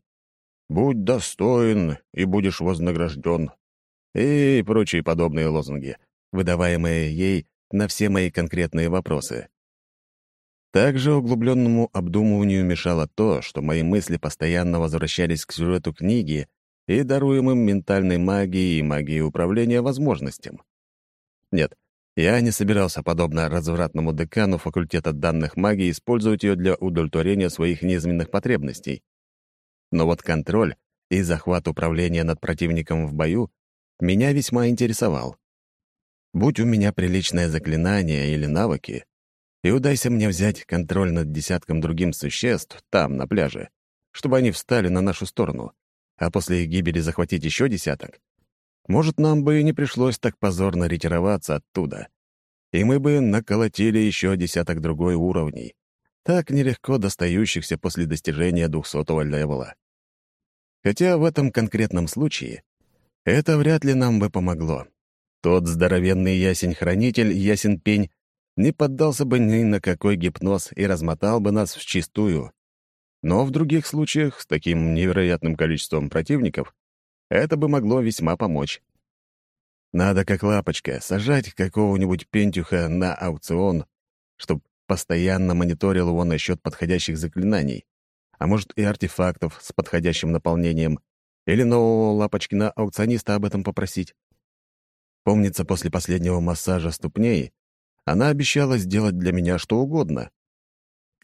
«будь достоин и будешь вознагражден» и прочие подобные лозунги, выдаваемые ей на все мои конкретные вопросы. Также углубленному обдумыванию мешало то, что мои мысли постоянно возвращались к сюжету книги и даруемым ментальной магией и магией управления возможностям. Нет, я не собирался, подобно развратному декану факультета данных магии, использовать ее для удовлетворения своих низменных потребностей. Но вот контроль и захват управления над противником в бою меня весьма интересовал. Будь у меня приличное заклинание или навыки, и удайся мне взять контроль над десятком другим существ там, на пляже, чтобы они встали на нашу сторону, а после их гибели захватить еще десяток, может, нам бы и не пришлось так позорно ретироваться оттуда, и мы бы наколотили еще десяток другой уровней, так нелегко достающихся после достижения двухсотого левела. Хотя в этом конкретном случае это вряд ли нам бы помогло. Тот здоровенный ясень-хранитель, ясень-пень, не поддался бы ни на какой гипноз и размотал бы нас вчистую. Но в других случаях, с таким невероятным количеством противников, это бы могло весьма помочь. Надо, как лапочка, сажать какого-нибудь пентюха на аукцион, чтобы постоянно мониторил его насчет подходящих заклинаний, а может и артефактов с подходящим наполнением, или нового лапочкина аукциониста об этом попросить. Помнится, после последнего массажа ступней она обещала сделать для меня что угодно.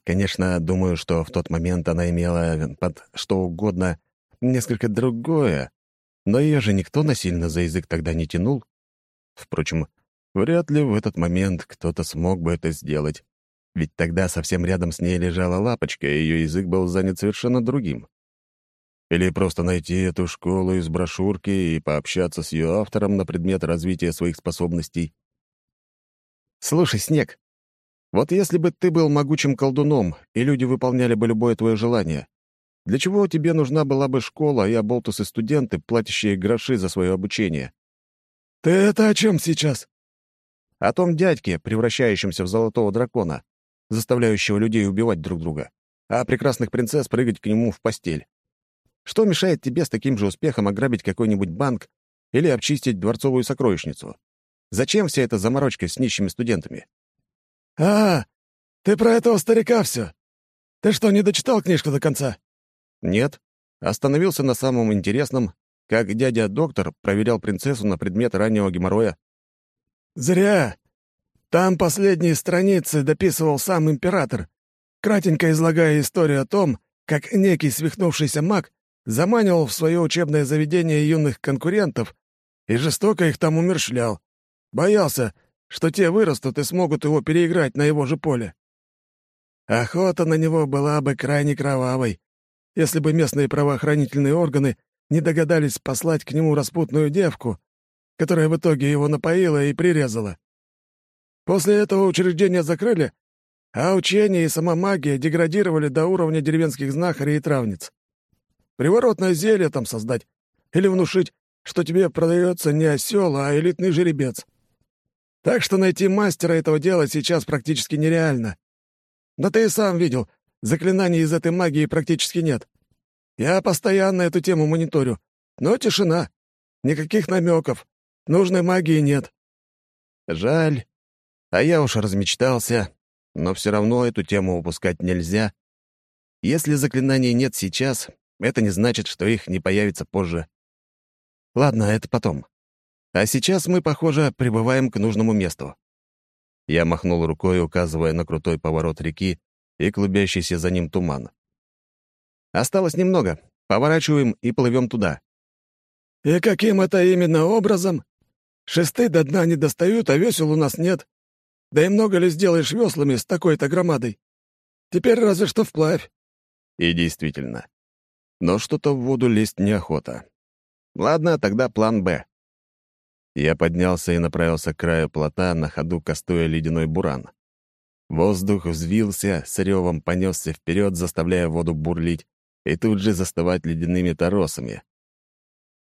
Конечно, думаю, что в тот момент она имела под что угодно несколько другое, но ее же никто насильно за язык тогда не тянул. Впрочем, вряд ли в этот момент кто-то смог бы это сделать, ведь тогда совсем рядом с ней лежала лапочка, и ее язык был занят совершенно другим. Или просто найти эту школу из брошюрки и пообщаться с ее автором на предмет развития своих способностей. «Слушай, Снег, вот если бы ты был могучим колдуном, и люди выполняли бы любое твое желание, для чего тебе нужна была бы школа и оболтусы-студенты, платящие гроши за свое обучение?» «Ты это о чем сейчас?» «О том дядьке, превращающемся в золотого дракона, заставляющего людей убивать друг друга, а прекрасных принцесс прыгать к нему в постель. Что мешает тебе с таким же успехом ограбить какой-нибудь банк или обчистить дворцовую сокровищницу? Зачем вся эта заморочка с нищими студентами? «А, ты про этого старика все. Ты что, не дочитал книжку до конца?» «Нет. Остановился на самом интересном, как дядя-доктор проверял принцессу на предмет раннего геморроя». «Зря. Там последние страницы дописывал сам император, кратенько излагая историю о том, как некий свихнувшийся маг заманивал в свое учебное заведение юных конкурентов и жестоко их там умершлял. Боялся, что те вырастут и смогут его переиграть на его же поле. Охота на него была бы крайне кровавой, если бы местные правоохранительные органы не догадались послать к нему распутную девку, которая в итоге его напоила и прирезала. После этого учреждение закрыли, а учение и сама магия деградировали до уровня деревенских знахарей и травниц. Приворотное зелье там создать или внушить, что тебе продается не осел, а элитный жеребец. Так что найти мастера этого дела сейчас практически нереально. Да ты и сам видел, заклинаний из этой магии практически нет. Я постоянно эту тему мониторю. Но тишина. Никаких намеков. Нужной магии нет». Жаль. А я уж размечтался. Но все равно эту тему упускать нельзя. Если заклинаний нет сейчас, это не значит, что их не появится позже. Ладно, это потом. А сейчас мы, похоже, прибываем к нужному месту. Я махнул рукой, указывая на крутой поворот реки и клубящийся за ним туман. Осталось немного. Поворачиваем и плывем туда. «И каким это именно образом? Шесты до дна не достают, а весел у нас нет. Да и много ли сделаешь веслами с такой-то громадой? Теперь разве что вплавь». И действительно. Но что-то в воду лезть неохота. Ладно, тогда план «Б». Я поднялся и направился к краю плота, на ходу кастуя ледяной буран. Воздух взвился, с ревом понесся вперед, заставляя воду бурлить, и тут же заставать ледяными торосами.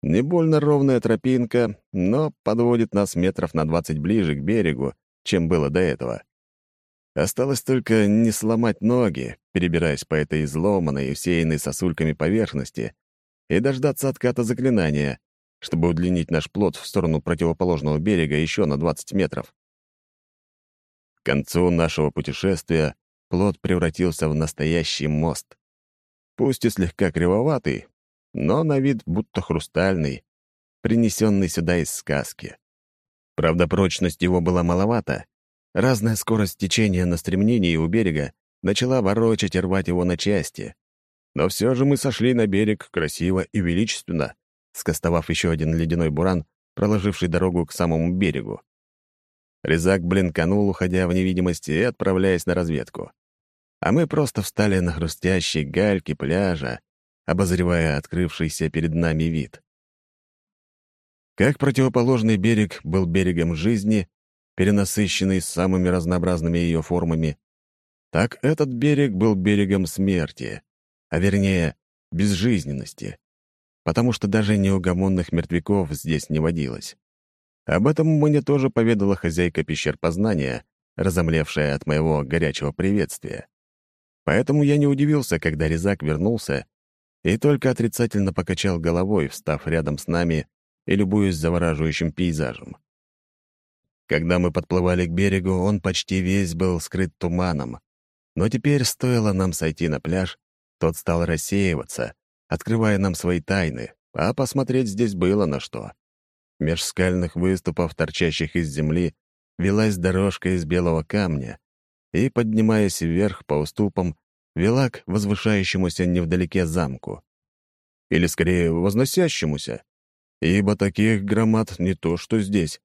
Не больно ровная тропинка, но подводит нас метров на двадцать ближе к берегу, чем было до этого. Осталось только не сломать ноги, перебираясь по этой изломанной и усеянной сосульками поверхности, и дождаться отката заклинания, чтобы удлинить наш плот в сторону противоположного берега еще на 20 метров. К концу нашего путешествия плот превратился в настоящий мост. Пусть и слегка кривоватый, но на вид будто хрустальный, принесенный сюда из сказки. Правда, прочность его была маловата. Разная скорость течения на стремнении у берега начала ворочать и рвать его на части. Но все же мы сошли на берег красиво и величественно, скостовав еще один ледяной буран, проложивший дорогу к самому берегу. Резак блинканул, уходя в невидимость и отправляясь на разведку. А мы просто встали на хрустящей гальке пляжа, обозревая открывшийся перед нами вид. Как противоположный берег был берегом жизни, перенасыщенный самыми разнообразными ее формами, так этот берег был берегом смерти, а вернее, безжизненности, потому что даже неугомонных мертвяков здесь не водилось. Об этом мне тоже поведала хозяйка пещер познания, разомлевшая от моего горячего приветствия. Поэтому я не удивился, когда Резак вернулся и только отрицательно покачал головой, встав рядом с нами и любуясь завораживающим пейзажем. Когда мы подплывали к берегу, он почти весь был скрыт туманом, но теперь стоило нам сойти на пляж, тот стал рассеиваться, открывая нам свои тайны, а посмотреть здесь было на что. Меж скальных выступов, торчащих из земли, велась дорожка из белого камня, и, поднимаясь вверх по уступам, вела к возвышающемуся невдалеке замку. Или, скорее, возносящемуся, ибо таких громад не то что здесь.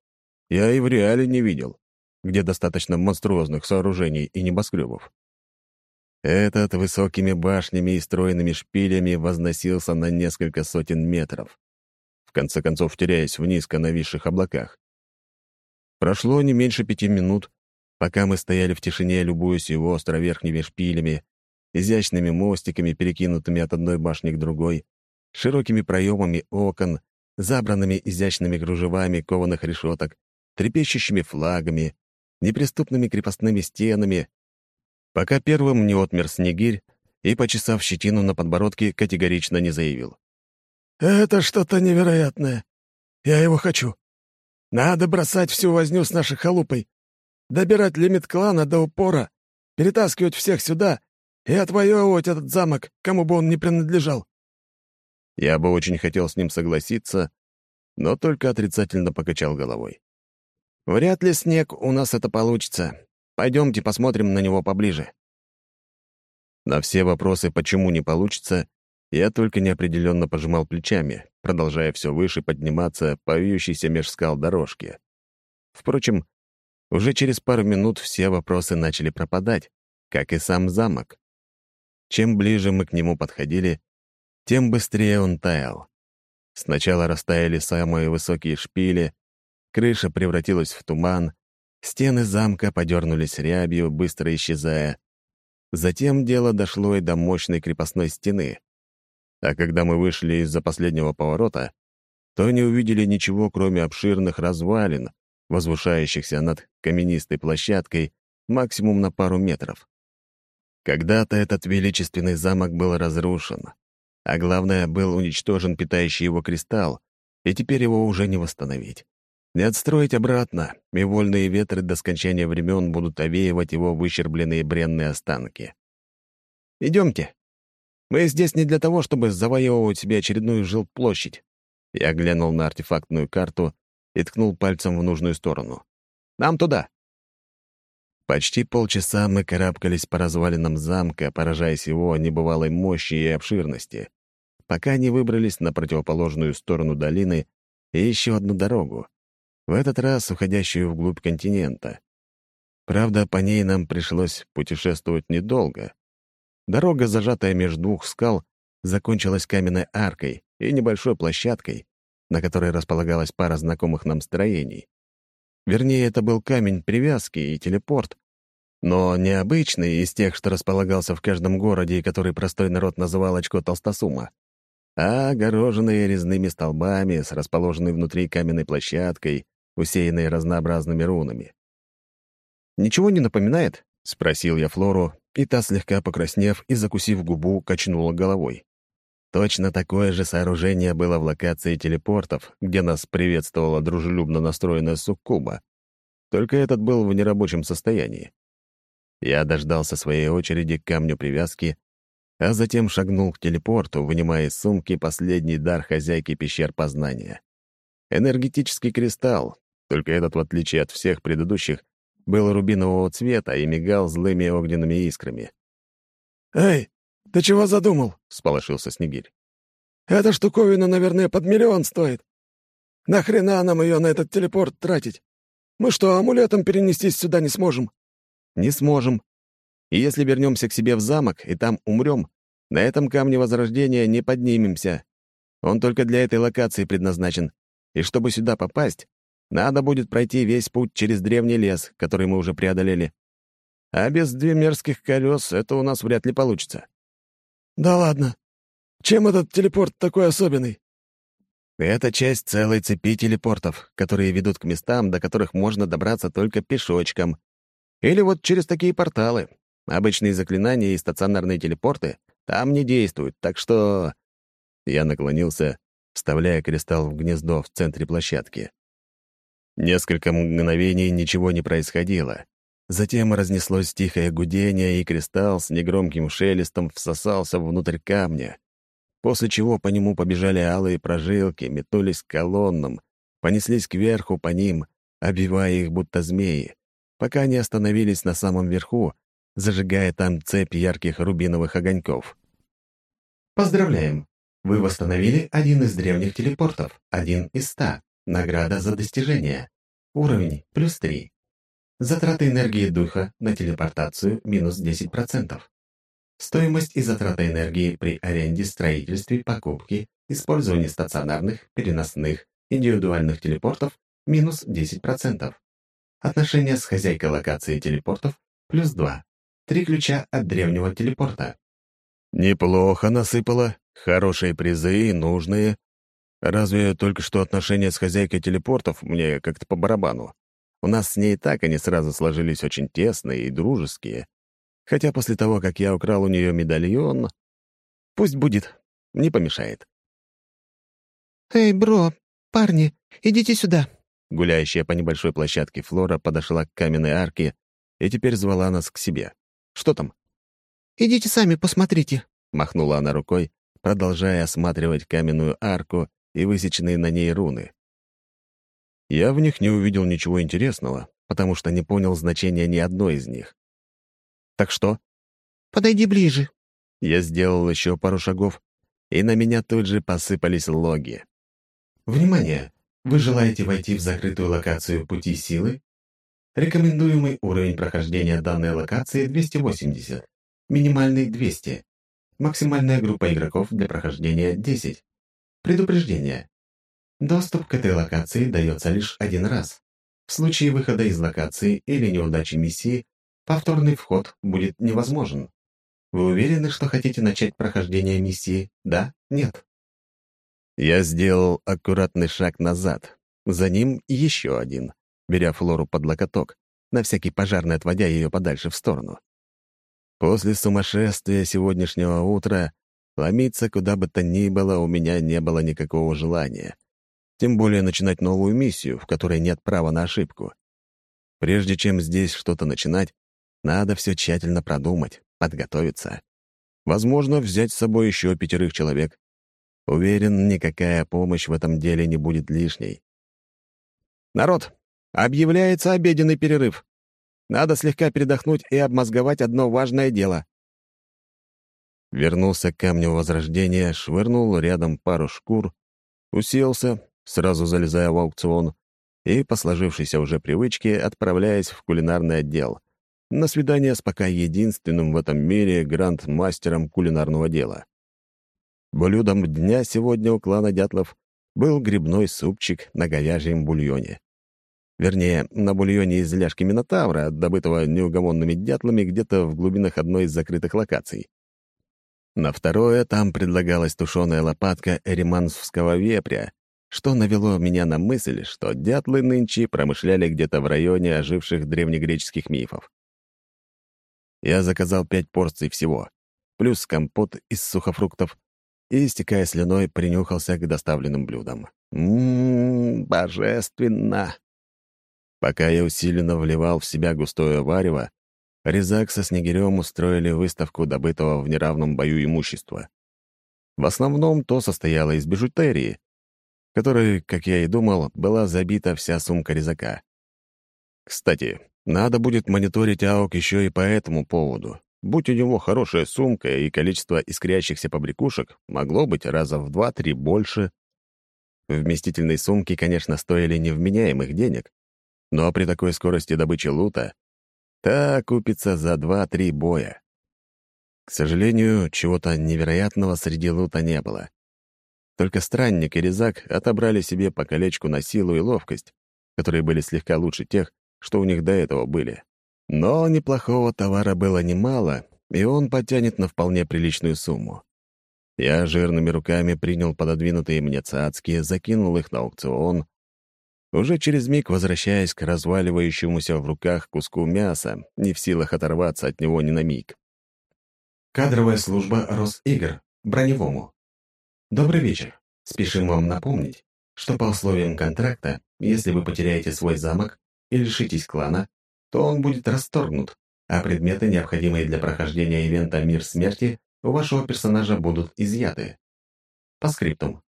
Я и в реале не видел, где достаточно монструозных сооружений и небоскребов. Этот высокими башнями и стройными шпилями возносился на несколько сотен метров, в конце концов теряясь в низко нависших облаках. Прошло не меньше пяти минут, пока мы стояли в тишине, любуясь его островерхними шпилями, изящными мостиками, перекинутыми от одной башни к другой, широкими проемами окон, забранными изящными кружевами кованых решеток, трепещущими флагами, неприступными крепостными стенами, пока первым не отмер снегирь и, почесав щетину на подбородке, категорично не заявил. «Это что-то невероятное. Я его хочу. Надо бросать всю возню с нашей халупой, добирать лимит клана до упора, перетаскивать всех сюда и отвоевывать этот замок, кому бы он ни принадлежал». Я бы очень хотел с ним согласиться, но только отрицательно покачал головой. «Вряд ли, Снег, у нас это получится. Пойдемте посмотрим на него поближе». На все вопросы, почему не получится, я только неопределенно пожимал плечами, продолжая все выше подниматься по вьющейся меж скал дорожке. Впрочем, уже через пару минут все вопросы начали пропадать, как и сам замок. Чем ближе мы к нему подходили, тем быстрее он таял. Сначала растаяли самые высокие шпили, крыша превратилась в туман, стены замка подернулись рябью, быстро исчезая. Затем дело дошло и до мощной крепостной стены. А когда мы вышли из-за последнего поворота, то не увидели ничего, кроме обширных развалин, возвышающихся над каменистой площадкой максимум на пару метров. Когда-то этот величественный замок был разрушен, А главное, был уничтожен питающий его кристалл, и теперь его уже не восстановить. Не отстроить обратно, и вольные ветры до скончания времен будут овеивать его выщербленные бренные останки. Идемте. Мы здесь не для того, чтобы завоевывать себе очередную жилплощадь. Я глянул на артефактную карту и ткнул пальцем в нужную сторону. Нам туда. Почти полчаса мы карабкались по развалинам замка, поражаясь его небывалой мощи и обширности, пока не выбрались на противоположную сторону долины и еще одну дорогу, в этот раз уходящую вглубь континента. Правда, по ней нам пришлось путешествовать недолго. Дорога, зажатая между двух скал, закончилась каменной аркой и небольшой площадкой, на которой располагалась пара знакомых нам строений. Вернее, это был камень привязки и телепорт, но не обычный из тех, что располагался в каждом городе и который простой народ называл очко Толстосума, а огороженные резными столбами с расположенной внутри каменной площадкой, усеянной разнообразными рунами. «Ничего не напоминает?» — спросил я Флору, и та, слегка покраснев и закусив губу, качнула головой. Точно такое же сооружение было в локации телепортов, где нас приветствовала дружелюбно настроенная суккуба. Только этот был в нерабочем состоянии. Я дождался своей очереди к камню привязки, а затем шагнул к телепорту, вынимая из сумки последний дар хозяйки пещер познания. Энергетический кристалл, только этот, в отличие от всех предыдущих, был рубинового цвета и мигал злыми огненными искрами. «Эй, ты чего задумал?» — сполошился Снегирь. «Эта штуковина, наверное, под миллион стоит. Нахрена нам ее на этот телепорт тратить? Мы что, амулетом перенестись сюда не сможем?» «Не сможем. И если вернемся к себе в замок и там умрем, на этом камне Возрождения не поднимемся. Он только для этой локации предназначен. И чтобы сюда попасть, надо будет пройти весь путь через древний лес, который мы уже преодолели. А без двемерских колес это у нас вряд ли получится. Да ладно. Чем этот телепорт такой особенный? Это часть целой цепи телепортов, которые ведут к местам, до которых можно добраться только пешочком. Или вот через такие порталы. Обычные заклинания и стационарные телепорты там не действуют, так что... Я наклонился, вставляя кристалл в гнездо в центре площадки. Несколько мгновений ничего не происходило. Затем разнеслось тихое гудение, и кристалл с негромким шелестом всосался внутрь камня, после чего по нему побежали алые прожилки, метнулись к колоннам, понеслись кверху по ним, обвивая их будто змеи, пока не остановились на самом верху, зажигая там цепь ярких рубиновых огоньков. Поздравляем! Вы восстановили один из древних телепортов, один из ста. Награда за достижение. Уровень плюс 3. Затраты энергии духа на телепортацию минус 10%. Стоимость и затрата энергии при аренде, строительстве, покупке, использовании стационарных, переносных, индивидуальных телепортов минус 10%. Отношение с хозяйкой локации телепортов плюс 2. Три ключа от древнего телепорта. Неплохо насыпало. Хорошие призы и нужные. Разве только что отношения с хозяйкой телепортов мне как-то по барабану. У нас с ней так они сразу сложились очень тесные и дружеские. Хотя после того, как я украл у нее медальон... Пусть будет, не помешает. «Эй, бро, парни, идите сюда!» Гуляющая по небольшой площадке Флора подошла к каменной арке и теперь звала нас к себе. «Что там?» «Идите сами, посмотрите», — махнула она рукой, продолжая осматривать каменную арку и высеченные на ней руны. Я в них не увидел ничего интересного, потому что не понял значения ни одной из них. «Так что?» «Подойди ближе». Я сделал еще пару шагов, и на меня тут же посыпались логи. Внимание! Вы желаете войти в закрытую локацию пути силы? Рекомендуемый уровень прохождения данной локации 280, минимальный 200, максимальная группа игроков для прохождения 10. Предупреждение. Доступ к этой локации дается лишь один раз. В случае выхода из локации или неудачи миссии, повторный вход будет невозможен. Вы уверены, что хотите начать прохождение миссии? Да? Нет? Я сделал аккуратный шаг назад. За ним еще один, беря Флору под локоток, на всякий пожарный отводя ее подальше в сторону. После сумасшествия сегодняшнего утра ломиться куда бы то ни было у меня не было никакого желания. Тем более начинать новую миссию, в которой нет права на ошибку. Прежде чем здесь что-то начинать, надо все тщательно продумать, подготовиться. Возможно, взять с собой еще пятерых человек. Уверен, никакая помощь в этом деле не будет лишней. «Народ, объявляется обеденный перерыв. Надо слегка передохнуть и обмозговать одно важное дело». Вернулся к камню Возрождения, швырнул рядом пару шкур, уселся, сразу залезая в аукцион, и, по сложившейся уже привычке, отправляясь в кулинарный отдел, на свидание с пока единственным в этом мире гранд-мастером кулинарного дела. Блюдом дня сегодня у клана Дятлов был грибной супчик на говяжьем бульоне. Вернее, на бульоне из ляжки Минотавра, добытого неугомонными дятлами где-то в глубинах одной из закрытых локаций. На второе там предлагалась тушеная лопатка эримансовского вепря, что навело меня на мысль, что дятлы нынче промышляли где-то в районе оживших древнегреческих мифов. Я заказал пять порций всего, плюс компот из сухофруктов, и, истекая слюной, принюхался к доставленным блюдам. Ммм, божественно! Пока я усиленно вливал в себя густое варево, Резак со Снегирем устроили выставку добытого в неравном бою имущества. В основном то состояло из бижутерии, которой, как я и думал, была забита вся сумка резака. Кстати, надо будет мониторить АОК еще и по этому поводу. Будь у него хорошая сумка и количество искрящихся побрякушек могло быть раза в два-три больше. Вместительные сумки, конечно, стоили невменяемых денег, но при такой скорости добычи лута та купится за два-три боя. К сожалению, чего-то невероятного среди лута не было. Только странник и резак отобрали себе по колечку на силу и ловкость, которые были слегка лучше тех, что у них до этого были. Но неплохого товара было немало, и он потянет на вполне приличную сумму. Я жирными руками принял пододвинутые мне цацки, закинул их на аукцион. Уже через миг возвращаясь к разваливающемуся в руках куску мяса, не в силах оторваться от него ни на миг. Кадровая служба Росигр. Броневому. Добрый вечер. Спешим вам напомнить, что по условиям контракта, если вы потеряете свой замок и лишитесь клана, то он будет расторгнут, а предметы, необходимые для прохождения ивента «Мир смерти», у вашего персонажа будут изъяты. По скриптум.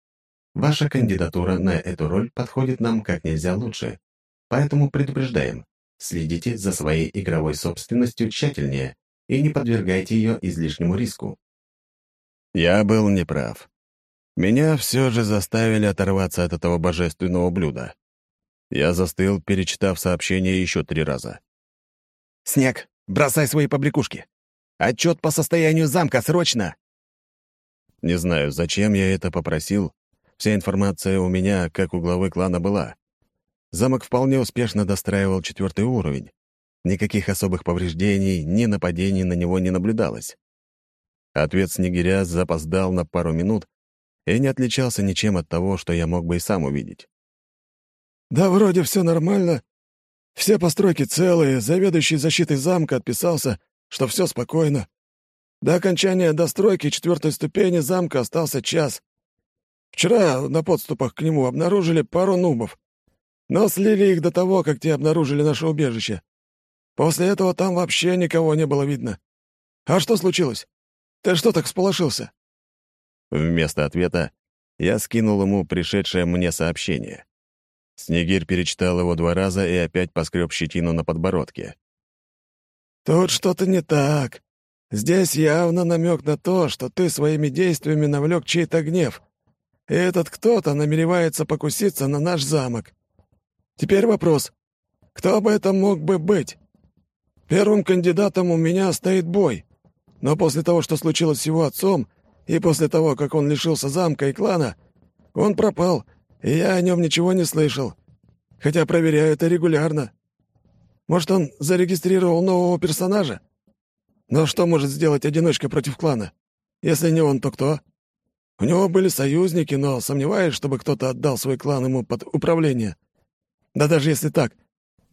Ваша кандидатура на эту роль подходит нам как нельзя лучше, поэтому предупреждаем, следите за своей игровой собственностью тщательнее и не подвергайте ее излишнему риску. Я был неправ. Меня все же заставили оторваться от этого божественного блюда. Я застыл, перечитав сообщение еще три раза. «Снег, бросай свои побрякушки! Отчет по состоянию замка, срочно!» Не знаю, зачем я это попросил. Вся информация у меня, как у главы клана, была. Замок вполне успешно достраивал четвертый уровень. Никаких особых повреждений, ни нападений на него не наблюдалось. Ответ Снегиря запоздал на пару минут, и не отличался ничем от того, что я мог бы и сам увидеть. «Да вроде все нормально. Все постройки целые, заведующий защитой замка отписался, что все спокойно. До окончания достройки четвертой ступени замка остался час. Вчера на подступах к нему обнаружили пару нубов, но слили их до того, как те обнаружили наше убежище. После этого там вообще никого не было видно. А что случилось? Ты что так сполошился?» Вместо ответа я скинул ему пришедшее мне сообщение. Снегирь перечитал его два раза и опять поскреб щетину на подбородке. «Тут что-то не так. Здесь явно намек на то, что ты своими действиями навлек чей-то гнев. Этот кто-то намеревается покуситься на наш замок. Теперь вопрос. Кто бы это мог бы быть? Первым кандидатом у меня стоит бой. Но после того, что случилось с его отцом, и после того, как он лишился замка и клана, он пропал, и я о нем ничего не слышал. Хотя проверяю это регулярно. Может, он зарегистрировал нового персонажа? Но что может сделать одиночка против клана? Если не он, то кто? У него были союзники, но сомневаюсь, чтобы кто-то отдал свой клан ему под управление. Да даже если так,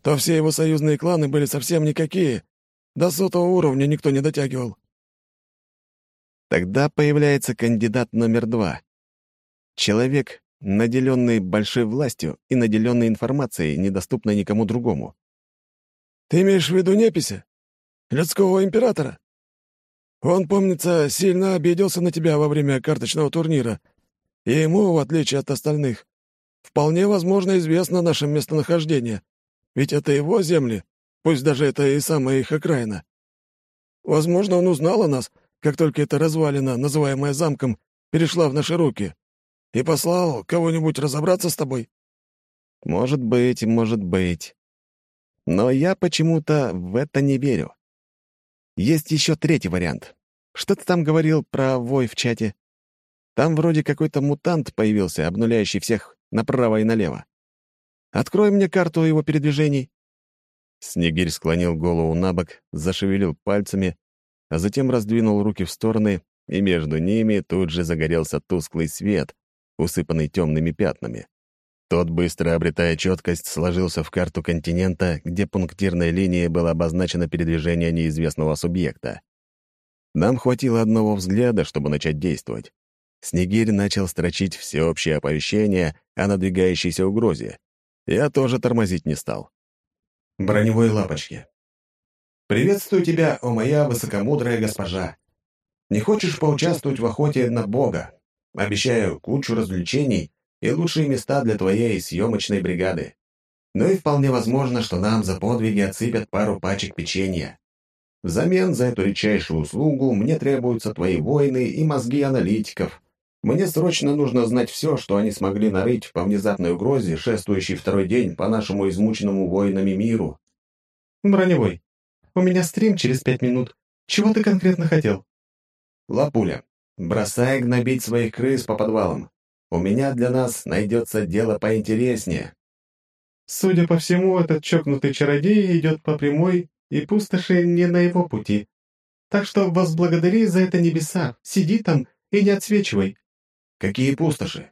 то все его союзные кланы были совсем никакие. До сотого уровня никто не дотягивал. Тогда появляется кандидат номер два. Человек, наделенный большой властью и наделенный информацией, недоступной никому другому. «Ты имеешь в виду Непися? Людского императора? Он, помнится, сильно обиделся на тебя во время карточного турнира, и ему, в отличие от остальных, вполне возможно известно наше местонахождение, ведь это его земли, пусть даже это и самая их окраина. Возможно, он узнал о нас, как только эта развалина, называемая замком, перешла в наши руки, и послал кого-нибудь разобраться с тобой? Может быть, может быть. Но я почему-то в это не верю. Есть еще третий вариант. Что ты там говорил про вой в чате? Там вроде какой-то мутант появился, обнуляющий всех направо и налево. Открой мне карту его передвижений». Снегирь склонил голову на бок, зашевелил пальцами, а затем раздвинул руки в стороны, и между ними тут же загорелся тусклый свет, усыпанный темными пятнами. Тот, быстро обретая четкость, сложился в карту континента, где пунктирной линией было обозначено передвижение неизвестного субъекта. Нам хватило одного взгляда, чтобы начать действовать. Снегирь начал строчить всеобщее оповещение о надвигающейся угрозе. Я тоже тормозить не стал. Броневой лапочки. «Приветствую тебя, о моя высокомудрая госпожа. Не хочешь поучаствовать в охоте на Бога? Обещаю кучу развлечений и лучшие места для твоей съемочной бригады. Ну и вполне возможно, что нам за подвиги отсыпят пару пачек печенья. Взамен за эту редчайшую услугу мне требуются твои воины и мозги аналитиков. Мне срочно нужно знать все, что они смогли нарыть по внезапной угрозе, шествующей второй день по нашему измученному воинами миру. Броневой, у меня стрим через пять минут. Чего ты конкретно хотел? Лапуля, бросай гнобить своих крыс по подвалам. У меня для нас найдется дело поинтереснее. Судя по всему, этот чокнутый чародей идет по прямой, и пустоши не на его пути. Так что возблагодари за это небеса, сиди там и не отсвечивай. Какие пустоши?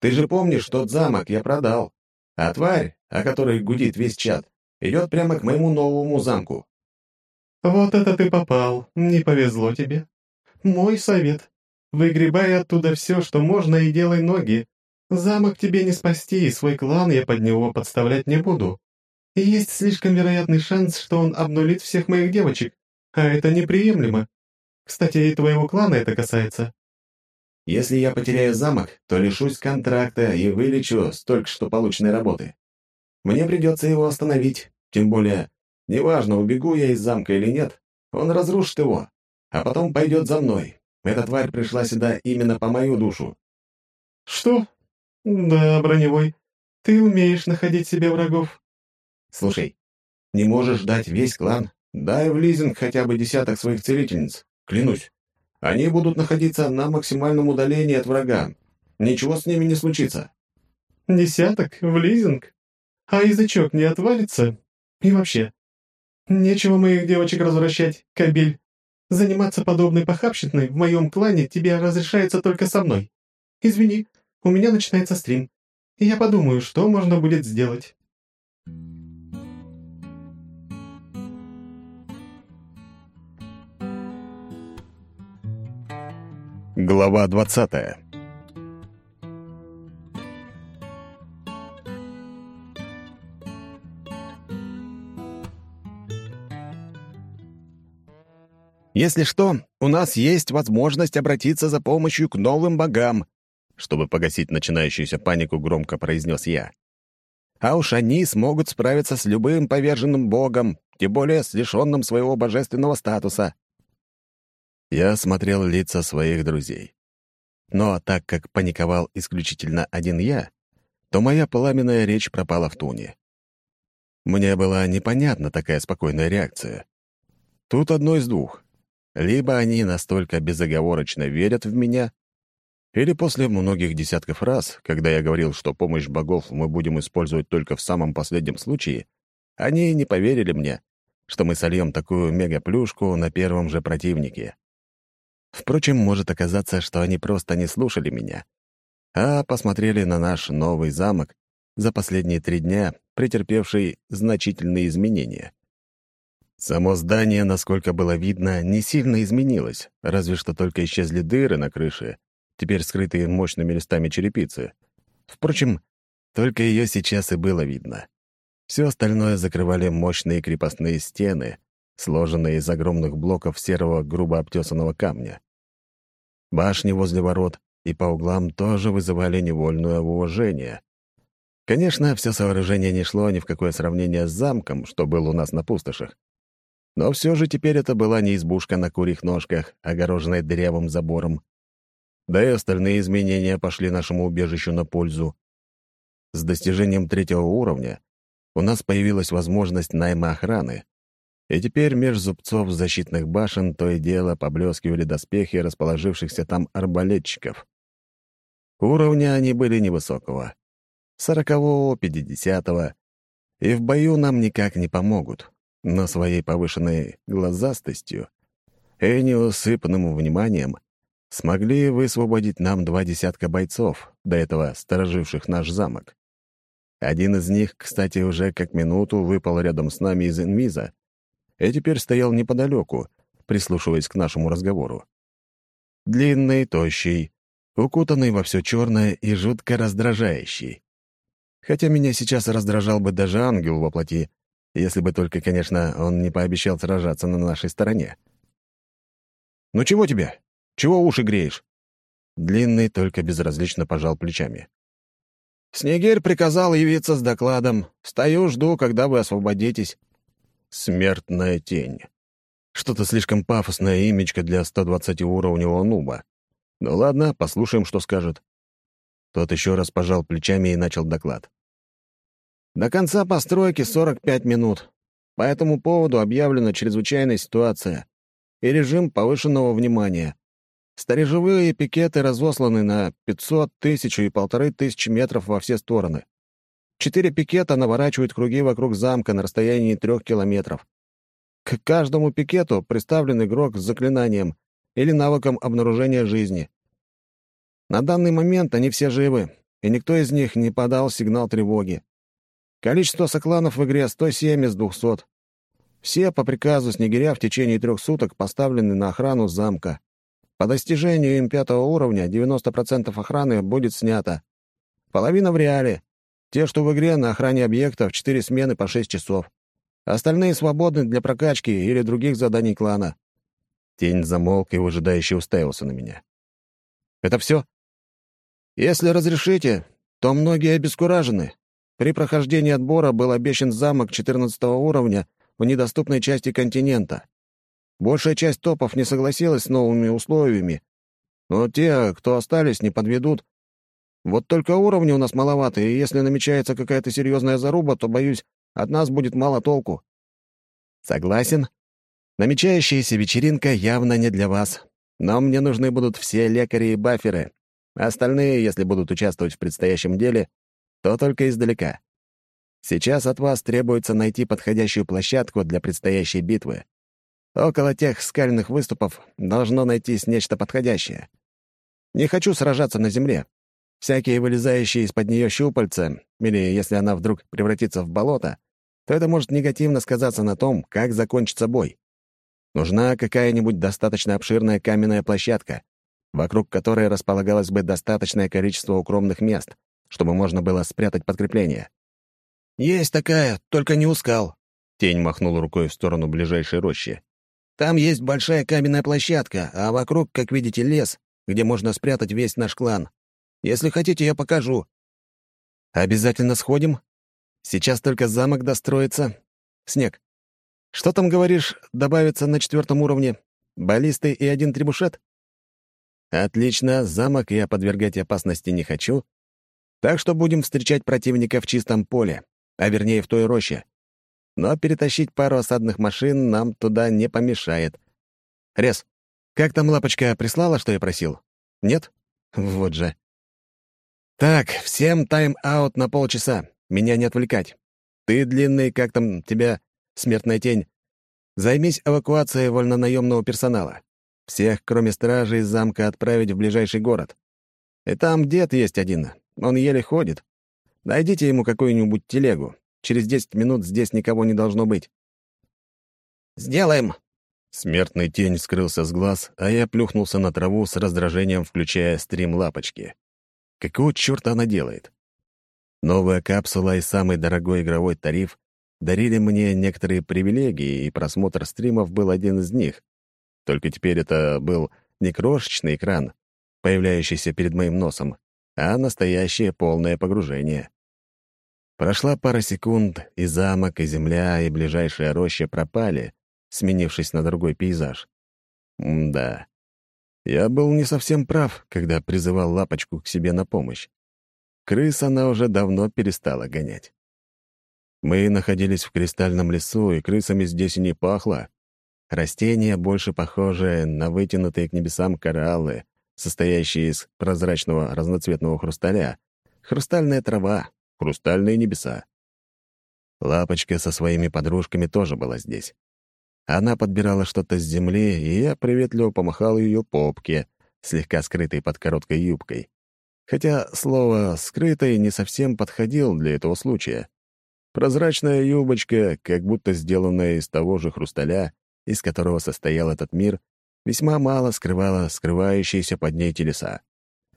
Ты же помнишь, тот замок я продал. А тварь, о которой гудит весь чат, идет прямо к моему новому замку. Вот это ты попал, не повезло тебе. Мой совет. Выгребай оттуда все, что можно, и делай ноги. Замок тебе не спасти, и свой клан я под него подставлять не буду. И есть слишком вероятный шанс, что он обнулит всех моих девочек, а это неприемлемо. Кстати, и твоего клана это касается. Если я потеряю замок, то лишусь контракта и вылечу столько что полученной работы. Мне придется его остановить, тем более, неважно, убегу я из замка или нет, он разрушит его, а потом пойдет за мной, эта тварь пришла сюда именно по мою душу». «Что? Да, броневой, ты умеешь находить себе врагов». «Слушай, не можешь дать весь клан? Дай в лизинг хотя бы десяток своих целительниц, клянусь. Они будут находиться на максимальном удалении от врага. Ничего с ними не случится». «Десяток? В лизинг? А язычок не отвалится? И вообще, нечего моих девочек возвращать, кабель. Заниматься подобной похабщиной в моем клане тебе разрешается только со мной. Извини, у меня начинается стрим. И я подумаю, что можно будет сделать». Глава двадцатая Если что, у нас есть возможность обратиться за помощью к новым богам», чтобы погасить начинающуюся панику, громко произнес я. «А уж они смогут справиться с любым поверженным богом, тем более с лишенным своего божественного статуса». Я смотрел лица своих друзей. Но так как паниковал исключительно один я, то моя пламенная речь пропала в туне. Мне была непонятна такая спокойная реакция. Тут одно из двух. Либо они настолько безоговорочно верят в меня, или после многих десятков раз, когда я говорил, что помощь богов мы будем использовать только в самом последнем случае, они не поверили мне, что мы сольем такую мегаплюшку на первом же противнике. Впрочем, может оказаться, что они просто не слушали меня, а посмотрели на наш новый замок за последние три дня, претерпевший значительные изменения. Само здание, насколько было видно, не сильно изменилось, разве что только исчезли дыры на крыше, теперь скрытые мощными листами черепицы. Впрочем, только ее сейчас и было видно. Все остальное закрывали мощные крепостные стены, сложенные из огромных блоков серого грубо обтесанного камня. Башни возле ворот и по углам тоже вызывали невольное уважение. Конечно, все сооружение не шло ни в какое сравнение с замком, что был у нас на пустошах. Но все же теперь это была не избушка на курьих ножках, огороженная дырявым забором. Да и остальные изменения пошли нашему убежищу на пользу. С достижением третьего уровня у нас появилась возможность найма охраны, и теперь меж зубцов защитных башен то и дело поблескивали доспехи расположившихся там арбалетчиков. Уровня они были невысокого. Сорокового, пятидесятого. И в бою нам никак не помогут. Но своей повышенной глазастостью и неусыпанным вниманием смогли высвободить нам два десятка бойцов, до этого стороживших наш замок. Один из них, кстати, уже как минуту выпал рядом с нами из инвиза и теперь стоял неподалеку, прислушиваясь к нашему разговору. Длинный, тощий, укутанный во все черное и жутко раздражающий. Хотя меня сейчас раздражал бы даже ангел во плоти, если бы только, конечно, он не пообещал сражаться на нашей стороне. «Ну чего тебе? Чего уши греешь?» Длинный только безразлично пожал плечами. «Снегирь приказал явиться с докладом. Стою, жду, когда вы освободитесь. Смертная тень. Что-то слишком пафосное имечко для 120-уровневого нуба. Ну ладно, послушаем, что скажет. Тот еще раз пожал плечами и начал доклад. До конца постройки 45 минут. По этому поводу объявлена чрезвычайная ситуация и режим повышенного внимания. Сторожевые пикеты разосланы на 500, тысячу и полторы тысячи метров во все стороны. Четыре пикета наворачивают круги вокруг замка на расстоянии трех километров. К каждому пикету представлен игрок с заклинанием или навыком обнаружения жизни. На данный момент они все живы, и никто из них не подал сигнал тревоги. Количество сокланов в игре 107 из 200. Все по приказу Снегиря в течение трех суток поставлены на охрану замка. По достижению им пятого уровня 90% охраны будет снято. Половина в реале, те, что в игре, на охране объектов, четыре смены по шесть часов. Остальные свободны для прокачки или других заданий клана. Тень замолк и выжидающе уставился на меня. «Это все?» «Если разрешите, то многие обескуражены. При прохождении отбора был обещан замок 14 уровня в недоступной части континента. Большая часть топов не согласилась с новыми условиями, но те, кто остались, не подведут вот только уровни у нас маловато, и если намечается какая-то серьезная заруба, то, боюсь, от нас будет мало толку». «Согласен. Намечающаяся вечеринка явно не для вас. Но мне нужны будут все лекари и баферы. Остальные, если будут участвовать в предстоящем деле, то только издалека. Сейчас от вас требуется найти подходящую площадку для предстоящей битвы. Около тех скальных выступов должно найтись нечто подходящее. Не хочу сражаться на земле, Всякие вылезающие из-под нее щупальца, или если она вдруг превратится в болото, то это может негативно сказаться на том, как закончится бой. Нужна какая-нибудь достаточно обширная каменная площадка, вокруг которой располагалось бы достаточное количество укромных мест, чтобы можно было спрятать подкрепление. «Есть такая, только не у скал», — тень махнул рукой в сторону ближайшей рощи. «Там есть большая каменная площадка, а вокруг, как видите, лес, где можно спрятать весь наш клан. Если хотите, я покажу». «Обязательно сходим. Сейчас только замок достроится. Снег. Что там, говоришь, добавится на четвертом уровне? Баллисты и один трибушет?» «Отлично, замок я подвергать опасности не хочу, так что будем встречать противника в чистом поле, а вернее в той роще. Но перетащить пару осадных машин нам туда не помешает. Рез, как там лапочка прислала, что я просил? Нет? Вот же. «Так, всем тайм-аут на полчаса. Меня не отвлекать. Ты, длинный, как там тебя, смертная тень, займись эвакуацией вольнонаемного персонала. Всех, кроме стражи из замка, отправить в ближайший город. И там дед есть один, он еле ходит. Найдите ему какую-нибудь телегу. Через десять минут здесь никого не должно быть». «Сделаем!» Смертный тень скрылся с глаз, а я плюхнулся на траву с раздражением, включая стрим лапочки. Какого черта она делает? Новая капсула и самый дорогой игровой тариф дарили мне некоторые привилегии, и просмотр стримов был один из них. Только теперь это был не крошечный экран, появляющийся перед моим носом, а настоящее полное погружение. Прошла пара секунд, и замок, и земля, и ближайшая роща пропали, сменившись на другой пейзаж. М да. Я был не совсем прав, когда призывал лапочку к себе на помощь. Крыс она уже давно перестала гонять. Мы находились в кристальном лесу, и крысами здесь и не пахло. Растения, больше похожие на вытянутые к небесам кораллы, состоящие из прозрачного разноцветного хрусталя, хрустальная трава, хрустальные небеса. Лапочка со своими подружками тоже была здесь. Она подбирала что-то с земли, и я приветливо помахал ее попке, слегка скрытой под короткой юбкой. Хотя слово «скрытой» не совсем подходил для этого случая. Прозрачная юбочка, как будто сделанная из того же хрусталя, из которого состоял этот мир, весьма мало скрывала скрывающиеся под ней телеса.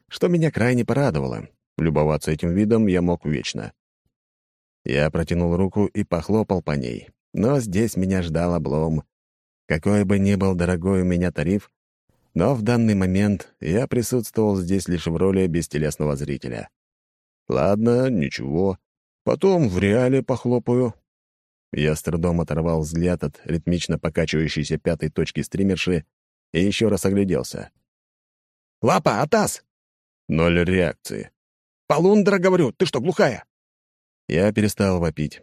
Что меня крайне порадовало. Любоваться этим видом я мог вечно. Я протянул руку и похлопал по ней. Но здесь меня ждал облом. Какой бы ни был дорогой у меня тариф, но в данный момент я присутствовал здесь лишь в роли бестелесного зрителя. Ладно, ничего. Потом в реале похлопаю. Я с трудом оторвал взгляд от ритмично покачивающейся пятой точки стримерши и еще раз огляделся. «Лапа, Атас!» Ноль реакции. «Полундра, говорю, ты что, глухая?» Я перестал вопить.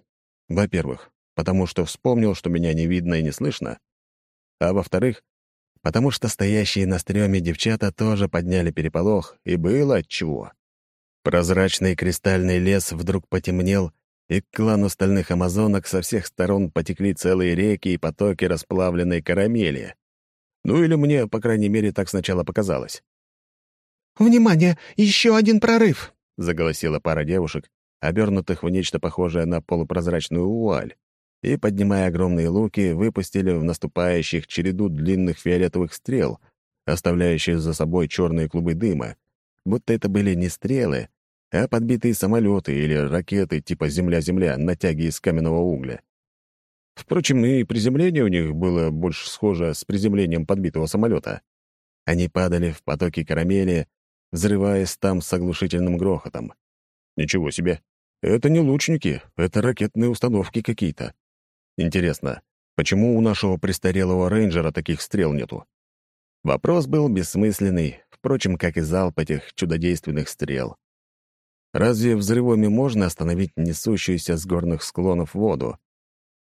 Во-первых, потому что вспомнил, что меня не видно и не слышно. А во-вторых, потому что стоящие на стреме девчата тоже подняли переполох, и было отчего. Прозрачный кристальный лес вдруг потемнел, и к клану стальных амазонок со всех сторон потекли целые реки и потоки расплавленной карамели. Ну или мне, по крайней мере, так сначала показалось. «Внимание! Еще один прорыв!» — заголосила пара девушек, обернутых в нечто похожее на полупрозрачную вуаль, и, поднимая огромные луки, выпустили в наступающих череду длинных фиолетовых стрел, оставляющие за собой черные клубы дыма, будто это были не стрелы, а подбитые самолеты или ракеты типа «Земля-Земля» на тяге из каменного угля. Впрочем, и приземление у них было больше схоже с приземлением подбитого самолета. Они падали в потоки карамели, взрываясь там с оглушительным грохотом. Ничего себе! Это не лучники, это ракетные установки какие-то. Интересно, почему у нашего престарелого рейнджера таких стрел нету? Вопрос был бессмысленный, впрочем, как и залп этих чудодейственных стрел. Разве взрывами можно остановить несущуюся с горных склонов воду?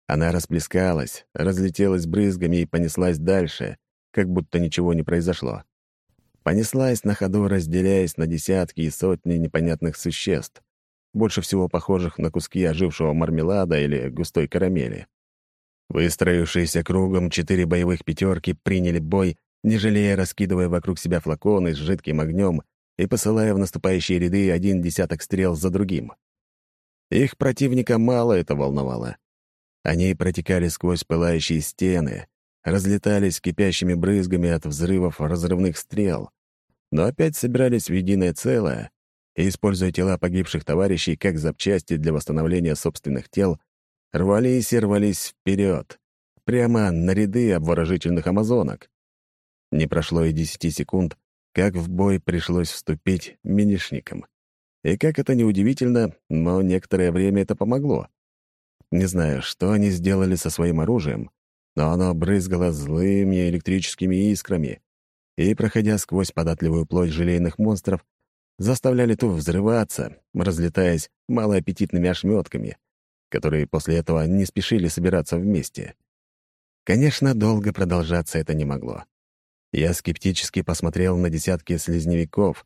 Она расплескалась, разлетелась брызгами и понеслась дальше, как будто ничего не произошло. Понеслась на ходу, разделяясь на десятки и сотни непонятных существ, больше всего похожих на куски ожившего мармелада или густой карамели. Выстроившиеся кругом четыре боевых пятерки приняли бой не жалея раскидывая вокруг себя флаконы с жидким огнем и посылая в наступающие ряды один десяток стрел за другим. Их противника мало это волновало. Они протекали сквозь пылающие стены, разлетались кипящими брызгами от взрывов разрывных стрел, но опять собирались в единое целое и, используя тела погибших товарищей как запчасти для восстановления собственных тел, рвались и рвались вперед, прямо на ряды обворожительных амазонок. Не прошло и десяти секунд, как в бой пришлось вступить минишникам. И как это неудивительно, но некоторое время это помогло. Не знаю, что они сделали со своим оружием, но оно брызгало злыми электрическими искрами и, проходя сквозь податливую плоть желейных монстров, заставляли ту взрываться, разлетаясь малоаппетитными ошметками, которые после этого не спешили собираться вместе. Конечно, долго продолжаться это не могло. Я скептически посмотрел на десятки слизневиков,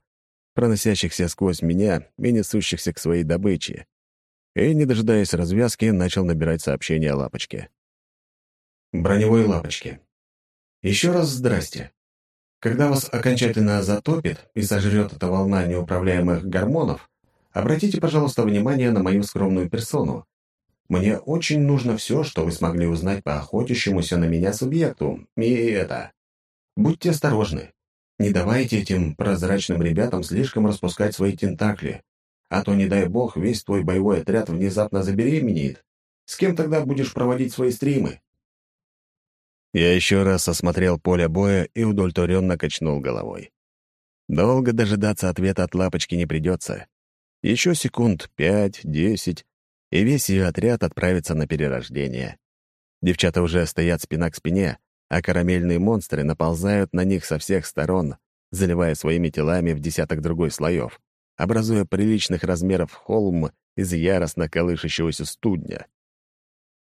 проносящихся сквозь меня и несущихся к своей добыче, и, не дожидаясь развязки, начал набирать сообщение о лапочке. Броневой лапочки. Еще раз здрасте. Когда вас окончательно затопит и сожрет эта волна неуправляемых гормонов, обратите, пожалуйста, внимание на мою скромную персону. Мне очень нужно все, что вы смогли узнать по охотящемуся на меня субъекту. И это... Будьте осторожны. Не давайте этим прозрачным ребятам слишком распускать свои тентакли. А то, не дай бог, весь твой боевой отряд внезапно забеременеет. С кем тогда будешь проводить свои стримы?» Я еще раз осмотрел поле боя и удовлетворенно качнул головой. Долго дожидаться ответа от лапочки не придется. Еще секунд пять, десять, и весь ее отряд отправится на перерождение. Девчата уже стоят спина к спине, а карамельные монстры наползают на них со всех сторон, заливая своими телами в десяток другой слоев, образуя приличных размеров холм из яростно колышащегося студня.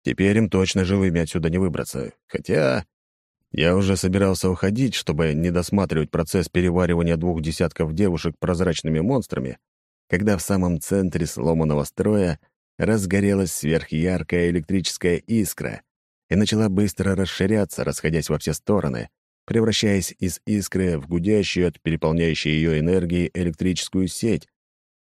Теперь им точно живыми отсюда не выбраться. Хотя я уже собирался уходить, чтобы не досматривать процесс переваривания двух десятков девушек прозрачными монстрами, когда в самом центре сломанного строя разгорелась сверхяркая электрическая искра и начала быстро расширяться, расходясь во все стороны, превращаясь из искры в гудящую от переполняющей ее энергии электрическую сеть,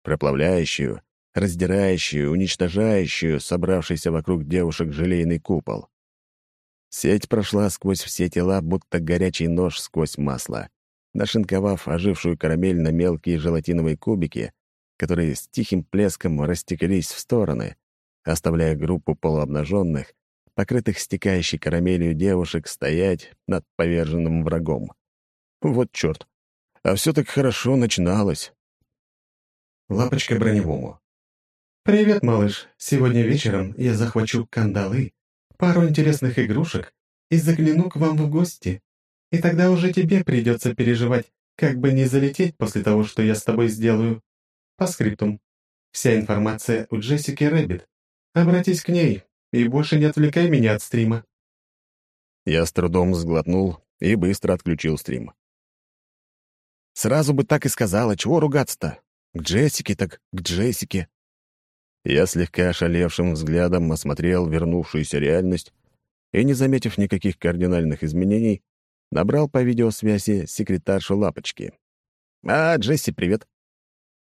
проплавляющую, раздирающую, уничтожающую собравшийся вокруг девушек желейный купол. Сеть прошла сквозь все тела, будто горячий нож сквозь масло, нашинковав ожившую карамель на мелкие желатиновые кубики, которые с тихим плеском растекались в стороны, оставляя группу полуобнаженных, покрытых стекающей карамелью девушек, стоять над поверженным врагом. Вот черт! А все так хорошо начиналось. Лапочка броневому. «Привет, малыш. Сегодня вечером я захвачу кандалы, пару интересных игрушек и загляну к вам в гости. И тогда уже тебе придется переживать, как бы не залететь после того, что я с тобой сделаю. Постскриптум. Вся информация у Джессики Рэббит. Обратись к ней и больше не отвлекай меня от стрима». Я с трудом сглотнул и быстро отключил стрим. Сразу бы так и сказала, чего ругаться-то? К Джессике так к Джессике. Я слегка ошалевшим взглядом осмотрел вернувшуюся реальность и, не заметив никаких кардинальных изменений, набрал по видеосвязи секретаршу Лапочки. «А, Джесси, привет!»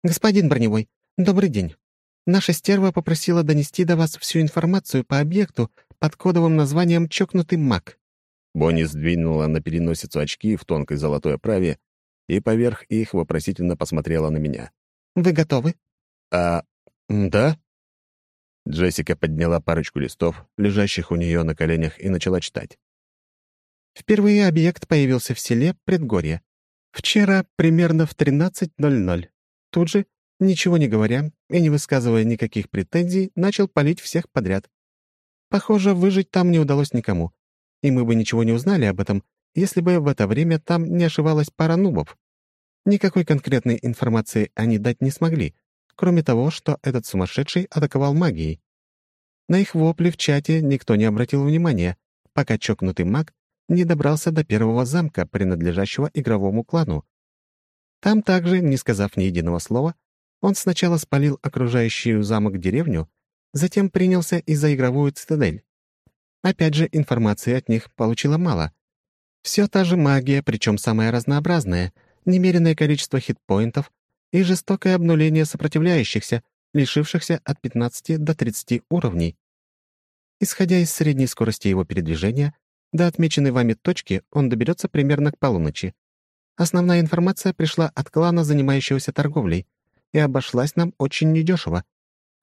«Господин Броневой, добрый день. Наша стерва попросила донести до вас всю информацию по объекту под кодовым названием «Чокнутый маг». Бонни сдвинула на переносицу очки в тонкой золотой оправе и поверх их вопросительно посмотрела на меня. «Вы готовы?» «А... да?» Джессика подняла парочку листов, лежащих у нее на коленях, и начала читать. Впервые объект появился в селе Предгорье. Вчера примерно в 13.00. Тут же, ничего не говоря и не высказывая никаких претензий, начал палить всех подряд. Похоже, выжить там не удалось никому, и мы бы ничего не узнали об этом, если бы в это время там не ошивалась пара нубов. Никакой конкретной информации они дать не смогли, кроме того, что этот сумасшедший атаковал магией. На их вопли в чате никто не обратил внимания, пока чокнутый маг не добрался до первого замка, принадлежащего игровому клану. Там также, не сказав ни единого слова, он сначала спалил окружающую замок деревню, затем принялся и за игровую цитадель. Опять же, информации от них получила мало. Все та же магия, причем самая разнообразная, немеренное количество хитпоинтов, и жестокое обнуление сопротивляющихся, лишившихся от 15 до 30 уровней. Исходя из средней скорости его передвижения, до отмеченной вами точки он доберется примерно к полуночи. Основная информация пришла от клана, занимающегося торговлей, и обошлась нам очень недешево.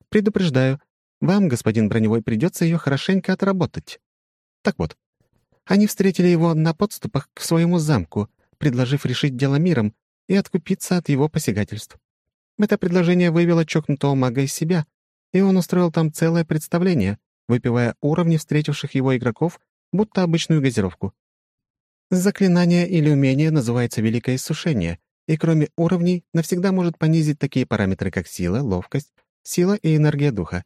Предупреждаю, вам, господин Броневой, придется ее хорошенько отработать. Так вот, они встретили его на подступах к своему замку, предложив решить дело миром и откупиться от его посягательств. Это предложение вывело чокнутого мага из себя, и он устроил там целое представление, выпивая уровни встретивших его игроков, будто обычную газировку. Заклинание или умение называется «Великое иссушение», и кроме уровней навсегда может понизить такие параметры, как сила, ловкость, сила и энергия духа,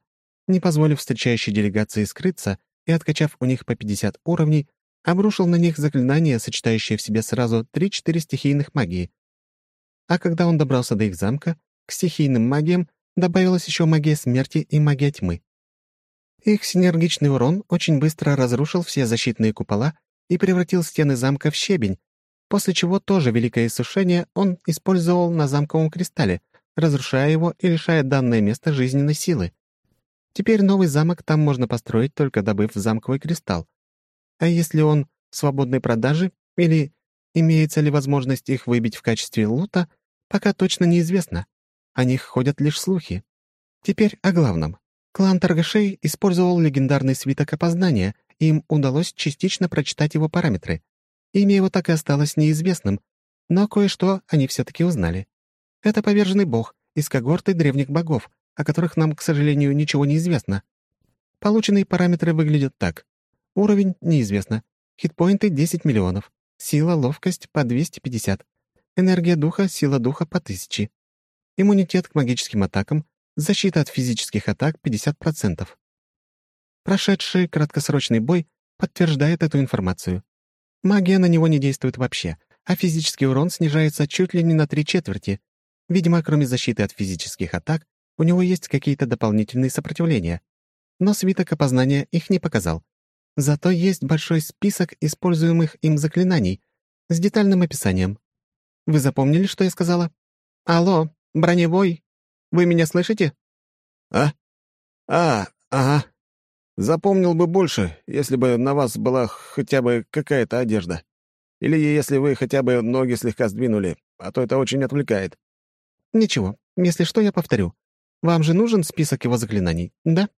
не позволив встречающей делегации скрыться и, откачав у них по 50 уровней, обрушил на них заклинание, сочетающее в себе сразу 3-4 стихийных магии, а когда он добрался до их замка, к стихийным магиям добавилась еще магия смерти и магия тьмы. Их синергичный урон очень быстро разрушил все защитные купола и превратил стены замка в щебень, после чего тоже великое иссушение он использовал на замковом кристалле, разрушая его и лишая данное место жизненной силы. Теперь новый замок там можно построить, только добыв замковый кристалл. А если он в свободной продаже или имеется ли возможность их выбить в качестве лута, пока точно неизвестно. О них ходят лишь слухи. Теперь о главном. Клан торгашей использовал легендарный свиток опознания, и им удалось частично прочитать его параметры. Имя его так и осталось неизвестным, но кое-что они все-таки узнали. Это поверженный бог из когорты древних богов, о которых нам, к сожалению, ничего не известно. Полученные параметры выглядят так. Уровень неизвестно. Хитпоинты — 10 миллионов. Сила, ловкость — по 250. Энергия духа, сила духа — по 1000. Иммунитет к магическим атакам, защита от физических атак — 50%. Прошедший краткосрочный бой подтверждает эту информацию. Магия на него не действует вообще, а физический урон снижается чуть ли не на три четверти. Видимо, кроме защиты от физических атак, у него есть какие-то дополнительные сопротивления. Но свиток опознания их не показал. Зато есть большой список используемых им заклинаний с детальным описанием. Вы запомнили, что я сказала? Алло, броневой, вы меня слышите? А? А, ага. Запомнил бы больше, если бы на вас была хотя бы какая-то одежда. Или если вы хотя бы ноги слегка сдвинули, а то это очень отвлекает. Ничего, если что, я повторю. Вам же нужен список его заклинаний, да?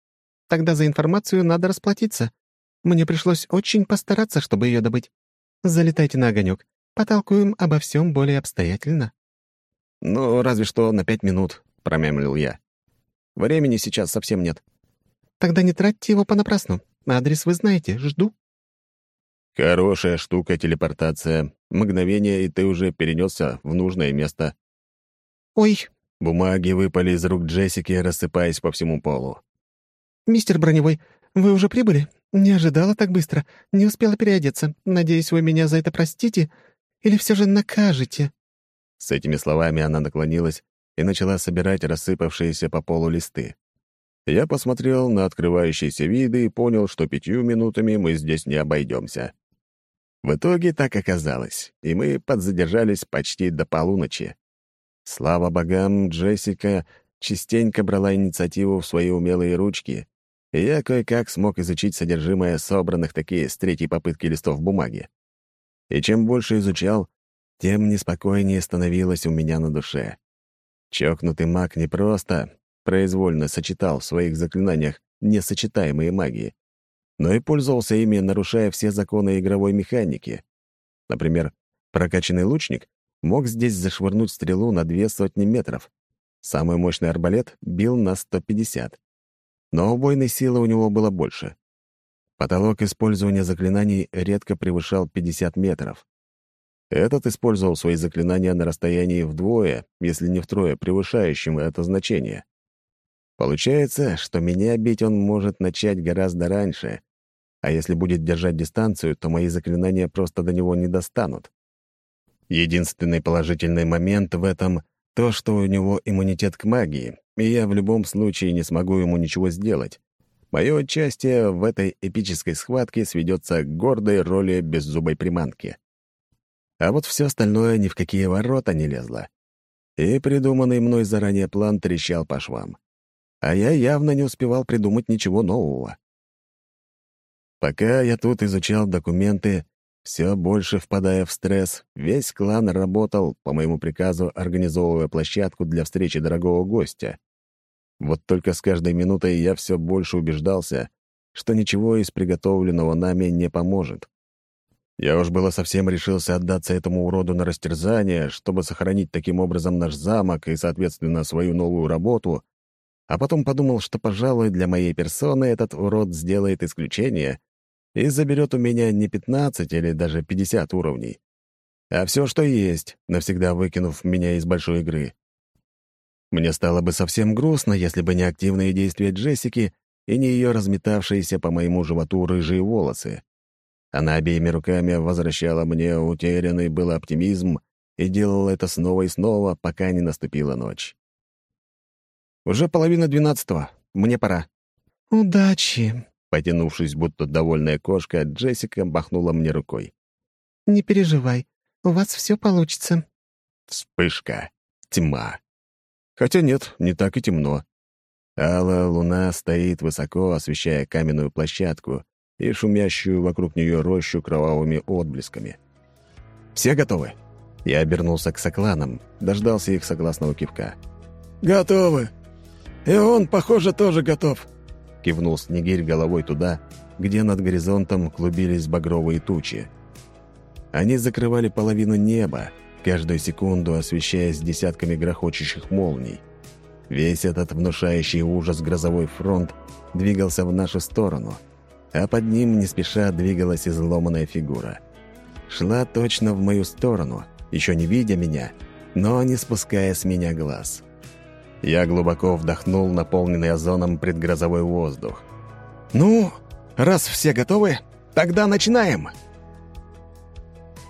Тогда за информацию надо расплатиться. Мне пришлось очень постараться, чтобы ее добыть. Залетайте на огонек. Потолкуем обо всем более обстоятельно». «Ну, разве что на пять минут», — промямлил я. «Времени сейчас совсем нет». «Тогда не тратьте его понапрасну. Адрес вы знаете. Жду». Хорошая штука телепортация. Мгновение, и ты уже перенесся в нужное место. «Ой, Бумаги выпали из рук Джессики, рассыпаясь по всему полу. «Мистер Броневой, вы уже прибыли? Не ожидала так быстро. Не успела переодеться. Надеюсь, вы меня за это простите или все же накажете?» С этими словами она наклонилась и начала собирать рассыпавшиеся по полу листы. Я посмотрел на открывающиеся виды и понял, что пятью минутами мы здесь не обойдемся. В итоге так оказалось, и мы подзадержались почти до полуночи. Слава богам, Джессика частенько брала инициативу в свои умелые ручки, и я кое-как смог изучить содержимое собранных такие с третьей попытки листов бумаги. И чем больше изучал, тем неспокойнее становилось у меня на душе. Чокнутый маг не просто произвольно сочетал в своих заклинаниях несочетаемые магии, но и пользовался ими, нарушая все законы игровой механики. Например, прокачанный лучник мог здесь зашвырнуть стрелу на две сотни метров. Самый мощный арбалет бил на 150. Но убойной силы у него было больше. Потолок использования заклинаний редко превышал 50 метров. Этот использовал свои заклинания на расстоянии вдвое, если не втрое, превышающем это значение. Получается, что меня бить он может начать гораздо раньше, а если будет держать дистанцию, то мои заклинания просто до него не достанут. Единственный положительный момент в этом — то, что у него иммунитет к магии, и я в любом случае не смогу ему ничего сделать. Мое участие в этой эпической схватке сведется к гордой роли беззубой приманки. А вот все остальное ни в какие ворота не лезло. И придуманный мной заранее план трещал по швам. А я явно не успевал придумать ничего нового. Пока я тут изучал документы, все больше впадая в стресс, весь клан работал, по моему приказу, организовывая площадку для встречи дорогого гостя. Вот только с каждой минутой я все больше убеждался, что ничего из приготовленного нами не поможет. Я уж было совсем решился отдаться этому уроду на растерзание, чтобы сохранить таким образом наш замок и, соответственно, свою новую работу, а потом подумал, что, пожалуй, для моей персоны этот урод сделает исключение и заберет у меня не 15 или даже 50 уровней, а все, что есть, навсегда выкинув меня из большой игры. Мне стало бы совсем грустно, если бы не активные действия Джессики и не ее разметавшиеся по моему животу рыжие волосы. Она обеими руками возвращала мне утерянный был оптимизм и делала это снова и снова, пока не наступила ночь. «Уже половина двенадцатого. Мне пора». «Удачи», Потянувшись, будто довольная кошка, Джессика махнула мне рукой. «Не переживай, у вас все получится». Вспышка. Тьма. Хотя нет, не так и темно. Алая луна стоит высоко, освещая каменную площадку и шумящую вокруг нее рощу кровавыми отблесками. «Все готовы?» Я обернулся к сокланам, дождался их согласного кивка. «Готовы. И он, похоже, тоже готов», — кивнул Снегирь головой туда, где над горизонтом клубились багровые тучи. Они закрывали половину неба, каждую секунду освещаясь десятками грохочущих молний. Весь этот внушающий ужас грозовой фронт двигался в нашу сторону, а под ним не спеша двигалась изломанная фигура. Шла точно в мою сторону, еще не видя меня, но не спуская с меня глаз. Я глубоко вдохнул наполненный озоном предгрозовой воздух. «Ну, раз все готовы, тогда начинаем!»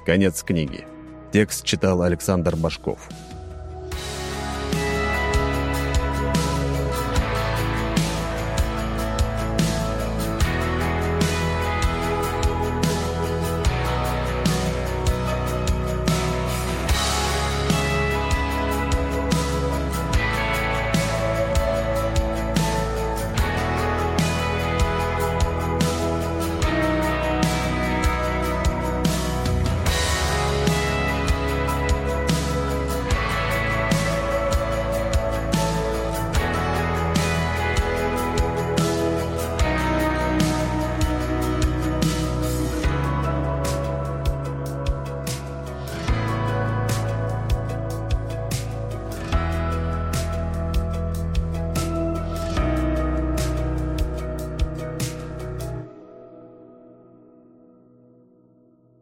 Конец книги. Текст читал Александр Башков.